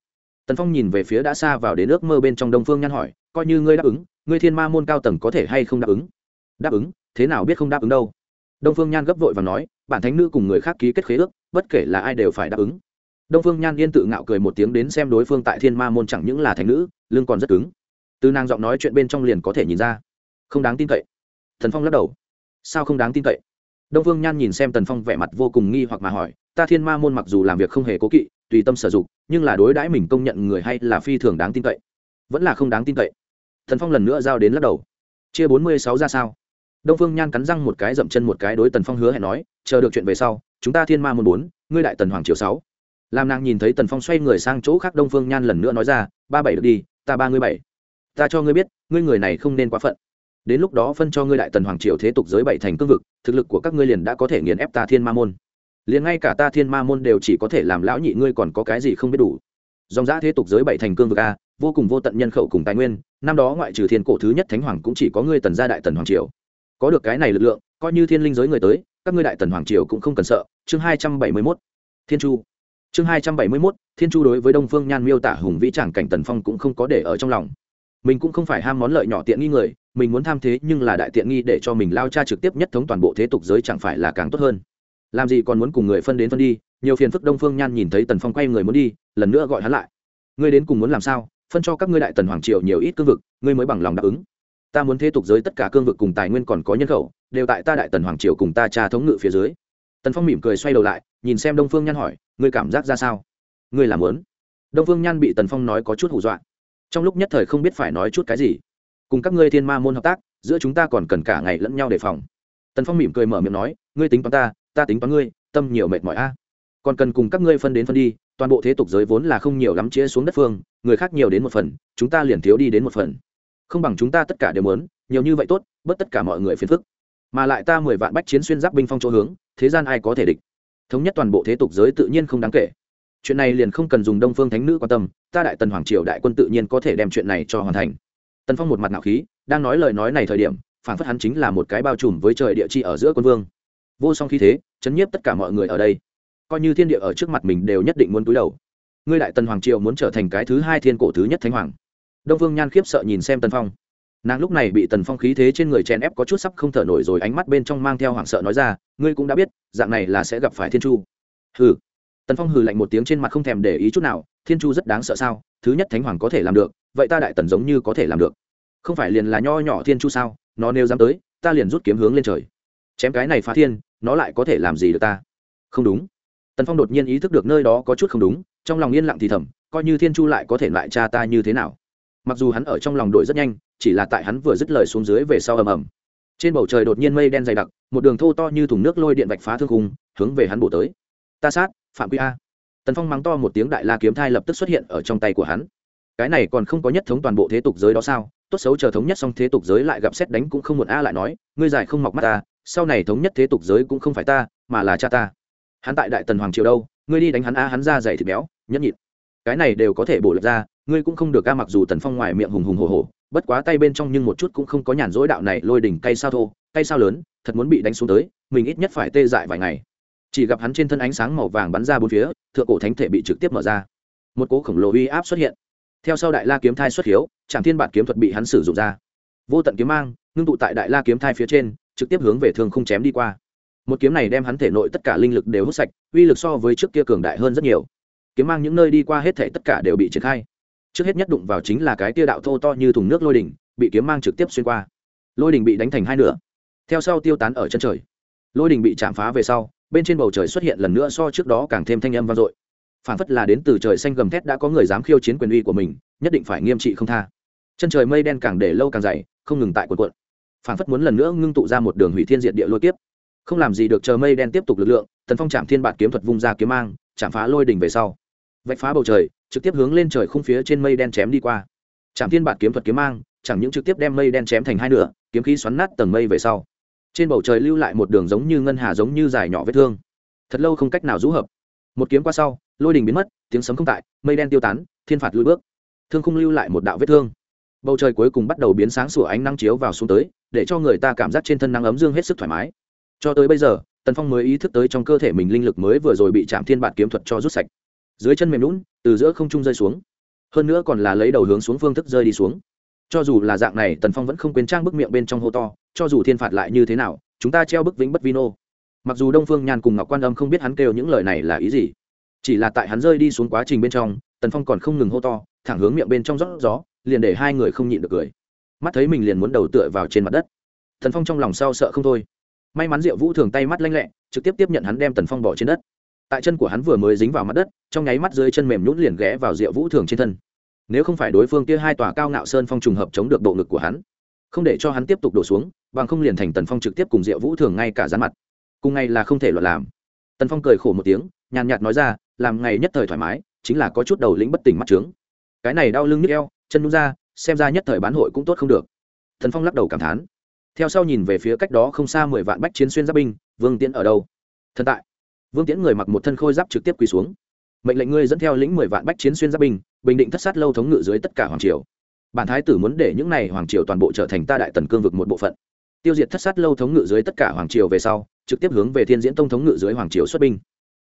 tần phong nhìn về phía đã xa vào đến ước mơ bên trong đông phương nhan hỏi, coi như ngươi đáp ứng, ngươi thiên ma môn cao tầng có thể hay không đáp ứng? Đáp ứng? Thế nào biết không đáp ứng đâu? Đông phương nhan gấp vội và nói, bản thánh nữ cùng người khác ký kết khế ước, bất kể là ai đều phải đáp ứng. Đông phương nhan yên tự ngạo cười một tiếng đến xem đối phương tại thiên ma môn chẳng những là thánh nữ, lưng còn rất cứng. Từ nàng giọng nói chuyện bên trong liền có thể nhìn ra. Không đáng tin cậy. Thần phong lắc đầu. Sao không đáng tin cậy? Đông phương nhan nhìn xem tần phong vẻ mặt vô cùng nghi hoặc mà hỏi, ta thiên ma môn mặc dù làm việc không hề cố kỵ tùy tâm sử dụng, nhưng là đối đãi mình công nhận người hay là phi thường đáng tin cậy. Vẫn là không đáng tin cậy. Thần phong lần nữa giao đến lắc đầu. Chia bốn mươi sáu ra sao? Đông phương nhan cắn răng một cái dậm chân một cái đối tần phong hứa hẹn nói, chờ được chuyện về sau, chúng ta thiên ma môn bốn, ngươi đại tần hoàng triều sáu. Làm nàng nhìn thấy tần phong xoay người sang chỗ khác đông phương nhan lần nữa nói ra, ba bảy được đi, ta ba ngươi bảy. Ta cho ngươi biết, ngươi người này không nên quá phận. Đến lúc đó phân cho ngươi đại tần hoàng triều thế tục giới bảy thành cương vực, thực lực của các ngươi liền đã có thể nghiền ép ta thiên ma môn liền ngay cả ta thiên ma môn đều chỉ có thể làm lão nhị ngươi còn có cái gì không biết đủ. Dòng giã thế tục giới bảy thành cương vực a, vô cùng vô tận nhân khẩu cùng tài nguyên, năm đó ngoại trừ thiên cổ thứ nhất thánh hoàng cũng chỉ có ngươi tần gia đại tần hoàng triều. Có được cái này lực lượng, coi như thiên linh giới người tới, các ngươi đại tần hoàng triều cũng không cần sợ. Chương hai trăm bảy mươi mốt, thiên chu. Chương hai trăm bảy mươi mốt, thiên chu đối với đông phương nhan miêu tả hùng vĩ tràng cảnh tần phong cũng không có để ở trong lòng. Mình cũng không phải ham món lợi nhỏ tiện nghi người, mình muốn tham thế nhưng là đại tiện nghi để cho mình lao cha trực tiếp nhất thống toàn bộ thế tục giới chẳng phải là càng tốt hơn làm gì còn muốn cùng người phân đến phân đi, nhiều phiền phức đông phương nhan nhìn thấy tần phong quay người muốn đi, lần nữa gọi hắn lại. Ngươi đến cùng muốn làm sao? Phân cho các ngươi đại tần hoàng triều nhiều ít cương vực, ngươi mới bằng lòng đáp ứng. Ta muốn thế tục giới tất cả cương vực cùng tài nguyên còn có nhân khẩu, đều tại ta đại tần hoàng triều cùng ta cha thống ngự phía dưới. Tần phong mỉm cười xoay đầu lại, nhìn xem đông phương nhan hỏi, ngươi cảm giác ra sao? Ngươi làm lớn đông phương nhan bị tần phong nói có chút hù dọa. Trong lúc nhất thời không biết phải nói chút cái gì. Cùng các ngươi thiên ma môn hợp tác, giữa chúng ta còn cần cả ngày lẫn nhau đề phòng. Tần phong mỉm cười mở miệng nói, ngươi tính toán ta ta tính toán ngươi, tâm nhiều mệt mỏi a. Còn cần cùng các ngươi phân đến phân đi, toàn bộ thế tục giới vốn là không nhiều lắm chia xuống đất phương, người khác nhiều đến một phần, chúng ta liền thiếu đi đến một phần. Không bằng chúng ta tất cả đều muốn, nhiều như vậy tốt, bớt tất cả mọi người phiền phức. Mà lại ta mười vạn bách chiến xuyên giáp binh phong chỗ hướng, thế gian ai có thể địch? Thống nhất toàn bộ thế tục giới tự nhiên không đáng kể. Chuyện này liền không cần dùng đông phương thánh nữ quan tâm, ta đại tần hoàng triều đại quân tự nhiên có thể đem chuyện này cho hoàn thành. Tần phong một mặt nạo khí, đang nói lời nói này thời điểm phản phất hắn chính là một cái bao trùm với trời địa chi ở giữa quân vương vô song khí thế, chấn nhiếp tất cả mọi người ở đây. Coi như thiên địa ở trước mặt mình đều nhất định muốn túi đầu. Ngươi đại tần hoàng triều muốn trở thành cái thứ hai thiên cổ thứ nhất thánh hoàng. Đông vương nhan khiếp sợ nhìn xem tần phong. Nàng lúc này bị tần phong khí thế trên người chèn ép có chút sắp không thở nổi rồi ánh mắt bên trong mang theo hoảng sợ nói ra, ngươi cũng đã biết, dạng này là sẽ gặp phải thiên chu. Hừ. Tần phong hừ lạnh một tiếng trên mặt không thèm để ý chút nào, thiên chu rất đáng sợ sao? Thứ nhất thánh hoàng có thể làm được, vậy ta đại tần giống như có thể làm được. Không phải liền là nho nhỏ thiên chu sao? Nó nêu dám tới, ta liền rút kiếm hướng lên trời. Chém cái này phá thiên nó lại có thể làm gì được ta? Không đúng. Tần phong đột nhiên ý thức được nơi đó có chút không đúng, trong lòng yên lặng thì thầm, coi như thiên chu lại có thể lại cha ta như thế nào. Mặc dù hắn ở trong lòng đội rất nhanh, chỉ là tại hắn vừa dứt lời xuống dưới về sau ầm ầm. Trên bầu trời đột nhiên mây đen dày đặc, một đường thô to như thùng nước lôi điện vạch phá thương khung, hướng về hắn bổ tới. Ta sát, phạm quy a. Tần phong mắng to một tiếng đại la kiếm thai lập tức xuất hiện ở trong tay của hắn. Cái này còn không có nhất thống toàn bộ thế tục giới đó sao? Tốt xấu chờ thống nhất xong thế tục giới lại gặp xét đánh cũng không một a lại nói, ngươi giải không mọc mắt ta sau này thống nhất thế tục giới cũng không phải ta, mà là cha ta. Hắn tại đại tần hoàng triều đâu, ngươi đi đánh hắn a, hắn ra dày thịt béo, nhẫn nhịn. Cái này đều có thể bổ lật ra, ngươi cũng không được ca mặc dù tần phong ngoài miệng hùng hùng hồ hồ bất quá tay bên trong nhưng một chút cũng không có nhàn rỗi đạo này lôi đỉnh cay sao thô, cay sao lớn, thật muốn bị đánh xuống tới, mình ít nhất phải tê dại vài ngày. Chỉ gặp hắn trên thân ánh sáng màu vàng bắn ra bốn phía, thượng cổ thánh thể bị trực tiếp mở ra. Một cố khổng lồ uy áp xuất hiện. Theo sau đại la kiếm thai xuất hiếu trạm thiên bản kiếm thuật bị hắn sử dụng ra. Vô tận kiếm mang, ngưng tụ tại đại la kiếm thai phía trên trực tiếp hướng về thương không chém đi qua. Một kiếm này đem hắn thể nội tất cả linh lực đều hút sạch, uy lực so với trước kia cường đại hơn rất nhiều. Kiếm mang những nơi đi qua hết thể tất cả đều bị triển khai. Trước hết nhất đụng vào chính là cái tia đạo thô to như thùng nước lôi đỉnh, bị kiếm mang trực tiếp xuyên qua. Lôi đỉnh bị đánh thành hai nửa. Theo sau tiêu tán ở chân trời. Lôi đỉnh bị chạm phá về sau, bên trên bầu trời xuất hiện lần nữa so trước đó càng thêm thanh âm vang dội. Phản phất là đến từ trời xanh gầm thét đã có người dám khiêu chiến quyền uy của mình, nhất định phải nghiêm trị không tha. Chân trời mây đen càng để lâu càng dày, không ngừng tại cuộn cuộn phản phất muốn lần nữa ngưng tụ ra một đường hủy thiên diệt địa lôi tiếp không làm gì được chờ mây đen tiếp tục lực lượng, tần phong chạm thiên bạt kiếm thuật vung ra kiếm mang, chạm phá lôi đỉnh về sau. Vạch phá bầu trời, trực tiếp hướng lên trời khung phía trên mây đen chém đi qua. Chạm thiên bạt kiếm thuật kiếm mang, chẳng những trực tiếp đem mây đen chém thành hai nửa, kiếm khí xoắn nát tầng mây về sau. Trên bầu trời lưu lại một đường giống như ngân hà giống như dài nhỏ vết thương. Thật lâu không cách nào rũ hợp. Một kiếm qua sau, lôi đình biến mất, tiếng sấm không tại, mây đen tiêu tán, thiên phạt lùi bước. Thương không lưu lại một đạo vết thương. Bầu trời cuối cùng bắt đầu biến sáng sủa ánh nắng chiếu vào xuống tới để cho người ta cảm giác trên thân nắng ấm dương hết sức thoải mái. Cho tới bây giờ, tần phong mới ý thức tới trong cơ thể mình linh lực mới vừa rồi bị chạm thiên bạt kiếm thuật cho rút sạch. Dưới chân mềm lún từ giữa không trung rơi xuống. Hơn nữa còn là lấy đầu hướng xuống phương thức rơi đi xuống. Cho dù là dạng này, tần phong vẫn không quên trang bức miệng bên trong hô to, cho dù thiên phạt lại như thế nào, chúng ta treo bức vĩnh bất vino mặc dù đông phương nhàn cùng ngọc quan âm không biết hắn kêu những lời này là ý gì, chỉ là tại hắn rơi đi xuống quá trình bên trong, tần phong còn không ngừng hô to, thẳng hướng miệng bên trong rót gió, liền để hai người không nhịn được cười mắt thấy mình liền muốn đầu tựa vào trên mặt đất. Thần phong trong lòng sau sợ không thôi. May mắn diệu vũ thường tay mắt lanh lẹ, trực tiếp tiếp nhận hắn đem tần phong bỏ trên đất. Tại chân của hắn vừa mới dính vào mặt đất, trong nháy mắt dưới chân mềm nhún liền ghé vào diệu vũ thường trên thân. Nếu không phải đối phương kia hai tòa cao ngạo sơn phong trùng hợp chống được bộ ngực của hắn, không để cho hắn tiếp tục đổ xuống, bằng không liền thành tần phong trực tiếp cùng diệu vũ thường ngay cả rán mặt. Cùng ngày là không thể loạn làm. Tần phong cười khổ một tiếng, nhàn nhạt nói ra, làm ngày nhất thời thoải mái, chính là có chút đầu lĩnh bất tỉnh mắt trướng. Cái này đau lưng nhức eo, chân nhún ra xem ra nhất thời bán hội cũng tốt không được. Thần phong lắc đầu cảm thán. Theo sau nhìn về phía cách đó không xa mười vạn bách chiến xuyên giáp binh, vương tiễn ở đâu? Thần tại. Vương tiễn người mặc một thân khôi giáp trực tiếp quỳ xuống. Mệnh lệnh ngươi dẫn theo lĩnh mười vạn bách chiến xuyên giáp binh, bình định thất sát lâu thống ngự dưới tất cả hoàng triều. Bản thái tử muốn để những này hoàng triều toàn bộ trở thành ta đại tần cương vực một bộ phận. Tiêu diệt thất sát lâu thống ngự dưới tất cả hoàng triều về sau, trực tiếp hướng về thiên diễn tông thống ngự dưới hoàng triều xuất binh.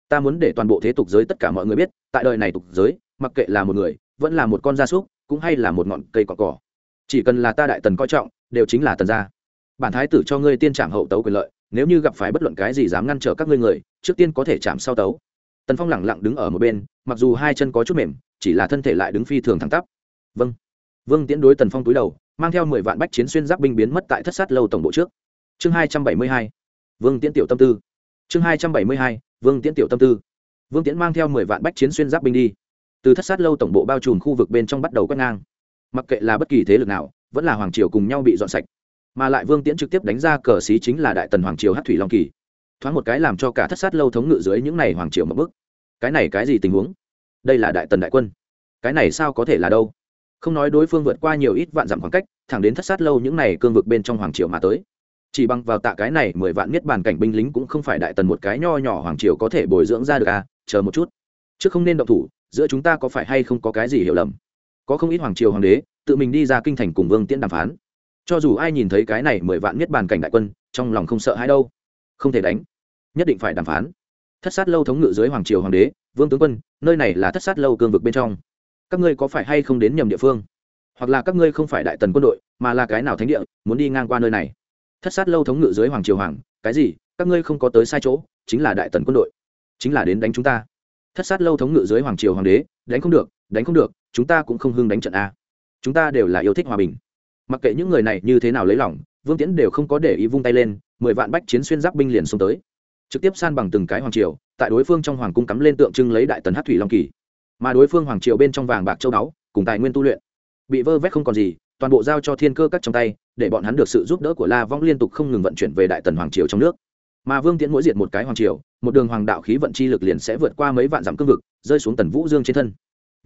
Ta muốn để toàn bộ thế tục giới tất cả mọi người biết, tại đời này tục giới, mặc kệ là một người vẫn là một con gia súc, cũng hay là một ngọn cây cỏ cỏ. Chỉ cần là ta đại tần coi trọng, đều chính là tần gia. Bản thái tử cho ngươi tiên trảm hậu tấu quyền lợi, nếu như gặp phải bất luận cái gì dám ngăn trở các ngươi người, trước tiên có thể chạm sau tấu. Tần phong lẳng lặng đứng ở một bên, mặc dù hai chân có chút mềm, chỉ là thân thể lại đứng phi thường thẳng tắp. Vâng. Vương tiễn đối tần phong túi đầu, mang theo mười vạn bách chiến xuyên giáp binh biến mất tại thất sát lâu tổng bộ trước. Chương hai trăm bảy mươi hai. Vương tiễn tiểu tâm tư. Chương hai trăm bảy mươi hai, vương tiễn tiểu tâm tư. Vương tiễn mang theo mười vạn bách chiến xuyên giáp binh đi từ thất sát lâu tổng bộ bao trùm khu vực bên trong bắt đầu quét ngang. Mặc kệ là bất kỳ thế lực nào, vẫn là hoàng triều cùng nhau bị dọn sạch. Mà lại vương tiễn trực tiếp đánh ra cờ xí chính là đại tần hoàng triều hát thủy long kỳ. Thoáng một cái làm cho cả thất sát lâu thống ngự dưới những này hoàng triều một bức. Cái này cái gì tình huống? Đây là đại tần đại quân. Cái này sao có thể là đâu? Không nói đối phương vượt qua nhiều ít vạn dặm khoảng cách, thẳng đến thất sát lâu những này cương vực bên trong hoàng triều mà tới. Chỉ bằng vào tạ cái này mười vạn niết bàn cảnh binh lính cũng không phải đại tần một cái nho nhỏ hoàng triều có thể bồi dưỡng ra được à? Chờ một chút. Chứ không nên động thủ giữa chúng ta có phải hay không có cái gì hiểu lầm? Có không ít hoàng triều hoàng đế, tự mình đi ra kinh thành cùng vương tiễn đàm phán. Cho dù ai nhìn thấy cái này mười vạn miết bàn cảnh đại quân, trong lòng không sợ hãi đâu. Không thể đánh. Nhất định phải đàm phán. Thất sát lâu thống ngự dưới hoàng triều hoàng đế, vương tướng quân, nơi này là thất sát lâu cương vực bên trong. Các ngươi có phải hay không đến nhầm địa phương? Hoặc là các ngươi không phải đại tần quân đội, mà là cái nào thánh địa, muốn đi ngang qua nơi này? Thất sát lâu thống ngự dưới hoàng triều hoàng, cái gì? Các ngươi không có tới sai chỗ, chính là đại tần quân đội. Chính là đến đánh chúng ta thất sát lâu thống ngự dưới hoàng triều hoàng đế, đánh không được, đánh không được, chúng ta cũng không hưng đánh trận a. Chúng ta đều là yêu thích hòa bình. Mặc kệ những người này như thế nào lấy lòng, vương tiễn đều không có để ý vung tay lên, mười vạn bách chiến xuyên giáp binh liền xông tới. Trực tiếp san bằng từng cái hoàng triều, tại đối phương trong hoàng cung cắm lên tượng trưng lấy đại tần hát thủy long kỳ. Mà đối phương hoàng triều bên trong vàng bạc châu đáo cùng tài nguyên tu luyện, bị vơ vét không còn gì, toàn bộ giao cho thiên cơ các trong tay, để bọn hắn được sự giúp đỡ của la vong liên tục không ngừng vận chuyển về đại tần hoàng triều trong nước mà vương tiễn mỗi diệt một cái hoàng triều, một đường hoàng đạo khí vận chi lực liền sẽ vượt qua mấy vạn dặm cương vực, rơi xuống tần vũ dương trên thân.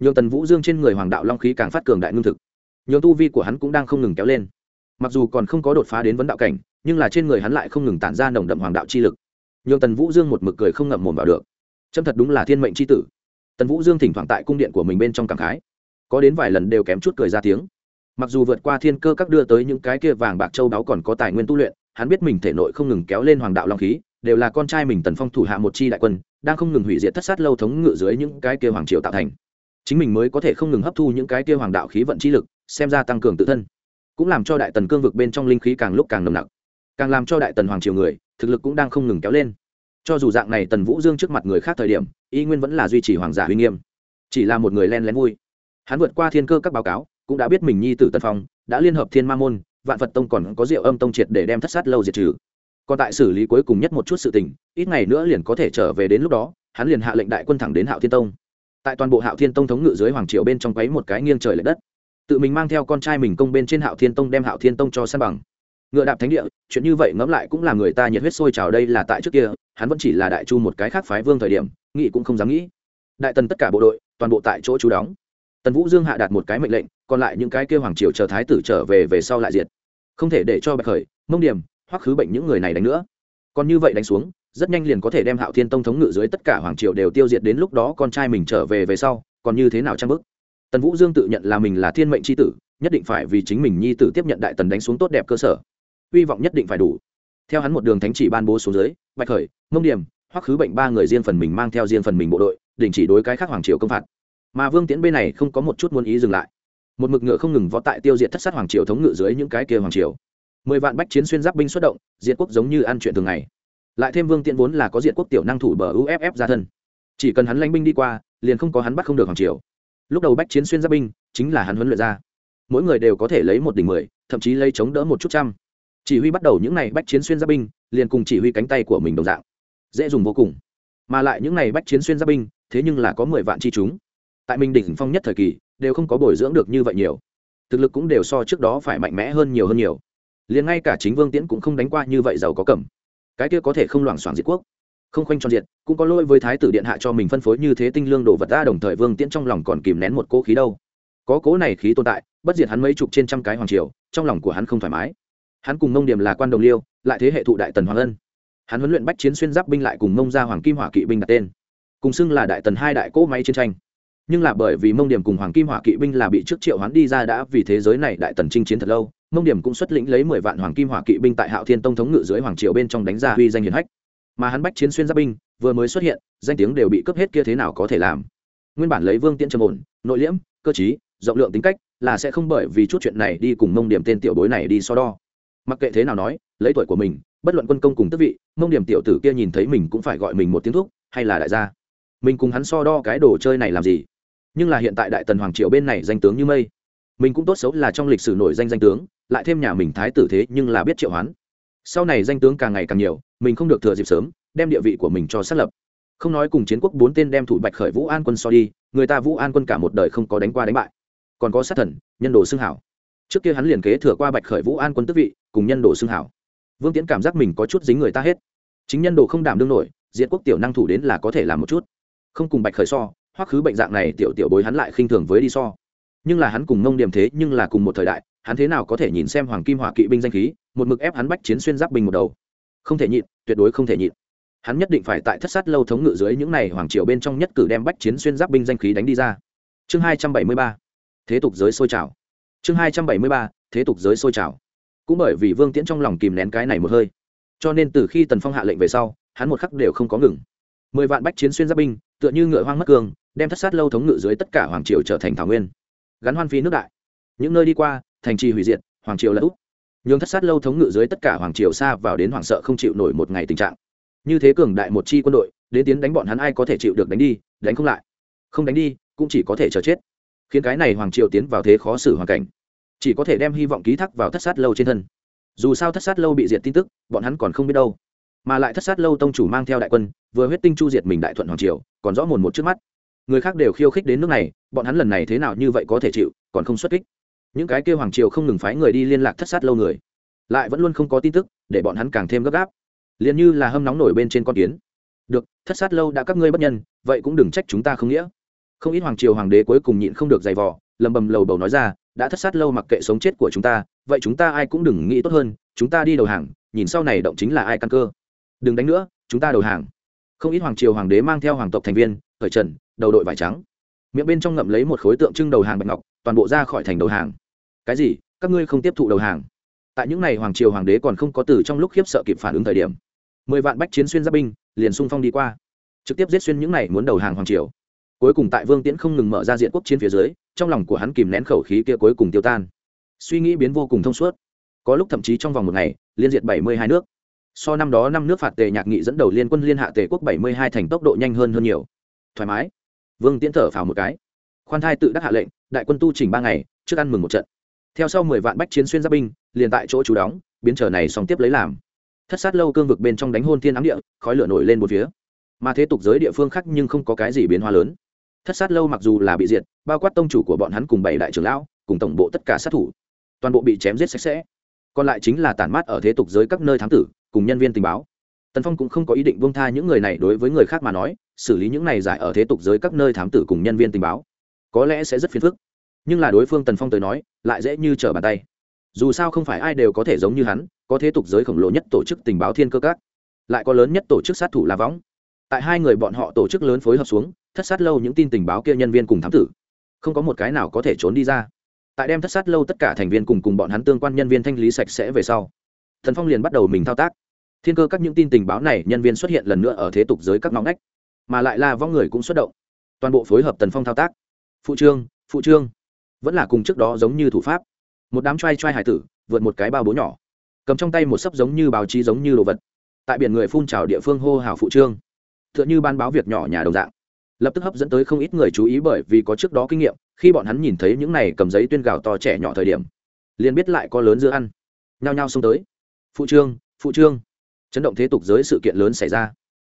Nhường tần vũ dương trên người hoàng đạo long khí càng phát cường đại ngưng thực. Nhường tu vi của hắn cũng đang không ngừng kéo lên. Mặc dù còn không có đột phá đến vấn đạo cảnh, nhưng là trên người hắn lại không ngừng tản ra nồng đậm hoàng đạo chi lực. Nhường tần vũ dương một mực cười không ngậm mồm vào được. Châm thật đúng là thiên mệnh c h i tử. Tần vũ dương thỉnh thoảng tại cung điện của mình bên trong cảm khái. Có đến vài lần đều kém chút cười ra tiếng. Mặc dù vượt qua thiên cơ các đưa tới những cái kia vàng bạc châu đáo còn có tài nguyên tu luyện hắn biết mình thể nội không ngừng kéo lên hoàng đạo long khí, đều là con trai mình tần phong thủ hạ một chi đại quân, đang không ngừng hủy diệt thất sát lâu thống ngự dưới những cái kia hoàng triều tạo thành. Chính mình mới có thể không ngừng hấp thu những cái kia hoàng đạo khí vận chi lực, xem ra tăng cường tự thân, cũng làm cho đại tần cương vực bên trong linh khí càng lúc càng nồng nặc, càng làm cho đại tần hoàng triều người, thực lực cũng đang không ngừng kéo lên. Cho dù dạng này tần vũ dương trước mặt người khác thời điểm, y nguyên vẫn là duy trì hoàng giả uy nghiêm, chỉ là một người len lén vui. Hắn vượt qua thiên cơ các báo cáo, cũng đã biết mình nhi tử tân phong, đã liên hợp thiên ma môn vạn phật tông còn có diệu âm tông triệt để đem thất sát lâu diệt trừ. Còn tại xử lý cuối cùng nhất một chút sự tình, ít ngày nữa liền có thể trở về đến lúc đó, hắn liền hạ lệnh đại quân thẳng đến hạo thiên tông. Tại toàn bộ hạo thiên tông thống ngự dưới hoàng triều bên trong quấy một cái nghiêng trời l ệ đất. Tự mình mang theo con trai mình công bên trên hạo thiên tông đem hạo thiên tông cho san bằng. Ngựa đạp thánh địa, chuyện như vậy ngẫm lại cũng là người ta nhiệt huyết sôi trào đây là tại trước kia, hắn vẫn chỉ là đại chu một cái khác phái vương thời điểm, nghĩ cũng không dám nghĩ. Đại tần tất cả bộ đội, toàn bộ tại chỗ chú đóng. Tần vũ dương hạ đạt một cái mệnh lệnh, còn lại những cái kêu hoàng triều chờ thái tử trở về về sau lại diệt không thể để cho bạch khởi, mông điểm hoặc khứ bệnh những người này đánh nữa. Còn như vậy đánh xuống, rất nhanh liền có thể đem hạo thiên tông thống ngự dưới tất cả hoàng triều đều tiêu diệt đến lúc đó con trai mình trở về về sau, còn như thế nào trang bức tần vũ dương tự nhận là mình là thiên mệnh c h i tử, nhất định phải vì chính mình nhi tử tiếp nhận đại tần đánh xuống tốt đẹp cơ sở. Hy vọng nhất định phải đủ. Theo hắn một đường thánh chỉ ban bố xuống dưới, bạch khởi, mông điểm hoặc khứ bệnh ba người riêng phần mình mang theo riêng phần mình bộ đội, đình chỉ đối cái khác hoàng triều công phạt. Mà vương tiễn bên này không có một chút muốn ý dừng lại một mực ngựa không ngừng võ tại tiêu diệt thất sát hoàng triều thống ngự dưới những cái kia hoàng triều. Mười vạn bách chiến xuyên giáp binh xuất động, diệt quốc giống như ăn chuyện thường ngày. Lại thêm vương tiện vốn là có diện quốc tiểu năng thủ bờ uff ra thân. Chỉ cần hắn lãnh binh đi qua, liền không có hắn bắt không được hoàng triều. Lúc đầu bách chiến xuyên giáp binh, chính là hắn huấn luyện ra. Mỗi người đều có thể lấy một đỉnh mười, thậm chí lấy chống đỡ một chút trăm. Chỉ huy bắt đầu những n à y bách chiến xuyên giáp binh, liền cùng chỉ huy cánh tay của mình đồng dạng. Dễ dùng vô cùng. Mà lại những n à y bách chiến xuyên giáp binh, thế nhưng là có mười vạn chi chúng tại minh đỉnh phong nhất thời kỳ, đều không có bồi dưỡng được như vậy nhiều. Thực lực cũng đều so trước đó phải mạnh mẽ hơn nhiều hơn nhiều. Liền ngay cả chính vương tiễn cũng không đánh qua như vậy giàu có cầm. Cái kia có thể không loảng xoảng diệt quốc, không khoanh tròn diệt, cũng có lỗi với thái tử điện hạ cho mình phân phối như thế tinh lương đồ vật ra đồng thời vương tiễn trong lòng còn kìm nén một cỗ khí đâu. Có cỗ này khí tồn tại, bất diệt hắn mấy chục trên trăm cái hoàng triều, trong lòng của hắn không thoải mái. Hắn cùng mông điểm là quan đồng liêu, lại thế hệ thụ đại tần hoàng ân. Hắn huấn luyện bách chiến xuyên giáp binh lại cùng mông ra hoàng kim hỏa kỵ binh đặt tên, cùng xưng là đại tần hai đại cỗ máy chiến tranh nhưng là bởi vì mông điểm cùng hoàng kim hỏa kỵ binh là bị trước triệu hoán đi ra đã vì thế giới này đại tần chinh chiến thật lâu, mông điểm cũng xuất lĩnh lấy mười vạn hoàng kim hỏa kỵ binh tại hạo thiên tông thống ngự dưới hoàng triều bên trong đánh ra uy danh hiền hách. Mà hắn bách chiến xuyên giáp binh, vừa mới xuất hiện, danh tiếng đều bị cướp hết kia thế nào có thể làm. Nguyên bản lấy vương tiễn trầm ổn, nội liễm, cơ chí rộng lượng tính cách, là sẽ không bởi vì chút chuyện này đi cùng mông điểm tên tiểu bối này đi so đo. Mặc kệ thế nào nói, lấy tuổi của mình, bất luận quân công cùng tức vị, mông điểm tiểu tử kia nhìn thấy mình cũng phải gọi mình một tiếng thúc, hay là đại gia. Mình cùng hắn so đo cái đồ chơi này làm gì? Nhưng là hiện tại đại tần hoàng triều bên này danh tướng như mây. Mình cũng tốt xấu là trong lịch sử nổi danh danh tướng, lại thêm nhà mình thái tử thế nhưng là biết triệu hoán. Sau này danh tướng càng ngày càng nhiều, mình không được thừa dịp sớm, đem địa vị của mình cho xác lập. Không nói cùng chiến quốc bốn tên đem thủ bạch khởi vũ an quân so đi, người ta vũ an quân cả một đời không có đánh qua đánh bại. Còn có sát thần, nhân đồ xương hảo. Trước kia hắn liền kế thừa qua bạch khởi vũ an quân tức vị, cùng nhân đồ xương hảo. Vương tiễn cảm giác mình có chút dính người ta hết. Chính nhân đồ không đảm đương nổi, diện quốc tiểu năng thủ đến là có thể làm một chút. Không cùng bạch khởi so hoặc khứ bệnh dạng này tiểu tiểu bối hắn lại khinh thường với đi so. Nhưng là hắn cùng ngông điểm thế nhưng là cùng một thời đại, hắn thế nào có thể nhìn xem hoàng kim hỏa kỵ binh danh khí, một mực ép hắn bách chiến xuyên giáp binh một đầu. Không thể nhịn, tuyệt đối không thể nhịn. Hắn nhất định phải tại thất sát lâu thống ngự dưới những này hoàng triều bên trong nhất cử đem bách chiến xuyên giáp binh danh khí đánh đi ra. Chương hai trăm bảy mươi ba. Thế tục giới sôi trào. Chương hai trăm bảy mươi ba. Thế tục giới sôi trào. Cũng bởi vì vương tiễn trong lòng kìm nén cái này một hơi, cho nên từ khi tần phong hạ lệnh về sau, hắn một khắc đều không có ngừng mười vạn bách chiến xuyên giáp binh, tựa như ngựa hoang mất cương đem thất sát lâu thống ngự dưới tất cả hoàng triều trở thành thảo nguyên. Gắn hoan phi nước đại. Những nơi đi qua, thành trì hủy diệt, hoàng triều là úp. Nhường thất sát lâu thống ngự dưới tất cả hoàng triều xa vào đến hoàng sợ không chịu nổi một ngày tình trạng. Như thế cường đại một chi quân đội, đến tiến đánh bọn hắn ai có thể chịu được đánh đi, đánh không lại. Không đánh đi, cũng chỉ có thể chờ chết. Khiến cái này hoàng triều tiến vào thế khó xử hoàn cảnh. Chỉ có thể đem hy vọng ký thác vào thất sát lâu trên thân. Dù sao thất sát lâu bị diệt tin tức, bọn hắn còn không biết đâu mà lại thất sát lâu tông chủ mang theo đại quân, vừa huyết tinh chu diệt mình đại thuận hoàng triều, còn rõ mồn một trước mắt. Người khác đều khiêu khích đến nước này, bọn hắn lần này thế nào như vậy có thể chịu, còn không xuất kích. Những cái kêu hoàng triều không ngừng phái người đi liên lạc thất sát lâu người, lại vẫn luôn không có tin tức, để bọn hắn càng thêm gấp gáp. Liền như là hâm nóng nổi bên trên con kiến. Được, thất sát lâu đã các ngươi bất nhân, vậy cũng đừng trách chúng ta không nghĩa. Không ít hoàng triều hoàng đế cuối cùng nhịn không được giày vò, lầm bầm lầu bầu nói ra, đã thất sát lâu mặc kệ sống chết của chúng ta, vậy chúng ta ai cũng đừng nghĩ tốt hơn, chúng ta đi đầu hàng, nhìn sau này động chính là ai căn cơ đừng đánh nữa, chúng ta đầu hàng. Không ít hoàng triều hoàng đế mang theo hoàng tộc thành viên khởi trần, đầu đội vải trắng. Miệng bên trong ngậm lấy một khối tượng trưng đầu hàng bạch ngọc, toàn bộ ra khỏi thành đầu hàng. Cái gì? Các ngươi không tiếp thụ đầu hàng? Tại những n à y hoàng triều hoàng đế còn không có từ trong lúc khiếp sợ kịp phản ứng thời điểm, mười vạn bách chiến xuyên giáp binh liền sung phong đi qua, trực tiếp giết xuyên những n à y muốn đầu hàng hoàng triều. Cuối cùng tại vương tiễn không ngừng mở ra diện quốc chiến phía dưới, trong lòng của hắn kìm nén khẩu khí kia cuối cùng tiêu tan. Suy nghĩ biến vô cùng thông suốt. Có lúc thậm chí trong vòng một ngày, liên diện bảy mươi hai nước so năm đó năm nước phạt tề nhạc nghị dẫn đầu liên quân liên hạ tề quốc bảy mươi hai thành tốc độ nhanh hơn hơn nhiều. Thoải mái. Vương tiễn thở phào một cái. Khoan thai tự đắc hạ lệnh, đại quân tu chỉnh ba ngày, trước ăn mừng một trận. Theo sau mười vạn bách chiến xuyên giáp binh, liền tại chỗ chú đóng, biến trở này xong tiếp lấy làm. Thất sát lâu cương vực bên trong đánh hôn thiên ám địa, khói lửa nổi lên một phía. Mà thế tục giới địa phương khác nhưng không có cái gì biến hóa lớn. Thất sát lâu mặc dù là bị diệt, bao quát tông chủ của bọn hắn cùng bảy đại trưởng lão, cùng tổng bộ tất cả sát thủ, toàn bộ bị chém giết sạch sẽ. Còn lại chính là tản mát ở thế tục giới các nơi thám tử cùng nhân viên tình báo. Tần phong cũng không có ý định buông tha những người này đối với người khác mà nói, xử lý những này giải ở thế tục giới các nơi thám tử cùng nhân viên tình báo. Có lẽ sẽ rất phiền phức. Nhưng là đối phương tần phong tới nói, lại dễ như trở bàn tay. Dù sao không phải ai đều có thể giống như hắn, có thế tục giới khổng lồ nhất tổ chức tình báo thiên cơ các. Lại có lớn nhất tổ chức sát thủ là võng. Tại hai người bọn họ tổ chức lớn phối hợp xuống, thất sát lâu những tin tình báo kia nhân viên cùng thám tử. Không có một cái nào có thể trốn đi ra. Tại đem thất sát lâu tất cả thành viên cùng cùng bọn hắn tương quan nhân viên thanh lý sạch sẽ về sau thần phong liền bắt đầu mình thao tác thiên cơ các những tin tình báo này nhân viên xuất hiện lần nữa ở thế tục giới các ngõ ngách, mà lại là vong người cũng xuất động. Toàn bộ phối hợp tần phong thao tác. Phụ trương phụ trương. Vẫn là cùng trước đó giống như thủ pháp. Một đám t r a i t r a i hải tử, vượt một cái bao bố nhỏ. Cầm trong tay một sấp giống như báo chí giống như đồ vật. Tại biển người phun trào địa phương hô hào phụ trương. T h ư ợ n h ư ban báo việc nhỏ nhà đồng dạng. Lập tức hấp dẫn tới không ít người chú ý bởi vì có trước đó kinh nghiệm, khi bọn hắn nhìn thấy những này cầm giấy tuyên gào to trẻ nhỏ thời điểm, liền biết lại có lớn dưa ăn. Nhao nhao xông tới. Phụ trương phụ trương chấn động thế tục giới sự kiện lớn xảy ra.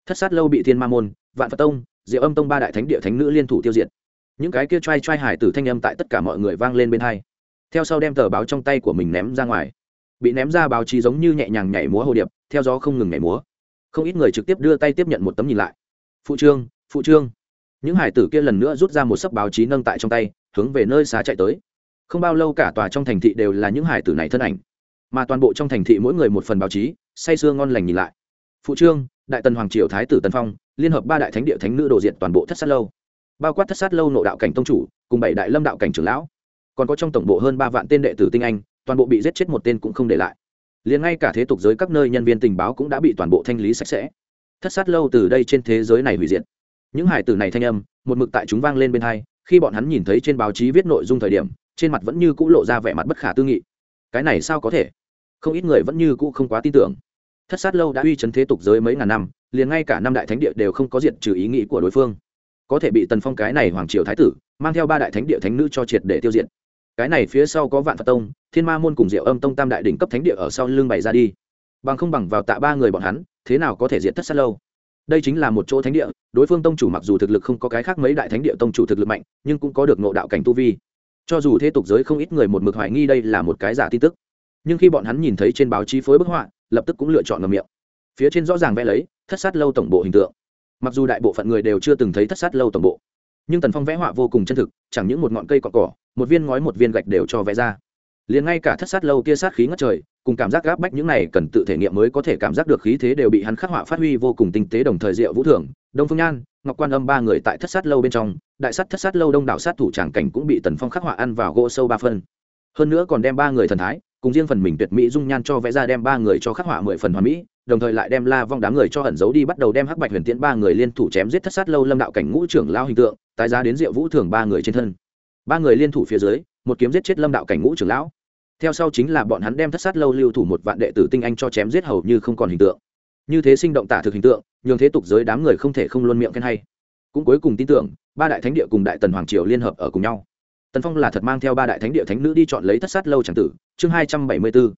Thất sát lâu bị thiên ma môn, vạn phật tông, diệu âm tông ba đại thánh địa thánh nữ liên thủ tiêu diệt. Những cái kia t r a i t r a i hải tử thanh âm tại tất cả mọi người vang lên bên hai. Theo sau đem tờ báo trong tay của mình ném ra ngoài. Bị ném ra báo chí giống như nhẹ nhàng nhảy múa hồ điệp, theo gió không ngừng nhảy múa. Không ít người trực tiếp đưa tay tiếp nhận một tấm nhìn lại. Phụ trương phụ trương. Những hải tử kia lần nữa rút ra một sấp báo chí nâng tại trong tay, hướng về nơi xá chạy tới. Không bao lâu cả tòa trong thành thị đều là những hải tử này thân ảnh. Mà toàn bộ trong thành thị mỗi người một phần báo chí say sưa ngon lành nhìn lại. Phụ trương, đại tần hoàng triều thái tử tân phong, liên hợp ba đại thánh địa thánh nữ đồ diện toàn bộ thất sát lâu. Bao quát thất sát lâu nộ đạo cảnh tông chủ, cùng bảy đại lâm đạo cảnh trưởng lão. Còn có trong tổng bộ hơn ba vạn tên đệ tử tinh anh, toàn bộ bị giết chết một tên cũng không để lại. Liền ngay cả thế tục giới các nơi nhân viên tình báo cũng đã bị toàn bộ thanh lý sạch sẽ. Thất sát lâu từ đây trên thế giới này hủy diệt. Những hải tử này thanh âm, một mực tại chúng vang lên bên hai, khi bọn hắn nhìn thấy trên báo chí viết nội dung thời điểm, trên mặt vẫn như cũ lộ ra vẻ mặt bất khả tư nghị. Cái này sao có thể? Không ít người vẫn như cũ không quá tin tưởng thất sát lâu đã uy chấn thế tục giới mấy ngàn năm, liền ngay cả năm đại thánh địa đều không có diện trừ ý nghĩ của đối phương. Có thể bị tần phong cái này hoàng triều thái tử, mang theo ba đại thánh địa thánh nữ cho triệt để tiêu diệt. Cái này phía sau có vạn phật tông, thiên ma môn cùng diệu âm tông tam đại đỉnh cấp thánh địa ở sau lưng bày ra đi. Bằng không bằng vào tạ ba người bọn hắn, thế nào có thể diện thất sát lâu? Đây chính là một chỗ thánh địa, đối phương tông chủ mặc dù thực lực không có cái khác mấy đại thánh địa tông chủ thực lực mạnh, nhưng cũng có được nộ đạo cảnh tu vi. Cho dù thế tục giới không ít người một mực hoài nghi đây là một cái giả tin tức. Nhưng khi bọn hắn nhìn thấy trên báo chí phối bức họa lập tức cũng lựa chọn ngầm miệng. Phía trên rõ ràng vẽ lấy, thất sát lâu tổng bộ hình tượng. Mặc dù đại bộ phận người đều chưa từng thấy thất sát lâu tổng bộ, nhưng tần phong vẽ họa vô cùng chân thực, chẳng những một ngọn cây cọn cỏ một viên ngói một viên gạch đều cho vẽ ra. Liền ngay cả thất sát lâu kia sát khí ngất trời, cùng cảm giác gáp bách những này cần tự thể nghiệm mới có thể cảm giác được khí thế đều bị hắn khắc họa phát huy vô cùng tinh tế đồng thời diệu vũ thưởng đông phương nhan, ngọc quan âm ba người tại thất sát lâu bên trong, đại sắt thất sát lâu đông đảo sát thủ tràng cảnh cũng bị tần phong khắc họa ăn vào gỗ sâu ba phân. Hơn nữa còn đem ba người thần thái cùng riêng phần mình tuyệt mỹ dung nhan cho vẽ ra đem ba người cho khắc họa mười phần hoàn mỹ, đồng thời lại đem la vong đám người cho ẩn giấu đi bắt đầu đem hắc bạch huyền tiễn ba người liên thủ chém giết thất sát lâu lâm đạo cảnh ngũ trưởng lao hình tượng, tái giá đến diệu vũ thường ba người trên thân. Ba người liên thủ phía dưới, một kiếm giết chết lâm đạo cảnh ngũ trưởng lão. Theo sau chính là bọn hắn đem thất sát lâu lưu thủ một vạn đệ tử tinh anh cho chém giết hầu như không còn hình tượng. Như thế sinh động tả thực hình tượng, nhường thế tục giới đám người không thể không luôn miệng khen hay. Cũng cuối cùng tin tưởng, ba đại thánh địa cùng đại tần hoàng triều liên hợp ở cùng nhau. Tần phong là thật mang theo ba đại thánh địa thánh nữ đi chọn lấy thất sát lâu tràng tử chương hai trăm bảy mươi b ố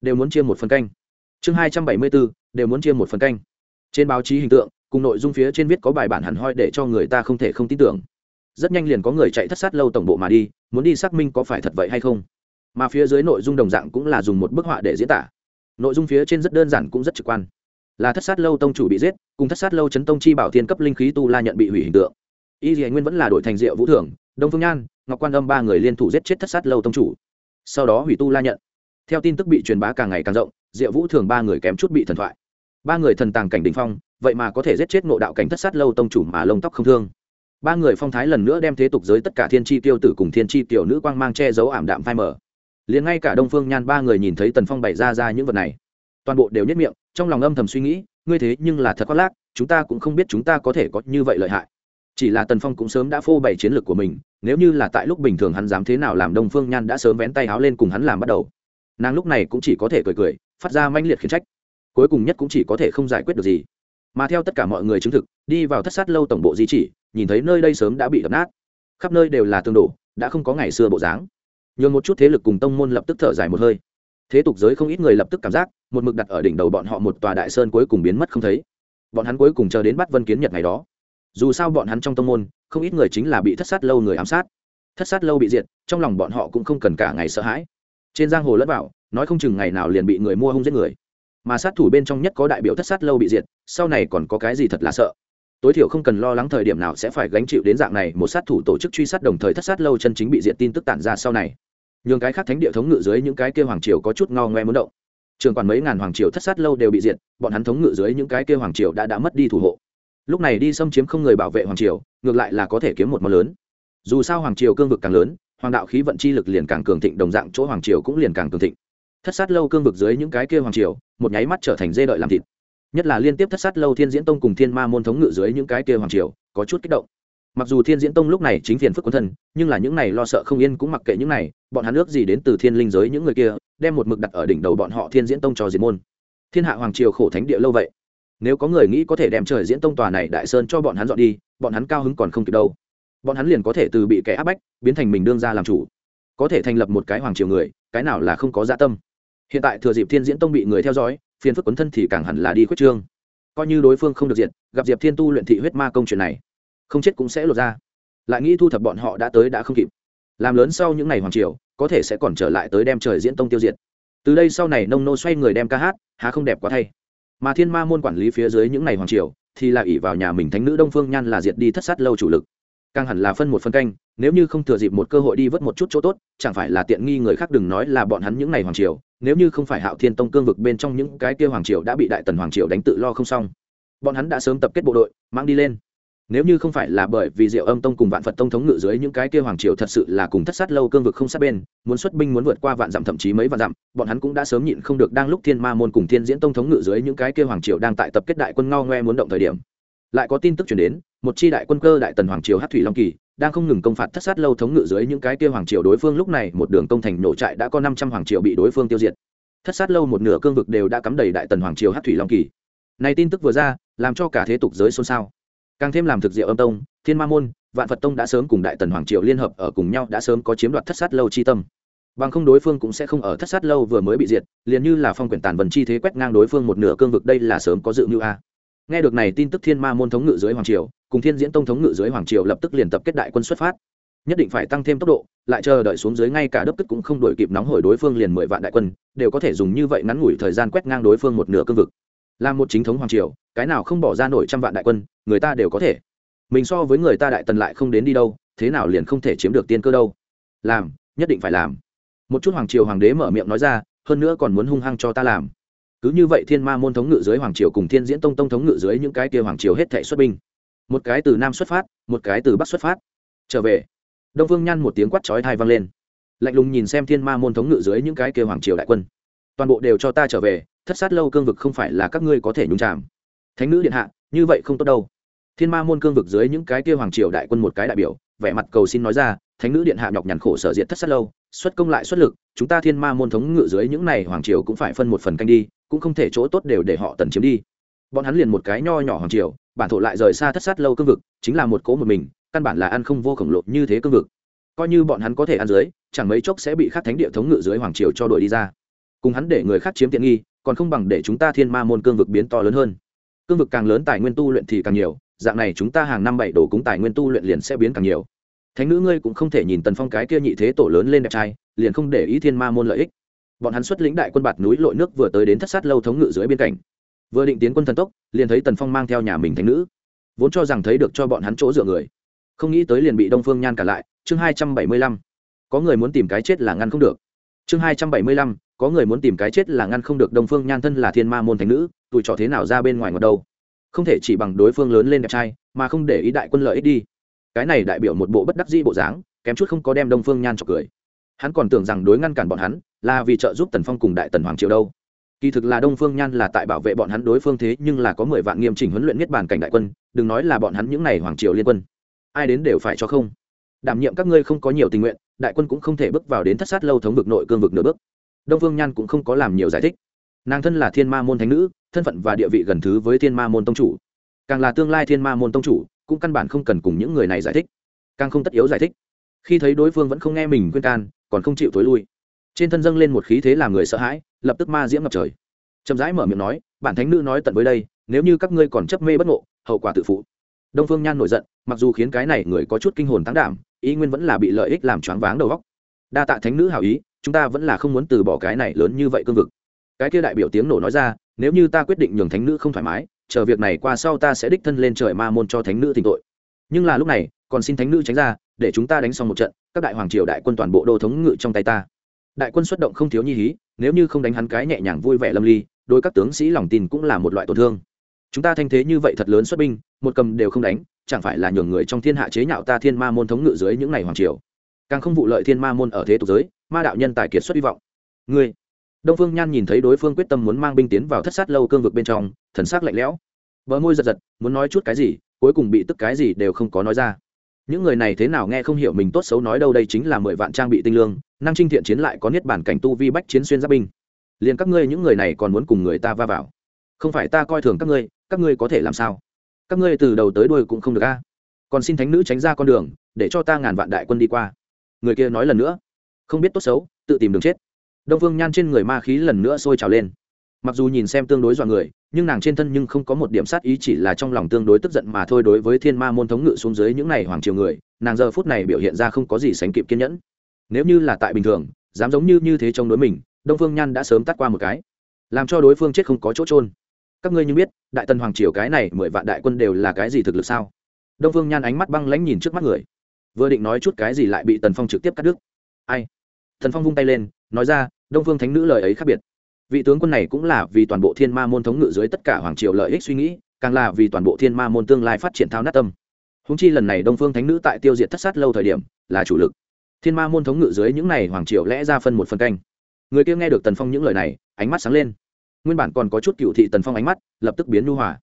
đều muốn chia một phần canh. Chương hai trăm bảy mươi b ố đều muốn chia một phần canh. Trên báo chí hình tượng, cùng nội dung phía trên viết có bài bản hẳn hoi để cho người ta không thể không tin tưởng. Rất nhanh liền có người chạy thất sát lâu tổng bộ mà đi, muốn đi xác minh có phải thật vậy hay không. Mà phía dưới nội dung đồng dạng cũng là dùng một bức họa để diễn tả. Nội dung phía trên rất đơn giản cũng rất trực quan. Là thất sát lâu tông chủ bị giết, cùng thất sát lâu chấn tông chi bảo thiên cấp linh khí tu la nhận bị hủy hình tượng. Y dì nguyên vẫn là đổi thành diệu vũ thưởng, đông phương nhan, ngọc quan âm ba người liên thủ giết chết thất sát lâu tông chủ sau đó hủy tu la nhận. Theo tin tức bị truyền bá càng ngày càng rộng, diệu vũ thường ba người kém chút bị thần thoại. Ba người thần tàng cảnh đình phong, vậy mà có thể giết chết ngộ đạo cảnh thất sát lâu tông chủ mà lông tóc không thương. Ba người phong thái lần nữa đem thế tục giới tất cả thiên tri tiêu tử cùng thiên tri tiểu nữ quang mang che giấu ảm đạm phai mờ. Liền ngay cả đông phương nhan ba người nhìn thấy tần phong bày ra ra những vật này, toàn bộ đều nhất miệng, trong lòng âm thầm suy nghĩ, ngươi thế nhưng là thật khoác lác, chúng ta cũng không biết chúng ta có thể có như vậy lợi hại. Chỉ là tần phong cũng sớm đã phô bày chiến lược của mình nếu như là tại lúc bình thường hắn dám thế nào làm đông phương nhan đã sớm vén tay áo lên cùng hắn làm bắt đầu. Nàng lúc này cũng chỉ có thể cười cười, phát ra manh liệt khiển trách. Cuối cùng nhất cũng chỉ có thể không giải quyết được gì. Mà theo tất cả mọi người chứng thực, đi vào thất sát lâu tổng bộ di chỉ, nhìn thấy nơi đây sớm đã bị đập nát. Khắp nơi đều là tương đổ, đã không có ngày xưa bộ dáng. Nhường một chút thế lực cùng tông môn lập tức thở dài một hơi. Thế tục giới không ít người lập tức cảm giác, một mực đặt ở đỉnh đầu bọn họ một tòa đại sơn cuối cùng biến mất không thấy. Bọn hắn cuối cùng chờ đến bắt vân kiến nhật ngày đó. Dù sao bọn hắn trong tông môn không ít người chính là bị thất sát lâu người ám sát. Thất sát lâu bị diệt, trong lòng bọn họ cũng không cần cả ngày sợ hãi. Trên giang hồ lẫn vào, nói không chừng ngày nào liền bị người mua hung giết người. Mà sát thủ bên trong nhất có đại biểu thất sát lâu bị diệt, sau này còn có cái gì thật là sợ? Tối thiểu không cần lo lắng thời điểm nào sẽ phải gánh chịu đến dạng này, một sát thủ tổ chức truy sát đồng thời thất sát lâu chân chính bị diệt tin tức tản ra sau này. Nhường cái khác thánh địa thống ngự dưới những cái kêu hoàng triều có chút ngao ngoe muốn động. Trường quản mấy ngàn hoàng triều thất sát lâu đều bị diệt, bọn hắn thống ngự dưới những cái kêu hoàng triều đã đã mất đi thủ hộ lúc này đi xâm chiếm không người bảo vệ hoàng triều, ngược lại là có thể kiếm một món lớn. Dù sao hoàng triều cương vực càng lớn, hoàng đạo khí vận chi lực liền càng cường thịnh, đồng dạng chỗ hoàng triều cũng liền càng cường thịnh. Thất sát lâu cương vực dưới những cái kia hoàng triều, một nháy mắt trở thành dê đợi làm thịt. Nhất là liên tiếp thất sát lâu thiên diễn tông cùng thiên ma môn thống ngự dưới những cái kia hoàng triều, có chút kích động. Mặc dù thiên diễn tông lúc này chính phiền phức quân thân, nhưng là những này lo sợ không yên cũng mặc kệ những này, bọn hắn ước gì đến từ thiên linh giới những người kia, đem một mực đặt ở đỉnh đầu bọn họ thiên diễn tông cho diệt môn. Thiên hạ hoàng triều khổ thánh địa lâu vậy nếu có người nghĩ có thể đem trời diễn tông tòa này đại sơn cho bọn hắn dọn đi, bọn hắn cao hứng còn không kịp đâu. Bọn hắn liền có thể từ bị kẻ áp bách, biến thành mình đương ra làm chủ. Có thể thành lập một cái hoàng triều người, cái nào là không có dạ tâm. Hiện tại thừa dịp thiên diễn tông bị người theo dõi, phiền phức quấn thân thì càng hẳn là đi khuyết trương. Coi như đối phương không được diện, gặp diệp thiên tu luyện thị huyết ma công chuyện này, không chết cũng sẽ lột ra. Lại nghĩ thu thập bọn họ đã tới đã không kịp. Làm lớn sau những ngày hoàng triều, có thể sẽ còn trở lại tới đem trời diễn tông tiêu diệt. Từ đây sau này nông nô xoay người đem ca hát, há không đẹp quá thay mà thiên ma môn quản lý phía dưới những ngày hoàng triều thì là ỷ vào nhà mình thánh nữ đông phương nhan là diệt đi thất sát lâu chủ lực càng hẳn là phân một phân canh nếu như không thừa dịp một cơ hội đi vớt một chút chỗ tốt chẳng phải là tiện nghi người khác đừng nói là bọn hắn những ngày hoàng triều nếu như không phải hạo thiên tông cương vực bên trong những cái kia hoàng triều đã bị đại tần hoàng triều đánh tự lo không xong bọn hắn đã sớm tập kết bộ đội mang đi lên nếu như không phải là bởi vì diệu âm tông cùng vạn phật tông thống ngự dưới những cái kia hoàng triều thật sự là cùng thất sát lâu cương vực không sát bên, muốn xuất binh muốn vượt qua vạn dặm thậm chí mấy vạn dặm, bọn hắn cũng đã sớm nhịn không được đang lúc thiên ma môn cùng thiên diễn tông thống ngự dưới những cái kia hoàng triều đang tại tập kết đại quân ngao ngoe muốn động thời điểm. Lại có tin tức chuyển đến, một chi đại quân cơ đại tần hoàng triều hát thủy long kỳ đang không ngừng công phạt thất sát lâu thống ngự dưới những cái kia hoàng triều đối phương lúc này một đường công thành nổ trại đã có năm trăm hoàng triều bị đối phương tiêu diệt. Thất sát lâu một nửa cương vực đều đã cắm đầy đại tần hoàng triều hát thủy long kỳ. Này tin tức vừa ra, làm cho cả thế tục giới xôn xao càng thêm làm thực diệu âm tông, thiên ma môn, vạn phật tông đã sớm cùng đại tần hoàng triều liên hợp ở cùng nhau đã sớm có chiếm đoạt thất sát lâu chi tâm. Bằng không đối phương cũng sẽ không ở thất sát lâu vừa mới bị diệt, liền như là phong quyển tàn vần chi thế quét ngang đối phương một nửa cương vực đây là sớm có dự mưu a. Nghe được này tin tức thiên ma môn thống ngự dưới hoàng triều, cùng thiên diễn tông thống ngự dưới hoàng triều lập tức liền tập kết đại quân xuất phát. Nhất định phải tăng thêm tốc độ, lại chờ đợi xuống dưới ngay cả đất tức cũng không đổi kịp nóng hổi đối phương liền mười vạn đại quân, đều có thể dùng như vậy ngắn ngủi thời gian quét ngang đối phương một nửa cương vực là một chính thống hoàng triều, cái nào không bỏ ra nổi trăm vạn đại quân, người ta đều có thể. Mình so với người ta đại tần lại không đến đi đâu, thế nào liền không thể chiếm được tiên cơ đâu. Làm, nhất định phải làm. Một chút hoàng triều hoàng đế mở miệng nói ra, hơn nữa còn muốn hung hăng cho ta làm. Cứ như vậy thiên ma môn thống ngự dưới hoàng triều cùng thiên diễn tông tông thống ngự dưới những cái kia hoàng triều hết thể xuất binh. Một cái từ nam xuất phát, một cái từ bắc xuất phát. Trở về. Đông vương nhăn một tiếng quát chói thai vang lên. Lạnh lùng nhìn xem thiên ma môn thống ngự dưới những cái kia hoàng triều đại quân. Toàn bộ đều cho ta trở về thất sát lâu cương vực không phải là các ngươi có thể nhúng chạm thánh nữ điện hạ, như vậy không tốt đâu. Thiên ma môn cương vực dưới những cái kia hoàng triều đại quân một cái đại biểu, vẻ mặt cầu xin nói ra, thánh nữ điện hạ nhọc nhằn khổ sở diện thất sát lâu, xuất công lại xuất lực, chúng ta thiên ma môn thống ngự dưới những này hoàng triều cũng phải phân một phần canh đi, cũng không thể chỗ tốt đều để họ tần chiếm đi. Bọn hắn liền một cái nho nhỏ hoàng triều, bản thổ lại rời xa thất sát lâu cương vực, chính là một cố một mình, căn bản là ăn không vô khổng lồ như thế cương vực. Coi như bọn hắn có thể ăn dưới, chẳng mấy chốc sẽ bị khắc thánh địa thống ngự dưới hoàng triều cho đuổi đi ra. Cùng hắn để người khác chiếm tiện nghi còn không bằng để chúng ta thiên ma môn cương vực biến to lớn hơn. Cương vực càng lớn tài nguyên tu luyện thì càng nhiều, dạng này chúng ta hàng năm bảy đồ cúng tài nguyên tu luyện liền sẽ biến càng nhiều. Thánh nữ ngươi cũng không thể nhìn tần phong cái kia nhị thế tổ lớn lên đẹp trai, liền không để ý thiên ma môn lợi ích. Bọn hắn xuất lĩnh đại quân bạt núi lội nước vừa tới đến thất sát lâu thống ngự dưới biên cảnh. Vừa định tiến quân thần tốc, liền thấy tần phong mang theo nhà mình thánh nữ. Vốn cho rằng thấy được cho bọn hắn chỗ dựa người, không nghĩ tới liền bị đông phương nhan cả lại. Chương hai trăm bảy mươi lăm, có người muốn tìm cái chết là ngăn không được. Chương hai trăm bảy mươi lăm có người muốn tìm cái chết là ngăn không được đông phương nhan thân là thiên ma môn thánh nữ tụi trò thế nào ra bên ngoài ngọt đâu. Không thể chỉ bằng đối phương lớn lên đẹp trai, mà không để ý đại quân lợi ích đi. Cái này đại biểu một bộ bất đắc dĩ bộ dáng, kém chút không có đem đông phương nhan cho cười. Hắn còn tưởng rằng đối ngăn cản bọn hắn, là vì trợ giúp tần phong cùng đại tần hoàng triều đâu. Kỳ thực là đông phương nhan là tại bảo vệ bọn hắn đối phương thế, nhưng là có mười vạn nghiêm chỉnh huấn luyện niết bàn cảnh đại quân, đừng nói là bọn hắn những n à y hoàng triều liên quân. Ai đến đều phải cho không. Đảm nhiệm các ngươi không có nhiều tình nguyện, đại quân cũng không thể bước vào đến thất sát lâu thống vực nội cương vực nửa bước đông phương nhan cũng không có làm nhiều giải thích. Nàng thân là thiên ma môn thánh nữ, thân phận và địa vị gần thứ với thiên ma môn tông chủ. Càng là tương lai thiên ma môn tông chủ, cũng căn bản không cần cùng những người này giải thích. Càng không tất yếu giải thích. Khi thấy đối phương vẫn không nghe mình khuyên can, còn không chịu t ố i lui. Trên thân dâng lên một khí thế làm người sợ hãi, lập tức ma diễm ngập trời. Chậm rãi mở miệng nói, bản thánh nữ nói tận với đây, nếu như các ngươi còn chấp mê bất ngộ, hậu quả tự phụ. Đông phương nhan nổi giận, mặc dù khiến cái này người có chút kinh hồn tăng đảm, ý nguyên vẫn là bị lợi ích làm choáng váng đầu óc. Đa tạ thánh nữ hảo ý chúng ta vẫn là không muốn từ bỏ cái này lớn như vậy cương vực. Cái kia đại biểu tiếng nổ nói ra, nếu như ta quyết định nhường thánh nữ không thoải mái, chờ việc này qua sau ta sẽ đích thân lên trời ma môn cho thánh nữ thỉnh tội. Nhưng là lúc này, còn xin thánh nữ tránh ra, để chúng ta đánh xong một trận, các đại hoàng triều đại quân toàn bộ đô thống ngự trong tay ta. Đại quân xuất động không thiếu nhi hí, nếu như không đánh hắn cái nhẹ nhàng vui vẻ lâm ly, đôi các tướng sĩ lòng tin cũng là một loại tổn thương. Chúng ta thanh thế như vậy thật lớn xuất binh, một cầm đều không đánh, chẳng phải là nhường người trong thiên hạ chế nhạo ta thiên ma môn thống ngự dưới những ngày hoàng triều. Càng không vụ lợi thiên ma môn ở thế tục giới ma đạo nhân tài kiệt xuất hy vọng. Ngươi. Đông phương nhan nhìn thấy đối phương quyết tâm muốn mang binh tiến vào thất sát lâu cương vực bên trong, thần sắc lạnh lẽo. Bờ môi giật giật, muốn nói chút cái gì, cuối cùng bị tức cái gì đều không có nói ra. Những người này thế nào nghe không hiểu mình tốt xấu nói đâu đây chính là mười vạn trang bị tinh lương, năng trinh thiện chiến lại có niết bản cảnh tu vi bách chiến xuyên giáp binh. Liền các ngươi những người này còn muốn cùng người ta va vào. Không phải ta coi thường các ngươi các ngươi có thể làm sao? Các ngươi từ đầu tới đuôi cũng không được a. Còn xin thánh nữ tránh ra con đường, để cho ta ngàn vạn đại quân đi qua. Người kia nói lần nữa không biết tốt xấu, tự tìm đường chết. Đông phương nhan trên người ma khí lần nữa sôi trào lên. Mặc dù nhìn xem tương đối dọa người, nhưng nàng trên thân nhưng không có một điểm sát ý, chỉ là trong lòng tương đối tức giận mà thôi đối với thiên ma môn thống ngự xuống dưới những n à y hoàng triều người, nàng giờ phút này biểu hiện ra không có gì sánh kịp kiên nhẫn. Nếu như là tại bình thường, dám giống như như thế trong đối mình, đông phương nhan đã sớm tắt qua một cái. Làm cho đối phương chết không có chỗ trôn các ngươi như biết, đại tần hoàng triều cái này mười vạn đại quân đều là cái gì thực lực sao? Đông phương nhan ánh mắt băng lãnh nhìn trước mắt người. Vừa định nói chút cái gì lại bị tần phong trực tiếp cắt đứt. Ai? Thần phong vung tay lên, nói ra, đông phương thánh nữ lời ấy khác biệt. Vị tướng quân này cũng là vì toàn bộ thiên ma môn thống ngự dưới tất cả hoàng triều lợi ích suy nghĩ, càng là vì toàn bộ thiên ma môn tương lai phát triển thao nát tâm. Húng chi lần này đông phương thánh nữ tại tiêu diệt thất sát lâu thời điểm, là chủ lực. Thiên ma môn thống ngự dưới những này hoàng triều lẽ ra phân một phần canh. Người kia nghe được tần phong những lời này, ánh mắt sáng lên. Nguyên bản còn có chút cựu thị tần phong ánh mắt, lập tức biến nu hòa.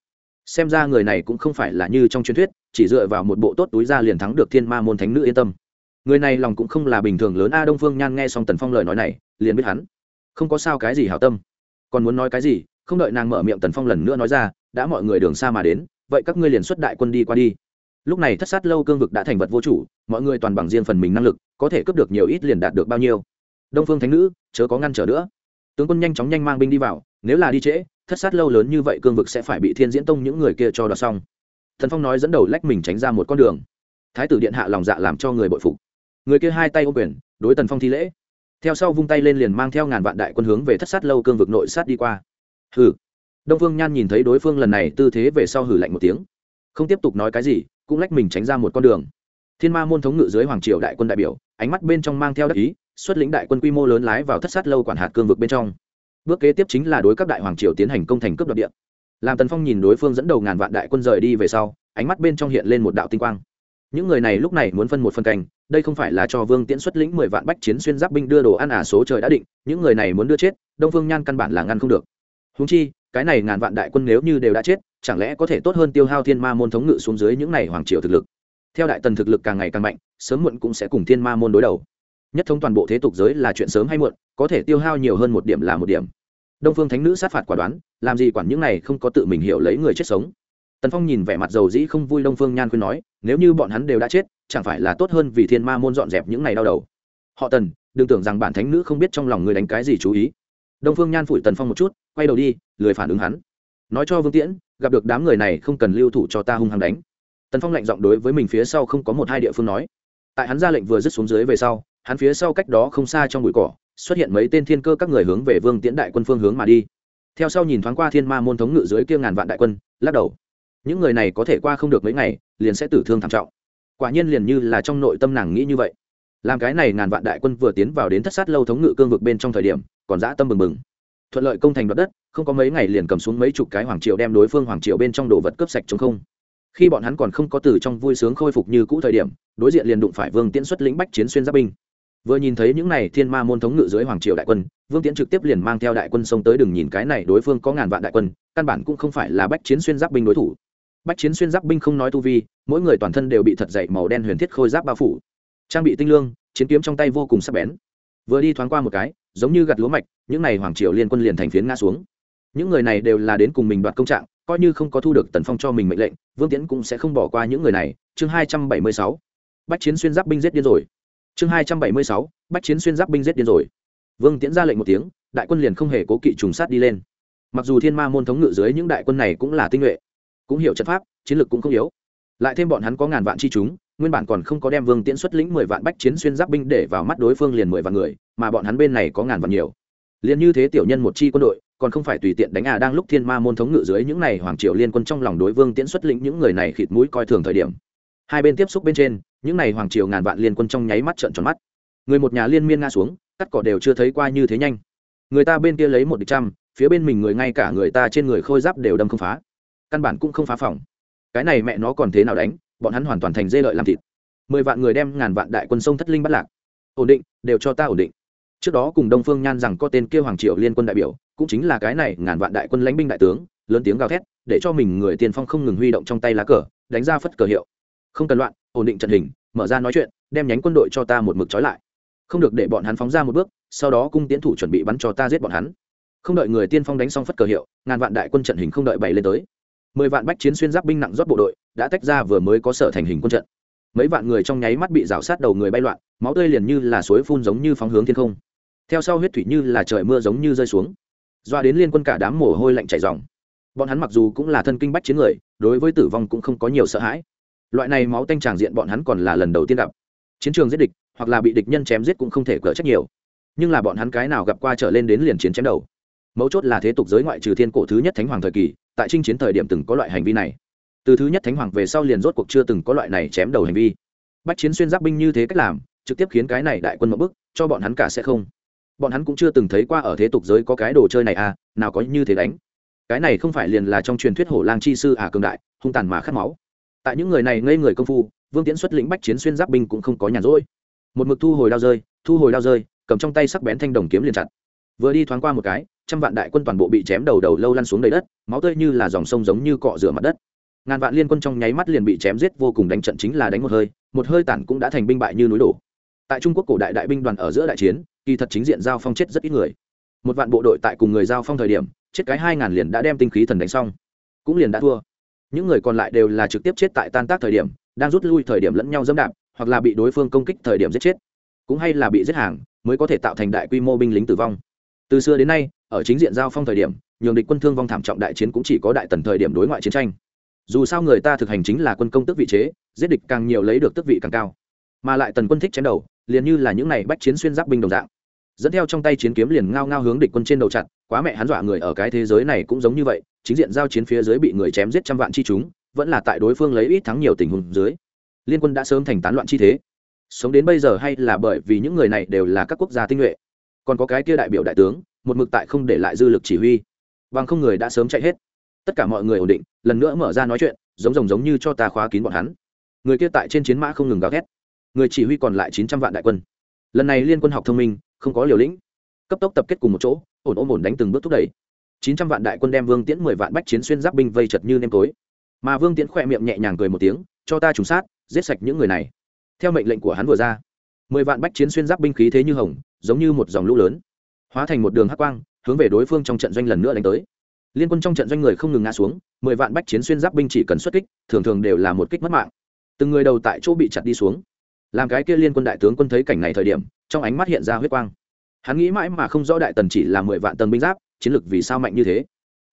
Xem ra người này cũng không phải là như trong truyền thuyết, chỉ dựa vào một bộ tốt túi ra liền thắng được thiên ma môn thánh nữ yên tâm người này lòng cũng không là bình thường lớn. A đông phương nhan nghe xong tần phong lời nói này, liền biết hắn không có sao cái gì hảo tâm. Còn muốn nói cái gì, không đợi nàng mở miệng tần phong lần nữa nói ra, đã mọi người đường xa mà đến, vậy các ngươi liền xuất đại quân đi qua đi. Lúc này thất sát lâu cương vực đã thành vật vô chủ, mọi người toàn bằng riêng phần mình năng lực, có thể cướp được nhiều ít liền đạt được bao nhiêu. Đông phương thánh nữ, chớ có ngăn trở nữa. Tướng quân nhanh chóng nhanh mang binh đi vào, nếu là đi trễ, thất sát lâu lớn như vậy cương vực sẽ phải bị thiên diễn tông những người kia cho đoạt xong. Thần phong nói dẫn đầu lách mình tránh ra một con đường. Thái tử điện hạ lòng dạ làm cho người bội phục người kia hai tay ô quyền, đối tần phong thi lễ. Theo sau vung tay lên liền mang theo ngàn vạn đại quân hướng về thất sát lâu cương vực nội sát đi qua. Hừ. Đông phương nhan nhìn thấy đối phương lần này tư thế về sau hử lạnh một tiếng. Không tiếp tục nói cái gì, cũng lách mình tránh ra một con đường. Thiên ma môn thống ngự dưới hoàng triều đại quân đại biểu, ánh mắt bên trong mang theo đắc ý, xuất lĩnh đại quân quy mô lớn lái vào thất sát lâu quản hạt cương vực bên trong. Bước kế tiếp chính là đối các đại hoàng triều tiến hành công thành cướp đoạt địa. Làm tần phong nhìn đối phương dẫn đầu ngàn vạn đại quân rời đi về sau, ánh mắt bên trong hiện lên một đạo tinh quang những người này lúc này muốn phân một phân canh đây không phải là cho vương tiễn xuất lĩnh mười vạn bách chiến xuyên giáp binh đưa đồ ăn à số trời đã định, những người này muốn đưa chết, đông phương nhan căn bản là ngăn không được. Húng chi, cái này ngàn vạn đại quân nếu như đều đã chết, chẳng lẽ có thể tốt hơn tiêu hao thiên ma môn thống ngự xuống dưới những này hoàng triều thực lực? Theo đại tần thực lực càng ngày càng mạnh, sớm muộn cũng sẽ cùng thiên ma môn đối đầu. Nhất thống toàn bộ thế tục giới là chuyện sớm hay muộn, có thể tiêu hao nhiều hơn một điểm là một điểm. Đông phương thánh nữ sát phạt quả đoán, làm gì quản những này không có tự mình hiểu lấy người chết sống tần phong nhìn vẻ mặt dầu dĩ không vui đông phương nhan khuyên nói, nếu như bọn hắn đều đã chết, chẳng phải là tốt hơn vì thiên ma môn dọn dẹp những này đau đầu? Họ tần, đừng tưởng rằng bản thánh nữ không biết trong lòng người đánh cái gì chú ý. Đông phương nhan phủi tần phong một chút, quay đầu đi, lười phản ứng hắn. Nói cho vương tiễn, gặp được đám người này không cần lưu thủ cho ta hung hăng đánh. Tần phong lạnh giọng đối với mình phía sau không có một hai địa phương nói. Tại hắn ra lệnh vừa dứt xuống dưới về sau, hắn phía sau cách đó không xa trong bụi cỏ, xuất hiện mấy tên thiên cơ các người hướng về vương tiễn đại quân phương hướng mà đi. Theo sau nhìn thoáng qua thiên ma môn thống ngự dưới kia ngàn vạn đại quân, lắc đầu những người này có thể qua không được mấy ngày, liền sẽ tử thương thảm trọng. Quả nhiên liền như là trong nội tâm nàng nghĩ như vậy. Làm cái này ngàn vạn đại quân vừa tiến vào đến thất sát lâu thống ngự cương vực bên trong thời điểm, còn dã tâm bừng bừng. Thuận lợi công thành đoạt đất, không có mấy ngày liền cầm xuống mấy chục cái hoàng triều đem đối phương hoàng triều bên trong đồ vật cướp sạch chống không. Khi bọn hắn còn không có từ trong vui sướng khôi phục như cũ thời điểm, đối diện liền đụng phải vương tiễn xuất lĩnh bách chiến xuyên giáp binh. Vừa nhìn thấy những này thiên ma môn thống ngự dưới hoàng triều đại quân, vương tiễn trực tiếp liền mang theo đại quân xông tới đừng nhìn cái này đối phương có ngàn vạn đại quân, căn bản cũng không phải là bách chiến xuyên giáp binh đối thủ bách chiến xuyên giáp binh không nói tu vi, mỗi người toàn thân đều bị thật dậy màu đen huyền thiết khôi giáp bao phủ. Trang bị tinh lương, chiến kiếm trong tay vô cùng sắc bén. Vừa đi thoáng qua một cái, giống như gặt lúa mạch, những n à y hoàng triều liên quân liền thành phiến ngã xuống. Những người này đều là đến cùng mình đoạt công trạng, coi như không có thu được tần phong cho mình mệnh lệnh, vương tiễn cũng sẽ không bỏ qua những người này. Chương hai trăm bảy mươi sáu. Bách chiến xuyên giáp binh giết điên rồi. Chương hai trăm bảy mươi sáu. Bách chiến xuyên giáp binh giết điên rồi. Vương tiễn ra lệnh một tiếng, đại quân liền không hề cố kỵ trùng sát đi lên. Mặc dù thiên ma môn thống ngự dưới những đại quân này cũng là tinh nhuệ cũng hiểu trận pháp, chiến lược cũng không yếu. Lại thêm bọn hắn có ngàn vạn chi chúng, nguyên bản còn không có đem vương tiễn xuất lĩnh mười vạn bách chiến xuyên giáp binh để vào mắt đối phương liền mười vạn người, mà bọn hắn bên này có ngàn vạn nhiều. Liền như thế tiểu nhân một chi quân đội, còn không phải tùy tiện đánh à đang lúc thiên ma môn thống ngự dưới những này hoàng triều liên quân trong lòng đối vương tiễn xuất lĩnh những người này khịt mũi coi thường thời điểm. Hai bên tiếp xúc bên trên, những này hoàng triều ngàn vạn liên quân trong nháy mắt trợn tròn mắt. Người một nhà liên miên nga xuống, cắt cỏ đều chưa thấy qua như thế nhanh. Người ta bên kia lấy một địch trăm, phía bên mình người ngay cả người ta trên người khôi giáp đều đâm không phá căn bản cũng không phá phòng. Cái này mẹ nó còn thế nào đánh, bọn hắn hoàn toàn thành dê lợi làm thịt. Mười vạn người đem ngàn vạn đại quân sông thất linh bắt lạc. Ổn định, đều cho ta ổn định. Trước đó cùng đông phương nhan rằng có tên kêu hoàng triệu liên quân đại biểu, cũng chính là cái này ngàn vạn đại quân lãnh binh đại tướng, lớn tiếng gào thét, để cho mình người tiền phong không ngừng huy động trong tay lá cờ, đánh ra phất cờ hiệu. Không cần loạn, ổn định trận hình, mở ra nói chuyện, đem nhánh quân đội cho ta một mực trói lại. Không được để bọn hắn phóng ra một bước, sau đó cung tiến thủ chuẩn bị bắn cho ta giết bọn hắn. Không đợi người tiên phong đánh xong phất cờ hiệu, ngàn vạn đại quân trận hình không đợi bày lên tới mười vạn bách chiến xuyên giáp binh nặng rót bộ đội, đã tách ra vừa mới có sở thành hình quân trận. Mấy vạn người trong nháy mắt bị rào sát đầu người bay loạn, máu tươi liền như là suối phun giống như phóng hướng thiên không. Theo sau huyết thủy như là trời mưa giống như rơi xuống. Doa đến liên quân cả đám mồ hôi lạnh chảy dòng bọn hắn mặc dù cũng là thân kinh bách chiến người, đối với tử vong cũng không có nhiều sợ hãi. Loại này máu tanh tràng diện bọn hắn còn là lần đầu tiên gặp. Chiến trường giết địch, hoặc là bị địch nhân chém giết cũng không thể cỡ trách nhiều. Nhưng là bọn hắn cái nào gặp qua trở lên đến liền chiến chém đầu. Mấu chốt là thế tục giới ngoại trừ thiên cổ thứ nhất thánh hoàng thời kỳ tại chinh chiến thời điểm từng có loại hành vi này. Từ thứ nhất thánh hoàng về sau liền rốt cuộc chưa từng có loại này chém đầu hành vi. Bách chiến xuyên giáp binh như thế cách làm, trực tiếp khiến cái này đại quân một bức, cho bọn hắn cả sẽ không. Bọn hắn cũng chưa từng thấy qua ở thế tục giới có cái đồ chơi này à nào có như thế đánh. Cái này không phải liền là trong truyền thuyết hổ lang chi sư à cường đại, hung tàn mà khát máu. Tại những người này ngây người công phu, vương tiễn xuất lĩnh bách chiến xuyên giáp binh cũng không có nhàn rỗi. Một mực thu hồi đao rơi, thu hồi đao rơi, cầm trong tay sắc bén thanh đồng kiếm liền chặt. Vừa đi thoáng qua một cái trăm vạn đại quân toàn bộ bị chém đầu đầu lâu lăn xuống đầy đất, máu tươi như là dòng sông giống như cọ rửa mặt đất. Ngàn vạn liên quân trong nháy mắt liền bị chém giết, vô cùng đánh trận chính là đánh một hơi một hơi tản cũng đã thành binh bại như núi đổ. Tại trung quốc cổ đại đại binh đoàn ở giữa đại chiến, kỳ thật chính diện giao phong chết rất ít người. Một vạn bộ đội tại cùng người giao phong thời điểm, chết cái hai ngàn liền đã đem tinh khí thần đánh xong, cũng liền đã thua. Những người còn lại đều là trực tiếp chết tại tan tác thời điểm, đang rút lui thời điểm lẫn nhau dẫm đạp, hoặc là bị đối phương công kích thời điểm giết chết, cũng hay là bị giết hàng, mới có thể tạo thành đại quy mô binh lính tử vong. Từ xưa đến nay ở chính diện giao phong thời điểm nhường địch quân thương vong thảm trọng đại chiến cũng chỉ có đại tần thời điểm đối ngoại chiến tranh. Dù sao người ta thực hành chính là quân công tức vị chế giết địch càng nhiều lấy được tước vị càng cao. Mà lại tần quân thích chém đầu liền như là những này bách chiến xuyên giáp binh đồng dạng. Dẫn theo trong tay chiến kiếm liền ngao ngao hướng địch quân trên đầu chặt, quá mẹ hắn dọa người ở cái thế giới này cũng giống như vậy chính diện giao chiến phía dưới bị người chém giết trăm vạn chi chúng vẫn là tại đối phương lấy ít thắng nhiều tình huống dưới. Liên quân đã sớm thành tán loạn chi thế. Sống đến bây giờ hay là bởi vì những người này đều là các quốc gia tinh nhuệ. Còn có cái kia đại biểu đại tướng một mực tại không để lại dư lực chỉ huy. Bằng không người đã sớm chạy hết. Tất cả mọi người ổn định, lần nữa mở ra nói chuyện, giống rồng giống như cho ta khóa kín bọn hắn. Người kia tại trên chiến mã không ngừng gào ghét. Người chỉ huy còn lại chín trăm vạn đại quân. Lần này liên quân học thông minh, không có liều lĩnh. Cấp tốc tập kết cùng một chỗ, ổn ổn ổn đánh từng bước thúc đẩy. Chín trăm vạn đại quân đem vương tiễn mười vạn bách chiến xuyên giáp binh vây chật như nêm tối. Mà vương tiễn khỏe miệng nhẹ nhàng cười một tiếng, cho ta trùng sát, giết sạch những người này. Theo mệnh lệnh của hắn vừa ra, mười vạn bách chiến xuyên giáp binh khí thế như hồng, giống như một dòng lũ lớn hóa thành một đường hắc quang, hướng về đối phương trong trận doanh lần nữa đánh tới. Liên quân trong trận doanh người không ngừng ngã xuống, mười vạn bách chiến xuyên giáp binh chỉ cần xuất kích, thường thường đều là một kích mất mạng. Từng người đầu tại chỗ bị chặt đi xuống. Làm cái kia liên quân đại tướng quân thấy cảnh này thời điểm, trong ánh mắt hiện ra huyết quang. Hắn nghĩ mãi mà không rõ đại tần chỉ là mười vạn tầng binh giáp, chiến lực vì sao mạnh như thế.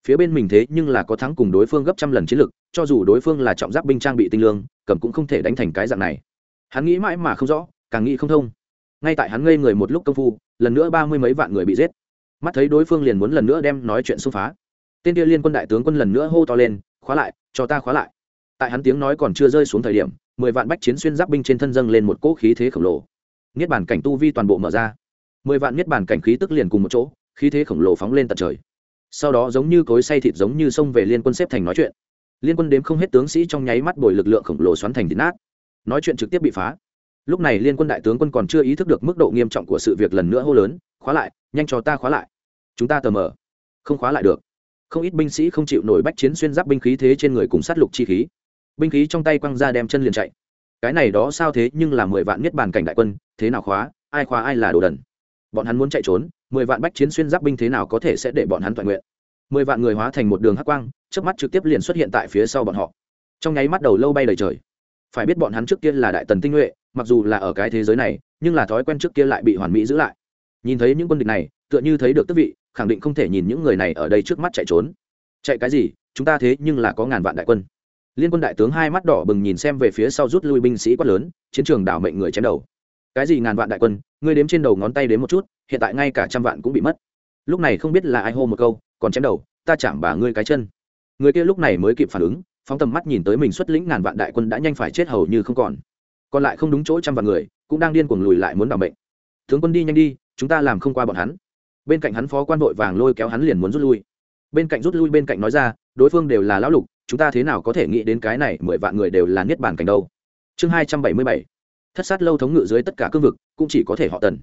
Phía bên mình thế nhưng là có thắng cùng đối phương gấp trăm lần chiến lực, cho dù đối phương là trọng giáp binh trang bị tinh lương, cầm cũng không thể đánh thành cái dạng này. Hắn nghĩ mãi mà không rõ, càng nghĩ không thông. Ngay tại hắn ngây người một lúc công phu lần nữa ba mươi mấy vạn người bị giết. Mắt thấy đối phương liền muốn lần nữa đem nói chuyện xung phá. Tên kia liên quân đại tướng quân lần nữa hô to lên, khóa lại, cho ta khóa lại. Tại hắn tiếng nói còn chưa rơi xuống thời điểm, mười vạn bách chiến xuyên giáp binh trên thân dâng lên một cỗ khí thế khổng lồ. Niết bản cảnh tu vi toàn bộ mở ra. Mười vạn niết bản cảnh khí tức liền cùng một chỗ, khí thế khổng lồ phóng lên tận trời. Sau đó giống như cối say thịt giống như xông về liên quân xếp thành nói chuyện. Liên quân đếm không hết tướng sĩ trong nháy mắt bồi lực lượng khổng lồ xoắn thành thịt nát. Nói chuyện trực tiếp bị phá lúc này liên quân đại tướng quân còn chưa ý thức được mức độ nghiêm trọng của sự việc lần nữa hô lớn, khóa lại, nhanh cho ta khóa lại. Chúng ta tờ mờ. Không khóa lại được. Không ít binh sĩ không chịu nổi bách chiến xuyên giáp binh khí thế trên người cùng sát lục chi khí. Binh khí trong tay quăng ra đem chân liền chạy. Cái này đó sao thế nhưng là mười vạn nhất bàn cảnh đại quân, thế nào khóa, ai khóa ai là đồ đần. Bọn hắn muốn chạy trốn, mười vạn bách chiến xuyên giáp binh thế nào có thể sẽ để bọn hắn toàn nguyện. Mười vạn người hóa thành một đường hắc quang trước mắt trực tiếp liền xuất hiện tại phía sau bọn họ. Trong nháy mắt đầu lâu bay đầy trời. Phải biết bọn hắn trước kia là đại tần tinh nhuệ mặc dù là ở cái thế giới này, nhưng là thói quen trước kia lại bị hoàn mỹ giữ lại. Nhìn thấy những quân địch này, tựa như thấy được tức vị, khẳng định không thể nhìn những người này ở đây trước mắt chạy trốn. Chạy cái gì? Chúng ta thế nhưng là có ngàn vạn đại quân. Liên quân đại tướng hai mắt đỏ bừng nhìn xem về phía sau rút lui binh sĩ quát lớn, chiến trường đảo mệnh người chém đầu. Cái gì ngàn vạn đại quân? Ngươi đếm trên đầu ngón tay đến một chút, hiện tại ngay cả trăm vạn cũng bị mất. Lúc này không biết là ai hô một câu, còn chém đầu, ta chạm bà ngươi cái chân. Người kia lúc này mới kịp phản ứng, phóng tầm mắt nhìn tới mình xuất lĩnh ngàn vạn đại quân đã nhanh phải chết hầu như không còn còn lại không đúng chỗ trăm vạn người, cũng đang điên cuồng lùi lại muốn đ bệnh mệnh. Tướng quân đi nhanh đi, chúng ta làm không qua bọn hắn. Bên cạnh hắn phó quan vội vàng lôi kéo hắn liền muốn rút lui. Bên cạnh rút lui bên cạnh nói ra, đối phương đều là lão lục, chúng ta thế nào có thể nghĩ đến cái này mười vạn người đều là niết bàn cảnh đâu. Chương hai trăm bảy mươi bảy, thất sát lâu thống ngự dưới tất cả cương vực, cũng chỉ có thể họ tần.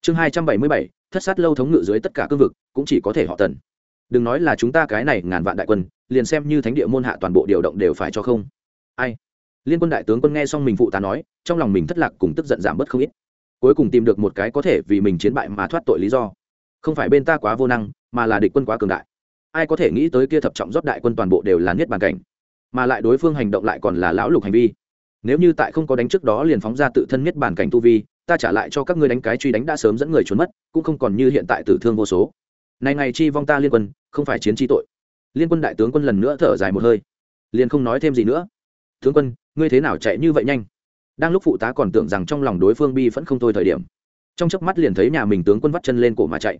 Chương hai trăm bảy mươi bảy, thất sát lâu thống ngự dưới tất cả cương vực, cũng chỉ có thể họ tần. Đừng nói là chúng ta cái này ngàn vạn đại quân, liền xem như thánh địa môn hạ toàn bộ điều động đều phải cho không. Ai? Liên quân đại tướng quân nghe xong mình phụ tá nói, trong lòng mình thất lạc cùng tức giận giảm bớt không ít. Cuối cùng tìm được một cái có thể vì mình chiến bại mà thoát tội lý do. Không phải bên ta quá vô năng, mà là địch quân quá cường đại. Ai có thể nghĩ tới kia thập trọng rót đại quân toàn bộ đều là niết bàn cảnh, mà lại đối phương hành động lại còn là lão lục hành vi. Nếu như tại không có đánh trước đó liền phóng ra tự thân niết bàn cảnh tu vi, ta trả lại cho các ngươi đánh cái truy đánh đã sớm dẫn người trốn mất, cũng không còn như hiện tại tử thương vô số. Này ngày chi vong ta liên quân, không phải chiến chi tội. Liên quân đại tướng quân lần nữa thở dài một hơi, liền không nói thêm gì nữa. Tướng quân ngươi thế nào chạy như vậy nhanh? Đang lúc phụ tá còn tưởng rằng trong lòng đối phương bi vẫn không thôi thời điểm, trong chớp mắt liền thấy nhà mình tướng quân vắt chân lên cổ mà chạy.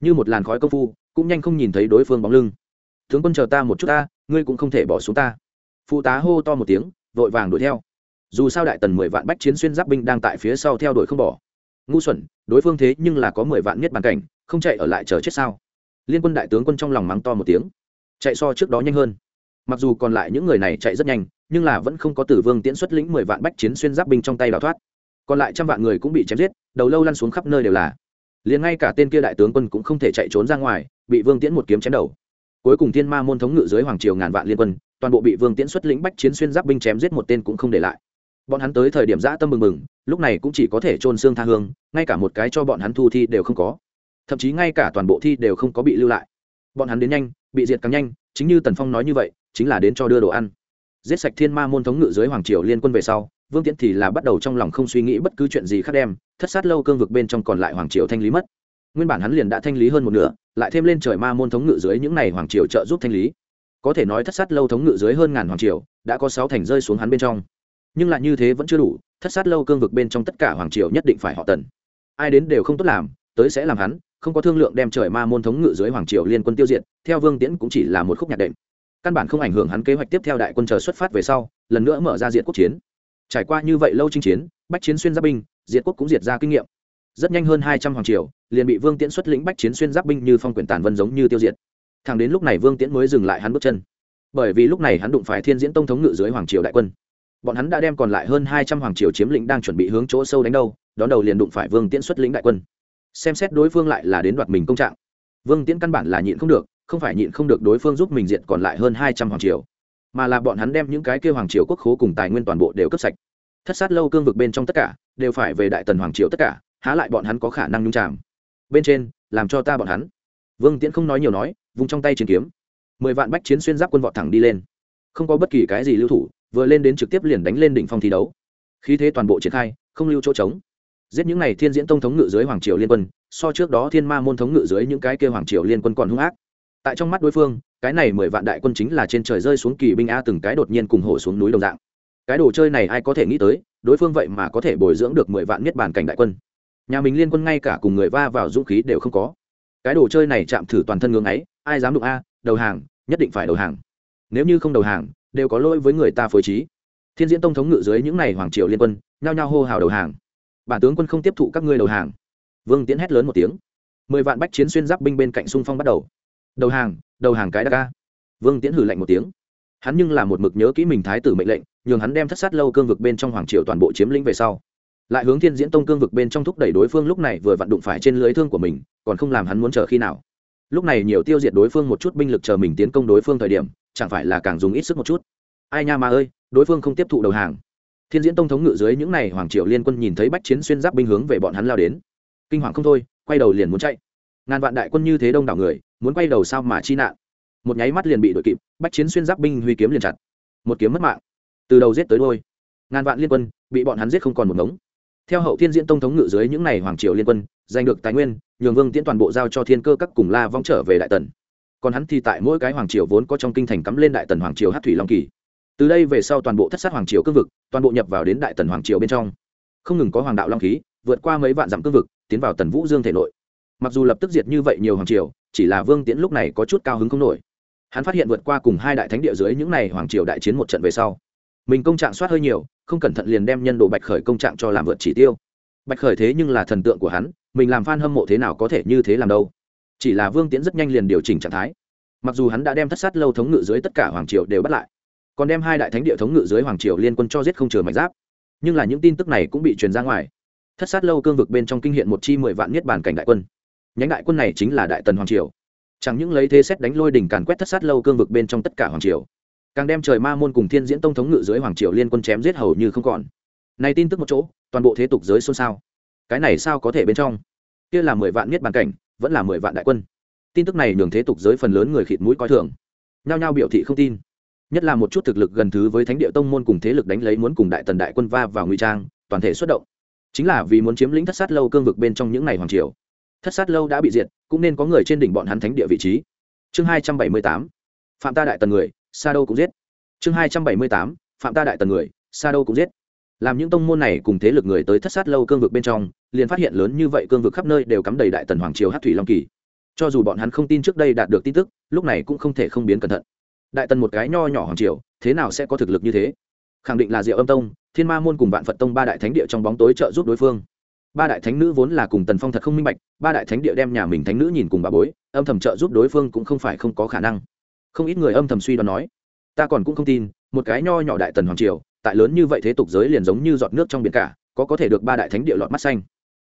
Như một làn khói công phu, cũng nhanh không nhìn thấy đối phương bóng lưng. Tướng quân chờ ta một chút ta, ngươi cũng không thể bỏ xuống ta. Phụ tá hô to một tiếng, vội vàng đuổi theo. Dù sao đại tần mười vạn bách chiến xuyên giáp binh đang tại phía sau theo đuổi không bỏ. Ngu xuẩn, đối phương thế nhưng là có mười vạn nhất bàn cảnh, không chạy ở lại chờ chết sao? Liên quân đại tướng quân trong lòng mắng to một tiếng. Chạy so trước đó nhanh hơn. Mặc dù còn lại những người này chạy rất nhanh nhưng là vẫn không có tử vương tiễn xuất lĩnh mười vạn bách chiến xuyên giáp binh trong tay đào thoát. Còn lại trăm vạn người cũng bị chém giết, đầu lâu lăn xuống khắp nơi đều là. Liền ngay cả tên kia đại tướng quân cũng không thể chạy trốn ra ngoài, bị vương tiễn một kiếm chém đầu. Cuối cùng thiên ma môn thống ngự dưới hoàng triều ngàn vạn liên quân, toàn bộ bị vương tiễn xuất lĩnh bách chiến xuyên giáp binh chém giết một tên cũng không để lại. Bọn hắn tới thời điểm dã tâm mừng mừng, lúc này cũng chỉ có thể trôn xương tha hương, ngay cả một cái cho bọn hắn thu thi đều không có. Thậm chí ngay cả toàn bộ thi đều không có bị lưu lại. Bọn hắn đến nhanh, bị diệt càng nhanh, chính như tần phong nói như vậy, chính là đến cho đưa đồ ăn giết sạch thiên ma môn thống ngự dưới hoàng triều liên quân về sau, vương tiễn thì là bắt đầu trong lòng không suy nghĩ bất cứ chuyện gì khác đem, thất sát lâu cương vực bên trong còn lại hoàng triều thanh lý mất. Nguyên bản hắn liền đã thanh lý hơn một nửa, lại thêm lên trời ma môn thống ngự dưới những n à y hoàng triều trợ giúp thanh lý. Có thể nói thất sát lâu thống ngự dưới hơn ngàn hoàng triều, đã có sáu thành rơi xuống hắn bên trong. Nhưng lại như thế vẫn chưa đủ, thất sát lâu cương vực bên trong tất cả hoàng triều nhất định phải họ tần ai đến đều không tốt làm, tới sẽ làm hắn, không có thương lượng đem trời ma môn thống ngự dưới hoàng triều liên quân tiêu diệt, theo vương tiễn cũng chỉ là một khúc nhạc đệm căn bản không ảnh hưởng hắn kế hoạch tiếp theo đại quân chờ xuất phát về sau, lần nữa mở ra diện quốc chiến. Trải qua như vậy lâu chinh chiến, bách chiến xuyên giáp binh, diệt quốc cũng diệt ra kinh nghiệm. Rất nhanh hơn hai trăm hoàng triều, liền bị vương tiễn xuất lĩnh bách chiến xuyên giáp binh như phong quyển tàn vân giống như tiêu diệt. Thẳng đến lúc này vương tiễn mới dừng lại hắn bước chân. Bởi vì lúc này hắn đụng phải thiên diễn tông thống ngự dưới hoàng triều đại quân. Bọn hắn đã đem còn lại hơn hai trăm hoàng triều chiếm lĩnh đang chuẩn bị hướng chỗ sâu đánh đâu, đón đầu liền đụng phải vương tiễn xuất lĩnh đại quân. Xem xét đối phương lại là đến đoạt mình công trạng. Vương tiễn căn bản là nhịn không được không phải nhịn không được đối phương giúp mình diện còn lại hơn hai trăm hoàng triều, mà là bọn hắn đem những cái kêu hoàng triều quốc khố cùng tài nguyên toàn bộ đều cấp sạch. Thất sát lâu cương vực bên trong tất cả, đều phải về đại tần hoàng triều tất cả, há lại bọn hắn có khả năng nhung tràm bên trên, làm cho ta bọn hắn. Vương tiễn không nói nhiều nói vùng trong tay chiến kiếm. Mười vạn bách chiến xuyên giáp quân vọt thẳng đi lên. Không có bất kỳ cái gì lưu thủ, vừa lên đến trực tiếp liền đánh lên đỉnh phong thi đấu. Khí thế toàn bộ triển khai, không lưu chỗ trống. Giết những n à y thiên diễn tông thống ngự dưới hoàng triều liên quân, so trước đó thiên ma môn thống ngự dưới những cái kêu hoàng triều liên quân còn hung ác tại trong mắt đối phương, cái này mười vạn đại quân chính là trên trời rơi xuống kỳ binh a từng cái đột nhiên cùng hổ xuống núi đồng dạng. Cái đồ chơi này ai có thể nghĩ tới, đối phương vậy mà có thể bồi dưỡng được mười vạn niết bàn cảnh đại quân. Nhà mình liên quân ngay cả cùng người va vào dũng khí đều không có. Cái đồ chơi này chạm thử toàn thân ngưỡng ấy, ai dám đụng a, đầu hàng, nhất định phải đầu hàng. Nếu như không đầu hàng, đều có lỗi với người ta phối trí. Thiên diễn tông thống ngự dưới những n à y hoàng triều liên quân, nhao nhao hô hào đầu hàng. Bản tướng quân không tiếp thụ các ngươi đầu hàng. Vương tiễn hét lớn một tiếng. Mười vạn bách chiến xuyên giáp binh bên cạnh xung phong bắt đầu đầu hàng đầu hàng cái đa ca. Vương tiễn hử lạnh một tiếng. Hắn nhưng là một mực nhớ kỹ mình thái tử mệnh lệnh, nhường hắn đem thất sát lâu cương vực bên trong hoàng triều toàn bộ chiếm lĩnh về sau. Lại hướng thiên diễn tông cương vực bên trong thúc đẩy đối phương lúc này vừa vặn đụng phải trên lưới thương của mình, còn không làm hắn muốn chờ khi nào. Lúc này nhiều tiêu diệt đối phương một chút binh lực chờ mình tiến công đối phương thời điểm, chẳng phải là càng dùng ít sức một chút. Ai nha mà ơi, đối phương không tiếp thụ đầu hàng. Thiên diễn tông thống ngự dưới những n à y hoàng triều liên quân nhìn thấy bách chiến xuyên giáp binh hướng về bọn hắn lao đến. Kinh hoàng không thôi, quay đầu liền muốn chạy ngàn vạn đại quân như thế đông đảo người, muốn quay đầu sao mà chi nạn? Một nháy mắt liền bị đội kịp, bách chiến xuyên giáp binh huy kiếm liền chặt. Một kiếm mất mạng. Từ đầu giết tới đôi ngàn vạn liên quân bị bọn hắn giết không còn một ngống. Theo hậu thiên diễn tông thống ngự dưới những n à y hoàng triều liên quân, giành được tài nguyên, nhường vương tiễn toàn bộ giao cho thiên cơ các cùng la vong trở về đại tần. Còn hắn thì tại mỗi cái hoàng triều vốn có trong kinh thành cắm lên đại tần hoàng triều hát thủy long kỳ. Từ đây về sau toàn bộ thất sát hoàng triều cương vực, toàn bộ nhập vào đến đại tần hoàng triều bên trong. Không ngừng có hoàng đạo long khí, vượt qua mấy vạn dặm cương vực, tiến vào tần vũ dương thể nội mặc dù lập tức diệt như vậy nhiều hoàng triều, chỉ là vương tiễn lúc này có chút cao hứng không nổi. Hắn phát hiện vượt qua cùng hai đại thánh địa dưới những n à y hoàng triều đại chiến một trận về sau, mình công trạng soát hơi nhiều, không cẩn thận liền đem nhân đồ bạch khởi công trạng cho làm vượt chỉ tiêu. Bạch khởi thế nhưng là thần tượng của hắn, mình làm f a n hâm mộ thế nào có thể như thế làm đâu. Chỉ là vương tiễn rất nhanh liền điều chỉnh trạng thái. Mặc dù hắn đã đem thất sát lâu thống ngự dưới tất cả hoàng triều đều bắt lại, còn đem hai đại thánh địa thống ngự dưới hoàng triều liên quân cho giết không chừa mạch giáp. Nhưng là những tin tức này cũng bị truyền ra ngoài. Thất sát lâu cương vực bên trong kinh hiện một chi mười vạn niết bàn cảnh đại quân nhánh đại quân này chính là đại tần hoàng triều. Chẳng những lấy thế xét đánh lôi đỉnh càn quét thất sát lâu cương vực bên trong tất cả hoàng triều, càng đem trời ma môn cùng thiên diễn tông thống ngự dưới hoàng triều liên quân chém giết hầu như không còn. Này tin tức một chỗ, toàn bộ thế tục giới xôn xao. Cái này sao có thể bên trong? Kia là mười vạn miết bàn cảnh, vẫn là mười vạn đại quân. Tin tức này nhường thế tục giới phần lớn người khịt mũi coi thường. Nhao nhao biểu thị không tin. Nhất là một chút thực lực gần thứ với thánh địa tông môn cùng thế lực đánh lấy muốn cùng đại tần đại quân va vào nguy trang, toàn thể xuất động. Chính là vì muốn chiếm lĩnh thất sát lâu cương vực bên trong những ngày hoàng triều thất sát lâu đã bị diệt, cũng nên có người trên đỉnh bọn hắn thánh địa vị trí. Chương hai trăm bảy mươi tám, phạm ta đại tần người, sa đâu cũng giết. Chương hai trăm bảy mươi tám, phạm ta đại tần người, sa đâu cũng giết. Làm những tông môn này cùng thế lực người tới thất sát lâu cương vực bên trong, liền phát hiện lớn như vậy cương vực khắp nơi đều cắm đầy đại tần hoàng triều hát thủy long kỳ. Cho dù bọn hắn không tin trước đây đạt được tin tức, lúc này cũng không thể không biến cẩn thận. Đại tần một cái nho nhỏ hoàng triều, thế nào sẽ có thực lực như thế? Khẳng định là diệu âm tông, thiên ma môn cùng vạn phật tông ba đại thánh địa trong bóng tối trợ giúp đối phương ba đại thánh nữ vốn là cùng tần phong thật không minh bạch, ba đại thánh địa đem nhà mình thánh nữ nhìn cùng bà bối, âm thầm trợ giúp đối phương cũng không phải không có khả năng. Không ít người âm thầm suy đoán nói, ta còn cũng không tin, một cái nho nhỏ đại tần hoàng triều, tại lớn như vậy thế tục giới liền giống như giọt nước trong biển cả, có có thể được ba đại thánh địa lọt mắt xanh.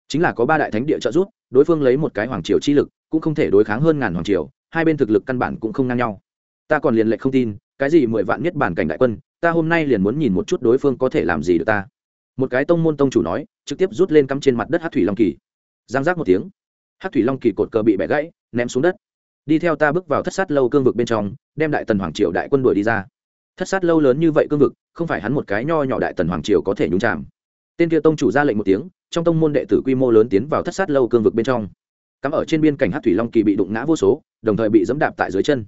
Chính là có ba đại thánh địa trợ giúp, đối phương lấy một cái hoàng triều chi lực, cũng không thể đối kháng hơn ngàn hoàng triều, hai bên thực lực căn bản cũng không ngang nhau. Ta còn liền lệ không tin, cái gì mười vạn nhất bản cảnh đại quân, ta hôm nay liền muốn nhìn một chút đối phương có thể làm gì được ta một cái tông môn tông chủ nói, trực tiếp rút lên cắm trên mặt đất hát thủy long kỳ. Giang giác một tiếng. Hát thủy long kỳ cột cờ bị bẻ gãy, ném xuống đất. Đi theo ta bước vào thất sát lâu cương vực bên trong, đem đại tần hoàng triều đại quân đuổi đi ra. Thất sát lâu lớn như vậy cương vực, không phải hắn một cái nho nhỏ đại tần hoàng triều có thể nhúng chạm tên kia tông chủ ra lệnh một tiếng, trong tông môn đệ tử quy mô lớn tiến vào thất sát lâu cương vực bên trong. Cắm ở trên biên cảnh hát thủy long kỳ bị đụng ngã vô số, đồng thời bị dẫm đạp tại dưới chân.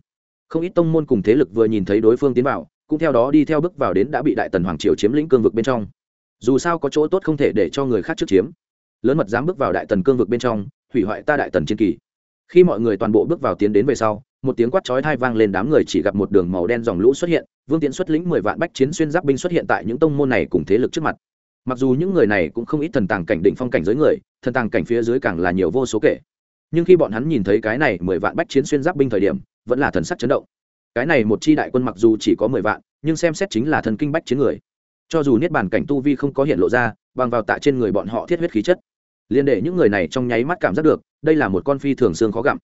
Không ít tông môn cùng thế lực vừa nhìn thấy đối phương tiến vào, cũng theo đó đi theo bước vào đến đã bị đại tần hoàng triều chiếm lĩnh cương vực bên trong dù sao có chỗ tốt không thể để cho người khác trước chiếm. Lớn mật dám bước vào đại tần cương vực bên trong, hủy hoại ta đại tần chiến kỳ. Khi mọi người toàn bộ bước vào tiến đến về sau, một tiếng quát chói thai vang lên đám người chỉ gặp một đường màu đen dòng lũ xuất hiện, vương Tiến xuất lĩnh mười vạn bách chiến xuyên giáp binh xuất hiện tại những tông môn này cùng thế lực trước mặt. Mặc dù những người này cũng không ít thần tàng cảnh định phong cảnh giới người, thần tàng cảnh phía dưới càng là nhiều vô số kể. Nhưng khi bọn hắn nhìn thấy cái này mười vạn bách chiến xuyên giáp binh thời điểm, vẫn là thần sắc chấn động. Cái này một chi đại quân mặc dù chỉ có mười vạn, nhưng xem xét chính là thần kinh bách chiến người cho dù niết bàn cảnh tu vi không có hiện lộ ra, bằng vào tạ trên người bọn họ thiết huyết khí chất liên để những người này trong nháy mắt cảm giác được, đây là một con phi thường xương khó gặm.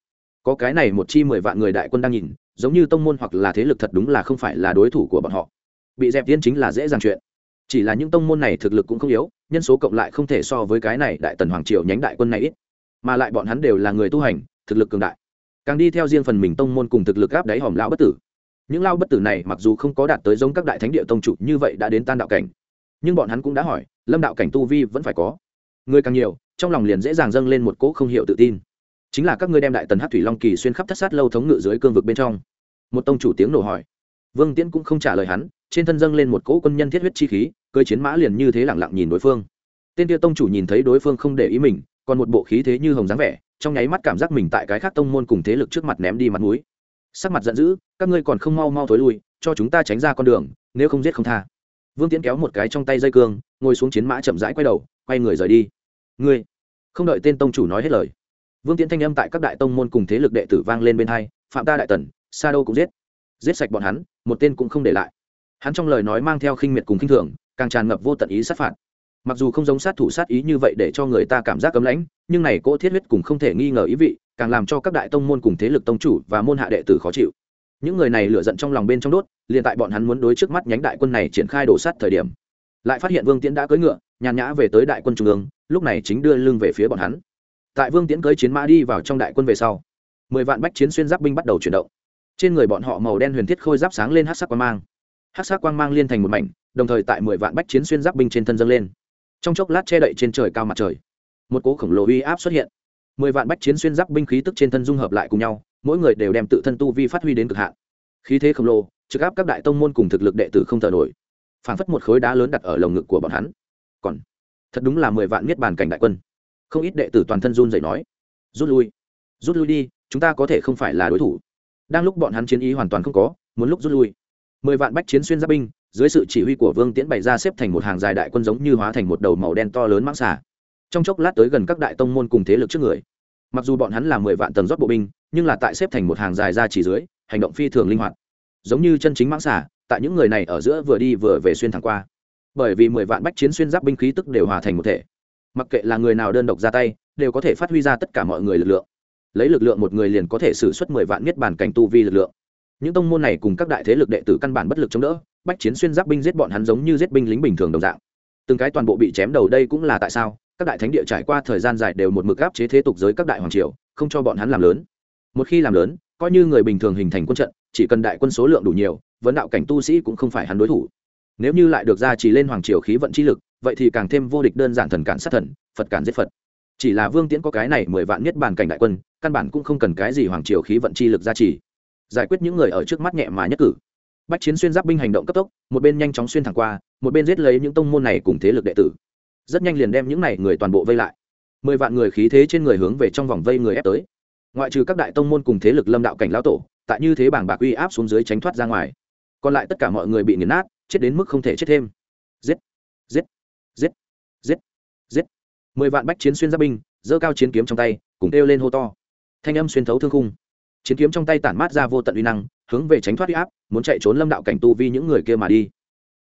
Có cái này một chi mười vạn người đại quân đang nhìn, giống như tông môn hoặc là thế lực thật đúng là không phải là đối thủ của bọn họ. Bị dẹp tiên chính là dễ dàng chuyện. Chỉ là những tông môn này thực lực cũng không yếu, nhân số cộng lại không thể so với cái này đại tần hoàng triều nhánh đại quân này ít. Mà lại bọn hắn đều là người tu hành, thực lực cường đại. Càng đi theo riêng phần mình tông môn cùng thực lực áp đáy hòm lão bất tử những lao bất tử này mặc dù không có đạt tới giống các đại thánh địa tông chủ như vậy đã đến tan đạo cảnh, nhưng bọn hắn cũng đã hỏi, lâm đạo cảnh tu vi vẫn phải có. Người càng nhiều, trong lòng liền dễ dàng dâng lên một cỗ không hiểu tự tin. Chính là các ngươi đem đại tần hát thủy long kỳ xuyên khắp thất sát lâu thống ngự dưới cương vực bên trong. Một tông chủ tiếng nổ hỏi. Vương tiễn cũng không trả lời hắn, trên thân dâng lên một cỗ quân nhân thiết huyết chi khí cơi chiến mã liền như thế lẳng lặng nhìn đối phương. Tên tia tông chủ nhìn thấy đối phương không để ý mình, còn một bộ khí thế như hồng dáng vẻ, trong nháy mắt cảm giác mình tại cái khác tông môn cùng thế lực trước mặt ném đi mặt mũi sắc mặt giận dữ, các ngươi còn không mau mau thối lui, cho chúng ta tránh ra con đường, nếu không giết không tha. Vương tiễn kéo một cái trong tay dây cương, ngồi xuống chiến mã chậm rãi quay đầu, quay người rời đi. Ngươi, không đợi tên tông chủ nói hết lời. Vương tiễn thanh âm tại các đại tông môn cùng thế lực đệ tử vang lên bên hai, phạm ta đại tần, sa đâu cũng giết. Giết sạch bọn hắn, một tên cũng không để lại. Hắn trong lời nói mang theo khinh miệt cùng khinh thường, càng tràn ngập vô tận ý sát phạt. Mặc dù không giống sát thủ sát ý như vậy để cho người ta cảm giác cấm lãnh, nhưng này cỗ thiết huyết cùng không thể nghi ngờ ý vị càng làm cho các đại tông môn cùng thế lực tông chủ và môn hạ đệ tử khó chịu. Những người này lựa giận trong lòng bên trong đốt, liền tại bọn hắn muốn đối trước mắt nhánh đại quân này triển khai đổ sát thời điểm, lại phát hiện vương tiễn đã cưỡi ngựa, nhàn nhã về tới đại quân trung ương, lúc này chính đưa lưng về phía bọn hắn. Tại vương tiễn cưỡi chiến mã đi vào trong đại quân về sau, mười vạn bách chiến xuyên giáp binh bắt đầu chuyển động. Trên người bọn họ màu đen huyền thiết khôi giáp sáng lên hát sắc quang mang. Hát sắc quang mang liên thành một mảnh, đồng thời tại mười vạn bách chiến xuyên giáp binh trên thân dâng lên. Trong chốc lát che đậy trên trời cao mặt trời, một cỗ khổng lồ uy áp xuất hiện mười vạn bách chiến xuyên giáp binh khí tức trên thân dung hợp lại cùng nhau, mỗi người đều đem tự thân tu vi phát huy đến cực hạn. Khí thế khổng lồ, trực áp các đại tông môn cùng thực lực đệ tử không thở nổi. Phảng phất một khối đá lớn đặt ở lồng ngực của bọn hắn. Còn, thật đúng là mười vạn miết bàn cảnh đại quân. Không ít đệ tử toàn thân run rẩy nói, rút lui rút lui đi, chúng ta có thể không phải là đối thủ. Đang lúc bọn hắn chiến ý hoàn toàn không có, muốn lúc rút lui, mười vạn bách chiến xuyên giáp binh, dưới sự chỉ huy của vương tiễn bày ra xếp thành một hàng dài đại quân giống như hóa thành một đầu màu đen to lớn mãng xả trong chốc lát tới gần các đại tông môn cùng thế lực trước người. Mặc dù bọn hắn là mười vạn tầng rót bộ binh, nhưng là tại xếp thành một hàng dài ra chỉ dưới, hành động phi thường linh hoạt. Giống như chân chính mãng xả tại những người này ở giữa vừa đi vừa về xuyên thẳng qua. Bởi vì mười vạn bách chiến xuyên giáp binh khí tức đều hòa thành một thể. Mặc kệ là người nào đơn độc ra tay, đều có thể phát huy ra tất cả mọi người lực lượng. Lấy lực lượng một người liền có thể xử suất mười vạn niết bản cảnh tu vi lực lượng. Những tông môn này cùng các đại thế lực đệ tử căn bản bất lực chống đỡ, bách chiến xuyên giáp binh giết bọn hắn giống như giết binh lính bình thường đồng dạng. Từng cái toàn bộ bị chém đầu đây cũng là tại sao? Các đại thánh địa trải qua thời gian dài đều một mực áp chế thế tục giới các đại hoàng triều, không cho bọn hắn làm lớn. Một khi làm lớn, coi như người bình thường hình thành quân trận, chỉ cần đại quân số lượng đủ nhiều, vấn đạo cảnh tu sĩ cũng không phải hắn đối thủ. Nếu như lại được ra chỉ lên hoàng triều khí vận chi lực, vậy thì càng thêm vô địch đơn giản thần cản sát thần, phật cản giết phật. Chỉ là vương tiễn có cái này mười vạn nhất bàn cảnh đại quân, căn bản cũng không cần cái gì hoàng triều khí vận chi lực ra chỉ giải quyết những người ở trước mắt nhẹ mà nhất cử. Bách chiến xuyên giáp binh hành động cấp tốc, một bên nhanh chóng xuyên thẳng qua, một bên giết lấy những tông môn này cùng thế lực đệ tử rất nhanh liền đem những này người toàn bộ vây lại. Mười vạn người khí thế trên người hướng về trong vòng vây người ép tới. Ngoại trừ các đại tông môn cùng thế lực lâm đạo cảnh lão tổ, tại như thế bảng bạc uy áp xuống dưới tránh thoát ra ngoài. Còn lại tất cả mọi người bị nghiền nát, chết đến mức không thể chết thêm. Giết giết giết giết giết. Mười vạn bách chiến xuyên giáp binh, giơ cao chiến kiếm trong tay, cùng kêu lên hô to. Thanh âm xuyên thấu thương khung. Chiến kiếm trong tay tản mát ra vô tận uy năng, hướng về tránh thoát uy áp, muốn chạy trốn lâm đạo cảnh tu vi những người kia mà đi.